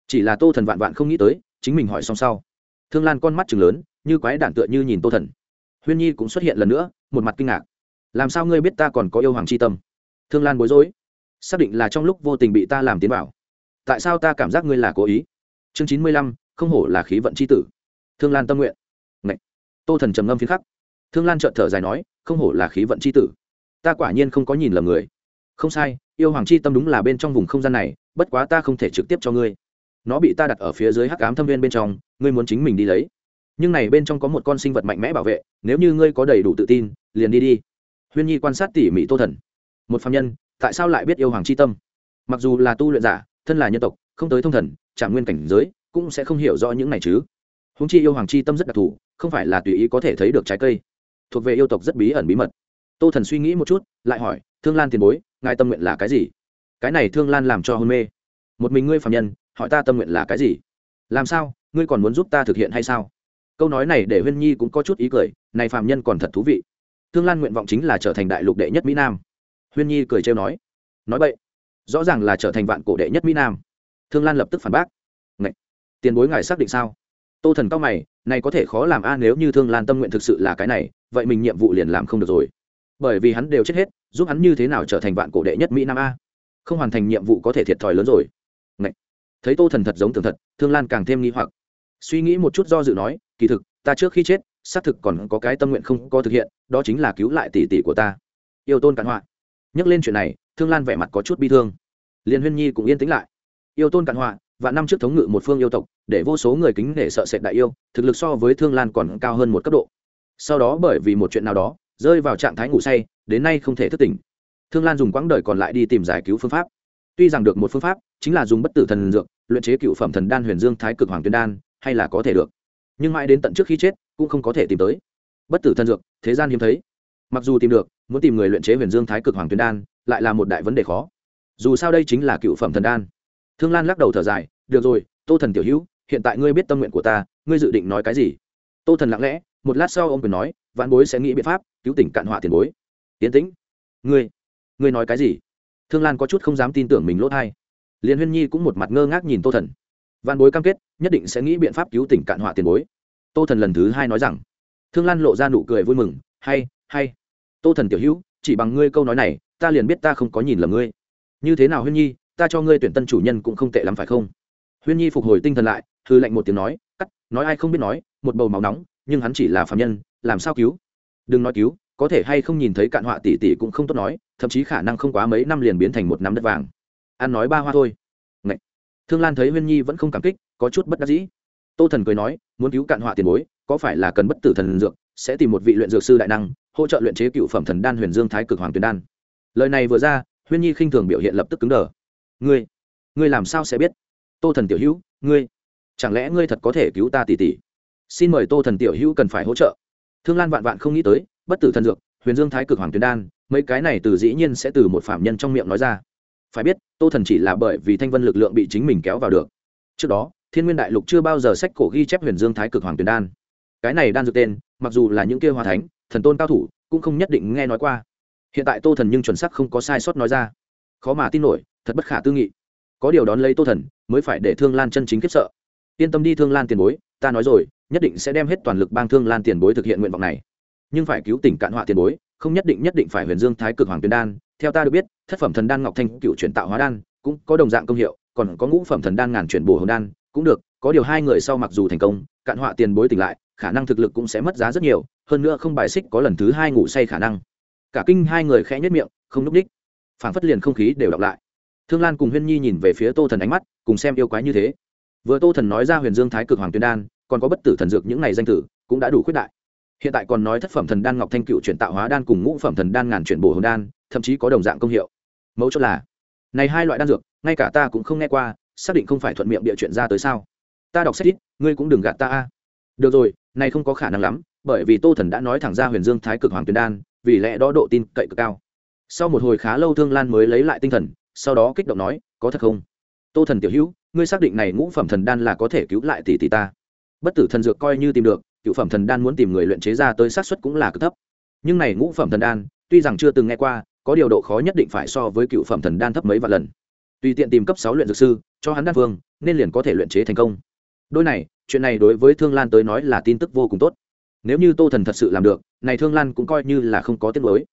Chỉ là tô thần vạn vạn không nghĩ tới, chính mình hỏi xong sau. Thương lan con mắt chừng lớn, như quái đản tựa như nhìn tô thần. Huyên nhi cũng xuất hiện lần nữa, một mặt kinh ngạc. Làm sao ngươi biết ta còn có yêu hoàng chi tâm? Thương lan bối rối. Xác định là trong lúc vô tình bị ta làm tiến bảo tại sao ta cảm giác ngươi là cố ý? Chương chín mươi lăm, không hổ là khí vận c h i tử. Thương lan tâm nguyện. Ngậy. tô thần trầm ngâm phiến khắc. Thương lan trợn thở dài nói, không hổ là khí vận c h i tử. Ta quả nhiên không có nhìn lầm người không sai, yêu hoàng chi tâm đúng là bên trong vùng không gian này, bất quá ta không thể trực tiếp cho ngươi. Nó bị ta đặt ở phía dưới hắc ám thâm viên bên trong, ngươi muốn chính mình đi lấy. Nhưng này bên trong có một con sinh vật mạnh mẽ bảo vệ, nếu như ngươi có đầy đủ tự tin, liền đi đi. Huyên nhi quan sát tỉ mỉ tô thần. Một phạm nhân, tại sao lại biết yêu hoàng c h i tâm? Mặc dù là tu luyện giả, thân là nhân tộc, không tới thông thần trả nguyên cảnh giới, cũng sẽ không hiểu rõ những này chứ. Húng chi yêu hoàng c h i tâm rất đặc thù, không phải là tùy ý có thể thấy được trái cây. Thuộc về yêu tộc rất bí ẩn bí mật. Tô thần suy nghĩ một chút, lại hỏi, thương lan tiền bối ngài tâm nguyện là cái gì? Cái này thương lan làm cho hôn mê. Một mình ngươi phạm nhân, hỏi ta tâm nguyện là cái gì? Làm sao, ngươi còn muốn giúp ta thực hiện hay sao? Câu nói này để huyên nhi cũng có chút ý cười, này phạm nhân còn thật thú vị. Thương lan nguyện vọng chính là trở thành đại lục đệ nhất mỹ nam. Huyên nhi cười trêu nói. Nói vậy rõ ràng là trở thành vạn cổ đệ nhất mỹ nam. Thương lan lập tức phản bác. Ngậy! tiền bối ngài xác định sao? Tô thần cao mày, này có thể khó làm a, nếu như thương lan tâm nguyện thực sự là cái này, vậy mình nhiệm vụ liền làm không được rồi bởi vì hắn đều chết hết, giúp hắn như thế nào trở thành vạn cổ đệ nhất mỹ nam a? Không hoàn thành nhiệm vụ có thể thiệt thòi lớn rồi. Ngậy! thấy tô thần thật giống thường thật, thương lan càng thêm nghi hoặc. Suy nghĩ một chút do dự nói, kỳ thực, ta trước khi chết, xác thực còn có cái tâm nguyện không có thực hiện, đó chính là cứu lại tỷ tỷ của ta. Yêu tôn cạn họa. Nhắc lên chuyện này, thương lan vẻ mặt có chút bi thương. Liền huyên nhi cũng yên tĩnh lại. Yêu tôn cạn họa và năm trước thống ngự một phương yêu tộc, để vô số người kính để sợ sệt đại yêu, thực lực so với thương lan còn cao hơn một cấp độ. Sau đó bởi vì một chuyện nào đó rơi vào trạng thái ngủ say, đến nay không thể thức tỉnh. Thương lan dùng quãng đời còn lại đi tìm giải cứu phương pháp. Tuy rằng được một phương pháp, chính là dùng bất tử thần dược, luyện chế cựu phẩm thần đan huyền dương thái cực hoàng tuyên đan, hay là có thể được. Nhưng mãi đến tận trước khi chết, cũng không có thể tìm tới. Bất tử thần dược, thế gian hiếm thấy. Mặc dù tìm được, muốn tìm người luyện chế huyền dương thái cực hoàng tuyên đan, lại là một đại vấn đề khó. Dù sao đây chính là cựu phẩm thần đan. Thương lan lắc đầu thở dài, được rồi, tô thần tiểu hữu, hiện tại ngươi biết tâm nguyện của ta, ngươi dự định nói cái gì? Tô thần lặng lẽ, một lát sau ông quyền nói, vạn bối sẽ nghĩ biện pháp cứu tỉnh cạn họa tiền bối. Tiến tĩnh, ngươi ngươi nói cái gì? Thương lan có chút không dám tin tưởng mình lỗ hai. Liền huyên nhi cũng một mặt ngơ ngác nhìn tô thần. Văn bối cam kết, nhất định sẽ nghĩ biện pháp cứu tỉnh cạn họa tiền bối. Tô thần lần thứ hai nói rằng. Thương lan lộ ra nụ cười vui mừng. Hay hay. Tô thần tiểu hữu, chỉ bằng ngươi câu nói này, ta liền biết ta không có nhìn lầm ngươi. Như thế nào huyên nhi, ta cho ngươi tuyển tân chủ nhân cũng không tệ lắm phải không? Huyên nhi phục hồi tinh thần lại hư lệnh một tiếng nói, cắt, nói ai không biết nói, một bầu máu nóng, nhưng hắn chỉ là phạm nhân, làm sao cứu? Đừng nói cứu, có thể hay không nhìn thấy cạn họa tỷ tỷ cũng không tốt nói, thậm chí khả năng không quá mấy năm liền biến thành một năm đất vàng. Ăn nói ba hoa thôi. Ngậy. thương lan thấy huyên nhi vẫn không cảm kích, có chút bất đắc dĩ. Tô thần cười nói, muốn cứu cạn họa tiền bối, có phải là cần bất tử thần dược, sẽ tìm một vị luyện dược sư đại năng, hỗ trợ luyện chế cựu phẩm thần đan huyền dương thái cực hoàng tuyền đan. Lời này vừa ra, huyên nhi khinh thường biểu hiện lập tức cứng đờ. Ngươi ngươi làm sao sẽ biết? Tô thần tiểu hữu, ngươi, chẳng lẽ ngươi thật có thể cứu ta tỷ tỷ xin mời tô thần tiểu hữu cần phải hỗ trợ thương lan vạn vạn không nghĩ tới, bất tử thần dược, huyền dương thái cực hoàng tuyền đan, mấy cái này từ dĩ nhiên sẽ từ một phạm nhân trong miệng nói ra. Phải biết, tô thần chỉ là bởi vì thanh vân lực lượng bị chính mình kéo vào được. Trước đó, thiên nguyên đại lục chưa bao giờ sách cổ ghi chép huyền dương thái cực hoàng tuyền đan. Cái này đan dược tên, mặc dù là những kia hòa thánh, thần tôn cao thủ, cũng không nhất định nghe nói qua. Hiện tại tô thần nhưng chuẩn sắc không có sai sót nói ra. Khó mà tin nổi, thật bất khả tư nghị. Có điều đón lấy tô thần, mới phải để thương lan chân chính kiếp sợ. Yên tâm đi thương lan tiền bối, ta nói rồi nhất định sẽ đem hết toàn lực bang thương lan tiền bối thực hiện nguyện vọng này. Nhưng phải cứu tỉnh cạn họa tiền bối, không nhất định nhất định phải huyền dương thái cực hoàng tuyền đan. Theo ta được biết, thất phẩm thần đan ngọc thanh cựu chuyển tạo hóa đan, cũng có đồng dạng công hiệu, còn có ngũ phẩm thần đan ngàn chuyển bổ hồng đan, cũng được, có điều hai người sau mặc dù thành công, cạn họa tiền bối tỉnh lại, khả năng thực lực cũng sẽ mất giá rất nhiều, hơn nữa không bài xích có lần thứ hai ngủ say khả năng. Cả kinh hai người khẽ nhất miệng, không núp đích. Phảng phất liền không khí đều đọc lại. Thương lan cùng huyên nhi nhìn về phía tô thần ánh mắt, cùng xem yêu quái như thế. Vừa tô thần nói ra huyền dương thái cực hoàng tuyên đan còn có bất tử thần dược những ngày danh tử, cũng đã đủ khuyết đại. Hiện tại còn nói thất phẩm thần đan ngọc thanh cựu chuyển tạo hóa đan cùng ngũ phẩm thần đan ngàn chuyển bổ hồn đan, thậm chí có đồng dạng công hiệu. Mẫu chốt là, này hai loại đan dược, ngay cả ta cũng không nghe qua, xác định không phải thuận miệng địa chuyện ra tới sao? Ta đọc sách ít, ngươi cũng đừng gạt ta a. Được rồi, này không có khả năng lắm, bởi vì tô thần đã nói thẳng ra huyền dương thái cực hoàng tuyền đan, vì lẽ đó độ tin cậy cực cao. Sau một hồi khá lâu thương lan mới lấy lại tinh thần, sau đó kích động nói, có thật không? Tô thần tiểu hữu, ngươi xác định này ngũ phẩm thần đan là có thể cứu lại tỷ tỷ ta bất tử thần dược coi như tìm được, cựu phẩm thần đan muốn tìm người luyện chế ra tới xác suất cũng là cực thấp. Nhưng này ngũ phẩm thần đan, tuy rằng chưa từng nghe qua, có điều độ khó nhất định phải so với cựu phẩm thần đan thấp mấy vạn lần. Tùy tiện tìm cấp sáu luyện dược sư, cho hắn đan phương, nên liền có thể luyện chế thành công. Đôi này, chuyện này đối với thương lan tới nói là tin tức vô cùng tốt. Nếu như tô thần thật sự làm được, này thương lan cũng coi như là không có tiết mới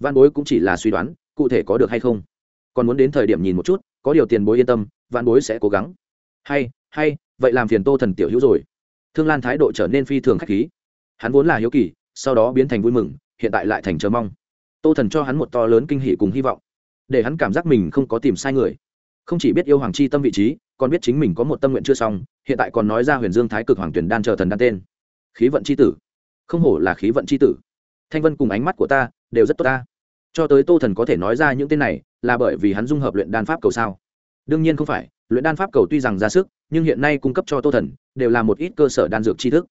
văn bối cũng chỉ là suy đoán, cụ thể có được hay không. Còn muốn đến thời điểm nhìn một chút, có điều tiền bối yên tâm, văn bối sẽ cố gắng. Hay hay, vậy làm phiền tô thần tiểu hữu rồi thương lan thái độ trở nên phi thường k h á c h khí. Hắn vốn là hiếu kỳ, sau đó biến thành vui mừng, hiện tại lại thành chờ mong. Tô thần cho hắn một to lớn kinh hỷ cùng hy vọng, để hắn cảm giác mình không có tìm sai người. Không chỉ biết yêu hoàng chi tâm vị trí, còn biết chính mình có một tâm nguyện chưa xong, hiện tại còn nói ra huyền dương thái cực hoàng tuyển đan chờ thần đan tên. Khí vận c h i tử. Không hổ là khí vận c h i tử. Thanh vân cùng ánh mắt của ta đều rất tốt ta. Cho tới tô thần có thể nói ra những tên này, là bởi vì hắn dung hợp luyện đan pháp cầu sao? Đương nhiên không phải, luyện đan pháp cầu tuy rằng ra sức nhưng hiện nay cung cấp cho tô thần đều là một ít cơ sở đan dược tri thức.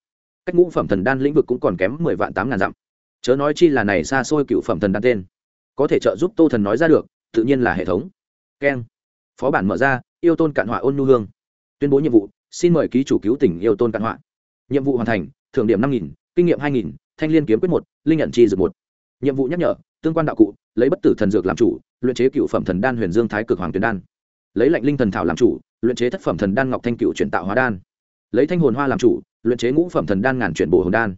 Cách ngũ phẩm thần đan lĩnh vực cũng còn kém mười vạn tám ngàn dặm. Chớ nói chi là này xa xôi cựu phẩm thần đan tên. Có thể trợ giúp tô thần nói ra được, tự nhiên là hệ thống. Keng. Phó bản mở ra, yêu tôn cạn họa ôn nhu hương. Tuyên bố nhiệm vụ, xin mời ký chủ cứu tỉnh yêu tôn cạn họa. Nhiệm vụ hoàn thành, thưởng điểm năm nghìn, kinh nghiệm hai nghìn, thanh liên kiếm quyết một, linh nhận chi dược một. Nhiệm vụ nhắc nhở, tương quan đạo cụ, lấy bất tử thần dược làm chủ, luyện chế cựu phẩm thần đan huyền dương thái cực hoàng tuyền đan. Lấy lạnh linh thần thảo làm chủ luyện chế thất phẩm thần đan ngọc thanh cựu chuyển tạo hóa đan. Lấy thanh hồn hoa làm chủ, luyện chế ngũ phẩm thần đan ngàn chuyển bổ hồn đan.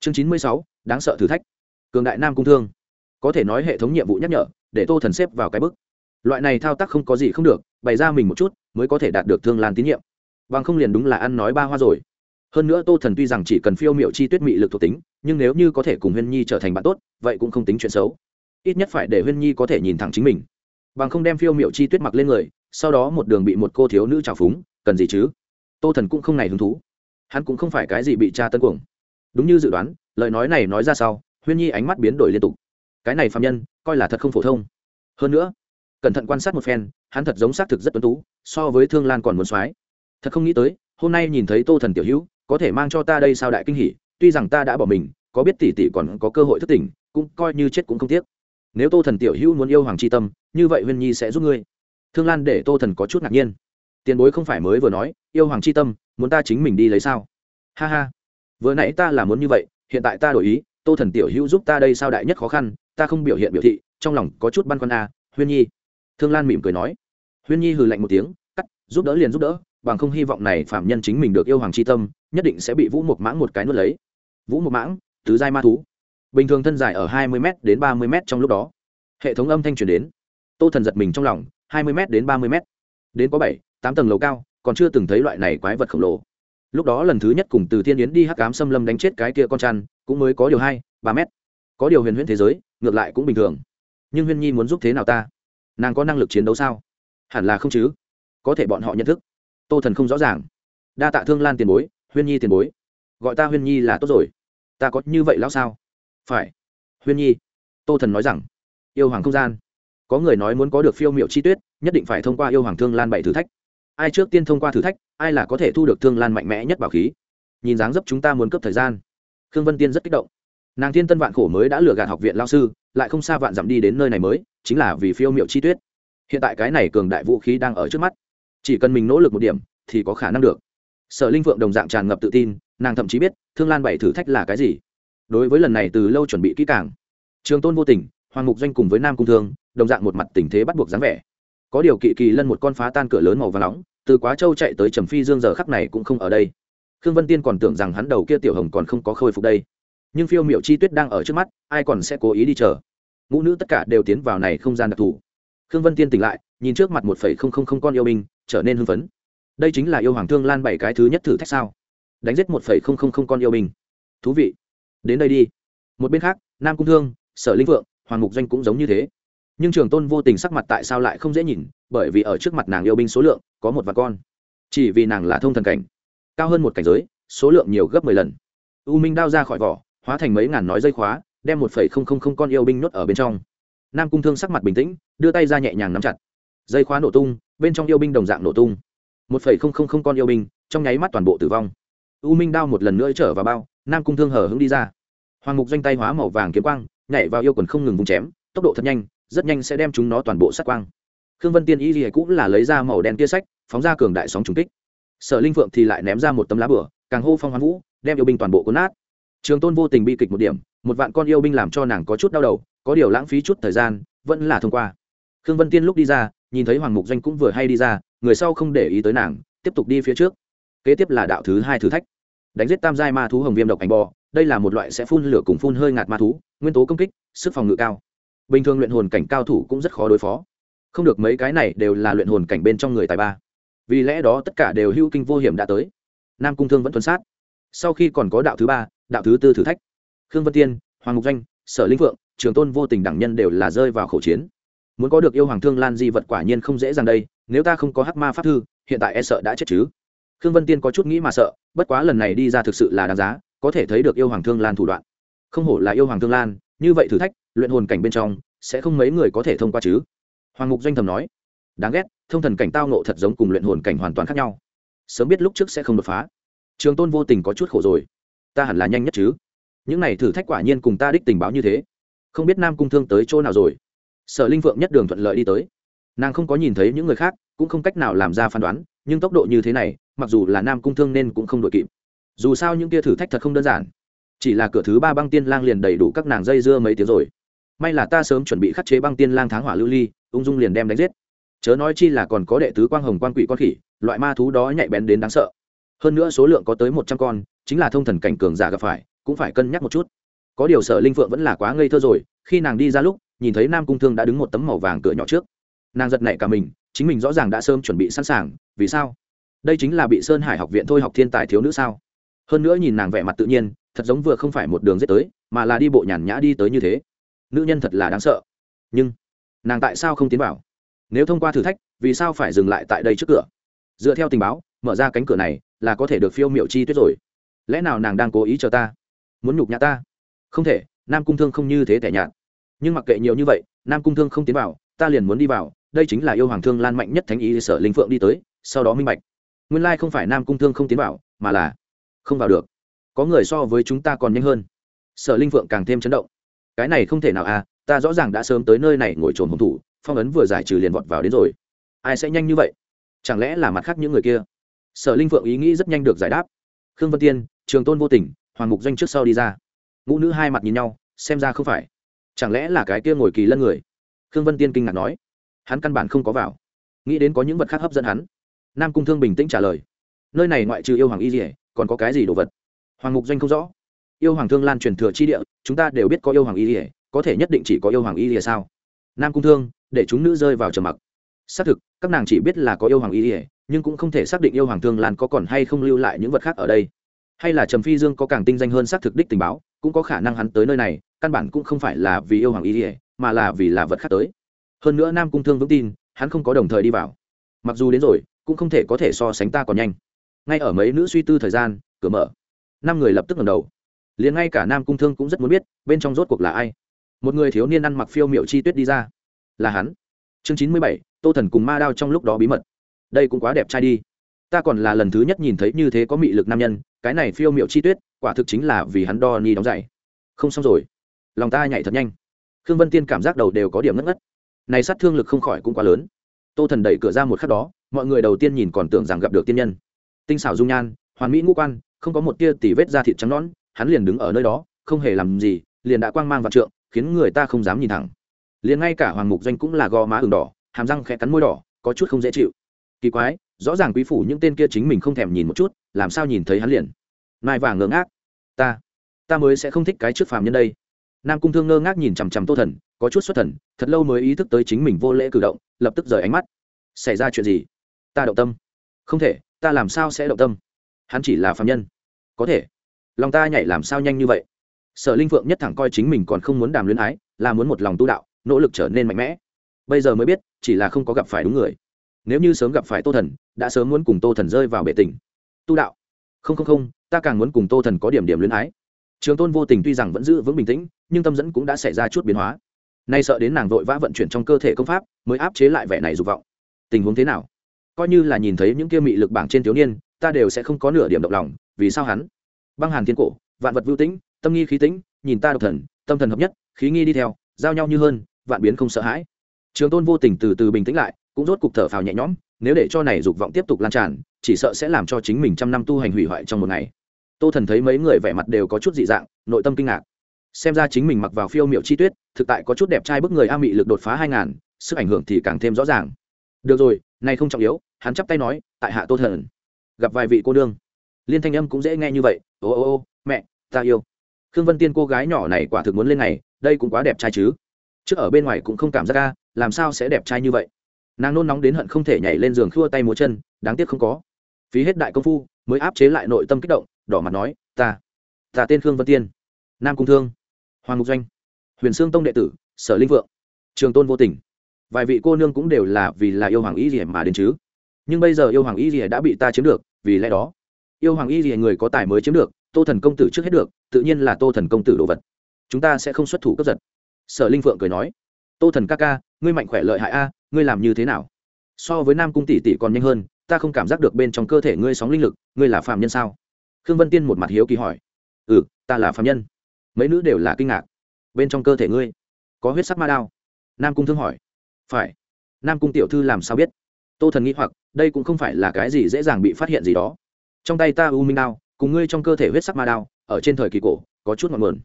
Chương chín mươi sáu, đáng sợ thử thách. Cường đại nam cung thương. Có thể nói hệ thống nhiệm vụ nhắc nhở, để tô thần xếp vào cái bức. Loại này thao tác không có gì không được, bày ra mình một chút, mới có thể đạt được thương lan tín nhiệm. Bằng không liền đúng là ăn nói ba hoa rồi. Hơn nữa tô thần tuy rằng chỉ cần phiêu m i ệ u chi tuyết mị lực thuộc tính, nhưng nếu như có thể cùng huyên nhi trở thành bạn tốt, vậy cũng không tính chuyện xấu. Ít nhất phải để huyên nhi có thể nhìn thẳng chính mình. Bằng không đem phiêu m i ệ u chi tuyết mặc lên người sau đó một đường bị một cô thiếu nữ trào phúng, cần gì chứ? Tô thần cũng không này hứng thú. Hắn cũng không phải cái gì bị tra tân cuồng. Đúng như dự đoán, lời nói này nói ra sau, huyên nhi ánh mắt biến đổi liên tục. Cái này phạm nhân, coi là thật không phổ thông. Hơn nữa, cẩn thận quan sát một phen, hắn thật giống xác thực rất tuấn tú, so với thương lan còn muốn soái. Thật không nghĩ tới, hôm nay nhìn thấy tô thần tiểu hữu, có thể mang cho ta đây sao đại kinh hỉ, tuy rằng ta đã bỏ mình, có biết tỷ tỷ còn có cơ hội thất tỉnh cũng coi như chết cũng không tiếc. Nếu tô thần tiểu hữu muốn yêu hoàng c h i tâm, như vậy huyên nhi sẽ giúp ngươi thương lan để tô thần có chút ngạc nhiên. Tiền bối không phải mới vừa nói yêu hoàng c h i tâm muốn ta chính mình đi lấy sao? Ha ha. Vừa nãy ta là muốn như vậy hiện tại ta đổi ý tô thần tiểu hữu giúp ta đây sao đại nhất khó khăn ta không biểu hiện biểu thị trong lòng có chút băn khoăn a à, huyên nhi. Thương lan mỉm cười nói. Huyên nhi hừ lạnh một tiếng cắt giúp đỡ liền giúp đỡ bằng không hy vọng này phạm nhân chính mình được yêu hoàng c h i tâm nhất định sẽ bị vũ một mãng một cái nuốt lấy. Vũ một mãng tứ giai ma thú. Bình thường thân dài ở hai mươi m đến ba mươi m trong lúc đó. Hệ thống âm thanh truyền đến. Tô thần giật mình trong lòng hai mươi m đến ba mươi m đến có bảy, tám tầng lầu cao, còn chưa từng thấy loại này quái vật khổng lồ. Lúc đó lần thứ nhất cùng từ thiên yến đi hắc cám xâm lâm đánh chết cái kia con chăn, cũng mới có điều hai, ba mét. Có điều huyền huyễn thế giới, ngược lại cũng bình thường. Nhưng huyên nhi muốn giúp thế nào ta? Nàng có năng lực chiến đấu sao? Hẳn là không chứ. Có thể bọn họ nhận thức. Tô thần không rõ ràng. Đa tạ thương lan tiền bối, huyên nhi tiền bối. Gọi ta huyên nhi là tốt rồi. Ta có như vậy lão sao? Phải. Huyên nhi. Tô thần nói rằng, yêu hoàng không gian có người nói muốn có được phiêu m i ệ u chi tuyết, nhất định phải thông qua yêu hoàng thương lan bảy thử thách. Ai trước tiên thông qua thử thách, ai là có thể thu được thương lan mạnh mẽ nhất bảo khí. Nhìn dáng dấp chúng ta muốn cấp thời gian. Khương vân tiên rất kích động. Nàng thiên tân vạn khổ mới đã lừa gạt học viện lao sư, lại không xa vạn dặm đi đến nơi này mới, chính là vì phiêu m i ệ u chi tuyết. Hiện tại cái này cường đại vũ khí đang ở trước mắt. Chỉ cần mình nỗ lực một điểm, thì có khả năng được. Sở linh vượng đồng dạng tràn ngập tự tin, nàng thậm chí biết, thương lan bảy thử thách là cái gì. Đối với lần này từ lâu chuẩn bị kỹ càng. Trường tôn vô tình, hoàng mục doanh cùng với nam cung thương đồng dạng một mặt tình thế bắt buộc dáng vẻ. Có điều kỵ kỳ lân một con phá tan cửa lớn màu và nóng, từ quá châu chạy tới trầm phi dương giờ khắc này cũng không ở đây. Khương vân tiên còn tưởng rằng hắn đầu kia tiểu hồng còn không có khôi phục đây. Nhưng phiêu miệu chi tuyết đang ở trước mắt, ai còn sẽ cố ý đi chờ? Ngũ nữ tất cả đều tiến vào này không gian đặc thù. Khương vân tiên tỉnh lại, nhìn trước mặt một phẩy không không không con yêu binh, trở nên hưng phấn. Đây chính là yêu hoàng thương lan bảy cái thứ nhất thử thách sao? Đánh giết một phẩy không không không con yêu binh. Thú vị. Đến đây đi. Một bên khác, nam cung thương, sở linh vượng, hoàng mục doanh cũng giống như thế nhưng trường tôn vô tình sắc mặt tại sao lại không dễ nhìn, bởi vì ở trước mặt nàng yêu binh số lượng có một vài con. Chỉ vì nàng là thông thần cảnh, cao hơn một cảnh giới, số lượng nhiều gấp mười lần. U minh đao ra khỏi vỏ, hóa thành mấy ngàn nói dây khóa, đem một phẩy không không không con yêu binh nhốt ở bên trong. Nam cung thương sắc mặt bình tĩnh, đưa tay ra nhẹ nhàng nắm chặt. Dây khóa nổ tung, bên trong yêu binh đồng dạng nổ tung. Một phẩy không không không con yêu binh, trong nháy mắt toàn bộ tử vong. U minh đao một lần nữa trở vào bao, nam cung thương hở hứng đi ra. Hoàng mục doanh tay hóa màu vàng kiếm quang, nhảy vào yêu quần không ngừng vùng chém, tốc độ thật nhanh rất nhanh sẽ đem chúng nó toàn bộ sát quang. Khương vân tiên y gì cũng là lấy ra màu đen tia sách, phóng ra cường đại sóng trùng kích. Sở linh phượng thì lại ném ra một tấm lá bửa, càng hô phong hoán vũ, đem yêu binh toàn bộ cuốn nát. Trường tôn vô tình bi kịch một điểm, một vạn con yêu binh làm cho nàng có chút đau đầu, có điều lãng phí chút thời gian, vẫn là thông qua. Khương vân tiên lúc đi ra, nhìn thấy hoàng mục doanh cũng vừa hay đi ra, người sau không để ý tới nàng, tiếp tục đi phía trước. Kế tiếp là đạo thứ hai thử thách. Đánh giết tam giai ma thú hồng viêm độc ảnh bò, đây là một loại sẽ phun lửa cùng phun hơi ngạt ma thú, nguyên tố công kích, sức phòng ngự cao bình thường luyện hồn cảnh cao thủ cũng rất khó đối phó. Không được mấy cái này đều là luyện hồn cảnh bên trong người tài ba. Vì lẽ đó tất cả đều hưu kinh vô hiểm đã tới. Nam cung thương vẫn tuần sát. Sau khi còn có đạo thứ ba, đạo thứ tư thử thách. Khương vân tiên, hoàng ngục doanh, sở linh vượng trường tôn vô tình đẳng nhân đều là rơi vào khẩu chiến. Muốn có được yêu hoàng thương lan di vật quả nhiên không dễ dàng đây, nếu ta không có hắc ma pháp thư, hiện tại e sợ đã chết chứ. Khương vân tiên có chút nghĩ mà sợ, bất quá lần này đi ra thực sự là đáng giá, có thể thấy được yêu hoàng thương lan thủ đoạn. Không hổ là yêu hoàng thương lan như vậy thử thách, luyện hồn cảnh bên trong, sẽ không mấy người có thể thông qua chứ? Hoàng mục doanh thầm nói. Đáng ghét, thông thần cảnh tao nộ thật giống cùng luyện hồn cảnh hoàn toàn khác nhau. Sớm biết lúc trước sẽ không đột phá. Trường tôn vô tình có chút khổ rồi. Ta hẳn là nhanh nhất chứ? Những này thử thách quả nhiên cùng ta đích tình báo như thế. Không biết nam cung thương tới chỗ nào rồi? Sở linh Vượng nhất đường thuận lợi đi tới. Nàng không có nhìn thấy những người khác, cũng không cách nào làm ra phán đoán, nhưng tốc độ như thế này, mặc dù là nam cung thương nên cũng không đội kịp. Dù sao những kia thử thách thật không đơn giản chỉ là cửa thứ ba băng tiên lang liền đầy đủ các nàng dây dưa mấy tiếng rồi. May là ta sớm chuẩn bị khắc chế băng tiên lang tháng hỏa lưu ly, ung dung liền đem đánh giết. Chớ nói chi là còn có đệ tứ quang hồng quan quỷ con khỉ, loại ma thú đó nhạy bén đến đáng sợ. Hơn nữa số lượng có tới một trăm con, chính là thông thần cảnh cường giả gặp phải, cũng phải cân nhắc một chút. Có điều sở linh phượng vẫn là quá ngây thơ rồi, khi nàng đi ra lúc, nhìn thấy nam cung thương đã đứng một tấm màu vàng cửa nhỏ trước. Nàng giật nảy cả mình, chính mình rõ ràng đã sớm chuẩn bị sẵn sàng, vì sao? Đây chính là bị sơn hải học viện thôi học thiên tài thiếu nữ sao? Hơn nữa nhìn nàng vẻ mặt tự nhiên thật giống vừa không phải một đường giết tới, mà là đi bộ nhàn nhã đi tới như thế. Nữ nhân thật là đáng sợ. Nhưng, nàng tại sao không tiến vào? Nếu thông qua thử thách, vì sao phải dừng lại tại đây trước cửa? Dựa theo tình báo, mở ra cánh cửa này là có thể được phiêu miệu chi tuyết rồi. Lẽ nào nàng đang cố ý chờ ta? Muốn nhục nhã ta? Không thể, nam cung thương không như thế tẻ nhạt. Nhưng mặc kệ nhiều như vậy, nam cung thương không tiến vào, ta liền muốn đi vào. Đây chính là yêu hoàng thương lan mạnh nhất thánh ý sở linh phượng đi tới, sau đó minh bạch. Nguyên lai không phải nam cung thương không tiến vào, mà là không vào được có người so với chúng ta còn nhanh hơn. Sở linh Vượng càng thêm chấn động. Cái này không thể nào à ta rõ ràng đã sớm tới nơi này ngồi trồn hồng thủ, phong ấn vừa giải trừ liền vọt vào đến rồi. Ai sẽ nhanh như vậy? Chẳng lẽ là mặt khác những người kia? Sở linh Vượng ý nghĩ rất nhanh được giải đáp. Khương vân tiên, trường tôn vô tình, hoàng mục doanh trước sau đi ra. Ngũ nữ hai mặt nhìn nhau, xem ra không phải. Chẳng lẽ là cái kia ngồi kỳ lân người? Khương vân tiên kinh ngạc nói. Hắn căn bản không có vào. Nghĩ đến có những vật khác hấp dẫn hắn. Nam cung thương bình tĩnh trả lời. Nơi này ngoại trừ yêu hoàng y dỉa còn có cái gì đồ vật? Hoàng mục doanh không rõ. Yêu hoàng thương lan truyền thừa chi địa, chúng ta đều biết có yêu hoàng y ỉa có thể nhất định chỉ có yêu hoàng y ỉa sao? Nam cung thương, để chúng nữ rơi vào trầm mặc. Xác thực, các nàng chỉ biết là có yêu hoàng y ỉa nhưng cũng không thể xác định yêu hoàng thương lan có còn hay không lưu lại những vật khác ở đây. Hay là trầm phi dương có càng tinh danh hơn xác thực đích tình báo, cũng có khả năng hắn tới nơi này, căn bản cũng không phải là vì yêu hoàng y ỉa mà là vì là vật khác tới. Hơn nữa nam cung thương vững tin, hắn không có đồng thời đi vào. Mặc dù đến rồi, cũng không thể có thể so sánh ta còn nhanh. Ngay ở mấy nữ suy tư thời gian, cửa mở năm người lập tức ngẩng đầu. Liền ngay cả nam cung thương cũng rất muốn biết, bên trong rốt cuộc là ai. Một người thiếu niên ăn mặc phiêu miệu chi tuyết đi ra. Là hắn. Chương chín mươi bảy, tô thần cùng ma đao trong lúc đó bí mật. Đây cũng quá đẹp trai đi. Ta còn là lần thứ nhất nhìn thấy như thế có mị lực nam nhân, cái này phiêu miệu chi tuyết, quả thực chính là vì hắn đo ni đóng dạy không xong rồi. Lòng ta nhảy thật nhanh. Khương vân tiên cảm giác đầu đều có điểm ngất ngất. Này sát thương lực không khỏi cũng quá lớn. Tô thần đẩy cửa ra một khắc đó, mọi người đầu tiên nhìn còn tưởng rằng gặp được tiên nhân. Tinh xảo dung nhan, hoàn mỹ ngũ quan không có một tia tỉ vết da thịt trắng nón hắn liền đứng ở nơi đó, không hề làm gì, liền đã quang mang vạn trượng, khiến người ta không dám nhìn thẳng. Liền ngay cả hoàng mục doanh cũng là gò má ửng đỏ, hàm răng khẽ cắn môi đỏ, có chút không dễ chịu. Kỳ quái, rõ ràng quý phủ những tên kia chính mình không thèm nhìn một chút, làm sao nhìn thấy hắn liền? Nai vàng ngơ ngác. Ta ta mới sẽ không thích cái trước phàm nhân đây. Nam cung thương ngơ ngác nhìn chằm chằm tô thần, có chút xuất thần, thật lâu mới ý thức tới chính mình vô lễ cử động, lập tức rời ánh mắt. Xảy ra chuyện gì? Ta động tâm. Không thể, ta làm sao sẽ động tâm? Hắn chỉ là phạm nhân. Có thể. Lòng ta nhảy làm sao nhanh như vậy? Sở linh phượng nhất thẳng coi chính mình còn không muốn đàm luyến ái, là muốn một lòng tu đạo, nỗ lực trở nên mạnh mẽ. Bây giờ mới biết, chỉ là không có gặp phải đúng người. Nếu như sớm gặp phải tô thần, đã sớm muốn cùng tô thần rơi vào bệ tình. Tu đạo. Không không không, ta càng muốn cùng tô thần có điểm điểm luyến ái. Trường tôn vô tình tuy rằng vẫn giữ vững bình tĩnh, nhưng tâm dẫn cũng đã xảy ra chút biến hóa. Nay sợ đến nàng vội vã vận chuyển trong cơ thể công pháp, mới áp chế lại vẻ này dục vọng. Tình huống thế nào? Coi như là nhìn thấy những kia mị lực bảng trên thiếu niên ta đều sẽ không có nửa điểm động lòng, vì sao hắn? Băng hàn thiên cổ, vạn vật vưu tĩnh, tâm nghi khí tĩnh, nhìn ta độc thần, tâm thần hợp nhất, khí nghi đi theo, giao nhau như hơn, vạn biến không sợ hãi. Trường tôn vô tình từ từ bình tĩnh lại, cũng rốt cục thở phào nhẹ nhõm, nếu để cho này dục vọng tiếp tục lan tràn, chỉ sợ sẽ làm cho chính mình trăm năm tu hành hủy hoại trong một ngày. Tô thần thấy mấy người vẻ mặt đều có chút dị dạng, nội tâm kinh ngạc. Xem ra chính mình mặc vào phiêu miệu chi tuyết, thực tại có chút đẹp trai bức người a mị lực đột phá hai ngàn, sức ảnh hưởng thì càng thêm rõ ràng. Được rồi nay không trọng yếu, hắn chắp tay nói, tại hạ tô thần gặp vài vị cô đương liên thanh âm cũng dễ nghe như vậy, ô ô ô, mẹ, ta yêu. Khương vân tiên cô gái nhỏ này quả thực muốn lên này đây cũng quá đẹp trai chứ. Trước ở bên ngoài cũng không cảm giác ca làm sao sẽ đẹp trai như vậy? Nàng nôn nóng đến hận không thể nhảy lên giường khua tay múa chân, đáng tiếc không có. Phí hết đại công phu, mới áp chế lại nội tâm kích động, đỏ mặt nói, ta ta tên khương vân tiên, nam cung thương, hoàng ngục doanh, huyền sương tông đệ tử, sở linh vượng, trường tôn vô tình. Vài vị cô nương cũng đều là vì là yêu hoàng y gì mà đến chứ. Nhưng bây giờ yêu hoàng y gì đã bị ta chiếm được vì lẽ đó, yêu hoàng y gì người có tài mới chiếm được, tô thần công tử trước hết được, tự nhiên là tô thần công tử đồ vật. Chúng ta sẽ không xuất thủ cướp giật. Sở linh phượng cười nói. Tô thần ca ca, ngươi mạnh khỏe lợi hại a, ngươi làm như thế nào? So với nam cung tỷ tỷ còn nhanh hơn, ta không cảm giác được bên trong cơ thể ngươi sóng linh lực, ngươi là phạm nhân sao? Khương vân tiên một mặt hiếu kỳ hỏi. Ừ ta là phạm nhân. Mấy nữ đều là kinh ngạc. Bên trong cơ thể ngươi có huyết sắc ma đao? Nam cung thương hỏi. Phải. Nam cung tiểu thư làm sao biết? Tô thần nghĩ hoặc, đây cũng không phải là cái gì dễ dàng bị phát hiện gì đó. Trong tay ta u minh đao, cùng ngươi trong cơ thể huyết sắc ma đao, ở trên thời kỳ cổ, có chút ngọn nguồn.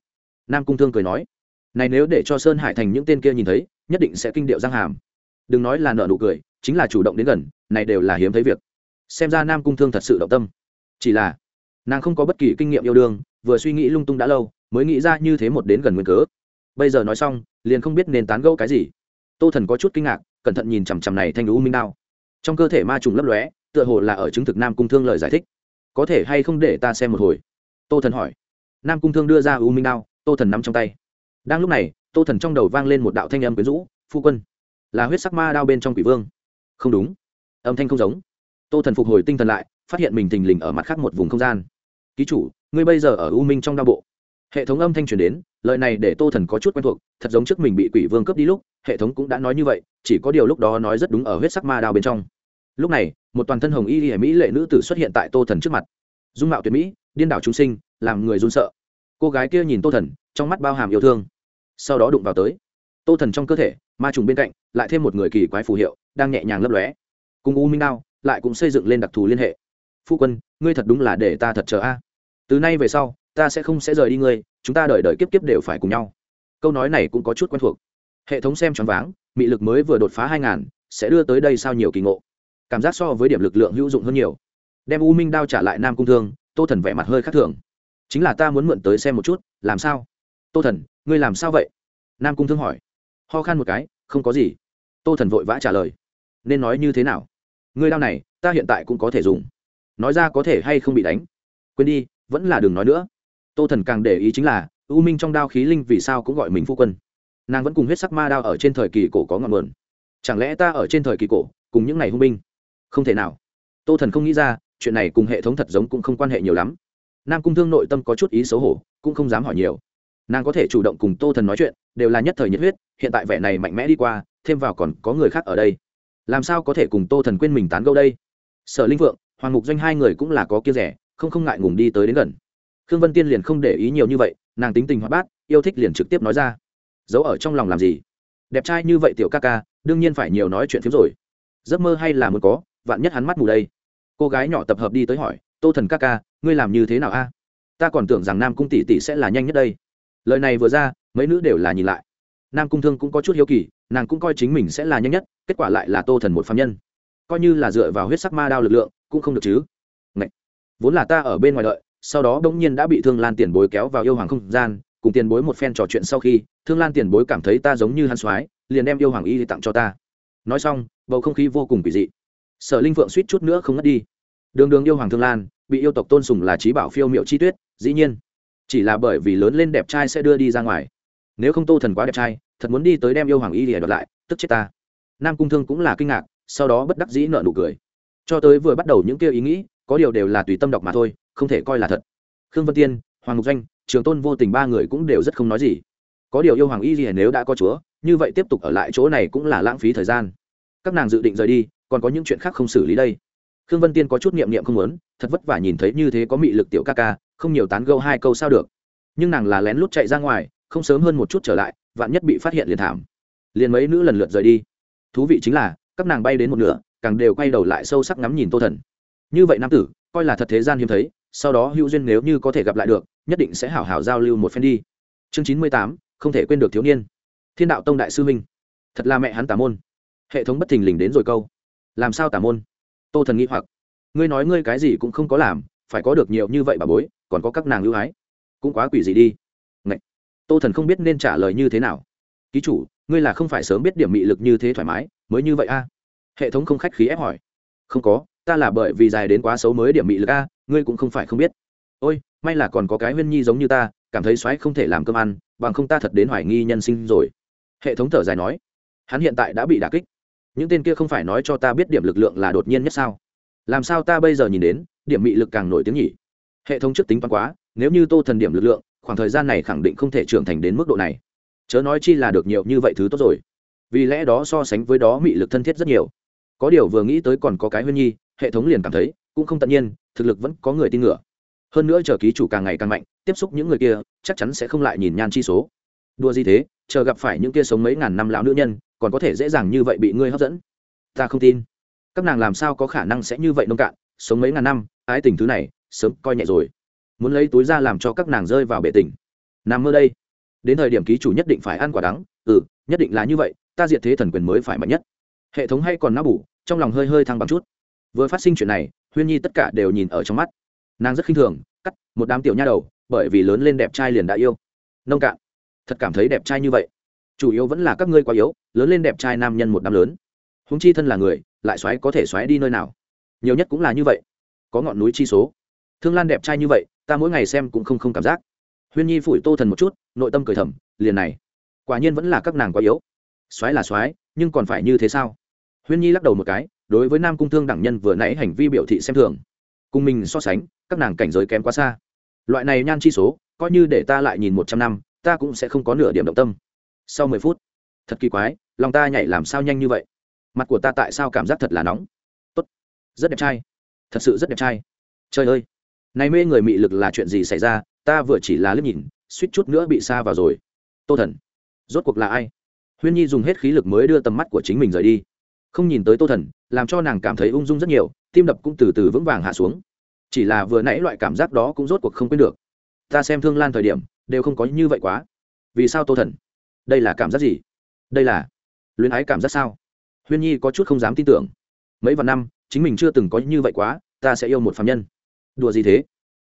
Nam cung thương cười nói, này nếu để cho sơn hải thành những tên kia nhìn thấy, nhất định sẽ kinh điệu giang hàm. Đừng nói là nợ nụ cười, chính là chủ động đến gần, này đều là hiếm thấy việc. Xem ra nam cung thương thật sự động tâm. Chỉ là, nàng không có bất kỳ kinh nghiệm yêu đương, vừa suy nghĩ lung tung đã lâu, mới nghĩ ra như thế một đến gần nguyên cớ. Bây giờ nói xong, liền không biết nên tán gẫu cái gì. Tô thần có chút kinh ngạc, cẩn thận nhìn chằm chằm này thanh u minh đao trong cơ thể ma trùng lấp lóe, tựa hồ là ở chứng thực nam cung thương lời giải thích. Có thể hay không để ta xem một hồi? Tô thần hỏi. Nam cung thương đưa ra u minh đao, tô thần nắm trong tay. Đang lúc này, tô thần trong đầu vang lên một đạo thanh âm quyến rũ, phu quân, là huyết sắc ma đao bên trong quỷ vương. Không đúng. Âm thanh không giống. Tô thần phục hồi tinh thần lại, phát hiện mình thình lình ở mặt khác một vùng không gian. Ký chủ, ngươi bây giờ ở u minh trong đao bộ. Hệ thống âm thanh truyền đến, lời này để tô thần có chút quen thuộc, thật giống trước mình bị quỷ vương cướp đi lúc, hệ thống cũng đã nói như vậy, chỉ có điều lúc đó nói rất đúng ở huyết sắc ma đao bên trong lúc này, một toàn thân hồng y hệ mỹ lệ nữ tử xuất hiện tại tô thần trước mặt. Dung mạo tuyệt mỹ, điên đảo chúng sinh, làm người run sợ. Cô gái kia nhìn tô thần, trong mắt bao hàm yêu thương. Sau đó đụng vào tới. Tô thần trong cơ thể, ma trùng bên cạnh, lại thêm một người kỳ quái phù hiệu, đang nhẹ nhàng lấp lóe. Cùng u minh đao, lại cũng xây dựng lên đặc thù liên hệ. Phu quân, ngươi thật đúng là để ta thật chờ a. Từ nay về sau, ta sẽ không sẽ rời đi ngươi, chúng ta đợi đợi kiếp kiếp đều phải cùng nhau. Câu nói này cũng có chút quen thuộc. Hệ thống xem choáng váng, mị lực mới vừa đột phá hai ngàn, sẽ đưa tới đây sao nhiều kỳ ngộ cảm giác so với điểm lực lượng hữu dụng hơn nhiều. Đem u minh đao trả lại nam cung thương, tô thần vẻ mặt hơi khác thường. Chính là ta muốn mượn tới xem một chút, làm sao? Tô thần, ngươi làm sao vậy? Nam cung thương hỏi. Ho khan một cái, không có gì. Tô thần vội vã trả lời. Nên nói như thế nào? Ngươi đao này, ta hiện tại cũng có thể dùng. Nói ra có thể hay không bị đánh? Quên đi, vẫn là đừng nói nữa. Tô thần càng để ý chính là, u minh trong đao khí linh vì sao cũng gọi mình phu quân. Nàng vẫn cùng huyết sắc ma đao ở trên thời kỳ cổ có ngọn nguồn. Chẳng lẽ ta ở trên thời kỳ cổ, cùng những ngày hung binh? Không thể nào. Tô thần không nghĩ ra, chuyện này cùng hệ thống thật giống cũng không quan hệ nhiều lắm. Nam cung thương nội tâm có chút ý xấu hổ, cũng không dám hỏi nhiều. Nàng có thể chủ động cùng tô thần nói chuyện, đều là nhất thời nhiệt huyết, hiện tại vẻ này mạnh mẽ đi qua, thêm vào còn có người khác ở đây. Làm sao có thể cùng tô thần quên mình tán gâu đây? Sở linh vượng hoàng mục doanh hai người cũng là có kia rẻ, không không ngại ngùng đi tới đến gần. Khương vân tiên liền không để ý nhiều như vậy, nàng tính tình hoạt bát, yêu thích liền trực tiếp nói ra. Giấu ở trong lòng làm gì? Đẹp trai như vậy tiểu ca ca, đương nhiên phải nhiều nói chuyện phiếm rồi. Giấc mơ hay là muốn có vạn nhất hắn mắt mù đây. Cô gái nhỏ tập hợp đi tới hỏi, tô thần ca ca, ngươi làm như thế nào a? Ta còn tưởng rằng nam cung tỷ tỷ sẽ là nhanh nhất đây. Lời này vừa ra, mấy nữ đều là nhìn lại. Nam cung thương cũng có chút hiếu kỳ, nàng cũng coi chính mình sẽ là nhanh nhất, kết quả lại là tô thần một phạm nhân. Coi như là dựa vào huyết sắc ma đao lực lượng, cũng không được chứ. Ngậy! vốn là ta ở bên ngoài đợi, sau đó đ ỗ n g nhiên đã bị thương lan tiền bối kéo vào yêu hoàng không gian, cùng tiền bối một phen trò chuyện sau khi, thương lan tiền bối cảm thấy ta giống như hắn soái, liền đem yêu hoàng y tặng cho ta. Nói xong, bầu không khí vô cùng kỳ dị sở linh phượng suýt chút nữa không ngất đi. Đường đường yêu hoàng thương lan, bị yêu tộc tôn sùng là trí bảo phiêu m i ệ u chi tuyết, dĩ nhiên. Chỉ là bởi vì lớn lên đẹp trai sẽ đưa đi ra ngoài. Nếu không tô thần quá đẹp trai, thật muốn đi tới đem yêu hoàng y để đoạt lại, tức chết ta. Nam cung thương cũng là kinh ngạc, sau đó bất đắc dĩ nợ nụ cười. Cho tới vừa bắt đầu những kia ý nghĩ, có điều đều là tùy tâm đọc mà thôi, không thể coi là thật. Khương vân tiên, hoàng ngục doanh, trường tôn vô tình ba người cũng đều rất không nói gì. Có điều yêu hoàng y gì nếu đã có chúa, như vậy tiếp tục ở lại chỗ này cũng là lãng phí thời gian. Các nàng dự định rời đi còn có những chuyện khác không xử lý đây. Khương vân tiên có chút niệm niệm không muốn, thật vất vả nhìn thấy như thế có mị lực tiểu ca ca, không nhiều tán gâu hai câu sao được. Nhưng nàng là lén lút chạy ra ngoài, không sớm hơn một chút trở lại, vạn nhất bị phát hiện liền thảm. Liền mấy nữ lần lượt rời đi. Thú vị chính là, các nàng bay đến một nửa, càng đều quay đầu lại sâu sắc ngắm nhìn tô thần. Như vậy nam tử, coi là thật thế gian hiếm thấy, sau đó hữu duyên nếu như có thể gặp lại được, nhất định sẽ hảo hảo giao lưu một phen đi. Chương chín mươi tám, không thể quên được thiếu niên. Thiên đạo tông đại sư minh thật là mẹ hắn tà môn. Hệ thống bất thình lình đến rồi câu làm sao tà môn? Tô thần nghĩ hoặc. Ngươi nói ngươi cái gì cũng không có làm, phải có được nhiều như vậy bà bối, còn có các nàng ưu ái. Cũng quá quỷ gì đi. Ngậy! tô thần không biết nên trả lời như thế nào. Ký chủ, ngươi là không phải sớm biết điểm mị lực như thế thoải mái, mới như vậy a? Hệ thống không khách khí ép hỏi. Không có, ta là bởi vì dài đến quá xấu mới điểm mị lực a, ngươi cũng không phải không biết. Ôi, may là còn có cái huyên nhi giống như ta, cảm thấy xoáy không thể làm cơm ăn, bằng không ta thật đến hoài nghi nhân sinh rồi. Hệ thống thở dài nói. Hắn hiện tại đã bị đả kích những tên kia không phải nói cho ta biết điểm lực lượng là đột nhiên nhất sao? Làm sao ta bây giờ nhìn đến, điểm mị lực càng nổi tiếng nhỉ? Hệ thống trước tính toán quá, nếu như tô thần điểm lực lượng, khoảng thời gian này khẳng định không thể trưởng thành đến mức độ này. Chớ nói chi là được nhiều như vậy thứ tốt rồi. Vì lẽ đó so sánh với đó mị lực thân thiết rất nhiều. Có điều vừa nghĩ tới còn có cái huyên nhi, hệ thống liền cảm thấy, cũng không tận nhiên, thực lực vẫn có người tin ngựa. Hơn nữa chờ ký chủ càng ngày càng mạnh, tiếp xúc những người kia, chắc chắn sẽ không lại nhìn nhan chi số. Đua gì thế, chờ gặp phải những kia sống mấy ngàn năm lão nữ nhân còn có thể dễ dàng như vậy bị ngươi hấp dẫn. Ta không tin. Các nàng làm sao có khả năng sẽ như vậy nông cạn? Sống mấy ngàn năm, ái tình thứ này, sớm coi nhẹ rồi. Muốn lấy túi ra làm cho các nàng rơi vào bệ tình. Nằm mơ đây. Đến thời điểm ký chủ nhất định phải ăn quả đắng. Ừ nhất định là như vậy, ta diệt thế thần quyền mới phải mạnh nhất. Hệ thống hay còn não bủ trong lòng hơi hơi thăng bằng chút. Vừa phát sinh chuyện này, huyên nhi tất cả đều nhìn ở trong mắt. Nàng rất khinh thường, cắt một đám tiểu nha đầu, bởi vì lớn lên đẹp trai liền đã yêu. Nông cạn. Thật cảm thấy đẹp trai như vậy chủ yếu vẫn là các ngươi quá yếu, lớn lên đẹp trai nam nhân một đám lớn. Húng chi thân là người, lại xoáy có thể xoáy đi nơi nào? Nhiều nhất cũng là như vậy. Có ngọn núi chi số. Thương lan đẹp trai như vậy, ta mỗi ngày xem cũng không không cảm giác. Huyên nhi phủi tô thần một chút, nội tâm cười thầm, liền này. Quả nhiên vẫn là các nàng quá yếu. Xoáy là xoáy, nhưng còn phải như thế sao? Huyên nhi lắc đầu một cái, đối với nam cung thương đẳng nhân vừa nãy hành vi biểu thị xem thường. Cùng mình so sánh, các nàng cảnh giới kém quá xa. Loại này nhan chi số, coi như để ta lại nhìn một trăm năm, ta cũng sẽ không có nửa điểm động tâm sau mười phút, thật kỳ quái, lòng ta nhảy làm sao nhanh như vậy? Mặt của ta tại sao cảm giác thật là nóng? Tốt, rất đẹp trai, thật sự rất đẹp trai. Trời ơi, này mê người mị lực là chuyện gì xảy ra? Ta vừa chỉ là liếc nhìn, suýt chút nữa bị xa vào rồi. Tô thần, rốt cuộc là ai? Huyên nhi dùng hết khí lực mới đưa tầm mắt của chính mình rời đi. Không nhìn tới tô thần, làm cho nàng cảm thấy ung dung rất nhiều, tim đập cũng từ từ vững vàng hạ xuống. Chỉ là vừa nãy loại cảm giác đó cũng rốt cuộc không quên được. Ta xem thương lan thời điểm, đều không có như vậy quá. Vì sao tô thần? Đây là cảm giác gì? Đây là luyến ái cảm giác sao? Huyên nhi có chút không dám tin tưởng. Mấy vạn năm, chính mình chưa từng có như vậy quá, ta sẽ yêu một phạm nhân. Đùa gì thế?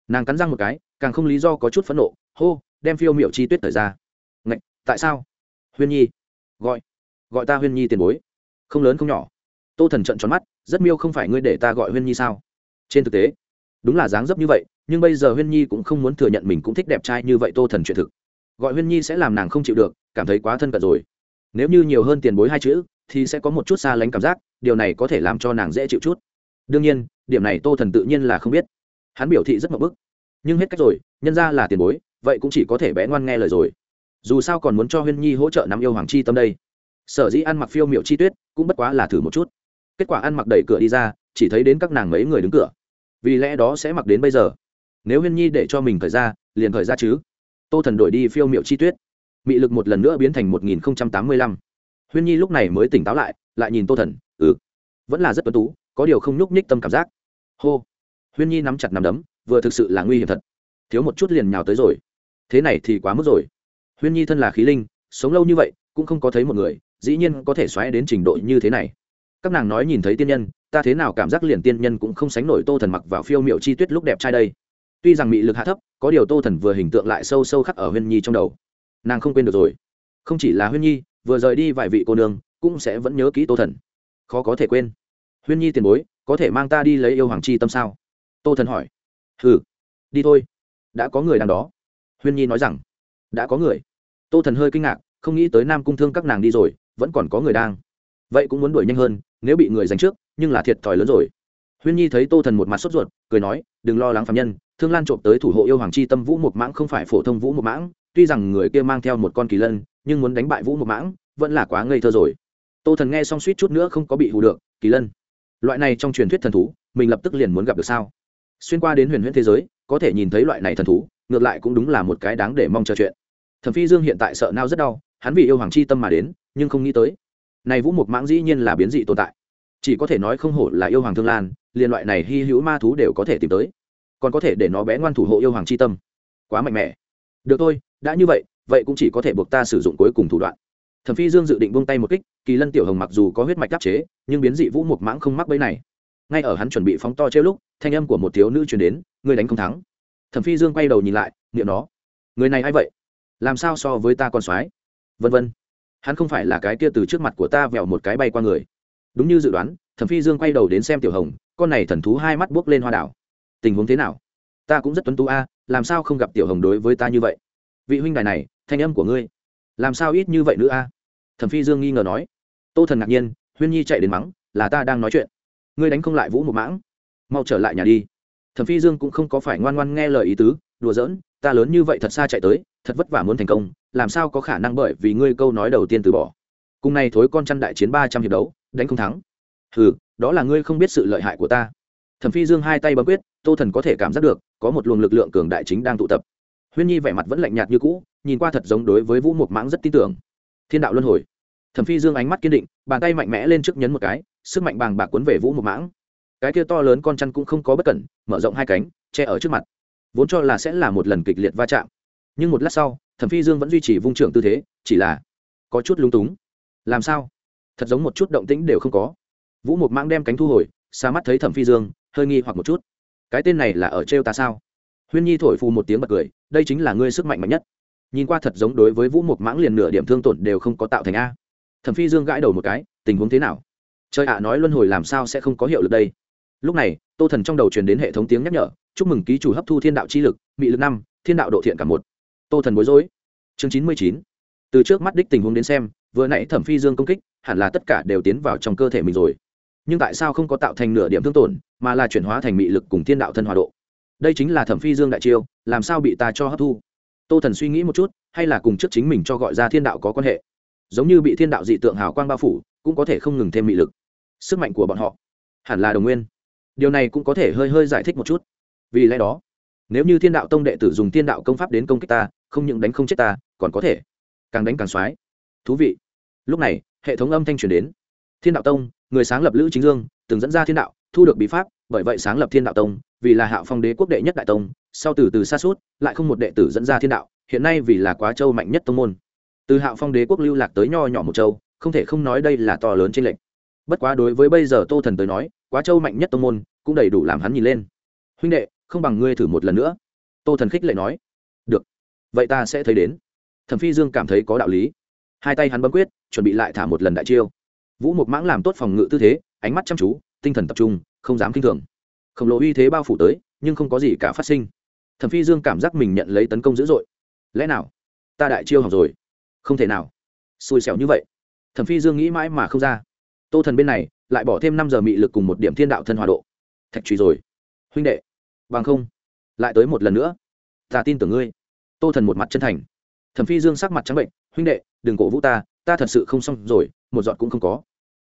Nàng cắn răng một cái, càng không lý do có chút phẫn nộ, hô, đem phiêu miệu chi tuyết thời ra. Ngạch, tại sao? Huyên nhi, gọi gọi ta huyên nhi tiền bối. Không lớn không nhỏ. Tô thần trận tròn mắt, rất miêu không phải ngươi để ta gọi huyên nhi sao? Trên thực tế, đúng là dáng dấp như vậy, nhưng bây giờ huyên nhi cũng không muốn thừa nhận mình cũng thích đẹp trai như vậy tô thần chuyện thực gọi huyên nhi sẽ làm nàng không chịu được, cảm thấy quá thân cận rồi. Nếu như nhiều hơn tiền bối hai chữ, thì sẽ có một chút xa lánh cảm giác, điều này có thể làm cho nàng dễ chịu chút. Đương nhiên, điểm này tô thần tự nhiên là không biết. Hắn biểu thị rất mậu bức. Nhưng hết cách rồi, nhân ra là tiền bối, vậy cũng chỉ có thể bé ngoan nghe lời rồi. Dù sao còn muốn cho huyên nhi hỗ trợ nắm yêu hoàng chi tâm đây. Sở dĩ ăn mặc phiêu miệu chi tuyết, cũng bất quá là thử một chút. Kết quả ăn mặc đẩy cửa đi ra, chỉ thấy đến các nàng mấy người đứng cửa. Vì lẽ đó sẽ mặc đến bây giờ. Nếu huyên nhi để cho mình thời ra, liền thời ra chứ tô thần đổi đi phiêu miệu chi tuyết. Mị lực một lần nữa biến thành một nghìn tám mươi lăm. Huyên nhi lúc này mới tỉnh táo lại lại nhìn tô thần ừ vẫn là rất tuân tú, có điều không nhúc nhích tâm cảm giác. Hô. Huyên nhi nắm chặt nắm đấm, vừa thực sự là nguy hiểm thật. Thiếu một chút liền nhào tới rồi. Thế này thì quá mức rồi. Huyên nhi thân là khí linh, sống lâu như vậy, cũng không có thấy một người, dĩ nhiên có thể xoáy đến trình độ như thế này. Các nàng nói nhìn thấy tiên nhân, ta thế nào cảm giác liền tiên nhân cũng không sánh nổi tô thần mặc vào phiêu miệu chi tuyết lúc đẹp trai đây tuy rằng mị lực hạ thấp, có điều tô thần vừa hình tượng lại sâu sâu khắc ở huyên nhi trong đầu. Nàng không quên được rồi. Không chỉ là huyên nhi, vừa rời đi vài vị cô nương, cũng sẽ vẫn nhớ kỹ tô thần. Khó có thể quên. Huyên nhi tiền bối, có thể mang ta đi lấy yêu hoàng chi tâm sao? Tô thần hỏi. Hừ, đi thôi. Đã có người đang đó. Huyên nhi nói rằng. Đã có người. Tô thần hơi kinh ngạc, không nghĩ tới nam cung thương các nàng đi rồi, vẫn còn có người đang. Vậy cũng muốn đuổi nhanh hơn, nếu bị người giành trước, nhưng là thiệt thòi lớn rồi. Huyên nhi thấy tô thần một mặt sốt ruột, cười nói, đừng lo lắng phạm nhân thương lan trộm tới thủ hộ yêu hoàng chi tâm vũ một mãng không phải phổ thông vũ một mãng, tuy rằng người kia mang theo một con kỳ lân, nhưng muốn đánh bại vũ một mãng vẫn là quá ngây thơ rồi. Tô thần nghe xong suýt chút nữa không có bị hù được, kỳ lân. Loại này trong truyền thuyết thần thú, mình lập tức liền muốn gặp được sao? Xuyên qua đến huyền huyễn thế giới, có thể nhìn thấy loại này thần thú, ngược lại cũng đúng là một cái đáng để mong chờ chuyện. Thẩm phi dương hiện tại sợ nao rất đau, hắn vì yêu hoàng chi tâm mà đến, nhưng không nghĩ tới. Này vũ một mãng dĩ nhiên là biến dị tồn tại. Chỉ có thể nói không hổ là yêu hoàng thương lan liên loại này hy hữu ma thú đều có thể tìm tới còn có thể để nó bé ngoan thủ hộ yêu hoàng chi tâm. Quá mạnh mẽ. Được thôi, đã như vậy vậy cũng chỉ có thể buộc ta sử dụng cuối cùng thủ đoạn. Thẩm phi dương dự định buông tay một kích, kỳ lân tiểu hồng mặc dù có huyết mạch đắc chế, nhưng biến dị vũ mục mãng không mắc bẫy này. Ngay ở hắn chuẩn bị phóng to trêu lúc, thanh âm của một thiếu nữ truyền đến người đánh không thắng. Thẩm phi dương quay đầu nhìn lại, niệm nó, người này a i vậy? Làm sao so với ta còn soái? Vân vân. Hắn không phải là cái kia từ trước mặt của ta vẹo một cái bay qua người. Đúng như dự đoán, thẩm phi dương quay đầu đến xem tiểu hồng, con này thần thú hai mắt buốc lên hoa đảo tình huống thế nào? Ta cũng rất tuấn tú a, làm sao không gặp tiểu hồng đối với ta như vậy? Vị huynh đài này, thanh âm của ngươi, làm sao ít như vậy nữa a? Thẩm phi dương nghi ngờ nói. Tô thần ngạc nhiên, huyên nhi chạy đến mắng, là ta đang nói chuyện. Ngươi đánh không lại vũ một mãng. Mau trở lại nhà đi. Thẩm phi dương cũng không có phải ngoan ngoan nghe lời ý tứ, đùa giỡn, ta lớn như vậy thật xa chạy tới, thật vất vả muốn thành công, làm sao có khả năng bởi vì ngươi câu nói đầu tiên từ bỏ. Cùng này thối con chăn đại chiến ba trăm hiệp đấu, đánh không thắng. Ừ đó là ngươi không biết sự lợi hại của ta. Thẩm phi dương hai tay bấm quyết tô thần có thể cảm giác được, có một luồng lực lượng cường đại chính đang tụ tập. Huyên nhi vẻ mặt vẫn lạnh nhạt như cũ, nhìn qua thật giống đối với vũ mục mãng rất tin tưởng. Thiên đạo luân hồi. Thẩm phi dương ánh mắt kiên định, bàn tay mạnh mẽ lên trước nhấn một cái, sức mạnh bàng bạc cuốn về vũ mục mãng. Cái kia to lớn con chăn cũng không có bất cẩn, mở rộng hai cánh, che ở trước mặt. Vốn cho là sẽ là một lần kịch liệt va chạm. Nhưng một lát sau, thẩm phi dương vẫn duy trì vung trưởng tư thế, chỉ là có chút lúng túng. Làm sao? Thật giống một chút động tĩnh đều không có. Vũ mục mãng đem cánh thu hồi xa mắt thấy thẩm phi dương, hơi nghi hoặc một chút cái tên này là ở trêu ta sao? Huyên nhi thổi phù một tiếng bật cười, đây chính là ngươi sức mạnh mạnh nhất. Nhìn qua thật giống đối với vũ một mãng liền nửa điểm thương tổn đều không có tạo thành a. Thẩm phi dương gãi đầu một cái, tình huống thế nào? Trời ạ, nói luân hồi làm sao sẽ không có hiệu lực đây? Lúc này, tô thần trong đầu truyền đến hệ thống tiếng nhắc nhở, chúc mừng ký chủ hấp thu thiên đạo chi lực bị lực năm, thiên đạo độ thiện cả một. Tô thần bối rối. Chương chín mươi chín. Từ trước mắt đích tình huống đến xem, vừa nãy thẩm phi dương công kích, hẳn là tất cả đều tiến vào trong cơ thể mình rồi nhưng tại sao không có tạo thành nửa điểm thương tổn, mà là chuyển hóa thành mị lực cùng thiên đạo thân hòa độ? Đây chính là thẩm phi dương đại chiêu, làm sao bị ta cho hấp thu? Tô thần suy nghĩ một chút, hay là cùng trước chính mình cho gọi ra thiên đạo có quan hệ? Giống như bị thiên đạo dị tượng hào quang bao phủ, cũng có thể không ngừng thêm mị lực. Sức mạnh của bọn họ hẳn là đồng nguyên. Điều này cũng có thể hơi hơi giải thích một chút. Vì lẽ đó, nếu như thiên đạo tông đệ tử dùng thiên đạo công pháp đến công kích ta, không những đánh không chết ta, còn có thể càng đánh càng xoái. Thú vị. Lúc này, hệ thống âm thanh truyền đến thiên đạo tông, người sáng lập lữ chính dương, từng dẫn ra thiên đạo, thu được bí pháp, bởi vậy sáng lập thiên đạo tông, vì là hạo phong đế quốc đệ nhất đại tông, sau từ từ xa suốt lại không một đệ tử dẫn ra thiên đạo, hiện nay vì là quá châu mạnh nhất tông môn. Từ hạo phong đế quốc lưu lạc tới nho nhỏ một châu, không thể không nói đây là to lớn trên lệnh bất quá đối với bây giờ tô thần tới nói, quá châu mạnh nhất tông môn, cũng đầy đủ làm hắn nhìn lên. Huynh đệ, không bằng ngươi thử một lần nữa. Tô thần khích lệ nói. Được, vậy ta sẽ thấy đến. Thẩm phi dương cảm thấy có đạo lý. Hai tay hắn bấm quyết, chuẩn bị lại thả một lần đại chiêu vũ một mãng làm tốt phòng ngự tư thế, ánh mắt chăm chú, tinh thần tập trung, không dám k i n h thường. Khổng lồ uy thế bao phủ tới, nhưng không có gì cả phát sinh. Thẩm phi dương cảm giác mình nhận lấy tấn công dữ dội. Lẽ nào? Ta đại chiêu học rồi. Không thể nào. Xui xẻo như vậy. Thẩm phi dương nghĩ mãi mà không ra. Tô thần bên này, lại bỏ thêm năm giờ mị lực cùng một điểm thiên đạo thân hòa độ. Thạch trùy rồi. Huynh đệ. Bằng không. Lại tới một lần nữa. Ta tin tưởng ngươi. Tô thần một mặt chân thành. Thẩm phi dương sắc mặt trắng bệnh. Huynh đệ, đừng cổ vũ ta. Ta thật sự không xong rồi một giọt cũng không có.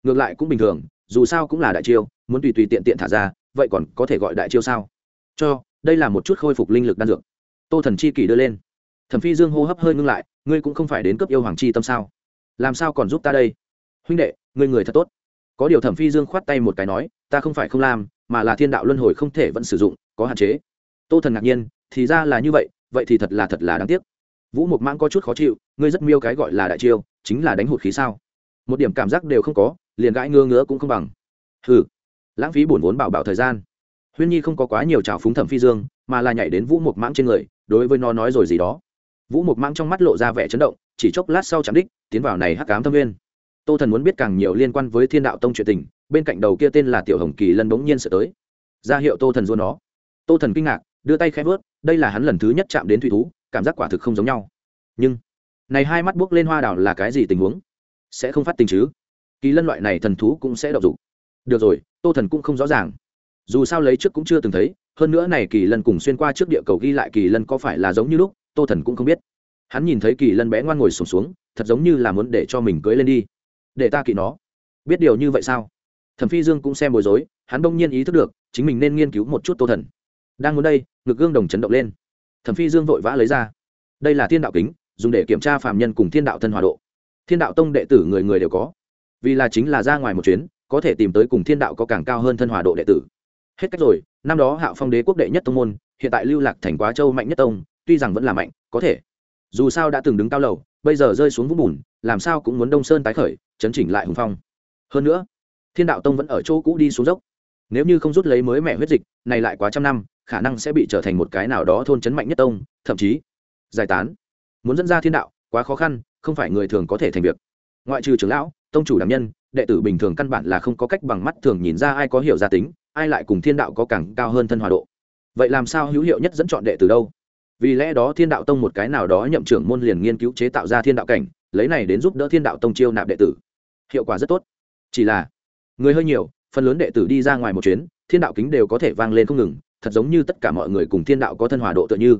Ngược lại cũng bình thường, dù sao cũng là đại chiêu, muốn tùy tùy tiện tiện thả ra, vậy còn có thể gọi đại chiêu sao? Cho, đây là một chút khôi phục linh lực đan dược. Tô thần chi kỷ đưa lên. Thẩm phi dương hô hấp hơi ngưng lại, ngươi cũng không phải đến cấp yêu hoàng chi tâm sao? Làm sao còn giúp ta đây? Huynh đệ, ngươi người thật tốt. Có điều thẩm phi dương khoát tay một cái nói, ta không phải không làm, mà là thiên đạo luân hồi không thể vẫn sử dụng, có hạn chế. Tô thần ngạc nhiên, thì ra là như vậy vậy thì thật là thật là đáng tiếc. Vũ mục mãng có chút khó chịu, ngươi rất miêu cái gọi là đại chiêu, chính là đánh hụt khí sao? Một điểm cảm giác đều không có, liền gãi ngơ ngứa cũng không bằng. Ừ lãng phí bổn vốn bảo bảo thời gian. Huyên nhi không có quá nhiều trào phúng thẩm phi dương, mà là nhảy đến vũ mục mãng trên người, đối với nó nói rồi gì đó. Vũ mục mãng trong mắt lộ ra vẻ chấn động, chỉ chốc lát sau chạm đích, tiến vào này hắc cám thâm viên tô thần muốn biết càng nhiều liên quan với thiên đạo tông chuyện tình, bên cạnh đầu kia tên là tiểu hồng kỳ lân bỗng nhiên sợ tới. Ra hiệu tô thần dua nó. Tô thần kinh ngạc, đưa tay khẽ vớt, đây là hắn lần thứ nhất chạm đến thủy thú, cảm giác quả thực không giống nhau. Nhưng, này hai mắt buốc lên hoa đào là cái gì tình huống? Sẽ không phát tình chứ? Kỳ lân loại này thần thú cũng sẽ độc dụng được rồi tô thần cũng không rõ ràng. Dù sao lấy trước cũng chưa từng thấy hơn nữa này kỳ lân cùng xuyên qua trước địa cầu ghi lại kỳ lân có phải là giống như lúc tô thần cũng không biết. Hắn nhìn thấy kỳ lân bé ngoan ngồi sùng xuống, xuống thật giống như là muốn để cho mình cưới lên đi. Để ta kỵ nó. Biết điều như vậy sao? Thẩm phi dương cũng xem bối rối hắn đông nhiên ý thức được chính mình nên nghiên cứu một chút tô thần. Đang muốn đây ngực gương đồng chấn động lên. Thẩm phi dương vội vã lấy ra. Đây là thiên đạo kính dùng để kiểm tra phạm nhân cùng thiên đạo thân hòa độ thiên đạo tông đệ tử người người đều có. Vì là chính là ra ngoài một chuyến, có thể tìm tới cùng thiên đạo có càng cao hơn thân hòa độ đệ tử. Hết cách rồi, năm đó hạo phong đế quốc đệ nhất tông môn, hiện tại lưu lạc thành quá châu mạnh nhất tông, tuy rằng vẫn là mạnh, có thể. Dù sao đã từng đứng cao lầu, bây giờ rơi xuống vũng bùn, làm sao cũng muốn đông sơn tái khởi, chấn chỉnh lại hùng phong. Hơn nữa, thiên đạo tông vẫn ở chỗ cũ đi xuống dốc. Nếu như không rút lấy mới mẹ huyết dịch, này lại quá trăm năm, khả năng sẽ bị trở thành một cái nào đó thôn chấn mạnh nhất tông, thậm chí giải tán. Muốn dẫn ra thiên đạo, quá khó khăn không phải người thường có thể thành việc. Ngoại trừ trưởng lão, tông chủ đảm nhân, đệ tử bình thường căn bản là không có cách bằng mắt thường nhìn ra ai có hiểu gia tính, ai lại cùng thiên đạo có càng cao hơn thân hòa độ. Vậy làm sao hữu hiệu nhất dẫn chọn đệ tử đâu? Vì lẽ đó thiên đạo tông một cái nào đó nhậm trưởng môn liền nghiên cứu chế tạo ra thiên đạo cảnh, lấy này đến giúp đỡ thiên đạo tông chiêu nạp đệ tử. Hiệu quả rất tốt. Chỉ là, người hơi nhiều, phần lớn đệ tử đi ra ngoài một chuyến, thiên đạo kính đều có thể vang lên không ngừng, thật giống như tất cả mọi người cùng thiên đạo có thân hòa độ tựa như.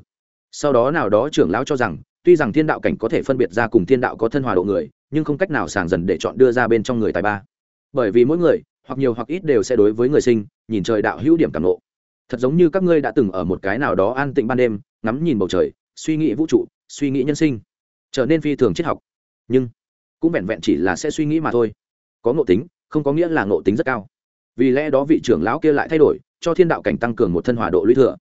Sau đó nào đó trưởng lão cho rằng tuy rằng thiên đạo cảnh có thể phân biệt ra cùng thiên đạo có thân hòa độ người, nhưng không cách nào sàng dần để chọn đưa ra bên trong người tài ba. Bởi vì mỗi người, hoặc nhiều hoặc ít đều sẽ đối với người sinh, nhìn trời đạo hữu điểm cảm lộ thật giống như các ngươi đã từng ở một cái nào đó an tĩnh ban đêm, ngắm nhìn bầu trời, suy nghĩ vũ trụ, suy nghĩ nhân sinh, trở nên phi thường triết học. Nhưng, cũng vẹn vẹn chỉ là sẽ suy nghĩ mà thôi. Có ngộ tính, không có nghĩa là ngộ tính rất cao. Vì lẽ đó vị trưởng lão kia lại thay đổi, cho thiên đạo cảnh tăng cường một thân hòa độ lũy thừa.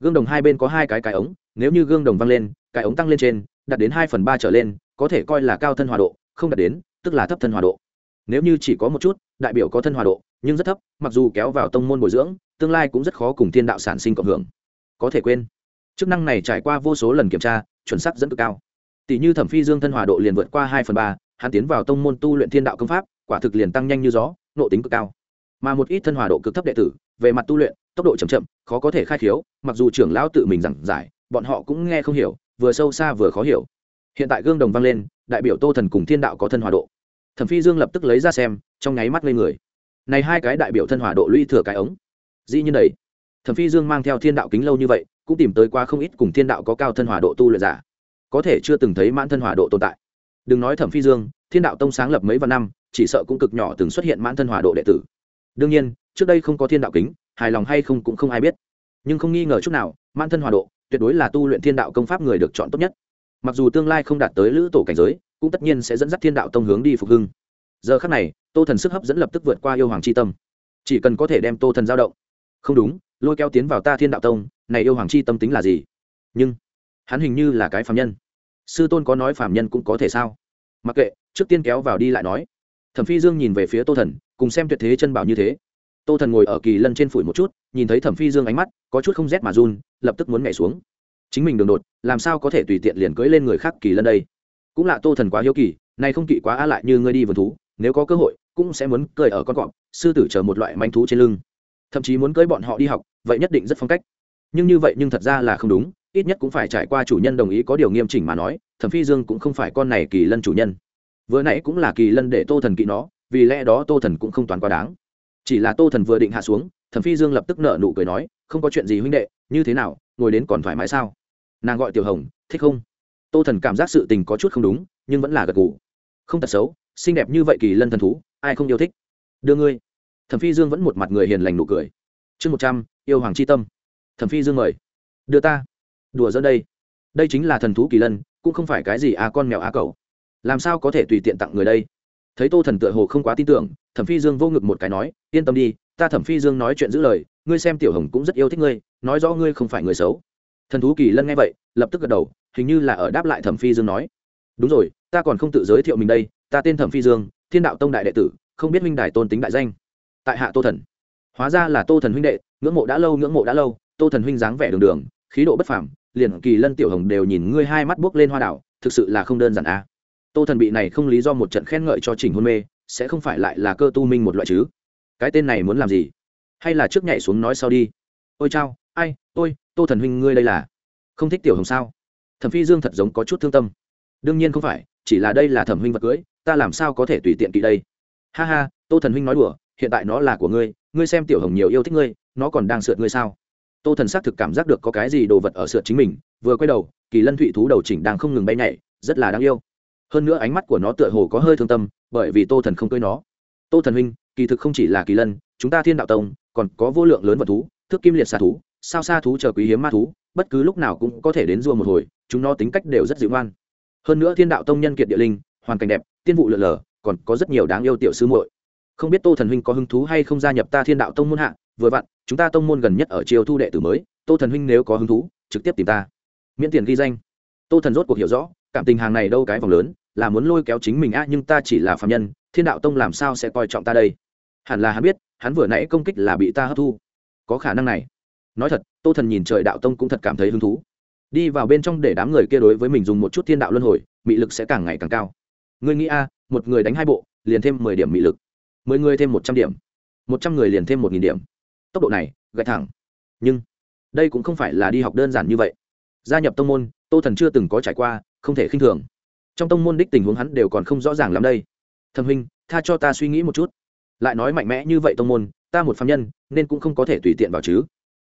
Gương đồng hai bên có hai cái cái ống, nếu như gương đồng văng lên cái ống tăng lên trên, đạt đến hai phần ba trở lên, có thể coi là cao thân hòa độ, không đạt đến, tức là thấp thân hòa độ. Nếu như chỉ có một chút, đại biểu có thân hòa độ, nhưng rất thấp, mặc dù kéo vào tông môn bồi dưỡng, tương lai cũng rất khó cùng thiên đạo sản sinh cộng hưởng. Có thể quên, chức năng này trải qua vô số lần kiểm tra, chuẩn xác dẫn cực cao. Tỷ như thẩm phi dương thân hòa độ liền vượt qua hai phần ba, hắn tiến vào tông môn tu luyện thiên đạo công pháp, quả thực liền tăng nhanh như gió nộ tính cực cao. Mà một ít thân hòa độ cực thấp đệ tử, về mặt tu luyện, tốc độ chậm chậm, khó có thể khai khiếu, mặc dù trưởng lão tự mình giảng giải, bọn họ cũng nghe không hiểu vừa sâu xa vừa khó hiểu. Hiện tại gương đồng vang lên, đại biểu tô thần cùng thiên đạo có thân hòa độ. Thẩm phi dương lập tức lấy ra xem, trong nháy mắt lên người. Này hai cái đại biểu thân hòa độ lũy thừa cái ống. Dĩ như đấy. Thẩm phi dương mang theo thiên đạo kính lâu như vậy, cũng tìm tới qua không ít cùng thiên đạo có cao thân hòa độ tu luyện giả. Có thể chưa từng thấy mãn thân hòa độ tồn tại. Đừng nói thẩm phi dương, thiên đạo tông sáng lập mấy vạn năm, chỉ sợ cũng cực nhỏ từng xuất hiện mãn thân hòa độ đệ tử. Đương nhiên, trước đây không có thiên đạo kính, hài lòng hay không cũng không ai biết. Nhưng không nghi ngờ chút nào, mãn thân hòa độ tuyệt đối là tu luyện thiên đạo công pháp người được chọn tốt nhất. Mặc dù tương lai không đạt tới lữ tổ cảnh giới, cũng tất nhiên sẽ dẫn dắt thiên đạo tông hướng đi phục hưng. Giờ khắc này, tô thần sức hấp dẫn lập tức vượt qua yêu hoàng c h i tâm. Chỉ cần có thể đem tô thần giao động. Không đúng, lôi kéo tiến vào ta thiên đạo tông, này yêu hoàng c h i tâm tính là gì? Nhưng, hắn hình như là cái phạm nhân. Sư tôn có nói phạm nhân cũng có thể sao? Mặc kệ, trước tiên kéo vào đi lại nói. Thẩm phi dương nhìn về phía tô thần, cùng xem tuyệt thế chân bảo như thế tô thần ngồi ở kỳ lân trên phủi một chút, nhìn thấy thẩm phi dương ánh mắt, có chút không rét mà run, lập tức muốn nhảy xuống. Chính mình đường đột, làm sao có thể tùy tiện liền cưỡi lên người khác kỳ lân đây? Cũng là tô thần quá hiếu kỳ, nay không kỵ quá á lại như ngươi đi vườn thú, nếu có cơ hội, cũng sẽ muốn cười ở con cọp, sư tử chờ một loại manh thú trên lưng. Thậm chí muốn cưới bọn họ đi học, vậy nhất định rất phong cách. Nhưng như vậy nhưng thật ra là không đúng, ít nhất cũng phải trải qua chủ nhân đồng ý có điều nghiêm chỉnh mà nói, thẩm phi dương cũng không phải con này kỳ lân chủ nhân. Vừa nãy cũng là kỳ lân để tô thần kỵ nó, vì lẽ đó tô thần cũng không toàn quá đáng chỉ là tô thần vừa định hạ xuống, thẩm phi dương lập tức nợ nụ cười nói, không có chuyện gì huynh đệ, như thế nào, ngồi đến còn thoải mái sao? Nàng gọi tiểu hồng, thích không? Tô thần cảm giác sự tình có chút không đúng, nhưng vẫn là gật gù. Không thật xấu, xinh đẹp như vậy kỳ lân thần thú, ai không yêu thích? Đưa ngươi. Thẩm phi dương vẫn một mặt người hiền lành nụ cười. Chương một trăm, yêu hoàng c h i tâm. Thẩm phi dương mời. Đưa ta. Đùa dẫn đây. Đây chính là thần thú kỳ lân, cũng không phải cái gì à con mèo á cầu làm sao có thể tùy tiện tặng người đây? Thấy tô thần tựa hồ không quá tin tưởng thẩm phi dương vô ngực một cái nói, yên tâm đi, ta thẩm phi dương nói chuyện giữ lời, ngươi xem tiểu hồng cũng rất yêu thích ngươi, nói rõ ngươi không phải người xấu. Thần thú kỳ lân nghe vậy, lập tức gật đầu, hình như là ở đáp lại thẩm phi dương nói, đúng rồi, ta còn không tự giới thiệu mình đây, ta tên thẩm phi dương, thiên đạo tông đại đệ tử, không biết huynh đài tôn tính đại danh. Tại hạ tô thần. Hóa ra là tô thần huynh đệ, ngưỡng mộ đã lâu, ngưỡng mộ đã lâu, tô thần huynh dáng vẻ đường đường, khí độ bất phàm, liền kỳ lân tiểu hồng đều nhìn ngươi hai mắt buốc lên hoa đảo, thực sự là không đơn giản a à. tô thần bị này không lý do một trận khen ngợi cho chỉnh hôn mê sẽ không phải lại là cơ tu minh một loại chứ? Cái tên này muốn làm gì? Hay là trước nhảy xuống nói sau đi. Ôi chao ai Tôi, tô thần huynh ngươi đây là? Không thích tiểu hồng sao? Thẩm phi dương thật giống có chút thương tâm. Đương nhiên không phải chỉ là đây là thẩm huynh vật cưới ta làm sao có thể tùy tiện kỵ đây? Ha ha tô thần huynh nói đùa hiện tại nó là của ngươi ngươi xem tiểu hồng nhiều yêu thích ngươi nó còn đang sượt ngươi sao? Tô thần xác thực cảm giác được có cái gì đồ vật ở sượt chính mình vừa quay đầu kỳ lân thụy thú đầu chỉnh đang không ngừng bay nhảy rất là đáng yêu hơn nữa ánh mắt của nó tựa hồ có hơi thương tâm, bởi vì tô thần không cưới nó. Tô thần huynh, kỳ thực không chỉ là kỳ lân, chúng ta thiên đạo tông, còn có vô lượng lớn vật thú, thước kim liệt xa thú, sao xa thú chờ quý hiếm ma thú, bất cứ lúc nào cũng có thể đến dua một hồi, chúng nó tính cách đều rất dịu ngoan. Hơn nữa thiên đạo tông nhân kiệt địa linh, hoàn cảnh đẹp, tiên vụ lượn lờ, còn có rất nhiều đáng yêu tiểu sư muội. Không biết tô thần huynh có hứng thú hay không gia nhập ta thiên đạo tông môn hạ, vừa vặn, chúng ta tông môn gần nhất ở chiều thu đệ tử mới, tô thần huynh nếu có hứng thú, trực tiếp tìm ta. Miễn tiền ghi danh. Tô thần rốt cuộc hiểu rõ, cảm tình hàng này đâu cái vòng lớn là muốn lôi kéo chính mình a nhưng ta chỉ là phạm nhân, thiên đạo tông làm sao sẽ coi trọng ta đây? Hẳn là hắn biết, hắn vừa nãy công kích là bị ta hấp thu. Có khả năng này. Nói thật, tô thần nhìn trời đạo tông cũng thật cảm thấy hứng thú. Đi vào bên trong để đám người kia đối với mình dùng một chút thiên đạo luân hồi, mị lực sẽ càng ngày càng cao. Ngươi nghĩ a, một người đánh hai bộ, liền thêm mười điểm mị lực. Mười người thêm một trăm điểm. Một trăm người liền thêm một nghìn điểm. Tốc độ này, gạch thẳng. Nhưng, đây cũng không phải là đi học đơn giản như vậy. Gia nhập tông môn, tô thần chưa từng có trải qua, không thể khinh thường trong tông môn đích tình huống hắn đều còn không rõ ràng lắm đây. Thầm huynh, tha cho ta suy nghĩ một chút. Lại nói mạnh mẽ như vậy tông môn, ta một phạm nhân, nên cũng không có thể tùy tiện vào chứ.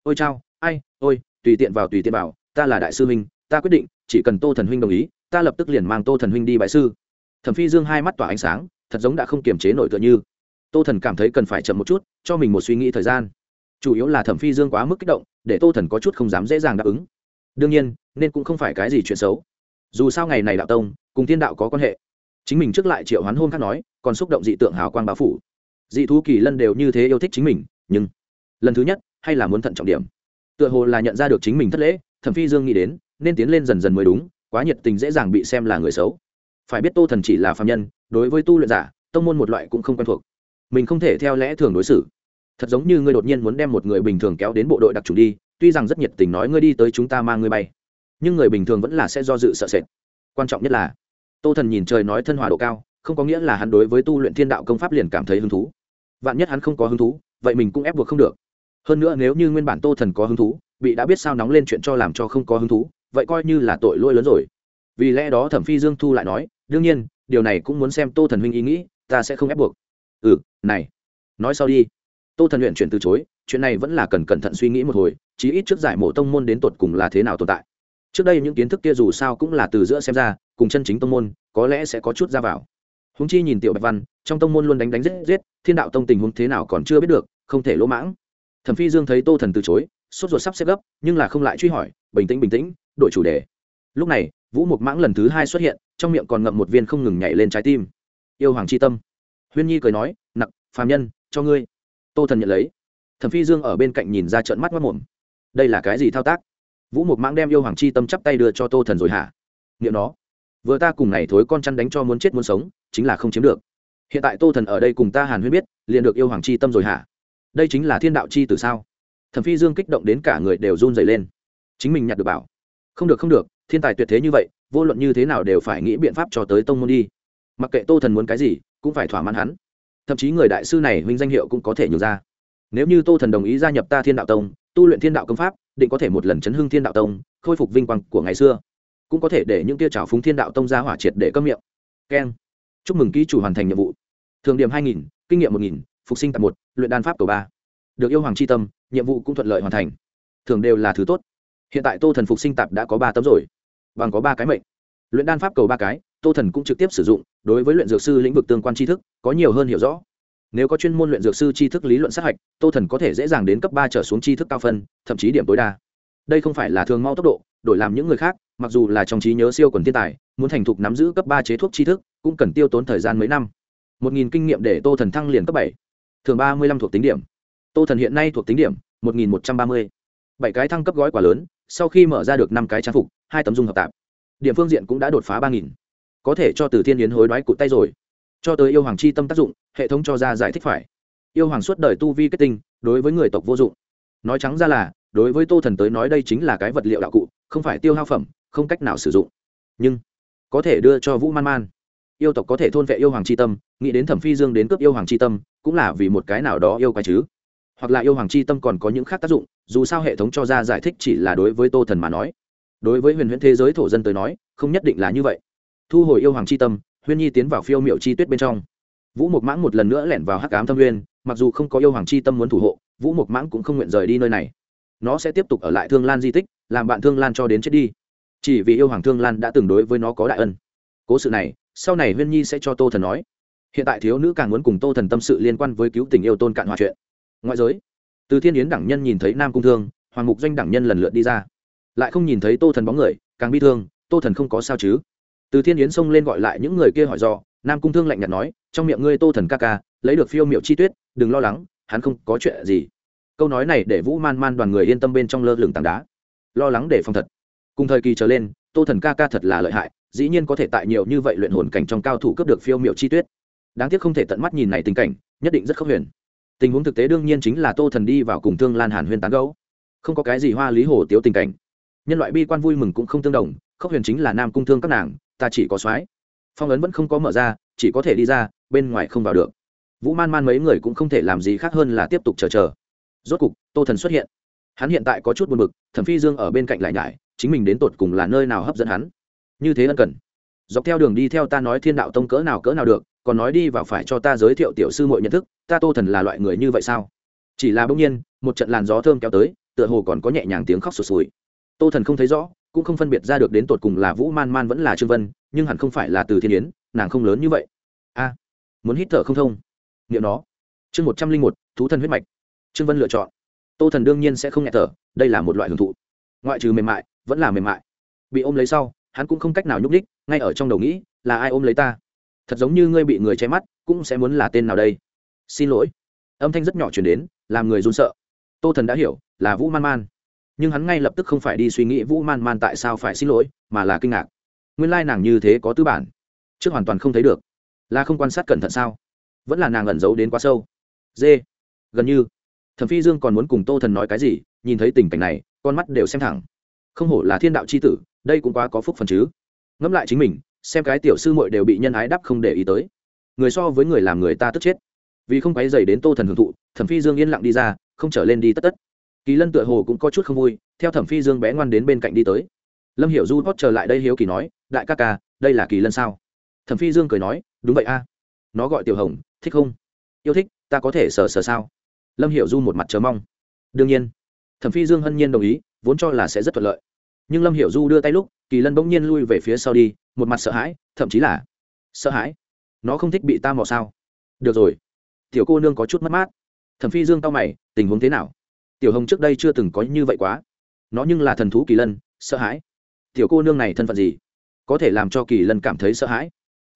Ôi chao, ai, ôi, tùy tiện vào tùy tiện vào, ta là đại sư huynh, ta quyết định, chỉ cần tô thần huynh đồng ý, ta lập tức liền mang tô thần huynh đi bại sư. Thẩm phi dương hai mắt tỏa ánh sáng, thật giống đã không kiềm chế nổi tựa như. Tô thần cảm thấy cần phải chậm một chút, cho mình một suy nghĩ thời gian. Chủ yếu là thẩm phi dương quá mức kích động, để tô thần có chút không dám dễ dàng đáp ứng. Đương nhiên, nên cũng không phải cái gì chuyện xấu dù sao ngày này đạo tông, cùng thiên đạo có quan hệ. Chính mình trước lại triệu hoán hôn khác nói, còn xúc động dị tượng hào quang báo phủ. Dị thú kỳ lân đều như thế yêu thích chính mình, nhưng lần thứ nhất, hay là muốn thận trọng điểm. Tựa hồ là nhận ra được chính mình thất lễ, thẩm phi dương nghĩ đến, nên tiến lên dần dần mới đúng, quá nhiệt tình dễ dàng bị xem là người xấu. Phải biết tô thần chỉ là phạm nhân, đối với tu luyện giả, tông môn một loại cũng không quen thuộc. Mình không thể theo lẽ thường đối xử. Thật giống như ngươi đột nhiên muốn đem một người bình thường kéo đến bộ đội đặc trùng đi, tuy rằng rất nhiệt tình nói ngươi đi tới chúng ta mang ngươi bay nhưng người bình thường vẫn là sẽ do dự sợ sệt. Quan trọng nhất là, tô thần nhìn trời nói thân hòa độ cao, không có nghĩa là hắn đối với tu luyện thiên đạo công pháp liền cảm thấy hứng thú. Vạn nhất hắn không có hứng thú, vậy mình cũng ép buộc không được. Hơn nữa nếu như nguyên bản tô thần có hứng thú, bị đã biết sao nóng lên chuyện cho làm cho không có hứng thú, vậy coi như là tội lỗi lớn rồi. Vì lẽ đó thẩm phi dương thu lại nói, đương nhiên, điều này cũng muốn xem tô thần huynh ý nghĩ, ta sẽ không ép buộc. Ừ này, nói sau đi. Tô thần luyện chuyển từ chối, chuyện này vẫn là cần cẩn thận suy nghĩ một hồi, chí ít trước giải mổ tông môn đến tột cùng là thế nào tồn tại trước đây những kiến thức kia dù sao cũng là từ giữa xem ra, cùng chân chính tông môn, có lẽ sẽ có chút ra vào. Húng chi nhìn tiểu bạch văn, trong tông môn luôn đánh đánh giết giết, thiên đạo tông tình huống thế nào còn chưa biết được, không thể lỗ mãng. Thẩm phi dương thấy tô thần từ chối, sốt ruột sắp xếp gấp, nhưng là không lại truy hỏi, bình tĩnh bình tĩnh, đổi chủ đề. Lúc này, vũ mục mãng lần thứ hai xuất hiện, trong miệng còn ngậm một viên không ngừng nhảy lên trái tim. Yêu hoàng c h i tâm. Huyên nhi cười nói, nặc, phàm nhân, cho ngươi. Tô thần nhận lấy. Thẩm phi dương ở bên cạnh nhìn ra trận mắt mất mồm. Đây là cái gì thao tác? Vũ một mãng đem yêu hoàng chi tâm chắp tay đưa cho tô thần rồi hả? Nghiệm nó. Vừa ta cùng này thối con chăn đánh cho muốn chết muốn sống, chính là không chiếm được. Hiện tại tô thần ở đây cùng ta hàn huyên biết, liền được yêu hoàng chi tâm rồi hả? Đây chính là thiên đạo chi từ sao? Thẩm phi dương kích động đến cả người đều run dày lên. Chính mình nhặt được bảo. Không được không được, thiên tài tuyệt thế như vậy, vô luận như thế nào đều phải nghĩ biện pháp cho tới tông môn đi. Mặc kệ tô thần muốn cái gì, cũng phải thỏa mãn hắn. Thậm chí người đại sư này huynh danh hiệu cũng có thể nhường ra. Nếu như tô thần đồng ý gia nhập ta thiên đạo tông, tu luyện thiên đạo công pháp định có thể một lần chấn hưng thiên đạo tông, khôi phục vinh quang của ngày xưa. Cũng có thể để những kia trào phúng thiên đạo tông ra hỏa triệt để cấm miệng. Keng. Chúc mừng ký chủ hoàn thành nhiệm vụ. Thường điểm hai nghìn, kinh nghiệm một nghìn, phục sinh tập một, luyện đan pháp cầu ba. Được yêu hoàng c h i tâm, nhiệm vụ cũng thuận lợi hoàn thành. Thường đều là thứ tốt. Hiện tại tô thần phục sinh tạp đã có ba tấm rồi. Bằng có ba cái mệnh. Luyện đan pháp cầu ba cái, tô thần cũng trực tiếp sử dụng, đối với luyện dược sư lĩnh vực tương quan tri thức, có nhiều hơn hiểu rõ nếu có chuyên môn luyện dược sư tri thức lý luận sát hạch, tô thần có thể dễ dàng đến cấp ba trở xuống tri thức cao phân, thậm chí điểm tối đa. Đây không phải là thường mau tốc độ, đổi làm những người khác, mặc dù là trong trí nhớ siêu quần thiên tài, muốn thành thục nắm giữ cấp ba chế thuốc tri thức, cũng cần tiêu tốn thời gian mấy năm. Một nghìn kinh nghiệm để tô thần thăng liền cấp bảy. Thường ba mươi lăm thuộc tính điểm. Tô thần hiện nay thuộc tính điểm, một nghìn một trăm ba mươi. Bảy cái thăng cấp gói quả lớn, sau khi mở ra được năm cái trang phục, hai tấm dung hợp tạp. Điểm phương diện cũng đã đột phá ba nghìn. Có thể cho từ thiên yến hối đoái cụt tay rồi cho tới yêu hoàng chi tâm tác dụng, hệ thống cho ra giải thích phải. Yêu hoàng suốt đời tu vi kết tinh, đối với người tộc vô dụng. Nói trắng ra là, đối với tô thần tới nói đây chính là cái vật liệu đạo cụ, không phải tiêu hao phẩm, không cách nào sử dụng. Nhưng, có thể đưa cho vũ man man. Yêu tộc có thể thôn vệ yêu hoàng c h i tâm, nghĩ đến thẩm phi dương đến cướp yêu hoàng c h i tâm, cũng là vì một cái nào đó yêu cái chứ. Hoặc là yêu hoàng c h i tâm còn có những khác tác dụng, dù sao hệ thống cho ra giải thích chỉ là đối với tô thần mà nói. Đối với huyền huyễn thế giới thổ dân tới nói, không nhất định là như vậy. Thu hồi yêu hoàng c h i tâm huyên nhi tiến vào phiêu miệu chi tuyết bên trong. Vũ mục mãng một lần nữa lẻn vào hắc ám thâm nguyên, mặc dù không có yêu hoàng chi tâm muốn thủ hộ, vũ mục mãng cũng không nguyện rời đi nơi này. Nó sẽ tiếp tục ở lại thương lan di tích, làm bạn thương lan cho đến chết đi. Chỉ vì yêu hoàng thương lan đã từng đối với nó có đại ân. Cố sự này, sau này huyên nhi sẽ cho tô thần nói. Hiện tại thiếu nữ càng muốn cùng tô thần tâm sự liên quan với cứu tình yêu tôn cạn hòa chuyện. Ngoại giới, từ thiên yến đẳng nhân nhìn thấy nam cung thương, hoàng mục doanh đẳng nhân lần lượt đi ra. Lại không nhìn thấy tô thần bóng người, càng bi thương, tô thần không có sao chứ từ thiên yến xông lên gọi lại những người kia hỏi do, nam cung thương lạnh nhạt nói, trong miệng ngươi tô thần ca ca, lấy được phiêu miệu chi tuyết, đừng lo lắng, hắn không có chuyện gì. Câu nói này để vũ man man đoàn người yên tâm bên trong lơ lửng tảng đá. Lo lắng để phòng thật. Cùng thời kỳ trở lên, tô thần ca ca thật là lợi hại, dĩ nhiên có thể tại nhiều như vậy luyện hồn cảnh trong cao thủ cướp được phiêu miệu chi tuyết. Đáng tiếc không thể tận mắt nhìn này tình cảnh, nhất định rất khốc huyền. Tình huống thực tế đương nhiên chính là tô thần đi vào cùng thương lan hàn huyên tán gấu không có cái gì hoa lý hồ tiếu tình cảnh. Nhân loại bi quan vui mừng cũng không tương đồng, khốc huyền chính là nam cung thương các nàng ta chỉ có soái. Phong ấn vẫn không có mở ra, chỉ có thể đi ra, bên ngoài không vào được. Vũ man man mấy người cũng không thể làm gì khác hơn là tiếp tục chờ chờ. Rốt cục, tô thần xuất hiện. Hắn hiện tại có chút buồn b ự c thẩm phi dương ở bên cạnh lại nhải, chính mình đến tột cùng là nơi nào hấp dẫn hắn? Như thế ân cần. Dọc theo đường đi theo ta nói thiên đạo tông cỡ nào cỡ nào được, còn nói đi vào phải cho ta giới thiệu tiểu sư mọi nhận thức, ta tô thần là loại người như vậy sao? Chỉ là bỗng nhiên, một trận làn gió thơm kéo tới, tựa hồ còn có nhẹ nhàng tiếng khóc sụt sùi. Tô thần không thấy rõ cũng không phân biệt ra được đến tột cùng là vũ man man vẫn là trương vân, nhưng hẳn không phải là từ thiên yến, nàng không lớn như vậy. A, muốn hít thở không thông. Nghiệm nó. Chương một trăm linh một, thú thân huyết mạch. Trương vân lựa chọn. Tô thần đương nhiên sẽ không nghe thở, đây là một loại hưởng thụ. Ngoại trừ mềm mại, vẫn là mềm mại. Bị ôm lấy sau, hắn cũng không cách nào nhúc đích ngay ở trong đầu nghĩ, là ai ôm lấy ta? Thật giống như ngươi bị người che mắt, cũng sẽ muốn là tên nào đây? Xin lỗi. Âm thanh rất nhỏ chuyển đến, làm người run sợ. Tô thần đã hiểu, là vũ man man nhưng hắn ngay lập tức không phải đi suy nghĩ vũ man man tại sao phải xin lỗi, mà là kinh ngạc. Nguyên lai nàng như thế có tư bản. Trước hoàn toàn không thấy được. Là không quan sát cẩn thận sao? Vẫn là nàng ẩn giấu đến quá sâu. D gần như. Thẩm phi dương còn muốn cùng tô thần nói cái gì, nhìn thấy tình cảnh này, con mắt đều xem thẳng. Không hổ là thiên đạo c h i tử, đây cũng quá có phúc phần chứ. Ngẫm lại chính mình, xem cái tiểu sư muội đều bị nhân ái đắp không để ý tới. Người so với người làm người ta tức chết. Vì không quáy dày đến tô thần hưởng thụ, thẩm phi dương yên lặng đi ra, không trở lên đi tất tất kỳ lân tựa hồ cũng có chút không vui, theo thẩm phi dương bé ngoan đến bên cạnh đi tới. Lâm hiểu du hót trở lại đây hiếu kỳ nói, đại ca ca, đây là kỳ lân sao? Thẩm phi dương cười nói, đúng vậy a. Nó gọi tiểu hồng, thích không? Yêu thích, ta có thể sờ sờ sao? Lâm hiểu du một mặt chờ mong. Đương nhiên. Thẩm phi dương hân nhiên đồng ý, vốn cho là sẽ rất thuận lợi. Nhưng lâm hiểu du đưa tay lúc, kỳ lân bỗng nhiên lui về phía sau đi, một mặt sợ hãi, thậm chí là sợ hãi. Nó không thích bị ta mò sao? Được rồi. Tiểu cô nương có chút mất mát. Thẩm phi dương tao mày, tình huống thế nào? Tiểu hồng trước đây chưa từng có như vậy quá. Nó nhưng là thần thú kỳ lân, sợ hãi. Tiểu cô nương này thân phận gì? Có thể làm cho kỳ lân cảm thấy sợ hãi.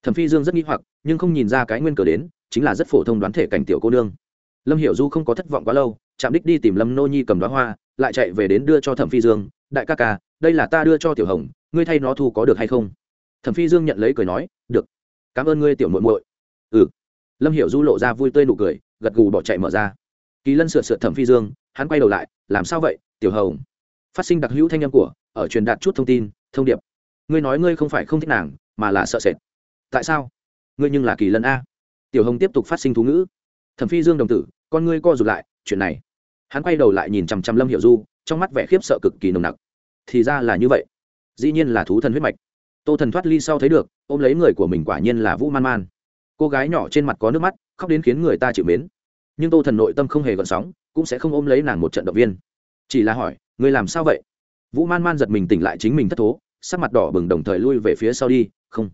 Thẩm phi dương rất nghi hoặc, nhưng không nhìn ra cái nguyên cờ đến, chính là rất phổ thông đoán thể cảnh tiểu cô nương. Lâm hiểu du không có thất vọng quá lâu, chạm đích đi tìm lâm nô nhi cầm đoá hoa, lại chạy về đến đưa cho thẩm phi dương, đại ca ca, đây là ta đưa cho tiểu hồng, ngươi thay nó thu có được hay không? Thẩm phi dương nhận lấy cười nói, được, cảm ơn ngươi tiểu muội muội. Ừ. Lâm hiểu du lộ ra vui tươi nụ cười, gật gù bỏ chạy mở ra. Kỳ lân sửa sửa thẩm phi dương hắn quay đầu lại, làm sao vậy, tiểu hồng? Phát sinh đặc hữu thanh âm của, ở truyền đạt chút thông tin, thông điệp. Ngươi nói ngươi không phải không thích nàng, mà là sợ sệt. Tại sao? Ngươi nhưng là kỳ lân a. Tiểu hồng tiếp tục phát sinh thú ngữ. Thẩm phi dương đồng tử, con ngươi co rụt lại, chuyện này. Hắn quay đầu lại nhìn chằm chằm lâm hiểu du, trong mắt vẻ khiếp sợ cực kỳ nồng nặc. Thì ra là như vậy. Dĩ nhiên là thú thần huyết mạch. Tô thần thoát ly sau thấy được, ôm lấy người của mình quả nhiên là vũ man man. Cô gái nhỏ trên mặt có nước mắt, khóc đến khiến người ta chịu mến nhưng tô thần nội tâm không hề gợn sóng, cũng sẽ không ôm lấy nàng một trận động viên. Chỉ là hỏi người làm sao vậy? Vũ man man giật mình tỉnh lại chính mình thất thố, sắc mặt đỏ bừng đồng thời lui về phía sau đi, không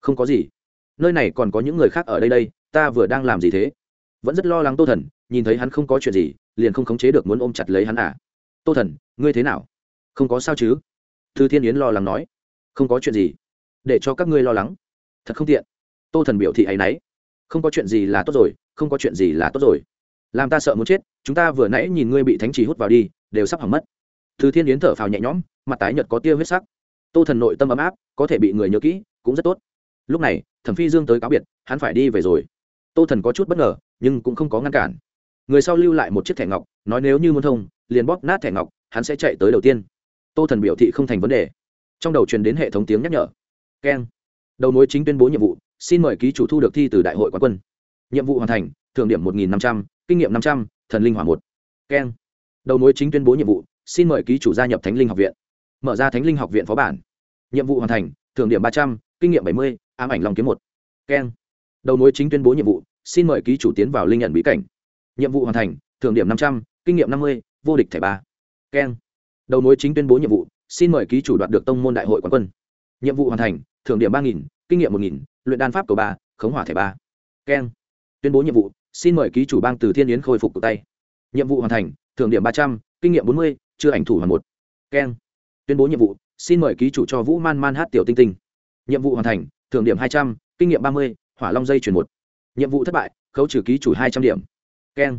không có gì. Nơi này còn có những người khác ở đây đây, ta vừa đang làm gì thế? Vẫn rất lo lắng tô thần, nhìn thấy hắn không có chuyện gì, liền không khống chế được muốn ôm chặt lấy hắn à. Tô thần, ngươi thế nào? Không có sao chứ? Thư thiên yến lo lắng nói. Không có chuyện gì. Để cho các ngươi lo lắng. Thật không tiện. Tô thần biểu thị ấ y n ấ y không có chuyện gì là tốt rồi không có chuyện gì là tốt rồi. Làm ta sợ muốn chết, chúng ta vừa nãy nhìn ngươi bị thánh trì hút vào đi, đều sắp hỏng mất. Thư thiên yến thở phào nhẹ nhõm, mặt tái nhợt có tia huyết sắc. Tô thần nội tâm ấm áp, có thể bị người nhớ kỹ, cũng rất tốt. Lúc này, thẩm phi dương tới cáo biệt, hắn phải đi về rồi. Tô thần có chút bất ngờ, nhưng cũng không có ngăn cản. Người sau lưu lại một chiếc thẻ ngọc, nói nếu như muốn thông, liền bóp nát thẻ ngọc, hắn sẽ chạy tới đầu tiên. Tô thần biểu thị không thành vấn đề. Trong đầu truyền đến hệ thống tiếng nhắc nhở. Keng. Đầu mối chính tuyên bố nhiệm vụ, xin mời ký chủ thu được thi từ đại hội quán quân nhiệm vụ hoàn thành, thưởng điểm một nghìn năm trăm, kinh nghiệm năm trăm, thần linh hỏa một. Keng. Đầu mối chính tuyên bố nhiệm vụ, xin mời ký chủ gia nhập thánh linh học viện. Mở ra thánh linh học viện phó bản. Nhiệm vụ hoàn thành, thưởng điểm ba trăm, kinh nghiệm bảy mươi, ám ảnh lòng kiếm một. Keng. Đầu mối chính tuyên bố nhiệm vụ, xin mời ký chủ tiến vào linh nhận bí cảnh. Nhiệm vụ hoàn thành, thưởng điểm năm trăm, kinh nghiệm năm mươi, vô địch thẻ ba. Keng. Đầu mối chính tuyên bố nhiệm vụ, xin mời ký chủ đoạt được tông môn đại hội quán quân. Nhiệm vụ hoàn thành, thưởng điểm ba nghìn, kinh nghiệm một nghìn, luyện đan pháp cầu ba, khống hỏa thẻ ba. Keng tuyên bố nhiệm vụ, xin mời ký chủ bang từ thiên yến khôi phục cổ tay. Nhiệm vụ hoàn thành, thưởng điểm ba trăm, kinh nghiệm bốn mươi, chưa ảnh thủ hoàn một. Keng. Tuyên bố nhiệm vụ, xin mời ký chủ cho vũ man man hát tiểu tinh tinh. Nhiệm vụ hoàn thành, thưởng điểm hai trăm, kinh nghiệm ba mươi, hỏa long dây chuyển một. Nhiệm vụ thất bại, khấu trừ ký chủ hai trăm điểm. Keng.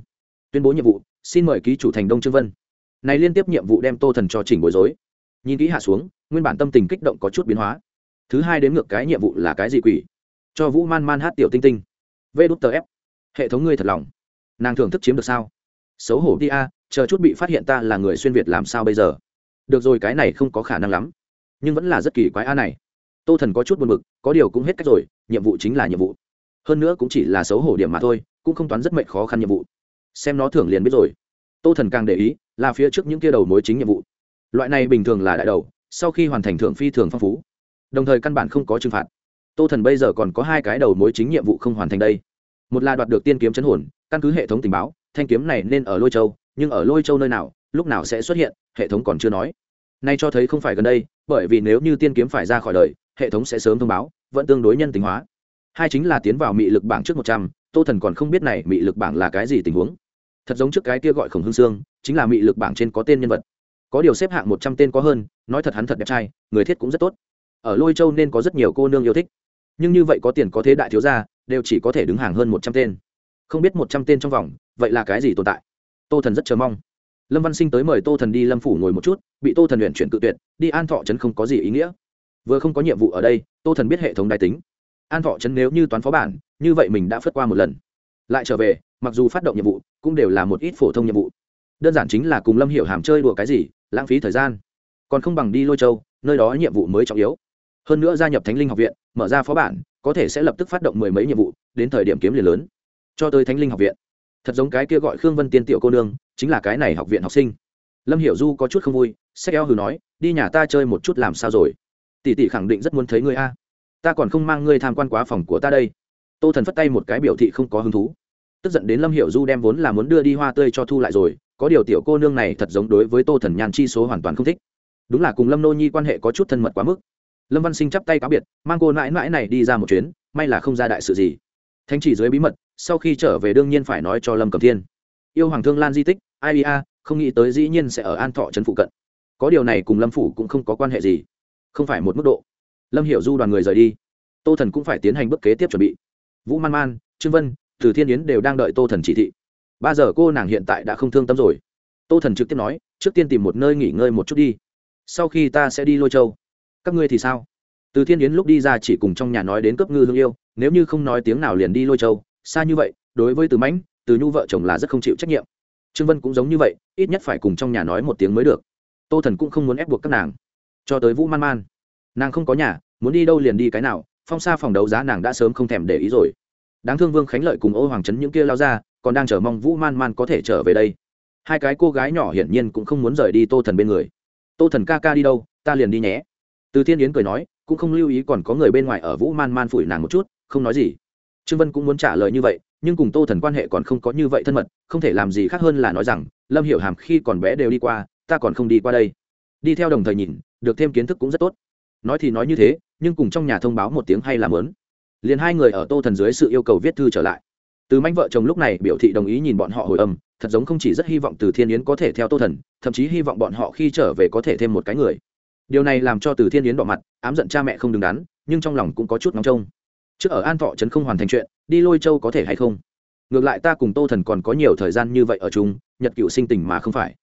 Tuyên bố nhiệm vụ, xin mời ký chủ thành đông trương vân. Này liên tiếp nhiệm vụ đem tô thần cho chỉnh bối rối. Nhìn kỹ hạ xuống, nguyên bản tâm tình kích động có chút biến hóa. Thứ hai đến ngược cái nhiệm vụ là cái gì quỷ? Cho vũ man man hát tiểu tinh tinh. Vê đút tờ ép hệ thống ngươi thật lòng. Nàng thưởng thức chiếm được sao? Xấu hổ đi a, chờ chút bị phát hiện ta là người xuyên việt làm sao bây giờ? Được rồi, cái này không có khả năng lắm. Nhưng vẫn là rất kỳ quái a này. Tô thần có chút buồn b ự c có điều cũng hết cách rồi, nhiệm vụ chính là nhiệm vụ. Hơn nữa cũng chỉ là xấu hổ điểm mà thôi, cũng không toán rất mệnh khó khăn nhiệm vụ. Xem nó thưởng liền biết rồi. Tô thần càng để ý, là phía trước những kia đầu mối chính nhiệm vụ. Loại này bình thường là đại đầu, sau khi hoàn thành thưởng phi thường phong phú. Đồng thời căn bản không có trừng phạt. Tô thần bây giờ còn có hai cái đầu mối chính nhiệm vụ không hoàn thành đây một là đoạt được tiên kiếm chấn hồn, căn cứ hệ thống tình báo, thanh kiếm này nên ở lôi châu, nhưng ở lôi châu nơi nào, lúc nào sẽ xuất hiện, hệ thống còn chưa nói. Nay cho thấy không phải gần đây, bởi vì nếu như tiên kiếm phải ra khỏi đời, hệ thống sẽ sớm thông báo, vẫn tương đối nhân tính hóa. Hai chính là tiến vào mị lực bảng trước một trăm, tô thần còn không biết này mị lực bảng là cái gì tình huống. Thật giống trước cái kia gọi khổng hương sương, chính là mị lực bảng trên có tên nhân vật. Có điều xếp hạng một trăm tên có hơn, nói thật hắn thật đẹp trai, người thiết cũng rất tốt. Ở lôi châu nên có rất nhiều cô nương yêu thích. Nhưng như vậy có tiền có thế đại thiếu gia đều chỉ có thể đứng hàng hơn một trăm tên. Không biết một trăm tên trong vòng, vậy là cái gì tồn tại? Tô thần rất chờ mong. Lâm văn sinh tới mời tô thần đi lâm phủ ngồi một chút, bị tô thần luyện chuyển cự tuyệt, đi an thọ trấn không có gì ý nghĩa. Vừa không có nhiệm vụ ở đây, tô thần biết hệ thống đài tính. An thọ trấn nếu như toán phó bản, như vậy mình đã phất qua một lần. Lại trở về, mặc dù phát động nhiệm vụ, cũng đều là một ít phổ thông nhiệm vụ. Đơn giản chính là cùng lâm hiểu hàm chơi đùa cái gì, lãng phí thời gian. Còn không bằng đi lôi châu, nơi đó nhiệm vụ mới trọng yếu hơn nữa gia nhập thánh linh học viện, mở ra phó bản, có thể sẽ lập tức phát động mười mấy nhiệm vụ, đến thời điểm kiếm liền lớn. Cho tới thánh linh học viện. Thật giống cái kia gọi khương vân tiên tiểu cô nương, chính là cái này học viện học sinh. Lâm hiểu du có chút không vui sách eo hừ nói, đi nhà ta chơi một chút làm sao rồi? Tỷ tỷ khẳng định rất muốn thấy ngươi a. Ta còn không mang ngươi tham quan quá phòng của ta đây. Tô thần phất tay một cái biểu thị không có hứng thú. Tức giận đến lâm hiểu du đem vốn là muốn đưa đi hoa tươi cho thu lại rồi, có điều tiểu cô nương này thật giống đối với tô thần nhàn chi số hoàn toàn không thích. Đúng là cùng lâm nô nhi quan hệ có chút thân mật quá mức lâm văn sinh chắp tay cáo biệt mang cô mãi mãi này đi ra một chuyến may là không ra đại sự gì Thánh chỉ dưới bí mật sau khi trở về đương nhiên phải nói cho lâm cầm thiên yêu hoàng thương lan di tích ai a, không nghĩ tới dĩ nhiên sẽ ở an thọ trấn phụ cận có điều này cùng lâm phủ cũng không có quan hệ gì không phải một mức độ lâm hiểu du đoàn người rời đi tô thần cũng phải tiến hành bước kế tiếp chuẩn bị vũ man man trương vân từ thiên yến đều đang đợi tô thần chỉ thị ba giờ cô nàng hiện tại đã không thương tâm rồi tô thần trực tiếp nói trước tiên tìm một nơi nghỉ ngơi một chút đi sau khi ta sẽ đi lôi châu các ngươi thì sao? Từ thiên yến lúc đi ra chỉ cùng trong nhà nói đến cấp ngư hương yêu, nếu như không nói tiếng nào liền đi lôi châu. Xa như vậy, đối với từ mãnh, từ nhu vợ chồng là rất không chịu trách nhiệm. Trương vân cũng giống như vậy, ít nhất phải cùng trong nhà nói một tiếng mới được. Tô thần cũng không muốn ép buộc các nàng. Cho tới vũ man man. Nàng không có nhà, muốn đi đâu liền đi cái nào, phong xa phòng đấu giá nàng đã sớm không thèm để ý rồi. Đáng thương vương khánh lợi cùng ô hoàng trấn những kia lao ra, còn đang chờ mong vũ man man có thể trở về đây. Hai cái cô gái nhỏ hiển nhiên cũng không muốn rời đi tô thần bên người. Tô thần ca ca đi đâu, ta liền đi nhé từ thiên yến cười nói, cũng không lưu ý còn có người bên ngoài ở vũ man man phủi nàng một chút, không nói gì. Trương vân cũng muốn trả lời như vậy, nhưng cùng tô thần quan hệ còn không có như vậy thân mật, không thể làm gì khác hơn là nói rằng, lâm hiểu hàm khi còn bé đều đi qua, ta còn không đi qua đây. Đi theo đồng thời nhìn, được thêm kiến thức cũng rất tốt. Nói thì nói như thế, nhưng cùng trong nhà thông báo một tiếng hay làm lớn liền hai người ở tô thần dưới sự yêu cầu viết thư trở lại. Từ manh vợ chồng lúc này biểu thị đồng ý nhìn bọn họ hồi âm, thật giống không chỉ rất hy vọng từ thiên yến có thể theo tô thần, thậm chí hy vọng bọn họ khi trở về có thể thêm một cái người điều này làm cho từ thiên yến bỏ mặt, ám giận cha mẹ không đứng đắn, nhưng trong lòng cũng có chút nóng trông. Trước ở an thọ trấn không hoàn thành chuyện, đi lôi châu có thể hay không? Ngược lại ta cùng tô thần còn có nhiều thời gian như vậy ở chung, nhật cựu sinh tình mà không phải.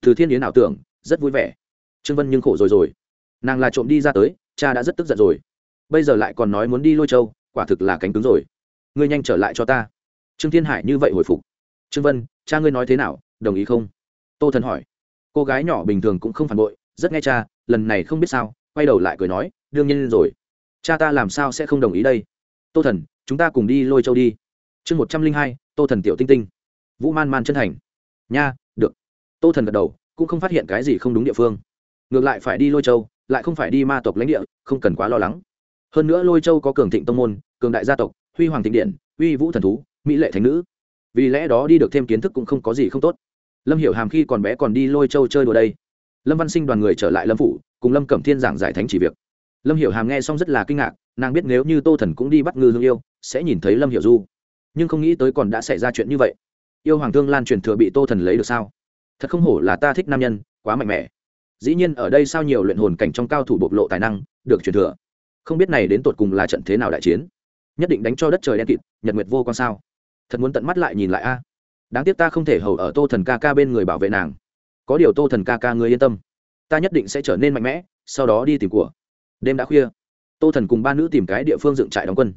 Từ thiên yến ảo tưởng, rất vui vẻ. Trương vân nhưng khổ rồi rồi. Nàng là trộm đi ra tới, cha đã rất tức giận rồi. Bây giờ lại còn nói muốn đi lôi châu, quả thực là cánh cứng rồi. Ngươi nhanh trở lại cho ta. Trương thiên hải như vậy hồi phục. Trương vân, cha ngươi nói thế nào, đồng ý không? Tô thần hỏi. Cô gái nhỏ bình thường cũng không phản bội, rất nghe cha lần này không biết sao, quay đầu lại cười nói, đương nhiên rồi. Cha ta làm sao sẽ không đồng ý đây? Tô thần, chúng ta cùng đi lôi châu đi. Chương một trăm linh hai, tô thần tiểu tinh tinh. Vũ man man chân thành. Nha, được. Tô thần gật đầu, cũng không phát hiện cái gì không đúng địa phương. Ngược lại phải đi lôi châu, lại không phải đi ma tộc lãnh địa, không cần quá lo lắng. Hơn nữa lôi châu có cường thịnh tông môn, cường đại gia tộc, huy hoàng thịnh điện, uy vũ thần thú, mỹ lệ thành nữ. Vì lẽ đó đi được thêm kiến thức cũng không có gì không tốt. Lâm hiểu hàm khi còn bé còn đi lôi châu chơi đùa đây lâm văn sinh đoàn người trở lại lâm phủ, cùng lâm cẩm thiên giảng giải thánh chỉ việc. Lâm hiểu hàm nghe xong rất là kinh ngạc, nàng biết nếu như tô thần cũng đi bắt ngư hương yêu, sẽ nhìn thấy lâm hiểu du. Nhưng không nghĩ tới còn đã xảy ra chuyện như vậy. Yêu hoàng thương lan truyền thừa bị tô thần lấy được sao? Thật không hổ là ta thích nam nhân, quá mạnh mẽ. Dĩ nhiên ở đây sao nhiều luyện hồn cảnh trong cao thủ bộc lộ tài năng, được truyền thừa. Không biết này đến tột cùng là trận thế nào đại chiến? Nhất định đánh cho đất trời đen kịt, nhật nguyệt vô con sao? Thật muốn tận mắt lại nhìn lại a. Đáng tiếc ta không thể hầu ở tô thần ca ca bên người bảo vệ nàng có điều tô thần ca ca ngươi yên tâm. Ta nhất định sẽ trở nên mạnh mẽ, sau đó đi tìm của. Đêm đã khuya. Tô thần cùng ba nữ tìm cái địa phương dựng trại đóng quân.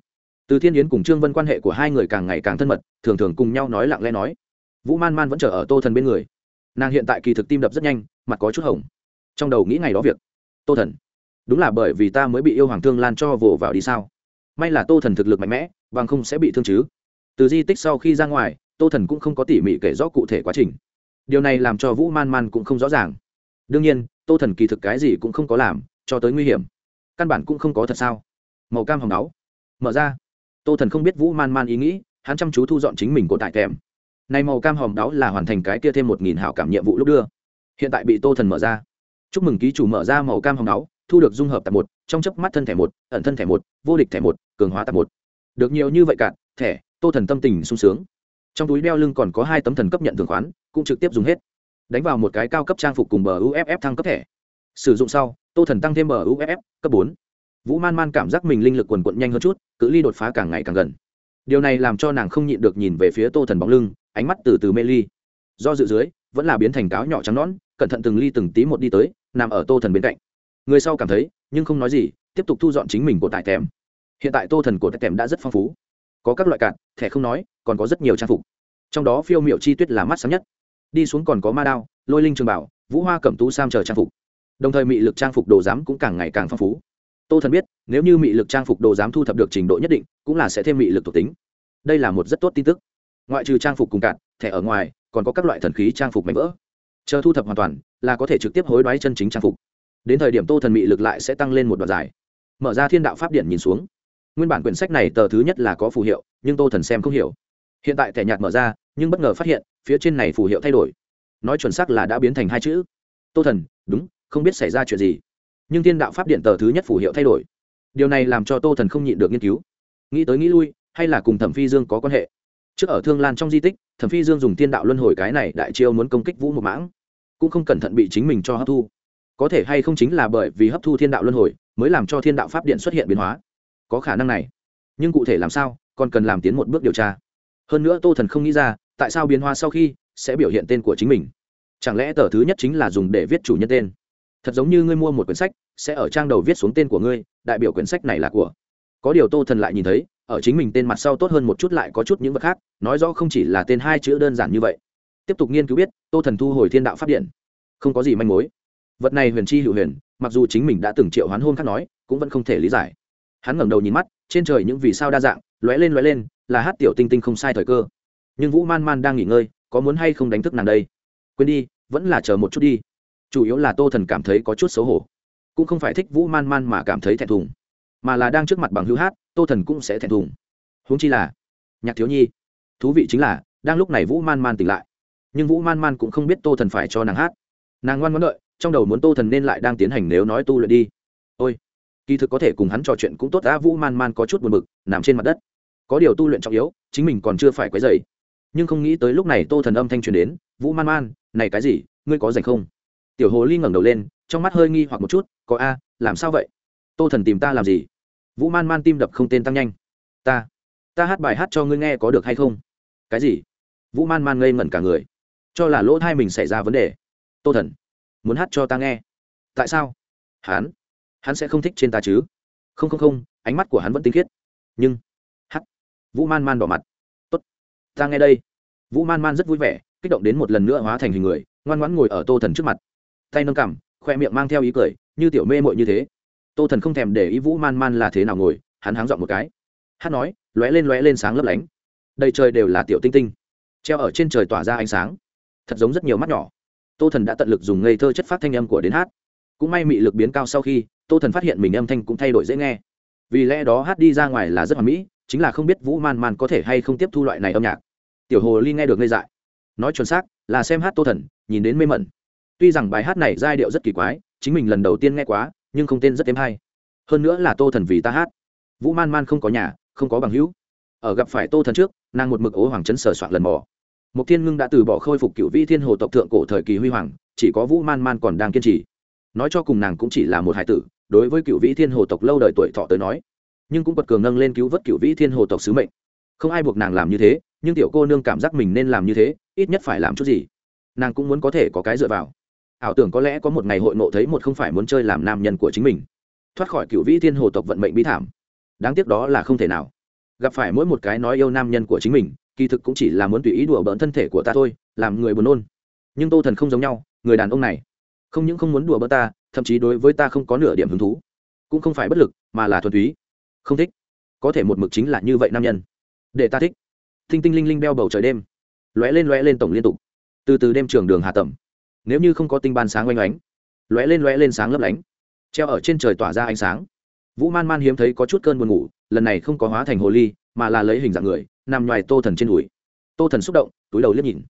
Từ thiên yến cùng trương vân quan hệ của hai người càng ngày càng thân mật, thường thường cùng nhau nói lặng lẽ nói. Vũ man man vẫn chờ ở tô thần bên người. Nàng hiện tại kỳ thực tim đập rất nhanh, mặt có chút hồng. Trong đầu nghĩ ngày đó việc. Tô thần. Đúng là bởi vì ta mới bị yêu hoàng thương lan cho vồ vào đi sao? May là tô thần thực lực mạnh mẽ, bằng không sẽ bị thương chứ. Từ di tích sau khi ra ngoài, tô thần cũng không có tỉ mỉ kể rõ cụ thể quá trình điều này làm cho vũ man man cũng không rõ ràng. Đương nhiên, tô thần kỳ thực cái gì cũng không có làm, cho tới nguy hiểm. Căn bản cũng không có thật sao. Màu cam hồng đáo mở ra. Tô thần không biết vũ man man ý nghĩ, hắn chăm chú thu dọn chính mình của tại kèm này màu cam hồng đáo là hoàn thành cái kia thêm một nghìn hảo cảm nhiệm vụ lúc đưa. Hiện tại bị tô thần mở ra. Chúc mừng ký chủ mở ra màu cam hồng đáo thu được dung hợp tạp một, trong chớp mắt thân thẻ một, ẩn thân thẻ một, vô địch thẻ một, cường hóa tạp một. Được nhiều như vậy cả, thẻ, tô thần tâm tình sung sướng trong túi đeo lưng còn có hai tấm thần cấp nhận thường khoán, cũng trực tiếp dùng hết. Đánh vào một cái cao cấp trang phục cùng bờ uff thăng cấp thẻ. Sử dụng sau, tô thần tăng thêm bờ uff cấp bốn. Vũ man man cảm giác mình linh lực quần quận nhanh hơn chút, cự ly đột phá càng ngày càng gần. Điều này làm cho nàng không nhịn được nhìn về phía tô thần bóng lưng, ánh mắt từ từ mê ly. Do dự dưới, vẫn là biến thành cáo nhỏ trắng nón cẩn thận từng ly từng tí một đi tới, nằm ở tô thần bên cạnh. Người sau cảm thấy, nhưng không nói gì, tiếp tục thu dọn chính mình của tại tèm hiện tại tô thần của tại tèm đã rất phong phú. Có các loại cạn, thẻ không nói còn có rất nhiều trang phục. Trong đó phiêu miệu chi tuyết là mắt sáng nhất. Đi xuống còn có ma đao, lôi linh trường bảo, vũ hoa cẩm tú sam chờ trang phục. Đồng thời mị lực trang phục đồ giám cũng càng ngày càng phong phú. Tô thần biết, nếu như mị lực trang phục đồ giám thu thập được trình độ nhất định, cũng là sẽ thêm mị lực thuộc tính. Đây là một rất tốt tin tức. Ngoại trừ trang phục cùng cạn, thẻ ở ngoài, còn có các loại thần khí trang phục mạnh vỡ. Chờ thu thập hoàn toàn, là có thể trực tiếp hối đoái chân chính trang phục. Đến thời điểm tô thần mị lực lại sẽ tăng lên một đoạn dài. Mở ra thiên đạo pháp điện nhìn xuống. Nguyên bản quyển sách này tờ thứ nhất là có phù hiệu, nhưng tô thần xem không hiểu hiện tại thẻ nhạt mở ra, nhưng bất ngờ phát hiện, phía trên này phù hiệu thay đổi. Nói chuẩn xác là đã biến thành hai chữ. Tô thần, đúng, không biết xảy ra chuyện gì. Nhưng thiên đạo pháp điện tờ thứ nhất phù hiệu thay đổi. Điều này làm cho tô thần không nhịn được nghiên cứu. Nghĩ tới nghĩ lui, hay là cùng thẩm phi dương có quan hệ? Trước ở thương lan trong di tích, thẩm phi dương dùng thiên đạo luân hồi cái này đại chiêu muốn công kích vũ một mãng. Cũng không cẩn thận bị chính mình cho hấp thu. Có thể hay không chính là bởi vì hấp thu thiên đạo luân hồi, mới làm cho thiên đạo pháp điện xuất hiện biến hóa. Có khả năng này. Nhưng cụ thể làm sao, còn cần làm tiến một bước điều tra hơn nữa tô thần không nghĩ ra, tại sao biến hóa sau khi sẽ biểu hiện tên của chính mình. Chẳng lẽ tờ thứ nhất chính là dùng để viết chủ nhân tên? Thật giống như ngươi mua một quyển sách, sẽ ở trang đầu viết xuống tên của ngươi, đại biểu quyển sách này là của. Có điều tô thần lại nhìn thấy, ở chính mình tên mặt sau tốt hơn một chút lại có chút những vật khác, nói rõ không chỉ là tên hai chữ đơn giản như vậy. Tiếp tục nghiên cứu biết, tô thần thu hồi thiên đạo phát điện. Không có gì manh mối. Vật này huyền chi hữu huyền, mặc dù chính mình đã từng triệu hoán hôn khác nói, cũng vẫn không thể lý giải. Hắn ngẩng đầu nhìn mắt trên trời những vì sao đa dạng, lóe lên lóe lên, là hát tiểu tinh tinh không sai thời cơ. Nhưng vũ man man đang nghỉ ngơi, có muốn hay không đánh thức nàng đây? Quên đi, vẫn là chờ một chút đi. Chủ yếu là tô thần cảm thấy có chút xấu hổ. Cũng không phải thích vũ man man mà cảm thấy thẹn thùng, mà là đang trước mặt bằng hữu hát, tô thần cũng sẽ thẹn thùng. Huống chi là, nhạc thiếu nhi. Thú vị chính là, đang lúc này vũ man man tỉnh lại. Nhưng vũ man man cũng không biết tô thần phải cho nàng hát. Nàng ngoan ngoãn đợi, trong đầu muốn tô thần nên lại đang tiến hành nếu nói tu luyện đi. Ôi kỳ thực có thể cùng hắn trò chuyện cũng tốt đã vũ man man có chút buồn bực, nằm trên mặt đất. Có điều tu luyện trọng yếu, chính mình còn chưa phải quấy dày nhưng không nghĩ tới lúc này tô thần âm thanh truyền đến, vũ man man, này cái gì, ngươi có dành không? Tiểu hồ ly ngẩng đầu lên, trong mắt hơi nghi hoặc một chút, có a, làm sao vậy? Tô thần tìm ta làm gì? Vũ man man tim đập không tên tăng nhanh. Ta ta hát bài hát cho ngươi nghe có được hay không? Cái gì? Vũ man man ngây ngẩn cả người. Cho là lỗ thai mình xảy ra vấn đề. Tô thần, muốn hát cho ta nghe. Tại sao? Hán hắn sẽ không thích trên ta chứ? Không không không, ánh mắt của hắn vẫn tinh khiết. Nhưng hát vũ man man bỏ mặt. Tốt, ta nghe đây. Vũ man man rất vui vẻ, kích động đến một lần nữa hóa thành hình người, ngoan ngoãn ngồi ở tô thần trước mặt. Tay nâng cằm, khoe miệng mang theo ý cười, như tiểu mê mội như thế. Tô thần không thèm để ý vũ man man là thế nào ngồi, hắn háng dọn một cái. Hát nói, lóe lên lóe lên sáng lấp lánh. Đầy trời đều là tiểu tinh tinh. Treo ở trên trời tỏa ra ánh sáng. Thật giống rất nhiều mắt nhỏ. Tô thần đã tận lực dùng ngây thơ chất phát thanh âm của đến hát. Cũng may mị lực biến cao sau khi tô thần phát hiện mình âm thanh cũng thay đổi dễ nghe. Vì lẽ đó hát đi ra ngoài là rất hoàn mỹ chính là không biết vũ man man có thể hay không tiếp thu loại này âm nhạc. Tiểu hồ ly nghe được ngây dại. Nói chuẩn xác là xem hát tô thần nhìn đến mê mẩn. Tuy rằng bài hát này giai điệu rất kỳ quái chính mình lần đầu tiên nghe quá nhưng không tên rất êm hay. Hơn nữa là tô thần vì ta hát. Vũ man man không có nhà không có bằng hữu. Ở gặp phải tô thần trước nàng một mực ố hoàng chấn sờ soạn lần mò. Mục Thiên Ngưng đã từ bỏ khôi phục cựu Vi Thiên Hồ tộc thượng cổ thời kỳ huy hoàng, chỉ có Vũ Man Man còn đang kiên trì. Nói cho cùng nàng cũng chỉ là một hải tử, đối với cựu vĩ thiên hồ tộc lâu đời tuổi thọ tới nói, nhưng cũng quật cường nâng lên cứu vớt cựu vĩ thiên hồ tộc sứ mệnh. Không ai buộc nàng làm như thế, nhưng tiểu cô nương cảm giác mình nên làm như thế, ít nhất phải làm chút gì. Nàng cũng muốn có thể có cái dựa vào. Ảo tưởng có lẽ có một ngày hội nộ thấy một không phải muốn chơi làm nam nhân của chính mình, thoát khỏi cựu vĩ thiên hồ tộc vận mệnh bi thảm. Đáng tiếc đó là không thể nào. Gặp phải mỗi một cái nói yêu nam nhân của chính mình, kỳ thực cũng chỉ là muốn tùy ý đùa bỡn thân thể của ta thôi làm người buồn nôn nhưng tô thần không giống nhau người đàn ông này không những không muốn đùa bỡn ta thậm chí đối với ta không có nửa điểm hứng thú. Cũng không phải bất lực, mà là thuần túy. Không thích. Có thể một mực chính là như vậy nam nhân. Để ta thích. Thinh tinh linh linh đeo bầu trời đêm. Lóe lên lóe lên tổng liên tục. Từ từ đêm trường đường hạ tẩm nếu như không có tinh ban sáng oanh oánh, lóe lên lóe lên sáng lấp lánh, treo ở trên trời tỏa ra ánh sáng. Vũ man man hiếm thấy có chút cơn buồn ngủ, lần này không có hóa thành hồ ly, mà là lấy hình dạng người, nằm ngoài tô thần trên đùi. Tô thần xúc động, túi đầu liếc nhìn.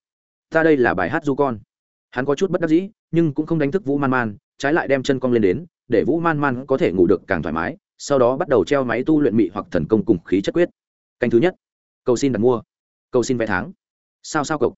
Ta đây là bài hát du con. Hắn có chút bất đắc dĩ, nhưng cũng không đánh thức vũ man man trái lại đem chân cong lên đến, để vũ man man có thể ngủ được càng thoải mái, sau đó bắt đầu treo máy tu luyện mị hoặc thần công cùng khí chất quyết. Canh thứ nhất, cầu xin đặt mua. Cầu xin vé tháng. Sao sao cộc